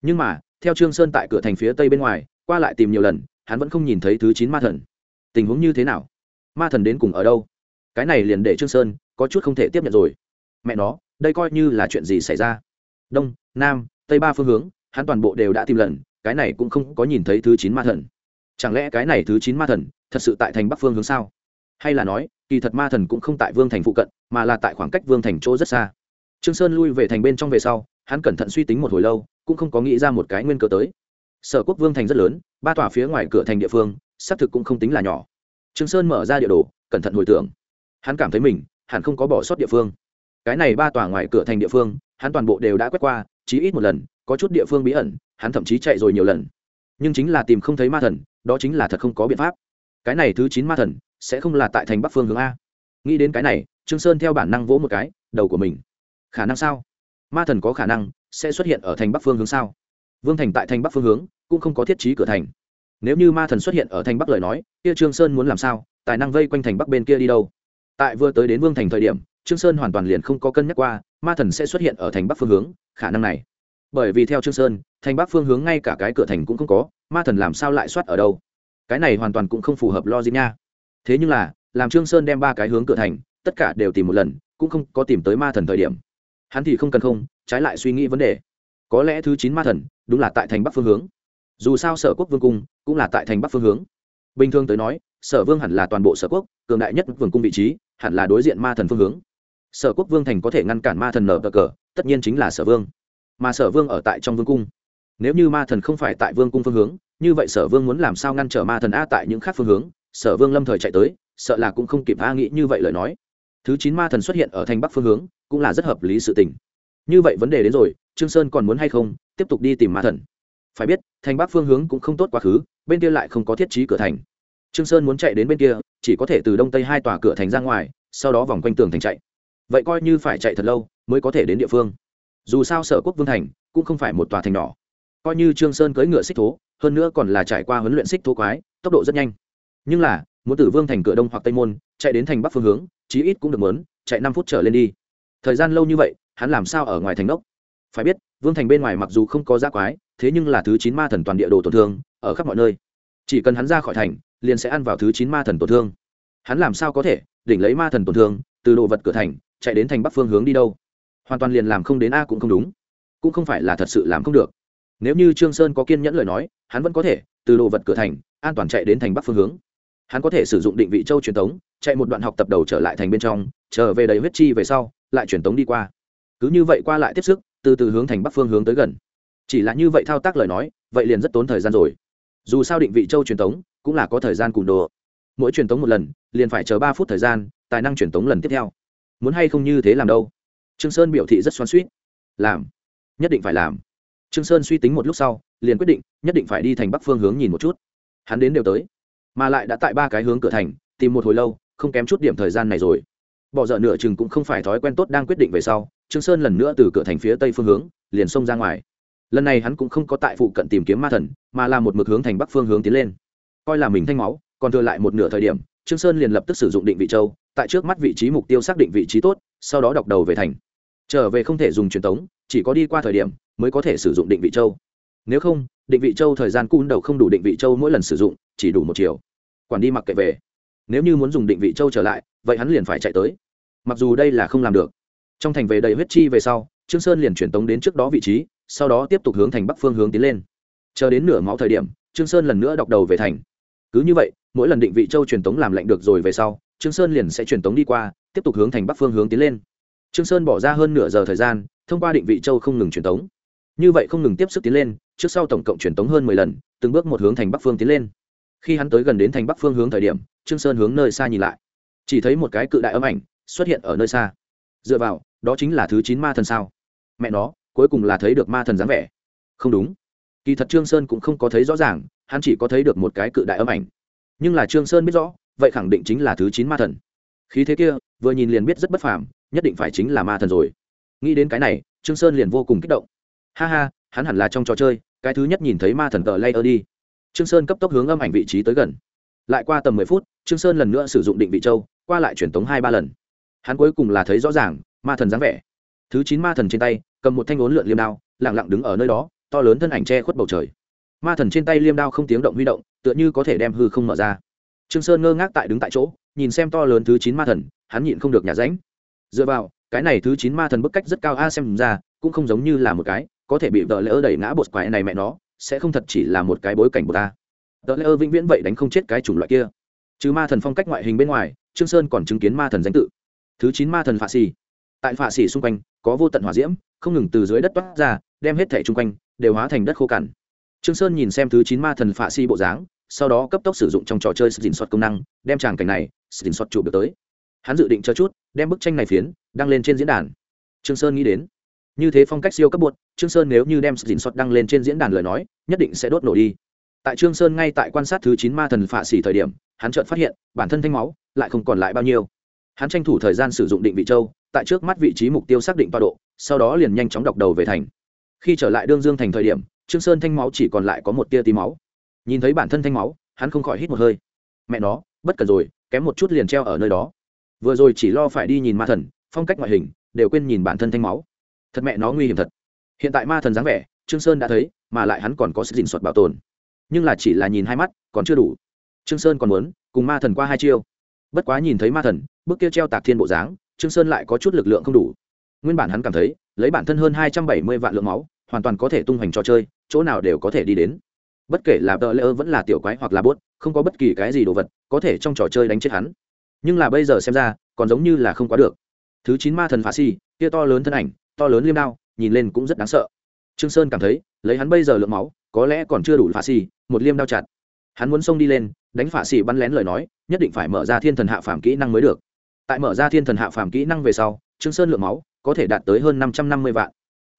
Nhưng mà, theo trương sơn tại cửa thành phía tây bên ngoài, qua lại tìm nhiều lần, hắn vẫn không nhìn thấy thứ chín ma thần. Tình huống như thế nào? Ma thần đến cùng ở đâu? Cái này liền để trương sơn có chút không thể tiếp nhận rồi. Mẹ nó, đây coi như là chuyện gì xảy ra? Đông, nam, tây ba phương hướng, hắn toàn bộ đều đã tìm lần, cái này cũng không có nhìn thấy thứ chín ma thần. Chẳng lẽ cái này thứ chín ma thần thật sự tại thành bắc phương hướng sao? Hay là nói, kỳ thật ma thần cũng không tại vương thành phụ cận, mà là tại khoảng cách vương thành chỗ rất xa trương sơn lui về thành bên trong về sau, hắn cẩn thận suy tính một hồi lâu, cũng không có nghĩ ra một cái nguyên cớ tới. Sở quốc vương thành rất lớn, ba tòa phía ngoài cửa thành địa phương, xác thực cũng không tính là nhỏ. Trương sơn mở ra địa đồ, cẩn thận hồi tưởng. Hắn cảm thấy mình, hẳn không có bỏ sót địa phương. Cái này ba tòa ngoài cửa thành địa phương, hắn toàn bộ đều đã quét qua, chí ít một lần, có chút địa phương bí ẩn, hắn thậm chí chạy rồi nhiều lần. Nhưng chính là tìm không thấy ma thần, đó chính là thật không có biện pháp. Cái này thứ chín ma thần, sẽ không là tại thành bắc phương hướng a. Nghĩ đến cái này, trương sơn theo bản năng vỗ một cái, đầu của mình khả năng sao? Ma thần có khả năng sẽ xuất hiện ở thành bắc phương hướng sao? Vương thành tại thành bắc phương hướng cũng không có thiết trí cửa thành. Nếu như ma thần xuất hiện ở thành bắc lời nói, kia trương sơn muốn làm sao? Tài năng vây quanh thành bắc bên kia đi đâu? Tại vừa tới đến vương thành thời điểm, trương sơn hoàn toàn liền không có cân nhắc qua, ma thần sẽ xuất hiện ở thành bắc phương hướng, khả năng này. Bởi vì theo trương sơn, thành bắc phương hướng ngay cả cái cửa thành cũng không có, ma thần làm sao lại xuất ở đâu? Cái này hoàn toàn cũng không phù hợp logic nha. Thế nhưng là, làm trương sơn đem ba cái hướng cửa thành, tất cả đều tìm một lần, cũng không có tìm tới ma thần thời điểm hắn thì không cần không, trái lại suy nghĩ vấn đề. Có lẽ thứ chín ma thần đúng là tại thành bắc phương hướng. Dù sao sở quốc vương cung cũng là tại thành bắc phương hướng. Bình thường tới nói, sở vương hẳn là toàn bộ sở quốc, cường đại nhất vương cung vị trí, hẳn là đối diện ma thần phương hướng. Sở quốc vương thành có thể ngăn cản ma thần nở cờ cờ, tất nhiên chính là sở vương. Mà sở vương ở tại trong vương cung. Nếu như ma thần không phải tại vương cung phương hướng, như vậy sở vương muốn làm sao ngăn trở ma thần a tại những khác phương hướng? Sở vương lâm thời chạy tới, sợ là cũng không kịp a nghĩ như vậy lời nói. Thứ chín ma thần xuất hiện ở thành bắc phương hướng cũng là rất hợp lý sự tình. Như vậy vấn đề đến rồi, trương sơn còn muốn hay không, tiếp tục đi tìm ma thần. Phải biết, thành bắc phương hướng cũng không tốt quá khứ, bên kia lại không có thiết trí cửa thành. Trương sơn muốn chạy đến bên kia, chỉ có thể từ đông tây hai tòa cửa thành ra ngoài, sau đó vòng quanh tường thành chạy. Vậy coi như phải chạy thật lâu, mới có thể đến địa phương. Dù sao sở quốc vương thành, cũng không phải một tòa thành nhỏ. Coi như trương sơn cưỡi ngựa xích thố, hơn nữa còn là trải qua huấn luyện xích thố quái, tốc độ rất nhanh. Nhưng là, muốn từ vương thành cửa đông hoặc tây môn, chạy đến thành bắc phương hướng, chí ít cũng được muốn chạy năm phút trở lên đi thời gian lâu như vậy, hắn làm sao ở ngoài thành đốc? Phải biết, vương thành bên ngoài mặc dù không có giác quái, thế nhưng là thứ chín ma thần toàn địa đồ tổn thương, ở khắp mọi nơi. Chỉ cần hắn ra khỏi thành, liền sẽ ăn vào thứ chín ma thần tổn thương. Hắn làm sao có thể đỉnh lấy ma thần tổn thương, từ đồ vật cửa thành, chạy đến thành bắc phương hướng đi đâu? Hoàn toàn liền làm không đến a cũng không đúng. Cũng không phải là thật sự làm không được. Nếu như trương sơn có kiên nhẫn lời nói, hắn vẫn có thể từ đồ vật cửa thành, an toàn chạy đến thành bắc phương hướng. Hắn có thể sử dụng định vị châu truyền thống, chạy một đoạn học tập đầu trở lại thành bên trong, trở về đầy huyết chi về sau lại truyền tống đi qua. Cứ như vậy qua lại tiếp sức, từ từ hướng thành bắc phương hướng tới gần. Chỉ là như vậy thao tác lời nói, vậy liền rất tốn thời gian rồi. Dù sao định vị châu truyền tống, cũng là có thời gian cùn đồ. Mỗi truyền tống một lần, liền phải chờ ba phút thời gian, tài năng truyền tống lần tiếp theo. Muốn hay không như thế làm đâu? Trương sơn biểu thị rất xoắn suýt làm. Nhất định phải làm. Trương sơn suy tính một lúc sau, liền quyết định, nhất định phải đi thành bắc phương hướng nhìn một chút. Hắn đến đều tới, mà lại đã tại ba cái hướng cửa thành, tìm một hồi lâu, không kém chút điểm thời gian này rồi bỏ dở nửa chừng cũng không phải thói quen tốt đang quyết định về sau, trương sơn lần nữa từ cửa thành phía tây phương hướng, liền xông ra ngoài. Lần này hắn cũng không có tại phụ cận tìm kiếm ma thần, mà là một mực hướng thành bắc phương hướng tiến lên. Coi là mình thanh máu, còn thừa lại một nửa thời điểm, trương sơn liền lập tức sử dụng định vị châu, tại trước mắt vị trí mục tiêu xác định vị trí tốt, sau đó đọc đầu về thành. Trở về không thể dùng truyền tống, chỉ có đi qua thời điểm mới có thể sử dụng định vị châu. Nếu không, định vị châu thời gian cun đầu không đủ định vị châu mỗi lần sử dụng, chỉ đủ một chiều. Quản đi mặc kệ về nếu như muốn dùng định vị châu trở lại, vậy hắn liền phải chạy tới. Mặc dù đây là không làm được. Trong thành về đầy huyết chi về sau, trương sơn liền chuyển tống đến trước đó vị trí, sau đó tiếp tục hướng thành bắc phương hướng tiến lên. Chờ đến nửa máu thời điểm, trương sơn lần nữa đọc đầu về thành. Cứ như vậy, mỗi lần định vị châu truyền tống làm lạnh được rồi về sau, trương sơn liền sẽ truyền tống đi qua, tiếp tục hướng thành bắc phương hướng tiến lên. Trương sơn bỏ ra hơn nửa giờ thời gian, thông qua định vị châu không ngừng truyền tống. Như vậy không ngừng tiếp sức tiến lên, trước sau tổng cộng truyền tống hơn mười lần, từng bước một hướng thành bắc phương tiến lên khi hắn tới gần đến thành bắc phương hướng thời điểm, trương sơn hướng nơi xa nhìn lại. Chỉ thấy một cái cự đại âm ảnh xuất hiện ở nơi xa. Dựa vào, đó chính là thứ chín ma thần sao? Mẹ nó, cuối cùng là thấy được ma thần dáng vẻ. Không đúng. Kỳ thật trương sơn cũng không có thấy rõ ràng, hắn chỉ có thấy được một cái cự đại âm ảnh. Nhưng là trương sơn biết rõ, vậy khẳng định chính là thứ chín ma thần. Khí thế kia, vừa nhìn liền biết rất bất phàm, nhất định phải chính là ma thần rồi. Nghĩ đến cái này, trương sơn liền vô cùng kích động. Ha ha, hắn hẳn là trong trò chơi, cái thứ nhất nhìn thấy ma thần tờ layer đi trương sơn cấp tốc hướng âm ảnh vị trí tới gần. Lại qua tầm mười phút, trương sơn lần nữa sử dụng định vị châu, qua lại truyền tống hai ba lần. Hắn cuối cùng là thấy rõ ràng, ma thần dáng vẻ. Thứ chín ma thần trên tay, cầm một thanh ốn lượn liêm đao lẳng lặng đứng ở nơi đó, to lớn thân ảnh che khuất bầu trời. Ma thần trên tay liêm đao không tiếng động huy động, tựa như có thể đem hư không mở ra. Trương sơn ngơ ngác tại đứng tại chỗ, nhìn xem to lớn thứ chín ma thần, hắn nhịn không được nhả ránh. Dựa vào, cái này thứ chín ma thần bức cách rất cao a, xem ra, cũng không giống như là một cái, có thể bị vợ lỡ đẩy ngã bột quái này mẹ nó sẽ không thật chỉ là một cái bối cảnh của ta. Tờ lễ ơ vĩnh viễn vậy đánh không chết cái chủng loại kia. Chứ ma thần phong cách ngoại hình bên ngoài, trương sơn còn chứng kiến ma thần danh tự. Thứ chín ma thần phạ xì. Tại phạ xì xung quanh, có vô tận hỏa diễm, không ngừng từ dưới đất toát ra, đem hết thẻ chung quanh đều hóa thành đất khô cằn. Trương sơn nhìn xem thứ chín ma thần phạ xì bộ dáng, sau đó cấp tốc sử dụng trong trò chơi sự dình soát công năng, đem tràng cảnh này sự dình soát chụp được tới. Hắn dự định cho chút, đem bức tranh này phiến, đăng lên trên diễn đàn. Trương sơn nghĩ đến như thế phong cách siêu cấp buột trương sơn nếu như đem dình sọt đăng lên trên diễn đàn lời nói, nhất định sẽ đốt nổ đi. Tại trương sơn ngay tại quan sát thứ chín ma thần phạ xỉ thời điểm, hắn chợt phát hiện, bản thân thanh máu lại không còn lại bao nhiêu. Hắn tranh thủ thời gian sử dụng định vị châu, tại trước mắt vị trí mục tiêu xác định tọa độ, sau đó liền nhanh chóng đọc đầu về thành. Khi trở lại đương dương thành thời điểm, trương sơn thanh máu chỉ còn lại có một tia tí máu. Nhìn thấy bản thân thanh máu, hắn không khỏi hít một hơi. Mẹ nó, bất cần rồi, kém một chút liền treo ở nơi đó. Vừa rồi chỉ lo phải đi nhìn ma thần, phong cách ngoại hình, đều quên nhìn bản thân thanh máu thật mẹ nó nguy hiểm thật. Hiện tại ma thần dáng vẻ, trương sơn đã thấy, mà lại hắn còn có sự dình soạt bảo tồn. Nhưng là chỉ là nhìn hai mắt, còn chưa đủ. Trương sơn còn muốn cùng ma thần qua hai chiêu. Bất quá nhìn thấy ma thần, bước kia treo tạc thiên bộ dáng, trương sơn lại có chút lực lượng không đủ. Nguyên bản hắn cảm thấy, lấy bản thân hơn hai trăm bảy mươi vạn lượng máu, hoàn toàn có thể tung hoành trò chơi, chỗ nào đều có thể đi đến. Bất kể là tờ lỡ vẫn là tiểu quái hoặc là bốt, không có bất kỳ cái gì đồ vật có thể trong trò chơi đánh chết hắn. Nhưng là bây giờ xem ra, còn giống như là không quá được. Thứ chín ma thần phá si, kia to lớn thân ảnh to lớn liêm đao, nhìn lên cũng rất đáng sợ. Trương sơn cảm thấy, lấy hắn bây giờ lượng máu, có lẽ còn chưa đủ phá xì, một liêm đao chặt. Hắn muốn xông đi lên, đánh phá xì bắn lén lời nói, nhất định phải mở ra thiên thần hạ phàm kỹ năng mới được. Tại mở ra thiên thần hạ phàm kỹ năng về sau, trương sơn lượng máu có thể đạt tới hơn năm trăm năm mươi vạn.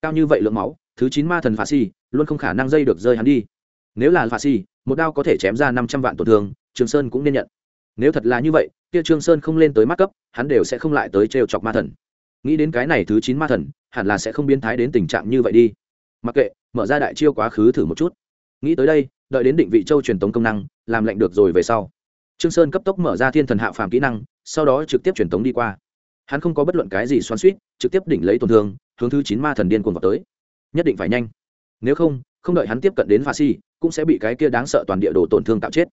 Cao như vậy lượng máu, thứ chín ma thần phá xì, luôn không khả năng dây được rơi hắn đi. Nếu là phá xì, một đao có thể chém ra năm trăm vạn tổn thương, trương sơn cũng nên nhận. Nếu thật là như vậy, kia trương sơn không lên tới mắt cấp, hắn đều sẽ không lại tới trêu chọc ma thần nghĩ đến cái này thứ chín ma thần, hẳn là sẽ không biến thái đến tình trạng như vậy đi. Mặc kệ, mở ra đại chiêu quá khứ thử một chút. Nghĩ tới đây, đợi đến định vị châu truyền tống công năng, làm lệnh được rồi về sau. Trương sơn cấp tốc mở ra thiên thần hạ phàm kỹ năng, sau đó trực tiếp truyền tống đi qua. Hắn không có bất luận cái gì xoắn xuýt, trực tiếp đỉnh lấy tổn thương, hướng thứ chín ma thần điên cuồng vào tới. Nhất định phải nhanh. Nếu không không đợi hắn tiếp cận đến pha xì, cũng sẽ bị cái kia đáng sợ toàn địa đồ tổn thương tạo chết.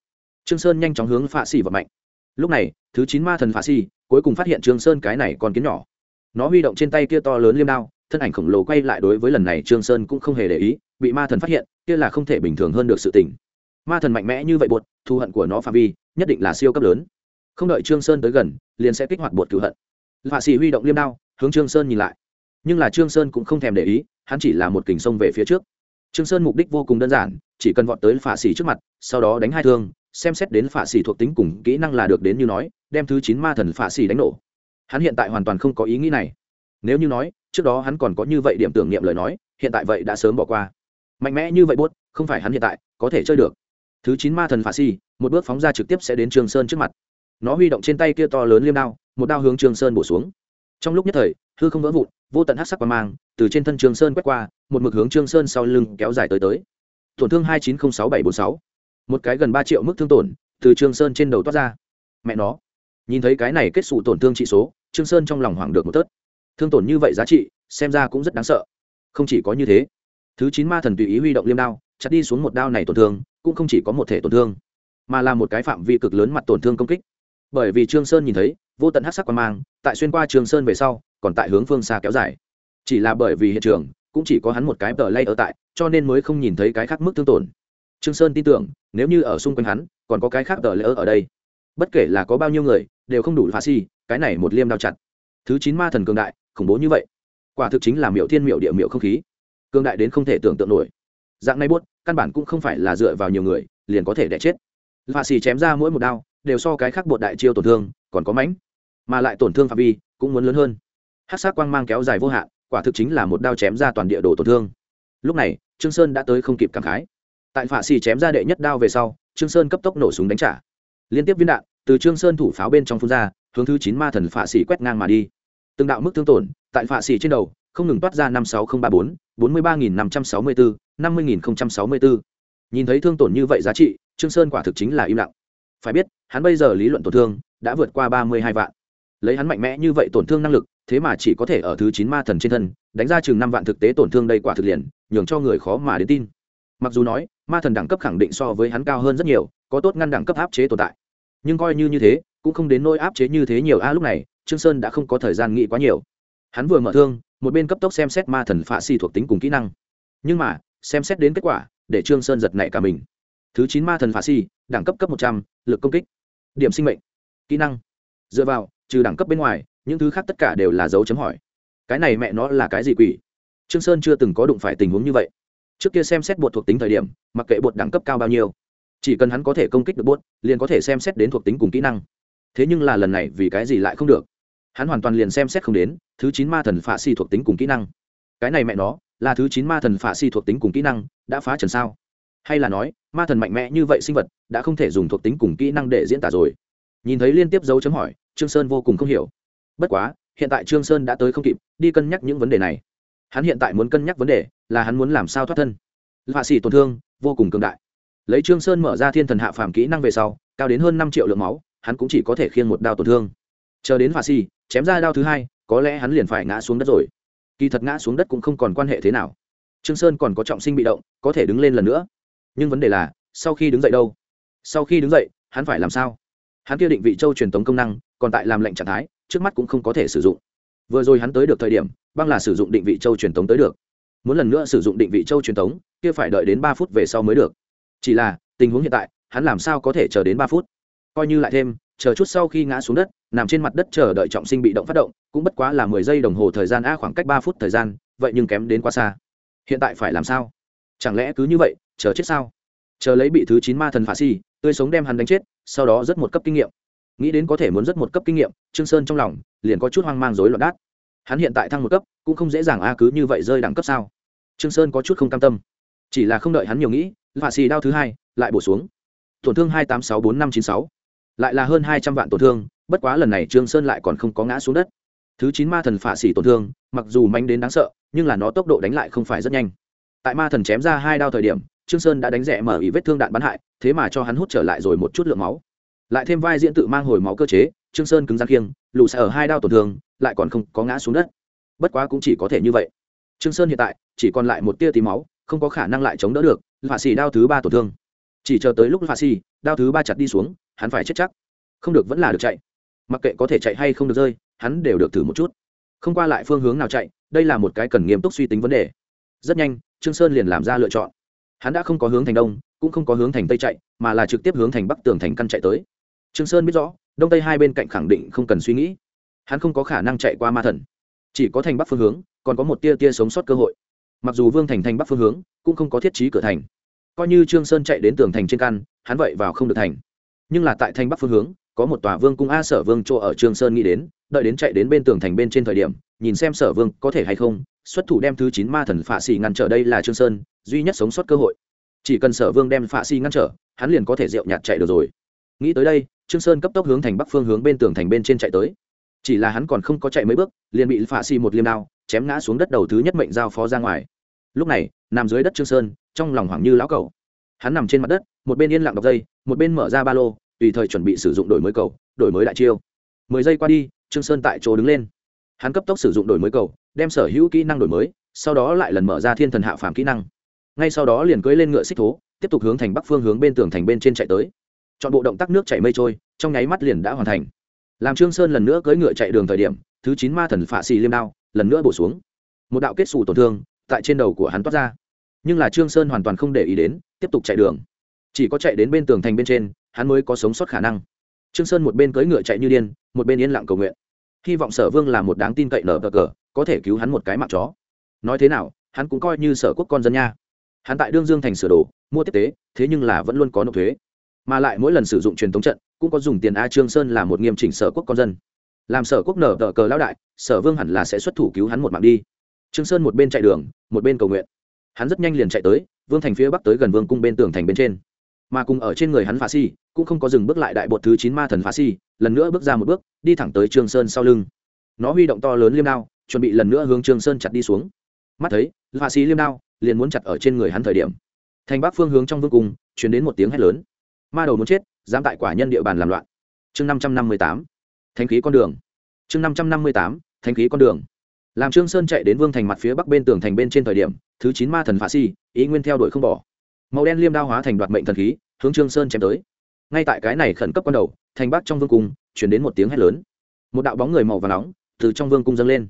Trương sơn nhanh chóng hướng pha xì vào mạnh lúc này, thứ chín ma thần pha xì, cuối cùng phát hiện trương sơn cái này còn kiến nhỏ nó huy động trên tay kia to lớn liêm đao, thân ảnh khổng lồ quay lại đối với lần này trương sơn cũng không hề để ý, bị ma thần phát hiện, kia là không thể bình thường hơn được sự tình. Ma thần mạnh mẽ như vậy bột thù hận của nó phạm vi, nhất định là siêu cấp lớn. Không đợi trương sơn tới gần, liền sẽ kích hoạt bột cựu hận. Họa sĩ huy động liêm đao, hướng trương sơn nhìn lại. Nhưng là trương sơn cũng không thèm để ý, hắn chỉ là một kình sông về phía trước. Trương sơn mục đích vô cùng đơn giản, chỉ cần vọt tới phạ sĩ trước mặt, sau đó đánh hai thương, xem xét đến phạ sĩ thuộc tính cùng kỹ năng là được đến như nói, đem thứ chín ma thần phạ sĩ đánh nổ hắn hiện tại hoàn toàn không có ý nghĩ này. Nếu như nói, trước đó hắn còn có như vậy điểm tưởng niệm lời nói, hiện tại vậy đã sớm bỏ qua. Mạnh mẽ như vậy buốt, không phải hắn hiện tại, có thể chơi được. Thứ chín ma thần phà si, một bước phóng ra trực tiếp sẽ đến trường sơn trước mặt. Nó huy động trên tay kia to lớn liêm đao, một đao hướng trường sơn bổ xuống. Trong lúc nhất thời, hư không vỡ vụn, vô tận hát sắc qua mang từ trên thân trường sơn quét qua, một mực hướng trường sơn sau lưng kéo dài tới tới. Tổn thương hai chín không sáu bảy bốn sáu. Một cái gần ba triệu mức thương tổn từ trường sơn trên đầu toát ra. Mẹ nó nhìn thấy cái này kết xù tổn thương trị số, trương sơn trong lòng hoảng được một tớt. Thương tổn như vậy giá trị, xem ra cũng rất đáng sợ. Không chỉ có như thế, thứ chín ma thần tùy ý huy động liêm đao, chặt đi xuống một đao này tổn thương, cũng không chỉ có một thể tổn thương, mà là một cái phạm vi cực lớn mặt tổn thương công kích. Bởi vì trương sơn nhìn thấy, vô tận hắc sắc quan mang, tại xuyên qua trương sơn về sau, còn tại hướng phương xa kéo dài. Chỉ là bởi vì hiện trường, cũng chỉ có hắn một cái tờ lay ở tại, cho nên mới không nhìn thấy cái khác mức thương tổn. Trương sơn tin tưởng, nếu như ở xung quanh hắn, còn có cái khác tờ lay ở đây. Bất kể là có bao nhiêu người đều không đủ phá si, cái này một liêm đao chặt. Thứ chín ma thần cường đại, khủng bố như vậy. Quả thực chính là miệu thiên miệu địa miệu không khí. Cường đại đến không thể tưởng tượng nổi. Dạng này buốt, căn bản cũng không phải là dựa vào nhiều người, liền có thể đẻ chết. Phá si chém ra mỗi một đao, đều so cái khác bột đại chiêu tổn thương, còn có mánh mà lại tổn thương phạm vi, cũng muốn lớn hơn. Hát sát quang mang kéo dài vô hạn, quả thực chính là một đao chém ra toàn địa đồ tổn thương. Lúc này, trương sơn đã tới không kịp cảm khái. Tại phạ xì chém ra đệ nhất đao về sau, trương sơn cấp tốc nổ súng đánh trả. Liên tiếp viên đạn từ trương sơn thủ pháo bên trong phun ra, hướng thứ chín ma thần phạ xỉ quét ngang mà đi. Từng đạo mức thương tổn, tại phạ xỉ trên đầu, không ngừng toát ra năm sáu không ba bốn bốn mươi ba nghìn năm trăm sáu mươi bốn năm mươi nghìn sáu mươi bốn nhìn thấy thương tổn như vậy giá trị, trương sơn quả thực chính là im lặng. Phải biết, hắn bây giờ lý luận tổn thương đã vượt qua ba mươi hai vạn. Lấy hắn mạnh mẽ như vậy tổn thương năng lực, thế mà chỉ có thể ở thứ chín ma thần trên thân, đánh ra chừng năm vạn thực tế tổn thương đây quả thực liền, nhường cho người khó mà đến tin. Mặc dù nói, ma thần đẳng cấp khẳng định so với hắn cao hơn rất nhiều, có tốt ngăn đẳng cấp áp chế tồn tại nhưng coi như như thế, cũng không đến nỗi áp chế như thế nhiều a lúc này, trương sơn đã không có thời gian nghĩ quá nhiều. Hắn vừa mở thương, một bên cấp tốc xem xét ma thần phạ si thuộc tính cùng kỹ năng. Nhưng mà, xem xét đến kết quả, để trương sơn giật nảy cả mình. Thứ chín ma thần phạ si, đẳng cấp cấp một trăm, lực công kích. Điểm sinh mệnh. Kỹ năng. Dựa vào, trừ đẳng cấp bên ngoài, những thứ khác tất cả đều là dấu chấm hỏi. Cái này mẹ nó là cái gì quỷ? Trương sơn chưa từng có đụng phải tình huống như vậy. Trước kia xem xét bột thuộc tính thời điểm, mặc kệ bột đẳng cấp cao bao nhiêu chỉ cần hắn có thể công kích được bốt liền có thể xem xét đến thuộc tính cùng kỹ năng. Thế nhưng là lần này vì cái gì lại không được? Hắn hoàn toàn liền xem xét không đến, thứ chín ma thần phạ si thuộc tính cùng kỹ năng. Cái này mẹ nó, là thứ chín ma thần phạ si thuộc tính cùng kỹ năng, đã phá trần sao? Hay là nói, ma thần mạnh mẽ như vậy sinh vật, đã không thể dùng thuộc tính cùng kỹ năng để diễn tả rồi? Nhìn thấy liên tiếp dấu chấm hỏi, trương sơn vô cùng không hiểu. Bất quá, hiện tại trương sơn đã tới không kịp, đi cân nhắc những vấn đề này. Hắn hiện tại muốn cân nhắc vấn đề là hắn muốn làm sao thoát thân. Phạ xỉ tổn thương, vô cùng cường đại lấy trương sơn mở ra thiên thần hạ phàm kỹ năng về sau, cao đến hơn năm triệu lượng máu, hắn cũng chỉ có thể khiêng một đao tổn thương. Chờ đến phà sĩ chém ra đao thứ hai, có lẽ hắn liền phải ngã xuống đất rồi. Kỳ thật ngã xuống đất cũng không còn quan hệ thế nào. Trương sơn còn có trọng sinh bị động, có thể đứng lên lần nữa. Nhưng vấn đề là, sau khi đứng dậy đâu? Sau khi đứng dậy, hắn phải làm sao? Hắn kia định vị châu truyền tống công năng, còn tại làm lệnh trạng thái, trước mắt cũng không có thể sử dụng. Vừa rồi hắn tới được thời điểm, băng là sử dụng định vị châu truyền tống tới được. Muốn lần nữa sử dụng định vị châu truyền tống, kia phải đợi đến ba phút về sau mới được chỉ là, tình huống hiện tại, hắn làm sao có thể chờ đến ba phút? Coi như lại thêm, chờ chút sau khi ngã xuống đất, nằm trên mặt đất chờ đợi trọng sinh bị động phát động, cũng bất quá là mười giây đồng hồ thời gian a khoảng cách ba phút thời gian, vậy nhưng kém đến quá xa. Hiện tại phải làm sao? Chẳng lẽ cứ như vậy, chờ chết sao? Chờ lấy bị thứ chín ma thần phá si, tươi sống đem hắn đánh chết, sau đó rất một cấp kinh nghiệm. Nghĩ đến có thể muốn rất một cấp kinh nghiệm, trương sơn trong lòng liền có chút hoang mang rối loạn đát. Hắn hiện tại thăng một cấp, cũng không dễ dàng a cứ như vậy rơi đẳng cấp sao? Trương sơn có chút không cam tâm chỉ là không đợi hắn nhiều nghĩ vạ xì đao thứ hai lại bổ xuống. Tổn thương hai tám sáu bốn năm chín sáu. Lại là hơn hai trăm vạn tổn thương, bất quá lần này trương sơn lại còn không có ngã xuống đất. Thứ chín ma thần phạ xỉ tổn thương, mặc dù mạnh đến đáng sợ, nhưng là nó tốc độ đánh lại không phải rất nhanh. Tại ma thần chém ra hai đao thời điểm, trương sơn đã đánh rẽ mở ý vết thương đạn bắn hại, thế mà cho hắn hút trở lại rồi một chút lượng máu. Lại thêm vai diễn tự mang hồi máu cơ chế, trương sơn cứng rắn khiêng lù xa ở hai đao tổn thương, lại còn không có ngã xuống đất. Bất quá cũng chỉ có thể như vậy. Trương sơn hiện tại chỉ còn lại một tia tí máu không có khả năng lại chống đỡ được họa xì đao thứ ba tổn thương. Chỉ chờ tới lúc họa xì đao thứ ba chặt đi xuống, hắn phải chết chắc. Không được vẫn là được chạy. Mặc kệ có thể chạy hay không được rơi, hắn đều được thử một chút. Không qua lại phương hướng nào chạy, đây là một cái cần nghiêm túc suy tính vấn đề. Rất nhanh, trương sơn liền làm ra lựa chọn. Hắn đã không có hướng thành đông, cũng không có hướng thành tây chạy, mà là trực tiếp hướng thành bắc tường thành căn chạy tới. Trương sơn biết rõ, đông tây hai bên cạnh khẳng định không cần suy nghĩ. Hắn không có khả năng chạy qua ma thần. Chỉ có thành bắc phương hướng, còn có một tia tia sống sót cơ hội mặc dù vương thành thành bắc phương hướng cũng không có thiết trí cửa thành. Coi như trương sơn chạy đến tường thành trên căn, hắn vậy vào không được thành. Nhưng là tại thành bắc phương hướng, có một tòa vương cung a sở vương chỗ ở trương sơn nghĩ đến, đợi đến chạy đến bên tường thành bên trên thời điểm, nhìn xem sở vương có thể hay không, xuất thủ đem thứ chín ma thần phạ xì ngăn trở đây là trương sơn, duy nhất sống sót cơ hội. Chỉ cần sở vương đem phạ xì ngăn trở, hắn liền có thể rượu nhạt chạy được rồi. Nghĩ tới đây, trương sơn cấp tốc hướng thành bắc phương hướng bên tường thành bên trên chạy tới. Chỉ là hắn còn không có chạy mấy bước, liền bị phạ xì một liêm đao chém ngã xuống đất đầu thứ nhất mệnh giao phó ra ngoài lúc này, nằm dưới đất trương sơn, trong lòng hoảng như lão cầu hắn nằm trên mặt đất, một bên yên lặng đọc dây, một bên mở ra ba lô, tùy thời chuẩn bị sử dụng đổi mới cầu, đổi mới đại chiêu. Mười giây qua đi, trương sơn tại chỗ đứng lên. Hắn cấp tốc sử dụng đổi mới cầu, đem sở hữu kỹ năng đổi mới, sau đó lại lần mở ra thiên thần hạ phàm kỹ năng. Ngay sau đó liền cưỡi lên ngựa xích thố, tiếp tục hướng thành bắc phương hướng bên tường thành bên trên chạy tới. Chọn bộ động tác nước chảy mây trôi, trong nháy mắt liền đã hoàn thành. Làm trương sơn lần nữa cưỡi ngựa chạy đường thời điểm, thứ chín ma thần phạ xì liêm đao, lần nữa bổ xuống. Một đạo kết xù tổn thương tại trên đầu của hắn toát ra. Nhưng là trương sơn hoàn toàn không để ý đến, tiếp tục chạy đường. Chỉ có chạy đến bên tường thành bên trên, hắn mới có sống sót khả năng. Trương sơn một bên cưỡi ngựa chạy như điên, một bên yên lặng cầu nguyện. Hy vọng sở vương là một đáng tin cậy nở cờ cờ, có thể cứu hắn một cái mạng chó. Nói thế nào, hắn cũng coi như sở quốc con dân nha. Hắn tại đương dương thành sửa đồ, mua tiếp tế, thế nhưng là vẫn luôn có nộp thuế. Mà lại mỗi lần sử dụng truyền thống trận, cũng có dùng tiền a trương sơn là một nghiêm chỉnh sở quốc con dân. Làm sở quốc nở tờ cờ lão đại, sở vương hẳn là sẽ xuất thủ cứu hắn một mạng đi trương sơn một bên chạy đường, một bên cầu nguyện. Hắn rất nhanh liền chạy tới, vương thành phía bắc tới gần vương cung bên tường thành bên trên. Mà cùng ở trên người hắn phá si, cũng không có dừng bước lại đại bột thứ chín ma thần phá si, lần nữa bước ra một bước, đi thẳng tới trương sơn sau lưng. Nó huy động to lớn liêm đao, chuẩn bị lần nữa hướng trương sơn chặt đi xuống. Mắt thấy phá si liêm đao liền muốn chặt ở trên người hắn thời điểm. Thành bắc phương hướng trong vương cung, truyền đến một tiếng hét lớn. Ma đầu muốn chết, dám tại quả nhân địa bàn làm loạn. Chương năm trăm năm mươi tám, Thánh khí con đường. Chương năm trăm năm mươi tám, Thánh khí con đường làm trương sơn chạy đến vương thành mặt phía bắc bên tường thành bên trên thời điểm, thứ chín ma thần phá si, ý nguyên theo đuổi không bỏ. Màu đen liêm đao hóa thành đoạt mệnh thần khí, hướng trương sơn chém tới. Ngay tại cái này khẩn cấp ban đầu, thành bắc trong vương cung chuyển đến một tiếng hét lớn. Một đạo bóng người màu và nóng, từ trong vương cung dâng lên.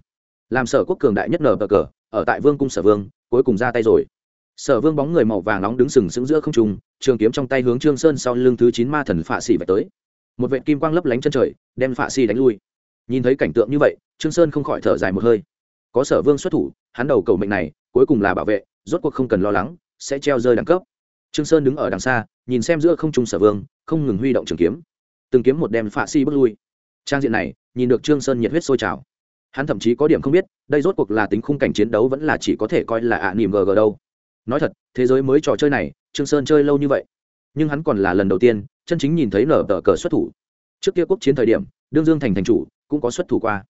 Làm sở quốc cường đại nhất nở bờ cờ, ở tại vương cung sở vương, cuối cùng ra tay rồi. Sở vương bóng người màu vàng nóng đứng sừng sững giữa không trung, trường kiếm trong tay hướng trương sơn sau lưng thứ chín ma thần phạ xỉ vạch tới. Một vệ kim quang lấp lánh chân trời, đem phạ xỉ đánh lui. Nhìn thấy cảnh tượng như vậy, trương sơn không khỏi thở dài một hơi có sở vương xuất thủ, hắn đầu cầu mệnh này, cuối cùng là bảo vệ, rốt cuộc không cần lo lắng, sẽ treo rơi đẳng cấp. Trương sơn đứng ở đằng xa, nhìn xem giữa không trung sở vương, không ngừng huy động trường kiếm. Từng kiếm một đem phạ si bước lui. Trang diện này, nhìn được trương sơn nhiệt huyết sôi trào. Hắn thậm chí có điểm không biết, đây rốt cuộc là tính khung cảnh chiến đấu vẫn là chỉ có thể coi là ạ à nỉm gg đâu. Nói thật, thế giới mới trò chơi này, trương sơn chơi lâu như vậy. Nhưng hắn còn là lần đầu tiên, chân chính nhìn thấy nở tờ cờ xuất thủ. Trước kia quốc chiến thời điểm, đương dương thành thành chủ, cũng có xuất thủ qua.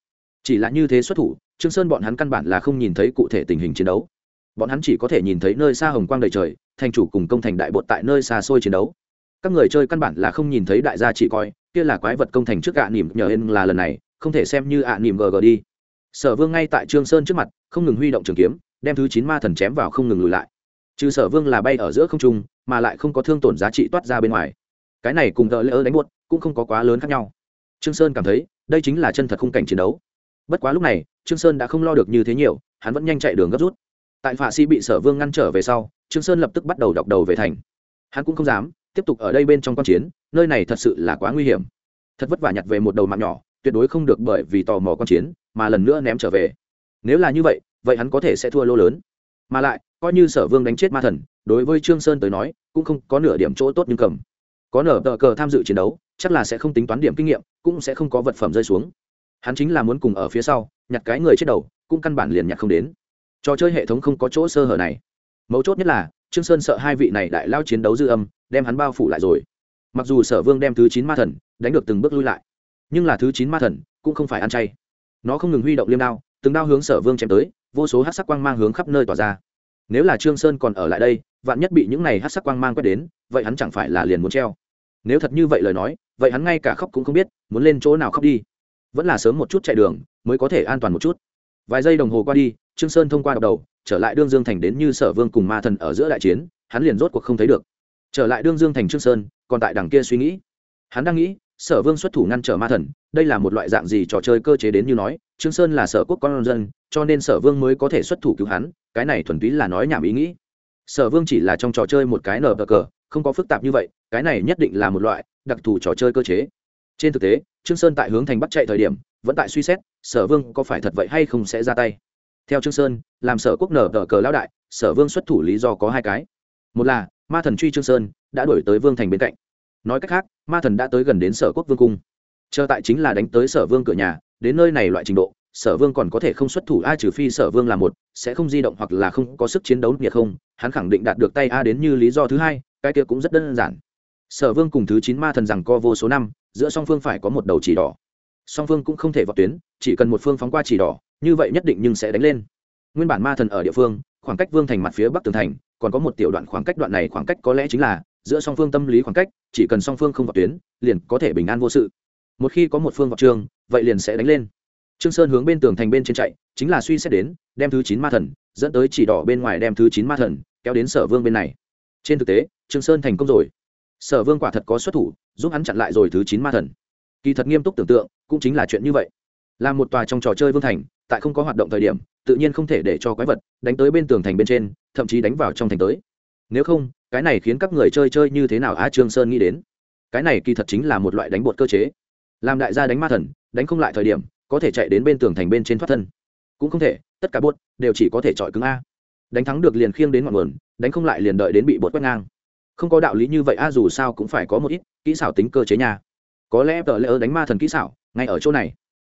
Chỉ là như thế xuất thủ trương sơn bọn hắn căn bản là không nhìn thấy cụ thể tình hình chiến đấu. Bọn hắn chỉ có thể nhìn thấy nơi xa hồng quang đầy trời, thành chủ cùng công thành đại bột tại nơi xa xôi chiến đấu. Các người chơi căn bản là không nhìn thấy đại gia chỉ coi, kia là quái vật công thành trước ạ à nỉm nhờ hên là lần này, không thể xem như ạ à nỉm gg đi. Sở vương ngay tại trương sơn trước mặt, không ngừng huy động trường kiếm, đem thứ chín ma thần chém vào không ngừng lùi lại. Trừ sở vương là bay ở giữa không trung, mà lại không có thương tổn giá trị toát ra bên ngoài. Cái này cùng tờ lỡ đánh buốt cũng không có quá lớn khác nhau. Trương sơn cảm thấy, đây chính là chân thật khung cảnh chiến đấu bất quá lúc này, trương sơn đã không lo được như thế nhiều, hắn vẫn nhanh chạy đường gấp rút. Tại phạ si bị sở vương ngăn trở về sau, trương sơn lập tức bắt đầu đọc đầu về thành. Hắn cũng không dám, tiếp tục ở đây bên trong quan chiến, nơi này thật sự là quá nguy hiểm. Thật vất vả nhặt về một đầu mạng nhỏ, tuyệt đối không được bởi vì tò mò quan chiến, mà lần nữa ném trở về. Nếu là như vậy vậy hắn có thể sẽ thua lô lớn. Mà lại, coi như sở vương đánh chết ma thần, đối với trương sơn tới nói, cũng không có nửa điểm chỗ tốt nhưng cầm. Có nở tờ cờ tham dự chiến đấu, chắc là sẽ không tính toán điểm kinh nghiệm, cũng sẽ không có vật phẩm rơi xuống hắn chính là muốn cùng ở phía sau, nhặt cái người chết đầu, cũng căn bản liền nhặt không đến. Trò chơi hệ thống không có chỗ sơ hở này. Mấu chốt nhất là, trương sơn sợ hai vị này đại lao chiến đấu dư âm, đem hắn bao phủ lại rồi. Mặc dù sở vương đem thứ chín ma thần đánh được từng bước lui lại, nhưng là thứ chín ma thần cũng không phải ăn chay. Nó không ngừng huy động liêm đao, từng đao hướng sở vương chém tới, vô số hát sắc quang mang hướng khắp nơi tỏa ra. Nếu là trương sơn còn ở lại đây, vạn nhất bị những này hát sắc quang mang quét đến, vậy hắn chẳng phải là liền muốn treo. Nếu thật như vậy lời nói, vậy hắn ngay cả khóc cũng không biết, muốn lên chỗ nào khóc đi vẫn là sớm một chút chạy đường, mới có thể an toàn một chút. Vài giây đồng hồ qua đi, trương sơn thông qua đọc đầu, trở lại đương dương thành đến như sở vương cùng ma thần ở giữa đại chiến, hắn liền rốt cuộc không thấy được. Trở lại đương dương thành trương sơn, còn tại đằng kia suy nghĩ. Hắn đang nghĩ, sở vương xuất thủ ngăn trở ma thần, đây là một loại dạng gì trò chơi cơ chế đến như nói, trương sơn là sở quốc con dân, cho nên sở vương mới có thể xuất thủ cứu hắn, cái này thuần túy là nói nhảm ý nghĩ. Sở vương chỉ là trong trò chơi một cái nở cờ, không có phức tạp như vậy, cái này nhất định là một loại đặc thù trò chơi cơ chế trên thực tế, trương sơn tại hướng thành bắt chạy thời điểm, vẫn tại suy xét, sở vương có phải thật vậy hay không sẽ ra tay. Theo trương sơn, làm sở quốc nở tờ cờ lão đại, sở vương xuất thủ lý do có hai cái. Một là, ma thần truy trương sơn, đã đuổi tới vương thành bên cạnh. Nói cách khác, ma thần đã tới gần đến sở quốc vương cung. Chờ tại chính là đánh tới sở vương cửa nhà, đến nơi này loại trình độ, sở vương còn có thể không xuất thủ ai trừ phi sở vương là một, sẽ không di động hoặc là không có sức chiến đấu nhiệt không, hắn khẳng định đạt được tay a đến như lý do thứ hai, cái kia cũng rất đơn giản. Sở vương cùng thứ chín ma thần rằng co vô số năm giữa song phương phải có một đầu chỉ đỏ. Song phương cũng không thể vào tuyến, chỉ cần một phương phóng qua chỉ đỏ, như vậy nhất định nhưng sẽ đánh lên. Nguyên bản ma thần ở địa phương, khoảng cách vương thành mặt phía bắc tường thành, còn có một tiểu đoạn khoảng cách, đoạn này khoảng cách có lẽ chính là, giữa song phương tâm lý khoảng cách, chỉ cần song phương không vào tuyến, liền có thể bình an vô sự. Một khi có một phương vào trường, vậy liền sẽ đánh lên. Trương sơn hướng bên tường thành bên trên chạy, chính là suy xét đến, đem thứ chín ma thần, dẫn tới chỉ đỏ bên ngoài đem thứ chín ma thần, kéo đến sở vương bên này. Trên thực tế, trương sơn thành công rồi. Sở vương quả thật có xuất thủ giúp hắn chặn lại rồi thứ chín ma thần. Kỳ thật nghiêm túc tưởng tượng, cũng chính là chuyện như vậy. Là một tòa trong trò chơi vương thành, tại không có hoạt động thời điểm, tự nhiên không thể để cho quái vật đánh tới bên tường thành bên trên, thậm chí đánh vào trong thành tới. Nếu không, cái này khiến các người chơi chơi như thế nào a trương sơn nghĩ đến. Cái này kỳ thật chính là một loại đánh bột cơ chế. Làm đại gia đánh ma thần, đánh không lại thời điểm, có thể chạy đến bên tường thành bên trên thoát thân. Cũng không thể, tất cả bột đều chỉ có thể chọi cứng a. Đánh thắng được liền khiêng đến ngọn nguồn, đánh không lại liền đợi đến bị bột quét ngang không có đạo lý như vậy, a, dù sao cũng phải có một ít kỹ xảo tính cơ chế nhà có lẽ tờ lỡ đánh ma thần kỹ xảo, ngay ở chỗ này.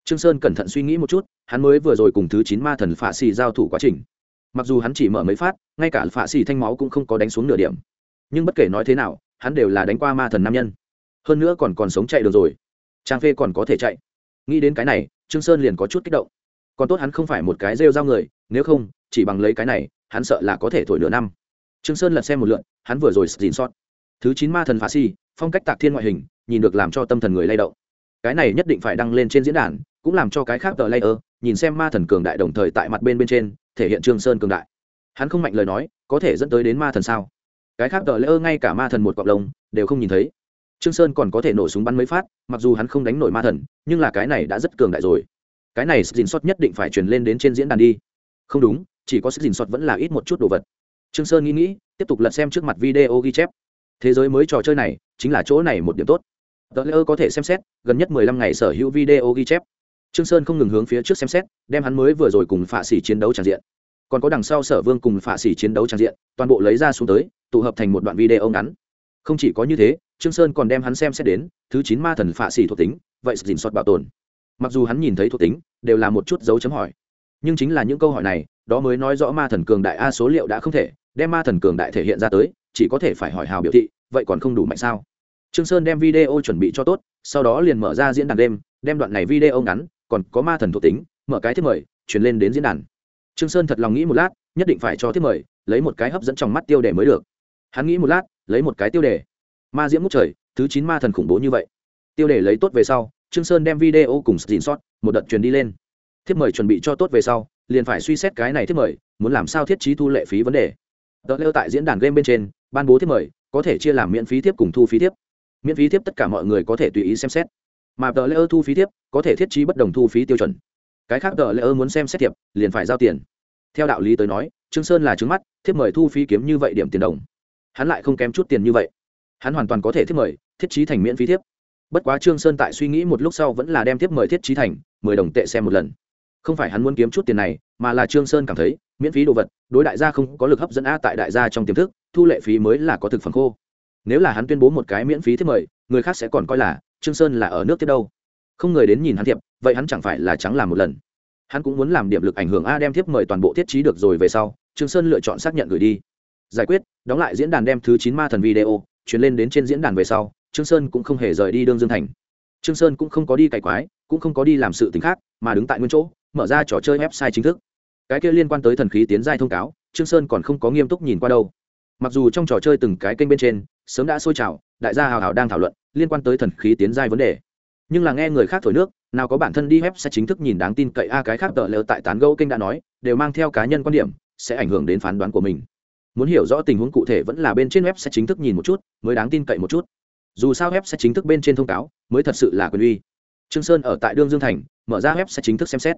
Trương sơn cẩn thận suy nghĩ một chút, hắn mới vừa rồi cùng thứ chín ma thần phạ xì giao thủ quá trình. Mặc dù hắn chỉ mở mấy phát, ngay cả phạ xì thanh máu cũng không có đánh xuống nửa điểm. Nhưng bất kể nói thế nào, hắn đều là đánh qua ma thần nam nhân. Hơn nữa còn còn sống chạy được rồi. Trang phê còn có thể chạy. Nghĩ đến cái này, trương sơn liền có chút kích động. Còn tốt hắn không phải một cái rêu dao người, nếu không, chỉ bằng lấy cái này, hắn sợ là có thể thổi nửa năm trương sơn lật xem một lượn hắn vừa rồi xin sót. Thứ chín ma thần phá si, phong cách tạc thiên ngoại hình, nhìn được làm cho tâm thần người lay động. Cái này nhất định phải đăng lên trên diễn đàn, cũng làm cho cái khác tờ layer, nhìn xem ma thần cường đại đồng thời tại mặt bên bên trên, thể hiện trương sơn cường đại. Hắn không mạnh lời nói, có thể dẫn tới đến ma thần sao? Cái khác tờ layer ngay cả ma thần một cọp lông, đều không nhìn thấy. Trương sơn còn có thể nổ súng bắn mấy phát, mặc dù hắn không đánh nổi ma thần, nhưng là cái này đã rất cường đại rồi. Cái này dình sót nhất định phải truyền lên đến trên diễn đàn đi. Không đúng, chỉ có sức dình sót vẫn là ít một chút đồ vật trương sơn nghĩ nghĩ, tiếp tục lật xem trước mặt video ghi chép. Thế giới mới trò chơi này, chính là chỗ này một điểm tốt. Tờ lỡ có thể xem xét, gần nhất mười lăm ngày sở hữu video ghi chép. Trương sơn không ngừng hướng phía trước xem xét, đem hắn mới vừa rồi cùng phạ xỉ chiến đấu tràn diện. Còn có đằng sau sở vương cùng phạ xỉ chiến đấu tràn diện, toàn bộ lấy ra xuống tới, tụ hợp thành một đoạn video ngắn. Không chỉ có như thế, trương sơn còn đem hắn xem xét đến, thứ chín ma thần phạ xỉ thuộc tính, vậy dình soát bảo tồn. Mặc dù hắn nhìn thấy thuộc tính, đều là một chút dấu chấm hỏi. Nhưng chính là những câu hỏi này đó mới nói rõ ma thần cường đại a số liệu đã không thể, đem ma thần cường đại thể hiện ra tới, chỉ có thể phải hỏi hào biểu thị, vậy còn không đủ mạnh sao? Trương sơn đem video chuẩn bị cho tốt, sau đó liền mở ra diễn đàn đêm, đem đoạn này video ngắn, còn có ma thần thuộc tính, mở cái thiết mời, truyền lên đến diễn đàn. Trương sơn thật lòng nghĩ một lát, nhất định phải cho thiết mời, lấy một cái hấp dẫn trong mắt tiêu đề mới được. Hắn nghĩ một lát, lấy một cái tiêu đề. Ma diễm ngút trời, thứ chín ma thần khủng bố như vậy. Tiêu đề lấy tốt về sau, trương sơn đem video cùng xin sót một đợt truyền đi lên. Thiết mời chuẩn bị cho tốt về sau liền phải suy xét cái này thiết mời, muốn làm sao thiết trí thu lệ phí vấn đề. Tờ lêu tại diễn đàn game bên trên, ban bố thiết mời, có thể chia làm miễn phí tiếp cùng thu phí tiếp. Miễn phí tiếp tất cả mọi người có thể tùy ý xem xét. Mà tờ lêu thu phí tiếp, có thể thiết trí bất đồng thu phí tiêu chuẩn. Cái khác tờ lêu muốn xem xét thiệp, liền phải giao tiền. Theo đạo lý tới nói, trương sơn là trứng mắt, thiết mời thu phí kiếm như vậy điểm tiền đồng. Hắn lại không kém chút tiền như vậy. Hắn hoàn toàn có thể thiết mời, thiết trí thành miễn phí tiếp. Bất quá trương sơn tại suy nghĩ một lúc sau vẫn là đem thiết mời thiết trí thành, mười đồng tệ xem một lần không phải hắn muốn kiếm chút tiền này, mà là trương sơn cảm thấy, miễn phí đồ vật, đối đại gia không có lực hấp dẫn a tại đại gia trong tiềm thức, thu lệ phí mới là có thực phẩm khô. Nếu là hắn tuyên bố một cái miễn phí thiết mời, người khác sẽ còn coi là, trương sơn là ở nước tiếp đâu. Không người đến nhìn hắn thiệp, vậy hắn chẳng phải là trắng làm một lần. Hắn cũng muốn làm điểm lực ảnh hưởng a đem thiếp mời toàn bộ thiết trí được rồi về sau, trương sơn lựa chọn xác nhận gửi đi. Giải quyết, đóng lại diễn đàn đem thứ chín ma thần video truyền lên đến trên diễn đàn về sau, trương sơn cũng không hề rời đi đương dương thành. Trương sơn cũng không có đi cày quái, cũng không có đi làm sự tình khác, mà đứng tại nguyên chỗ mở ra trò chơi website chính thức. Cái kia liên quan tới thần khí tiến giai thông cáo, trương sơn còn không có nghiêm túc nhìn qua đâu. Mặc dù trong trò chơi từng cái kênh bên trên, sớm đã sôi trào, đại gia hào hào đang thảo luận liên quan tới thần khí tiến giai vấn đề. Nhưng là nghe người khác thổi nước, nào có bản thân đi website chính thức nhìn đáng tin cậy a, cái khác tờ lều tại tán gẫu kênh đã nói, đều mang theo cá nhân quan điểm, sẽ ảnh hưởng đến phán đoán của mình. Muốn hiểu rõ tình huống cụ thể vẫn là bên trên website chính thức nhìn một chút, mới đáng tin cậy một chút. Dù sao website chính thức bên trên thông cáo, mới thật sự là quyền uy. Trương sơn ở tại đương dương thành, mở ra website chính thức xem xét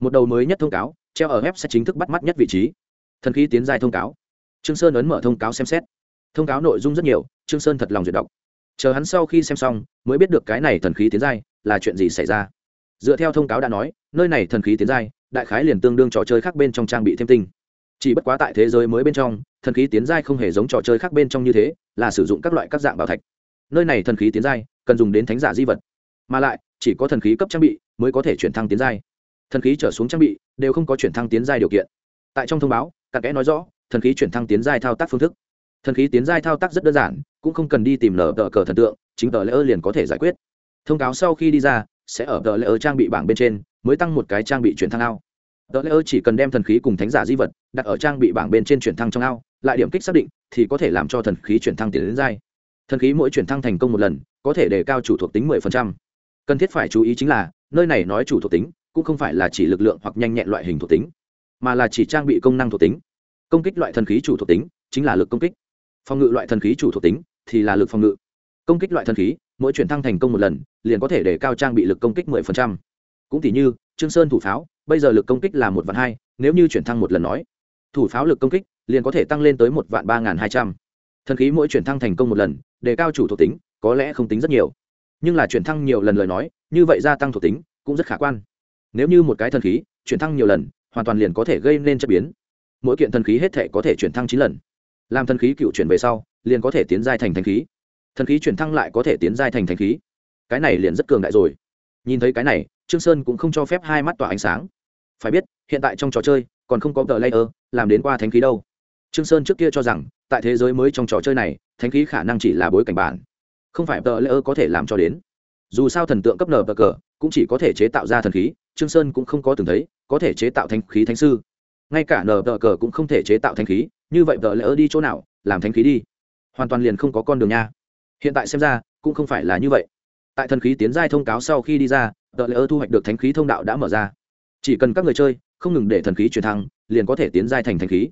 một đầu mới nhất thông cáo, treo ở web sẽ chính thức bắt mắt nhất vị trí. Thần khí tiến dài thông cáo. Trương sơn ấn mở thông cáo xem xét. Thông cáo nội dung rất nhiều, trương sơn thật lòng duyệt đọc. Chờ hắn sau khi xem xong, mới biết được cái này thần khí tiến giai là chuyện gì xảy ra. Dựa theo thông cáo đã nói, nơi này thần khí tiến giai, đại khái liền tương đương trò chơi khác bên trong trang bị thêm tinh. Chỉ bất quá tại thế giới mới bên trong, thần khí tiến giai không hề giống trò chơi khác bên trong như thế, là sử dụng các loại các dạng bảo thạch. Nơi này thần khí tiến giai, cần dùng đến thánh giả di vật. Mà lại, chỉ có thần khí cấp trang bị mới có thể chuyển thăng tiến giai thần khí trở xuống trang bị đều không có chuyển thăng tiến giai điều kiện. Tại trong thông báo cặn kẽ nói rõ, thần khí chuyển thăng tiến giai thao tác phương thức. Thần khí tiến giai thao tác rất đơn giản, cũng không cần đi tìm lờ tờ cờ thần tượng, chính tờ lễ ơ liền có thể giải quyết. Thông cáo sau khi đi ra, sẽ ở tờ lễ ơ trang bị bảng bên trên, mới tăng một cái trang bị chuyển thăng ao. Tờ lễ ơ chỉ cần đem thần khí cùng thánh giả di vật đặt ở trang bị bảng bên trên chuyển thăng trong ao, lại điểm kích xác định, thì có thể làm cho thần khí chuyển thăng tiến đến giai. Thần khí mỗi chuyển thăng thành công một lần, có thể đề cao chủ thuộc tính 10%. cần thiết phải chú ý chính là, nơi này nói chủ thuộc tính cũng không phải là chỉ lực lượng hoặc nhanh nhẹn loại hình thuộc tính, mà là chỉ trang bị công năng thuộc tính. Công kích loại thần khí chủ thuộc tính chính là lực công kích. Phòng ngự loại thần khí chủ thuộc tính thì là lực phòng ngự. Công kích loại thần khí, mỗi chuyển thăng thành công một lần, liền có thể để cao trang bị lực công kích 10%. cũng tỷ như, trương sơn thủ pháo, bây giờ lực công kích là một vạn hai, nếu như chuyển thăng một lần nói, thủ pháo lực công kích liền có thể tăng lên tới một vạn ba nghìn hai trăm. Thần khí mỗi chuyển thăng thành công một lần, đề cao chủ thuộc tính, có lẽ không tính rất nhiều. Nhưng là chuyển thăng nhiều lần lời nói, như vậy gia tăng thuộc tính cũng rất khả quan nếu như một cái thần khí chuyển thăng nhiều lần, hoàn toàn liền có thể gây nên chất biến. Mỗi kiện thần khí hết thể có thể chuyển thăng chín lần. Làm thần khí cựu chuyển về sau, liền có thể tiến giai thành thần khí. Thần khí chuyển thăng lại có thể tiến giai thành thần khí. Cái này liền rất cường đại rồi. Nhìn thấy cái này, trương sơn cũng không cho phép hai mắt tỏa ánh sáng. Phải biết, hiện tại trong trò chơi còn không có tờ layer, làm đến qua thánh khí đâu. Trương sơn trước kia cho rằng, tại thế giới mới trong trò chơi này, thánh khí khả năng chỉ là bối cảnh bản. Không phải tờ layer có thể làm cho đến. Dù sao thần tượng cấp nở bờ cờ cũng chỉ có thể chế tạo ra thần khí, trương sơn cũng không có từng thấy, có thể chế tạo thanh khí thánh sư. Ngay cả nở bờ cờ cũng không thể chế tạo thanh khí, như vậy tờ lỡ đi chỗ nào, làm thánh khí đi. Hoàn toàn liền không có con đường nha. Hiện tại xem ra, cũng không phải là như vậy. Tại thần khí tiến giai thông cáo sau khi đi ra, tờ lỡ thu hoạch được thánh khí thông đạo đã mở ra. Chỉ cần các người chơi, không ngừng để thần khí truyền thăng, liền có thể tiến giai thành thánh khí.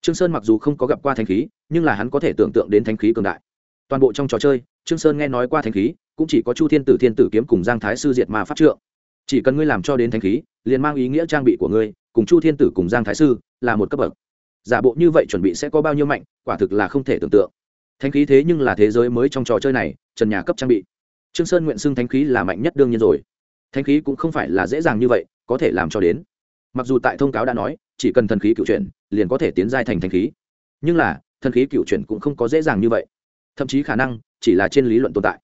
Trương sơn mặc dù không có gặp qua thánh khí, nhưng là hắn có thể tưởng tượng đến thánh khí cường đại. Toàn bộ trong trò chơi, trương sơn nghe nói qua thánh khí cũng chỉ có chu thiên tử thiên tử kiếm cùng giang thái sư diệt ma pháp trượng. Chỉ cần ngươi làm cho đến thanh khí, liền mang ý nghĩa trang bị của ngươi, cùng chu thiên tử cùng giang thái sư là một cấp bậc. Giả bộ như vậy chuẩn bị sẽ có bao nhiêu mạnh, quả thực là không thể tưởng tượng. Thanh khí thế nhưng là thế giới mới trong trò chơi này, trần nhà cấp trang bị. Trương sơn nguyện xưng thanh khí là mạnh nhất đương nhiên rồi. Thanh khí cũng không phải là dễ dàng như vậy, có thể làm cho đến. Mặc dù tại thông cáo đã nói, chỉ cần thần khí cựu chuyển, liền có thể tiến giai thành thanh khí. Nhưng là, thần khí cựu chuyển cũng không có dễ dàng như vậy. Thậm chí khả năng chỉ là trên lý luận tồn tại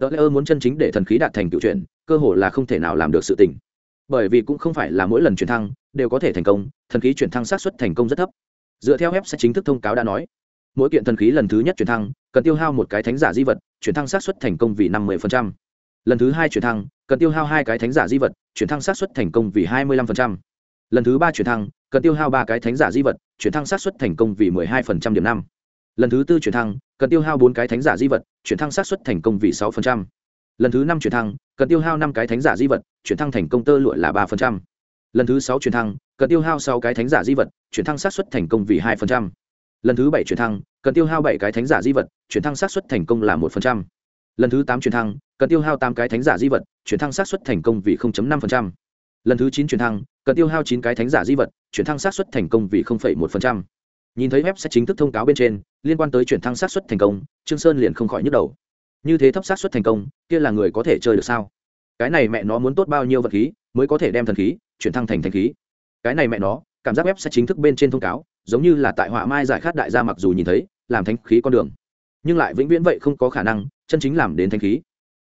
tờ lễ ơ muốn chân chính để thần khí đạt thành cựu chuyện cơ hội là không thể nào làm được sự tình. Bởi vì cũng không phải là mỗi lần chuyển thăng đều có thể thành công, thần khí chuyển thăng sát xuất thành công rất thấp. Dựa theo web sẽ chính thức thông cáo đã nói, mỗi kiện thần khí lần thứ nhất chuyển thăng, cần tiêu hao một cái thánh giả di vật, chuyển thăng sát xuất thành công vì năm mươi lần thứ hai chuyển thăng, cần tiêu hao hai cái thánh giả di vật, chuyển thăng sát xuất thành công vì hai mươi năm lần thứ ba chuyển thăng, cần tiêu hao ba cái thánh giả di vật, chuyển thăng sát xuất thành công vì mười hai điểm năm lần thứ tư chuyển thăng, cần tiêu hao bốn cái thánh giả di vật, chuyển thăng sát xuất thành công vì sáu lần thứ năm chuyển thăng, cần tiêu hao năm cái thánh giả di vật, chuyển thăng thành công tơ lụa là ba lần thứ sáu chuyển thăng, cần tiêu hao sáu cái thánh giả di vật, chuyển thăng sát xuất thành công vì hai lần thứ bảy chuyển thăng, cần tiêu hao bảy cái thánh giả di vật, chuyển thăng sát xuất thành công là một lần thứ tám chuyển thăng, cần tiêu hao tám cái thánh giả di vật, chuyển thăng sát xuất thành công vì năm lần thứ chín chuyển thăng, cần tiêu hao chín cái thánh giả di vật, chuyển thăng sát xuất thành công vì một nhìn thấy web sẽ chính thức thông cáo bên trên, liên quan tới chuyển thăng sát xuất thành công, trương sơn liền không khỏi nhức đầu. Như thế thấp sát xuất thành công, kia là người có thể chơi được sao? Cái này mẹ nó muốn tốt bao nhiêu vật khí, mới có thể đem thần khí, chuyển thăng thành thần khí? Cái này mẹ nó, cảm giác web sẽ chính thức bên trên thông cáo, giống như là tại họa mai giải khát đại gia mặc dù nhìn thấy, làm thánh khí con đường. Nhưng lại vĩnh viễn vậy không có khả năng, chân chính làm đến thánh khí.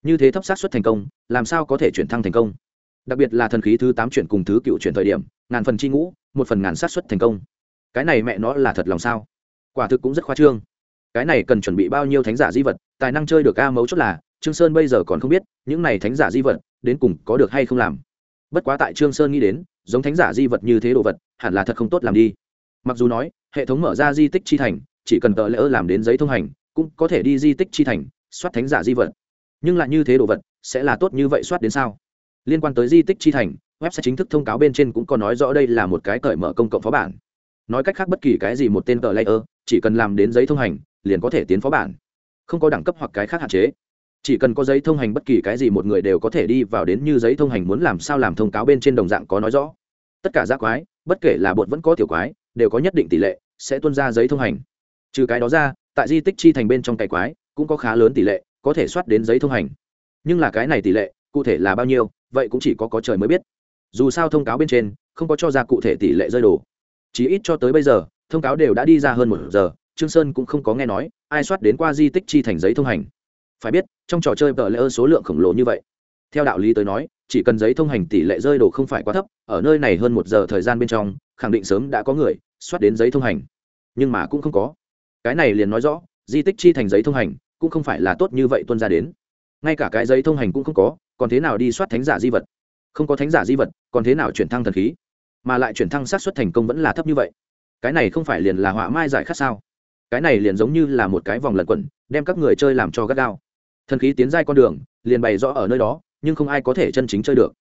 Như thế thấp sát xuất thành công, làm sao có thể chuyển thăng thành công? Đặc biệt là thần khí thứ tám chuyển cùng thứ cựu chuyển thời điểm, ngàn phần chi ngũ, một phần ngàn sát xuất thành công cái này mẹ nó là thật lòng sao? Quả thực cũng rất khoa trương. Cái này cần chuẩn bị bao nhiêu thánh giả di vật, tài năng chơi được ca mấu chốt là, trương sơn bây giờ còn không biết, những này thánh giả di vật, đến cùng có được hay không làm. Bất quá tại trương sơn nghĩ đến, giống thánh giả di vật như thế đồ vật, hẳn là thật không tốt làm đi. Mặc dù nói, hệ thống mở ra di tích chi thành, chỉ cần tờ lỡ làm đến giấy thông hành, cũng có thể đi di tích chi thành, soát thánh giả di vật. Nhưng lại như thế đồ vật, sẽ là tốt như vậy soát đến sao? Liên quan tới di tích chi thành, web sẽ chính thức thông cáo bên trên cũng có nói rõ đây là một cái cởi mở công cộng phó bản nói cách khác bất kỳ cái gì một tên tờ layer, chỉ cần làm đến giấy thông hành, liền có thể tiến phó bản. Không có đẳng cấp hoặc cái khác hạn chế. Chỉ cần có giấy thông hành bất kỳ cái gì một người đều có thể đi vào đến như giấy thông hành muốn làm sao làm thông cáo bên trên đồng dạng có nói rõ. Tất cả giác quái, bất kể là bột vẫn có tiểu quái, đều có nhất định tỷ lệ sẽ tuân ra giấy thông hành. Trừ cái đó ra, tại di tích chi thành bên trong cày quái cũng có khá lớn tỷ lệ có thể soát đến giấy thông hành. Nhưng là cái này tỷ lệ, cụ thể là bao nhiêu, vậy cũng chỉ có có trời mới biết. Dù sao thông cáo bên trên không có cho ra cụ thể tỷ lệ rơi đồ chí ít cho tới bây giờ, thông cáo đều đã đi ra hơn một giờ, trương sơn cũng không có nghe nói ai soát đến qua di tích chi thành giấy thông hành. Phải biết, trong trò chơi tờ lễ số lượng khổng lồ như vậy. Theo đạo lý tới nói, chỉ cần giấy thông hành tỷ lệ rơi đồ không phải quá thấp, ở nơi này hơn một giờ thời gian bên trong, khẳng định sớm đã có người soát đến giấy thông hành. Nhưng mà cũng không có. Cái này liền nói rõ, di tích chi thành giấy thông hành cũng không phải là tốt như vậy tuân ra đến. Ngay cả cái giấy thông hành cũng không có, còn thế nào đi soát thánh giả di vật? Không có thánh giả di vật, còn thế nào chuyển thăng thần khí? Mà lại chuyển thăng sát xuất thành công vẫn là thấp như vậy. Cái này không phải liền là họa mai giải khát sao? Cái này liền giống như là một cái vòng lẩn quẩn, đem các người chơi làm cho gắt gao. Thần khí tiến giai con đường, liền bày rõ ở nơi đó, nhưng không ai có thể chân chính chơi được.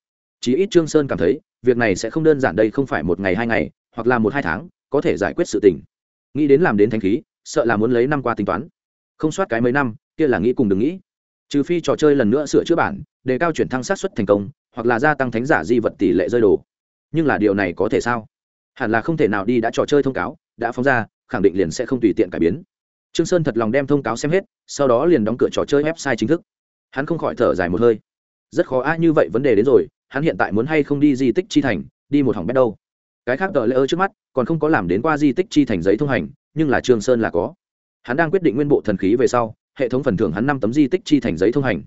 Chí ít trương sơn cảm thấy, việc này sẽ không đơn giản đây không phải một ngày hai ngày, hoặc là một hai tháng, có thể giải quyết sự tình. Nghĩ đến làm đến thanh khí, sợ là muốn lấy năm qua tính toán. Không soát cái mấy năm, kia là nghĩ cùng đừng nghĩ. Trừ phi trò chơi lần nữa sửa chữa bản, đề cao chuyển thăng sát xuất thành công, hoặc là gia tăng thánh giả di vật tỷ lệ rơi đồ nhưng là điều này có thể sao? Hẳn là không thể nào đi đã trò chơi thông cáo, đã phóng ra, khẳng định liền sẽ không tùy tiện cải biến. Trương sơn thật lòng đem thông cáo xem hết, sau đó liền đóng cửa trò chơi website chính thức. Hắn không khỏi thở dài một hơi. Rất khó a, như vậy vấn đề đến rồi, hắn hiện tại muốn hay không đi di tích chi thành, đi một hỏng bét đâu? Cái khác đợi lễ ơ trước mắt, còn không có làm đến qua di tích chi thành giấy thông hành, nhưng là trương sơn là có. Hắn đang quyết định nguyên bộ thần khí về sau, hệ thống phần thưởng hắn năm tấm di tích chi thành giấy thông hành.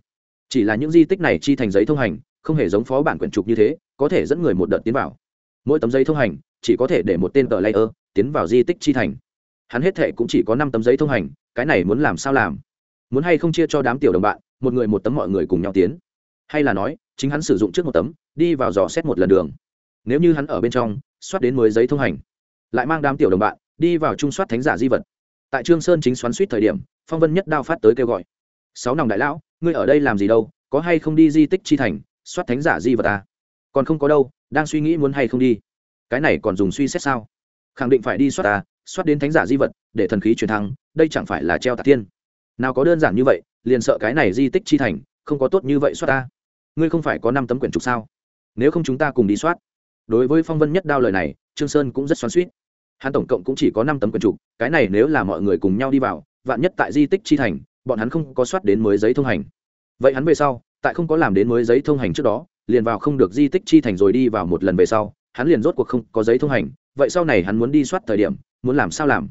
Chỉ là những di tích này chi thành giấy thông hành không hề giống phó bản quyển trục như thế, có thể dẫn người một đợt tiến vào. Mỗi tấm giấy thông hành, chỉ có thể để một tên tờ layer tiến vào di tích chi thành. Hắn hết thệ cũng chỉ có năm tấm giấy thông hành, cái này muốn làm sao làm? Muốn hay không chia cho đám tiểu đồng bạn, một người một tấm mọi người cùng nhau tiến? Hay là nói, chính hắn sử dụng trước một tấm, đi vào dò xét một lần đường. Nếu như hắn ở bên trong, soát đến mười giấy thông hành. Lại mang đám tiểu đồng bạn, đi vào trung soát thánh giả di vật. Tại trương sơn chính xoắn suýt thời điểm, phong vân nhất đao phát tới kêu gọi. Sáu nòng đại lão, ngươi ở đây làm gì đâu, có hay không đi di tích chi thành? Soát thánh giả di vật à? còn không có đâu, đang suy nghĩ muốn hay không đi. Cái này còn dùng suy xét sao? Khẳng định phải đi soát à soát đến thánh giả di vật, để thần khí truyền thăng, đây chẳng phải là treo tạc tiên nào có đơn giản như vậy, liền sợ cái này di tích chi thành, không có tốt như vậy soát ta. Ngươi không phải có năm tấm quyển trục sao? Nếu không chúng ta cùng đi soát. Đối với phong vân nhất đao lời này, trương sơn cũng rất xoắn suýt hắn tổng cộng cũng chỉ có năm tấm quyển trục, cái này nếu là mọi người cùng nhau đi vào, vạn nhất tại di tích chi thành, bọn hắn không có soát đến mới giấy thông hành. Vậy hắn về sau tại không có làm đến mới giấy thông hành trước đó, liền vào không được di tích chi thành rồi đi vào một lần về sau, hắn liền rốt cuộc không có giấy thông hành. Vậy sau này hắn muốn đi soát thời điểm, muốn làm sao làm?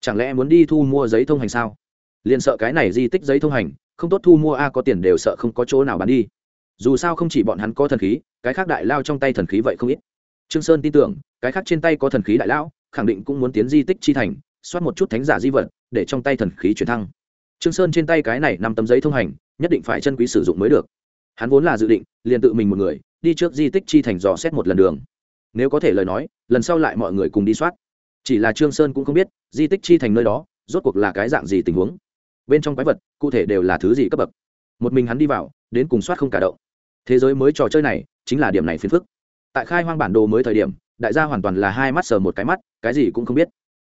Chẳng lẽ muốn đi thu mua giấy thông hành sao? Liền sợ cái này di tích giấy thông hành, không tốt thu mua a có tiền đều sợ không có chỗ nào bán đi. Dù sao không chỉ bọn hắn có thần khí, cái khác đại lao trong tay thần khí vậy không ít. Trương sơn tin tưởng, cái khác trên tay có thần khí đại lão, khẳng định cũng muốn tiến di tích chi thành, soát một chút thánh giả di vật, để trong tay thần khí chuyển thăng. Trương sơn trên tay cái này năm tấm giấy thông hành nhất định phải chân quý sử dụng mới được. Hắn vốn là dự định, liền tự mình một người, đi trước di tích chi thành dò xét một lần đường. Nếu có thể lời nói, lần sau lại mọi người cùng đi soát. Chỉ là trương sơn cũng không biết, di tích chi thành nơi đó, rốt cuộc là cái dạng gì tình huống. Bên trong quái vật, cụ thể đều là thứ gì cấp bậc. Một mình hắn đi vào, đến cùng soát không cả động. Thế giới mới trò chơi này, chính là điểm này phiền phức. Tại khai hoang bản đồ mới thời điểm, đại gia hoàn toàn là hai mắt sờ một cái mắt, cái gì cũng không biết.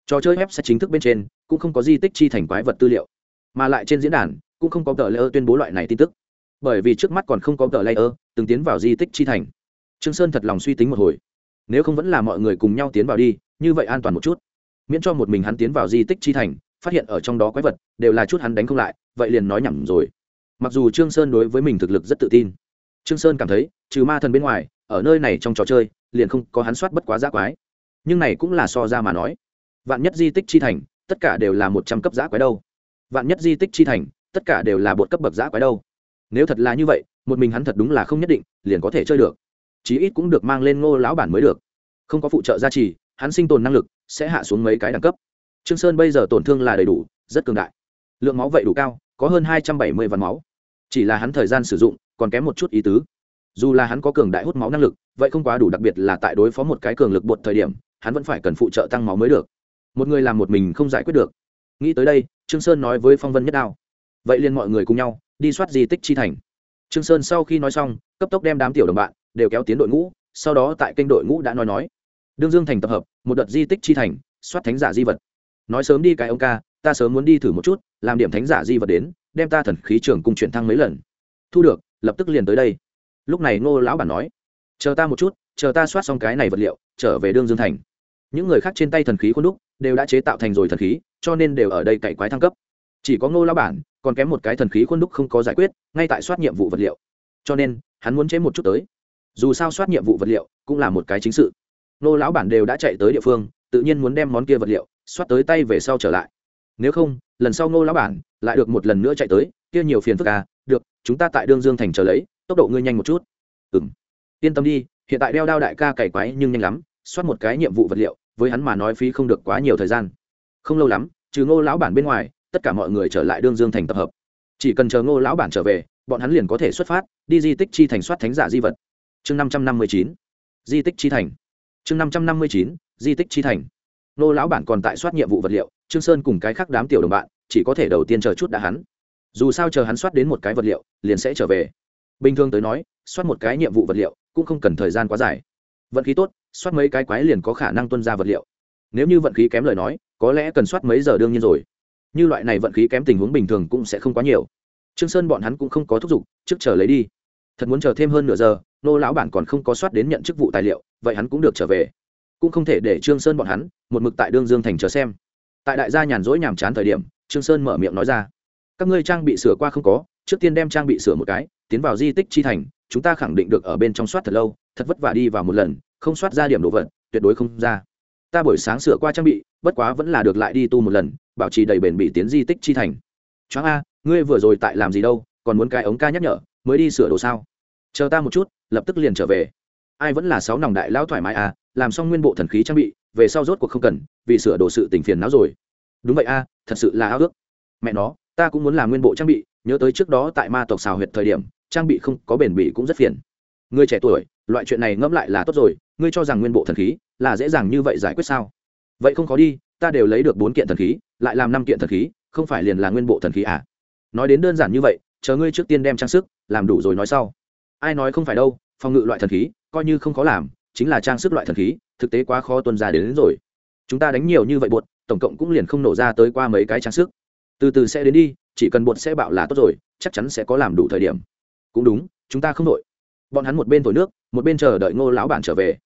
Trò chơi web sẽ chính thức bên trên, cũng không có di tích chi thành quái vật tư liệu. Mà lại trên diễn đàn cũng không có tờ layer tuyên bố loại này tin tức. Bởi vì trước mắt còn không có tờ layer, từng tiến vào di tích chi thành. Trương sơn thật lòng suy tính một hồi. Nếu không vẫn là mọi người cùng nhau tiến vào đi, như vậy an toàn một chút. Miễn cho một mình hắn tiến vào di tích chi thành, phát hiện ở trong đó quái vật, đều là chút hắn đánh không lại, vậy liền nói nhầm rồi. Mặc dù trương sơn đối với mình thực lực rất tự tin, trương sơn cảm thấy, trừ ma thần bên ngoài, ở nơi này trong trò chơi, liền không có hắn soát bất quá giã quái. Nhưng này cũng là so ra mà nói. Vạn nhất di tích chi thành, tất cả đều là một trăm cấp giã quái đâu. Vạn nhất di tích chi thành tất cả đều là bột cấp bậc giã quái đâu. Nếu thật là như vậy, một mình hắn thật đúng là không nhất định, liền có thể chơi được. Chí ít cũng được mang lên ngô lão bản mới được. Không có phụ trợ gia trì, hắn sinh tồn năng lực sẽ hạ xuống mấy cái đẳng cấp. Trương sơn bây giờ tổn thương là đầy đủ, rất cường đại. Lượng máu vậy đủ cao, có hơn hai trăm bảy mươi vạn máu. Chỉ là hắn thời gian sử dụng còn kém một chút ý tứ. Dù là hắn có cường đại hút máu năng lực, vậy không quá đủ, đặc biệt là tại đối phó một cái cường lực bột thời điểm, hắn vẫn phải cần phụ trợ tăng máu mới được. Một người làm một mình không giải quyết được. Nghĩ tới đây, trương sơn nói với phong vân nhất đao vậy liền mọi người cùng nhau, đi soát di tích chi thành. Trương sơn sau khi nói xong, cấp tốc đem đám tiểu đồng bạn đều kéo tiến đội ngũ, sau đó tại kênh đội ngũ đã nói nói. Đương dương thành tập hợp, một đợt di tích chi thành, soát thánh giả di vật. Nói sớm đi cái ông ca, ta sớm muốn đi thử một chút, làm điểm thánh giả di vật đến, đem ta thần khí trường cùng chuyển thăng mấy lần. Thu được, lập tức liền tới đây. Lúc này ngô lão bản nói, chờ ta một chút, chờ ta soát xong cái này vật liệu, trở về đương dương thành. Những người khác trên tay thần khí khuôn đúc đều đã chế tạo thành rồi thần khí, cho nên đều ở đây cậy quái thăng cấp chỉ có ngô lão bản, còn kém một cái thần khí khuôn đúc không có giải quyết, ngay tại soát nhiệm vụ vật liệu. Cho nên, hắn muốn chế một chút tới. Dù sao soát nhiệm vụ vật liệu cũng là một cái chính sự. Ngô lão bản đều đã chạy tới địa phương, tự nhiên muốn đem món kia vật liệu soát tới tay về sau trở lại. Nếu không, lần sau ngô lão bản lại được một lần nữa chạy tới, kia nhiều phiền phức à được, chúng ta tại đương dương thành chờ lấy, tốc độ ngươi nhanh một chút. Ừ m yên tâm đi, hiện tại đeo đao đại ca cày quái nhưng nhanh lắm, soát một cái nhiệm vụ vật liệu, với hắn mà nói phí không được quá nhiều thời gian. Không lâu lắm, trừ ngô lão bản bên ngoài tất cả mọi người trở lại đương dương thành tập hợp. Chỉ cần chờ ngô lão bản trở về, bọn hắn liền có thể xuất phát, đi di tích chi thành soát thánh giả di vật. Chương năm trăm năm mươi chín, di tích chi thành. Chương năm trăm năm mươi chín, di tích chi thành. Ngô lão bản còn tại soát nhiệm vụ vật liệu, trương sơn cùng cái khác đám tiểu đồng bạn, chỉ có thể đầu tiên chờ chút đã hắn. Dù sao chờ hắn soát đến một cái vật liệu, liền sẽ trở về. Bình thường tới nói, soát một cái nhiệm vụ vật liệu, cũng không cần thời gian quá dài. Vận khí tốt, soát mấy cái quái liền có khả năng tuân ra vật liệu. Nếu như vận khí kém lời nói, có lẽ cần soát mấy giờ đương nhiên rồi như loại này vận khí kém tình huống bình thường cũng sẽ không quá nhiều. Trương sơn bọn hắn cũng không có thúc giục, trước chờ lấy đi. Thật muốn chờ thêm hơn nửa giờ, nô lão bản còn không có soát đến nhận chức vụ tài liệu, vậy hắn cũng được trở về. Cũng không thể để trương sơn bọn hắn một mực tại đương dương thành chờ xem. Tại đại gia nhàn rỗi nhàm chán thời điểm, trương sơn mở miệng nói ra, các ngươi trang bị sửa qua không có, trước tiên đem trang bị sửa một cái, tiến vào di tích chi thành, chúng ta khẳng định được ở bên trong soát thật lâu, thật vất vả đi vào một lần, không soát ra điểm đồ vật, tuyệt đối không ra ta buổi sáng sửa qua trang bị, bất quá vẫn là được lại đi tu một lần, bảo trì đầy bền bỉ tiến di tích chi thành. Choáng a, ngươi vừa rồi tại làm gì đâu, còn muốn cái ống ca nhắc nhở, mới đi sửa đồ sao? Chờ ta một chút, lập tức liền trở về. Ai vẫn là sáu nòng đại lão thoải mái à làm xong nguyên bộ thần khí trang bị, về sau rốt cuộc không cần, vì sửa đồ sự tình phiền não rồi. Đúng vậy a, thật sự là ao ước. Mẹ nó, ta cũng muốn làm nguyên bộ trang bị, nhớ tới trước đó tại ma tộc xào huyệt thời điểm, trang bị không có bền bỉ cũng rất phiền. Người trẻ tuổi, loại chuyện này ngẫm lại là tốt rồi ngươi cho rằng nguyên bộ thần khí là dễ dàng như vậy giải quyết sao? Vậy không khó đi ta đều lấy được bốn kiện thần khí lại làm năm kiện thần khí không phải liền là nguyên bộ thần khí à? Nói đến đơn giản như vậy chờ ngươi trước tiên đem trang sức làm đủ rồi nói sau. Ai nói không phải đâu phòng ngự loại thần khí coi như không khó làm chính là trang sức loại thần khí thực tế quá khó tuân ra đến, đến rồi. Chúng ta đánh nhiều như vậy bột tổng cộng cũng liền không nổ ra tới qua mấy cái trang sức. Từ từ sẽ đến đi chỉ cần bột sẽ bạo là tốt rồi chắc chắn sẽ có làm đủ thời điểm. Cũng đúng chúng ta không đội. Bọn hắn một bên thổi nước một bên chờ đợi ngô lão bản trở về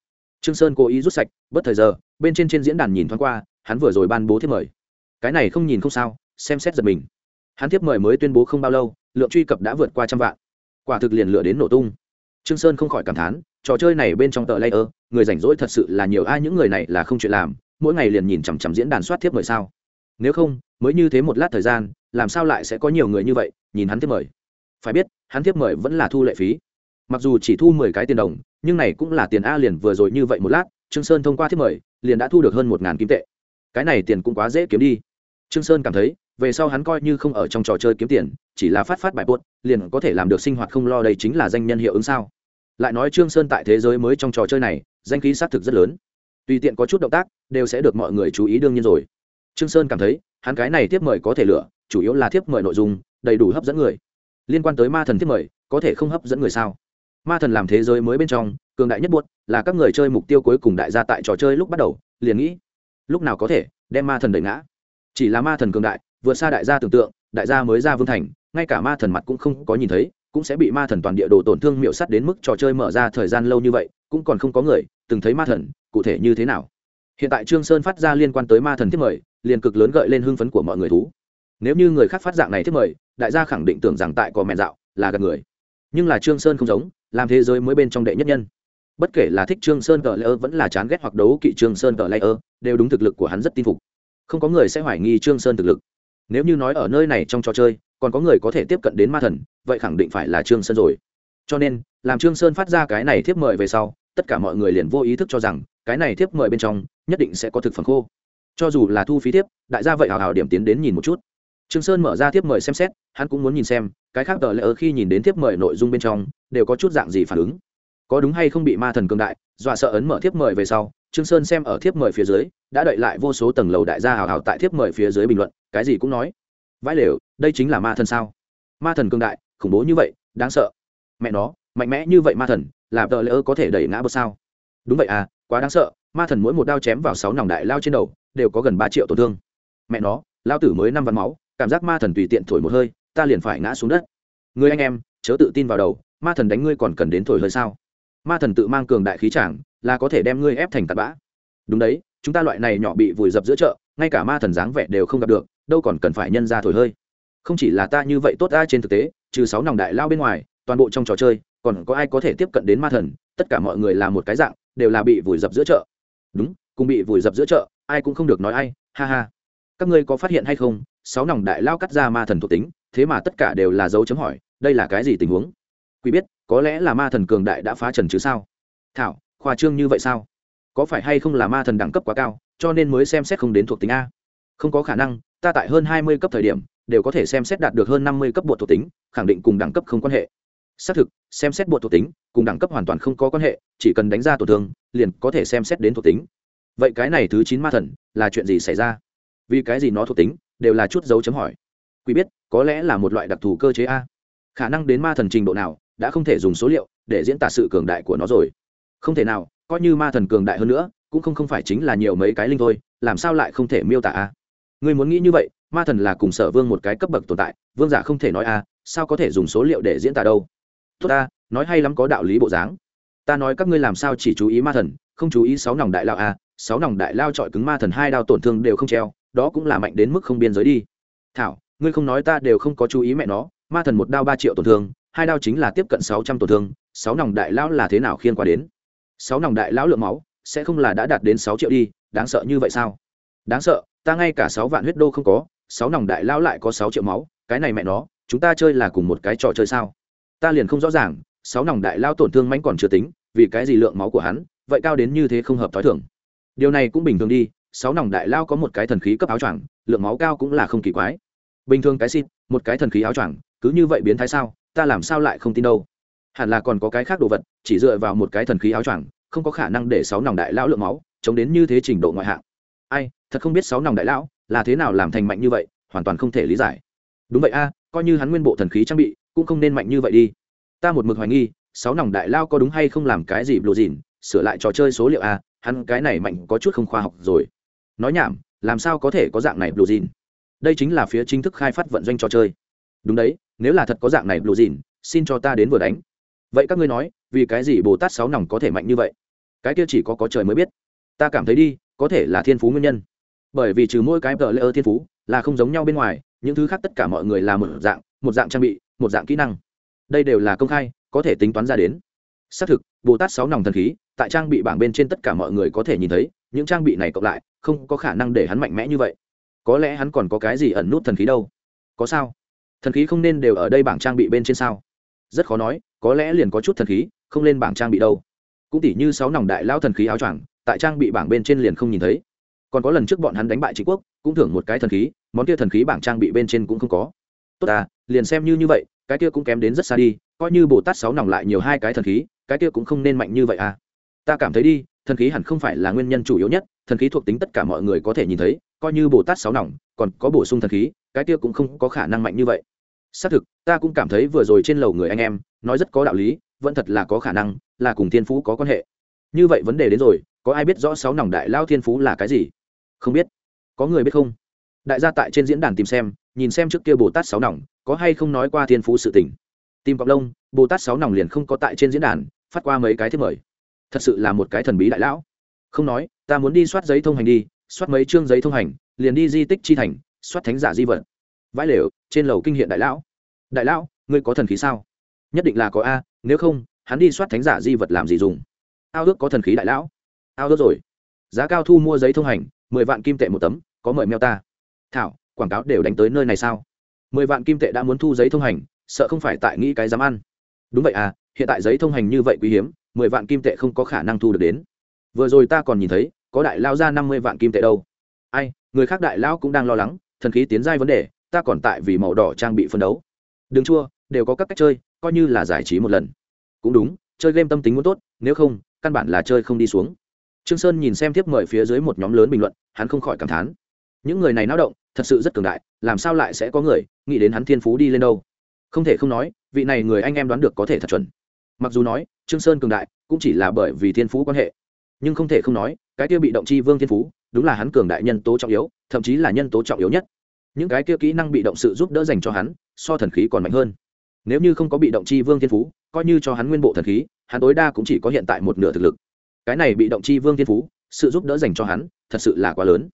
trương sơn cố ý rút sạch, bất thời giờ, bên trên trên diễn đàn nhìn thoáng qua, hắn vừa rồi ban bố thiếp mời. Cái này không nhìn không sao, xem xét giật mình. Hắn thiếp mời mới tuyên bố không bao lâu, lượng truy cập đã vượt qua trăm vạn. Quả thực liền lửa đến nổ tung. Trương sơn không khỏi cảm thán, trò chơi này bên trong tờ layer, người rảnh rỗi thật sự là nhiều, ai những người này là không chuyện làm, mỗi ngày liền nhìn chằm chằm diễn đàn soát thiếp mời sao. Nếu không, mới như thế một lát thời gian, làm sao lại sẽ có nhiều người như vậy, nhìn hắn thiếp mời. Phải biết, hắn thiếp mời vẫn là thu lệ phí mặc dù chỉ thu mười cái tiền đồng, nhưng này cũng là tiền a liền vừa rồi như vậy một lát, trương sơn thông qua thiết mời, liền đã thu được hơn một ngàn kim tệ. Cái này tiền cũng quá dễ kiếm đi. Trương sơn cảm thấy, về sau hắn coi như không ở trong trò chơi kiếm tiền, chỉ là phát phát bài buốt liền có thể làm được sinh hoạt không lo đây chính là danh nhân hiệu ứng sao. Lại nói trương sơn tại thế giới mới trong trò chơi này, danh khí xác thực rất lớn. Tùy tiện có chút động tác, đều sẽ được mọi người chú ý đương nhiên rồi. Trương sơn cảm thấy, hắn cái này tiếp mời có thể lựa, chủ yếu là tiếp mời nội dung, đầy đủ hấp dẫn người. Liên quan tới ma thần tiếp mời, có thể không hấp dẫn người sao? Ma thần làm thế giới mới bên trong, cường đại nhất buốt là các người chơi mục tiêu cuối cùng đại gia tại trò chơi lúc bắt đầu, liền nghĩ, lúc nào có thể đem ma thần đẩy ngã. Chỉ là ma thần cường đại, vượt xa đại gia tưởng tượng, đại gia mới ra vương thành, ngay cả ma thần mặt cũng không có nhìn thấy, cũng sẽ bị ma thần toàn địa đồ tổn thương miệu sắt đến mức trò chơi mở ra thời gian lâu như vậy, cũng còn không có người từng thấy ma thần, cụ thể như thế nào. Hiện tại trương sơn phát ra liên quan tới ma thần thiết mời, liền cực lớn gợi lên hưng phấn của mọi người thú. Nếu như người khác phát dạng này thiết mời, đại gia khẳng định tưởng rằng tại có mẹ dạo là gần người. Nhưng là trương sơn không giống làm thế giới mới bên trong đệ nhất nhân. Bất kể là thích trương sơn cờ lỡ vẫn là chán ghét hoặc đấu kỵ trương sơn cờ lỡ đều đúng thực lực của hắn rất tin phục. Không có người sẽ hoài nghi trương sơn thực lực. Nếu như nói ở nơi này trong trò chơi, còn có người có thể tiếp cận đến ma thần, vậy khẳng định phải là trương sơn rồi. Cho nên, làm trương sơn phát ra cái này thiếp mời về sau, tất cả mọi người liền vô ý thức cho rằng, cái này thiếp mời bên trong, nhất định sẽ có thực phẩm khô. Cho dù là thu phí thiếp, đại gia vậy hào hào điểm tiến đến nhìn một chút. Trương sơn mở ra thiếp mời xem xét, hắn cũng muốn nhìn xem, cái khác tờ lỡ khi nhìn đến thiếp mời nội dung bên trong đều có chút dạng gì phản ứng. Có đúng hay không bị ma thần cường đại, dọa sợ ấn mở thiếp mời về sau, trương sơn xem ở thiếp mời phía dưới, đã đợi lại vô số tầng lầu đại gia hào hào tại thiếp mời phía dưới bình luận, cái gì cũng nói. Vãi lều, đây chính là ma thần sao? Ma thần cường đại, khủng bố như vậy, đáng sợ. Mẹ nó, mạnh mẽ như vậy ma thần, là tờ lỡ có thể đẩy ngã bớt sao? Đúng vậy à quá đáng sợ, ma thần mỗi một đao chém vào sáu nòng đại lao trên đầu, đều có gần ba triệu tổn thương. Mẹ nó, lao tử mới năm văn máu, cảm giác ma thần tùy tiện thổi một hơi, ta liền phải ngã xuống đất. Người anh em, chớ tự tin vào đầu ma thần đánh ngươi còn cần đến thổi hơi sao? Ma thần tự mang cường đại khí chàng, là có thể đem ngươi ép thành tạt bã. Đúng đấy, chúng ta loại này nhỏ bị vùi dập giữa chợ, ngay cả ma thần dáng vẻ đều không gặp được, đâu còn cần phải nhân ra thổi hơi. Không chỉ là ta như vậy tốt ra trên thực tế, trừ sáu nòng đại lao bên ngoài, toàn bộ trong trò chơi, còn có ai có thể tiếp cận đến ma thần, tất cả mọi người là một cái dạng, đều là bị vùi dập giữa chợ. Đúng, cùng bị vùi dập giữa chợ, ai cũng không được nói ai, ha ha. Các ngươi có phát hiện hay không, sáu nòng đại lao cắt ra ma thần thuộc tính, thế mà tất cả đều là dấu chấm hỏi, đây là cái gì tình huống? Quý biết, có lẽ là ma thần cường đại đã phá trần chứ sao? Thảo, khoa trương như vậy sao? Có phải hay không là ma thần đẳng cấp quá cao, cho nên mới xem xét không đến thuộc tính a? Không có khả năng, ta tại hơn hai mươi cấp thời điểm, đều có thể xem xét đạt được hơn năm mươi cấp bột thuộc tính, khẳng định cùng đẳng cấp không quan hệ. Xác thực, xem xét bột thuộc tính, cùng đẳng cấp hoàn toàn không có quan hệ, chỉ cần đánh ra tổn thương, liền có thể xem xét đến thuộc tính. Vậy cái này thứ chín ma thần, là chuyện gì xảy ra? Vì cái gì nó thuộc tính, đều là chút dấu chấm hỏi. Quý biết, có lẽ là một loại đặc thù cơ chế a. Khả năng đến ma thần trình độ nào đã không thể dùng số liệu để diễn tả sự cường đại của nó rồi. Không thể nào, coi như ma thần cường đại hơn nữa, cũng không không phải chính là nhiều mấy cái linh thôi, làm sao lại không thể miêu tả a? Ngươi muốn nghĩ như vậy, ma thần là cùng sở vương một cái cấp bậc tồn tại, vương giả không thể nói a, sao có thể dùng số liệu để diễn tả đâu? Tốt ta, nói hay lắm có đạo lý bộ dáng. Ta nói các ngươi làm sao chỉ chú ý ma thần, không chú ý sáu nòng đại lao a, sáu nòng đại lao trọi cứng ma thần hai đao tổn thương đều không treo, đó cũng là mạnh đến mức không biên giới đi. Thảo, ngươi không nói ta đều không có chú ý mẹ nó, ma thần một đao ba triệu tổn thương hai đao chính là tiếp cận sáu trăm tổn thương, sáu nòng đại lão là thế nào khiên qua đến? Sáu nòng đại lão lượng máu, sẽ không là đã đạt đến sáu triệu đi, đáng sợ như vậy sao? Đáng sợ, ta ngay cả sáu vạn huyết đô không có, sáu nòng đại lão lại có sáu triệu máu, cái này mẹ nó, chúng ta chơi là cùng một cái trò chơi sao? Ta liền không rõ ràng, sáu nòng đại lão tổn thương mánh còn chưa tính, vì cái gì lượng máu của hắn, vậy cao đến như thế không hợp t h ó i điều này cũng bình thường đi, sáu nòng đại lao có một cái thần khí cấp áo choàng, lượng máu cao cũng là không kỳ quái. Bình thường cái xịt, một cái thần khí áo choàng, cứ như vậy biến thái sao? Ta làm sao lại không tin đâu? Hẳn là còn có cái khác đồ vật, chỉ dựa vào một cái thần khí áo choàng, không có khả năng để sáu nòng đại lão lượng máu, chống đến như thế trình độ ngoại hạng. Ai, thật không biết sáu nòng đại lão là thế nào làm thành mạnh như vậy, hoàn toàn không thể lý giải. Đúng vậy a, coi như hắn nguyên bộ thần khí trang bị, cũng không nên mạnh như vậy đi. Ta một mực hoài nghi, sáu nòng đại lao có đúng hay không làm cái gì lộ dìn, sửa lại trò chơi số liệu a, hắn cái này mạnh có chút không khoa học rồi. Nói nhảm, làm sao có thể có dạng này lộ dìn? Đây chính là phía chính thức khai phát vận doanh trò chơi. Đúng đấy nếu là thật có dạng này lù dìn xin cho ta đến vừa đánh. Vậy các ngươi nói, vì cái gì bồ tát sáu nòng có thể mạnh như vậy? Cái kia chỉ có có trời mới biết. Ta cảm thấy đi, có thể là thiên phú nguyên nhân. Bởi vì trừ mỗi cái tờ lễ ơ thiên phú, là không giống nhau bên ngoài, những thứ khác tất cả mọi người là một dạng một dạng trang bị, một dạng kỹ năng. Đây đều là công khai, có thể tính toán ra đến. Xác thực, bồ tát sáu nòng thần khí, tại trang bị bảng bên trên tất cả mọi người có thể nhìn thấy, những trang bị này cộng lại, không có khả năng để hắn mạnh mẽ như vậy. Có lẽ hắn còn có cái gì ẩn nút thần khí đâu? Có sao? Thần khí không nên đều ở đây bảng trang bị bên trên sao? Rất khó nói, có lẽ liền có chút thần khí, không lên bảng trang bị đâu. Cũng tỉ như sáu nòng đại lao thần khí áo choàng, tại trang bị bảng bên trên liền không nhìn thấy. Còn có lần trước bọn hắn đánh bại chính quốc, cũng thưởng một cái thần khí, món kia thần khí bảng trang bị bên trên cũng không có. Tốt à liền xem như như vậy, cái kia cũng kém đến rất xa đi, coi như bồ tát sáu nòng lại nhiều hai cái thần khí, cái kia cũng không nên mạnh như vậy à. Ta cảm thấy đi, thần khí hẳn không phải là nguyên nhân chủ yếu nhất, thần khí thuộc tính tất cả mọi người có thể nhìn thấy coi như bồ tát sáu nòng, còn có bổ sung thần khí, cái kia cũng không có khả năng mạnh như vậy. Xác thực, ta cũng cảm thấy vừa rồi trên lầu người anh em, nói rất có đạo lý, vẫn thật là có khả năng, là cùng thiên phú có quan hệ. Như vậy vấn đề đến rồi, có ai biết rõ sáu nòng đại lao thiên phú là cái gì? Không biết. Có người biết không? Đại gia tại trên diễn đàn tìm xem, nhìn xem trước kia bồ tát sáu nòng, có hay không nói qua thiên phú sự tình. Tìm cọc lông, bồ tát sáu nòng liền không có tại trên diễn đàn, phát qua mấy cái thiết mời. Thật sự là một cái thần bí đại lão. Không nói, ta muốn đi soát giấy thông hành đi soát mấy chương giấy thông hành, liền đi di tích chi thành, soát thánh giả di vật. Vãi lều, trên lầu kinh hiện đại lão. Đại lão, ngươi có thần khí sao? Nhất định là có a, nếu không, hắn đi soát thánh giả di vật làm gì dùng? Ao ước có thần khí đại lão. Ao ước rồi. Giá cao thu mua giấy thông hành, mười vạn kim tệ một tấm, có mời meo ta. Thảo, quảng cáo đều đánh tới nơi này sao? Mười vạn kim tệ đã muốn thu giấy thông hành, sợ không phải tại nghĩ cái dám ăn. Đúng vậy à hiện tại giấy thông hành như vậy quý hiếm, mười vạn kim tệ không có khả năng thu được đến. Vừa rồi ta còn nhìn thấy có đại lao ra năm mươi vạn kim tệ đâu. Ai, người khác đại lao cũng đang lo lắng, thần khí tiến giai vấn đề, ta còn tại vì màu đỏ trang bị phân đấu. Đừng chua, đều có các cách chơi, coi như là giải trí một lần. Cũng đúng, chơi game tâm tính muốn tốt, nếu không, căn bản là chơi không đi xuống. Trương sơn nhìn xem tiếp mời phía dưới một nhóm lớn bình luận, hắn không khỏi cảm thán. Những người này náo động, thật sự rất cường đại, làm sao lại sẽ có người nghĩ đến hắn thiên phú đi lên đâu? Không thể không nói, vị này người anh em đoán được có thể thật chuẩn. Mặc dù nói, trương sơn cường đại, cũng chỉ là bởi vì thiên phú quan hệ nhưng không thể không nói, cái kia bị động chi vương thiên phú, đúng là hắn cường đại nhân tố trọng yếu, thậm chí là nhân tố trọng yếu nhất. Những cái kia kỹ năng bị động sự giúp đỡ dành cho hắn, so thần khí còn mạnh hơn. Nếu như không có bị động chi vương thiên phú, coi như cho hắn nguyên bộ thần khí, hắn tối đa cũng chỉ có hiện tại một nửa thực lực. Cái này bị động chi vương thiên phú, sự giúp đỡ dành cho hắn, thật sự là quá lớn.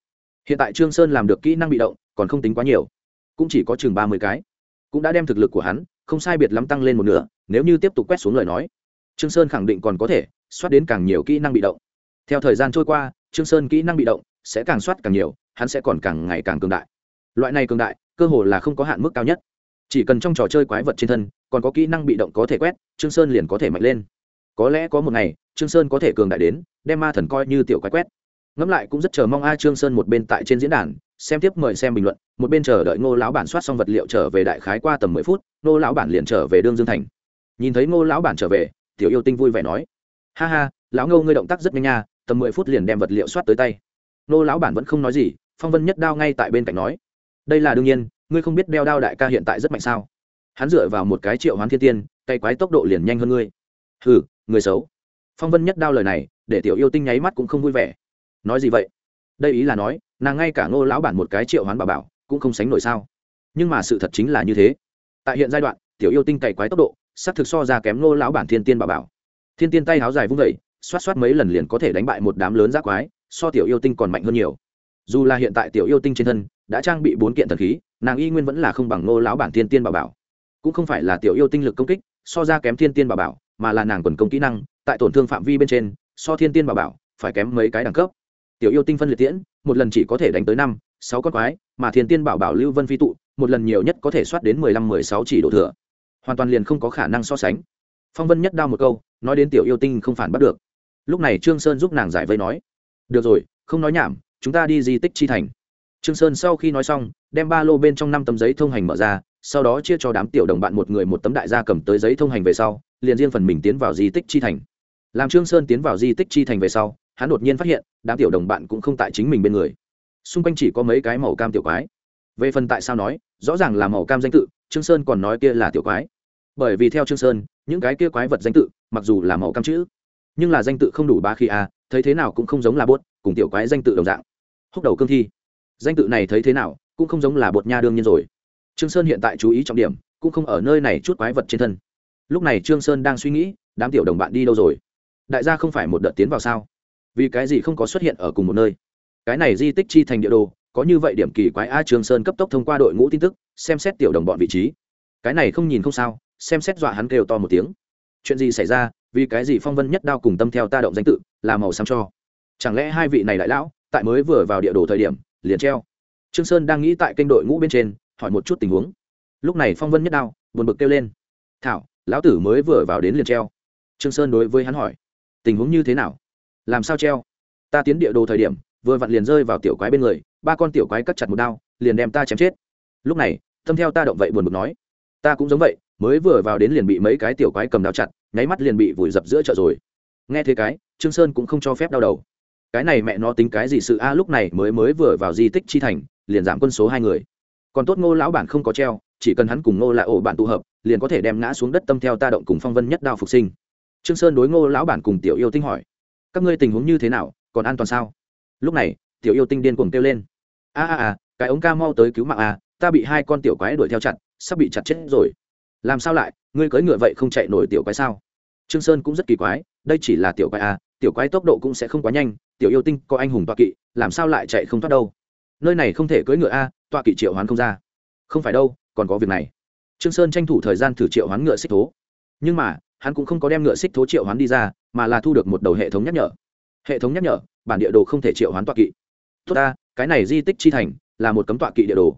Hiện tại trương sơn làm được kỹ năng bị động, còn không tính quá nhiều. Cũng chỉ có chừng ba mươi cái. Cũng đã đem thực lực của hắn, không sai biệt lắm tăng lên một nửa, nếu như tiếp tục quét xuống lời nói, trương sơn khẳng định còn có thể xoát đến càng nhiều kỹ năng bị động theo thời gian trôi qua, trương sơn kỹ năng bị động, sẽ càng soát càng nhiều, hắn sẽ còn càng ngày càng cường đại. Loại này cường đại, cơ hồ là không có hạn mức cao nhất. Chỉ cần trong trò chơi quái vật trên thân, còn có kỹ năng bị động có thể quét, trương sơn liền có thể mạnh lên. Có lẽ có một ngày, trương sơn có thể cường đại đến, đem ma thần coi như tiểu quái quét. Ngẫm lại cũng rất chờ mong a trương sơn một bên tại trên diễn đàn, xem tiếp mời xem bình luận, một bên chờ đợi ngô lão bản soát xong vật liệu trở về đại khái qua tầm mười phút, ngô lão bản liền trở về đương dương thành. Nhìn thấy ngô lão bản trở về, tiểu yêu tinh vui vẻ nói, ha ha, lão ngô ngươi động tác rất nhanh nha tầm mười phút liền đem vật liệu soát tới tay. Ngô lão bản vẫn không nói gì, phong vân nhất đao ngay tại bên cạnh nói, đây là đương nhiên, ngươi không biết đeo đao đại ca hiện tại rất mạnh sao? Hắn dựa vào một cái triệu hoán thiên tiên, tay quái tốc độ liền nhanh hơn ngươi. Hừ, người xấu. Phong vân nhất đao lời này, để tiểu yêu tinh nháy mắt cũng không vui vẻ. Nói gì vậy? Đây ý là nói, nàng ngay cả ngô lão bản một cái triệu hoán bà bảo, cũng không sánh nổi sao? Nhưng mà sự thật chính là như thế. Tại hiện giai đoạn, tiểu yêu tinh cày quái tốc độ xác thực so ra kém Ngô lão bản thiên tiên bà bảo. Thiên tiên tay háo dài vung vẩy xoát xoát mấy lần liền có thể đánh bại một đám lớn giác quái, so tiểu yêu tinh còn mạnh hơn nhiều. Dù là hiện tại tiểu yêu tinh trên thân đã trang bị bốn kiện thần khí, nàng y nguyên vẫn là không bằng nô lão bản thiên tiên bà bảo. Cũng không phải là tiểu yêu tinh lực công kích, so ra kém thiên tiên bà bảo, mà là nàng quần công kỹ năng, tại tổn thương phạm vi bên trên, so thiên tiên bà bảo phải kém mấy cái đẳng cấp. Tiểu yêu tinh phân liệt tiễn, một lần chỉ có thể đánh tới năm, sáu con quái, mà thiên tiên bảo bảo lưu vân phi tụ, một lần nhiều nhất có thể soát đến mười lăm, mười sáu chỉ độ thừa. Hoàn toàn liền không có khả năng so sánh. Phong vân nhất đao một câu, nói đến tiểu yêu tinh không phản bắt được lúc này trương sơn giúp nàng giải vây nói, được rồi, không nói nhảm, chúng ta đi di tích chi thành. Trương sơn sau khi nói xong, đem ba lô bên trong năm tấm giấy thông hành mở ra, sau đó chia cho đám tiểu đồng bạn một người một tấm đại gia cầm tới giấy thông hành về sau, liền riêng phần mình tiến vào di tích chi thành. Làm trương sơn tiến vào di tích chi thành về sau, hắn đột nhiên phát hiện, đám tiểu đồng bạn cũng không tại chính mình bên người. Xung quanh chỉ có mấy cái màu cam tiểu quái. Về phần tại sao nói, rõ ràng là màu cam danh tự, trương sơn còn nói kia là tiểu quái. Bởi vì theo trương sơn, những cái kia quái vật danh tự, mặc dù là màu cam chữ nhưng là danh tự không đủ ba khi a, thấy thế nào cũng không giống là bốt cùng tiểu quái danh tự đồng dạng. Húc đầu cương thi. Danh tự này thấy thế nào, cũng không giống là bột nha đương nhiên rồi. Trương sơn hiện tại chú ý trọng điểm, cũng không ở nơi này chút quái vật trên thân. Lúc này trương sơn đang suy nghĩ, đám tiểu đồng bạn đi đâu rồi? Đại gia không phải một đợt tiến vào sao? Vì cái gì không có xuất hiện ở cùng một nơi? Cái này di tích chi thành địa đồ, có như vậy điểm kỳ quái a, trương sơn cấp tốc thông qua đội ngũ tin tức, xem xét tiểu đồng bọn vị trí. Cái này không nhìn không sao, xem xét dọa hắn kêu to một tiếng chuyện gì xảy ra, vì cái gì phong vân nhất đao cùng tâm theo ta động danh tự là màu xám cho? Chẳng lẽ hai vị này đại lão, tại mới vừa vào địa đồ thời điểm, liền treo? Trương sơn đang nghĩ tại kênh đội ngũ bên trên, hỏi một chút tình huống. Lúc này phong vân nhất đao buồn bực kêu lên. Thảo, lão tử mới vừa vào đến liền treo. Trương sơn đối với hắn hỏi. Tình huống như thế nào? Làm sao treo? Ta tiến địa đồ thời điểm, vừa vặn liền rơi vào tiểu quái bên người, ba con tiểu quái cắt chặt một đao, liền đem ta chém chết. Lúc này, tâm theo ta động vậy buồn bực nói. Ta cũng giống vậy mới vừa vào đến liền bị mấy cái tiểu quái cầm đao chặt, nháy mắt liền bị vùi dập giữa chợ rồi. Nghe thế cái, trương sơn cũng không cho phép đau đầu. Cái này mẹ nó tính cái gì sự a, lúc này mới mới vừa vào di tích chi thành, liền giảm quân số hai người. Còn tốt ngô lão bản không có treo, chỉ cần hắn cùng ngô lại ổ bản tụ hợp, liền có thể đem ngã xuống đất tâm theo ta động cùng phong vân nhất đao phục sinh. Trương sơn đối ngô lão bản cùng tiểu yêu tinh hỏi, các ngươi tình huống như thế nào, còn an toàn sao? Lúc này, tiểu yêu tinh điên cuồng kêu lên, a a a, cái ống ca mau tới cứu mạng a, ta bị hai con tiểu quái đuổi theo chặt, sắp bị chặt chết rồi làm sao lại? Ngươi cưỡi ngựa vậy không chạy nổi tiểu quái sao? Trương sơn cũng rất kỳ quái, đây chỉ là tiểu quái à? tiểu quái tốc độ cũng sẽ không quá nhanh, tiểu yêu tinh có anh hùng toa kỵ, làm sao lại chạy không thoát đâu? Nơi này không thể cưỡi ngựa à, a toa kỵ triệu hoán không ra. Không phải đâu, còn có việc này. Trương sơn tranh thủ thời gian thử triệu hoán ngựa xích thố. Nhưng mà, hắn cũng không có đem ngựa xích thố triệu hoán đi ra, mà là thu được một đầu hệ thống nhắc nhở. Hệ thống nhắc nhở, bản địa đồ không thể triệu hoán toa kỵ. Tốt ta, cái này di tích chi thành, là một cấm toa kỵ địa đồ.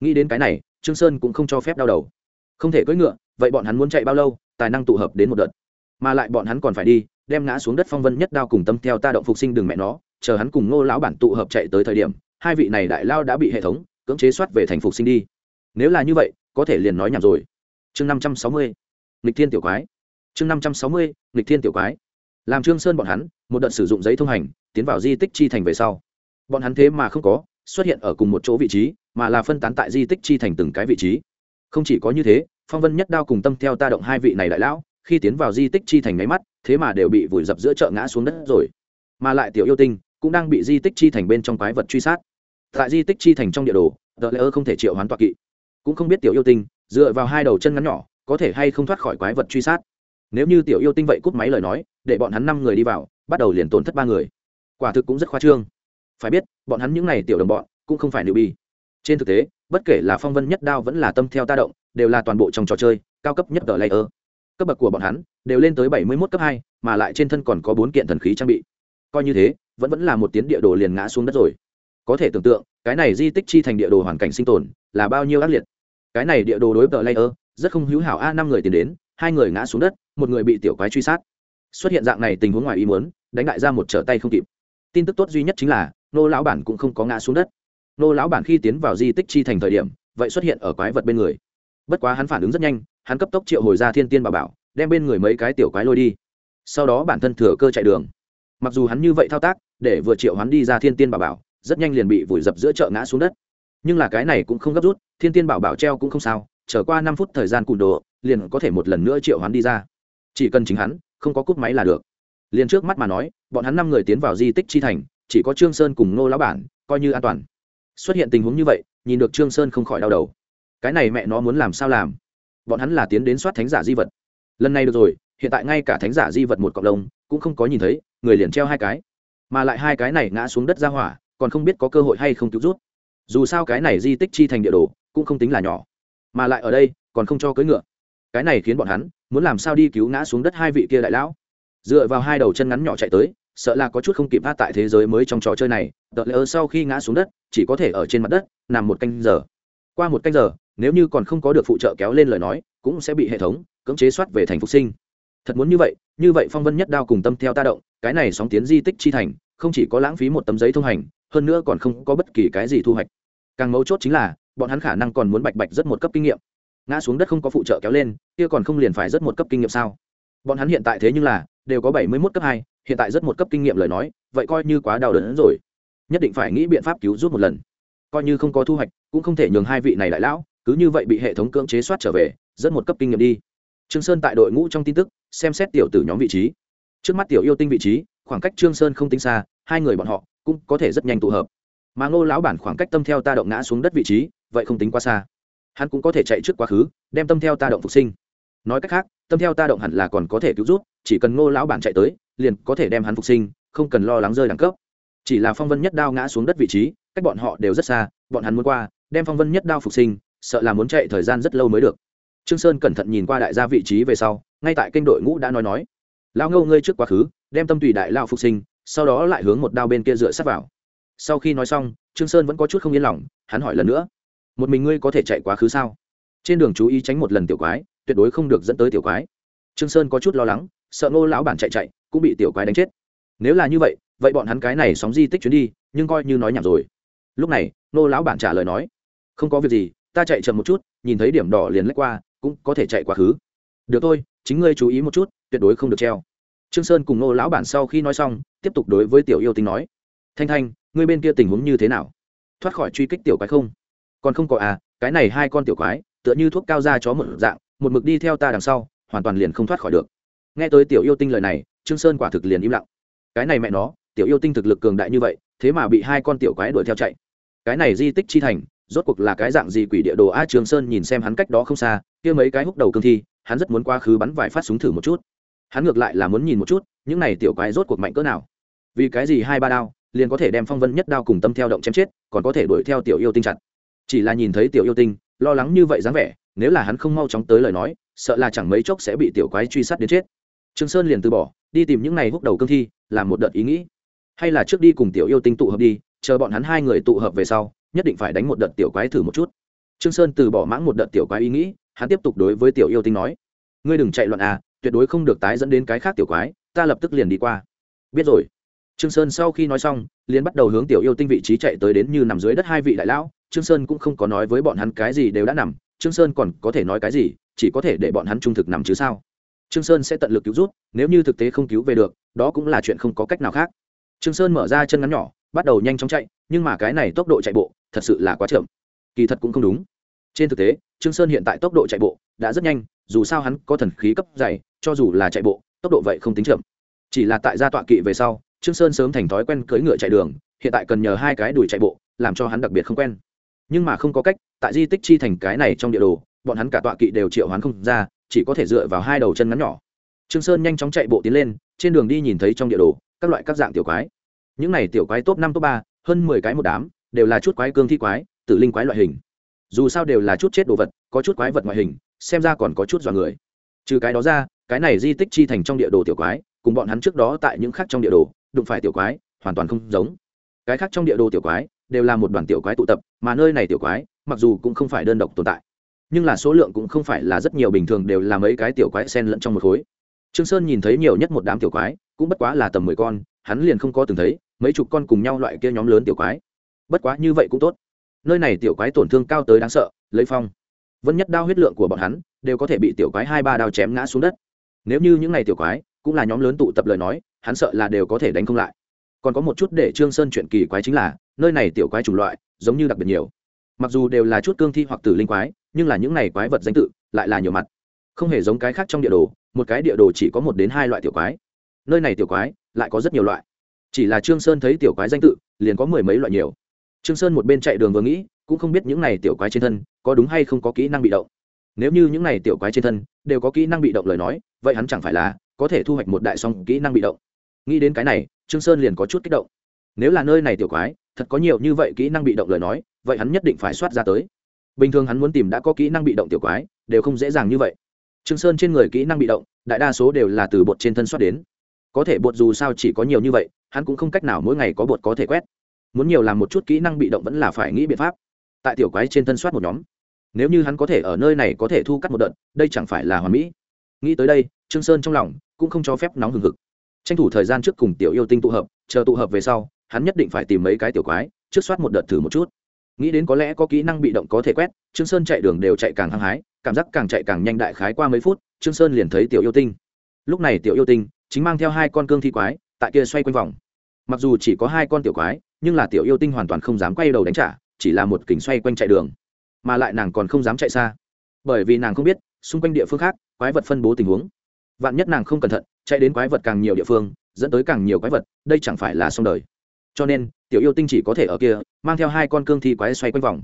Nghĩ đến cái này, trương sơn cũng không cho phép đau đầu không thể cưỡi ngựa, vậy bọn hắn muốn chạy bao lâu, tài năng tụ hợp đến một đợt. Mà lại bọn hắn còn phải đi, đem ngã xuống đất phong vân nhất đao cùng tâm theo ta động phục sinh đường mẹ nó, chờ hắn cùng ngô lão bản tụ hợp chạy tới thời điểm, hai vị này đại lao đã bị hệ thống cưỡng chế soát về thành phục sinh đi. Nếu là như vậy, có thể liền nói nhảm rồi. Chương năm trăm sáu mươi, nghịch thiên tiểu quái. Chương năm trăm sáu mươi, nghịch thiên tiểu quái. Làm trương sơn bọn hắn, một đợt sử dụng giấy thông hành, tiến vào di tích chi thành về sau. Bọn hắn thế mà không có xuất hiện ở cùng một chỗ vị trí, mà là phân tán tại di tích chi thành từng cái vị trí không chỉ có như thế, phong vân nhất đao cùng tâm theo ta động hai vị này đại lão, khi tiến vào di tích chi thành máy mắt, thế mà đều bị vùi dập giữa chợ ngã xuống đất rồi. Mà lại tiểu yêu tinh cũng đang bị di tích chi thành bên trong quái vật truy sát. Tại di tích chi thành trong địa đồ tờ lễ ơ không thể triệu hoán toạc kỵ. Cũng không biết tiểu yêu tinh, dựa vào hai đầu chân ngắn nhỏ, có thể hay không thoát khỏi quái vật truy sát. Nếu như tiểu yêu tinh vậy cút máy lời nói, để bọn hắn năm người đi vào, bắt đầu liền tổn thất ba người. Quả thực cũng rất khoa trương. Phải biết, bọn hắn những n à y tiểu đồng bọn cũng không phải nữ bi trên thực tế, bất kể là phong vân nhất đao vẫn là tâm theo ta động, đều là toàn bộ trong trò chơi, cao cấp nhất tờ layer. Cấp bậc của bọn hắn, đều lên tới bảy mươi mốt cấp hai, mà lại trên thân còn có bốn kiện thần khí trang bị. Coi như thế, vẫn vẫn là một tiến địa đồ liền ngã xuống đất rồi. Có thể tưởng tượng, cái này di tích chi thành địa đồ hoàn cảnh sinh tồn, là bao nhiêu ác liệt. Cái này địa đồ đối tờ layer, rất không hữu hảo a, năm người tiến đến, hai người ngã xuống đất, một người bị tiểu quái truy sát. Xuất hiện dạng này tình huống ngoài ý muốn, đánh đại ra một trở tay không kịp. Tin tức tốt duy nhất chính là, nô lão bản cũng không có ngã xuống đất nô lão bản khi tiến vào di tích chi thành thời điểm, vậy xuất hiện ở quái vật bên người. Bất quá hắn phản ứng rất nhanh, hắn cấp tốc triệu hồi ra thiên tiên bà bảo, đem bên người mấy cái tiểu quái lôi đi. Sau đó bản thân thừa cơ chạy đường. Mặc dù hắn như vậy thao tác, để vừa triệu hắn đi ra thiên tiên bà bảo, rất nhanh liền bị vùi dập giữa chợ ngã xuống đất. Nhưng là cái này cũng không gấp rút, thiên tiên bảo bảo treo cũng không sao trở qua năm phút thời gian cùn đồ, liền có thể một lần nữa triệu hắn đi ra. Chỉ cần chính hắn, không có cúp máy là được. Liền trước mắt mà nói, bọn hắn năm người tiến vào di tích chi thành, chỉ có trương sơn cùng ngô lão bản, coi như an toàn xuất hiện tình huống như vậy, nhìn được trương sơn không khỏi đau đầu. Cái này mẹ nó muốn làm sao làm? Bọn hắn là tiến đến soát thánh giả di vật. Lần này được rồi, hiện tại ngay cả thánh giả di vật một cộng đồng cũng không có nhìn thấy, người liền treo hai cái. Mà lại hai cái này ngã xuống đất ra hỏa, còn không biết có cơ hội hay không cứu rút. Dù sao cái này di tích chi thành địa đồ, cũng không tính là nhỏ. Mà lại ở đây, còn không cho cưỡi ngựa. Cái này khiến bọn hắn muốn làm sao đi cứu ngã xuống đất hai vị kia đại lão? Dựa vào hai đầu chân ngắn nhỏ chạy tới sợ là có chút không kịp hát tại thế giới mới trong trò chơi này tờ lỡ sau khi ngã xuống đất, chỉ có thể ở trên mặt đất, nằm một canh giờ. Qua một canh giờ, nếu như còn không có được phụ trợ kéo lên lời nói, cũng sẽ bị hệ thống cưỡng chế soát về thành phục sinh. Thật muốn như vậy như vậy phong vân nhất đao cùng tâm theo ta động, cái này sóng tiến di tích chi thành, không chỉ có lãng phí một tấm giấy thông hành, hơn nữa còn không có bất kỳ cái gì thu hoạch. Càng mấu chốt chính là, bọn hắn khả năng còn muốn bạch bạch rất một cấp kinh nghiệm. Ngã xuống đất không có phụ trợ kéo lên, kia còn không liền phải rất một cấp kinh nghiệm sao? Bọn hắn hiện tại thế nhưng là, đều có bảy mươi mốt cấp hai hiện tại rất một cấp kinh nghiệm lời nói, vậy coi như quá đau đớn rồi. Nhất định phải nghĩ biện pháp cứu giúp một lần. Coi như không có thu hoạch, cũng không thể nhường hai vị này đại lão, cứ như vậy bị hệ thống cưỡng chế soát trở về, rất một cấp kinh nghiệm đi. Trương sơn tại đội ngũ trong tin tức, xem xét tiểu tử nhóm vị trí. Trước mắt tiểu yêu tinh vị trí, khoảng cách trương sơn không tính xa, hai người bọn họ cũng có thể rất nhanh tụ hợp. Mà ngô lão bản khoảng cách tâm theo ta động ngã xuống đất vị trí, vậy không tính quá xa. Hắn cũng có thể chạy trước quá khứ, đem tâm theo ta động phục sinh. Nói cách khác, tâm theo ta động hẳn là còn có thể cứu rút chỉ cần ngô lão bản chạy tới liền có thể đem hắn phục sinh, không cần lo lắng rơi đẳng cấp. Chỉ là phong vân nhất đao ngã xuống đất vị trí, cách bọn họ đều rất xa, bọn hắn muốn qua, đem phong vân nhất đao phục sinh, sợ là muốn chạy thời gian rất lâu mới được. Trương sơn cẩn thận nhìn qua đại gia vị trí về sau, ngay tại kênh đội ngũ đã nói nói lao ngâu ngươi trước quá khứ, đem tâm tùy đại lao phục sinh, sau đó lại hướng một đao bên kia dựa sát vào. Sau khi nói xong, trương sơn vẫn có chút không yên lòng, hắn hỏi lần nữa, một mình ngươi có thể chạy quá khứ sao? Trên đường chú ý tránh một lần tiểu quái, tuyệt đối không được dẫn tới tiểu quái. Trương sơn có chút lo lắng, sợ ngô lão bản chạy chạy cũng bị tiểu quái đánh chết. Nếu là như vậy vậy bọn hắn cái này sóng di tích chuyến đi, nhưng coi như nói nhảm rồi. Lúc này nô lão bản trả lời nói, không có việc gì, ta chạy chậm một chút, nhìn thấy điểm đỏ liền lách qua, cũng có thể chạy quá khứ. Được thôi, chính ngươi chú ý một chút, tuyệt đối không được treo. Trương sơn cùng nô lão bản sau khi nói xong, tiếp tục đối với tiểu yêu tinh nói, thanh thanh, ngươi bên kia tình huống như thế nào? Thoát khỏi truy kích tiểu quái không? Còn không có à cái này hai con tiểu quái, tựa như thuốc cao da chó một dạng, một mực đi theo ta đằng sau, hoàn toàn liền không thoát khỏi được. Nghe tới tiểu yêu tinh lời này trương sơn quả thực liền im lặng. Cái này mẹ nó, tiểu yêu tinh thực lực cường đại như vậy, thế mà bị hai con tiểu quái đuổi theo chạy. Cái này di tích chi thành, rốt cuộc là cái dạng gì quỷ địa đồ a trương sơn nhìn xem hắn cách đó không xa, kia mấy cái húc đầu cương thi, hắn rất muốn qua khứ bắn vài phát súng thử một chút. Hắn ngược lại là muốn nhìn một chút, những này tiểu quái rốt cuộc mạnh cỡ nào. Vì cái gì hai ba đao, liền có thể đem phong vân nhất đao cùng tâm theo động chém chết, còn có thể đuổi theo tiểu yêu tinh chặt. Chỉ là nhìn thấy tiểu yêu tinh, lo lắng như vậy dáng vẻ, nếu là hắn không mau chóng tới lời nói, sợ là chẳng mấy chốc sẽ bị tiểu quái truy sát đến chết trương sơn liền từ bỏ, đi tìm những này húc đầu cương thi, làm một đợt ý nghĩ. Hay là trước đi cùng tiểu yêu tinh tụ hợp đi, chờ bọn hắn hai người tụ hợp về sau, nhất định phải đánh một đợt tiểu quái thử một chút. Trương sơn từ bỏ mãng một đợt tiểu quái ý nghĩ, hắn tiếp tục đối với tiểu yêu tinh nói, ngươi đừng chạy loạn à tuyệt đối không được tái dẫn đến cái khác tiểu quái, ta lập tức liền đi qua. Biết rồi. Trương sơn sau khi nói xong, liền bắt đầu hướng tiểu yêu tinh vị trí chạy tới đến như nằm dưới đất hai vị đại lão. Trương sơn cũng không có nói với bọn hắn cái gì đều đã nằm, trương sơn còn có thể nói cái gì, chỉ có thể để bọn hắn trung thực nằm chứ sao? Trương sơn sẽ tận lực cứu rút nếu như thực tế không cứu về được, đó cũng là chuyện không có cách nào khác. Trương sơn mở ra chân ngắn nhỏ, bắt đầu nhanh chóng chạy, nhưng mà cái này tốc độ chạy bộ, thật sự là quá chậm. Kỳ thật cũng không đúng. Trên thực tế, trương sơn hiện tại tốc độ chạy bộ đã rất nhanh, dù sao hắn có thần khí cấp dày, cho dù là chạy bộ, tốc độ vậy không tính chậm. Chỉ là tại gia tọa kỵ về sau, trương sơn sớm thành thói quen cưỡi ngựa chạy đường, hiện tại cần nhờ hai cái đuổi chạy bộ, làm cho hắn đặc biệt không quen. Nhưng mà không có cách, tại di tích chi thành cái này trong địa đồ, bọn hắn cả tọa kỵ đều triệu hoán không ra chỉ có thể dựa vào hai đầu chân ngắn nhỏ. Trương sơn nhanh chóng chạy bộ tiến lên, trên đường đi nhìn thấy trong địa đồ, các loại các dạng tiểu quái. Những này tiểu quái top năm, top ba, hơn mười cái một đám, đều là chút quái cương thi quái, tử linh quái loại hình. Dù sao đều là chút chết đồ vật, có chút quái vật ngoại hình, xem ra còn có chút dọa người. Trừ cái đó ra, cái này di tích chi thành trong địa đồ tiểu quái, cùng bọn hắn trước đó tại những khác trong địa đồ, đụng phải tiểu quái, hoàn toàn không giống. Cái khác trong địa đồ tiểu quái, đều là một đoàn tiểu quái tụ tập, mà nơi này tiểu quái, mặc dù cũng không phải đơn độc tồn tại nhưng là số lượng cũng không phải là rất nhiều, bình thường đều là mấy cái tiểu quái sen lẫn trong một khối. Trương sơn nhìn thấy nhiều nhất một đám tiểu quái, cũng bất quá là tầm mười con, hắn liền không có từng thấy mấy chục con cùng nhau loại kia nhóm lớn tiểu quái. Bất quá như vậy cũng tốt. Nơi này tiểu quái tổn thương cao tới đáng sợ, lấy phong. Vân nhất đao huyết lượng của bọn hắn đều có thể bị tiểu quái hai ba đao chém ngã xuống đất. Nếu như những n à y tiểu quái cũng là nhóm lớn tụ tập lời nói, hắn sợ là đều có thể đánh không lại. Còn có một chút để trương sơn chuyện kỳ quái chính là, nơi này tiểu quái chủng loại giống như đặc biệt nhiều mặc dù đều là chút cương thi hoặc tử linh quái, nhưng là những này quái vật danh tự lại là nhiều mặt. Không hề giống cái khác trong địa đồ, một cái địa đồ chỉ có một đến hai loại tiểu quái. Nơi này tiểu quái lại có rất nhiều loại. Chỉ là trương sơn thấy tiểu quái danh tự, liền có mười mấy loại nhiều. Trương sơn một bên chạy đường vừa nghĩ, cũng không biết những này tiểu quái trên thân có đúng hay không có kỹ năng bị động. Nếu như những này tiểu quái trên thân đều có kỹ năng bị động lời nói, vậy hắn chẳng phải là có thể thu hoạch một đại song kỹ năng bị động. Nghĩ đến cái này, trương sơn liền có chút kích động. Nếu là nơi này tiểu quái thật có nhiều như vậy kỹ năng bị động lời nói, vậy hắn nhất định phải soát ra tới. Bình thường hắn muốn tìm đã có kỹ năng bị động tiểu quái, đều không dễ dàng như vậy. Trương sơn trên người kỹ năng bị động, đại đa số đều là từ bột trên thân soát đến. Có thể bột dù sao chỉ có nhiều như vậy, hắn cũng không cách nào mỗi ngày có bột có thể quét. Muốn nhiều làm một chút kỹ năng bị động vẫn là phải nghĩ biện pháp. Tại tiểu quái trên thân soát một nhóm. Nếu như hắn có thể ở nơi này có thể thu cắt một đợt, đây chẳng phải là hoàn mỹ. Nghĩ tới đây, trương sơn trong lòng cũng không cho phép nóng hừng hực. Tranh thủ thời gian trước cùng tiểu yêu tinh tụ hợp, chờ tụ hợp về sau hắn nhất định phải tìm mấy cái tiểu quái, trước soát một đợt thử một chút. Nghĩ đến có lẽ có kỹ năng bị động có thể quét, trương sơn chạy đường đều chạy càng hăng hái, cảm giác càng chạy càng nhanh đại khái qua mấy phút, trương sơn liền thấy tiểu yêu tinh. Lúc này tiểu yêu tinh chính mang theo hai con cương thi quái, tại kia xoay quanh vòng. Mặc dù chỉ có hai con tiểu quái, nhưng là tiểu yêu tinh hoàn toàn không dám quay đầu đánh trả, chỉ là một kính xoay quanh chạy đường. Mà lại nàng còn không dám chạy xa. Bởi vì nàng không biết, xung quanh địa phương khác, quái vật phân bố tình huống. Vạn nhất nàng không cẩn thận, chạy đến quái vật càng nhiều địa phương, dẫn tới càng nhiều quái vật, đây chẳng phải là xong đời cho nên, tiểu yêu tinh chỉ có thể ở kia, mang theo hai con cương thi quái xoay quanh vòng.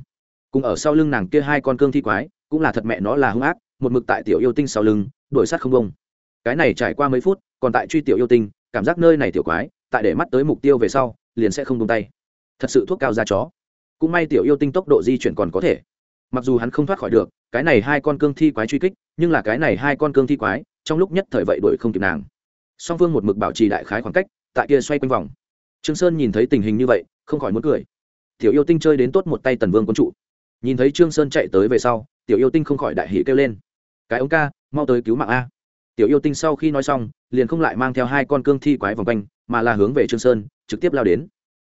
Cùng ở sau lưng nàng kia hai con cương thi quái, cũng là thật mẹ nó là hung ác, một mực tại tiểu yêu tinh sau lưng, đuổi sát không bông cái này trải qua mấy phút, còn tại truy tiểu yêu tinh, cảm giác nơi này tiểu quái, tại để mắt tới mục tiêu về sau, liền sẽ không bông tay. Thật sự thuốc cao ra chó. Cũng may tiểu yêu tinh tốc độ di chuyển còn có thể. Mặc dù hắn không thoát khỏi được, cái này hai con cương thi quái truy kích, nhưng là cái này hai con cương thi quái, trong lúc nhất thời vậy đuổi không kịp nàng. Song phương một mực bảo trì đại khái khoảng cách, tại kia xoay quanh vòng trương sơn nhìn thấy tình hình như vậy, không khỏi muốn cười. Tiểu yêu tinh chơi đến tốt một tay tần vương quân trụ. Nhìn thấy trương sơn chạy tới về sau, tiểu yêu tinh không khỏi đại hỉ kêu lên. Cái ống ca, mau tới cứu mạng a. Tiểu yêu tinh sau khi nói xong, liền không lại mang theo hai con cương thi quái vòng quanh, mà là hướng về trương sơn, trực tiếp lao đến.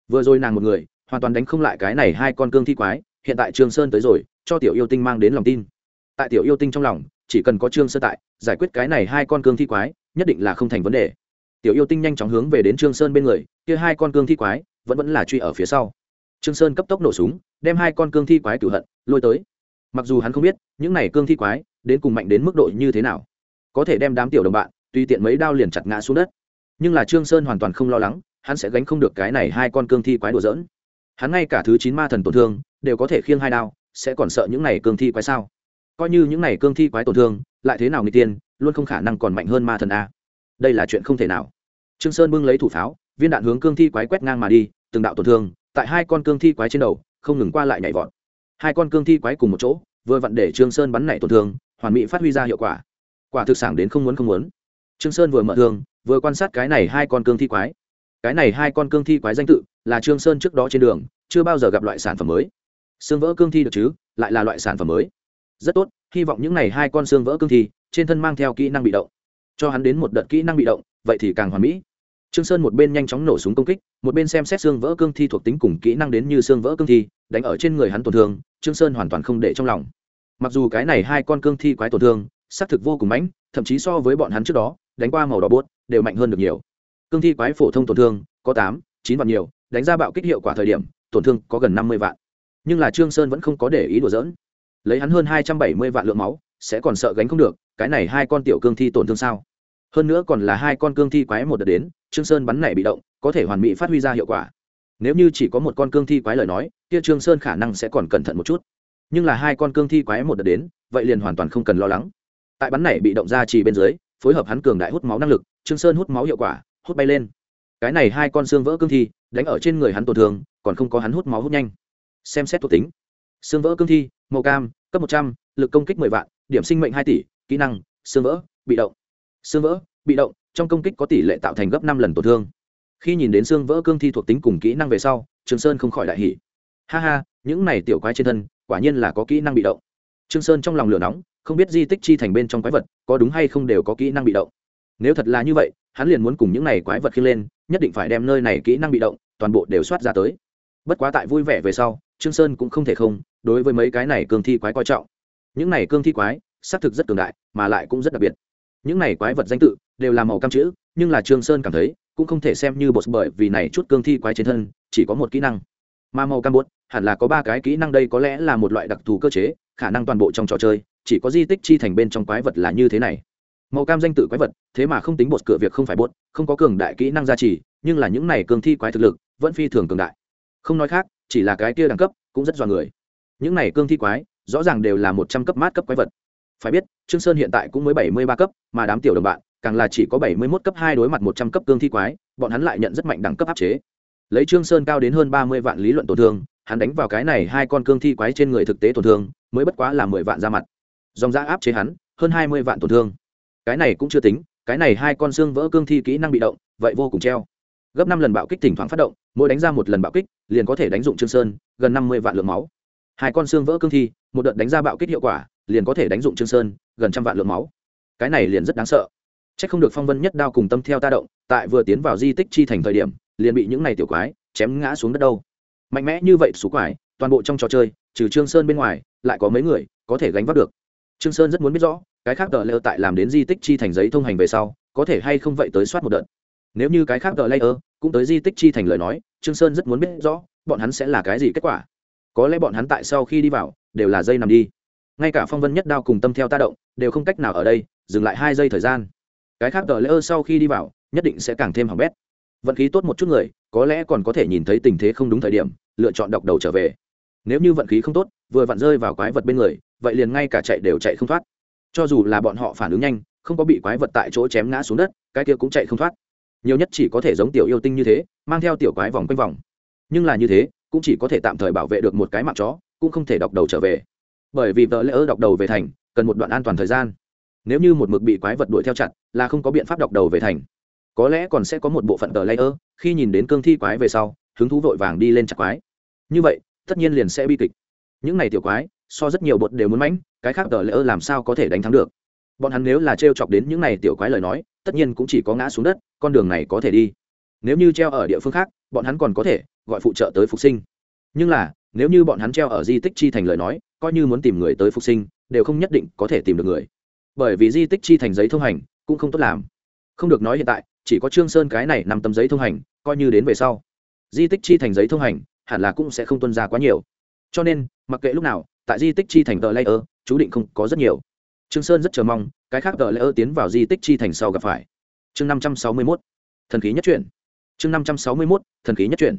Vừa rồi nàng một người, hoàn toàn đánh không lại cái này hai con cương thi quái, hiện tại trương sơn tới rồi, cho tiểu yêu tinh mang đến lòng tin. Tại tiểu yêu tinh trong lòng, chỉ cần có trương sơn tại, giải quyết cái này hai con cương thi quái, nhất định là không thành vấn đề tiểu yêu tinh nhanh chóng hướng về đến trương sơn bên người, kia hai con cương thi quái, vẫn vẫn là truy ở phía sau. Trương sơn cấp tốc nổ súng, đem hai con cương thi quái cửu hận, lôi tới. Mặc dù hắn không biết, những này cương thi quái, đến cùng mạnh đến mức độ như thế nào, có thể đem đám tiểu đồng bạn, tùy tiện mấy đao liền chặt ngã xuống đất. Nhưng là trương sơn hoàn toàn không lo lắng, hắn sẽ gánh không được cái này hai con cương thi quái đùa giỡn. Hắn ngay cả thứ chín ma thần tổn thương, đều có thể khiêng hai đao, sẽ còn sợ những này cương thi quái sao? Coi như những này cương thi quái tổn thương, lại thế nào người tiên, luôn không khả năng còn mạnh hơn ma thần a đây là chuyện không thể nào. Trương sơn bưng lấy thủ pháo, viên đạn hướng cương thi quái quét ngang mà đi, từng đạo tổn thương, tại hai con cương thi quái trên đầu, không ngừng qua lại nhảy vọt. Hai con cương thi quái cùng một chỗ, vừa vặn để trương sơn bắn nảy tổn thương, hoàn mỹ phát huy ra hiệu quả. Quả thực sản đến không muốn không muốn. Trương sơn vừa mở thương, vừa quan sát cái này hai con cương thi quái. Cái này hai con cương thi quái danh tự là trương sơn trước đó trên đường, chưa bao giờ gặp loại sản phẩm mới. Xương vỡ cương thi được chứ, lại là loại sản phẩm mới. Rất tốt, hy vọng những này hai con xương vỡ cương thi trên thân mang theo kỹ năng bị động cho hắn đến một đợt kỹ năng bị động, vậy thì càng hoàn mỹ. Trương sơn một bên nhanh chóng nổ súng công kích, một bên xem xét xương vỡ cương thi thuộc tính cùng kỹ năng đến như xương vỡ cương thi, đánh ở trên người hắn tổn thương, trương sơn hoàn toàn không để trong lòng. Mặc dù cái này hai con cương thi quái tổn thương, xác thực vô cùng mãnh, thậm chí so với bọn hắn trước đó, đánh qua màu đỏ bốt đều mạnh hơn được nhiều. Cương thi quái phổ thông tổn thương, có tám, chín vạn nhiều, đánh ra bạo kích hiệu quả thời điểm, tổn thương có gần năm mươi vạn. Nhưng là trương sơn vẫn không có để ý đùa dỡn lấy hắn hơn hai trăm bảy mươi vạn lượng máu sẽ còn sợ gánh không được, cái này hai con tiểu cương thi tổn thương sao? Hơn nữa còn là hai con cương thi quái một đợt đến, trương sơn bắn này bị động, có thể hoàn mỹ phát huy ra hiệu quả. Nếu như chỉ có một con cương thi quái lời nói, kia trương sơn khả năng sẽ còn cẩn thận một chút. Nhưng là hai con cương thi quái một đợt đến, vậy liền hoàn toàn không cần lo lắng. Tại bắn này bị động ra chỉ bên dưới, phối hợp hắn cường đại hút máu năng lực, trương sơn hút máu hiệu quả, hút bay lên. Cái này hai con xương vỡ cương thi, đánh ở trên người hắn tổn thương, còn không có hắn hút máu hút nhanh. Xem xét thuộc tính. Xương vỡ cương thi, màu cam, cấp một trăm l ự c công kích mười vạn điểm sinh mệnh hai tỷ, kỹ năng, xương vỡ, bị động. Xương vỡ, bị động, trong công kích có tỷ lệ tạo thành gấp năm lần tổn thương. Khi nhìn đến xương vỡ cương thi thuộc tính cùng kỹ năng về sau trường sơn không khỏi đại hỉ. Ha ha, những này tiểu quái trên thân, quả nhiên là có kỹ năng bị động. Trương sơn trong lòng lửa nóng, không biết di tích chi thành bên trong quái vật có đúng hay không đều có kỹ năng bị động. Nếu thật là như vậy, hắn liền muốn cùng những này quái vật khi lên, nhất định phải đem nơi này kỹ năng bị động, toàn bộ đều soát ra tới. Bất quá tại vui vẻ về sau, trương sơn cũng không thể không, đối với mấy cái này cường thi quái coi trọng những này cương thi quái, xác thực rất cường đại, mà lại cũng rất đặc biệt. Những này quái vật danh tự đều là màu cam chữ, nhưng là trương sơn cảm thấy cũng không thể xem như bột bởi vì này chút cương thi quái trên thân chỉ có một kỹ năng. Mà màu cam bột, hẳn là có ba cái kỹ năng đây có lẽ là một loại đặc thù cơ chế, khả năng toàn bộ trong trò chơi chỉ có di tích chi thành bên trong quái vật là như thế này. Màu cam danh tự quái vật, thế mà không tính bột cửa việc không phải bột, không có cường đại kỹ năng gia trì, nhưng là những này cường thi quái thực lực vẫn phi thường cường đại. Không nói khác, chỉ là cái kia đẳng cấp cũng rất dọa người. Những này cương thi quái rõ ràng đều là một trăm cấp mát cấp quái vật. Phải biết, trương sơn hiện tại cũng mới bảy mươi ba cấp, mà đám tiểu đồng bạn, càng là chỉ có bảy mươi mốt cấp hai đối mặt một trăm cấp cương thi quái, bọn hắn lại nhận rất mạnh đẳng cấp áp chế. Lấy trương sơn cao đến hơn ba mươi vạn lý luận tổn thương, hắn đánh vào cái này hai con cương thi quái trên người thực tế tổn thương, mới bất quá là mười vạn ra mặt. Dòng giã áp chế hắn, hơn hai mươi vạn tổn thương. Cái này cũng chưa tính, cái này hai con xương vỡ cương thi kỹ năng bị động, vậy vô cùng treo. Gấp năm lần bạo kích thỉnh thoảng phát động, mỗi đánh ra một lần bạo kích, liền có thể đánh dụng trương sơn, gần năm mươi vạn lượng máu hai con xương vỡ cương thi, một đợt đánh ra bạo kích hiệu quả, liền có thể đánh dụng trương sơn, gần trăm vạn lượng máu. Cái này liền rất đáng sợ. Chắc không được phong vân nhất đao cùng tâm theo ta động, tại vừa tiến vào di tích chi thành thời điểm, liền bị những này tiểu quái chém ngã xuống đất đâu. Mạnh mẽ như vậy số quái, toàn bộ trong trò chơi, trừ trương sơn bên ngoài, lại có mấy người có thể gánh vác được. Trương sơn rất muốn biết rõ, cái khác tờ lơ tại làm đến di tích chi thành giấy thông hành về sau, có thể hay không vậy tới soát một đợt. Nếu như cái khác tờ lơ cũng tới di tích chi thành lời nói, trương sơn rất muốn biết rõ, bọn hắn sẽ là cái gì kết quả có lẽ bọn hắn tại sau khi đi vào, đều là dây nằm đi. Ngay cả phong vân nhất đao cùng tâm theo ta động, đều không cách nào ở đây, dừng lại hai giây thời gian. Cái khác tờ layer sau khi đi vào, nhất định sẽ càng thêm hỏng bét. Vận khí tốt một chút người, có lẽ còn có thể nhìn thấy tình thế không đúng thời điểm, lựa chọn đọc đầu trở về. Nếu như vận khí không tốt, vừa vặn rơi vào quái vật bên người, vậy liền ngay cả chạy đều chạy không thoát. Cho dù là bọn họ phản ứng nhanh, không có bị quái vật tại chỗ chém ngã xuống đất, cái kia cũng chạy không thoát. Nhiều nhất chỉ có thể giống tiểu yêu tinh như thế, mang theo tiểu quái vòng quanh vòng. Nhưng là như thế cũng chỉ có thể tạm thời bảo vệ được một cái mạng chó, cũng không thể đọc đầu trở về. Bởi vì vợ lỡ đọc đầu về thành, cần một đoạn an toàn thời gian. Nếu như một mực bị quái vật đuổi theo chặt, là không có biện pháp đọc đầu về thành. Có lẽ còn sẽ có một bộ phận tờ layer, khi nhìn đến cương thi quái về sau, hứng thú vội vàng đi lên chặt quái. Như vậy, tất nhiên liền sẽ bi kịch. Những này tiểu quái, so rất nhiều bột đều muốn mãnh, cái khác tờ layer làm sao có thể đánh thắng được? Bọn hắn nếu là t chọc đến những này tiểu quái lời nói, tất nhiên cũng chỉ có ngã xuống đất, con đường này có thể đi. Nếu như treo ở địa phương khác, bọn hắn còn có thể gọi phụ trợ tới phục sinh. Nhưng là, nếu như bọn hắn treo ở di tích chi thành lời nói, coi như muốn tìm người tới phục sinh, đều không nhất định có thể tìm được người. Bởi vì di tích chi thành giấy thông hành, cũng không tốt làm. Không được nói hiện tại, chỉ có trương sơn cái này nằm tấm giấy thông hành, coi như đến về sau. Di tích chi thành giấy thông hành, hẳn là cũng sẽ không tuân ra quá nhiều. Cho nên, mặc kệ lúc nào, tại di tích chi thành tờ layer, chú định không có rất nhiều. Trương sơn rất chờ mong, cái khác tờ layer tiến vào di tích chi thành sau gặp phải. Chương năm trăm sáu mươi 561 thần khí nhất chuyển. Chương năm trăm sáu mươi 561 thần khí nhất chuyển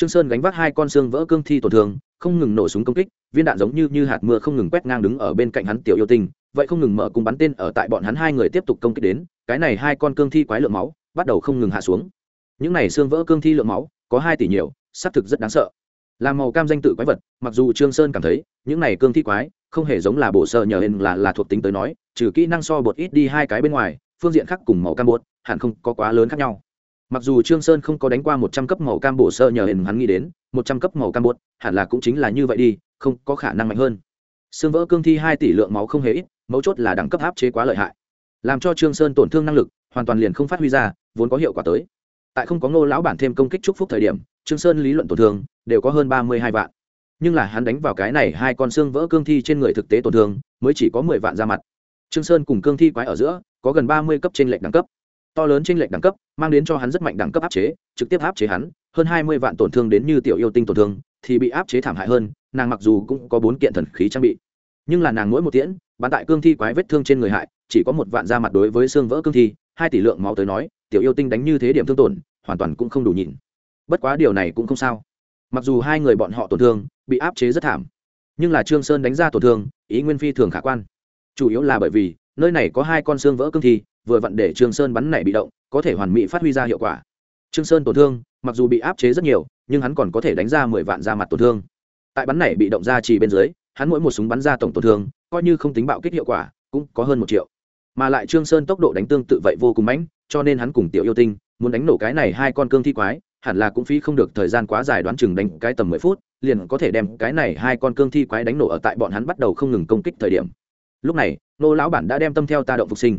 trương sơn gánh vác hai con xương vỡ cương thi tổn thương, không ngừng nổ súng công kích, viên đạn giống như như hạt mưa không ngừng quét ngang đứng ở bên cạnh hắn tiểu yêu tinh, vậy không ngừng mở cung bắn tên ở tại bọn hắn hai người tiếp tục công kích đến, cái này hai con cương thi quái lượng máu bắt đầu không ngừng hạ xuống. Những này xương vỡ cương thi lượng máu có hai tỷ nhiều, xác thực rất đáng sợ. Làm màu cam danh tự quái vật, mặc dù trương sơn cảm thấy, những này cương thi quái không hề giống là bổ sợ nhờ hình là là thuộc tính tới nói, trừ kỹ năng so bột ít đi hai cái bên ngoài, phương diện khác cùng màu cam bột hẳn không có quá lớn khác nhau mặc dù trương sơn không có đánh qua một trăm cấp màu cam bổ sơ nhờ hình hắn nghĩ đến, một trăm cấp màu cam bột, hẳn là cũng chính là như vậy đi, không có khả năng mạnh hơn. Xương vỡ cương thi hai tỷ lượng máu không hề ít, mấu chốt là đẳng cấp áp chế quá lợi hại. Làm cho trương sơn tổn thương năng lực, hoàn toàn liền không phát huy ra, vốn có hiệu quả tới. Tại không có ngô lão bản thêm công kích chúc phúc thời điểm, trương sơn lý luận tổn thương đều có hơn ba mươi hai vạn. Nhưng là hắn đánh vào cái này hai con xương vỡ cương thi trên người thực tế tổn thương mới chỉ có mười vạn ra mặt. Trương sơn cùng cương thi quái ở giữa có gần ba mươi cấp trên lệnh đẳng cấp. To lớn trên lệnh đẳng cấp mang đến cho hắn rất mạnh đẳng cấp áp chế, trực tiếp áp chế hắn, hơn hai mươi vạn tổn thương đến như tiểu yêu tinh tổn thương, thì bị áp chế thảm hại hơn, nàng mặc dù cũng có bốn kiện thần khí trang bị. Nhưng là nàng mỗi một tiễn bản tại cương thi quái vết thương trên người hại, chỉ có một vạn ra mặt đối với xương vỡ cương thi, hai tỷ lượng máu tới nói, tiểu yêu tinh đánh như thế điểm thương tổn, hoàn toàn cũng không đủ nhìn. Bất quá điều này cũng không sao. Mặc dù hai người bọn họ tổn thương, bị áp chế rất thảm, nhưng là trương sơn đánh ra tổn thương, ý nguyên phi thường khả quan. Chủ yếu là bởi vì, nơi này có hai con xương vỡ cương thi vừa vặn để trương sơn bắn này bị động, có thể hoàn mỹ phát huy ra hiệu quả. Trương sơn tổn thương, mặc dù bị áp chế rất nhiều, nhưng hắn còn có thể đánh ra mười vạn ra mặt tổn thương. Tại bắn này bị động ra chỉ bên dưới, hắn mỗi một súng bắn ra tổng tổn thương, coi như không tính bạo kích hiệu quả, cũng có hơn một triệu. Mà lại trương sơn tốc độ đánh tương tự vậy vô cùng mãnh, cho nên hắn cùng tiểu yêu tinh, muốn đánh nổ cái này hai con cương thi quái, hẳn là cũng phí không được thời gian quá dài đoán chừng đánh cái tầm mười phút, liền có thể đem cái này hai con cương thi quái đánh nổ ở tại bọn hắn bắt đầu không ngừng công kích thời điểm. Lúc này, nô lão bản đã đem tâm theo ta động phục sinh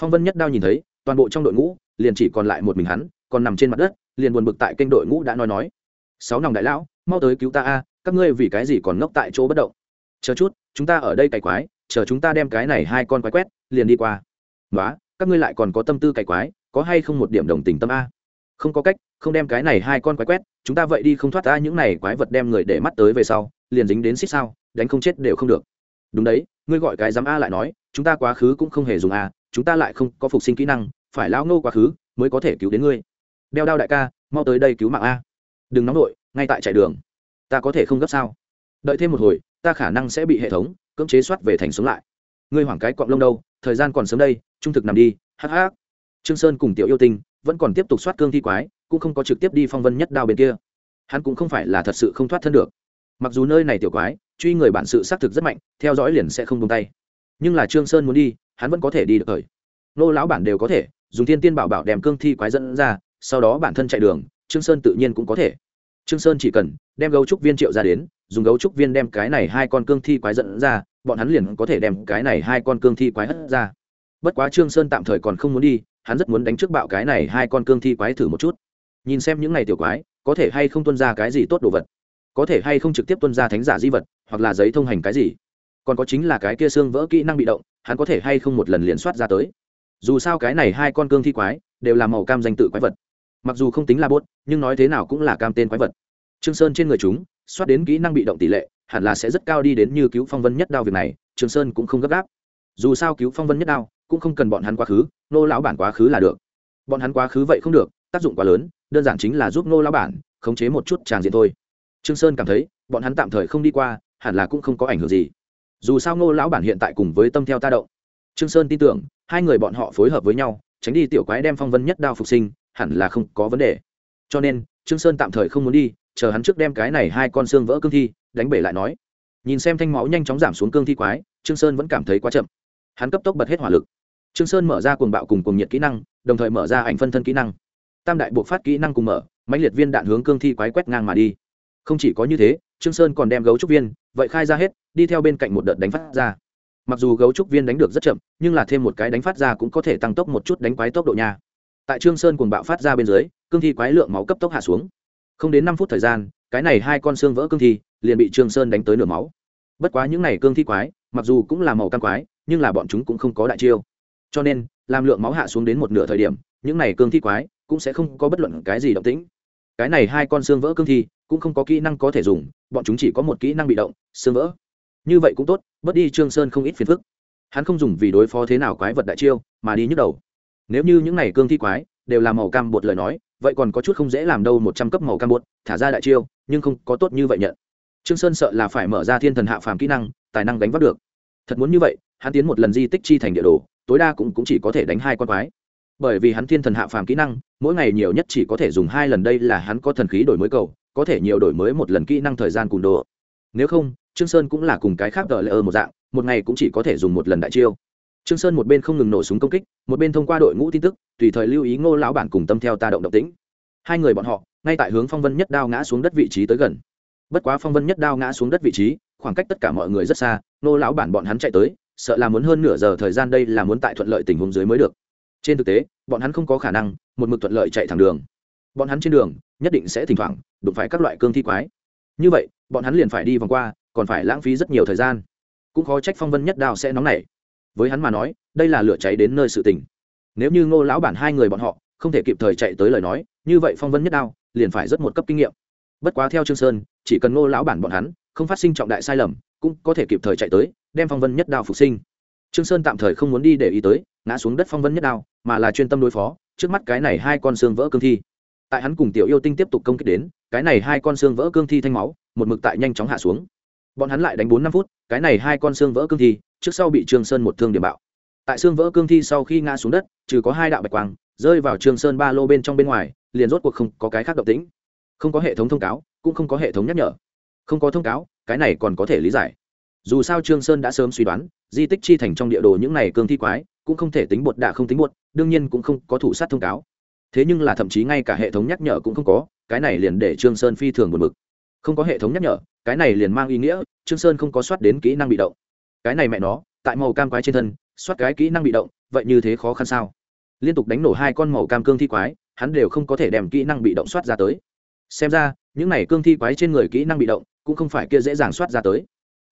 phong vân nhất đao nhìn thấy, toàn bộ trong đội ngũ, liền chỉ còn lại một mình hắn, còn nằm trên mặt đất, liền buồn bực tại kênh đội ngũ đã nói nói. Sáu nòng đại lão, mau tới cứu ta a, các ngươi vì cái gì còn ngốc tại chỗ bất động? Chờ chút, chúng ta ở đây cày quái, chờ chúng ta đem cái này hai con quái quét, liền đi qua. Nói các ngươi lại còn có tâm tư cày quái, có hay không một điểm đồng tình tâm a? Không có cách, không đem cái này hai con quái quét, chúng ta vậy đi không thoát ra những này quái vật đem người để mắt tới về sau, liền dính đến xích sao, đánh không chết đều không được. Đúng đấy, ngươi gọi cái dám a lại nói, chúng ta quá khứ cũng không hề dùng a chúng ta lại không có phục sinh kỹ năng, phải lão ngô quá khứ mới có thể cứu đến ngươi. Đeo đao đại ca, mau tới đây cứu mạng a. Đừng nóng nổi ngay tại chạy đường. Ta có thể không gấp sao? Đợi thêm một hồi, ta khả năng sẽ bị hệ thống cưỡng chế soát về thành sống lại. Ngươi hoảng cái cọng lông đâu, thời gian còn sớm đây, trung thực nằm đi hh trương sơn cùng tiểu yêu tinh vẫn còn tiếp tục soát cương thi quái, cũng không có trực tiếp đi phong vân nhất đao bên kia. Hắn cũng không phải là thật sự không thoát thân được. Mặc dù nơi này tiểu quái, truy người bản sự xác thực rất mạnh, theo dõi liền sẽ không buông tay. Nhưng là trương sơn muốn đi hắn vẫn có thể đi được thời. Nô lão bản đều có thể, dùng thiên tiên bảo bảo đem cương thi quái dẫn ra, sau đó bản thân chạy đường, trương sơn tự nhiên cũng có thể. Trương sơn chỉ cần đem gấu trúc viên triệu ra đến, dùng gấu trúc viên đem cái này hai con cương thi quái dẫn ra, bọn hắn liền có thể đem cái này hai con cương thi quái hất ra. Bất quá trương sơn tạm thời còn không muốn đi, hắn rất muốn đánh trước bạo cái này hai con cương thi quái thử một chút. Nhìn xem những này tiểu quái, có thể hay không tuân ra cái gì tốt đồ vật? Có thể hay không trực tiếp tuân ra thánh giả di vật, hoặc là giấy thông hành cái gì? Còn có chính là cái kia xương vỡ kỹ năng bị động, hắn có thể hay không một lần liền soát ra tới. Dù sao cái này hai con cương thi quái, đều là màu cam danh tự quái vật. Mặc dù không tính là bốt, nhưng nói thế nào cũng là cam tên quái vật. Trương sơn trên người chúng, soát đến kỹ năng bị động tỷ lệ, hẳn là sẽ rất cao đi đến như cứu phong vân nhất đao việc này, trương sơn cũng không gấp gáp. Dù sao cứu phong vân nhất đao, cũng không cần bọn hắn quá khứ, nô lão bản quá khứ là được. Bọn hắn quá khứ vậy không được, tác dụng quá lớn, đơn giản chính là giúp nô lão bản khống chế một chút tràng diện thôi. Trương sơn cảm thấy, bọn hắn tạm thời không đi qua, hẳn là cũng không có ảnh hưởng gì dù sao Ngô lão bản hiện tại cùng với tâm theo ta động. Trương sơn tin tưởng, hai người bọn họ phối hợp với nhau, tránh đi tiểu quái đem phong vân nhất đao phục sinh, hẳn là không có vấn đề. Cho nên, trương sơn tạm thời không muốn đi, chờ hắn trước đem cái này hai con xương vỡ cương thi, đánh bể lại nói. Nhìn xem thanh máu nhanh chóng giảm xuống cương thi quái, trương sơn vẫn cảm thấy quá chậm. Hắn cấp tốc bật hết hỏa lực. Trương sơn mở ra cuồng bạo cùng cuồng nhiệt kỹ năng, đồng thời mở ra ảnh phân thân kỹ năng. Tam đại buộc phát kỹ năng cùng mở, mãnh liệt viên đạn hướng cương thi quái quét ngang mà đi. Không chỉ có như thế, trương sơn còn đem gấu trúc viên, vậy khai ra hết đi theo bên cạnh một đợt đánh phát ra. Mặc dù gấu trúc viên đánh được rất chậm, nhưng là thêm một cái đánh phát ra cũng có thể tăng tốc một chút đánh quái tốc độ nha. Tại trương sơn cùng bạo phát ra bên dưới, cương thi quái lượng máu cấp tốc hạ xuống. Không đến năm phút thời gian, cái này hai con xương vỡ cương thi liền bị trương sơn đánh tới nửa máu. Bất quá những này cương thi quái, mặc dù cũng là màu cam quái, nhưng là bọn chúng cũng không có đại chiêu. Cho nên, làm lượng máu hạ xuống đến một nửa thời điểm, những này cương thi quái cũng sẽ không có bất luận cái gì động tĩnh. Cái này hai con xương vỡ cương thi cũng không có kỹ năng có thể dùng, bọn chúng chỉ có một kỹ năng bị động, xương vỡ như vậy cũng tốt bớt đi trương sơn không ít phiền phức. Hắn không dùng vì đối phó thế nào quái vật đại chiêu mà đi nhức đầu. Nếu như những này cương thi quái đều là màu cam bột lời nói vậy còn có chút không dễ làm đâu một trăm cấp màu cam bột thả ra đại chiêu nhưng không có tốt như vậy nhận. Trương sơn sợ là phải mở ra thiên thần hạ phàm kỹ năng tài năng đánh vác được. Thật muốn như vậy hắn tiến một lần di tích chi thành địa đồ tối đa cũng, cũng chỉ có thể đánh hai con quái. Bởi vì hắn thiên thần hạ phàm kỹ năng mỗi ngày nhiều nhất chỉ có thể dùng hai lần đây là hắn có thần khí đổi mới cầu có thể nhiều đổi mới một lần kỹ năng thời gian cùng độ. nếu không trương sơn cũng là cùng cái khác đợi lỡ một dạng, một ngày cũng chỉ có thể dùng một lần đại chiêu. Trương sơn một bên không ngừng nổ súng công kích, một bên thông qua đội ngũ tin tức, tùy thời lưu ý ngô lão bản cùng tâm theo ta động động tĩnh. Hai người bọn họ, ngay tại hướng phong vân nhất đao ngã xuống đất vị trí tới gần. Bất quá phong vân nhất đao ngã xuống đất vị trí, khoảng cách tất cả mọi người rất xa, ngô lão bản bọn hắn chạy tới, sợ là muốn hơn nửa giờ thời gian đây là muốn tại thuận lợi tình huống dưới mới được. Trên thực tế, bọn hắn không có khả năng, một mực thuận lợi chạy thẳng đường. Bọn hắn trên đường, nhất định sẽ thỉnh thoảng đụng phải các loại cương thi quái. Như vậy, bọn hắn liền phải đi vòng qua còn phải lãng phí rất nhiều thời gian. Cũng khó trách phong vân nhất đao sẽ nóng nảy. Với hắn mà nói, đây là lửa cháy đến nơi sự tình. Nếu như ngô lão bản hai người bọn họ không thể kịp thời chạy tới lời nói, như vậy phong vân nhất đao liền phải rất một cấp kinh nghiệm. Bất quá theo trương sơn, chỉ cần ngô lão bản bọn hắn không phát sinh trọng đại sai lầm, cũng có thể kịp thời chạy tới, đem phong vân nhất đao phục sinh. Trương sơn tạm thời không muốn đi để ý tới, ngã xuống đất phong vân nhất đao, mà là chuyên tâm đối phó, trước mắt cái này hai con xương vỡ cương thi. Tại hắn cùng tiểu yêu tinh tiếp tục công kích đến, cái này hai con xương vỡ cương thi thanh máu, một mực tại nhanh chóng hạ xuống bọn hắn lại đánh bốn năm phút, cái này hai con xương vỡ cương thi, trước sau bị trương sơn một thương điểm bạo. Tại xương vỡ cương thi sau khi ngã xuống đất, trừ có hai đạo bạch quang, rơi vào trương sơn ba lô bên trong bên ngoài, liền rốt cuộc không có cái khác động tĩnh. Không có hệ thống thông cáo, cũng không có hệ thống nhắc nhở. Không có thông cáo, cái này còn có thể lý giải. Dù sao trương sơn đã sớm suy đoán, di tích chi thành trong địa đồ những này cương thi quái, cũng không thể tính bột đạ không tính bột, đương nhiên cũng không có thủ sát thông cáo. Thế nhưng là thậm chí ngay cả hệ thống nhắc nhở cũng không có, cái này liền để trương sơn phi thường buồn bực. Không có hệ thống nhắc nhở cái này liền mang ý nghĩa, trương sơn không có soát đến kỹ năng bị động. Cái này mẹ nó, tại màu cam quái trên thân, soát cái kỹ năng bị động, vậy như thế khó khăn sao? Liên tục đánh nổ hai con màu cam cương thi quái, hắn đều không có thể đem kỹ năng bị động soát ra tới. Xem ra, những này cương thi quái trên người kỹ năng bị động, cũng không phải kia dễ dàng soát ra tới.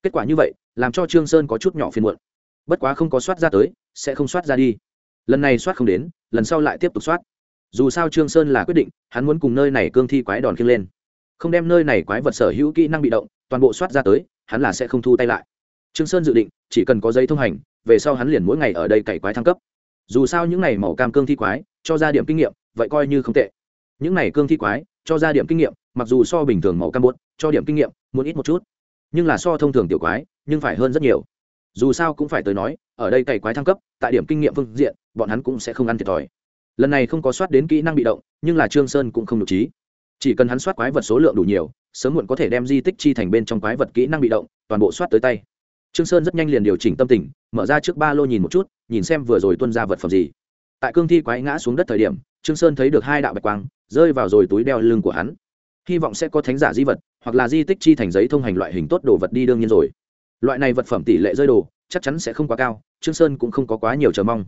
Kết quả như vậy, làm cho trương sơn có chút nhỏ phiền muộn. Bất quá không có soát ra tới, sẽ không soát ra đi. Lần này soát không đến, lần sau lại tiếp tục soát. Dù sao trương sơn là quyết định, hắn muốn cùng nơi này cương thi quái đòn khiêng lên không đem nơi này quái vật sở hữu kỹ năng bị động, toàn bộ soát ra tới, hắn là sẽ không thu tay lại. Trương sơn dự định, chỉ cần có giấy thông hành, về sau hắn liền mỗi ngày ở đây cày quái thăng cấp. Dù sao những này màu cam cương thi quái, cho ra điểm kinh nghiệm, vậy coi như không tệ. Những này cương thi quái, cho ra điểm kinh nghiệm, mặc dù so bình thường màu cam bột, cho điểm kinh nghiệm, muốn ít một chút. Nhưng là so thông thường tiểu quái, nhưng phải hơn rất nhiều. Dù sao cũng phải tới nói, ở đây cày quái thăng cấp, tại điểm kinh nghiệm phương diện, bọn hắn cũng sẽ không ăn thiệt thòi. Lần này không có soát đến kỹ năng bị động, nhưng là trương sơn cũng không được trí chỉ cần hắn soát quái vật số lượng đủ nhiều, sớm muộn có thể đem di tích chi thành bên trong quái vật kỹ năng bị động, toàn bộ soát tới tay. Trương sơn rất nhanh liền điều chỉnh tâm tình, mở ra trước ba lô nhìn một chút, nhìn xem vừa rồi tuân ra vật phẩm gì. Tại cương thi quái ngã xuống đất thời điểm, trương sơn thấy được hai đạo bạch quang, rơi vào rồi túi đeo lưng của hắn. Hy vọng sẽ có thánh giả di vật, hoặc là di tích chi thành giấy thông hành loại hình tốt đồ vật đi đương nhiên rồi. Loại này vật phẩm tỷ lệ rơi đồ, chắc chắn sẽ không quá cao, trương sơn cũng không có quá nhiều chờ mong.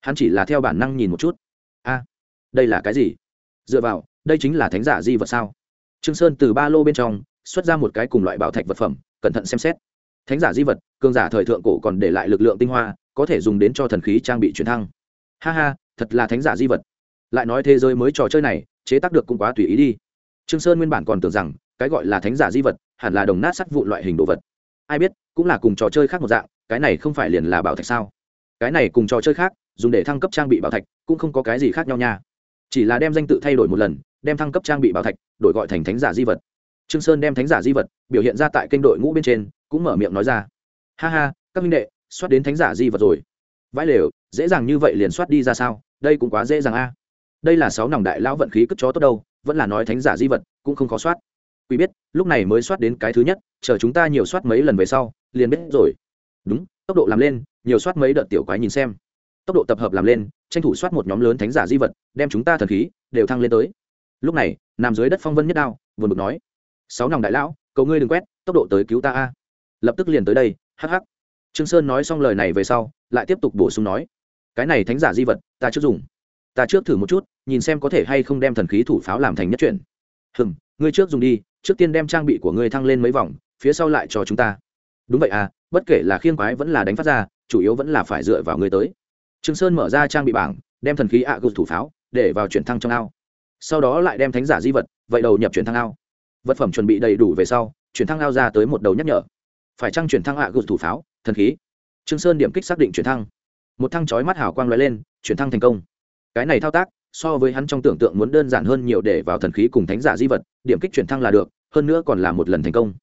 Hắn chỉ là theo bản năng nhìn một chút. A, đây là cái gì? Dựa vào đây chính là thánh giả di vật sao? Trương sơn từ ba lô bên trong xuất ra một cái cùng loại bảo thạch vật phẩm, cẩn thận xem xét. Thánh giả di vật, cường giả thời thượng cổ còn để lại lực lượng tinh hoa, có thể dùng đến cho thần khí trang bị chuyển thăng. Ha ha, thật là thánh giả di vật. Lại nói thế giới mới trò chơi này, chế tác được cũng quá tùy ý đi. Trương sơn nguyên bản còn tưởng rằng, cái gọi là thánh giả di vật, hẳn là đồng nát sắt vụn loại hình đồ vật. Ai biết, cũng là cùng trò chơi khác một dạng, cái này không phải liền là bảo thạch sao? Cái này cùng trò chơi khác, dùng để thăng cấp trang bị bảo thạch, cũng không có cái gì khác nhau nha. Chỉ là đem danh tự thay đổi một lần đem thăng cấp trang bị bảo thạch, đổi gọi thành thánh giả di vật. Trương sơn đem thánh giả di vật biểu hiện ra tại kênh đội ngũ bên trên, cũng mở miệng nói ra. Ha ha, các minh đệ, soát đến thánh giả di vật rồi. Vãi lều, dễ dàng như vậy liền soát đi ra sao? Đây cũng quá dễ dàng a. Đây là sáu nòng đại lão vận khí cất chó tốt đâu, vẫn là nói thánh giả di vật, cũng không khó soát. Quý biết, lúc này mới soát đến cái thứ nhất, chờ chúng ta nhiều soát mấy lần về sau, liền biết rồi. Đúng, tốc độ làm lên, nhiều soát mấy đợt tiểu quái nhìn xem. Tốc độ tập hợp làm lên, tranh thủ soát một nhóm lớn thánh giả di vật, đem chúng ta thần khí, đều thăng lên tới lúc này, nằm dưới đất phong vân nhất đao vừa bực nói, sáu nòng đại lão, cầu ngươi đừng quét, tốc độ tới cứu ta a. Lập tức liền tới đây, hắc hắc. Trương sơn nói xong lời này về sau, lại tiếp tục bổ sung nói, cái này thánh giả di vật, ta chưa dùng. Ta trước thử một chút, nhìn xem có thể hay không đem thần khí thủ pháo làm thành nhất chuyển hừm, ngươi trước dùng đi, trước tiên đem trang bị của ngươi thăng lên mấy vòng, phía sau lại cho chúng ta. Đúng vậy à bất kể là khiêng quái vẫn là đánh phát ra, chủ yếu vẫn là phải dựa vào ngươi tới. Trương sơn mở ra trang bị bảng, đem thần khí ạ à thủ pháo, để vào chuyển thăng trong ao sau đó lại đem thánh giả di vật, vậy đầu nhập chuyển thăng ao. Vật phẩm chuẩn bị đầy đủ về sau, chuyển thăng ao ra tới một đầu nhắc nhở. Phải trăng chuyển thăng ạ à thủ pháo, thần khí? Trương sơn điểm kích xác định chuyển thăng. Một thăng chói mắt hào quang lóe lên, chuyển thăng thành công. Cái này thao tác, so với hắn trong tưởng tượng muốn đơn giản hơn nhiều để vào thần khí cùng thánh giả di vật, điểm kích chuyển thăng là được, hơn nữa còn là một lần thành công.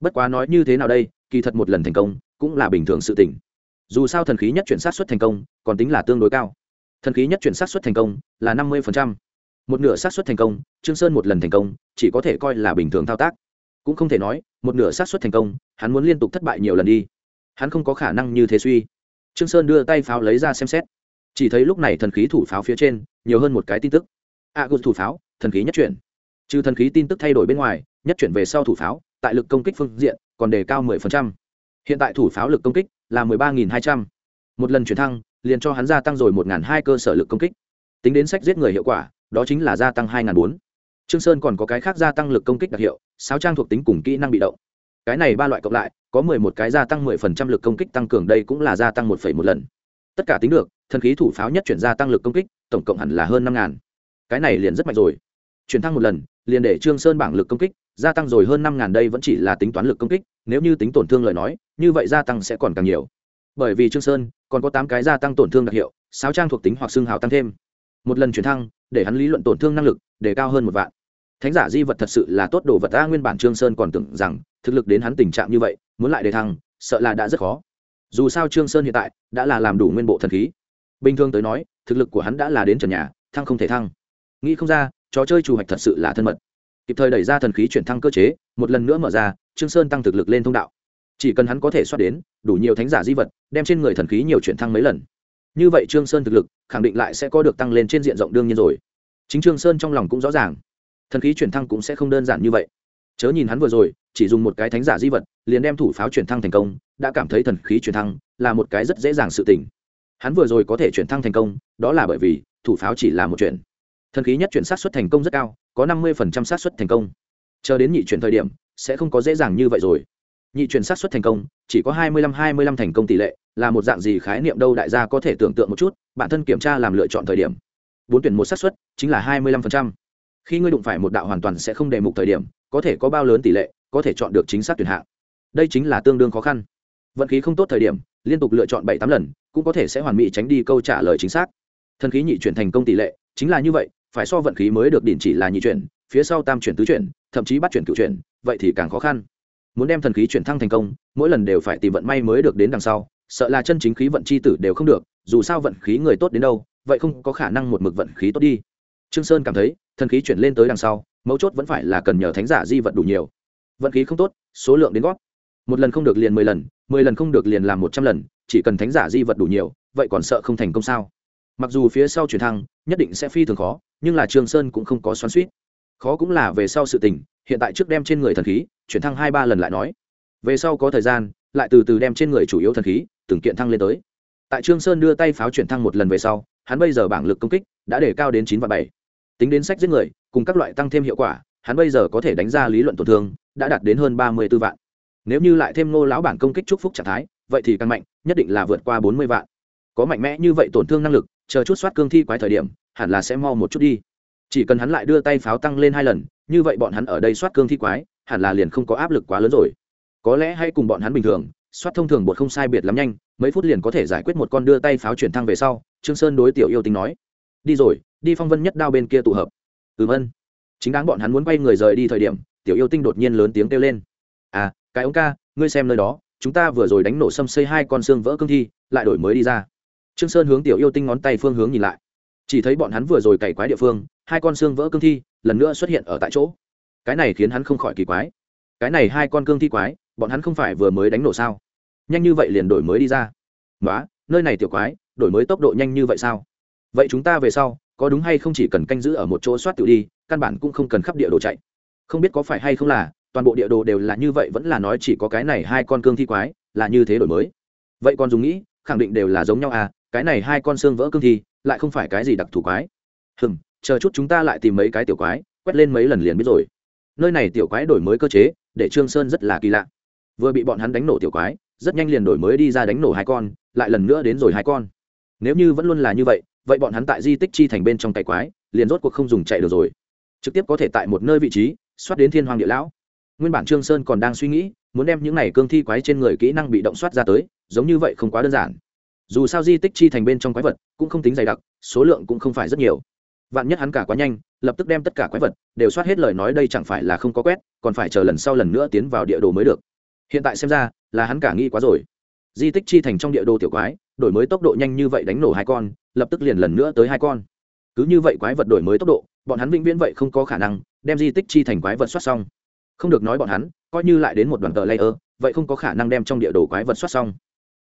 Bất quá nói như thế nào đây, kỳ thật một lần thành công, cũng là bình thường sự tỉnh dù sao thần khí nhất chuyển sát xuất thành công, còn tính là tương đối cao. Thần khí nhất chuyển sát xuất thành công, là năm mươi phần trăm một nửa sát suất thành công trương sơn một lần thành công chỉ có thể coi là bình thường thao tác. Cũng không thể nói một nửa sát suất thành công hắn muốn liên tục thất bại nhiều lần đi. Hắn không có khả năng như thế suy. Trương sơn đưa tay pháo lấy ra xem xét. Chỉ thấy lúc này thần khí thủ pháo phía trên nhiều hơn một cái tin tức. A à, thủ pháo thần khí nhất chuyển. Trừ thần khí tin tức thay đổi bên ngoài nhất chuyển về sau thủ pháo tại lực công kích phương diện còn đề cao 10%. hiện tại thủ pháo lực công kích là 13.200. một lần chuyển thăng liền cho hắn gia tăng rồi 1.200 cơ sở lực công kích. Tính đến sách giết người hiệu quả đó chính là gia tăng 2.400. trương sơn còn có cái khác gia tăng lực công kích đặc hiệu sáu trang thuộc tính cùng kỹ năng bị động. Cái này ba loại cộng lại có 11 cái gia tăng 10% lực công kích tăng cường đây cũng là gia tăng 1,1 lần. Tất cả tính được thần khí thủ pháo nhất chuyển gia tăng lực công kích tổng cộng hẳn là hơn năm ngàn cái này liền rất mạnh rồi. Chuyển thăng một lần liền để trương sơn bảng lực công kích gia tăng rồi hơn năm ngàn đây vẫn chỉ là tính toán lực công kích nếu như tính tổn thương lời nói như vậy gia tăng sẽ còn càng nhiều. Bởi vì trương sơn còn có tám cái gia tăng tổn thương đặc hiệu sáu trang thuộc tính hoặc xương hào tăng thêm một lần chuyển thăng, để hắn lý luận tổn thương năng lực, để cao hơn một vạn. Thánh giả di vật thật sự là tốt đồ vật ta nguyên bản trương sơn còn tưởng rằng, thực lực đến hắn tình trạng như vậy, muốn lại đề thăng, sợ là đã rất khó. Dù sao trương sơn hiện tại đã là làm đủ nguyên bộ thần khí. Bình thường tới nói, thực lực của hắn đã là đến trần nhà, thăng không thể thăng. Nghĩ không ra, trò chơi chủ hoạch thật sự là thân mật. Kịp thời đẩy ra thần khí chuyển thăng cơ chế, một lần nữa mở ra, trương sơn tăng thực lực lên thông đạo. Chỉ cần hắn có thể xoát đến, đủ nhiều thánh giả di vật, đem trên người thần khí nhiều chuyển thăng mấy lần như vậy trương sơn thực lực, khẳng định lại sẽ có được tăng lên trên diện rộng đương nhiên rồi. Chính trương sơn trong lòng cũng rõ ràng. Thần khí chuyển thăng cũng sẽ không đơn giản như vậy. Chớ nhìn hắn vừa rồi, chỉ dùng một cái thánh giả di vật, liền đem thủ pháo chuyển thăng thành công, đã cảm thấy thần khí chuyển thăng là một cái rất dễ dàng sự tình. Hắn vừa rồi có thể chuyển thăng thành công, đó là bởi vì thủ pháo chỉ là một chuyện. Thần khí nhất chuyển sát xuất thành công rất cao, có năm mươi sát xuất thành công. Chờ đến nhị chuyển thời điểm, sẽ không có dễ dàng như vậy rồi nhị chuyển sát xuất thành công, chỉ có hai mươi lăm hai mươi lăm thành công tỷ lệ, là một dạng gì khái niệm đâu đại gia có thể tưởng tượng một chút, bản thân kiểm tra làm lựa chọn thời điểm. Bốn tuyển một sát xuất chính là hai mươi lăm phần trăm. Khi ngươi đụng phải một đạo hoàn toàn sẽ không đề mục thời điểm, có thể có bao lớn tỷ lệ, có thể chọn được chính xác tuyển hạng. Đây chính là tương đương khó khăn. Vận khí không tốt thời điểm, liên tục lựa chọn bảy tám lần, cũng có thể sẽ hoàn mỹ tránh đi câu trả lời chính xác. Thần khí nhị chuyển thành công tỷ lệ, chính là như vậy, phải so vận khí mới được đỉnh chỉ là nhị chuyển, phía sau tam chuyển tứ chuyển, thậm chí bắt chuyển cựu chuyển, vậy thì càng khó khăn muốn đem thần khí chuyển thăng thành công, mỗi lần đều phải tìm vận may mới được đến đằng sau, sợ là chân chính khí vận c h i tử đều không được, dù sao vận khí người tốt đến đâu, vậy không có khả năng một mực vận khí tốt đi. Trương sơn cảm thấy, thần khí chuyển lên tới đằng sau, mấu chốt vẫn phải là cần nhờ thánh giả di vận đủ nhiều. Vận khí không tốt, số lượng đến gót một lần không được liền mười lần mười lần không được liền làm một trăm lần, chỉ cần thánh giả di vật đủ nhiều, vậy còn sợ không thành công sao? Mặc dù phía sau chuyển thăng, nhất định sẽ phi thường khó, nhưng là trương sơn cũng không có xoắn suýt khó cũng là về sau sự tình hiện tại trước đem trên người thần khí, chuyển thăng hai ba lần lại nói. Về sau có thời gian, lại từ từ đem trên người chủ yếu thần khí, từng kiện thăng lên tới. Tại trương sơn đưa tay pháo chuyển thăng một lần về sau, hắn bây giờ bảng lực công kích đã để cao đến chín và bảy. Tính đến sách giết người, cùng các loại tăng thêm hiệu quả, hắn bây giờ có thể đánh ra lý luận tổn thương, đã đạt đến hơn ba mươi 34 vạn. Nếu như lại thêm nô lão bản công kích chúc phúc trạng thái, vậy thì càng mạnh, nhất định là vượt qua bốn mươi vạn. Có mạnh mẽ như vậy tổn thương năng lực, chờ chút soát cương thi quái thời điểm, hẳn là sẽ mo một chút đi. Chỉ cần hắn lại đưa tay pháo tăng lên hai lần như vậy bọn hắn ở đây soát cương thi quái, hẳn là liền không có áp lực quá lớn rồi. Có lẽ hay cùng bọn hắn bình thường, soát thông thường bột không sai biệt lắm nhanh, mấy phút liền có thể giải quyết một con đưa tay pháo chuyển thăng về sau, trương sơn đối tiểu yêu tính nói. Đi rồi, đi phong vân nhất đao bên kia tụ hợp. Ừm ân. Chính đáng bọn hắn muốn quay người rời đi thời điểm, tiểu yêu tinh đột nhiên lớn tiếng kêu lên. À cái ông ca, ngươi xem nơi đó, chúng ta vừa rồi đánh nổ xâm xây hai con xương vỡ cương thi, lại đổi mới đi ra. Trương sơn hướng tiểu yêu tinh ngón tay phương hướng nhìn lại. Chỉ thấy bọn hắn vừa rồi cày quái địa phương, hai con xương vỡ cương thi lần nữa xuất hiện ở tại chỗ. Cái này khiến hắn không khỏi kỳ quái. Cái này hai con cương thi quái, bọn hắn không phải vừa mới đánh nổ sao? Nhanh như vậy liền đổi mới đi ra. Nói nơi này tiểu quái, đổi mới tốc độ nhanh như vậy sao? Vậy chúng ta về sau, có đúng hay không chỉ cần canh giữ ở một chỗ soát tự đi, căn bản cũng không cần khắp địa đồ chạy. Không biết có phải hay không là, toàn bộ địa đồ đều là như vậy vẫn là nói chỉ có cái này hai con cương thi quái là như thế đổi mới. Vậy còn dùng nghĩ, khẳng định đều là giống nhau à cái này hai con xương vỡ cương thi lại không phải cái gì đặc thù quái. Hừm chờ chút chúng ta lại tìm mấy cái tiểu quái, quét lên mấy lần liền biết rồi. Nơi này tiểu quái đổi mới cơ chế, để trương sơn rất là kỳ lạ. Vừa bị bọn hắn đánh nổ tiểu quái, rất nhanh liền đổi mới đi ra đánh nổ hai con, lại lần nữa đến rồi hai con. Nếu như vẫn luôn là như vậy vậy bọn hắn tại di tích chi thành bên trong cày quái, liền rốt cuộc không dùng chạy được rồi. Trực tiếp có thể tại một nơi vị trí, xoát đến thiên hoàng địa lão. Nguyên bản trương sơn còn đang suy nghĩ, muốn đem những này cương thi quái trên người kỹ năng bị động soát ra tới, giống như vậy không quá đơn giản. Dù sao di tích chi thành bên trong quái vật cũng không tính dày đặc, số lượng cũng không phải rất nhiều vạn nhất hắn cả quá nhanh, lập tức đem tất cả quái vật đều soát hết lời nói đây chẳng phải là không có quét, còn phải chờ lần sau lần nữa tiến vào địa đồ mới được. Hiện tại xem ra là hắn cả nghi quá rồi. Di tích chi thành trong địa đồ tiểu quái, đổi mới tốc độ nhanh như vậy đánh nổ hai con, lập tức liền lần nữa tới hai con. Cứ như vậy quái vật đổi mới tốc độ, bọn hắn vĩnh viễn vậy không có khả năng đem di tích chi thành quái vật soát xong. Không được nói bọn hắn, coi như lại đến một đoàn tờ layer, vậy không có khả năng đem trong địa đồ quái vật soát xong.